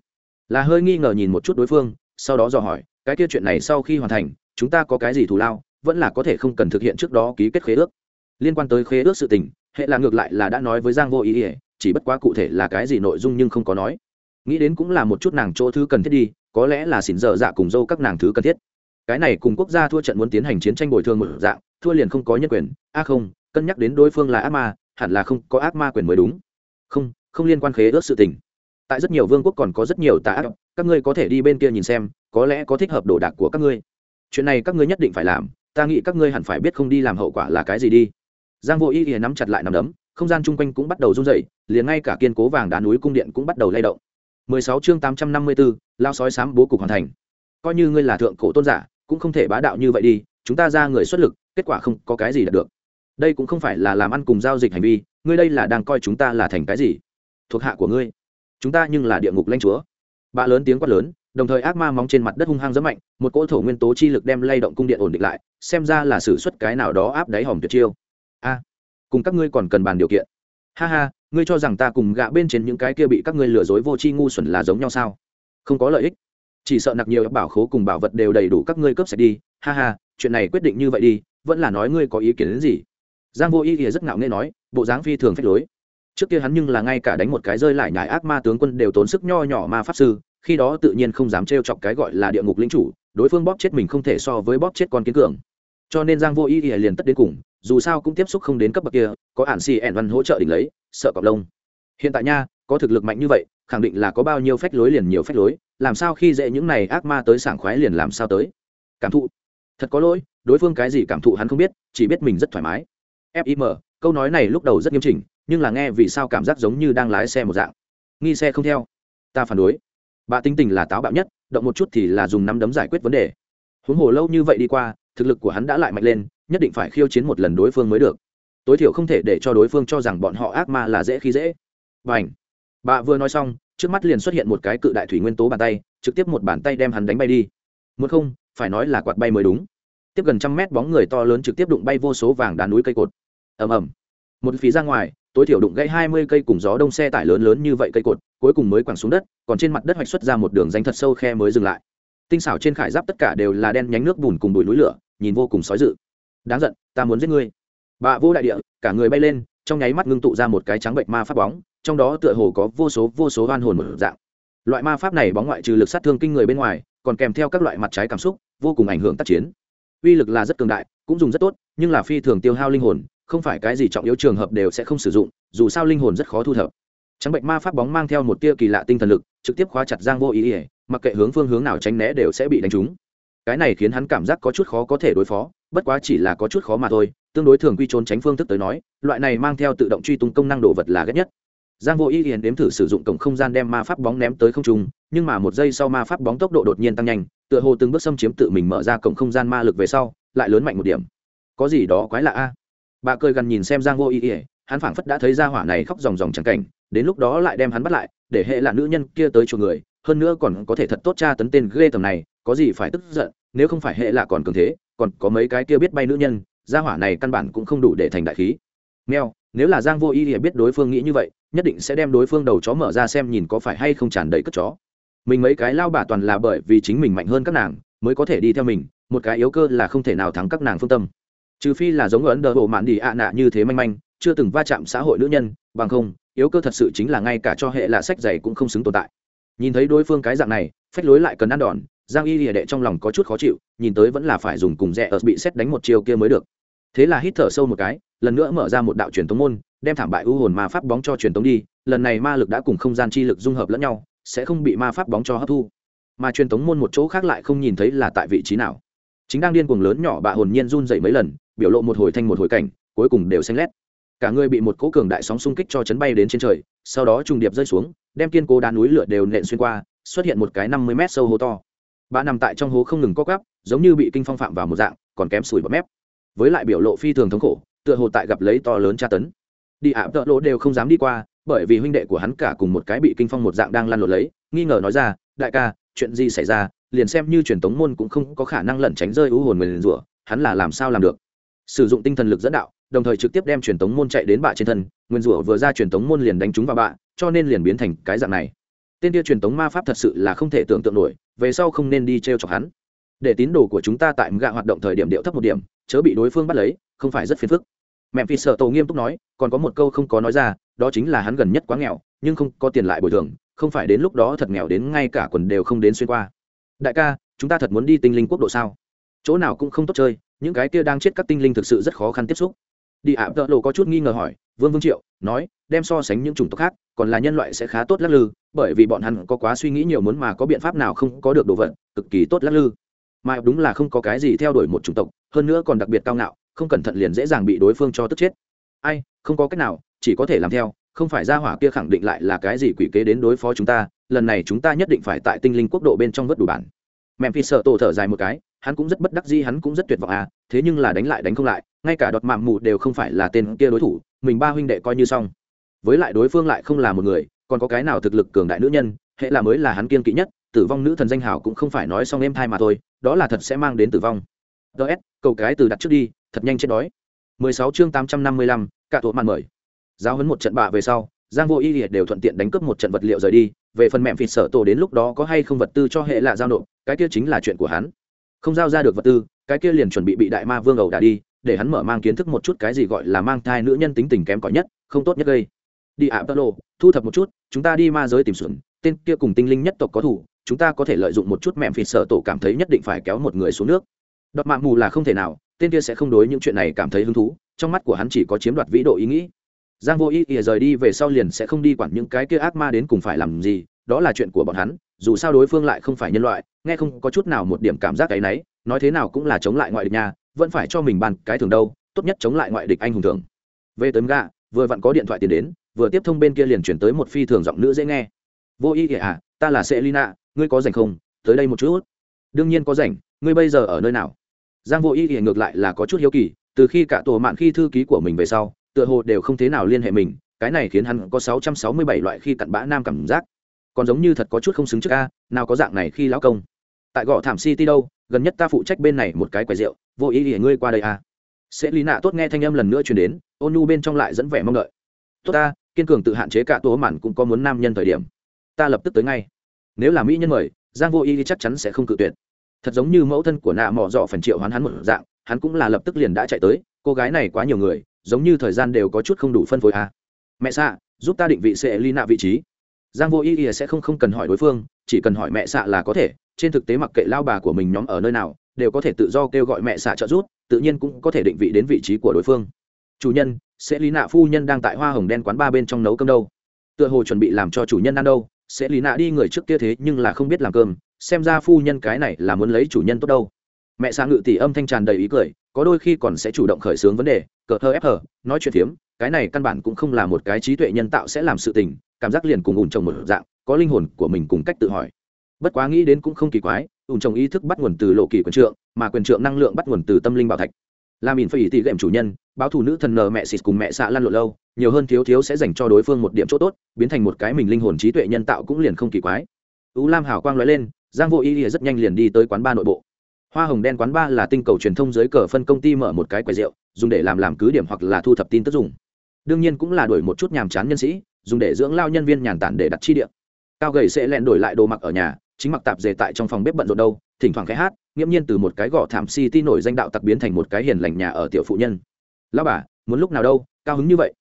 Là hơi nghi ngờ nhìn một chút đối phương, sau đó dò hỏi, cái kia chuyện này sau khi hoàn thành, chúng ta có cái gì thù lao, vẫn là có thể không cần thực hiện trước đó ký kết khế ước liên quan tới khế ước sự tình, hệ là ngược lại là đã nói với giang vô ý ỉa chỉ bất quá cụ thể là cái gì nội dung nhưng không có nói. Nghĩ đến cũng là một chút nàng chỗ thứ cần thiết đi, có lẽ là xỉn dở dạ cùng dâu các nàng thứ cần thiết. Cái này cùng quốc gia thua trận muốn tiến hành chiến tranh bồi thường một dạng, thua liền không có nhân quyền. A không, cân nhắc đến đối phương là ác ma, hẳn là không có ác ma quyền mới đúng. Không không liên quan khế ước sự tình. Tại rất nhiều vương quốc còn có rất nhiều tà ác, các ngươi có thể đi bên kia nhìn xem, có lẽ có thích hợp đồ đạc của các ngươi. Chuyện này các ngươi nhất định phải làm, ta nghĩ các ngươi hẳn phải biết không đi làm hậu quả là cái gì đi giang vô ý ỉa nắm chặt lại nằm đấm không gian chung quanh cũng bắt đầu run rẩy liền ngay cả kiên cố vàng đá núi cung điện cũng bắt đầu lay động. 16 chương 854, lao sói sám bố cục hoàn thành. Coi như ngươi là thượng cổ tôn giả cũng không thể bá đạo như vậy đi chúng ta ra người xuất lực kết quả không có cái gì đạt được. Đây cũng không phải là làm ăn cùng giao dịch hành vi ngươi đây là đang coi chúng ta là thành cái gì? Thuộc hạ của ngươi. Chúng ta nhưng là địa ngục lãnh chúa. Bạ lớn tiếng quát lớn đồng thời ác ma móng trên mặt đất hung hăng rất mạnh một cỗ thổ nguyên tố chi lực đem lay động cung điện ổn định lại xem ra là xử suất cái nào đó áp đáy hòm tuyệt chiêu a cùng các ngươi còn cần bàn điều kiện. Ha ha, ngươi cho rằng ta cùng gạ bên trên những cái kia bị các ngươi lừa dối vô tri ngu xuẩn là giống nhau sao? Không có lợi ích. Chỉ sợ nặc nhiều bảo khố cùng bảo vật đều đầy đủ các ngươi cướp sạch đi. Ha ha, chuyện này quyết định như vậy đi, vẫn là nói ngươi có ý kiến đến gì? Giang vô ý ỉa rất ngạo nghễ nói, bộ dáng phi thường phách lối. Trước kia hắn nhưng là ngay cả đánh một cái rơi lại nhải ác ma tướng quân đều tốn sức nho nhỏ ma pháp sư, khi đó tự nhiên không dám trêu chọc cái gọi là địa ngục lĩnh chủ, đối phương bóp chết mình không thể so với bóp chết con kiến cường. Cho nên giang vô ý ỉa liền tất đến cùng dù sao cũng tiếp xúc không đến cấp bậc kia, có ản xì ẻn văn hỗ trợ đỉnh lấy, sợ cọc lông. Hiện tại nha, có thực lực mạnh như vậy, khẳng định là có bao nhiêu phách lối liền nhiều phách lối, làm sao khi dễ những này ác ma tới sảng khoái liền làm sao tới. Cảm thụ. Thật có lỗi, đối phương cái gì cảm thụ hắn không biết, chỉ biết mình rất thoải mái. Fim câu nói này lúc đầu rất nghiêm chỉnh, nhưng là nghe vì sao cảm giác giống như đang lái xe một dạng. Nghi xe không theo. Ta phản đối. Bà tính tình là táo bạo nhất, động một chút thì là dùng nắm đấm giải quyết vấn đề. Huống hồ lâu như vậy đi qua, thực lực của hắn đã lại mạnh lên nhất định phải khiêu chiến một lần đối phương mới được. Tối thiểu không thể để cho đối phương cho rằng bọn họ ác ma là dễ khi dễ. B à n h bà vừa nói xong, trước mắt liền xuất hiện một cái cự đại thủy nguyên tố bàn tay, trực tiếp một bàn tay đem hắn đánh bay đi. Muốn không, phải nói là quạt bay mới đúng. Tiếp gần trăm mét bóng người to lớn trực tiếp đụng bay vô số vàng đá núi cây cột. Ầm ầm. Một phía ra ngoài, tối thiểu đụng gãy hai mươi cây cùng gió đông xe tải lớn lớn như vậy cây cột, cuối cùng mới quẳng xuống đất, còn trên mặt đất hoạch xuất ra một đường danh thật sâu khe mới dừng lại. Tinh xảo trên khải giáp tất cả đều là đen nhánh nước bùn cùng bụi núi lửa, nhìn vô cùng sói dự đáng giận, ta muốn giết ngươi. Bà vô đại địa, cả người bay lên, trong nháy mắt ngưng tụ ra một cái trắng bệnh ma pháp bóng, trong đó tựa hồ có vô số vô số oan hồn một dạng. Loại ma pháp này bóng ngoại trừ lực sát thương kinh người bên ngoài, còn kèm theo các loại mặt trái cảm xúc, vô cùng ảnh hưởng tác chiến. Uy lực là rất cường đại, cũng dùng rất tốt, nhưng là phi thường tiêu hao linh hồn, không phải cái gì trọng yếu trường hợp đều sẽ không sử dụng, dù sao linh hồn rất khó thu thập. Trắng bệnh ma pháp bóng mang theo một tia kỳ lạ tinh thần lực, trực tiếp khóa chặt giang vô ý ỉa mặc kệ hướng phương hướng nào tránh né đều sẽ bị đánh trúng. Cái này khiến hắn cảm giác có chút khó có thể đối phó bất quá chỉ là có chút khó mà thôi, tương đối thường quy trốn tránh phương thức tới nói, loại này mang theo tự động truy tung công năng đồ vật là ghét nhất. Giang vô ý hiền đếm thử sử dụng cổng không gian đem ma pháp bóng ném tới không trung, nhưng mà một giây sau ma pháp bóng tốc độ đột nhiên tăng nhanh, tựa hồ từng bước xâm chiếm tự mình mở ra cổng không gian ma lực về sau, lại lớn mạnh một điểm. Có gì đó quái lạ a? Bà cười gần nhìn xem giang vô ý ỉa hắn phảng phất đã thấy ra hỏa này khóc ròng ròng trắng cảnh, đến lúc đó lại đem hắn bắt lại, để hệ là nữ nhân kia tới chuộc người, hơn nữa còn có thể thật tốt tra tấn tên ghê tầm này, có gì phải tức giận, nếu không phải hệ là còn cường thế còn có mấy cái kia biết bay nữ nhân gia hỏa này căn bản cũng không đủ để thành đại khí. Meo, nếu là giang vô ý thì biết đối phương nghĩ như vậy nhất định sẽ đem đối phương đầu chó mở ra xem nhìn có phải hay không tràn đầy cất chó. Mình mấy cái lao bà toàn là bởi vì chính mình mạnh hơn các nàng mới có thể đi theo mình một cái yếu cơ là không thể nào thắng các nàng phương tâm. Trừ phi là giống ấn đờ bộ mạn đi ạ nạ như thế manh manh chưa từng va chạm xã hội nữ nhân bằng không yếu cơ thật sự chính là ngay cả cho hệ là sách dày cũng không xứng tồn tại. Nhìn thấy đối phương cái dạng này phách lối lại cần ăn đòn giang y lìa đệ trong lòng có chút khó chịu, nhìn tới vẫn là phải dùng cùng rẽ ở bị xét đánh một chiều kia mới được. Thế là hít thở sâu một cái, lần nữa mở ra một đạo truyền tống môn, đem thảm bại ưu hồn ma pháp bóng cho truyền tống đi, lần này ma lực đã cùng không gian chi lực dung hợp lẫn nhau, sẽ không bị ma pháp bóng cho hấp thu. Mà truyền tống môn một chỗ khác lại không nhìn thấy là tại vị trí nào. Chính đang điên cuồng lớn nhỏ bạ hồn nhiên run dậy mấy lần, biểu lộ một hồi thanh một hồi cảnh, cuối cùng đều xanh lét. Cả người bị một cỗ cường đại sóng xung kích cho chấn bay đến trên trời, sau đó trùng điệp rơi xuống, đem kiên cố đá núi lửa đều nện xuyên qua, xuất hiện một cái năm mươi mét sâu hố to bà nằm tại trong hố không ngừng co gắp giống như bị kinh phong phạm vào một dạng, còn kém sủi bọt mép. Với lại biểu lộ phi thường thống khổ, tựa hồ tại gặp lấy to lớn tra tấn. Đi ạ, tợ lỗ đều không dám đi qua, bởi vì huynh đệ của hắn cả cùng một cái bị kinh phong một dạng đang lăn lộn lấy, nghi ngờ nói ra, đại ca, chuyện gì xảy ra? Liền xem như truyền tống môn cũng không có khả năng lẩn tránh rơi ưu hồn người rủa, hắn là làm sao làm được? Sử dụng tinh thần lực dẫn đạo, đồng thời trực tiếp đem truyền tống môn chạy đến bạ trên thân, nguyên rủa vừa ra truyền tống môn liền đánh trúng vào bạ, cho nên liền biến thành cái dạng này. Tên kia truyền tống ma pháp thật sự là không thể tưởng tượng nổi về sau không nên đi t r e o chọc hắn. Để tín đồ của chúng ta tại gạ hoạt động thời điểm điệu thấp một điểm, chớ bị đối phương bắt lấy, không phải rất phiền phức. Mẹ phi sợ tổ nghiêm túc nói, còn có một câu không có nói ra, đó chính là hắn gần nhất quá nghèo, nhưng không có tiền lại bồi thường, không phải đến lúc đó thật nghèo đến ngay cả quần đều không đến xuyên qua. Đại ca, chúng ta thật muốn đi tinh linh quốc độ sao? Chỗ nào cũng không tốt chơi, những cái kia đang chết các tinh linh thực sự rất khó khăn tiếp xúc. Đi ạ, tợ lộ có chút nghi ngờ hỏi vương vương triệu nói, đem so sánh những chủng tộc khác, còn là nhân loại sẽ khá tốt lắc lư, bởi vì bọn hắn có quá suy nghĩ nhiều muốn mà có biện pháp nào không có được đồ vật, cực kỳ tốt lắc lư. Mà đúng là không có cái gì theo đuổi một chủng tộc, hơn nữa còn đặc biệt cao ngạo, không cẩn thận liền dễ dàng bị đối phương cho tức chết. Ai, không có cách nào, chỉ có thể làm theo, không phải ra hỏa kia khẳng định lại là cái gì quỷ kế đến đối phó chúng ta, lần này chúng ta nhất định phải tại tinh linh quốc độ bên trong vớt đủ bản. Mẹ phi sợ tổ thở dài một cái, hắn cũng rất bất đắc dĩ, hắn cũng rất tuyệt vọng à thế nhưng là đánh lại đánh không lại ngay cả đọt mạng mù đều không phải là tên kia đối thủ mình ba huynh đệ coi như xong. Với lại đối phương lại không là một người còn có cái nào thực lực cường đại nữ nhân hệ là mới là hắn kiên kỵ nhất tử vong nữ thần danh hào cũng không phải nói xong em thai mà thôi đó là thật sẽ mang đến tử vong. Ts cầu cái từ đặt trước đi thật nhanh chết đói. 16 chương 855, cả tổ màn mời. Giáo huấn một trận bạ về sau giang vô y liệt đều thuận tiện đánh cướp một trận vật liệu rời đi về phần mẹm phịt sở tổ đến lúc đó có hay không vật tư cho hệ là giao nộp cái kia chính là chuyện của hắn. Không giao ra được vật tư cái kia liền chuẩn bị bị đại ma vương ẩu đả đi để hắn mở mang kiến thức một chút cái gì gọi là mang thai nữ nhân tính tình kém cỏi nhất, không tốt nhất gây. Đi ạ, tơ lộ thu thập một chút, chúng ta đi ma giới tìm xuẩn tên kia cùng tinh linh nhất tộc có thủ, chúng ta có thể lợi dụng một chút mẹm phịt sở tổ cảm thấy nhất định phải kéo một người xuống nước. Đọt mạng mù là không thể nào, tên kia sẽ không đối những chuyện này cảm thấy hứng thú, trong mắt của hắn chỉ có chiếm đoạt vĩ độ ý nghĩ. Giang vô ý ỉa rời đi về sau liền sẽ không đi quản những cái kia ác ma đến cùng phải làm gì, đó là chuyện của bọn hắn, dù sao đối phương lại không phải nhân loại, nghe không có chút nào một điểm cảm giác cái nấy, nói thế nào cũng là chống lại ngoại địch nhà vẫn phải cho mình bàn cái thường đâu, tốt nhất chống lại ngoại địch anh hùng thường. Về tấm gà vừa vặn có điện thoại tiền đến, vừa tiếp thông bên kia liền chuyển tới một phi thường giọng nữ dễ nghe. Vô ý ỉa à ta là selina, ngươi có rảnh không? Tới đây một chút. Đương nhiên có rảnh, ngươi bây giờ ở nơi nào? Giang vô ý ỉa ngược lại là có chút hiếu kỳ, từ khi cả tổ mạn khi thư ký của mình về sau, tựa hồ đều không thế nào liên hệ mình, cái này khiến hắn có sáu trăm sáu mươi bảy loại khi cặn bã nam cảm giác. Còn giống như thật có chút không xứng trước a, nào có dạng này khi lão công. Tại gõ thảm city đâu, gần nhất ta phụ trách bên này một cái quầy rượu vô ý ỉa ngươi qua đây à? sẽ lý nạ tốt nghe thanh âm lần nữa truyền đến ôn nhu bên trong lại dẫn vẻ mong đợi. Tốt ta, kiên cường tự hạn chế cả tố mạn cũng có muốn nam nhân thời điểm. Ta lập tức tới ngay. Nếu là mỹ nhân mời, giang vô ý chắc chắn sẽ không cự tuyệt. Thật giống như mẫu thân của nạ mỏ dọ phần triệu hoán hắn một dạng, hắn cũng là lập tức liền đã chạy tới, cô gái này quá nhiều người, giống như thời gian đều có chút không đủ phân phối à. mẹ xạ, giúp ta định vị sẽ ly nạ vị trí. Giang vô ý ỉa sẽ không không cần hỏi đối phương, chỉ cần hỏi mẹ xạ là có thể trên thực tế mặc kệ lao bà của mình nhóm ở nơi nào, đều có thể tự do kêu gọi mẹ xạ trợ giúp, tự nhiên cũng có thể định vị đến vị trí của đối phương. Chủ nhân, sẽ lý nạ phu nhân đang tại hoa hồng đen quán ba bên trong nấu cơm đâu? Tựa hồ chuẩn bị làm cho chủ nhân ăn đâu? Sẽ lý nạ đi người trước kia thế nhưng là không biết làm cơm, xem ra phu nhân cái này là muốn lấy chủ nhân tốt đâu. Mẹ xạ ngự tỷ âm thanh tràn đầy ý cười, có đôi khi còn sẽ chủ động khởi xướng vấn đề, cờ hơ ép hờ, nói chuyện phiếm cái này căn bản cũng không là một cái trí tuệ nhân tạo sẽ làm sự tình, cảm giác liền cùng ủn trồng một dạng, có linh hồn của mình cùng cách tự hỏi bất quá nghĩ đến cũng không kỳ quái ủn trồng ý thức bắt nguồn từ lộ kỳ quyền trượng, mà quyền trượng năng lượng bắt nguồn từ tâm linh bảo thạch. Làm ỉn phải ý tỉ gệm chủ nhân, báo thủ nữ thần nờ mẹ xịt cùng mẹ xạ lan lộ lâu, nhiều hơn thiếu thiếu sẽ dành cho đối phương một điểm chỗ tốt, biến thành một cái mình linh hồn trí tuệ nhân tạo cũng liền không kỳ quái. U lam hào quang nói lên, giang vô ý ỉa rất nhanh liền đi tới quán ba nội bộ. Hoa hồng đen quán ba là tinh cầu truyền thông dưới cờ phân công ty mở một cái quầy rượu, dùng để làm làm cứ điểm hoặc là thu thập tin tức dùng. Đương nhiên cũng là đổi một chút nhàm chán nhân sĩ, dùng để dưỡng lao nhân viên nhàn tản để đặt chi điện cao gầy sẽ lẹn đổi lại đồ mặc ở nhà chính mặc tạp dề tại trong phòng bếp bận rộn đâu thỉnh thoảng cái hát nghiễm nhiên từ một cái gõ thảm city nổi danh đạo tặc biến thành một cái hiền lành nhà ở tiểu phụ nhân. Lao bà muốn lúc nào đâu cao hứng như vậy.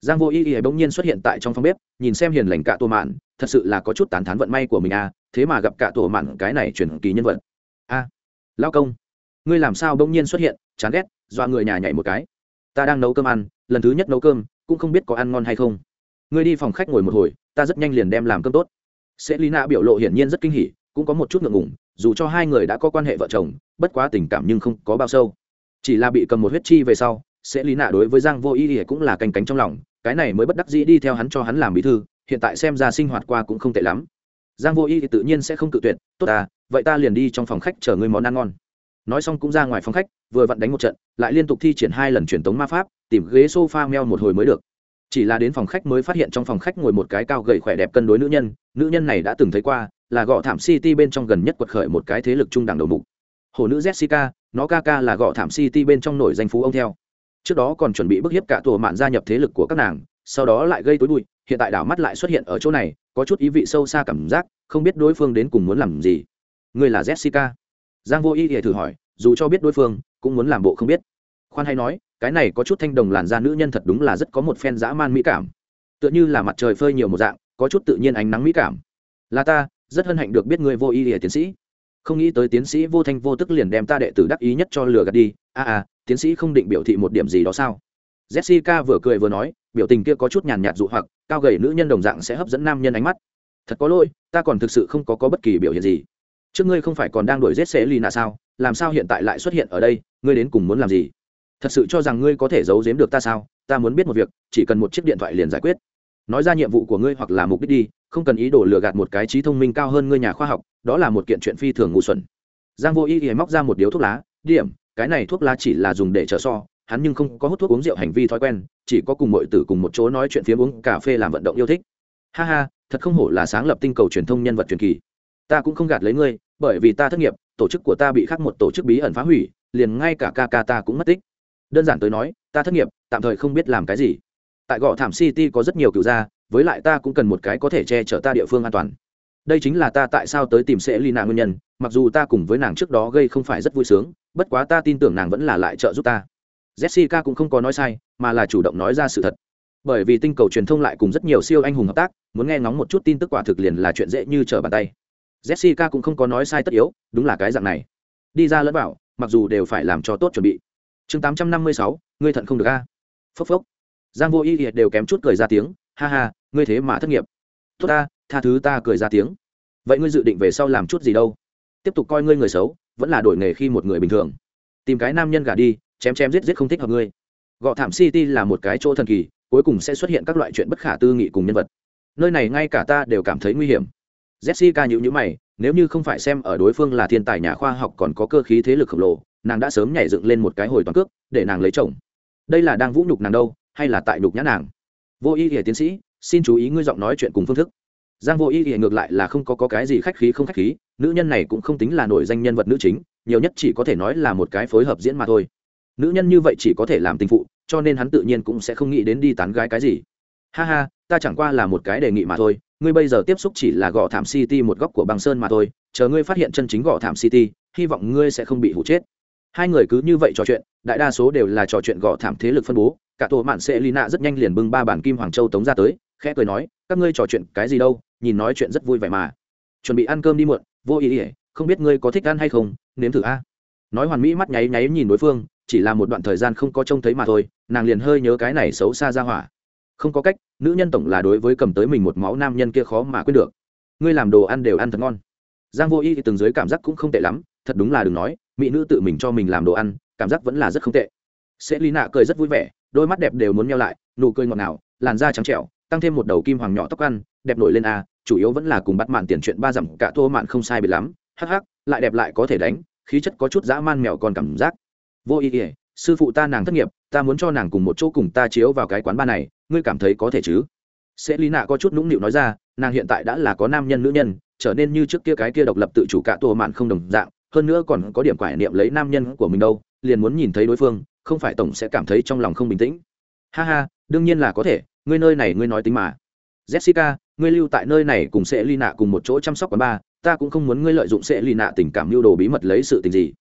Giang vô y y bỗng nhiên xuất hiện tại trong phòng bếp nhìn xem hiền lành cả tổ mạn thật sự là có chút tán thán vận may của mình à thế mà gặp cả tổ mạn cái này chuyển kỳ nhân vật. A à, lao công ngươi làm sao bỗng nhiên xuất hiện chán ghét dọa người nhà nhảy một cái. Ta đang nấu cơm ăn lần thứ nhất nấu cơm cũng không biết có ăn ngon hay không. Ngươi đi phòng khách ngồi một hồi ta rất nhanh liền đem làm cơm tốt sẽ lina biểu lộ hiển nhiên rất kinh hỉ, cũng có một chút ngượng ngùng, dù cho hai người đã có quan hệ vợ chồng, bất quá tình cảm nhưng không có bao sâu. Chỉ là bị cầm một huyết chi về sau, sẽ lý nạ đối với giang vô ý thì cũng là canh cánh trong lòng, cái này mới bất đắc dĩ đi theo hắn cho hắn làm bí thư, hiện tại xem ra sinh hoạt qua cũng không tệ lắm. Giang vô ý thì tự nhiên sẽ không cự tuyệt, tốt à vậy ta liền đi trong phòng khách chờ ngươi món ăn ngon. Nói xong cũng ra ngoài phòng khách, vừa vặn đánh một trận, lại liên tục thi triển hai lần truyền tống ma pháp, tìm ghế sofa meo một hồi mới được chỉ là đến phòng khách mới phát hiện trong phòng khách ngồi một cái cao gầy khỏe đẹp cân đối nữ nhân nữ nhân này đã từng thấy qua, là gõ thảm city bên trong gần nhất quật khởi một cái thế lực trung đẳng đầu mục. Hồ nữ jessica, nó ca ca là gõ thảm city bên trong nổi danh phú ông theo. Trước đó còn chuẩn bị bức hiếp cả tổ mạn gia nhập thế lực của các nàng, sau đó lại gây tối bụi, hiện tại đảo mắt lại xuất hiện ở chỗ này, có chút ý vị sâu xa cảm giác, không biết đối phương đến cùng muốn làm gì. Người là jessica. Giang vô ý thì thử hỏi, dù cho biết đối phương, cũng muốn làm bộ không biết. Khoan hay nói cái này có chút thanh đồng làn da nữ nhân thật đúng là rất có một phen dã man mỹ cảm. Tựa như là mặt trời phơi nhiều một dạng có chút tự nhiên ánh nắng mỹ cảm. Là ta rất hân hạnh được biết người vô ý lìa tiến sĩ. Không nghĩ tới tiến sĩ vô thanh vô tức liền đem ta đệ tử đắc ý nhất cho lừa gạt đi. A à, à tiến sĩ không định biểu thị một điểm gì đó sao? Jessica vừa cười vừa nói biểu tình kia có chút nhàn nhạt dụ hoặc cao gầy nữ nhân đồng dạng sẽ hấp dẫn nam nhân ánh mắt. Thật có lỗi ta còn thực sự không có, có bất kỳ biểu hiện gì. Trước ngươi không phải còn đang đuổi giết xế lì nạ sao? Làm sao hiện tại lại xuất hiện ở đây? Ngươi đến cùng muốn làm gì? Thật sự cho rằng ngươi có thể giấu giếm được ta sao? Ta muốn biết một việc, chỉ cần một chiếc điện thoại liền giải quyết. Nói ra nhiệm vụ của ngươi hoặc là mục đích đi, không cần ý đồ lừa gạt một cái trí thông minh cao hơn ngươi nhà khoa học, đó là một kiện chuyện phi thường ngu xuẩn. Giang vô ý thì móc ra một điếu thuốc lá, điểm, cái này thuốc lá chỉ là dùng để trợ so, hắn nhưng không có hút thuốc uống rượu hành vi thói quen, chỉ có cùng mọi tử cùng một chỗ nói chuyện phía uống cà phê làm vận động yêu thích. Ha ha, thật không hổ là sáng lập tinh cầu truyền thông nhân vật truyền kỳ. Ta cũng không gạt lấy ngươi, bởi vì ta thất nghiệp, tổ chức của ta bị khắc một tổ chức bí ẩn phá hủy, liền ngay cả ca ca ta cũng mất tích đơn giản tới nói, ta thất nghiệp, tạm thời không biết làm cái gì. Tại gò thảm city có rất nhiều cựu gia, với lại ta cũng cần một cái có thể che chở ta địa phương an toàn. Đây chính là ta tại sao tới tìm sẽ ly nàng nguyên nhân, mặc dù ta cùng với nàng trước đó gây không phải rất vui sướng, bất quá ta tin tưởng nàng vẫn là lại trợ giúp ta. Jessica cũng không có nói sai, mà là chủ động nói ra sự thật. Bởi vì tinh cầu truyền thông lại cùng rất nhiều siêu anh hùng hợp tác, muốn nghe ngóng một chút tin tức quả thực liền là chuyện dễ như trở bàn tay. Jessica cũng không có nói sai tất yếu, đúng là cái dạng này. Đi ra lẫn bảo mặc dù đều phải làm cho tốt chuẩn bị chương tám trăm năm mươi sáu, ngươi thận không được a. Phốc phốc. Giang vô y đều kém chút cười ra tiếng, ha ha, ngươi thế mà thất nghiệp. Tốt ta, tha thứ ta cười ra tiếng. Vậy ngươi dự định về sau làm chút gì đâu? Tiếp tục coi ngươi người xấu, vẫn là đổi nghề khi một người bình thường. Tìm cái nam nhân gả đi, chém chém giết giết không thích hợp ngươi. Gọ thảm city là một cái chỗ thần kỳ, cuối cùng sẽ xuất hiện các loại chuyện bất khả tư nghị cùng nhân vật. Nơi này ngay cả ta đều cảm thấy nguy hiểm. Jessica nhữ nhữ mày, nếu như không phải xem ở đối phương là thiên tài nhà khoa học còn có cơ khí thế lực khổng lồ nàng đã sớm nhảy dựng lên một cái hồi toàn cước để nàng lấy chồng. Đây là đang vũ nhục nàng đâu hay là tại nhục nhã nàng? Vô y hệ tiến sĩ xin chú ý ngươi giọng nói chuyện cùng phương thức. Giang vô y hệ ngược lại là không có, có cái gì khách khí không khách khí nữ nhân này cũng không tính là nổi danh nhân vật nữ chính nhiều nhất chỉ có thể nói là một cái phối hợp diễn mà thôi. Nữ nhân như vậy chỉ có thể làm tình phụ cho nên hắn tự nhiên cũng sẽ không nghĩ đến đi tán gái cái gì. Ha ha ta chẳng qua là một cái đề nghị mà thôi ngươi bây giờ tiếp xúc chỉ là gõ thảm city một góc của băng sơn mà thôi chờ ngươi phát hiện chân chính gõ thảm city hy vọng ngươi sẽ không bị hụ chết hai người cứ như vậy trò chuyện, đại đa số đều là trò chuyện gõ thảm thế lực phân bố. Cả tổ mạn sẽ lina rất nhanh liền bưng ba bản kim hoàng châu tống ra tới, khẽ cười nói, các ngươi trò chuyện cái gì đâu, nhìn nói chuyện rất vui vẻ mà. Chuẩn bị ăn cơm đi muộn, vô ý ỉa không biết ngươi có thích ăn hay không, nếm thử a. Nói hoàn mỹ mắt nháy nháy nhìn đối phương, chỉ là một đoạn thời gian không có trông thấy mà thôi, nàng liền hơi nhớ cái này xấu xa ra hỏa. Không có cách, nữ nhân tổng là đối với cầm tới mình một máu nam nhân kia khó mà quên được. Ngươi làm đồ ăn đều ăn thật ngon. Giang vô y thì từng dưới cảm giác cũng không tệ lắm, thật đúng là đừng nói mỹ nữ tự mình cho mình làm đồ ăn, cảm giác vẫn là rất không tệ. Sẽ lý nạ cười rất vui vẻ, đôi mắt đẹp đều muốn nhau lại, nụ cười ngọt ngào, làn da trắng trẻo, tăng thêm một đầu kim hoàng nhỏ tóc ăn, đẹp nổi lên a, chủ yếu vẫn là cùng bắt mạn tiền chuyện ba dặm, cả thô mạn không sai biệt lắm. Hắc hắc, lại đẹp lại có thể đánh, khí chất có chút dã man mèo còn cảm giác. Vô ý ỉa sư phụ ta nàng thất nghiệp, ta muốn cho nàng cùng một chỗ cùng ta chiếu vào cái quán ba này, ngươi cảm thấy có thể chứ? Sẽ lý nạ có chút nũng nịu nói ra, nàng hiện tại đã là có nam nhân, nữ nhân, trở nên như trước kia cái kia độc lập tự chủ cả tổ mạn không đồng dạng hơn nữa còn có điểm quải niệm lấy nam nhân của mình đâu, liền muốn nhìn thấy đối phương, không phải tổng sẽ cảm thấy trong lòng không bình tĩnh. Ha ha, đương nhiên là có thể, ngươi nơi này ngươi nói tính mà. Jessica, ngươi lưu tại nơi này cùng sẽ ly nạ cùng một chỗ chăm sóc quán ba ta cũng không muốn ngươi lợi dụng sẽ ly nạ tình cảm mưu đồ bí mật lấy sự tình gì.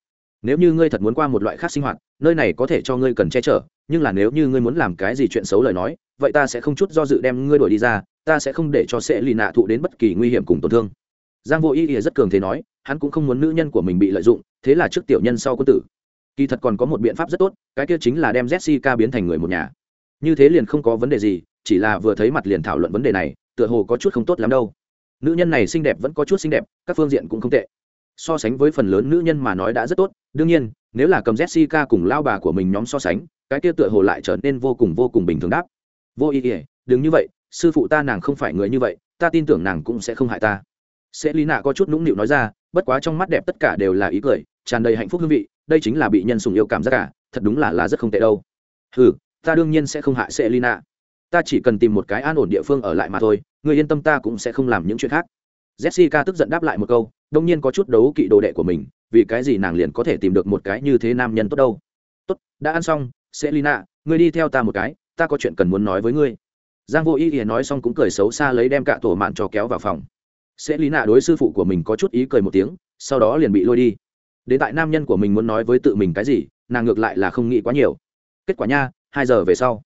Nếu như ngươi thật muốn qua một loại khác sinh hoạt, nơi này có thể cho ngươi cần che chở, nhưng là nếu như ngươi muốn làm cái gì chuyện xấu lời nói, vậy ta sẽ không chút do dự đem ngươi đuổi đi ra, ta sẽ không để cho sẽ lì nạ thụ đến bất kỳ nguy hiểm cùng tổn thương. Giang vô ý ý rất cường thế nói hắn cũng không muốn nữ nhân của mình bị lợi dụng, thế là trước tiểu nhân sau quân tử. Kỳ thật còn có một biện pháp rất tốt, cái kia chính là đem jessica biến thành người một nhà. Như thế liền không có vấn đề gì, chỉ là vừa thấy mặt liền thảo luận vấn đề này, tựa hồ có chút không tốt lắm đâu. Nữ nhân này xinh đẹp vẫn có chút xinh đẹp, các phương diện cũng không tệ. So sánh với phần lớn nữ nhân mà nói đã rất tốt, đương nhiên, nếu là cầm jessica cùng lao bà của mình nhóm so sánh, cái kia tựa hồ lại trở nên vô cùng vô cùng bình thường đáp. Vô ý ỉa đừng như vậy, sư phụ ta nàng không phải người như vậy, ta tin tưởng nàng cũng sẽ không hại ta sẽ lý nạ có chút nũng nịu nói ra, bất quá trong mắt đẹp tất cả đều là ý cười, tràn đầy hạnh phúc hương vị, đây chính là bị nhân sùng yêu cảm giác cả, thật đúng là là rất không tệ đâu. Ừ ta đương nhiên sẽ không hại sẽ lina ta chỉ cần tìm một cái an ổn địa phương ở lại mà thôi, người yên tâm ta cũng sẽ không làm những chuyện khác. Jessica tức giận đáp lại một câu, đông nhiên có chút đấu kỵ đồ đệ của mình, vì cái gì nàng liền có thể tìm được một cái như thế nam nhân tốt đâu. Tốt, đã ăn xong, sẽ lina ngươi đi theo ta một cái, ta có chuyện cần muốn nói với ngươi. Giang vô ý ỉa nói xong cũng cười xấu xa lấy đem cả tổ mạn cho kéo vào phòng sẽ lý nạ đối sư phụ của mình có chút ý cười một tiếng, sau đó liền bị lôi đi. Đến tại nam nhân của mình muốn nói với tự mình cái gì, nàng ngược lại là không nghĩ quá nhiều. Kết quả nha, hai giờ về sau,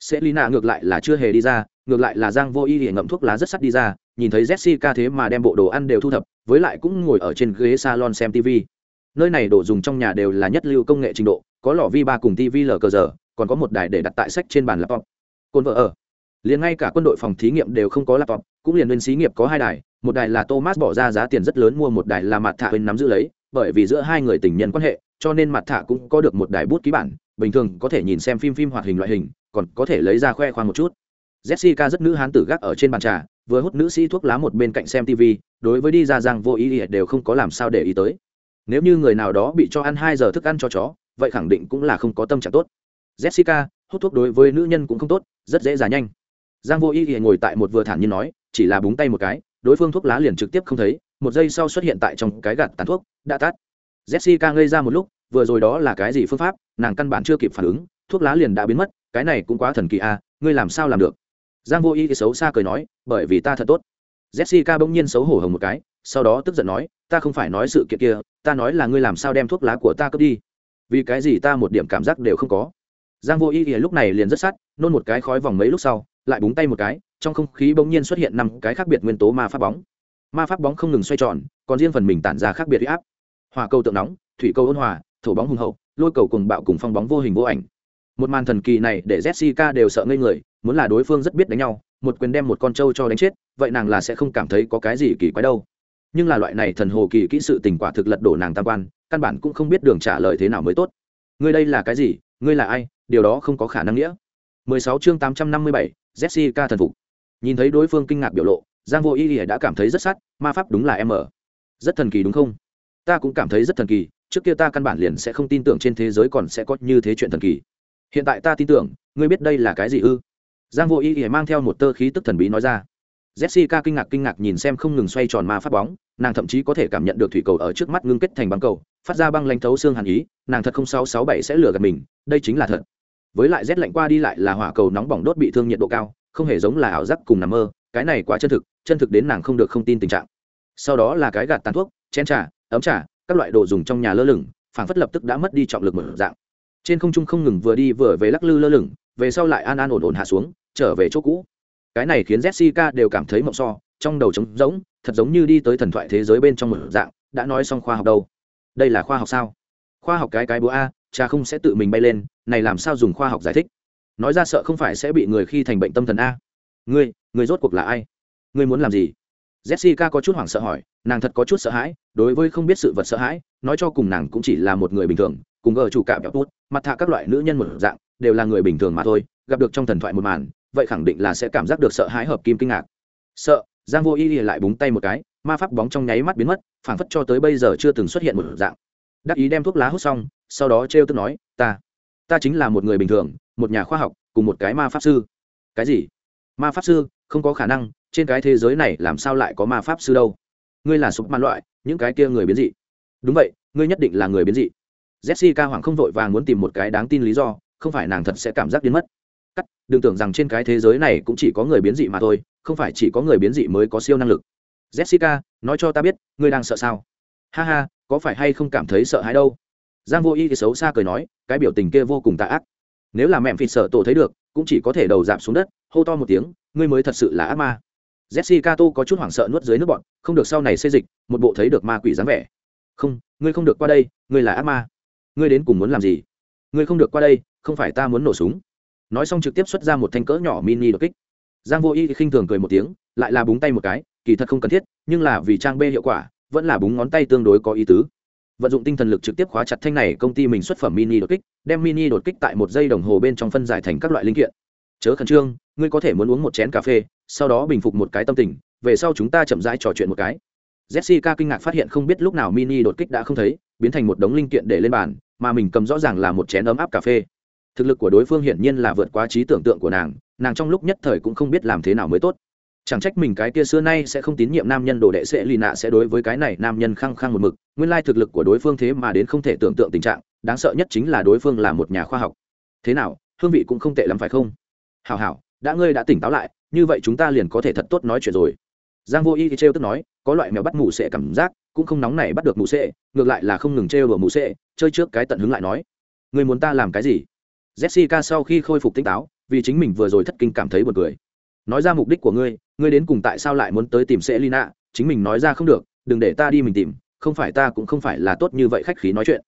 sẽ lý nạ ngược lại là chưa hề đi ra, ngược lại là giang vô y hiện ngậm thuốc lá rất sắt đi ra, nhìn thấy jessica thế mà đem bộ đồ ăn đều thu thập, với lại cũng ngồi ở trên ghế salon xem tv nơi này đồ dùng trong nhà đều là nhất lưu công nghệ trình độ, có lò vi ba cùng tv lờ cờ giờ, còn có một đài để đặt tại sách trên bàn laptop. Côn vợ ở liền ngay cả quân đội phòng thí nghiệm đều không có laptop, cũng liền bên xí nghiệp có hai đài, một đài là thomas bỏ ra giá tiền rất lớn mua, một đài là mặt thạ bên nắm giữ lấy, bởi vì giữa hai người tình nhân quan hệ, cho nên mặt thạ cũng có được một đài bút ký bản, bình thường có thể nhìn xem phim phim hoạt hình loại hình, còn có thể lấy ra khoe khoang một chút. Jessica rất nữ hán tử gác ở trên bàn trà, vừa hút nữ sĩ thuốc lá một bên cạnh xem tv đối với đi ra giang vô ý đều không có làm sao để ý tới. Nếu như người nào đó bị cho ăn hai giờ thức ăn cho chó, vậy khẳng định cũng là không có tâm trạng tốt. Jessica, hút thuốc đối với nữ nhân cũng không tốt, rất dễ già nhanh giang vô ý ngồi tại một vừa thản nhiên nói, chỉ là búng tay một cái, đối phương thuốc lá liền trực tiếp không thấy, một giây sau xuất hiện tại trong cái gạt tàn thuốc, đã tắt. Jessica ngây ra một lúc, vừa rồi đó là cái gì phương pháp, nàng căn bản chưa kịp phản ứng, thuốc lá liền đã biến mất, cái này cũng quá thần kỳ à ngươi làm sao làm được? Giang vô y thì xấu xa cười nói, bởi vì ta thật tốt. Jessica bỗng nhiên xấu hổ hồng một cái, sau đó tức giận nói, ta không phải nói sự kiện kia, ta nói là ngươi làm sao đem thuốc lá của ta cướp đi. Vì cái gì ta một điểm cảm giác đều không có. Giang vô y thì lúc này liền rất sát, nôn một cái khói vòng mấy lúc sau lại búng tay một cái trong không khí bỗng nhiên xuất hiện năm cái khác biệt nguyên tố ma pháp bóng. Ma pháp bóng không ngừng xoay tròn còn riêng phần mình tản ra khác biệt huy áp. Hòa cầu tượng nóng thủy cầu ôn hòa thổ bóng hùng hậu lôi cầu cùng bạo cùng phong bóng vô hình vô ảnh. Một màn thần kỳ này để jessica đều sợ ngây người muốn là đối phương rất biết đánh nhau một quyền đem một con trâu cho đánh chết vậy nàng là sẽ không cảm thấy có cái gì kỳ quái đâu. Nhưng là loại này thần hồ kỳ kỹ sự tình quả thực lật đổ nàng tam quan căn bản cũng không biết đường trả lời thế nào mới tốt. Ngươi đây là cái gì? Ngươi là ai? Điều đó không có khả năng nghĩa. 16 chương 857, jessica thần phục. Nhìn thấy đối phương kinh ngạc biểu lộ, giang vô ý đã cảm thấy rất sát, ma pháp đúng là em ở. Rất thần kỳ đúng không? Ta cũng cảm thấy rất thần kỳ, trước kia ta căn bản liền sẽ không tin tưởng trên thế giới còn sẽ có như thế chuyện thần kỳ. Hiện tại ta tin tưởng, ngươi biết đây là cái gì ư? Giang vô ý mang theo một tơ khí tức thần bí nói ra. Jessica kinh ngạc kinh ngạc nhìn xem không ngừng xoay tròn ma pháp bóng, nàng thậm chí có thể cảm nhận được thủy cầu ở trước mắt ngưng kết thành băng cầu, phát ra băng lanh thấu xương hàn ý, nàng thật không sáu sáu bảy sẽ lừa gạt mình, đây chính là thật với lại rét lạnh qua đi lại là hỏa cầu nóng bỏng đốt bị thương nhiệt độ cao, không hề giống là ảo giác cùng nằm mơ, cái này quá chân thực chân thực đến nàng không được không tin tình trạng. Sau đó là cái gạt tàn thuốc, chén trà, ấm trà, các loại đồ dùng trong nhà lơ lửng, phảng phất lập tức đã mất đi trọng lực mở dạng. Trên không trung không ngừng vừa đi vừa về lắc lư lơ lửng, về sau lại an an ổn ổn hạ xuống, trở về chỗ cũ. Cái này khiến jessica đều cảm thấy mộng so, trong đầu trống rỗng, thật giống như đi tới thần thoại thế giới bên trong một dạng, đã nói xong khoa học đâu. Đây là khoa học sao? Khoa học cái cái búa a, cha không sẽ tự mình bay lên này làm sao dùng khoa học giải thích? Nói ra sợ không phải sẽ bị người khi thành bệnh tâm thần a. Ngươi ngươi rốt cuộc là ai? Ngươi muốn làm gì? Jessica có chút hoảng sợ hỏi, nàng thật có chút sợ hãi, đối với không biết sự vật sợ hãi, nói cho cùng nàng cũng chỉ là một người bình thường, cùng gờ chủ cạm bẹp tốt mặt thạ các loại nữ nhân một dạng, đều là người bình thường mà thôi, gặp được trong thần thoại một màn, vậy khẳng định là sẽ cảm giác được sợ hãi hợp kim kinh ngạc. Sợ, giang vô y lại búng tay một cái, ma pháp bóng trong nháy mắt biến mất, phảng phất cho tới bây giờ chưa từng xuất hiện một dạng. Đắc ý đem thuốc lá hút xong, sau đó trêu tức nói, ta ta chính là một người bình thường, một nhà khoa học, cùng một cái ma pháp sư. Cái gì? Ma pháp sư? Không có khả năng, trên cái thế giới này làm sao lại có ma pháp sư đâu? Ngươi là sụp man loại, những cái kia người biến dị. Đúng vậy, ngươi nhất định là người biến dị. Jessica hoàng không vội vàng muốn tìm một cái đáng tin lý do, không phải nàng thật sẽ cảm giác biến mất. Cắt, đừng tưởng rằng trên cái thế giới này cũng chỉ có người biến dị mà thôi, không phải chỉ có người biến dị mới có siêu năng lực. Jessica, nói cho ta biết, ngươi đang sợ sao? Ha ha, có phải hay không cảm thấy sợ hãi đâu? Giang vô y thì xấu xa cười nói, cái biểu tình kia vô cùng tà ác. Nếu là mẹ phịt sợ tổ thấy được, cũng chỉ có thể đầu dạp xuống đất, hô to một tiếng, ngươi mới thật sự là ác ma. Jessica tô có chút hoảng sợ nuốt dưới nước bọn, không được sau này xê dịch, một bộ thấy được ma quỷ dáng vẻ. Không, ngươi không được qua đây, ngươi là ác ma. Ngươi đến cùng muốn làm gì? Ngươi không được qua đây, không phải ta muốn nổ súng. Nói xong trực tiếp xuất ra một thanh cỡ nhỏ mini đột kích. Giang vô y khinh thường cười một tiếng, lại là búng tay một cái, kỳ thật không cần thiết, nhưng là vì trang bê hiệu quả, vẫn là búng ngón tay tương đối có ý tứ vận dụng tinh thần lực trực tiếp khóa chặt thanh này công ty mình xuất phẩm mini đột kích, đem mini đột kích tại một giây đồng hồ bên trong phân giải thành các loại linh kiện. Chớ khẩn trương, ngươi có thể muốn uống một chén cà phê, sau đó bình phục một cái tâm tình, về sau chúng ta chậm rãi trò chuyện một cái. Jessica kinh ngạc phát hiện không biết lúc nào mini đột kích đã không thấy, biến thành một đống linh kiện để lên bàn, mà mình cầm rõ ràng là một chén ấm áp cà phê. Thực lực của đối phương hiển nhiên là vượt quá trí tưởng tượng của nàng nàng trong lúc nhất thời cũng không biết làm thế nào mới tốt chẳng trách mình cái kia xưa nay sẽ không tín nhiệm nam nhân đồ đệ sẽ lì nạ sẽ đối với cái này nam nhân khăng khăng một mực. Nguyên lai thực lực của đối phương thế mà đến không thể tưởng tượng tình trạng, đáng sợ nhất chính là đối phương là một nhà khoa học. Thế nào, hương vị cũng không tệ lắm phải không? Hảo hảo, đã ngươi đã tỉnh táo lại, như vậy chúng ta liền có thể thật tốt nói chuyện rồi. Giang vô y thì trêu tức nói, có loại mèo bắt mù sệ cảm giác, cũng không nóng này bắt được mù sệ, ngược lại là không ngừng trêu đùa mù sệ, chơi trước cái tận hứng lại nói. Người muốn ta làm cái gì? Jessica sau khi khôi phục tỉnh táo, vì chính mình vừa rồi thất kinh cảm thấy buồn cười nói ra mục đích của ngươi ngươi đến cùng tại sao lại muốn tới tìm sẽ lina chính mình nói ra không được, đừng để ta đi mình tìm, không phải ta cũng không phải là tốt như vậy khách khí nói chuyện.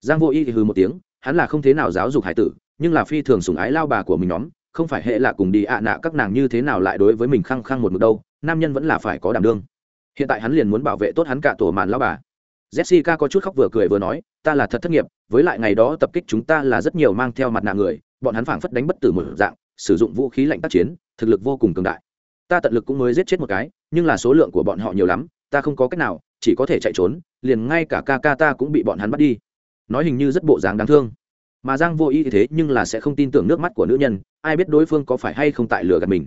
Giang vô y thì hừ một tiếng, hắn là không thế nào giáo dục hải tử, nhưng là phi thường sủng ái lao bà của mình nhóm, không phải hệ là cùng đi ạ nạ các nàng như thế nào lại đối với mình khăng khăng một mực đâu, nam nhân vẫn là phải có đảm đương. Hiện tại hắn liền muốn bảo vệ tốt hắn cả tổ màn lao bà. Jessica có chút khóc vừa cười vừa nói, ta là thật thất nghiệp, với lại ngày đó tập kích chúng ta là rất nhiều mang theo mặt nạ người, bọn hắn phảng phất đánh bất tử một dạng, sử dụng vũ khí lạnh tác chiến thực lực vô cùng cường đại. Ta tận lực cũng mới giết chết một cái, nhưng là số lượng của bọn họ nhiều lắm, ta không có cách nào, chỉ có thể chạy trốn, liền ngay cả ca ca ta cũng bị bọn hắn bắt đi. Nói hình như rất bộ dáng đáng thương. Mà giang vô ý thế nhưng là sẽ không tin tưởng nước mắt của nữ nhân, ai biết đối phương có phải hay không tại lừa gạt mình.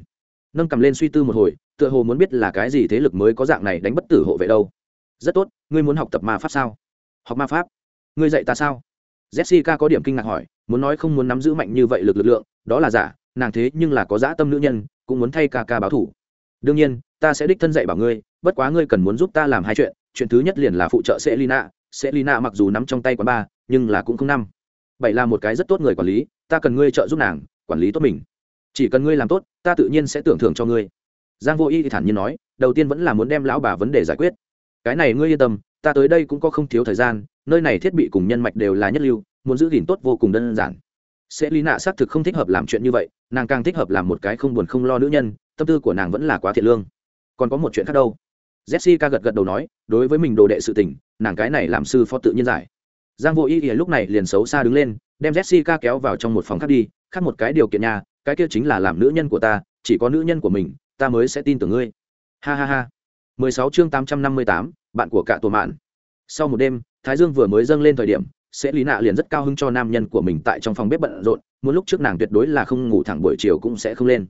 Nâng cầm lên suy tư một hồi, tựa hồ muốn biết là cái gì thế lực mới có dạng này đánh bất tử hộ vệ đâu. Rất tốt, ngươi muốn học tập ma pháp sao? Học ma pháp? Ngươi dạy ta sao? Jessica có điểm kinh ngạc hỏi, muốn nói không muốn nắm giữ mạnh như vậy lực lực lượng, đó là giả nàng thế nhưng là có dã tâm nữ nhân, cũng muốn thay ca ca báo thủ. Đương nhiên, ta sẽ đích thân dạy bảo ngươi, bất quá ngươi cần muốn giúp ta làm hai chuyện chuyện thứ nhất liền là phụ trợ sẽ lina sẽ lina mặc dù nắm trong tay quán ba nhưng là cũng không năm bảy là một cái rất tốt người quản lý, ta cần ngươi trợ giúp nàng, quản lý tốt mình. Chỉ cần ngươi làm tốt, ta tự nhiên sẽ tưởng thưởng cho ngươi. Giang vô y thì thản nhiên nói, đầu tiên vẫn là muốn đem lão bà vấn đề giải quyết. Cái này ngươi yên tâm, ta tới đây cũng có không thiếu thời gian, nơi này thiết bị cùng nhân mạch đều là nhất lưu, muốn giữ gìn tốt vô cùng đơn giản sẽ lý nạ xác thực không thích hợp làm chuyện như vậy nàng càng thích hợp làm một cái không buồn không lo nữ nhân tâm tư của nàng vẫn là quá thiện lương. Còn có một chuyện khác đâu. Jessica gật gật đầu nói đối với mình đồ đệ sự tình nàng cái này làm sư phó tự nhiên giải. Giang vô ý ý lúc này liền xấu xa đứng lên đem jessica kéo vào trong một phòng khác đi khác một cái điều kiện nhà cái kia chính là làm nữ nhân của ta chỉ có nữ nhân của mình ta mới sẽ tin tưởng ngươi. Ha ha ha. 16 chương 858, bạn của cả tổ mạn. Sau một đêm thái dương vừa mới dâng lên thời điểm sẽ lý nạ liền rất cao hứng cho nam nhân của mình tại trong phòng bếp bận rộn, muốn lúc trước nàng tuyệt đối là không ngủ thẳng buổi chiều cũng sẽ không lên.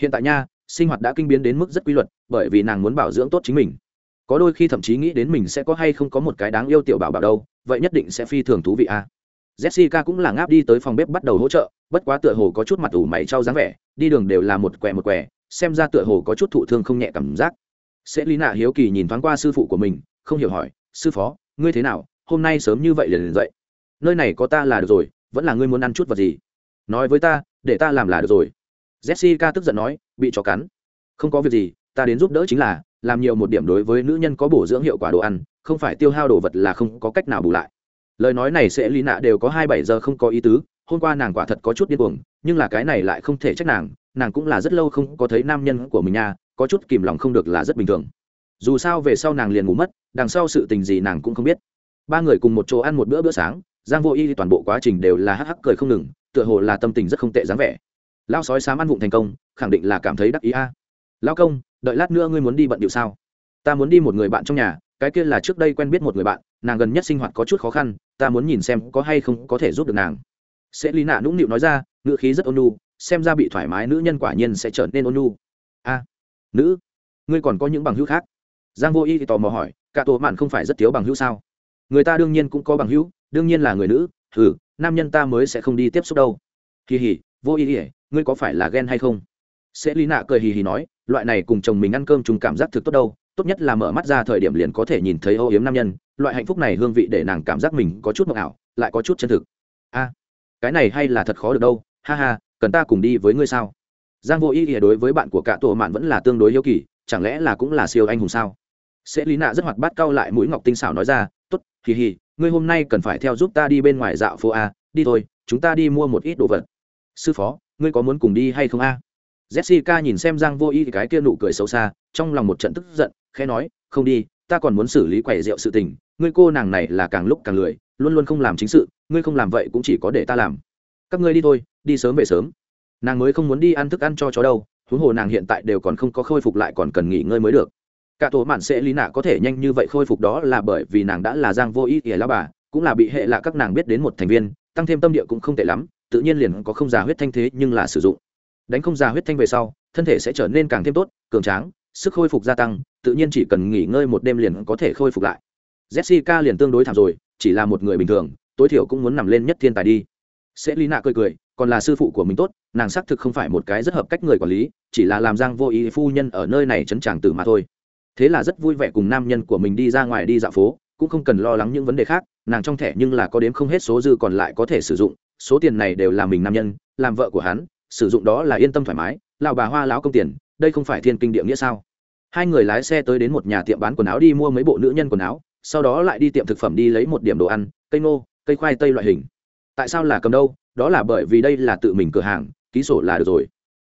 Hiện tại nha, sinh hoạt đã kinh biến đến mức rất quy luật, bởi vì nàng muốn bảo dưỡng tốt chính mình. Có đôi khi thậm chí nghĩ đến mình sẽ có hay không có một cái đáng yêu tiểu bảo bảo đâu, vậy nhất định sẽ phi thường thú vị a. À. jessica cũng là ngáp đi tới phòng bếp bắt đầu hỗ trợ, bất quá tựa hồ có chút mặt ủ mày trao dáng vẻ, đi đường đều là một quẻ một quẻ, xem ra tựa hồ có chút thụ thương không nhẹ cảm giác. Sẽ lý nạ hiếu kỳ nhìn thoáng qua sư phụ của mình, không hiểu hỏi, sư phó, ngươi thế nào? Hôm nay sớm như vậy liền liền dậy nơi này có ta là được rồi, vẫn là ngươi muốn ăn chút vật gì? Nói với ta, để ta làm là được rồi. Jessica tức giận nói, bị chó cắn. Không có việc gì, ta đến giúp đỡ chính là, làm nhiều một điểm đối với nữ nhân có bổ dưỡng hiệu quả đồ ăn, không phải tiêu hao đồ vật là không có cách nào bù lại. Lời nói này sẽ lý nạ đều có hai bảy giờ không có ý tứ, hôm qua nàng quả thật có chút điên cuồng, nhưng là cái này lại không thể trách nàng nàng cũng là rất lâu không có thấy nam nhân của mình nha, có chút kìm lòng không được là rất bình thường. Dù sao về sau nàng liền ngủ mất, đằng sau sự tình gì nàng cũng không biết. Ba người cùng một chỗ ăn một bữa bữa sáng giang vô y toàn bộ quá trình đều là hắc hắc cười không ngừng, tựa hồ là tâm tình rất không tệ dáng vẻ. Lao sói sám ăn vụng thành công, khẳng định là cảm thấy đắc ý a. À. lao công, đợi lát nữa ngươi muốn đi bận điệu sao? Ta muốn đi một người bạn trong nhà, cái kia là trước đây quen biết một người bạn, nàng gần nhất sinh hoạt có chút khó khăn, ta muốn nhìn xem có hay không có thể giúp được nàng. Sẽ lý nạ nũng nịu nói ra ngựa khí rất ôn nhu, xem ra bị thoải mái nữ nhân quả nhiên sẽ trở nên ôn nhu. A, nữ, ngươi còn có những bằng hữu khác? Giang vô y thì tò mò hỏi, cả tổ mạn không phải rất thiếu bằng hữu sao? Người ta đương nhiên cũng có bằng hữu đương nhiên là người nữ ừ nam nhân ta mới sẽ không đi tiếp xúc đâu. Kỳ hỉ vô ý ỉa ngươi có phải là ghen hay không? Sẽ lý nạ cười hì hì nói, loại này cùng chồng mình ăn cơm chung cảm giác thực tốt đâu, tốt nhất là mở mắt ra thời điểm liền có thể nhìn thấy âu yếm nam nhân, loại hạnh phúc này hương vị để nàng cảm giác mình có chút mộng ảo, lại có chút chân thực. A, cái này hay là thật khó được đâu, ha ha, cần ta cùng đi với ngươi sao? Giang vô ý ỉa đối với bạn của cả tổ mạn vẫn là tương đối yêu kỳ, chẳng lẽ là cũng là siêu anh hùng sao? Sẽ lý nạ rất hoạt bát cau lại mũi ngọc tinh xảo nói ra t ố t hì hì ngươi hôm nay cần phải theo giúp ta đi bên ngoài dạo phố a, đi thôi, chúng ta đi mua một ít đồ vật. Sư phó, ngươi có muốn cùng đi hay không a? Jessica nhìn xem giang vô y cái kia nụ cười xấu xa, trong lòng một trận tức giận, khẽ nói, không đi, ta còn muốn xử lý quầy rượu sự tình, ngươi cô nàng này là càng lúc càng lười, luôn luôn không làm chính sự, ngươi không làm vậy cũng chỉ có để ta làm. Các ngươi đi thôi, đi sớm về sớm. Nàng mới không muốn đi ăn thức ăn cho chó đâu, huống hồ nàng hiện tại đều còn không có khôi phục lại còn cần nghỉ ngơi mới được cả tổ mạn sẽ lý nạ có thể nhanh như vậy khôi phục đó là bởi vì nàng đã là giang vô ý ỉa lao bà, cũng là bị hệ lạ các nàng biết đến một thành viên, tăng thêm tâm địa cũng không tệ lắm, tự nhiên liền có không già huyết thanh thế nhưng là sử dụng. Đánh không già huyết thanh về sau, thân thể sẽ trở nên càng thêm tốt, cường tráng, sức khôi phục gia tăng, tự nhiên chỉ cần nghỉ ngơi một đêm liền có thể khôi phục lại. Jessica liền tương đối thảm rồi, chỉ là một người bình thường, tối thiểu cũng muốn nằm lên nhất thiên tài đi. Sẽ lý nạ cười cười, còn là sư phụ của mình tốt, nàng xác thực không phải một cái rất hợp cách người quản lý, chỉ là làm giang vô ý phu nhân ở nơi này chấn tràng tử mà thôi thế là rất vui vẻ cùng nam nhân của mình đi ra ngoài đi dạo phố, cũng không cần lo lắng những vấn đề khác, nàng trong thẻ nhưng là có đếm không hết số dư còn lại có thể sử dụng, số tiền này đều là mình nam nhân, làm vợ của hắn, sử dụng đó là yên tâm thoải mái, lão bà hoa láo công tiền, đây không phải thiên kinh địa nghĩa sao? Hai người lái xe tới đến một nhà tiệm bán quần áo đi mua mấy bộ nữ nhân quần áo, sau đó lại đi tiệm thực phẩm đi lấy một điểm đồ ăn, cây ngô, cây khoai tây loại hình. Tại sao là cầm đâu? Đó là bởi vì đây là tự mình cửa hàng, ký sổ là được rồi.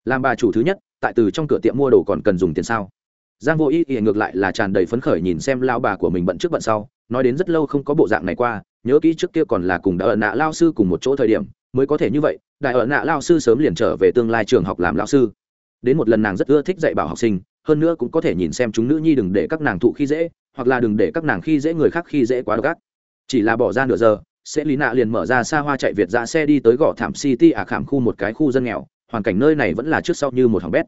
Làm bà chủ thứ nhất, tại từ trong cửa tiệm mua đồ còn cần dùng tiền sao? Giang vô ý ỉa ngược lại là tràn đầy phấn khởi nhìn xem lao bà của mình bận trước bận sau, nói đến rất lâu không có bộ dạng này qua, nhớ kỹ trước kia còn là cùng đại ở nạ lao sư cùng một chỗ thời điểm, mới có thể như vậy, đại ở nạ lao sư sớm liền trở về tương lai trường học làm lao sư. Đến một lần nàng rất ưa thích dạy bảo học sinh, hơn nữa cũng có thể nhìn xem chúng nữ nhi đừng để các nàng thụ khi dễ, hoặc là đừng để các nàng khi dễ người khác khi dễ quá độc ác. Chỉ là bỏ ra nửa giờ, sẽ lý nạ liền mở ra xa hoa chạy việt ra xe đi tới gõ thảm city à khảm khu một cái khu dân nghèo, hoàn cảnh nơi này vẫn là trước sau như một hỏng bét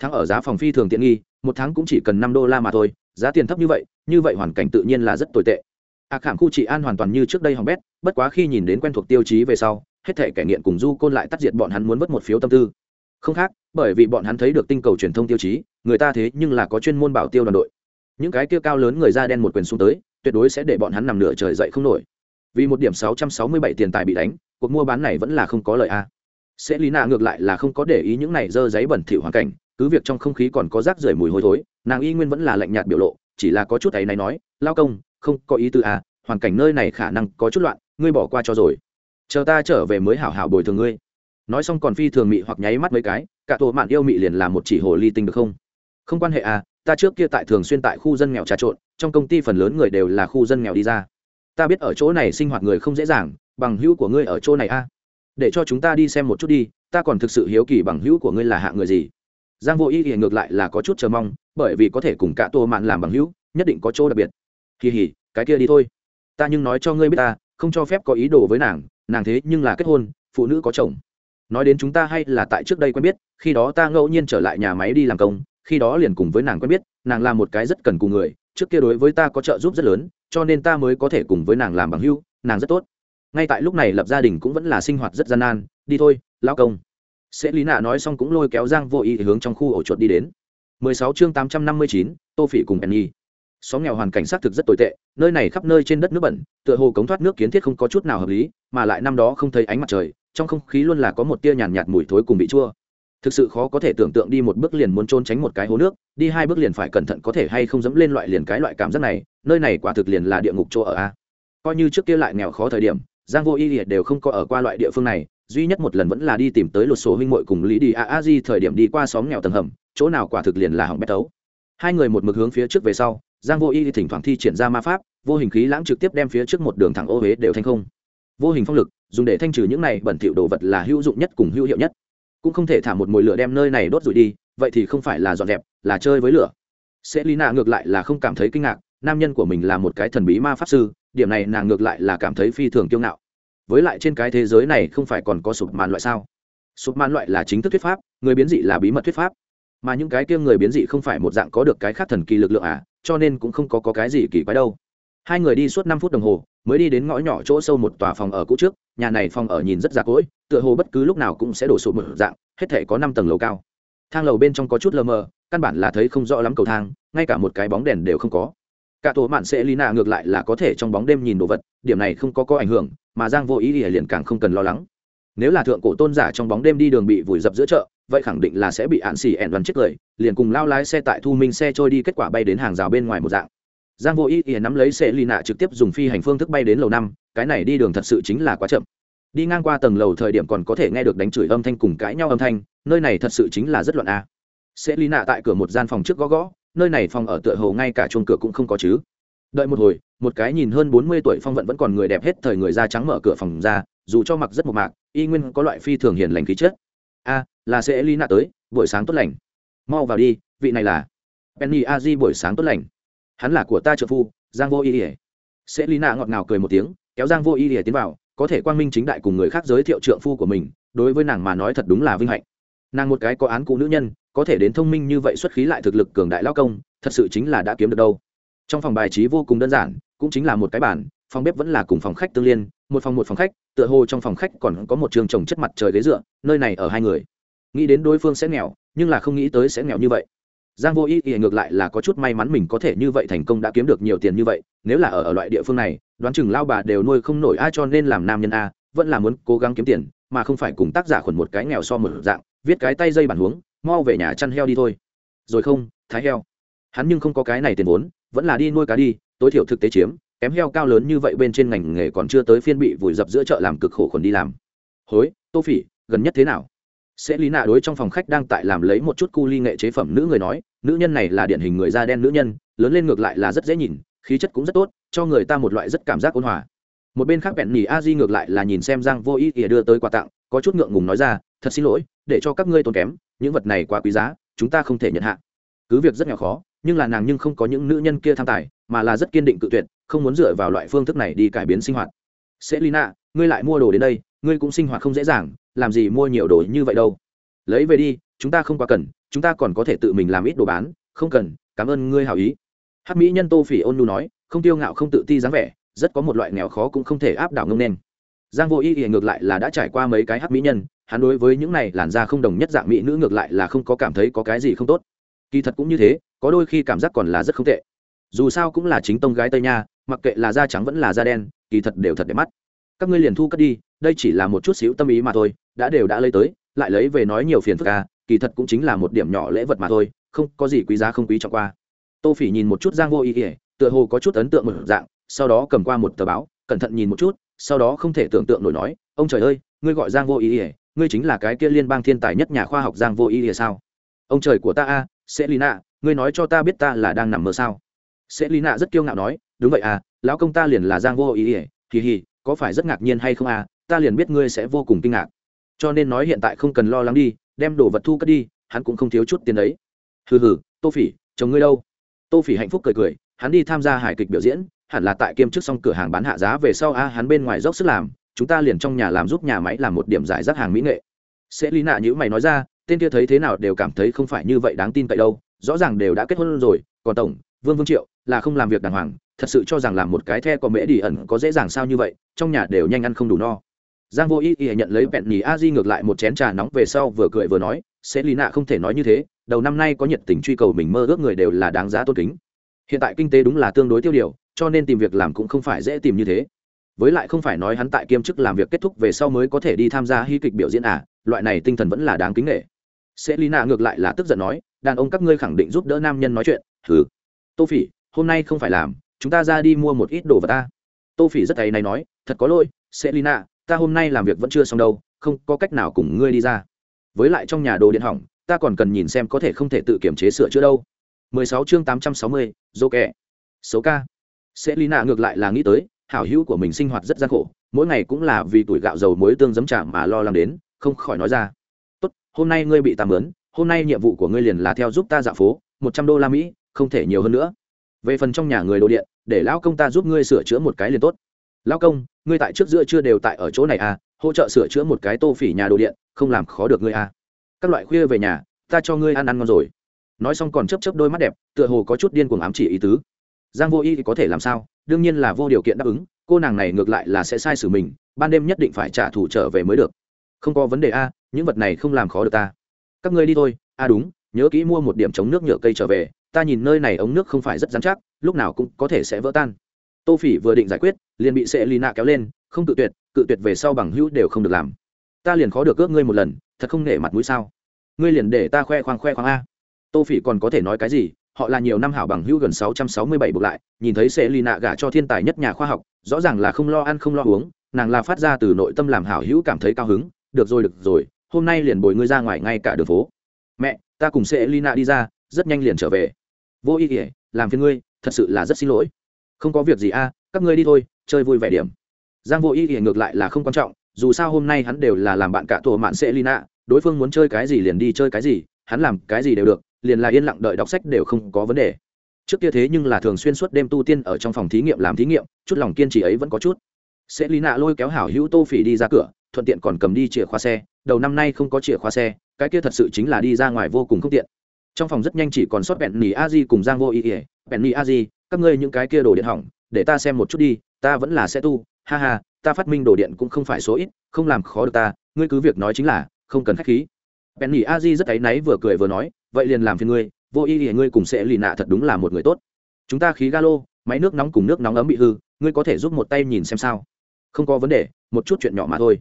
tháng ở giá phòng phi thường tiện nghi, một tháng cũng chỉ cần năm đô la mà thôi, giá tiền thấp như vậy như vậy hoàn cảnh tự nhiên là rất tồi tệ. A khảm khu trị an hoàn toàn như trước đây hỏng bét, bất quá khi nhìn đến quen thuộc tiêu chí về sau, hết thể kẻ nghiện cùng du côn lại tắt diệt bọn hắn muốn vớt một phiếu tâm tư. Không khác, bởi vì bọn hắn thấy được tinh cầu truyền thông tiêu chí, người ta thế nhưng là có chuyên môn bảo tiêu đoàn đội. Những cái kia cao lớn người da đen một quyền xuống tới, tuyệt đối sẽ để bọn hắn nằm nửa trời dậy không nổi. Vì một điểm sáu trăm sáu mươi bảy tiền tài bị đánh, cuộc mua bán này vẫn là không có lợi a. Sẽ lý nạ ngược lại là không có để ý những này dơ giấy bẩn thỉu hoàn cảnh cứ việc trong không khí còn có rác rưởi mùi hôi thối, nàng y nguyên vẫn là lạnh nhạt biểu lộ, chỉ là có chút ấy này nói, lao công, không có ý tư à hoàn cảnh nơi này khả năng có chút loạn, ngươi bỏ qua cho rồi. Chờ ta trở về mới hảo hảo bồi thường ngươi. Nói xong còn phi thường mị hoặc nháy mắt mấy cái, cả tổ mạn yêu mị liền là một chỉ hồ ly tinh được không? Không quan hệ à ta trước kia tại thường xuyên tại khu dân nghèo trà trộn, trong công ty phần lớn người đều là khu dân nghèo đi ra. Ta biết ở chỗ này sinh hoạt người không dễ dàng, bằng hữu của ngươi ở chỗ này à. Để cho chúng ta đi xem một chút đi, ta còn thực sự hiếu kỳ bằng hữu của ngươi là hạ người gì giang vô ý thì ngược lại là có chút chờ mong, bởi vì có thể cùng cả tô mạn làm bằng hữu, nhất định có chỗ đặc biệt. Kỳ hỉ cái kia đi thôi. Ta nhưng nói cho ngươi biết ta, không cho phép có ý đồ với nàng nàng thế nhưng là kết hôn, phụ nữ có chồng. Nói đến chúng ta hay là tại trước đây quen biết, khi đó ta ngẫu nhiên trở lại nhà máy đi làm công, khi đó liền cùng với nàng quen biết, nàng là một cái rất cần cùng người, trước kia đối với ta có trợ giúp rất lớn, cho nên ta mới có thể cùng với nàng làm bằng hữu, nàng rất tốt. Ngay tại lúc này lập gia đình cũng vẫn là sinh hoạt rất gian nan, đi thôi lao công sẽ lý nạ nói xong cũng lôi kéo giang vô ý hướng trong khu ổ chuột đi đến. 16 chương 859, tô phỉ cùng penny. Xóm nghèo hoàn cảnh xác thực rất tồi tệ nơi này khắp nơi trên đất nước bẩn tựa hồ cống thoát nước kiến thiết không có chút nào hợp lý mà lại năm đó không thấy ánh mặt trời trong không khí luôn là có một tia nhàn nhạt, mùi thối cùng bị chua. Thực sự khó có thể tưởng tượng đi một bước liền muốn trốn tránh một cái hố nước đi hai bước liền phải cẩn thận có thể hay không dẫm lên loại liền cái loại cảm giác này nơi này quả thực liền là địa ngục chỗ ở a. Coi như trước kia lại nghèo khó thời điểm giang vô y liệt đều không có ở qua loại địa phương này duy nhất một lần vẫn là đi tìm tới lột sổ huynh muội cùng lý đi a a di thời điểm đi qua xóm nghèo tầng hầm, chỗ nào quả thực liền là hỏng bét tấu. Hai người một mực hướng phía trước về sau, giang vô y thì thỉnh thoảng thi triển ra ma pháp, vô hình khí lãng trực tiếp đem phía trước một đường thẳng ô huế đều thành không. Vô hình phong lực, dùng để thanh trừ những này bẩn thỉu đồ vật là hữu dụng nhất cùng hữu hiệu nhất. Cũng không thể thả một mồi lửa đem nơi này đốt rụi đi, vậy thì không phải là dọn dẹp, là chơi với lửa. Sẽ lý nạ ngược lại là không cảm thấy kinh ngạc, nam nhân của mình là một cái thần bí ma pháp sư, điểm này nàng ngược lại là cảm thấy phi thường kiêu ngạo với lại trên cái thế giới này không phải còn có sụp màn loại sao? Sụp màn loại là chính thức thuyết pháp người biến dị là bí mật thuyết pháp. Mà những cái kia người biến dị không phải một dạng có được cái khác thần kỳ lực lượng à cho nên cũng không có, có cái gì kỳ quái đâu. Hai người đi suốt năm phút đồng hồ mới đi đến ngõ nhỏ chỗ sâu một tòa phòng ở cũ trước nhà này phòng ở nhìn rất già cỗi tựa hồ bất cứ lúc nào cũng sẽ đổ sụp một dạng hết thể có năm tầng lầu cao. Thang lầu bên trong có chút lờ mờ căn bản là thấy không rõ lắm cầu thang ngay cả một cái bóng đèn đều không có. Cả tổ mạn sẽ lina ngược lại là có thể trong bóng đêm nhìn đồ vật điểm này không có có ảnh hưởng mà giang vô ý thì liền càng không cần lo lắng. Nếu là thượng cổ tôn giả trong bóng đêm đi đường bị vùi dập giữa chợ, vậy khẳng định là sẽ bị ạn xỉ ẻn đoán chết cười, liền cùng lao lái xe tại thu minh xe trôi đi kết quả bay đến hàng rào bên ngoài một dạng. Giang vô ý ý nắm lấy xe lì nạ trực tiếp dùng phi hành phương thức bay đến lầu năm, cái này đi đường thật sự chính là quá chậm. Đi ngang qua tầng lầu thời điểm còn có thể nghe được đánh chửi âm thanh cùng cãi nhau âm thanh, nơi này thật sự chính là rất loạn a. Sẽ lì nạ tại cửa một gian phòng trước gõ gõ, nơi này phòng ở tựa hồ ngay cả chuông cửa cũng không có chứ đợi một hồi, một cái nhìn hơn bốn mươi tuổi phong vận vẫn còn người đẹp hết thời người da trắng mở cửa phòng ra, dù cho mặc rất một mạc, y nguyên có loại phi thường hiền lành khí chất. A, là sẽ lý nạ tới, buổi sáng tốt lành. Mau vào đi, vị này là penny a di buổi sáng tốt lành. Hắn là của ta trợ phu, giang vô y ỉa sẽ lý nạ ngọt ngào cười một tiếng, kéo giang vô y ỉa tiến vào, có thể quang minh chính đại cùng người khác giới thiệu trượng phu của mình, đối với nàng mà nói thật đúng là vinh hạnh. Nàng một cái có án cụ nữ nhân, có thể đến thông minh như vậy xuất khí lại thực lực cường đại lao công, thật sự chính là đã kiếm được đâu trong phòng bài trí vô cùng đơn giản cũng chính là một cái bản phòng bếp vẫn là cùng phòng khách tương liên một phòng một phòng khách tựa hồ trong phòng khách còn có một trường trồng chất mặt trời ghế dựa nơi này ở hai người. Nghĩ đến đối phương sẽ nghèo nhưng là không nghĩ tới sẽ nghèo như vậy. Giang vô ý ý ngược lại là có chút may mắn mình có thể như vậy thành công đã kiếm được nhiều tiền như vậy nếu là ở, ở loại địa phương này đoán chừng lao bà đều nuôi không nổi ai cho nên làm nam nhân a vẫn là muốn cố gắng kiếm tiền mà không phải cùng tác giả khuẩn một cái nghèo so một dạng viết cái tay dây bản huống mau về nhà chăn heo đi thôi. Rồi không thái heo. Hắn nhưng không có cái này tiền vốn vẫn là đi nuôi cá đi, tối thiểu thực tế chiếm, kém heo cao lớn như vậy bên trên ngành nghề còn chưa tới phiên bị vùi dập giữa chợ làm cực khổ khuẩn đi làm. Hối, tô phỉ, gần nhất thế nào? Sẽ lý nạ đối trong phòng khách đang tại làm lấy một chút cu ly nghệ chế phẩm nữ người nói, nữ nhân này là điển hình người da đen nữ nhân, lớn lên ngược lại là rất dễ nhìn, khí chất cũng rất tốt, cho người ta một loại rất cảm giác ôn hòa. Một bên khác bẹn nhì a di ngược lại là nhìn xem giang vô ý ỉa đưa tới quà tặng, có chút ngượng ngùng nói ra, thật xin lỗi, để cho các ngươi tốn kém, những vật này quá quý giá, chúng ta không thể nhận hạ. Cứ việc rất nghèo khó nhưng là nàng nhưng không có những nữ nhân kia tham tài, mà là rất kiên định cự tuyệt, không muốn dựa vào loại phương thức này đi cải biến sinh hoạt. Sẽ lina ngươi lại mua đồ đến đây, ngươi cũng sinh hoạt không dễ dàng, làm gì mua nhiều đồ như vậy đâu? Lấy về đi, chúng ta không quá cần, chúng ta còn có thể tự mình làm ít đồ bán, không cần, cảm ơn ngươi hảo ý. Hát mỹ nhân tô phỉ ôn nu nói, không tiêu ngạo, không tự ti dáng vẻ, rất có một loại nghèo khó cũng không thể áp đảo ngông nên. Giang vô y thì ngược lại là đã trải qua mấy cái hát mỹ nhân, hắn đối với những này làn da không đồng nhất dạng mỹ nữ ngược lại là không có cảm thấy có cái gì không tốt. Kỳ thật cũng như thế có đôi khi cảm giác còn là rất không tệ. Dù sao cũng là chính tông gái tây nha mặc kệ là da trắng vẫn là da đen kỳ thật đều thật đẹp mắt. Các ngươi liền thu cất đi đây chỉ là một chút xíu tâm ý mà thôi đã đều đã lấy tới lại lấy về nói nhiều phiền phức ca à, kỳ thật cũng chính là một điểm nhỏ lễ vật mà thôi không có gì quý giá không quý trọng qua. Tô phỉ nhìn một chút giang vô ý ỉa tựa hồ có chút ấn tượng một dạng sau đó cầm qua một tờ báo cẩn thận nhìn một chút sau đó không thể tưởng tượng nổi nói ông trời ơi ngươi gọi giang vô ý ỉa ngươi chính là cái kia liên bang thiên tài nhất nhà khoa học giang vô ý ỉa sao? Ông trời của ta a sẽ lina ngươi nói cho ta biết ta là đang nằm mơ sao? Sẽ lý nạ rất kiêu ngạo nói, đúng vậy à lão công ta liền là giang vô ý ỉa kỳ hì, có phải rất ngạc nhiên hay không à ta liền biết ngươi sẽ vô cùng kinh ngạc. Cho nên nói hiện tại không cần lo lắng đi, đem đồ vật thu cất đi, hắn cũng không thiếu chút tiền đấy. Hừ hừ, tô phỉ, chồng ngươi đâu? Tô phỉ hạnh phúc cười cười, hắn đi tham gia hài kịch biểu diễn, hẳn là tại kiêm chức xong cửa hàng bán hạ giá về sau a hắn bên ngoài dốc sức làm, chúng ta liền trong nhà làm giúp nhà máy làm một điểm giải rác hàng mỹ nghệ. Sẽ lý nạ nhữ mày nói ra, tên kia thấy thế nào đều cảm thấy không phải như vậy đáng tin cậy đâu rõ ràng đều đã kết hôn rồi, còn tổng, vương vương triệu là không làm việc đàng hoàng, thật sự cho rằng làm một cái the có mễ đi ẩn có dễ dàng sao như vậy, trong nhà đều nhanh ăn không đủ no. Giang vô ý ý nhận lấy vẹn nhì a di ngược lại một chén trà nóng về sau vừa cười vừa nói sẽ lý nạ không thể nói như thế, đầu năm nay có nhiệt tình truy cầu mình mơ ước người đều là đáng giá tôn kính. Hiện tại kinh tế đúng là tương đối tiêu điều, cho nên tìm việc làm cũng không phải dễ tìm như thế. Với lại không phải nói hắn tại kiêm chức làm việc kết thúc về sau mới có thể đi tham gia hy kịch biểu diễn à loại này tinh thần vẫn là đáng kính nghệ sẽ lý nạ ngược lại là tức giận nói đàn ông các ngươi khẳng định giúp đỡ nam nhân nói chuyện. Thử tô phỉ hôm nay không phải làm chúng ta ra đi mua một ít đồ vật ta. Tô phỉ rất thầy này nói thật có lỗi sẽ lina ta hôm nay làm việc vẫn chưa xong đâu không có cách nào cùng ngươi đi ra. Với lại trong nhà đồ điện hỏng ta còn cần nhìn xem có thể không thể tự kiểm chế sửa chữa đâu. 16 chương 860, dô kẻ xấu ca. Sẽ lý nạ ngược lại là nghĩ tới hảo hữu của mình sinh hoạt rất gian khổ mỗi ngày cũng là vì tuổi gạo dầu muối tương giấm chạm mà lo lắng đến không khỏi nói ra. Tốt hôm nay ngươi bị tạm mướn hôm nay nhiệm vụ của ngươi liền là theo giúp ta dạo phố, một trăm đô la mỹ, không thể nhiều hơn nữa. Về phần trong nhà người đồ điện, để lão công ta giúp ngươi sửa chữa một cái liền tốt. Lão công, ngươi tại trước giữa chưa đều tại ở chỗ này à hỗ trợ sửa chữa một cái tô phỉ nhà đồ điện, không làm khó được ngươi à. Các loại khuya về nhà, ta cho ngươi ăn ăn ngon rồi. Nói xong còn chấp chấp đôi mắt đẹp, tựa hồ có chút điên cuồng ám chỉ ý tứ. Giang vô y thì có thể làm sao? Đương nhiên là vô điều kiện đáp ứng, cô nàng này ngược lại là sẽ sai xử mình, ban đêm nhất định phải trả thù trở về mới được. Không có vấn đề a, những vật này không làm khó được ta các ngươi đi thôi. À đúng, nhớ kỹ mua một điểm chống nước nhựa cây trở về. Ta nhìn nơi này ống nước không phải rất dán chắc, lúc nào cũng có thể sẽ vỡ tan. Tô phỉ vừa định giải quyết, liền bị sệ lì nạ kéo lên, không cự tuyệt cự tuyệt về sau bằng hữu đều không được làm. Ta liền khó được ước ngươi một lần, thật không nể mặt mũi sao? Ngươi liền để ta khoe khoang khoe khoang a. Tô phỉ còn có thể nói cái gì? Họ là nhiều năm hảo bằng hữu gần sáu trăm sáu mươi bảy buộc lại, nhìn thấy sệ lì nạ gả cho thiên tài nhất nhà khoa học, rõ ràng là không lo ăn không lo uống, nàng là phát ra từ nội tâm làm hảo hữu cảm thấy cao hứng. Được rồi được rồi hôm nay liền bồi ngươi ra ngoài ngay cả đường phố. Mẹ, ta cùng sẽ lina đi ra, rất nhanh liền trở về. Vô ý ỉa làm phiền ngươi, thật sự là rất xin lỗi. Không có việc gì a, các ngươi đi thôi, chơi vui vẻ điểm. Giang vô ý ỉa ngược lại là không quan trọng, dù sao hôm nay hắn đều là làm bạn cả tổ mạn sẽ lina, đối phương muốn chơi cái gì liền đi chơi cái gì, hắn làm cái gì đều được, liền là yên lặng đợi đọc sách đều không có vấn đề. Trước kia thế nhưng là thường xuyên suốt đêm tu tiên ở trong phòng thí nghiệm làm thí nghiệm, chút lòng kiên trì ấy vẫn có chút. Sẽ lý nạ lôi kéo hảo hữu tô phỉ đi ra cửa thuận tiện còn cầm đi chìa khóa xe, đầu năm nay không có chìa khóa xe, cái kia thật sự chính là đi ra ngoài vô cùng không tiện. Trong phòng rất nhanh chỉ còn sót bẹn nỉ a di cùng giang vô ý ỉa bẹn nỉ a di, các ngươi những cái kia đồ điện hỏng, để ta xem một chút đi, ta vẫn là xe tu, ha ha, ta phát minh đồ điện cũng không phải số ít, không làm khó được ta, ngươi cứ việc nói chính là, không cần khách khí. Bẹn nỉ a di rất áy náy vừa cười vừa nói, vậy liền làm phiền ngươi, vô ý ỉa ngươi cùng sẽ lì nạ thật đúng là một người tốt. Chúng ta khí ga lô, máy nước nóng cùng nước nóng ấm bị hư, ngươi có thể giúp một tay nhìn xem sao? Không có vấn đề, một chút chuyện nhỏ mà thôi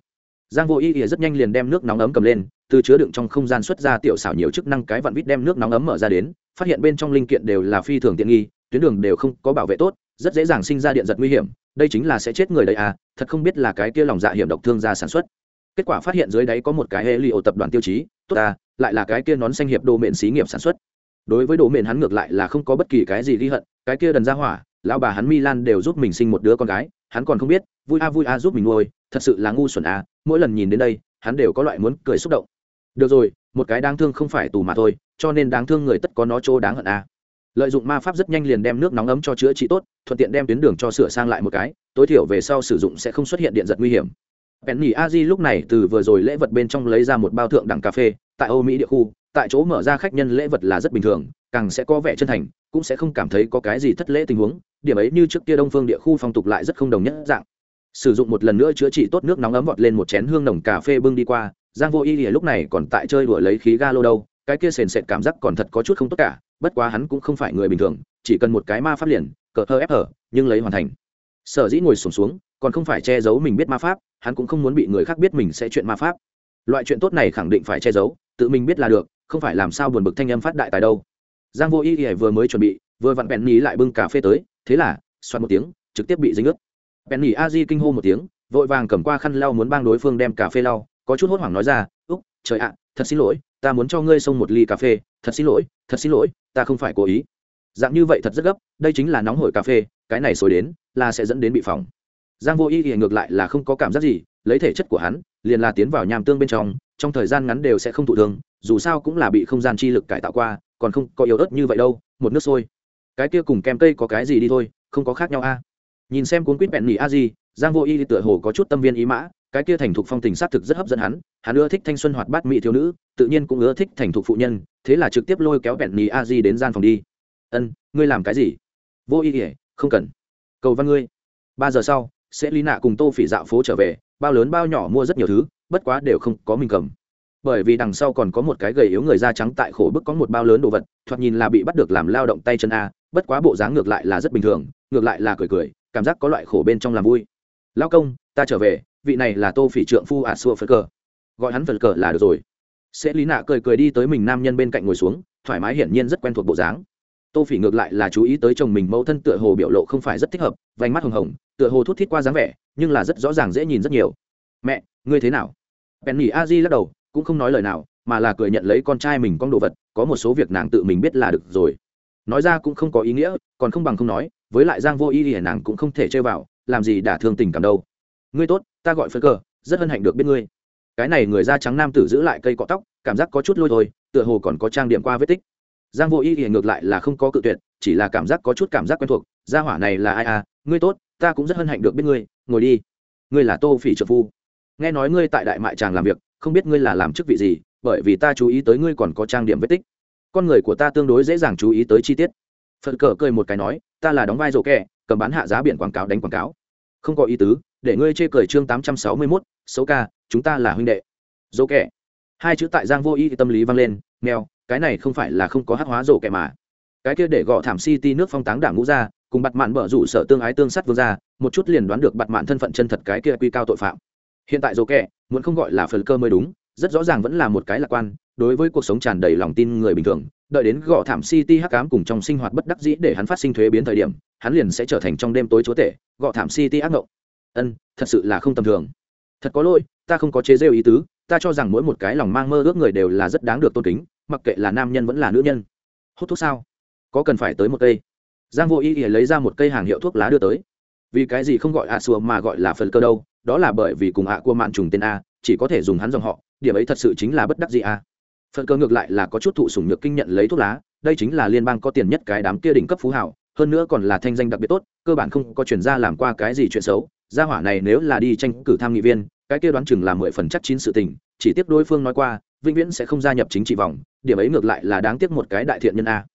giang vô ý ỉa rất nhanh liền đem nước nóng ấm cầm lên, từ chứa đựng trong không gian xuất ra tiểu xảo nhiều chức năng cái vặn vít đem nước nóng ấm mở ra đến, phát hiện bên trong linh kiện đều là phi thường tiện nghi, tuyến đường đều không có bảo vệ tốt, rất dễ dàng sinh ra điện giật nguy hiểm, đây chính là sẽ chết người đấy à thật không biết là cái kia lòng dạ hiểm độc thương gia sản xuất. Kết quả phát hiện dưới đáy có một cái hệ liệu tập đoàn tiêu chí, tốt ta lại là cái kia nón xanh hiệp đồ mện xí nghiệp sản xuất. Đối với đồ mện hắn ngược lại là không có bất kỳ cái gì ghi hận, cái kia đần ra hỏa, lão bà hắn milan đều giúp mình sinh một đứa con gái, hắn còn không biết, vui a vui a giúp mình nuôi thật sự là ngu xuẩn à, mỗi lần nhìn đến đây hắn đều có loại muốn cười xúc động. Được rồi một cái đáng thương không phải tù mà thôi cho nên đáng thương người tất có nó chỗ đáng hận à. lợi dụng ma pháp rất nhanh liền đem nước nóng ấm cho chữa trị tốt thuận tiện đem tuyến đường cho sửa sang lại một cái tối thiểu về sau sử dụng sẽ không xuất hiện điện giật nguy hiểm. Penny a di lúc này từ vừa rồi lễ vật bên trong lấy ra một bao thượng đẳng cà phê tại âu mỹ địa khu tại chỗ mở ra khách nhân lễ vật là rất bình thường càng sẽ có vẻ chân thành cũng sẽ không cảm thấy có cái gì thất lễ tình huống điểm ấy như trước kia đông phương địa khu phong tục lại rất không đồng nhất dạng sử dụng một lần nữa chữa trị tốt nước nóng ấm vọt lên một chén hương nồng cà phê bưng đi qua giang vô y thì lúc này còn tại chơi đùa lấy khí ga lô đâu cái kia sền sệt cảm giác còn thật có chút không tốt cả bất quá hắn cũng không phải người bình thường chỉ cần một cái ma pháp liền cờ hơ ép hở nhưng lấy hoàn thành. Sở dĩ ngồi sùng xuống, xuống còn không phải che giấu mình biết ma pháp hắn cũng không muốn bị người khác biết mình sẽ chuyện ma pháp. Loại chuyện tốt này khẳng định phải che giấu tự mình biết là được không phải làm sao buồn bực thanh âm phát đại tài đâu. Giang vô y thì vừa mới chuẩn bị vừa vặn bẹn ní lại bưng cà phê tới thế là xoắn một tiếng trực tiếp bị dính ướt bèn nhí a di kinh hô một tiếng, vội vàng cầm qua khăn lau muốn bang đối phương đem cà phê lau, có chút hốt hoảng nói ra, úc, trời ạ, thật xin lỗi, ta muốn cho ngươi xông một ly cà phê, thật xin lỗi, thật xin lỗi, ta không phải cố ý. Dạng như vậy thật rất gấp, đây chính là nóng hổi cà phê, cái này xối đến, là sẽ dẫn đến bị phòng giang vô y thì ngược lại là không có cảm giác gì, lấy thể chất của hắn, liền là tiến vào nham tương bên trong trong thời gian ngắn đều sẽ không thụ thương, dù sao cũng là bị không gian chi lực cải tạo qua, còn không có yếu ớt như vậy đâu, một nước sôi. Cái kia cùng kem cây có cái gì đi thôi, không có khác nhau a nhìn xem cuốn quýt bẹn nỉ a di, giang vô y tựa hồ có chút tâm viên ý mã, cái kia thành thục phong tình sát thực rất hấp dẫn hắn hắn ưa thích thanh xuân hoạt bát mỹ thiếu nữ, tự nhiên cũng ưa thích thành thục phụ nhân, thế là trực tiếp lôi kéo bẹn nỉ a di đến gian phòng đi. Ân, ngươi làm cái gì? Vô y ỉa không cần. Cầu văn ngươi. Ba giờ sau, sẽ lý nạ cùng tô phỉ dạo phố trở về, bao lớn bao nhỏ mua rất nhiều thứ, bất quá đều không có mình cầm. Bởi vì đằng sau còn có một cái gầy yếu người da trắng tại khổ bức có một bao lớn đồ vật, thoạt nhìn là bị bắt được làm lao động tay chân a, bất quá bộ dáng ngược lại là rất bình thường, ngược lại là cười cười cảm giác có loại khổ bên trong làm vui. Lao công, ta trở về, vị này là tô phỉ trượng phu ả xua phật cờ. Gọi hắn phật cờ là được rồi. Sẽ lý nạ cười cười đi tới mình nam nhân bên cạnh ngồi xuống, thoải mái hiển nhiên rất quen thuộc bộ dáng. Tô phỉ ngược lại là chú ý tới chồng mình mẫu thân tựa hồ biểu lộ không phải rất thích hợp, vành mắt hồng hồng, tựa hồ thút thít qua dáng vẻ, nhưng là rất rõ ràng dễ nhìn rất nhiều. Mẹ, ngươi thế nào? Penny a di lắc đầu, cũng không nói lời nào, mà là cười nhận lấy con trai mình con đồ vật, có một số việc nàng tự mình biết là được rồi. Nói ra cũng không có ý nghĩa, còn không bằng không nói với lại giang vô y thì nàng cũng không thể chơi vào, làm gì đả thương tình cảm đâu. Ngươi tốt, ta gọi phân cờ rất hân hạnh được biết ngươi. Cái này người da trắng nam tử giữ lại cây cọ tóc, cảm giác có chút lôi thôi, tựa hồ còn có trang điểm qua vết tích. Giang vô y thì ngược lại là không có cự tuyệt, chỉ là cảm giác có chút cảm giác quen thuộc. Gia hỏa này là ai à? Ngươi tốt, ta cũng rất hân hạnh được biết ngươi. Ngồi đi. Ngươi là tô phỉ trợ phu. Nghe nói ngươi tại đại mại tràng làm việc, không biết ngươi là làm chức vị gì, bởi vì ta chú ý tới ngươi còn có trang điểm vết tích. Con người của ta tương đối dễ dàng chú ý tới chi tiết. Phật cờ cười một cái nói ta là đóng vai rổ kẹ, cầm bán hạ giá biển quảng cáo đánh quảng cáo. Không có ý tứ, để ngươi chê cười chương tám trăm sáu mươi mốt, xấu ca, chúng ta là huynh đệ. Rổ kẹ. Hai chữ tại giang vô ý tâm lý vang lên, mèo, cái này không phải là không có hát hóa rổ kẹ mà. Cái kia để gõ thảm city nước phong táng đảng ngũ ra, cùng bặt mạn bở rủ sợ tương ái tương sắt vương ra, một chút liền đoán được bặt mạn thân phận chân thật cái kia quy cao tội phạm. Hiện tại rổ kẹ, muốn không gọi là phần cơ mới đúng, rất rõ ràng vẫn là một cái lạc quan đối với cuộc sống tràn đầy lòng tin người bình thường, đợi đến gõ thảm city hắc cám cùng trong sinh hoạt bất đắc dĩ để hắn phát sinh thuế biến thời điểm, hắn liền sẽ trở thành trong đêm tối chúa tể, gõ thảm city ác ngộng. Ân, thật sự là không tầm thường. Thật có lỗi, ta không có chế rêu ý tứ, ta cho rằng mỗi một cái lòng mang mơ ước người đều là rất đáng được tôn kính, mặc kệ là nam nhân vẫn là nữ nhân. Hút thuốc sao? Có cần phải tới một cây? Giang vô ý ý lấy ra một cây hàng hiệu thuốc lá đưa tới. Vì cái gì không gọi ạ xùa mà gọi là phần cơ đâu, đó là bởi vì cùng ạ à của mạn trùng tên a, chỉ có thể dùng hắn dòng họ, điểm ấy thật sự chính là bất đắc gì a phần cơ ngược lại là có chút thụ sủng nhược kinh nhận lấy thuốc lá, đây chính là liên bang có tiền nhất cái đám kia đỉnh cấp phú hảo hơn nữa còn là thanh danh đặc biệt tốt, cơ bản không có chuyển ra làm qua cái gì chuyện xấu. Gia hỏa này nếu là đi tranh cử tham nghị viên, cái kia đoán chừng là mười phần chắc chín sự tình, chỉ tiếc đối phương nói qua, vĩnh viễn sẽ không gia nhập chính trị vòng, điểm ấy ngược lại là đáng tiếc một cái đại thiện nhân a.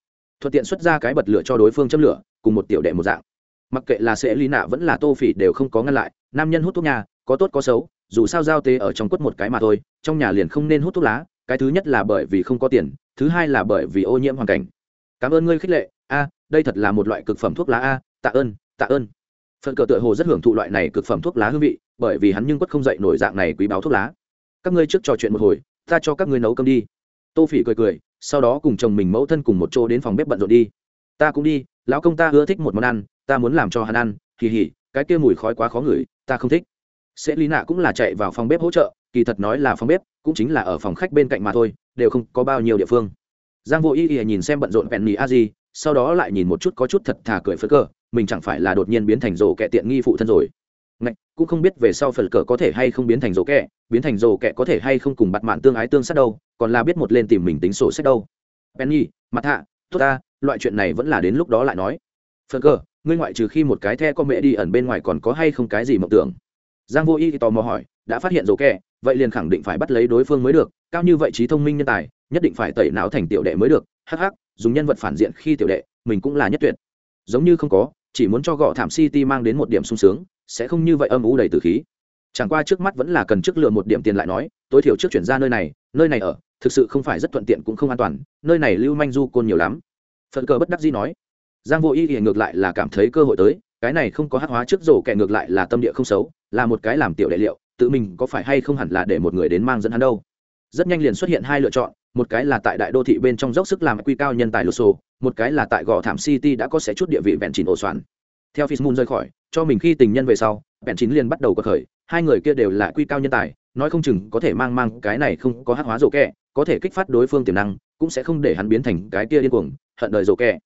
Thuận tiện xuất ra cái bật lửa cho đối phương châm lửa, cùng một tiểu đệ một dạng. Mặc kệ là sẽ lý nạ vẫn là tô phỉ đều không có ngăn lại, nam nhân hút thuốc nhà có tốt có xấu, dù sao giao tế ở trong quất một cái mà thôi, trong nhà liền không nên hút thuốc lá cái thứ nhất là bởi vì không có tiền, thứ hai là bởi vì ô nhiễm hoàn cảnh. Cảm ơn ngươi khích lệ, a, đây thật là một loại cực phẩm thuốc lá, a, tạ ơn tạ ơn. Phần cờ tựa hồ rất hưởng thụ loại này cực phẩm thuốc lá hương vị, bởi vì hắn nhưng quất không dậy nổi dạng này quý báo thuốc lá. Các ngươi trước trò chuyện một hồi, ta cho các ngươi nấu cơm đi. Tô phỉ cười cười, sau đó cùng chồng mình mẫu thân cùng một chỗ đến phòng bếp bận rộn đi. Ta cũng đi, lão công ta ưa thích một món ăn, ta muốn làm cho hắn ăn kỳ hỉ cái kia mùi khói quá khó ngửi, ta không thích. Sẽ lý nạ cũng là chạy vào phòng bếp hỗ trợ, kỳ thật nói là phòng bếp cũng chính là ở phòng khách bên cạnh mà thôi, đều không có bao nhiêu địa phương. Giang vô ý ý nhìn xem bận rộn vẹn mì a di, sau đó lại nhìn một chút có chút thật thà cười phớt cờ, mình chẳng phải là đột nhiên biến thành rổ kẹ tiện nghi phụ thân rồi. Ngạch, cũng không biết về sau phật cờ có thể hay không biến thành rổ kẹ biến thành rổ kẹ có thể hay không cùng bặt mạn tương ái tương sát đâu, còn là biết một lên tìm mình tính sổ sách đâu. Penny mặt hạ, tốt ta, loại chuyện này vẫn là đến lúc đó lại nói. Phật cờ, ngươi ngoại trừ khi một cái the có mẹ đi ẩn bên ngoài còn có hay không cái gì mộng tưởng? Giang vô y tò mò hỏi, đã phát hiện rổ kẹ vậy liền khẳng định phải bắt lấy đối phương mới được, cao như vậy trí thông minh nhân tài, nhất định phải tẩy não thành tiểu đệ mới được, hắc hắc, dùng nhân vật phản diện khi tiểu đệ, mình cũng là nhất tuyệt. Giống như không có, chỉ muốn cho gõ thảm city mang đến một điểm sung sướng, sẽ không như vậy âm u đầy từ khí. Chẳng qua trước mắt vẫn là cần trước lựa một điểm tiền lại nói, tối thiểu trước chuyển ra nơi này nơi này ở, thực sự không phải rất thuận tiện cũng không an toàn, nơi này lưu manh du côn nhiều lắm. Phật cờ bất đắc dĩ nói, giang vô y thì ngược lại là cảm thấy cơ hội tới, cái này không có hát hóa trước rổ kẻ ngược lại là tâm địa không xấu, là một cái làm tiểu đệ liệu tự mình có phải hay không hẳn là để một người đến mang dẫn hắn đâu. Rất nhanh liền xuất hiện hai lựa chọn, một cái là tại đại đô thị bên trong dốc sức làm quy cao nhân tài lột sổ, một cái là tại gò thảm city đã có sẽ chút địa vị vẹn chỉnh ổ soạn. Theo fismun rời khỏi, cho mình khi tình nhân về sau, vẹn chín liền bắt đầu có khởi, hai người kia đều là quy cao nhân tài, nói không chừng có thể mang mang cái này không có hát hóa rổ kẹ, có thể kích phát đối phương tiềm năng, cũng sẽ không để hắn biến thành cái kia điên cuồng, hận đời rổ kẹ.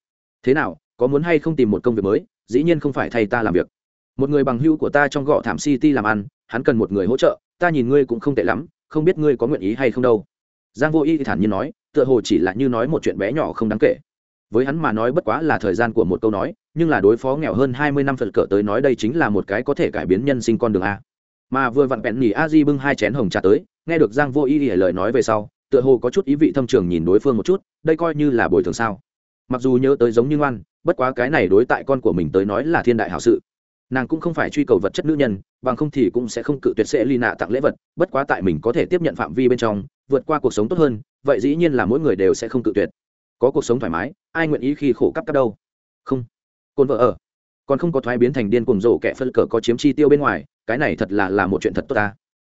Thế nào, có muốn hay không tìm một công việc mới, dĩ nhiên không phải thay ta làm việc. Một người bằng hữu của ta trong gò thảm city làm ăn hắn cần một người hỗ trợ, ta nhìn ngươi cũng không tệ lắm, không biết ngươi có nguyện ý hay không đâu. Giang vô y thì thản nhiên nói, tựa hồ chỉ là như nói một chuyện bé nhỏ không đáng kể. Với hắn mà nói bất quá là thời gian của một câu nói, nhưng là đối phó nghèo hơn hai mươi năm phật cỡ tới nói đây chính là một cái có thể cải biến nhân sinh con đường a. Mà vừa vặn bẹn nhỉ a di bưng hai chén hồng trà tới, nghe được giang vô y thì lời nói về sau, tựa hồ có chút ý vị thâm trường nhìn đối phương một chút, đây coi như là bồi thường sao. Mặc dù nhớ tới giống như ngoan, bất quá cái này đối tại con của mình tới nói là thiên đại hảo sự nàng cũng không phải truy cầu vật chất nữ nhân, bằng không thì cũng sẽ không cự tuyệt sẽ ly nạ tặng lễ vật, bất quá tại mình có thể tiếp nhận phạm vi bên trong, vượt qua cuộc sống tốt hơn, vậy dĩ nhiên là mỗi người đều sẽ không cự tuyệt. Có cuộc sống thoải mái, ai nguyện ý khi khổ cấp cấp đâu? Không. Côn vợ ở. Còn không có thoái biến thành điên cuồng rổ kẻ phân cờ có chiếm chi tiêu bên ngoài, cái này thật là là một chuyện thật tốt ta.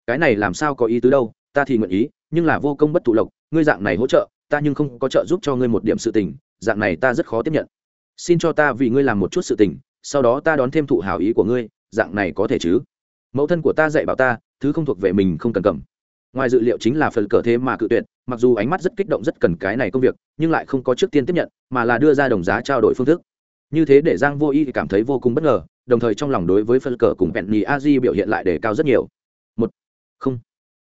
Cái này làm sao có ý tứ đâu, ta thì nguyện ý, nhưng là vô công bất thụ lộc, ngươi dạng này hỗ trợ, ta nhưng không có trợ giúp cho ngươi một điểm sự tình, dạng này ta rất khó tiếp nhận. Xin cho ta vì ngươi làm một chút sự tình sau đó ta đón thêm thụ hào ý của ngươi, dạng này có thể chứ? Mẫu thân của ta dạy bảo ta, thứ không thuộc về mình không cần cầm. Ngoài dự liệu chính là phần cờ thế mà cự tuyệt, mặc dù ánh mắt rất kích động rất cần cái này công việc, nhưng lại không có trước tiên tiếp nhận, mà là đưa ra đồng giá trao đổi phương thức. Như thế để giang vô y cảm thấy vô cùng bất ngờ, đồng thời trong lòng đối với phần cờ cùng penny a di biểu hiện lại đề cao rất nhiều. Một, không.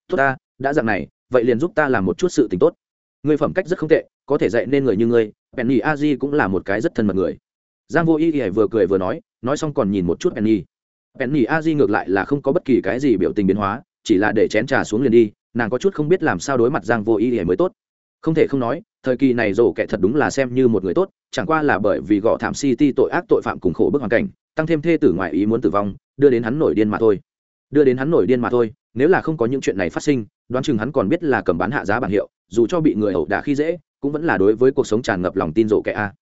Tốt ta, đã dạng này, vậy liền giúp ta làm một chút sự tình tốt. Người phẩm cách rất không tệ, có thể dạy nên người như ngươi penny a di cũng là một cái rất thân mật người giang vô ý y vừa cười vừa nói nói xong còn nhìn một chút penny. Penny a di ngược lại là không có bất kỳ cái gì biểu tình biến hóa, chỉ là để chén trà xuống liền đi, nàng có chút không biết làm sao đối mặt giang vô ý y mới tốt. Không thể không nói, thời kỳ này rổ kẻ thật đúng là xem như một người tốt, chẳng qua là bởi vì gõ thảm city tội ác tội phạm cùng khổ bức hoàn cảnh, tăng thêm thê tử ngoại ý muốn tử vong, đưa đến hắn nổi điên mà thôi. Đưa đến hắn nổi điên mà thôi, nếu là không có những chuyện này phát sinh, đoán chừng hắn còn biết là cầm bán hạ giá bản hiệu, dù cho bị người ẩu đả khi dễ, cũng vẫn là đối với cuộc sống tràn ngập lòng tin rộ kẻ a.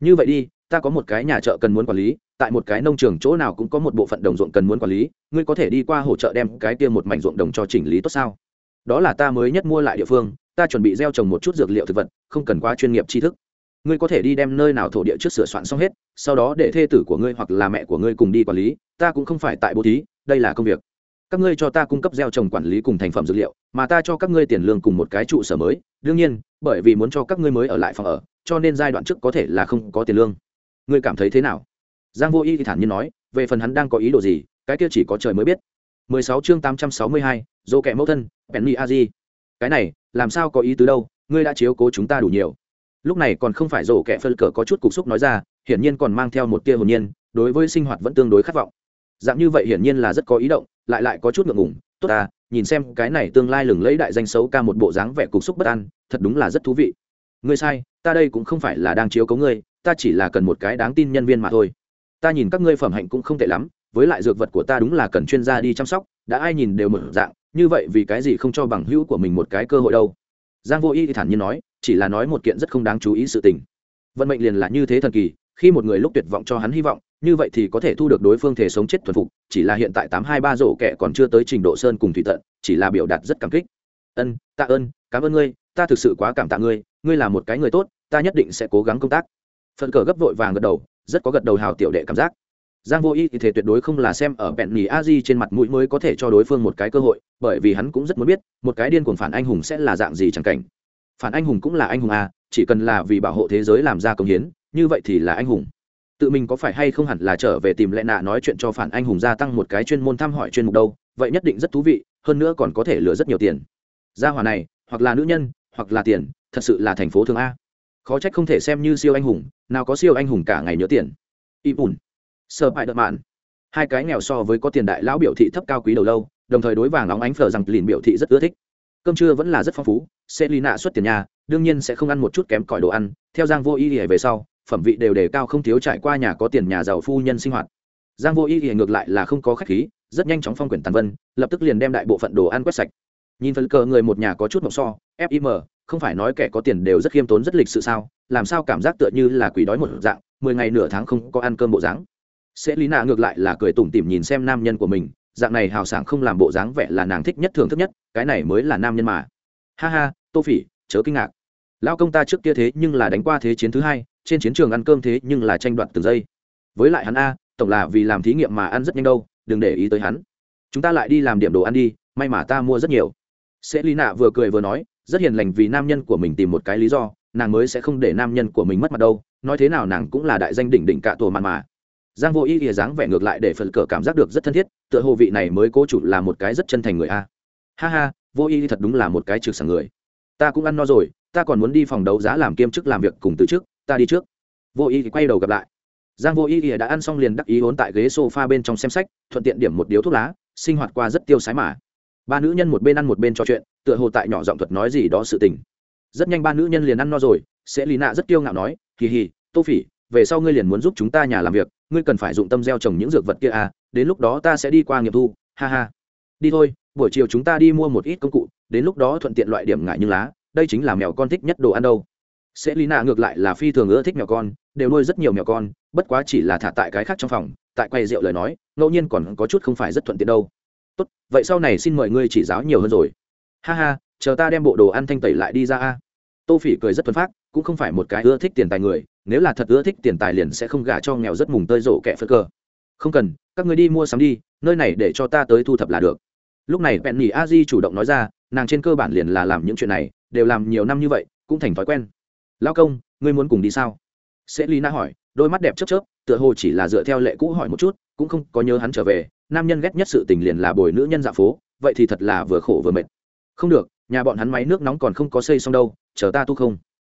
Như vậy đi ta có một cái nhà chợ cần muốn quản lý, tại một cái nông trường chỗ nào cũng có một bộ phận đồng ruộng cần muốn quản lý, ngươi có thể đi qua hỗ trợ đem cái tiêm một mảnh ruộng đồng cho chỉnh lý tốt sao? Đó là ta mới nhất mua lại địa phương, ta chuẩn bị gieo trồng một chút dược liệu thực vật, không cần quá chuyên nghiệp tri thức. Ngươi có thể đi đem nơi nào thổ địa trước sửa soạn xong hết, sau đó để thê tử của ngươi hoặc là mẹ của ngươi cùng đi quản lý, ta cũng không phải tại bố thí, đây là công việc. Các ngươi cho ta cung cấp gieo trồng quản lý cùng thành phẩm dược liệu, mà ta cho các ngươi tiền lương cùng một cái trụ sở mới. Đương nhiên, bởi vì muốn cho các ngươi mới ở lại phòng ở, cho nên giai đoạn trước có thể là không có tiền lương ngươi cảm thấy thế nào? Giang vô y thì thản nhiên nói về phần hắn đang có ý đồ gì cái kia chỉ có trời mới biết. 16 chương 862, dô kẻ mẫu thân penny a di cái này làm sao có ý tứ đâu ngươi đã chiếu cố chúng ta đủ nhiều. Lúc này còn không phải rổ kẻ phân cờ có chút cục xúc nói ra hiển nhiên còn mang theo một tia hồn nhiên đối với sinh hoạt vẫn tương đối khát vọng. Dạng như vậy hiển nhiên là rất có ý động lại lại có chút ngượng ngùng tốt ta nhìn xem cái này tương lai lừng lẫy đại danh xấu ca một bộ dáng vẻ cục xúc bất an thật đúng là rất thú vị. Ngươi sai ta đây cũng không phải là đang chiếu cố ngươi ta chỉ là cần một cái đáng tin nhân viên mà thôi. Ta nhìn các ngươi phẩm hạnh cũng không tệ lắm, với lại dược vật của ta đúng là cần chuyên gia đi chăm sóc, đã ai nhìn đều mở dạng, như vậy vì cái gì không cho bằng hữu của mình một cái cơ hội đâu. Giang vô y thì thản nhiên nói, chỉ là nói một kiện rất không đáng chú ý sự tình. Vận mệnh liền là như thế thần kỳ, khi một người lúc tuyệt vọng cho hắn hy vọng, như vậy thì có thể thu được đối phương thể sống chết thuần phục, chỉ là hiện tại tám hai ba rổ kẻ còn chưa tới trình độ sơn cùng thủy tận, chỉ là biểu đạt rất cảm kích. Ân, tạ ơn, cảm ơn ngươi, ta thực sự quá cảm tạ ngươi ngươi là một cái người tốt, ta nhất định sẽ cố gắng công tác phần cờ gấp vội vàng gật đầu, rất có gật đầu hào tiểu đệ cảm giác. Giang vô y thì thể tuyệt đối không là xem ở bẹn nỉ a di trên mặt mũi mới có thể cho đối phương một cái cơ hội, bởi vì hắn cũng rất muốn biết, một cái điên cuồng phản anh hùng sẽ là dạng gì chẳng cảnh. Phản anh hùng cũng là anh hùng à chỉ cần là vì bảo hộ thế giới làm ra công hiến, như vậy thì là anh hùng. Tự mình có phải hay không hẳn là trở về tìm lệ nạ nói chuyện cho phản anh hùng gia tăng một cái chuyên môn thăm hỏi chuyên mục đâu, vậy nhất định rất thú vị, hơn nữa còn có thể lừa rất nhiều tiền. Gia hòa này, hoặc là nữ nhân, hoặc là tiền, thật sự là thành phố thường a khó trách không thể xem như siêu anh hùng nào có siêu anh hùng cả ngày nhớ tiền y bùn sợ bại đợt mạn hai cái nghèo so với có tiền đại lão biểu thị thấp cao quý đầu lâu đồng thời đối vàng óng ánh phở rằng lìn biểu thị rất ưa thích cơm trưa vẫn là rất phong phú sẽ lì nạ xuất tiền nhà, đương nhiên sẽ không ăn một chút kém cỏi đồ ăn, theo Giang Vô Y về sau, phẩm vị đều đề cao không thiếu trải qua nhà có tiền nhà giàu phu nhân sinh hoạt. Giang Vô Y ngược lại là không có khách khí, rất nhanh chóng phong quyển tàn vân, lập tức liền đem đại bộ phận đồ ăn quét sạch. Nhìn phần cờ người một nhà có chút mộng so, FIM, không phải nói kẻ có tiền đều rất khiêm tốn rất lịch sự sao, làm sao cảm giác tựa như là quỷ đói một dạng, mười ngày nửa tháng không có ăn cơm bộ dáng. Selina ngược lại là cười tủm tỉm nhìn xem nam nhân của mình, dạng này hào sảng không làm bộ dáng vẻ là nàng thích nhất thưởng thức nhất, cái này mới là nam nhân mà. Ha ha, tô phỉ chớ kinh ngạc. Lao công ta trước kia thế nhưng là đánh qua thế chiến thứ hai trên chiến trường ăn cơm thế nhưng là tranh đoạt từng giây. Với lại hắn a tổng là vì làm thí nghiệm mà ăn rất nhanh đâu đừng để ý tới hắn. Chúng ta lại đi làm điểm đồ ăn đi may mà ta mua rất nhiều. Sẽ lý nạ vừa cười vừa nói rất hiền lành vì nam nhân của mình tìm một cái lý do, nàng mới sẽ không để nam nhân của mình mất mặt đâu, nói thế nào nàng cũng là đại danh đỉnh đỉnh cả tổ màn mà. Giang vô ý ỉa dáng vẻ ngược lại để phần cờ cảm giác được rất thân thiết, tựa hồ vị này mới cố chủ là một cái rất chân thành người a. Ha ha, vô ý thật đúng là một cái trực sảng người. Ta cũng ăn no rồi, ta còn muốn đi phòng đấu giá làm kiêm chức làm việc cùng từ trước, ta đi trước. Vô ý quay đầu gặp lại. Giang vô ý đã ăn xong liền đắc ý hốn tại ghế sofa bên trong xem sách, thuận tiện điểm một điếu thuốc lá, sinh hoạt qua rất tiêu sái mà. Ba nữ nhân một bên ăn một bên trò chuyện tựa hồ tại nhỏ giọng thuật nói gì đó sự tình. Rất nhanh ba nữ nhân liền ăn no rồi, sẽ lý nạ rất kiêu ngạo nói kỳ hì, tô phỉ, về sau ngươi liền muốn giúp chúng ta nhà làm việc, ngươi cần phải dụng tâm gieo trồng những dược vật kia à đến lúc đó ta sẽ đi qua nghiệp thu, ha ha. Đi thôi, buổi chiều chúng ta đi mua một ít công cụ, đến lúc đó thuận tiện loại điểm ngại như lá, đây chính là mèo con thích nhất đồ ăn đâu. Sẽ lý nạ ngược lại là phi thường ưa thích mèo con, đều nuôi rất nhiều mèo con, bất quá chỉ là thả tại cái khác trong phòng, tại quay rượu lời nói, ngẫu nhiên còn có chút không phải rất thuận tiện đâu. Tốt, vậy sau này xin mời ngươi chỉ giáo nhiều hơn rồi ha ha, chờ ta đem bộ đồ ăn thanh tẩy lại đi ra a. Tô phỉ cười rất thuần phát cũng không phải một cái ưa thích tiền tài người, nếu là thật ưa thích tiền tài liền sẽ không gả cho nghèo rất mùng tơi rộ kẻ phớt cơ không cần, các người đi mua sắm đi, nơi này để cho ta tới thu thập là được. Lúc này bẹn nỉ a di chủ động nói ra, nàng trên cơ bản liền là làm những chuyện này, đều làm nhiều năm như vậy, cũng thành thói quen. Lao công, ngươi muốn cùng đi sao? Sẽ lina na hỏi, đôi mắt đẹp chớp chớp, tựa hồ chỉ là dựa theo lệ cũ hỏi một chút, cũng không có nhớ hắn trở về, nam nhân ghét nhất sự tình liền là bồi nữ nhân dạ phố, vậy thì thật là vừa khổ vừa mệt không được, nhà bọn hắn máy nước nóng còn không có xây xong đâu, chờ ta tu không?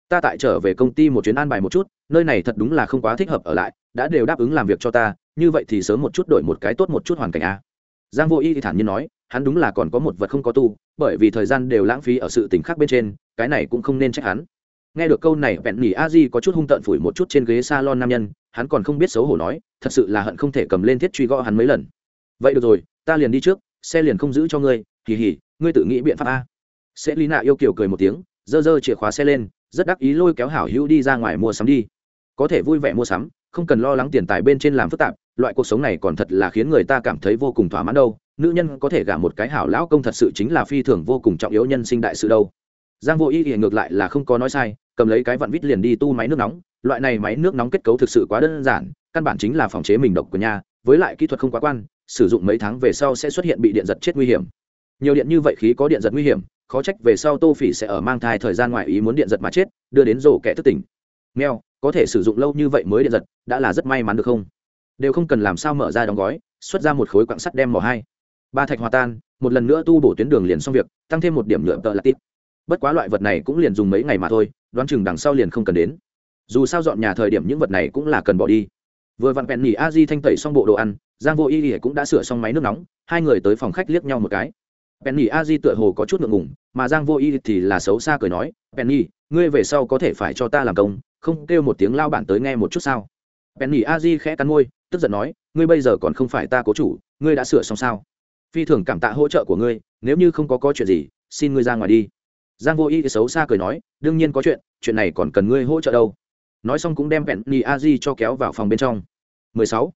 Ta tại trở về công ty một chuyến an bài một chút, nơi này thật đúng là không quá thích hợp ở lại, đã đều đáp ứng làm việc cho ta, như vậy thì sớm một chút đổi một cái tốt một chút hoàn cảnh a. Giang vô y thì thản nhiên nói, hắn đúng là còn có một vật không có tu, bởi vì thời gian đều lãng phí ở sự tình khác bên trên, cái này cũng không nên trách hắn. Nghe được câu này, vẹn nhỉ a di có chút hung tợn phủi một chút trên ghế s a lon nam nhân, hắn còn không biết xấu hổ nói, thật sự là hận không thể cầm lên thiết truy gõ hắn mấy lần. Vậy được rồi, ta liền đi trước, xe liền không giữ cho ngươi, hì hì ngươi tự nghĩ biện pháp a? Sẽ lý nạ yêu kiều cười một tiếng, dơ dơ chìa khóa xe lên, rất đắc ý lôi kéo hảo hữu đi ra ngoài mua sắm đi. Có thể vui vẻ mua sắm, không cần lo lắng tiền tài bên trên làm phức tạp, loại cuộc sống này còn thật là khiến người ta cảm thấy vô cùng thỏa mãn đâu. Nữ nhân có thể gả một cái hảo lão công thật sự chính là phi thường vô cùng trọng yếu nhân sinh đại sự đâu. Giang vô ý thì ngược lại là không có nói sai, cầm lấy cái vặn vít liền đi tu máy nước nóng. Loại này máy nước nóng kết cấu thực sự quá đơn giản, căn bản chính là phòng chế mình độc của nhà, với lại kỹ thuật không quá quan, sử dụng mấy tháng về sau sẽ xuất hiện bị điện giật chết nguy hiểm nhiều điện như vậy khí có điện giật nguy hiểm, khó trách về sau tô phỉ sẽ ở mang thai thời gian ngoài ý muốn điện giật mà chết, đưa đến rổ kẻ thức tỉnh. Mèo, có thể sử dụng lâu như vậy mới điện giật, đã là rất may mắn được không? Đều không cần làm sao mở ra đóng gói, xuất ra một khối quặng sắt đem mỏ hai. Ba thạch hòa tan, một lần nữa tu bổ tuyến đường liền xong việc, tăng thêm một điểm nhựa tợ là tít. Bất quá loại vật này cũng liền dùng mấy ngày mà thôi, đoán chừng đằng sau liền không cần đến. Dù sao dọn nhà thời điểm những vật này cũng là cần bỏ đi. Vừa vặn vẹn nhỉ a di thanh tẩy xong bộ đồ ăn, giang vô y cũng đã sửa xong máy nước nóng, hai người tới phòng khách liếc nhau một cái penny a di tựa hồ có chút ngượng ngùng, mà giang vô y thì là xấu xa cười nói, penny, ngươi về sau có thể phải cho ta làm công, không kêu một tiếng lao bản tới nghe một chút sao? Penny a di khẽ cắn môi, tức giận nói, ngươi bây giờ còn không phải ta cố chủ, ngươi đã sửa xong sao? Phi thường cảm tạ hỗ trợ của ngươi, nếu như không có có chuyện gì, xin ngươi ra ngoài đi. Giang vô y xấu xa cười nói, đương nhiên có chuyện chuyện này còn cần ngươi hỗ trợ đâu. Nói xong cũng đem penny a di cho kéo vào phòng bên trong. 16.